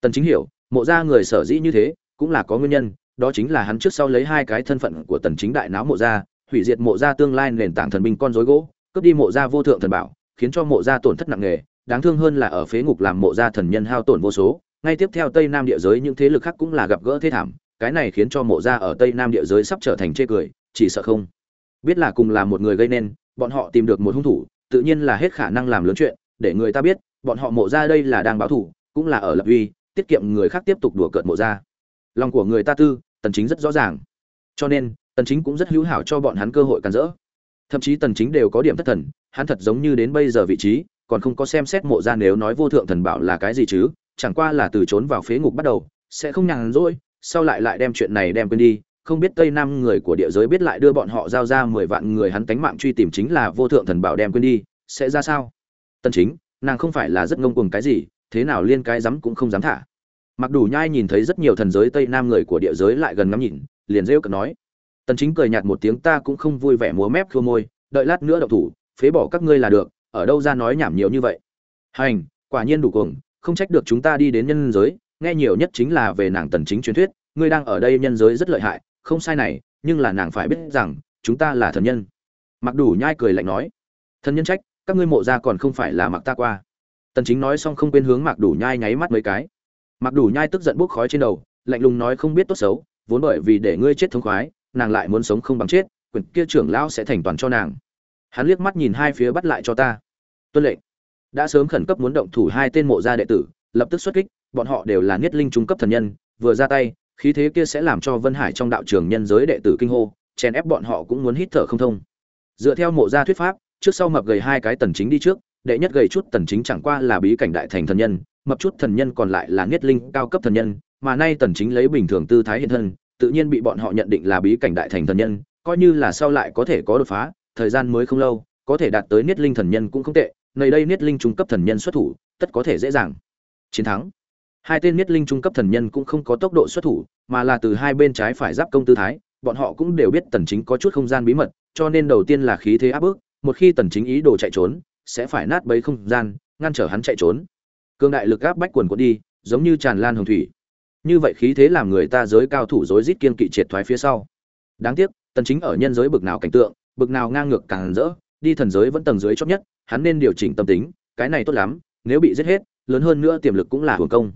Speaker 1: Tần chính hiểu, mộ gia người sở dĩ như thế, cũng là có nguyên nhân, đó chính là hắn trước sau lấy hai cái thân phận của tần chính đại náo mộ gia hủy diệt mộ gia tương lai nền tảng thần binh con rối gỗ, cướp đi mộ gia vô thượng thần bảo, khiến cho mộ gia tổn thất nặng nề đáng thương hơn là ở phế ngục làm mộ gia thần nhân hao tổn vô số, ngay tiếp theo tây nam địa giới những thế lực khác cũng là gặp gỡ thế thảm, cái này khiến cho mộ gia ở tây nam địa giới sắp trở thành chê cười, chỉ sợ không. Biết là cùng là một người gây nên, bọn họ tìm được một hung thủ, tự nhiên là hết khả năng làm lớn chuyện, để người ta biết, bọn họ mộ gia đây là đang báo thủ cũng là ở lập uy, tiết kiệm người khác tiếp tục đùa cợt mộ gia. Lòng của người ta tư, tần chính rất rõ ràng. Cho nên, tần chính cũng rất hữu hảo cho bọn hắn cơ hội can dỡ thậm chí tần chính đều có điểm thất thần, hắn thật giống như đến bây giờ vị trí còn không có xem xét mộ ra nếu nói vô thượng thần bảo là cái gì chứ, chẳng qua là từ trốn vào phế ngục bắt đầu, sẽ không nhàn rỗi, sau lại lại đem chuyện này đem quên đi. Không biết tây nam người của địa giới biết lại đưa bọn họ giao ra 10 vạn người hắn tánh mạng truy tìm chính là vô thượng thần bảo đem quên đi, sẽ ra sao? Tân chính, nàng không phải là rất ngông cuồng cái gì, thế nào liên cái dám cũng không dám thả. Mặc đủ nhai nhìn thấy rất nhiều thần giới tây nam người của địa giới lại gần ngắm nhìn, liền rêu cực nói. Tần chính cười nhạt một tiếng, ta cũng không vui vẻ múa mép khua môi, đợi lát nữa đậu thủ, phế bỏ các ngươi là được ở đâu ra nói nhảm nhiều như vậy? Hành, quả nhiên đủ cuồng, không trách được chúng ta đi đến nhân giới, nghe nhiều nhất chính là về nàng tần chính truyền thuyết, ngươi đang ở đây nhân giới rất lợi hại, không sai này, nhưng là nàng phải biết rằng, chúng ta là thần nhân. Mặc đủ nhai cười lạnh nói, thần nhân trách, các ngươi mộ ra còn không phải là mặc ta qua. Tần chính nói xong không quên hướng mặc đủ nhai nháy mắt mấy cái. Mặc đủ nhai tức giận bốc khói trên đầu, lạnh lùng nói không biết tốt xấu, vốn bởi vì để ngươi chết thống khoái, nàng lại muốn sống không bằng chết quyền kia trưởng lão sẽ thành toàn cho nàng hắn liếc mắt nhìn hai phía bắt lại cho ta. Tuân lệnh. Đã sớm khẩn cấp muốn động thủ hai tên mộ gia đệ tử, lập tức xuất kích, bọn họ đều là niết linh trung cấp thần nhân, vừa ra tay, khí thế kia sẽ làm cho vân hải trong đạo trường nhân giới đệ tử kinh hô, chèn ép bọn họ cũng muốn hít thở không thông. Dựa theo mộ gia thuyết pháp, trước sau mập gầy hai cái tần chính đi trước, đệ nhất gầy chút tần chính chẳng qua là bí cảnh đại thành thần nhân, mập chút thần nhân còn lại là niết linh cao cấp thần nhân, mà nay tần chính lấy bình thường tư thái hiện thân, tự nhiên bị bọn họ nhận định là bí cảnh đại thành thần nhân, coi như là sau lại có thể có đột phá thời gian mới không lâu, có thể đạt tới niết linh thần nhân cũng không tệ nơi đây niết linh trung cấp thần nhân xuất thủ, tất có thể dễ dàng. Chiến thắng. Hai tên niết linh trung cấp thần nhân cũng không có tốc độ xuất thủ, mà là từ hai bên trái phải giáp công tư thái, bọn họ cũng đều biết tần chính có chút không gian bí mật, cho nên đầu tiên là khí thế áp bức, một khi tần chính ý đồ chạy trốn, sẽ phải nát bấy không gian, ngăn trở hắn chạy trốn. Cương đại lực áp bách quần cuộn đi, giống như tràn lan hồng thủy. Như vậy khí thế làm người ta giới cao thủ rối rít kiên kỵ triệt thoái phía sau. Đáng tiếc, tần chính ở nhân giới bực nào cảnh tượng bực nào ngang ngược càng rỡ, đi thần giới vẫn tầng dưới chót nhất, hắn nên điều chỉnh tâm tính, cái này tốt lắm, nếu bị giết hết, lớn hơn nữa tiềm lực cũng là hưởng công.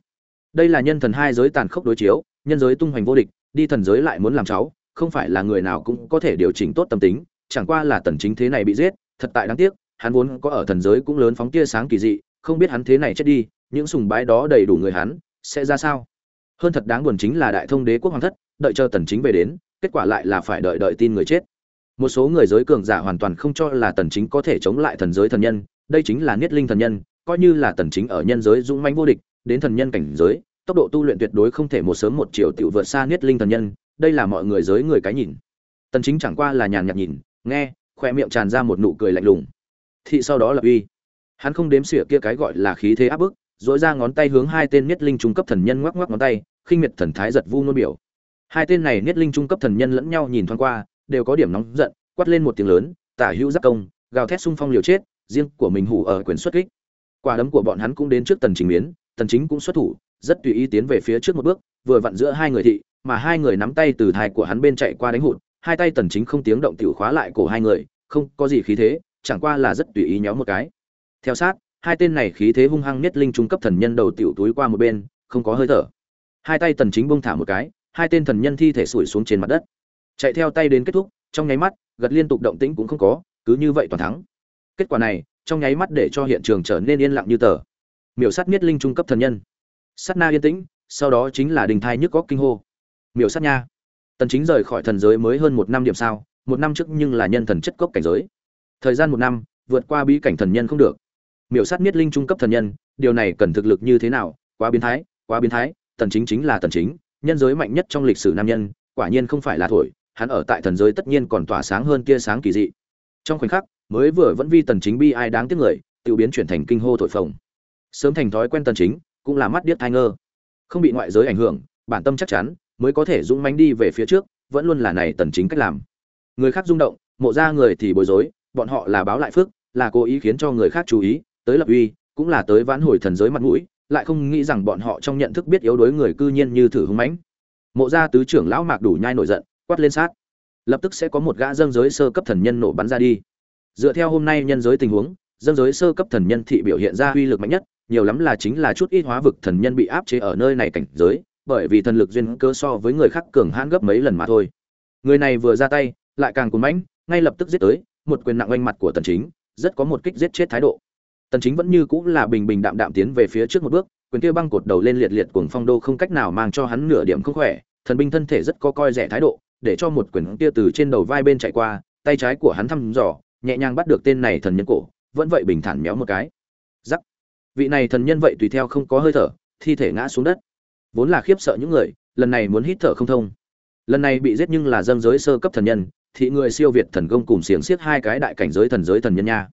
Speaker 1: Đây là nhân thần hai giới tàn khốc đối chiếu, nhân giới tung hoành vô địch, đi thần giới lại muốn làm cháu, không phải là người nào cũng có thể điều chỉnh tốt tâm tính, chẳng qua là tần chính thế này bị giết, thật tại đáng tiếc, hắn vốn có ở thần giới cũng lớn phóng tia sáng kỳ dị, không biết hắn thế này chết đi, những sùng bái đó đầy đủ người hắn, sẽ ra sao? Hơn thật đáng buồn chính là đại thông đế quốc hoàng thất, đợi chờ tần chính về đến, kết quả lại là phải đợi đợi tin người chết một số người giới cường giả hoàn toàn không cho là tần chính có thể chống lại thần giới thần nhân, đây chính là niết linh thần nhân, coi như là tần chính ở nhân giới dũng mãnh vô địch, đến thần nhân cảnh giới, tốc độ tu luyện tuyệt đối không thể một sớm một chiều tiểu vượt xa niết linh thần nhân, đây là mọi người giới người cái nhìn. Tần chính chẳng qua là nhàn nhạt nhìn, nghe khoe miệng tràn ra một nụ cười lạnh lùng. Thị sau đó là uy. Hắn không đếm xỉa kia cái gọi là khí thế áp bức dỗi ra ngón tay hướng hai tên niết linh trung cấp thần nhân ngoắc ngoắc ngón tay, khinh miệt thần thái giật vu nôn biểu. Hai tên này niết linh trung cấp thần nhân lẫn nhau nhìn thoáng qua đều có điểm nóng giận, quát lên một tiếng lớn, tả hữu giáp công, gào thét xung phong liều chết, riêng của mình hủ ở quyền xuất kích. Quả đấm của bọn hắn cũng đến trước tần chính miến, tần chính cũng xuất thủ, rất tùy ý tiến về phía trước một bước, vừa vặn giữa hai người thị, mà hai người nắm tay từ thai của hắn bên chạy qua đánh hụt, hai tay tần chính không tiếng động tiểu khóa lại cổ hai người, không có gì khí thế, chẳng qua là rất tùy ý nhéo một cái. Theo sát, hai tên này khí thế hung hăng nhất linh trung cấp thần nhân đầu tiểu túi qua một bên, không có hơi thở. Hai tay tần chính buông thả một cái, hai tên thần nhân thi thể sủi xuống trên mặt đất chạy theo tay đến kết thúc, trong nháy mắt, gật liên tục động tĩnh cũng không có, cứ như vậy toàn thắng. Kết quả này, trong nháy mắt để cho hiện trường trở nên yên lặng như tờ. Miểu sát miết linh trung cấp thần nhân. Sát na yên tĩnh, sau đó chính là đình thai nhức góc kinh hô. Miểu sát nha. Tần chính rời khỏi thần giới mới hơn một năm điểm sao, một năm trước nhưng là nhân thần chất cốc cảnh giới. Thời gian một năm, vượt qua bí cảnh thần nhân không được. Miểu sát miết linh trung cấp thần nhân, điều này cần thực lực như thế nào? Quá biến thái, quá biến thái, tần chính chính là tần chính, nhân giới mạnh nhất trong lịch sử nam nhân, quả nhiên không phải là thổi hắn ở tại thần giới tất nhiên còn tỏa sáng hơn kia sáng kỳ dị. Trong khoảnh khắc, mới vừa vẫn vi tần chính bi ai đáng tiếc người tiêu biến chuyển thành kinh hô thổi phồng. Sớm thành thói quen tần chính, cũng là mắt điếc thai ngơ. Không bị ngoại giới ảnh hưởng, bản tâm chắc chắn, mới có thể dũng mãnh đi về phía trước, vẫn luôn là này tần chính cách làm. Người khác rung động, mộ ra người thì bối rối, bọn họ là báo lại phước, là cố ý khiến cho người khác chú ý, tới lập uy, cũng là tới vãn hồi thần giới mặt mũi, lại không nghĩ rằng bọn họ trong nhận thức biết yếu đuối người cư nhiên như thử hung mãnh. Mộ gia tứ trưởng lão mạc đủ nhai nổi giận quát lên sát. Lập tức sẽ có một gã dâng giới sơ cấp thần nhân nổ bắn ra đi. Dựa theo hôm nay nhân giới tình huống dâng giới sơ cấp thần nhân thị biểu hiện ra uy lực mạnh nhất, nhiều lắm là chính là chút ít hóa vực thần nhân bị áp chế ở nơi này cảnh giới, bởi vì thần lực duyên cơ so với người khác cường hãn gấp mấy lần mà thôi. Người này vừa ra tay, lại càng cuốn mãnh, ngay lập tức giết tới, một quyền nặng oanh mặt của tần chính, rất có một kích giết chết thái độ. Tần chính vẫn như cũng là bình bình đạm đạm tiến về phía trước một bước, quyền kia băng cột đầu lên liệt liệt cuồng phong đô không cách nào mang cho hắn nửa điểm không khỏe, thần binh thân thể rất có coi rẻ thái độ để cho một quyền kia từ trên đầu vai bên chạy qua, tay trái của hắn thăm dò, nhẹ nhàng bắt được tên này thần nhân cổ, vẫn vậy bình thản méo một cái. Giắc vị này thần nhân vậy tùy theo không có hơi thở, thi thể ngã xuống đất. Vốn là khiếp sợ những người, lần này muốn hít thở không thông. Lần này bị giết nhưng là dâng giới sơ cấp thần nhân, thị người siêu việt thần công cùng xiềng xiết hai cái đại cảnh giới thần giới thần nhân nha.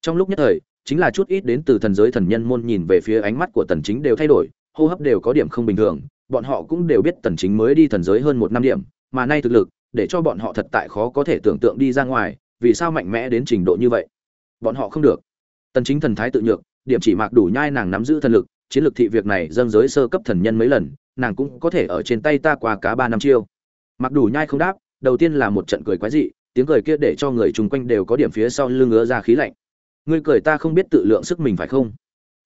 Speaker 1: Trong lúc nhất thời, chính là chút ít đến từ thần giới thần nhân môn nhìn về phía ánh mắt của tần chính đều thay đổi, hô hấp đều có điểm không bình thường, bọn họ cũng đều biết tần chính mới đi thần giới hơn một năm điểm mà nay thực lực, để cho bọn họ thật tại khó có thể tưởng tượng đi ra ngoài, vì sao mạnh mẽ đến trình độ như vậy? Bọn họ không được. Tần chính thần thái tự nhược, điểm chỉ mạc đủ nhai nàng nắm giữ thần lực, chiến lược thị việc này dâng giới sơ cấp thần nhân mấy lần, nàng cũng có thể ở trên tay ta qua cá ba năm chiêu. Mặc đủ nhai không đáp, đầu tiên là một trận cười quái dị, tiếng cười kia để cho người chung quanh đều có điểm phía sau lưng ngứa ra khí lạnh. Ngươi cười ta không biết tự lượng sức mình phải không?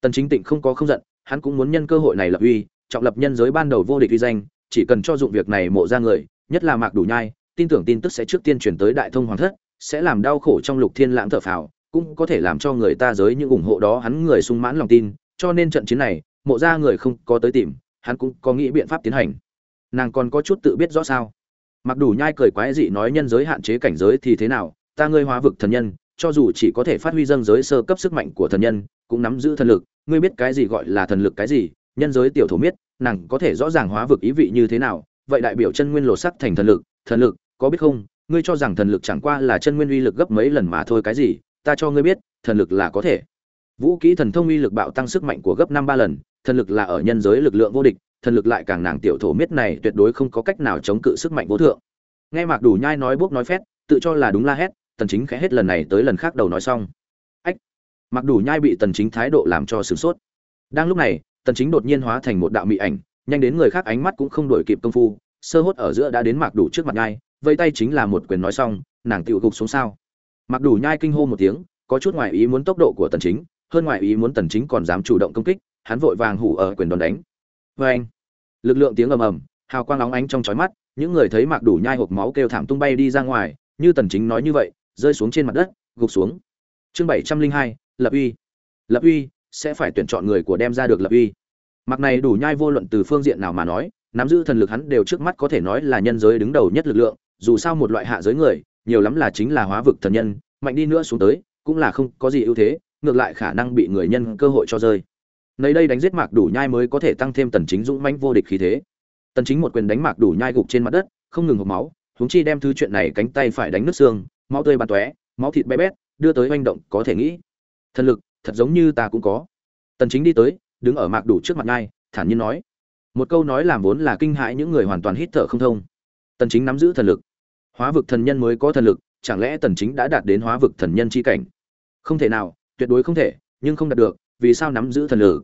Speaker 1: Tần chính tịnh không có không giận, hắn cũng muốn nhân cơ hội này lập uy, trọng lập nhân giới ban đầu vô địch uy danh, chỉ cần cho dụng việc này mộ ra người nhất là mạc đủ nhai, tin tưởng tin tức sẽ trước tiên truyền tới đại thông hoàng thất, sẽ làm đau khổ trong lục thiên lãng thở phào, cũng có thể làm cho người ta giới những ủng hộ đó hắn người sung mãn lòng tin, cho nên trận chiến này, mộ ra người không có tới tìm, hắn cũng có nghĩ biện pháp tiến hành. Nàng còn có chút tự biết rõ sao? Mặc đủ nhai cười quái dị nói nhân giới hạn chế cảnh giới thì thế nào, ta ngươi hóa vực thần nhân, cho dù chỉ có thể phát huy dân giới sơ cấp sức mạnh của thần nhân, cũng nắm giữ thần lực, ngươi biết cái gì gọi là thần lực cái gì, nhân giới tiểu thủ miết, nàng có thể rõ ràng hóa vực ý vị như thế nào vậy đại biểu chân nguyên lột sắc thành thần lực thần lực, có biết không? Ngươi cho rằng thần lực chẳng qua là chân nguyên uy lực gấp mấy lần mà thôi cái gì? Ta cho ngươi biết, thần lực là có thể. Vũ kỹ thần thông uy lực bạo tăng sức mạnh của gấp năm ba lần, thần lực là ở nhân giới lực lượng vô địch, thần lực lại càng nàng tiểu thổ miết này tuyệt đối không có cách nào chống cự sức mạnh vô thượng. Nghe mạc đủ nhai nói bốc nói phét, tự cho là đúng la hét, tần chính khẽ hết lần này tới lần khác đầu nói xong. Ách! Mạc đủ nhai bị tần chính thái độ làm cho sửng sốt. Đang lúc này, tần chính đột nhiên hóa thành một đạo mị ảnh nhanh đến người khác ánh mắt cũng không đổi kịp công phu sơ hốt ở giữa đã đến mạc đủ trước mặt nhai vây tay chính là một quyền nói xong nàng tựu gục xuống sao. Mạc đủ nhai kinh hô một tiếng có chút ngoại ý muốn tốc độ của tần chính hơn ngoại ý muốn tần chính còn dám chủ động công kích hắn vội vàng hủ ở quyền đòn đánh. Với anh lực lượng tiếng ầm ầm hào quang óng ánh trong chói mắt những người thấy mạc đủ nhai hộp máu kêu thảm tung bay đi ra ngoài như tần chính nói như vậy rơi xuống trên mặt đất gục xuống. Chương 702, lập uy. Lập uy sẽ phải tuyển chọn người của đem ra được lập uy mặc này đủ nhai vô luận từ phương diện nào mà nói, nắm giữ thần lực hắn đều trước mắt có thể nói là nhân giới đứng đầu nhất lực lượng, dù sao một loại hạ giới người, nhiều lắm là chính là hóa vực thần nhân, mạnh đi nữa xuống tới, cũng là không có gì ưu thế, ngược lại khả năng bị người nhân cơ hội cho rơi. Nơi đây đánh giết mạc đủ nhai mới có thể tăng thêm tần chính dũng mãnh vô địch khí thế. Tần chính một quyền đánh mạc đủ nhai gục trên mặt đất, không ngừng hộc máu, huống chi đem thứ chuyện này cánh tay phải đánh nước xương, máu tươi bắn tóe, máu thịt bé bét, đưa tới hoành động có thể nghĩ. Thần lực, thật giống như ta cũng có. Tần chính đi tới đứng ở mạc đủ trước mặt ngai, thản nhiên nói. Một câu nói làm vốn là kinh hãi những người hoàn toàn hít thở không thông. Tần chính nắm giữ thần lực. Hóa vực thần nhân mới có thần lực, chẳng lẽ tần chính đã đạt đến hóa vực thần nhân chi cảnh? Không thể nào, tuyệt đối không thể, nhưng không đạt được, vì sao nắm giữ thần lực?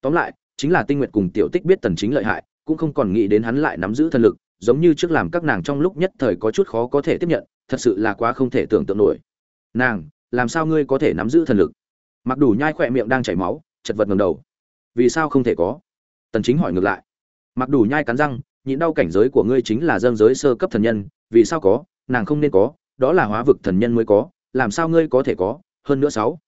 Speaker 1: Tóm lại, chính là tinh nguyệt cùng tiểu tích biết tần chính lợi hại, cũng không còn nghĩ đến hắn lại nắm giữ thần lực, giống như trước làm các nàng trong lúc nhất thời có chút khó có thể tiếp nhận, thật sự là quá không thể tưởng tượng nổi. Nàng, làm sao ngươi có thể nắm giữ thần lực? Mặc đủ nhai khỏe miệng đang chảy máu, chật vật ngầm đầu vì sao không thể có? Tần chính hỏi ngược lại. Mặc đủ nhai cắn răng, nhịn đau cảnh giới của ngươi chính là dâng giới sơ cấp thần nhân, vì sao có? Nàng không nên có, đó là hóa vực thần nhân mới có, làm sao ngươi có thể có? Hơn nữa sáu.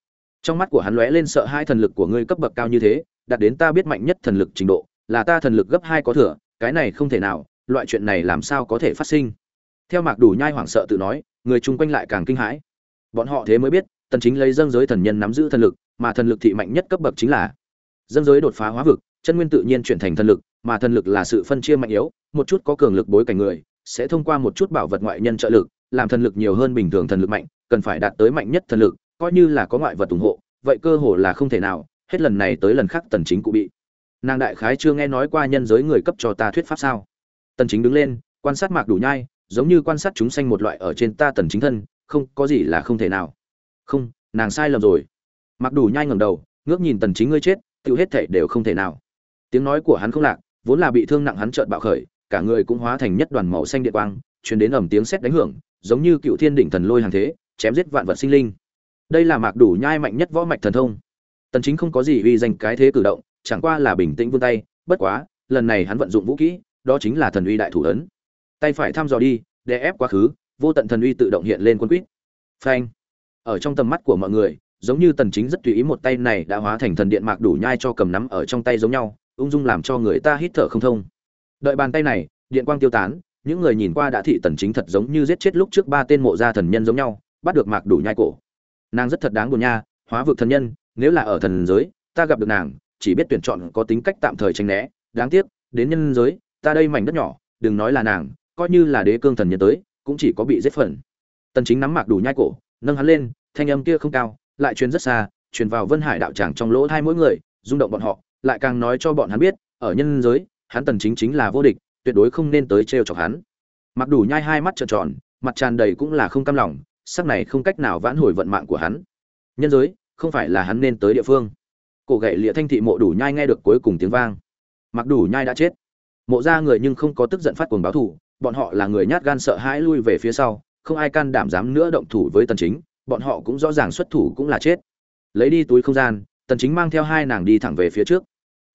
Speaker 1: Trong mắt của hắn lóe lên sợ hai thần lực của ngươi cấp bậc cao như thế, đạt đến ta biết mạnh nhất thần lực trình độ, là ta thần lực gấp hai có thừa, cái này không thể nào, loại chuyện này làm sao có thể phát sinh? Theo mạc đủ nhai hoảng sợ tự nói, người chung quanh lại càng kinh hãi. Bọn họ thế mới biết, tần chính lấy dâng giới thần nhân nắm giữ thần lực, mà thần lực thị mạnh nhất cấp bậc chính là Dân giới đột phá hóa vực, chân nguyên tự nhiên chuyển thành thần lực, mà thần lực là sự phân chia mạnh yếu, một chút có cường lực bối cảnh người, sẽ thông qua một chút bảo vật ngoại nhân trợ lực, làm thần lực nhiều hơn bình thường thần lực mạnh, cần phải đạt tới mạnh nhất thần lực, coi như là có ngoại vật ủng hộ, vậy cơ hồ là không thể nào, hết lần này tới lần khác tần chính cũng bị. Nàng đại khái chưa nghe nói qua nhân giới người cấp cho ta thuyết pháp sao? Tần chính đứng lên, quan sát mạc đủ nhai, giống như quan sát chúng sanh một loại ở trên ta tần chính thân, không, có gì là không thể nào. Không, nàng sai lầm rồi. Mạc đủ nhai ngẩng đầu, ngước nhìn tần chính ngươi chết tiêu hết thể đều không thể nào. Tiếng nói của hắn không lạc, vốn là bị thương nặng hắn chợt bạo khởi, cả người cũng hóa thành nhất đoàn màu xanh điện quang, truyền đến ầm tiếng sét đánh hưởng, giống như cựu thiên đỉnh thần lôi hàng thế, chém giết vạn vật sinh linh. Đây là mạc đủ nhai mạnh nhất võ mạch thần thông. Tần chính không có gì uy danh cái thế cử động, chẳng qua là bình tĩnh vươn tay, bất quá, lần này hắn vận dụng vũ kỹ, đó chính là thần uy đại thủ ấn. Tay phải thăm dò đi để ép quá khứ, vô tận thần uy tự động hiện lên quân quýt. Phanh. Ở trong tầm mắt của mọi người giống như tần chính rất tùy ý một tay này đã hóa thành thần điện mạc đủ nhai cho cầm nắm ở trong tay giống nhau, ung dung làm cho người ta hít thở không thông. Đợi bàn tay này, điện quang tiêu tán, những người nhìn qua đã thị tần chính thật giống như giết chết lúc trước ba tên mộ gia thần nhân giống nhau, bắt được mạc đủ nhai cổ. Nàng rất thật đáng buồn nha, hóa vực thần nhân, nếu là ở thần giới, ta gặp được nàng, chỉ biết tuyển chọn có tính cách tạm thời tránh né, đáng tiếc, đến nhân giới, ta đây mảnh đất nhỏ, đừng nói là nàng, coi như là đế cương thần nhân tới, cũng chỉ có bị giết phần. Tần chính nắm mạc đủ nhai cổ, nâng hắn lên, thanh âm kia không cao lại truyền rất xa, truyền vào vân hải đạo tràng trong lỗ hai mỗi người, rung động bọn họ, lại càng nói cho bọn hắn biết, ở nhân giới, hắn tần chính chính là vô địch, tuyệt đối không nên tới trêu chọc hắn. Mặc đủ nhai hai mắt trợn tròn, mặt tràn đầy cũng là không cam lòng, sắc này không cách nào vãn hồi vận mạng của hắn. Nhân giới, không phải là hắn nên tới địa phương. Cổ gậy lịa thanh thị mộ đủ nhai nghe được cuối cùng tiếng vang. Mặc đủ nhai đã chết. Mộ ra người nhưng không có tức giận phát cuồng báo thủ bọn họ là người nhát gan sợ hãi lui về phía sau, không ai can đảm dám nữa động thủ với tần chính bọn họ cũng rõ ràng xuất thủ cũng là chết. Lấy đi túi không gian, tần chính mang theo hai nàng đi thẳng về phía trước.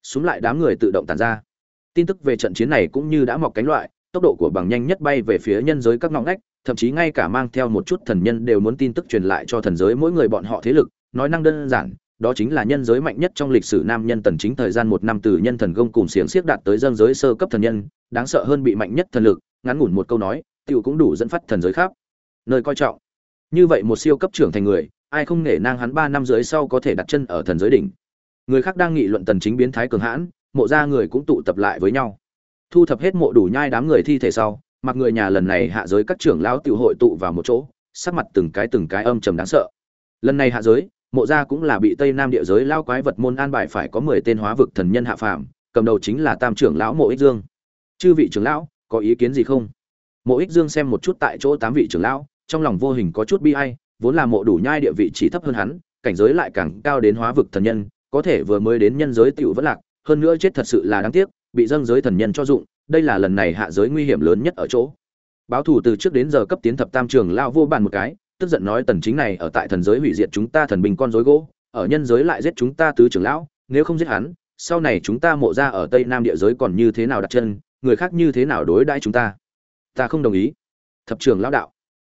Speaker 1: Xuống lại đám người tự động tản ra. Tin tức về trận chiến này cũng như đã mọc cánh loại, tốc độ của bằng nhanh nhất bay về phía nhân giới các ngõ ngách, thậm chí ngay cả mang theo một chút thần nhân đều muốn tin tức truyền lại cho thần giới mỗi người bọn họ thế lực, nói năng đơn giản, đó chính là nhân giới mạnh nhất trong lịch sử nam nhân tần chính thời gian một năm từ nhân thần gông cùng xiềng xiếc đạt tới dân giới sơ cấp thần nhân, đáng sợ hơn bị mạnh nhất thần lực, ngắn ngủn một câu nói, tiểu cũng đủ dẫn phát thần giới khác nơi coi trọng như vậy một siêu cấp trưởng thành người, ai không nể nang hắn ba năm dưới sau có thể đặt chân ở thần giới đỉnh? Người khác đang nghị luận tần chính biến thái cường hãn, mộ ra người cũng tụ tập lại với nhau. Thu thập hết mộ đủ nhai đám người thi thể sau, mặc người nhà lần này hạ giới các trưởng lão tiểu hội tụ vào một chỗ, sắc mặt từng cái từng cái âm trầm đáng sợ. Lần này hạ giới, mộ gia cũng là bị tây nam địa giới lao quái vật môn an bài phải có mười tên hóa vực thần nhân hạ phàm, cầm đầu chính là tam trưởng lão mộ ích dương. Chư vị trưởng lão, có ý kiến gì không? Mộ ích dương xem một chút tại chỗ tám vị trưởng lão trong lòng vô hình có chút bi ai, vốn là mộ đủ nhai địa vị chỉ thấp hơn hắn, cảnh giới lại càng cao đến hóa vực thần nhân, có thể vừa mới đến nhân giới tiểu vẫn lạc, hơn nữa chết thật sự là đáng tiếc, bị dâng giới thần nhân cho dụng, đây là lần này hạ giới nguy hiểm lớn nhất ở chỗ. Báo thủ từ trước đến giờ cấp tiến thập tam trường lao vô bàn một cái, tức giận nói tần chính này ở tại thần giới hủy diệt chúng ta thần bình con rối gỗ, ở nhân giới lại giết chúng ta tứ trưởng lão, nếu không giết hắn, sau này chúng ta mộ ra ở tây nam địa giới còn như thế nào đặt chân, người khác như thế nào đối đãi chúng ta? Ta không đồng ý. Thập trưởng lão đạo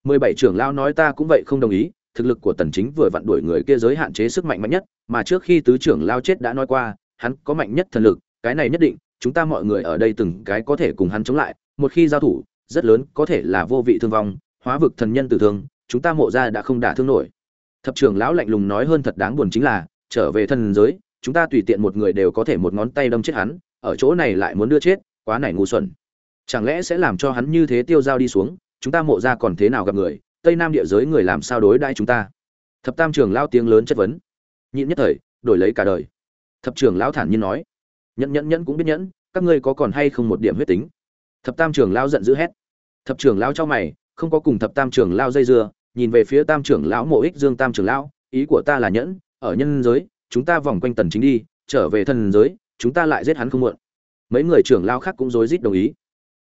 Speaker 1: mười bảy trưởng lão nói ta cũng vậy không đồng ý, thực lực của tần chính vừa vặn đuổi người kia giới hạn chế sức mạnh mạnh nhất, mà trước khi tứ trưởng lao chết đã nói qua, hắn có mạnh nhất thần lực, cái này nhất định, chúng ta mọi người ở đây từng cái có thể cùng hắn chống lại, một khi giao thủ, rất lớn có thể là vô vị thương vong, hóa vực thần nhân tử thương, chúng ta mộ ra đã không đả thương nổi. Thập trưởng lão lạnh lùng nói hơn thật đáng buồn chính là, trở về thần giới, chúng ta tùy tiện một người đều có thể một ngón tay đâm chết hắn, ở chỗ này lại muốn đưa chết, quá này ngu xuẩn. Chẳng lẽ sẽ làm cho hắn như thế tiêu dao đi xuống? Chúng ta mộ ra còn thế nào gặp người, tây nam địa giới người làm sao đối đãi chúng ta? Thập tam trưởng lao tiếng lớn chất vấn. Nhịn nhất thời, đổi lấy cả đời. Thập trưởng lão thản nhiên nói. Nhẫn nhẫn nhẫn cũng biết nhẫn, các ngươi có còn hay không một điểm huyết tính? Thập tam trưởng lao giận dữ hét. Thập trưởng lao cho mày, không có cùng thập tam trưởng lao dây dưa, nhìn về phía tam trưởng lão mộ ích dương tam trưởng lão, ý của ta là nhẫn, ở nhân giới, chúng ta vòng quanh tần chính đi, trở về thần giới, chúng ta lại giết hắn không muộn. Mấy người trưởng lao khác cũng rối rít đồng ý.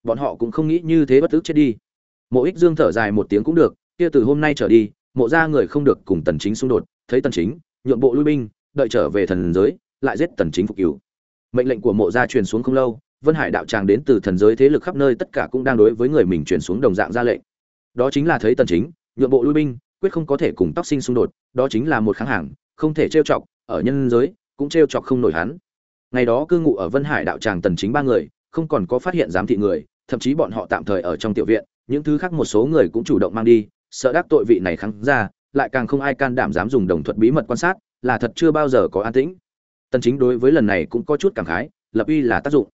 Speaker 1: Bọn họ cũng không nghĩ như thế bất tức chết đi mộ ích dương thở dài một tiếng cũng được, kia từ hôm nay trở đi, mộ ra người không được cùng tần chính xung đột, thấy tần chính, nhượng bộ lui binh, đợi trở về thần giới, lại giết tần chính phục cứu. Mệnh lệnh của mộ gia truyền xuống không lâu, vân hải đạo tràng đến từ thần giới thế lực khắp nơi tất cả cũng đang đối với người mình truyền xuống đồng dạng ra lệnh. Đó chính là thấy tần chính, nhượng bộ lui binh, quyết không có thể cùng tóc sinh xung đột, đó chính là một kháng hàng, không thể trêu chọc, ở nhân giới, cũng trêu chọc không nổi hắn. Ngày đó cư ngụ ở vân hải đạo tràng tần chính ba người, không còn có phát hiện giám thị người, thậm chí bọn họ tạm thời ở trong tiểu viện những thứ khác một số người cũng chủ động mang đi, sợ đắc tội vị này kháng ra, lại càng không ai can đảm dám dùng đồng thuật bí mật quan sát, là thật chưa bao giờ có an tĩnh. Tần chính đối với lần này cũng có chút cảm khái, lập uy là tác dụng.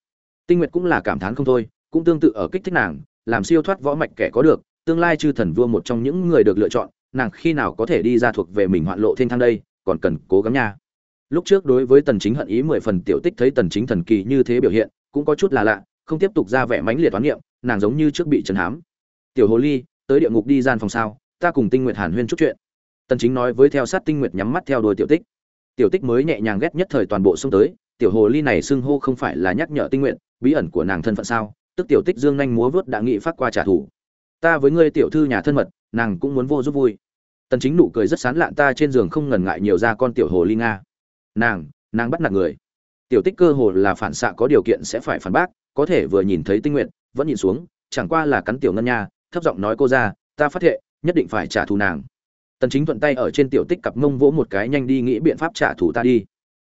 Speaker 1: Tinh nguyệt cũng là cảm thán không thôi, cũng tương tự ở kích thích nàng, làm siêu thoát võ mạch kẻ có được, tương lai chư thần vua một trong những người được lựa chọn, nàng khi nào có thể đi ra thuộc về mình hoạn lộ thiên thang đây, còn cần cố gắng nha. Lúc trước đối với tần chính hận ý mười phần tiểu tích thấy tần chính thần kỳ như thế biểu hiện, cũng có chút là lạ, không tiếp tục ra vẻ mãnh liệt toán niệm, nàng giống như trước bị trấn hám tiểu hồ ly, tới địa ngục đi gian phòng sao? Ta cùng tinh nguyệt hàn huyên chút chuyện. Tần chính nói với theo sát tinh nguyệt nhắm mắt theo đuôi tiểu tích. Tiểu tích mới nhẹ nhàng ghét nhất thời toàn bộ xông tới. Tiểu hồ ly này xưng hô không phải là nhắc nhở tinh nguyện bí ẩn của nàng thân phận sao? Tức tiểu tích dương nhanh múa vớt đã nghị phát qua trả thù. Ta với ngươi tiểu thư nhà thân mật, nàng cũng muốn vô giúp vui. Tần chính nụ cười rất sán lạn ta trên giường không ngần ngại nhiều ra con tiểu hồ ly nga. Nàng nàng bắt nạt người. Tiểu tích cơ hồ là phản xạ có điều kiện sẽ phải phản bác, có thể vừa nhìn thấy tinh nguyện vẫn nhìn xuống, chẳng qua là cắn tiểu ngân nha thấp giọng nói cô ra, ta phát hiện nhất định phải trả thù nàng. Tần chính thuận tay ở trên tiểu tích cặp mông vỗ một cái nhanh đi nghĩ biện pháp trả thù ta đi.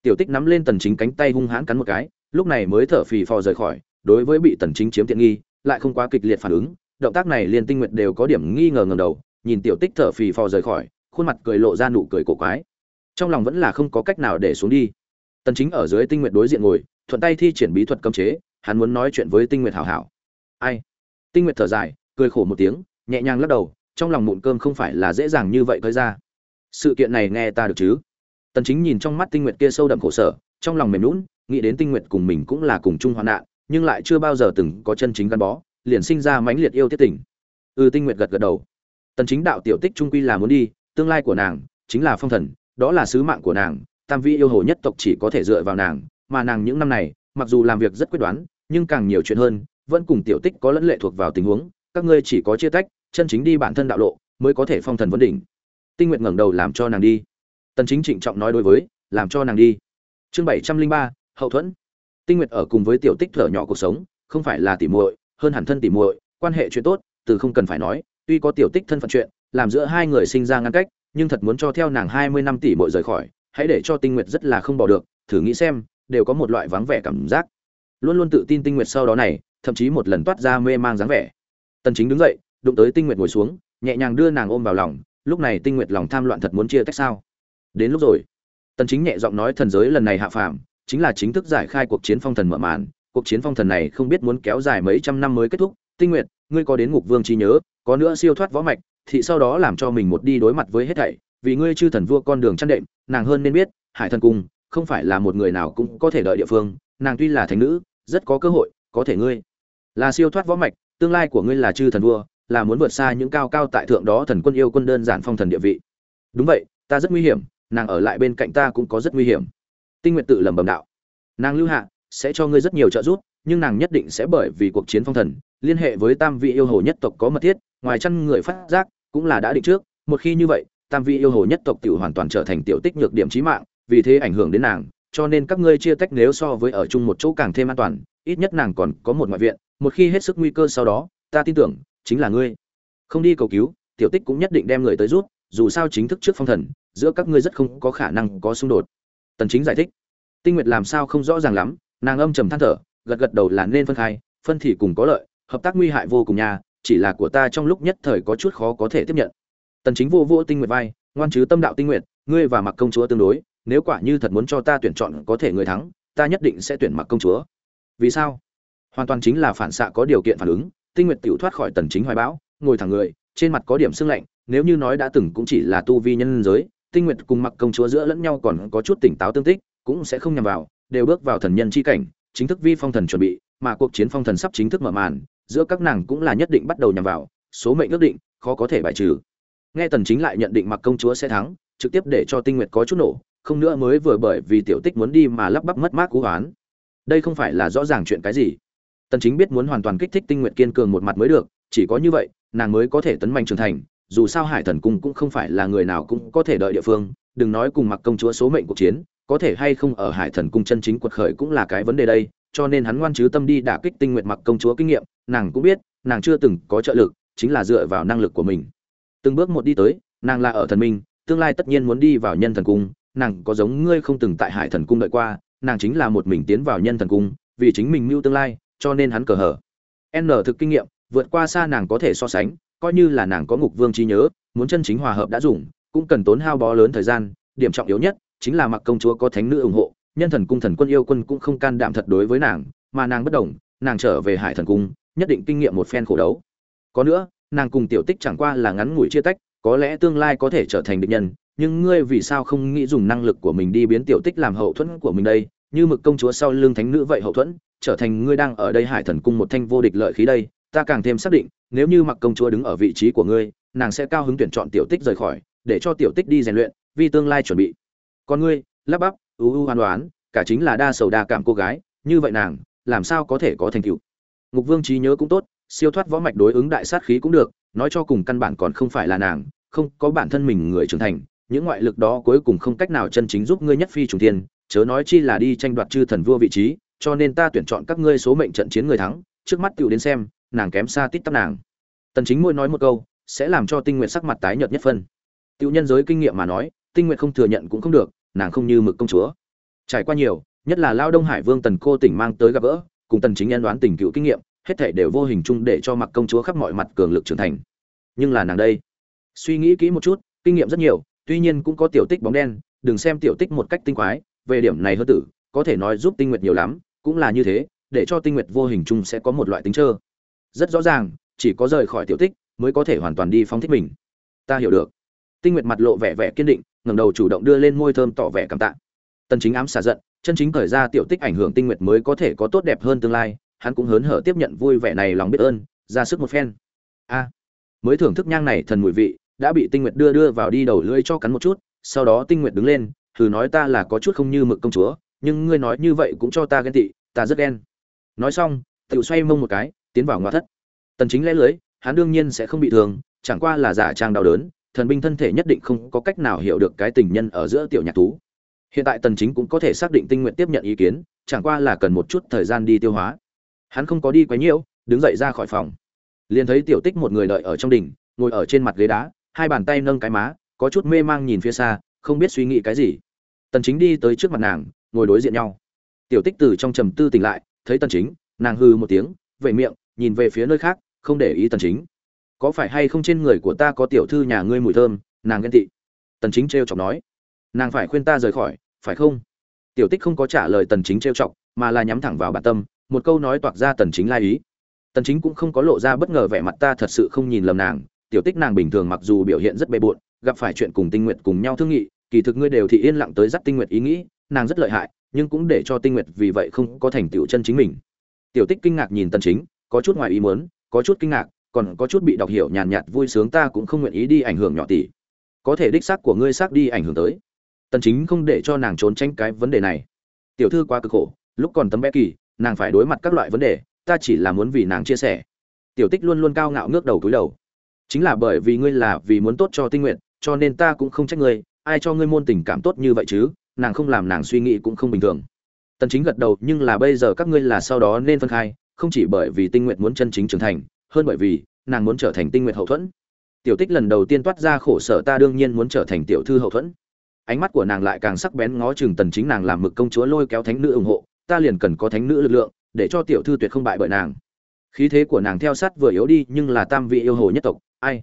Speaker 1: Tiểu tích nắm lên tần chính cánh tay hung hãn cắn một cái, lúc này mới thở phì phò rời khỏi, đối với bị tần chính chiếm tiện nghi, lại không quá kịch liệt phản ứng, động tác này liên tinh nguyệt đều có điểm nghi ngờ ngẩng đầu, nhìn tiểu tích thở phì phò rời khỏi, khuôn mặt cười lộ ra nụ cười cổ quái. Trong lòng vẫn là không có cách nào để xuống đi. Tần chính ở dưới tinh nguyệt đối diện ngồi, thuận tay thi triển bí thuật cấm chế, hắn muốn nói chuyện với tinh nguyệt hảo hảo. Ai? Tinh nguyệt thở dài cười khổ một tiếng, nhẹ nhàng lắc đầu, trong lòng mụn cơm không phải là dễ dàng như vậy thôi ra. Sự kiện này nghe ta được chứ? Tần chính nhìn trong mắt tinh nguyệt kia sâu đậm khổ sở, trong lòng mềm nũng nghĩ đến tinh nguyệt cùng mình cũng là cùng chung hoạn nạn, nhưng lại chưa bao giờ từng có chân chính gắn bó, liền sinh ra mãnh liệt yêu tiết tình. Ừ tinh nguyệt gật gật đầu. Tần chính đạo tiểu tích trung quy là muốn đi, tương lai của nàng chính là phong thần, đó là sứ mạng của nàng, tam vi yêu hồ nhất tộc chỉ có thể dựa vào nàng, mà nàng những năm này, mặc dù làm việc rất quyết đoán, nhưng càng nhiều chuyện hơn, vẫn cùng tiểu tích có lẫn lệ thuộc vào tình huống các ngươi chỉ có chia tách chân chính đi bản thân đạo lộ mới có thể phong thần vấn đỉnh. Tinh nguyện ngẩng đầu làm cho nàng đi. Tần chính trịnh trọng nói đối với làm cho nàng đi. Chương 703, hậu thuẫn. Tinh nguyệt ở cùng với tiểu tích thở nhỏ cuộc sống không phải là tỉ muội hơn hẳn thân tỉ muội quan hệ chuyện tốt từ không cần phải nói tuy có tiểu tích thân phận chuyện làm giữa hai người sinh ra ngăn cách nhưng thật muốn cho theo nàng 20 năm tỷ muội rời khỏi hãy để cho tinh nguyệt rất là không bỏ được thử nghĩ xem đều có một loại vắng vẻ cảm giác. Luôn luôn tự tin tinh nguyệt sau đó này thậm chí một lần toát ra mê mang dáng vẻ tần chính đứng dậy, đụng tới tinh nguyệt ngồi xuống, nhẹ nhàng đưa nàng ôm vào lòng, lúc này tinh nguyệt lòng tham loạn thật muốn chia tách sao? Đến lúc rồi. Tần chính nhẹ giọng nói, thần giới lần này hạ phàm, chính là chính thức giải khai cuộc chiến phong thần mở màn, cuộc chiến phong thần này không biết muốn kéo dài mấy trăm năm mới kết thúc. Tinh nguyệt, ngươi có đến ngục vương trí nhớ, có nữa siêu thoát võ mạch, thì sau đó làm cho mình một đi đối mặt với hết thảy. Vì ngươi chư thần vua con đường chăn đệm, nàng hơn nên biết, hải thần cung không phải là một người nào cũng có thể đợi địa phương. Nàng tuy là thánh nữ, rất có cơ hội có thể ngươi là siêu thoát võ mạch tương lai của ngươi là chư thần vua, là muốn vượt xa những cao cao tại thượng đó thần quân yêu quân đơn giản phong thần địa vị. Đúng vậy, ta rất nguy hiểm, nàng ở lại bên cạnh ta cũng có rất nguy hiểm. Tinh nguyện tự lẩm bẩm đạo. Nàng lưu hạ, sẽ cho ngươi rất nhiều trợ giúp, nhưng nàng nhất định sẽ bởi vì cuộc chiến phong thần, liên hệ với tam vị yêu hồ nhất tộc có mật thiết, ngoài chăn người phát giác, cũng là đã định trước. Một khi như vậy, tam vị yêu hồ nhất tộc tiểu hoàn toàn trở thành tiểu tích nhược điểm trí mạng, vì thế ảnh hưởng đến nàng, cho nên các ngươi chia tách nếu so với ở chung một chỗ càng thêm an toàn ít nhất nàng còn có một ngoại viện, một khi hết sức nguy cơ sau đó, ta tin tưởng, chính là ngươi. Không đi cầu cứu, tiểu tích cũng nhất định đem người tới rút dù sao chính thức trước phong thần, giữa các ngươi rất không có khả năng có xung đột. Tần chính giải thích. Tinh nguyệt làm sao không rõ ràng lắm, nàng âm trầm than thở, gật gật đầu là nên phân khai, phân thì cùng có lợi, hợp tác nguy hại vô cùng nha, chỉ là của ta trong lúc nhất thời có chút khó có thể tiếp nhận. Tần chính vô vô tinh nguyệt vai, ngoan chứ tâm đạo tinh nguyệt, ngươi và mặc công chúa tương đối, nếu quả như thật muốn cho ta tuyển chọn có thể người thắng, ta nhất định sẽ tuyển mặc công chúa vì sao? Hoàn toàn chính là phản xạ có điều kiện phản ứng, tinh nguyệt tiểu thoát khỏi tần chính hoài bão, ngồi thẳng người, trên mặt có điểm sưng lạnh, nếu như nói đã từng cũng chỉ là tu vi nhân giới, tinh nguyệt cùng mặc công chúa giữa lẫn nhau còn có chút tỉnh táo tương tích, cũng sẽ không nhầm vào, đều bước vào thần nhân chi cảnh, chính thức vi phong thần chuẩn bị, mà cuộc chiến phong thần sắp chính thức mở màn, giữa các nàng cũng là nhất định bắt đầu nhằm vào, số mệnh ước định, khó có thể bài trừ. Nghe tần chính lại nhận định mặc công chúa sẽ thắng, trực tiếp để cho tinh nguyệt có chút nổ, không nữa mới vừa bởi vì tiểu tích muốn đi mà lắp bắp mất mát cú hoán đây không phải là rõ ràng chuyện cái gì. Tần chính biết muốn hoàn toàn kích thích tinh nguyện kiên cường một mặt mới được, chỉ có như vậy, nàng mới có thể tấn mạnh trưởng thành, dù sao hải thần cung cũng không phải là người nào cũng có thể đợi địa phương, đừng nói cùng mặc công chúa số mệnh cuộc chiến, có thể hay không ở hải thần cung chân chính quật khởi cũng là cái vấn đề đây, cho nên hắn ngoan chứ tâm đi đả kích tinh nguyện mặc công chúa kinh nghiệm, nàng cũng biết, nàng chưa từng có trợ lực, chính là dựa vào năng lực của mình. Từng bước một đi tới, nàng là ở thần minh, tương lai tất nhiên muốn đi vào nhân thần cung, nàng có giống ngươi không từng tại hải thần cung đợi qua nàng chính là một mình tiến vào nhân thần cung, vì chính mình mưu tương lai, cho nên hắn cờ hở n thực kinh nghiệm, vượt qua xa nàng có thể so sánh, coi như là nàng có ngục vương trí nhớ, muốn chân chính hòa hợp đã dùng, cũng cần tốn hao bó lớn thời gian, điểm trọng yếu nhất chính là mặc công chúa có thánh nữ ủng hộ, nhân thần cung thần quân yêu quân cũng không can đảm thật đối với nàng, mà nàng bất đồng, nàng trở về hải thần cung, nhất định kinh nghiệm một phen khổ đấu. Có nữa, nàng cùng tiểu tích chẳng qua là ngắn ngủi chia tách, có lẽ tương lai có thể trở thành địch nhân nhưng ngươi vì sao không nghĩ dùng năng lực của mình đi biến tiểu tích làm hậu thuẫn của mình đây? Như mực công chúa sau lưng thánh nữ vậy hậu thuẫn, trở thành ngươi đang ở đây hải thần cung một thanh vô địch lợi khí đây, ta càng thêm xác định, nếu như mặc công chúa đứng ở vị trí của ngươi, nàng sẽ cao hứng tuyển chọn tiểu tích rời khỏi, để cho tiểu tích đi rèn luyện, vì tương lai chuẩn bị. Còn ngươi, lắp bắp ưu ưu hoan đoán cả chính là đa sầu đa cảm cô gái, như vậy nàng, làm sao có thể có thành tựu? Ngục vương trí nhớ cũng tốt, siêu thoát võ mạch đối ứng đại sát khí cũng được, nói cho cùng căn bản còn không phải là nàng, không có bản thân mình người trưởng thành những ngoại lực đó cuối cùng không cách nào chân chính giúp ngươi nhất phi trùng thiên, chớ nói chi là đi tranh đoạt chư thần vua vị trí, cho nên ta tuyển chọn các ngươi số mệnh trận chiến người thắng, trước mắt tiểu đến xem, nàng kém xa tít tắp nàng. Tần chính môi nói một câu, sẽ làm cho tinh nguyện sắc mặt tái nhợt nhất phân. Tiểu nhân giới kinh nghiệm mà nói, tinh nguyện không thừa nhận cũng không được, nàng không như mực công chúa. Trải qua nhiều, nhất là lao đông hải vương tần cô tỉnh mang tới gặp gỡ, cùng tần chính nhân đoán tình cựu kinh nghiệm, hết thảy đều vô hình chung để cho mặc công chúa khắp mọi mặt cường lực trưởng thành. Nhưng là nàng đây, suy nghĩ kỹ một chút, kinh nghiệm rất nhiều tuy nhiên cũng có tiểu tích bóng đen, đừng xem tiểu tích một cách tinh quái, về điểm này hơn tử, có thể nói giúp tinh nguyệt nhiều lắm, cũng là như thế, để cho tinh nguyệt vô hình chung sẽ có một loại tính trơ. Rất rõ ràng, chỉ có rời khỏi tiểu tích mới có thể hoàn toàn đi phóng thích mình. Ta hiểu được. Tinh nguyệt mặt lộ vẻ vẻ kiên định, ngẩng đầu chủ động đưa lên môi thơm tỏ vẻ cảm tạ. Tần chính ám xả giận, chân chính thời ra tiểu tích ảnh hưởng tinh nguyệt mới có thể có tốt đẹp hơn tương lai, hắn cũng hớn hở tiếp nhận vui vẻ này lòng biết ơn, ra sức một phen. A, mới thưởng thức nhang này thần mùi vị đã bị tinh nguyệt đưa đưa vào đi đầu lưỡi cho cắn một chút, sau đó tinh nguyệt đứng lên thử nói ta là có chút không như mực công chúa, nhưng ngươi nói như vậy cũng cho ta ghen tị, ta rất ghen. Nói xong tự xoay mông một cái, tiến vào ngoại thất. Tần chính lẽ lưới, hắn đương nhiên sẽ không bị thương, chẳng qua là giả trang đau đớn, thần binh thân thể nhất định không có cách nào hiểu được cái tình nhân ở giữa tiểu nhạc tú. hiện tại tần chính cũng có thể xác định tinh nguyện tiếp nhận ý kiến, chẳng qua là cần một chút thời gian đi tiêu hóa. Hắn không có đi quá nhiều đứng dậy ra khỏi phòng. Liền thấy tiểu tích một người đợi ở trong đỉnh, ngồi ở trên mặt ghế đá hai bàn tay nâng cái má, có chút mê mang nhìn phía xa, không biết suy nghĩ cái gì. Tần chính đi tới trước mặt nàng, ngồi đối diện nhau. Tiểu tích từ trong trầm tư tỉnh lại, thấy tần chính, nàng hừ một tiếng, vẩy miệng, nhìn về phía nơi khác, không để ý tần chính. Có phải hay không trên người của ta có tiểu thư nhà ngươi mùi thơm? Nàng ghen tị. Tần chính treo chọc nói. Nàng phải khuyên ta rời khỏi, phải không? Tiểu tích không có trả lời tần chính treo chọc, mà là nhắm thẳng vào bản tâm, một câu nói toạc ra tần chính lai ý. Tần chính cũng không có lộ ra bất ngờ vẻ mặt ta thật sự không nhìn lầm nàng tiểu tích nàng bình thường mặc dù biểu hiện rất bề bộn, gặp phải chuyện cùng tinh nguyệt cùng nhau thương nghị, kỳ thực ngươi đều thị yên lặng tới dắt tinh nguyệt ý nghĩ, nàng rất lợi hại, nhưng cũng để cho tinh nguyệt vì vậy không có thành tựu chân chính mình. Tiểu tích kinh ngạc nhìn tần chính, có chút ngoài ý muốn, có chút kinh ngạc, còn có chút bị đọc hiểu nhàn nhạt vui sướng ta cũng không nguyện ý đi ảnh hưởng nhỏ tỷ. Có thể đích xác của ngươi xác đi ảnh hưởng tới. Tần chính không để cho nàng trốn tránh cái vấn đề này. Tiểu thư quá cực khổ, lúc còn tấm bé kỳ, nàng phải đối mặt các loại vấn đề, ta chỉ là muốn vì nàng chia sẻ. Tiểu tích luôn luôn cao ngạo ngước đầu cúi đầu chính là bởi vì ngươi là vì muốn tốt cho tinh nguyện cho nên ta cũng không trách ngươi, ai cho ngươi môn tình cảm tốt như vậy chứ, nàng không làm nàng suy nghĩ cũng không bình thường. Tần chính gật đầu, nhưng là bây giờ các ngươi là sau đó nên phân khai, không chỉ bởi vì tinh nguyện muốn chân chính trưởng thành, hơn bởi vì nàng muốn trở thành tinh nguyện hậu thuẫn. Tiểu tích lần đầu tiên toát ra khổ sở ta đương nhiên muốn trở thành tiểu thư hậu thuẫn. Ánh mắt của nàng lại càng sắc bén ngó chừng tần chính nàng làm mực công chúa lôi kéo thánh nữ ủng hộ, ta liền cần có thánh nữ lực lượng, để cho tiểu thư tuyệt không bại bởi nàng. Khí thế của nàng theo sát vừa yếu đi, nhưng là tam vị yêu hồ nhất tộc ai?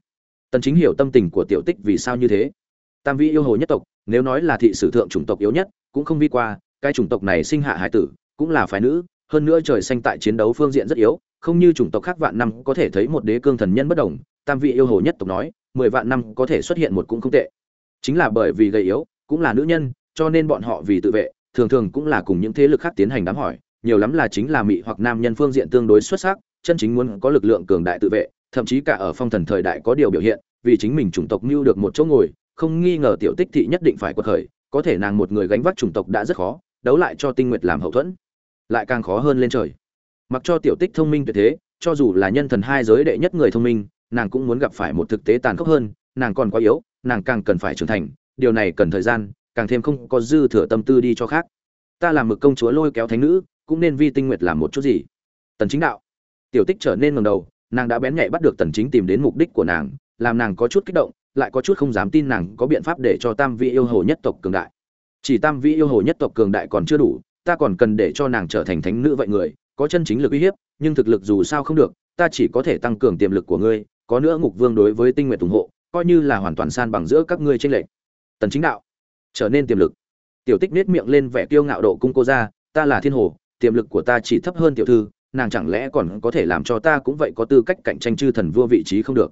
Speaker 1: Tần chính hiểu tâm tình của tiểu tích vì sao như thế. Tam vị yêu hồ nhất tộc, nếu nói là thị sử thượng chủng tộc yếu nhất, cũng không vi qua, cái chủng tộc này sinh hạ hải tử, cũng là phái nữ, hơn nữa trời xanh tại chiến đấu phương diện rất yếu, không như chủng tộc khác vạn năm có thể thấy một đế cương thần nhân bất đồng, tam vị yêu hồ nhất tộc nói, mười vạn năm có thể xuất hiện một cũng không tệ. Chính là bởi vì gầy yếu, cũng là nữ nhân, cho nên bọn họ vì tự vệ, thường thường cũng là cùng những thế lực khác tiến hành đám hỏi, nhiều lắm là chính là mỹ hoặc nam nhân phương diện tương đối xuất sắc, chân chính muốn có lực lượng cường đại tự vệ thậm chí cả ở phong thần thời đại có điều biểu hiện, vì chính mình chủng tộc mưu được một chỗ ngồi, không nghi ngờ tiểu tích thị nhất định phải quật khởi, có thể nàng một người gánh vác chủng tộc đã rất khó, đấu lại cho tinh nguyệt làm hậu thuẫn, lại càng khó hơn lên trời. Mặc cho tiểu tích thông minh tuyệt thế, cho dù là nhân thần hai giới đệ nhất người thông minh, nàng cũng muốn gặp phải một thực tế tàn khốc hơn, nàng còn quá yếu, nàng càng cần phải trưởng thành, điều này cần thời gian, càng thêm không có dư thừa tâm tư đi cho khác. Ta làm mực công chúa lôi kéo thánh nữ, cũng nên vi tinh nguyệt làm một chút gì? Tần chính đạo. Tiểu tích trở nên ngầm đầu nàng đã bén nhạy bắt được tần chính tìm đến mục đích của nàng, làm nàng có chút kích động, lại có chút không dám tin nàng có biện pháp để cho tam vị yêu hồ nhất tộc cường đại. Chỉ tam vị yêu hồ nhất tộc cường đại còn chưa đủ, ta còn cần để cho nàng trở thành thánh nữ vậy người, có chân chính lực uy hiếp, nhưng thực lực dù sao không được, ta chỉ có thể tăng cường tiềm lực của ngươi, có nữa ngục vương đối với tinh nguyện ủng hộ, coi như là hoàn toàn san bằng giữa các ngươi tranh lệch. Tần chính đạo, trở nên tiềm lực. Tiểu tích nết miệng lên vẻ kiêu ngạo độ cung cô ra, ta là thiên hồ, tiềm lực của ta chỉ thấp hơn tiểu thư nàng chẳng lẽ còn có thể làm cho ta cũng vậy có tư cách cạnh tranh chư thần vua vị trí không được?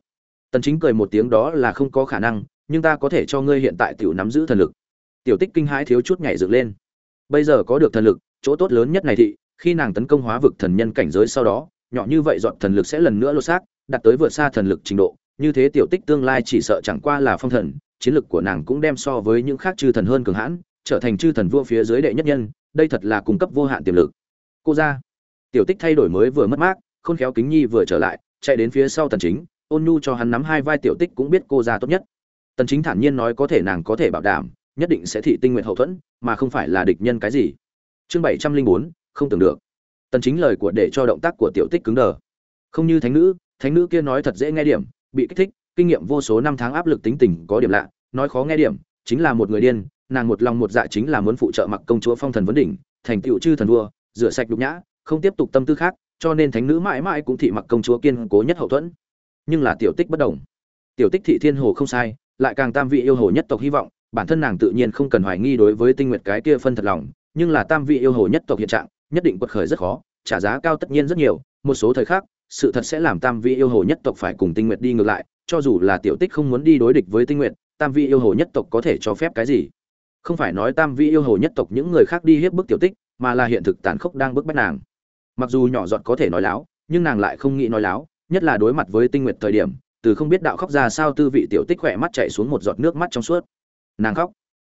Speaker 1: Tần chính cười một tiếng đó là không có khả năng, nhưng ta có thể cho ngươi hiện tại tiểu nắm giữ thần lực. Tiểu tích kinh hãi thiếu chút nhảy dựng lên. Bây giờ có được thần lực, chỗ tốt lớn nhất này thị, khi nàng tấn công hóa vực thần nhân cảnh giới sau đó, nhỏ như vậy dọn thần lực sẽ lần nữa lột xác đạt tới vượt xa thần lực trình độ. Như thế tiểu tích tương lai chỉ sợ chẳng qua là phong thần, chiến lực của nàng cũng đem so với những khác chư thần hơn cường hãn, trở thành chư thần vua phía dưới đệ nhất nhân, đây thật là cung cấp vô hạn tiềm lực. Cô ra tiểu tích thay đổi mới vừa mất mát khôn khéo kính nhi vừa trở lại chạy đến phía sau tần chính ôn nhu cho hắn nắm hai vai tiểu tích cũng biết cô ra tốt nhất. Tần chính thản nhiên nói có thể nàng có thể bảo đảm nhất định sẽ thị tinh nguyện hậu thuẫn mà không phải là địch nhân cái gì. Chương 704, không tưởng được. Tần chính lời của để cho động tác của tiểu tích cứng đờ. Không như thánh nữ thánh nữ kia nói thật dễ nghe điểm bị kích thích kinh nghiệm vô số năm tháng áp lực tính tình có điểm lạ nói khó nghe điểm chính là một người điên nàng một lòng một dạ chính là muốn phụ trợ mặc công chúa phong thần vấn đỉnh thành tựu chư thần vua rửa sạch đục nhã không tiếp tục tâm tư khác, cho nên thánh nữ mãi mãi cũng thị mặc công chúa kiên cố nhất hậu thuẫn. Nhưng là tiểu tích bất đồng. Tiểu tích thị thiên hồ không sai, lại càng tam vị yêu hồ nhất tộc hy vọng, bản thân nàng tự nhiên không cần hoài nghi đối với tinh nguyệt cái kia phân thật lòng, nhưng là tam vị yêu hồ nhất tộc hiện trạng, nhất định quật khởi rất khó, trả giá cao tất nhiên rất nhiều, một số thời khắc, sự thật sẽ làm tam vị yêu hồ nhất tộc phải cùng tinh nguyệt đi ngược lại, cho dù là tiểu tích không muốn đi đối địch với tinh nguyệt, tam vị yêu hồ nhất tộc có thể cho phép cái gì? Không phải nói tam vị yêu hồ nhất tộc những người khác đi hiếp bức tiểu tích, mà là hiện thực tàn khốc đang bức bách nàng mặc dù nhỏ giọt có thể nói láo, nhưng nàng lại không nghĩ nói láo, nhất là đối mặt với tinh nguyệt thời điểm, từ không biết đạo khóc ra sao tư vị tiểu tích khỏe mắt chạy xuống một giọt nước mắt trong suốt. Nàng khóc,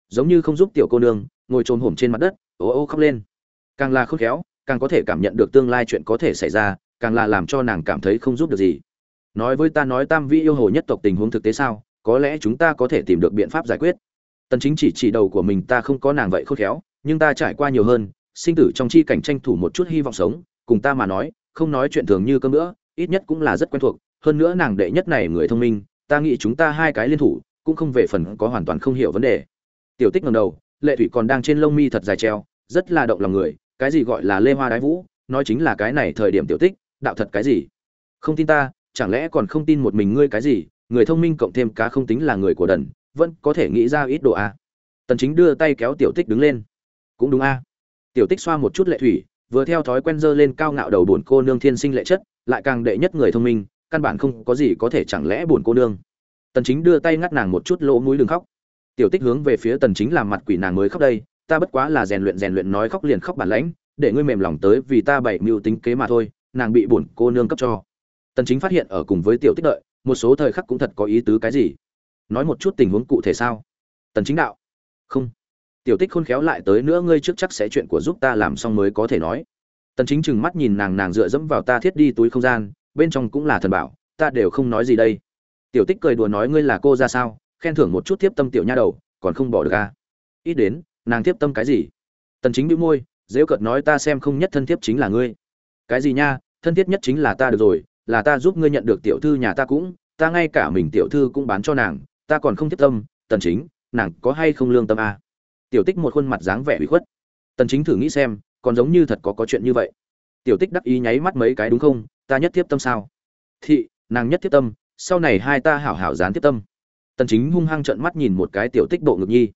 Speaker 1: giống như không giúp tiểu cô nương, ngồi trồn hổm trên mặt đất ô ô khóc lên. Càng là khôn khéo, càng có thể cảm nhận được tương lai chuyện có thể xảy ra, càng là làm cho nàng cảm thấy không giúp được gì. Nói với ta nói tam vi yêu hồ nhất tộc tình huống thực tế sao, có lẽ chúng ta có thể tìm được biện pháp giải quyết. Tần chính chỉ chỉ đầu của mình, ta không có nàng vậy khôn khéo, nhưng ta trải qua nhiều hơn, sinh tử trong chi cảnh tranh thủ một chút hy vọng sống cùng ta mà nói, không nói chuyện thường như cơm nữa ít nhất cũng là rất quen thuộc, hơn nữa nàng đệ nhất này người thông minh, ta nghĩ chúng ta hai cái liên thủ, cũng không về phần có hoàn toàn không hiểu vấn đề. Tiểu tích ngẩng đầu, lệ thủy còn đang trên lông mi thật dài treo, rất là động lòng người, cái gì gọi là lê hoa đái vũ, nói chính là cái này thời điểm tiểu tích, đạo thật cái gì? Không tin ta, chẳng lẽ còn không tin một mình ngươi cái gì, người thông minh cộng thêm cá không tính là người của đần, vẫn có thể nghĩ ra ít đồ a. Tần chính đưa tay kéo tiểu tích đứng lên. Cũng đúng a. Tiểu tích xoa một chút lệ thủy vừa theo thói quen dơ lên cao ngạo đầu bổn cô nương thiên sinh lệ chất, lại càng đệ nhất người thông minh, căn bản không có gì có thể chẳng lẽ bổn cô nương. Tần chính đưa tay ngắt nàng một chút lỗ mũi đừng khóc. Tiểu tích hướng về phía tần chính làm mặt quỷ nàng mới khóc đây, ta bất quá là rèn luyện rèn luyện nói khóc liền khóc bản lãnh, để ngươi mềm lòng tới vì ta bảy mưu tính kế mà thôi, nàng bị bổn cô nương cấp cho. Tần chính phát hiện ở cùng với tiểu tích đợi, một số thời khắc cũng thật có ý tứ cái gì. Nói một chút tình huống cụ thể sao? Tần chính đạo. Không tiểu tích khôn khéo lại tới nữa, ngươi trước chắc sẽ chuyện của giúp ta làm xong mới có thể nói. Tần chính chừng mắt nhìn nàng nàng dựa dẫm vào ta thiết đi túi không gian, bên trong cũng là thần bảo, ta đều không nói gì đây. Tiểu tích cười đùa nói, ngươi là cô ra sao? Khen thưởng một chút tiếp tâm tiểu nha đầu, còn không bỏ được à? Ít đến, nàng tiếp tâm cái gì? Tần chính bĩu môi dễ cợt nói, ta xem không nhất thân thiết chính là ngươi. Cái gì nha? Thân thiết nhất chính là ta được rồi, là ta giúp ngươi nhận được tiểu thư nhà ta cũng, ta ngay cả mình tiểu thư cũng bán cho nàng, ta còn không thiết tâm. Tần chính, nàng có hay không lương tâm à? Tiểu tích một khuôn mặt dáng vẻ bị khuất. Tần chính thử nghĩ xem, còn giống như thật có có chuyện như vậy. Tiểu tích đắc ý nháy mắt mấy cái đúng không? Ta nhất tiếp tâm sao? Thị, nàng nhất tiếp tâm, sau này hai ta hảo hảo dán tiếp tâm. Tần chính hung hăng trợn mắt nhìn một cái tiểu tích bộ ngực nhi.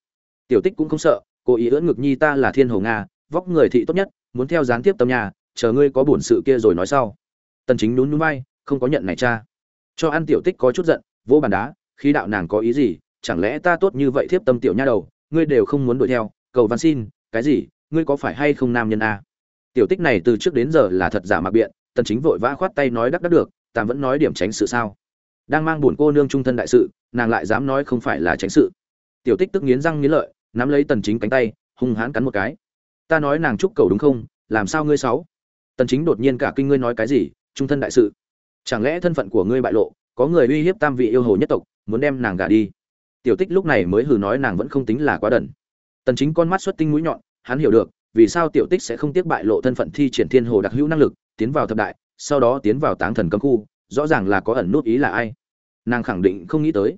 Speaker 1: Tiểu tích cũng không sợ, cô ý ưỡn ngực nhi ta là thiên hồ nga, vóc người thị tốt nhất, muốn theo gián tiếp tâm nhà, chờ ngươi có buồn sự kia rồi nói sau. Tần chính nhún nhún vai, không có nhận này cha. Cho ăn tiểu tích có chút giận, vỗ bàn đá, khí đạo nàng có ý gì, chẳng lẽ ta tốt như vậy thiếp tâm tiểu nha đầu ngươi đều không muốn đuổi theo, cầu văn xin, cái gì, ngươi có phải hay không nam nhân a? Tiểu tích này từ trước đến giờ là thật giả mặc biện, tần chính vội vã khoát tay nói đắc đắc được ta vẫn nói điểm tránh sự sao? Đang mang buồn cô nương trung thân đại sự, nàng lại dám nói không phải là tránh sự. Tiểu tích tức nghiến răng nghiến lợi, nắm lấy tần chính cánh tay, hung hãn cắn một cái. Ta nói nàng chúc cầu đúng không? Làm sao ngươi sáu tần chính đột nhiên cả kinh ngươi nói cái gì, trung thân đại sự. Chẳng lẽ thân phận của ngươi bại lộ, có người uy hiếp tam vị yêu hồ nhất tộc, muốn đem nàng gả đi? Tiểu tích lúc này mới hừ nói nàng vẫn không tính là quá đần. Tần chính con mắt xuất tinh mũi nhọn, hắn hiểu được, vì sao tiểu tích sẽ không tiếc bại lộ thân phận thi triển thiên hồ đặc hữu năng lực, tiến vào thập đại, sau đó tiến vào táng thần cấm khu, rõ ràng là có ẩn nút ý là ai. Nàng khẳng định không nghĩ tới.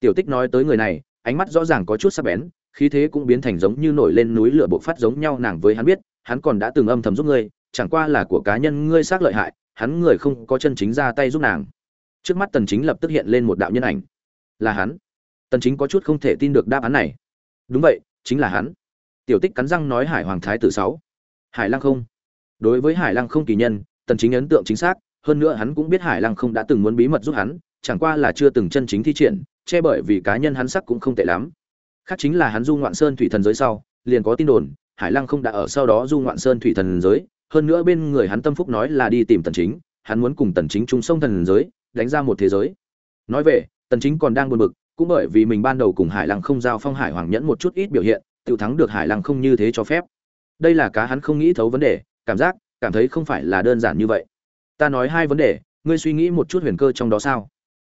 Speaker 1: Tiểu tích nói tới người này, ánh mắt rõ ràng có chút sắc bén, khí thế cũng biến thành giống như nổi lên núi lửa bộc phát giống nhau nàng với hắn biết, hắn còn đã từng âm thầm giúp ngươi, chẳng qua là của cá nhân ngươi xác lợi hại, hắn người không có chân chính ra tay giúp nàng. Trước mắt tần chính lập tức hiện lên một đạo nhân ảnh. Là hắn tần chính có chút không thể tin được đáp án này. Đúng vậy, chính là hắn. Tiểu tích cắn răng nói hải hoàng thái tử sáu. Hải lăng không. Đối với hải lăng không kỳ nhân, tần chính ấn tượng chính xác, hơn nữa hắn cũng biết hải lăng không đã từng muốn bí mật giúp hắn, chẳng qua là chưa từng chân chính thi triển, che bởi vì cá nhân hắn sắc cũng không tệ lắm. Khác chính là hắn du ngoạn sơn thủy thần giới sau, liền có tin đồn, hải lăng không đã ở sau đó du ngoạn sơn thủy thần giới, hơn nữa bên người hắn tâm phúc nói là đi tìm tần chính, hắn muốn cùng tần chính chung sông thần giới, đánh ra một thế giới. Nói về, tần chính còn đang buồn bực cũng bởi vì mình ban đầu cùng hải lăng không giao phong hải hoàng nhẫn một chút ít biểu hiện tự thắng được hải lăng không như thế cho phép. Đây là cá hắn không nghĩ thấu vấn đề, cảm giác, cảm thấy không phải là đơn giản như vậy. Ta nói hai vấn đề, ngươi suy nghĩ một chút huyền cơ trong đó sao?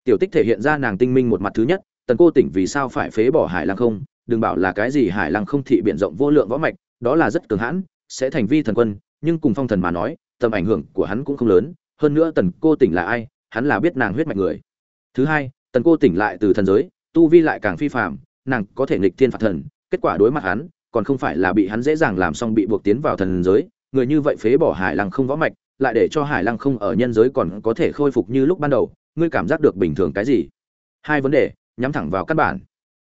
Speaker 1: Tiểu tích thể hiện ra nàng tinh minh một mặt thứ nhất, tần cô tỉnh vì sao phải phế bỏ hải lăng không? Đừng bảo là cái gì hải lăng không thị biện rộng vô lượng võ mạch, đó là rất cường hãn, sẽ thành vi thần quân, nhưng cùng phong thần mà nói, tầm ảnh hưởng của hắn cũng không lớn, hơn nữa tần cô tỉnh là ai, hắn là biết nàng huyết mạch người. Thứ hai tần cô tỉnh lại từ thần giới, tu vi lại càng phi phạm nàng có thể nghịch thiên phạt thần, kết quả đối mặt hắn, còn không phải là bị hắn dễ dàng làm xong bị buộc tiến vào thần giới, người như vậy phế bỏ hải lăng không võ mạch, lại để cho hải lăng không ở nhân giới còn có thể khôi phục như lúc ban đầu, ngươi cảm giác được bình thường cái gì? Hai vấn đề, nhắm thẳng vào căn bản.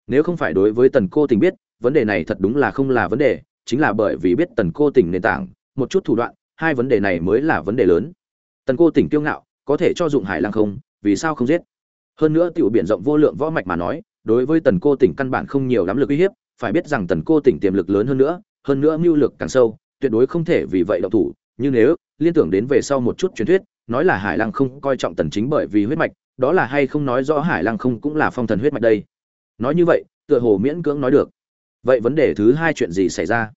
Speaker 1: Nếu không phải đối với tần cô tình biết, vấn đề này thật đúng là không là vấn đề, chính là bởi vì biết tần cô tình nền tảng, một chút thủ đoạn, hai vấn đề này mới là vấn đề lớn. Tần cô tình kiêu ngạo, có thể cho dụng hải lăng không, vì sao không giết? Hơn nữa tiểu biển rộng vô lượng võ mạch mà nói, đối với tần cô tỉnh căn bản không nhiều lắm lực uy hiếp, phải biết rằng tần cô tỉnh tiềm lực lớn hơn nữa hơn nữa mưu lực càng sâu, tuyệt đối không thể vì vậy động thủ. Nhưng nếu, liên tưởng đến về sau một chút truyền thuyết, nói là hải lăng không coi trọng tần chính bởi vì huyết mạch, đó là hay không nói rõ hải lăng không cũng là phong thần huyết mạch đây? Nói như vậy, tựa hồ miễn cưỡng nói được. Vậy vấn đề thứ hai chuyện gì xảy ra?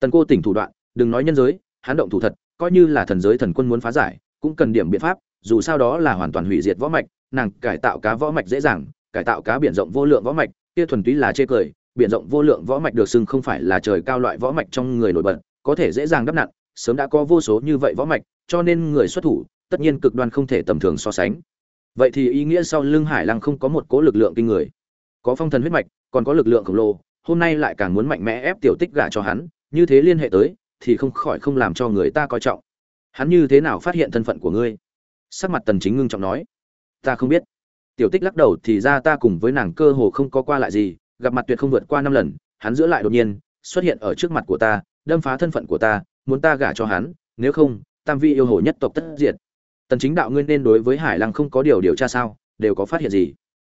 Speaker 1: Tần cô tỉnh thủ đoạn, đừng nói nhân giới, hắn động thủ thật, coi như là thần giới thần quân muốn phá giải cũng cần điểm biện pháp, dù sao đó là hoàn toàn hủy diệt võ mạch, nàng cải tạo cá võ mạch dễ dàng, cải tạo cá biển rộng vô lượng võ mạch, kia thuần túy là chê cười, biển rộng vô lượng võ mạch được xưng không phải là trời cao loại võ mạch trong người nổi bật, có thể dễ dàng đắp nặn, sớm đã có vô số như vậy võ mạch, cho nên người xuất thủ, tất nhiên cực đoan không thể tầm thường so sánh. Vậy thì ý nghĩa sau lưng hải lăng không có một cố lực lượng kinh người. Có phong thần huyết mạch, còn có lực lượng khổng lồ, hôm nay lại càng muốn mạnh mẽ ép tiểu tích gả cho hắn, như thế liên hệ tới, thì không khỏi không làm cho người ta coi trọng hắn như thế nào phát hiện thân phận của ngươi? Sắc mặt tần chính ngưng trọng nói. Ta không biết. Tiểu tích lắc đầu thì ra ta cùng với nàng cơ hồ không có qua lại gì, gặp mặt tuyệt không vượt qua năm lần, hắn giữa lại đột nhiên, xuất hiện ở trước mặt của ta, đâm phá thân phận của ta, muốn ta gả cho hắn, nếu không, tam vi yêu hồ nhất tộc tất diệt. Tần chính đạo ngươi nên đối với hải lăng không có điều điều tra sao, đều có phát hiện gì?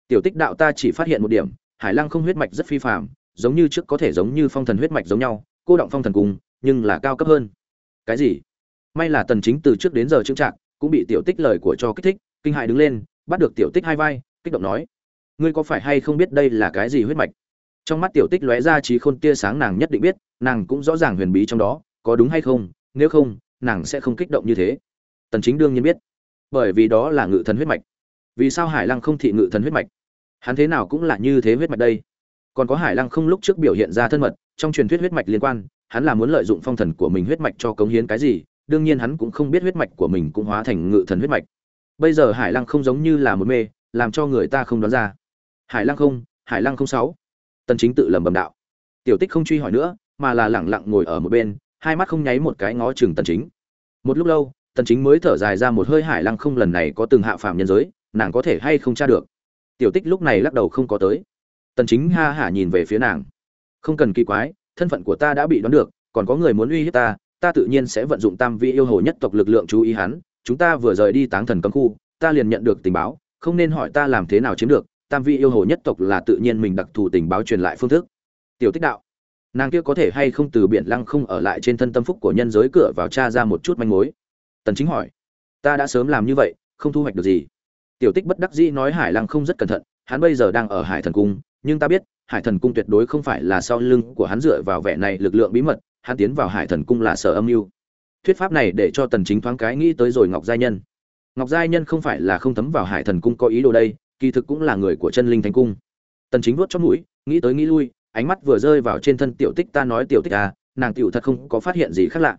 Speaker 1: Tiểu tích đạo ta chỉ phát hiện một điểm, hải lăng không huyết mạch rất phi phàm, giống như trước có thể giống như phong thần huyết mạch giống nhau, cô động phong thần cùng, nhưng là cao cấp hơn. Cái gì? May là tần chính từ trước đến giờ trưng trạng cũng bị tiểu tích lời của cho kích thích, kinh hại đứng lên, bắt được tiểu tích hai vai, kích động nói, ngươi có phải hay không biết đây là cái gì huyết mạch? Trong mắt tiểu tích lóe ra trí khôn tia sáng nàng nhất định biết, nàng cũng rõ ràng huyền bí trong đó, có đúng hay không, nếu không, nàng sẽ không kích động như thế. Tần chính đương nhiên biết, bởi vì đó là ngự thần huyết mạch. Vì sao hải lăng không thị ngự thần huyết mạch? Hắn thế nào cũng là như thế huyết mạch đây. Còn có hải lăng không lúc trước biểu hiện ra thân mật, trong truyền thuyết huyết mạch liên quan, hắn là muốn lợi dụng phong thần của mình huyết mạch cho cống hiến cái gì? Đương nhiên hắn cũng không biết huyết mạch của mình cũng hóa thành ngự thần huyết mạch. Bây giờ hải lăng không giống như là một mê, làm cho người ta không đoán ra. Hải lăng không, hải lăng không sáu. Tần chính tự lẩm bẩm đạo. Tiểu tích không truy hỏi nữa, mà là lẳng lặng ngồi ở một bên, hai mắt không nháy một cái ngó chừng tần chính. Một lúc lâu, tần chính mới thở dài ra một hơi hải lăng không lần này có từng hạ phàm nhân giới, nàng có thể hay không tra được? Tiểu tích lúc này lắc đầu không có tới. Tần chính ha hả nhìn về phía nàng. Không cần kỳ quái, thân phận của ta đã bị đoán được, còn có người muốn uy hiếp ta ta tự nhiên sẽ vận dụng tam vi yêu hồ nhất tộc lực lượng chú ý hắn, chúng ta vừa rời đi táng thần cấm khu, ta liền nhận được tình báo, không nên hỏi ta làm thế nào chiếm được, tam vi yêu hồ nhất tộc là tự nhiên mình đặc thù tình báo truyền lại phương thức. Tiểu tích đạo, nàng kia có thể hay không từ biển lăng không ở lại trên thân tâm phúc của nhân giới cửa vào cha ra một chút manh mối? Tần chính hỏi. Ta đã sớm làm như vậy, không thu hoạch được gì. Tiểu tích bất đắc dĩ nói hải lăng không rất cẩn thận, hắn bây giờ đang ở hải thần cung, nhưng ta biết, hải thần cung tuyệt đối không phải là sau lưng của hắn dựa vào vẻ này lực lượng bí mật hắn tiến vào hải thần cung là sở âm mưu. Thuyết pháp này để cho tần chính thoáng cái nghĩ tới rồi ngọc giai nhân. Ngọc giai nhân không phải là không thấm vào hải thần cung có ý đồ đây, kỳ thực cũng là người của chân linh thánh cung. Tần chính vuốt trong mũi, nghĩ tới nghĩ lui, ánh mắt vừa rơi vào trên thân tiểu tích ta nói tiểu tích à nàng tiểu thật không có phát hiện gì khác lạ.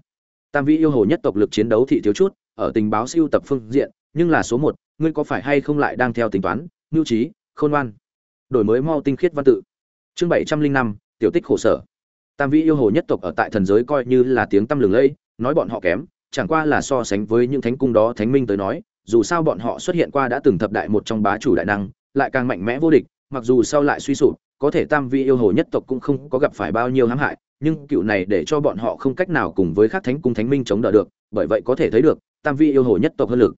Speaker 1: Tam vĩ yêu hồ nhất tộc lực chiến đấu thị thiếu chút, ở tình báo siêu tập phương diện, nhưng là số một, ngươi có phải hay không lại đang theo tính toán, nhu trí, khôn ngoan. Đổi mới mau tinh khiết văn tự. Chương bảy trăm linh năm, tiểu tích khổ sở tam vĩ yêu hồ nhất tộc ở tại thần giới coi như là tiếng tăm lừng lẫy, nói bọn họ kém, chẳng qua là so sánh với những thánh cung đó thánh minh tới nói, dù sao bọn họ xuất hiện qua đã từng thập đại một trong bá chủ đại năng, lại càng mạnh mẽ vô địch, mặc dù sau lại suy sụp, có thể tam vi yêu hồ nhất tộc cũng không có gặp phải bao nhiêu hãm hại, nhưng cựu này để cho bọn họ không cách nào cùng với các thánh cung thánh minh chống đỡ được, bởi vậy có thể thấy được, tam vi yêu hồ nhất tộc hơn lực.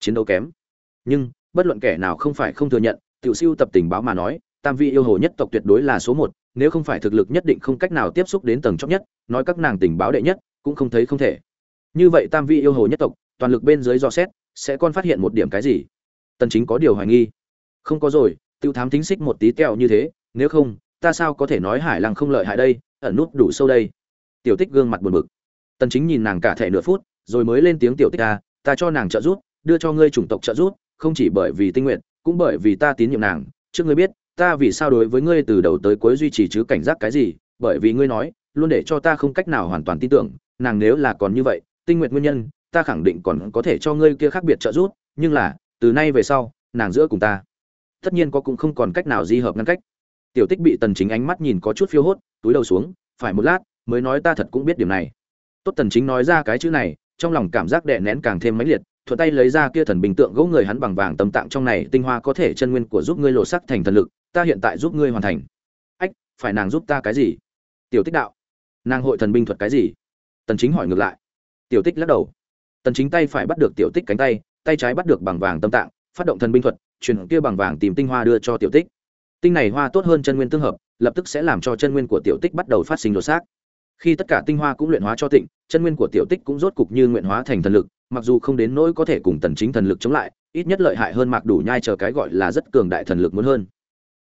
Speaker 1: Chiến đấu kém. Nhưng, bất luận kẻ nào không phải không thừa nhận, tiểu siêu tập tình báo mà nói, tam vi yêu hồ nhất tộc tuyệt đối là số một nếu không phải thực lực nhất định không cách nào tiếp xúc đến tầng chót nhất, nói các nàng tình báo đệ nhất, cũng không thấy không thể. Như vậy tam vi yêu hồ nhất tộc, toàn lực bên dưới do xét, sẽ còn phát hiện một điểm cái gì? Tần chính có điều hoài nghi. Không có rồi, tiêu thám thính xích một tí kẹo như thế, nếu không, ta sao có thể nói hải lăng không lợi hại đây, ẩn nút đủ sâu đây? Tiểu tích gương mặt buồn bực. Tần chính nhìn nàng cả thể nửa phút, rồi mới lên tiếng tiểu tích a ta cho nàng trợ giúp, đưa cho ngươi chủng tộc trợ giúp, không chỉ bởi vì tinh nguyện, cũng bởi vì ta tín nhiệm nàng, trước ngươi biết ta vì sao đối với ngươi từ đầu tới cuối duy trì chứ cảnh giác cái gì? Bởi vì ngươi nói, luôn để cho ta không cách nào hoàn toàn tin tưởng, nàng nếu là còn như vậy, tinh nguyện nguyên nhân, ta khẳng định còn có thể cho ngươi kia khác biệt trợ giúp, nhưng là, từ nay về sau, nàng giữa cùng ta, tất nhiên có cũng không còn cách nào di hợp ngăn cách. Tiểu tích bị tần chính ánh mắt nhìn có chút phiêu hốt, túi đầu xuống, phải một lát, mới nói ta thật cũng biết điểm này. Tốt tần chính nói ra cái chữ này, trong lòng cảm giác đè nén càng thêm mãnh liệt, thuận tay lấy ra kia thần bình tượng gỗ người hắn bằng vàng tâm tạng trong này tinh hoa có thể chân nguyên của giúp ngươi lộ sắc thành thần lực ta hiện tại giúp ngươi hoàn thành. Ách, phải nàng giúp ta cái gì? Tiểu tích đạo. Nàng hội thần binh thuật cái gì? Tần chính hỏi ngược lại. Tiểu tích lắc đầu. Tần chính tay phải bắt được tiểu tích cánh tay tay trái bắt được bằng vàng tâm tạng, phát động thần binh thuật, truyền kia bằng vàng tìm tinh hoa đưa cho tiểu tích. Tinh này hoa tốt hơn chân nguyên tương hợp, lập tức sẽ làm cho chân nguyên của tiểu tích bắt đầu phát sinh đột xác. Khi tất cả tinh hoa cũng luyện hóa cho tịnh, chân nguyên của tiểu tích cũng rốt cục như nguyện hóa thành thần lực, mặc dù không đến nỗi có thể cùng tần chính thần lực chống lại, ít nhất lợi hại hơn mạc đủ nhai chờ cái gọi là rất cường đại thần lực muốn hơn.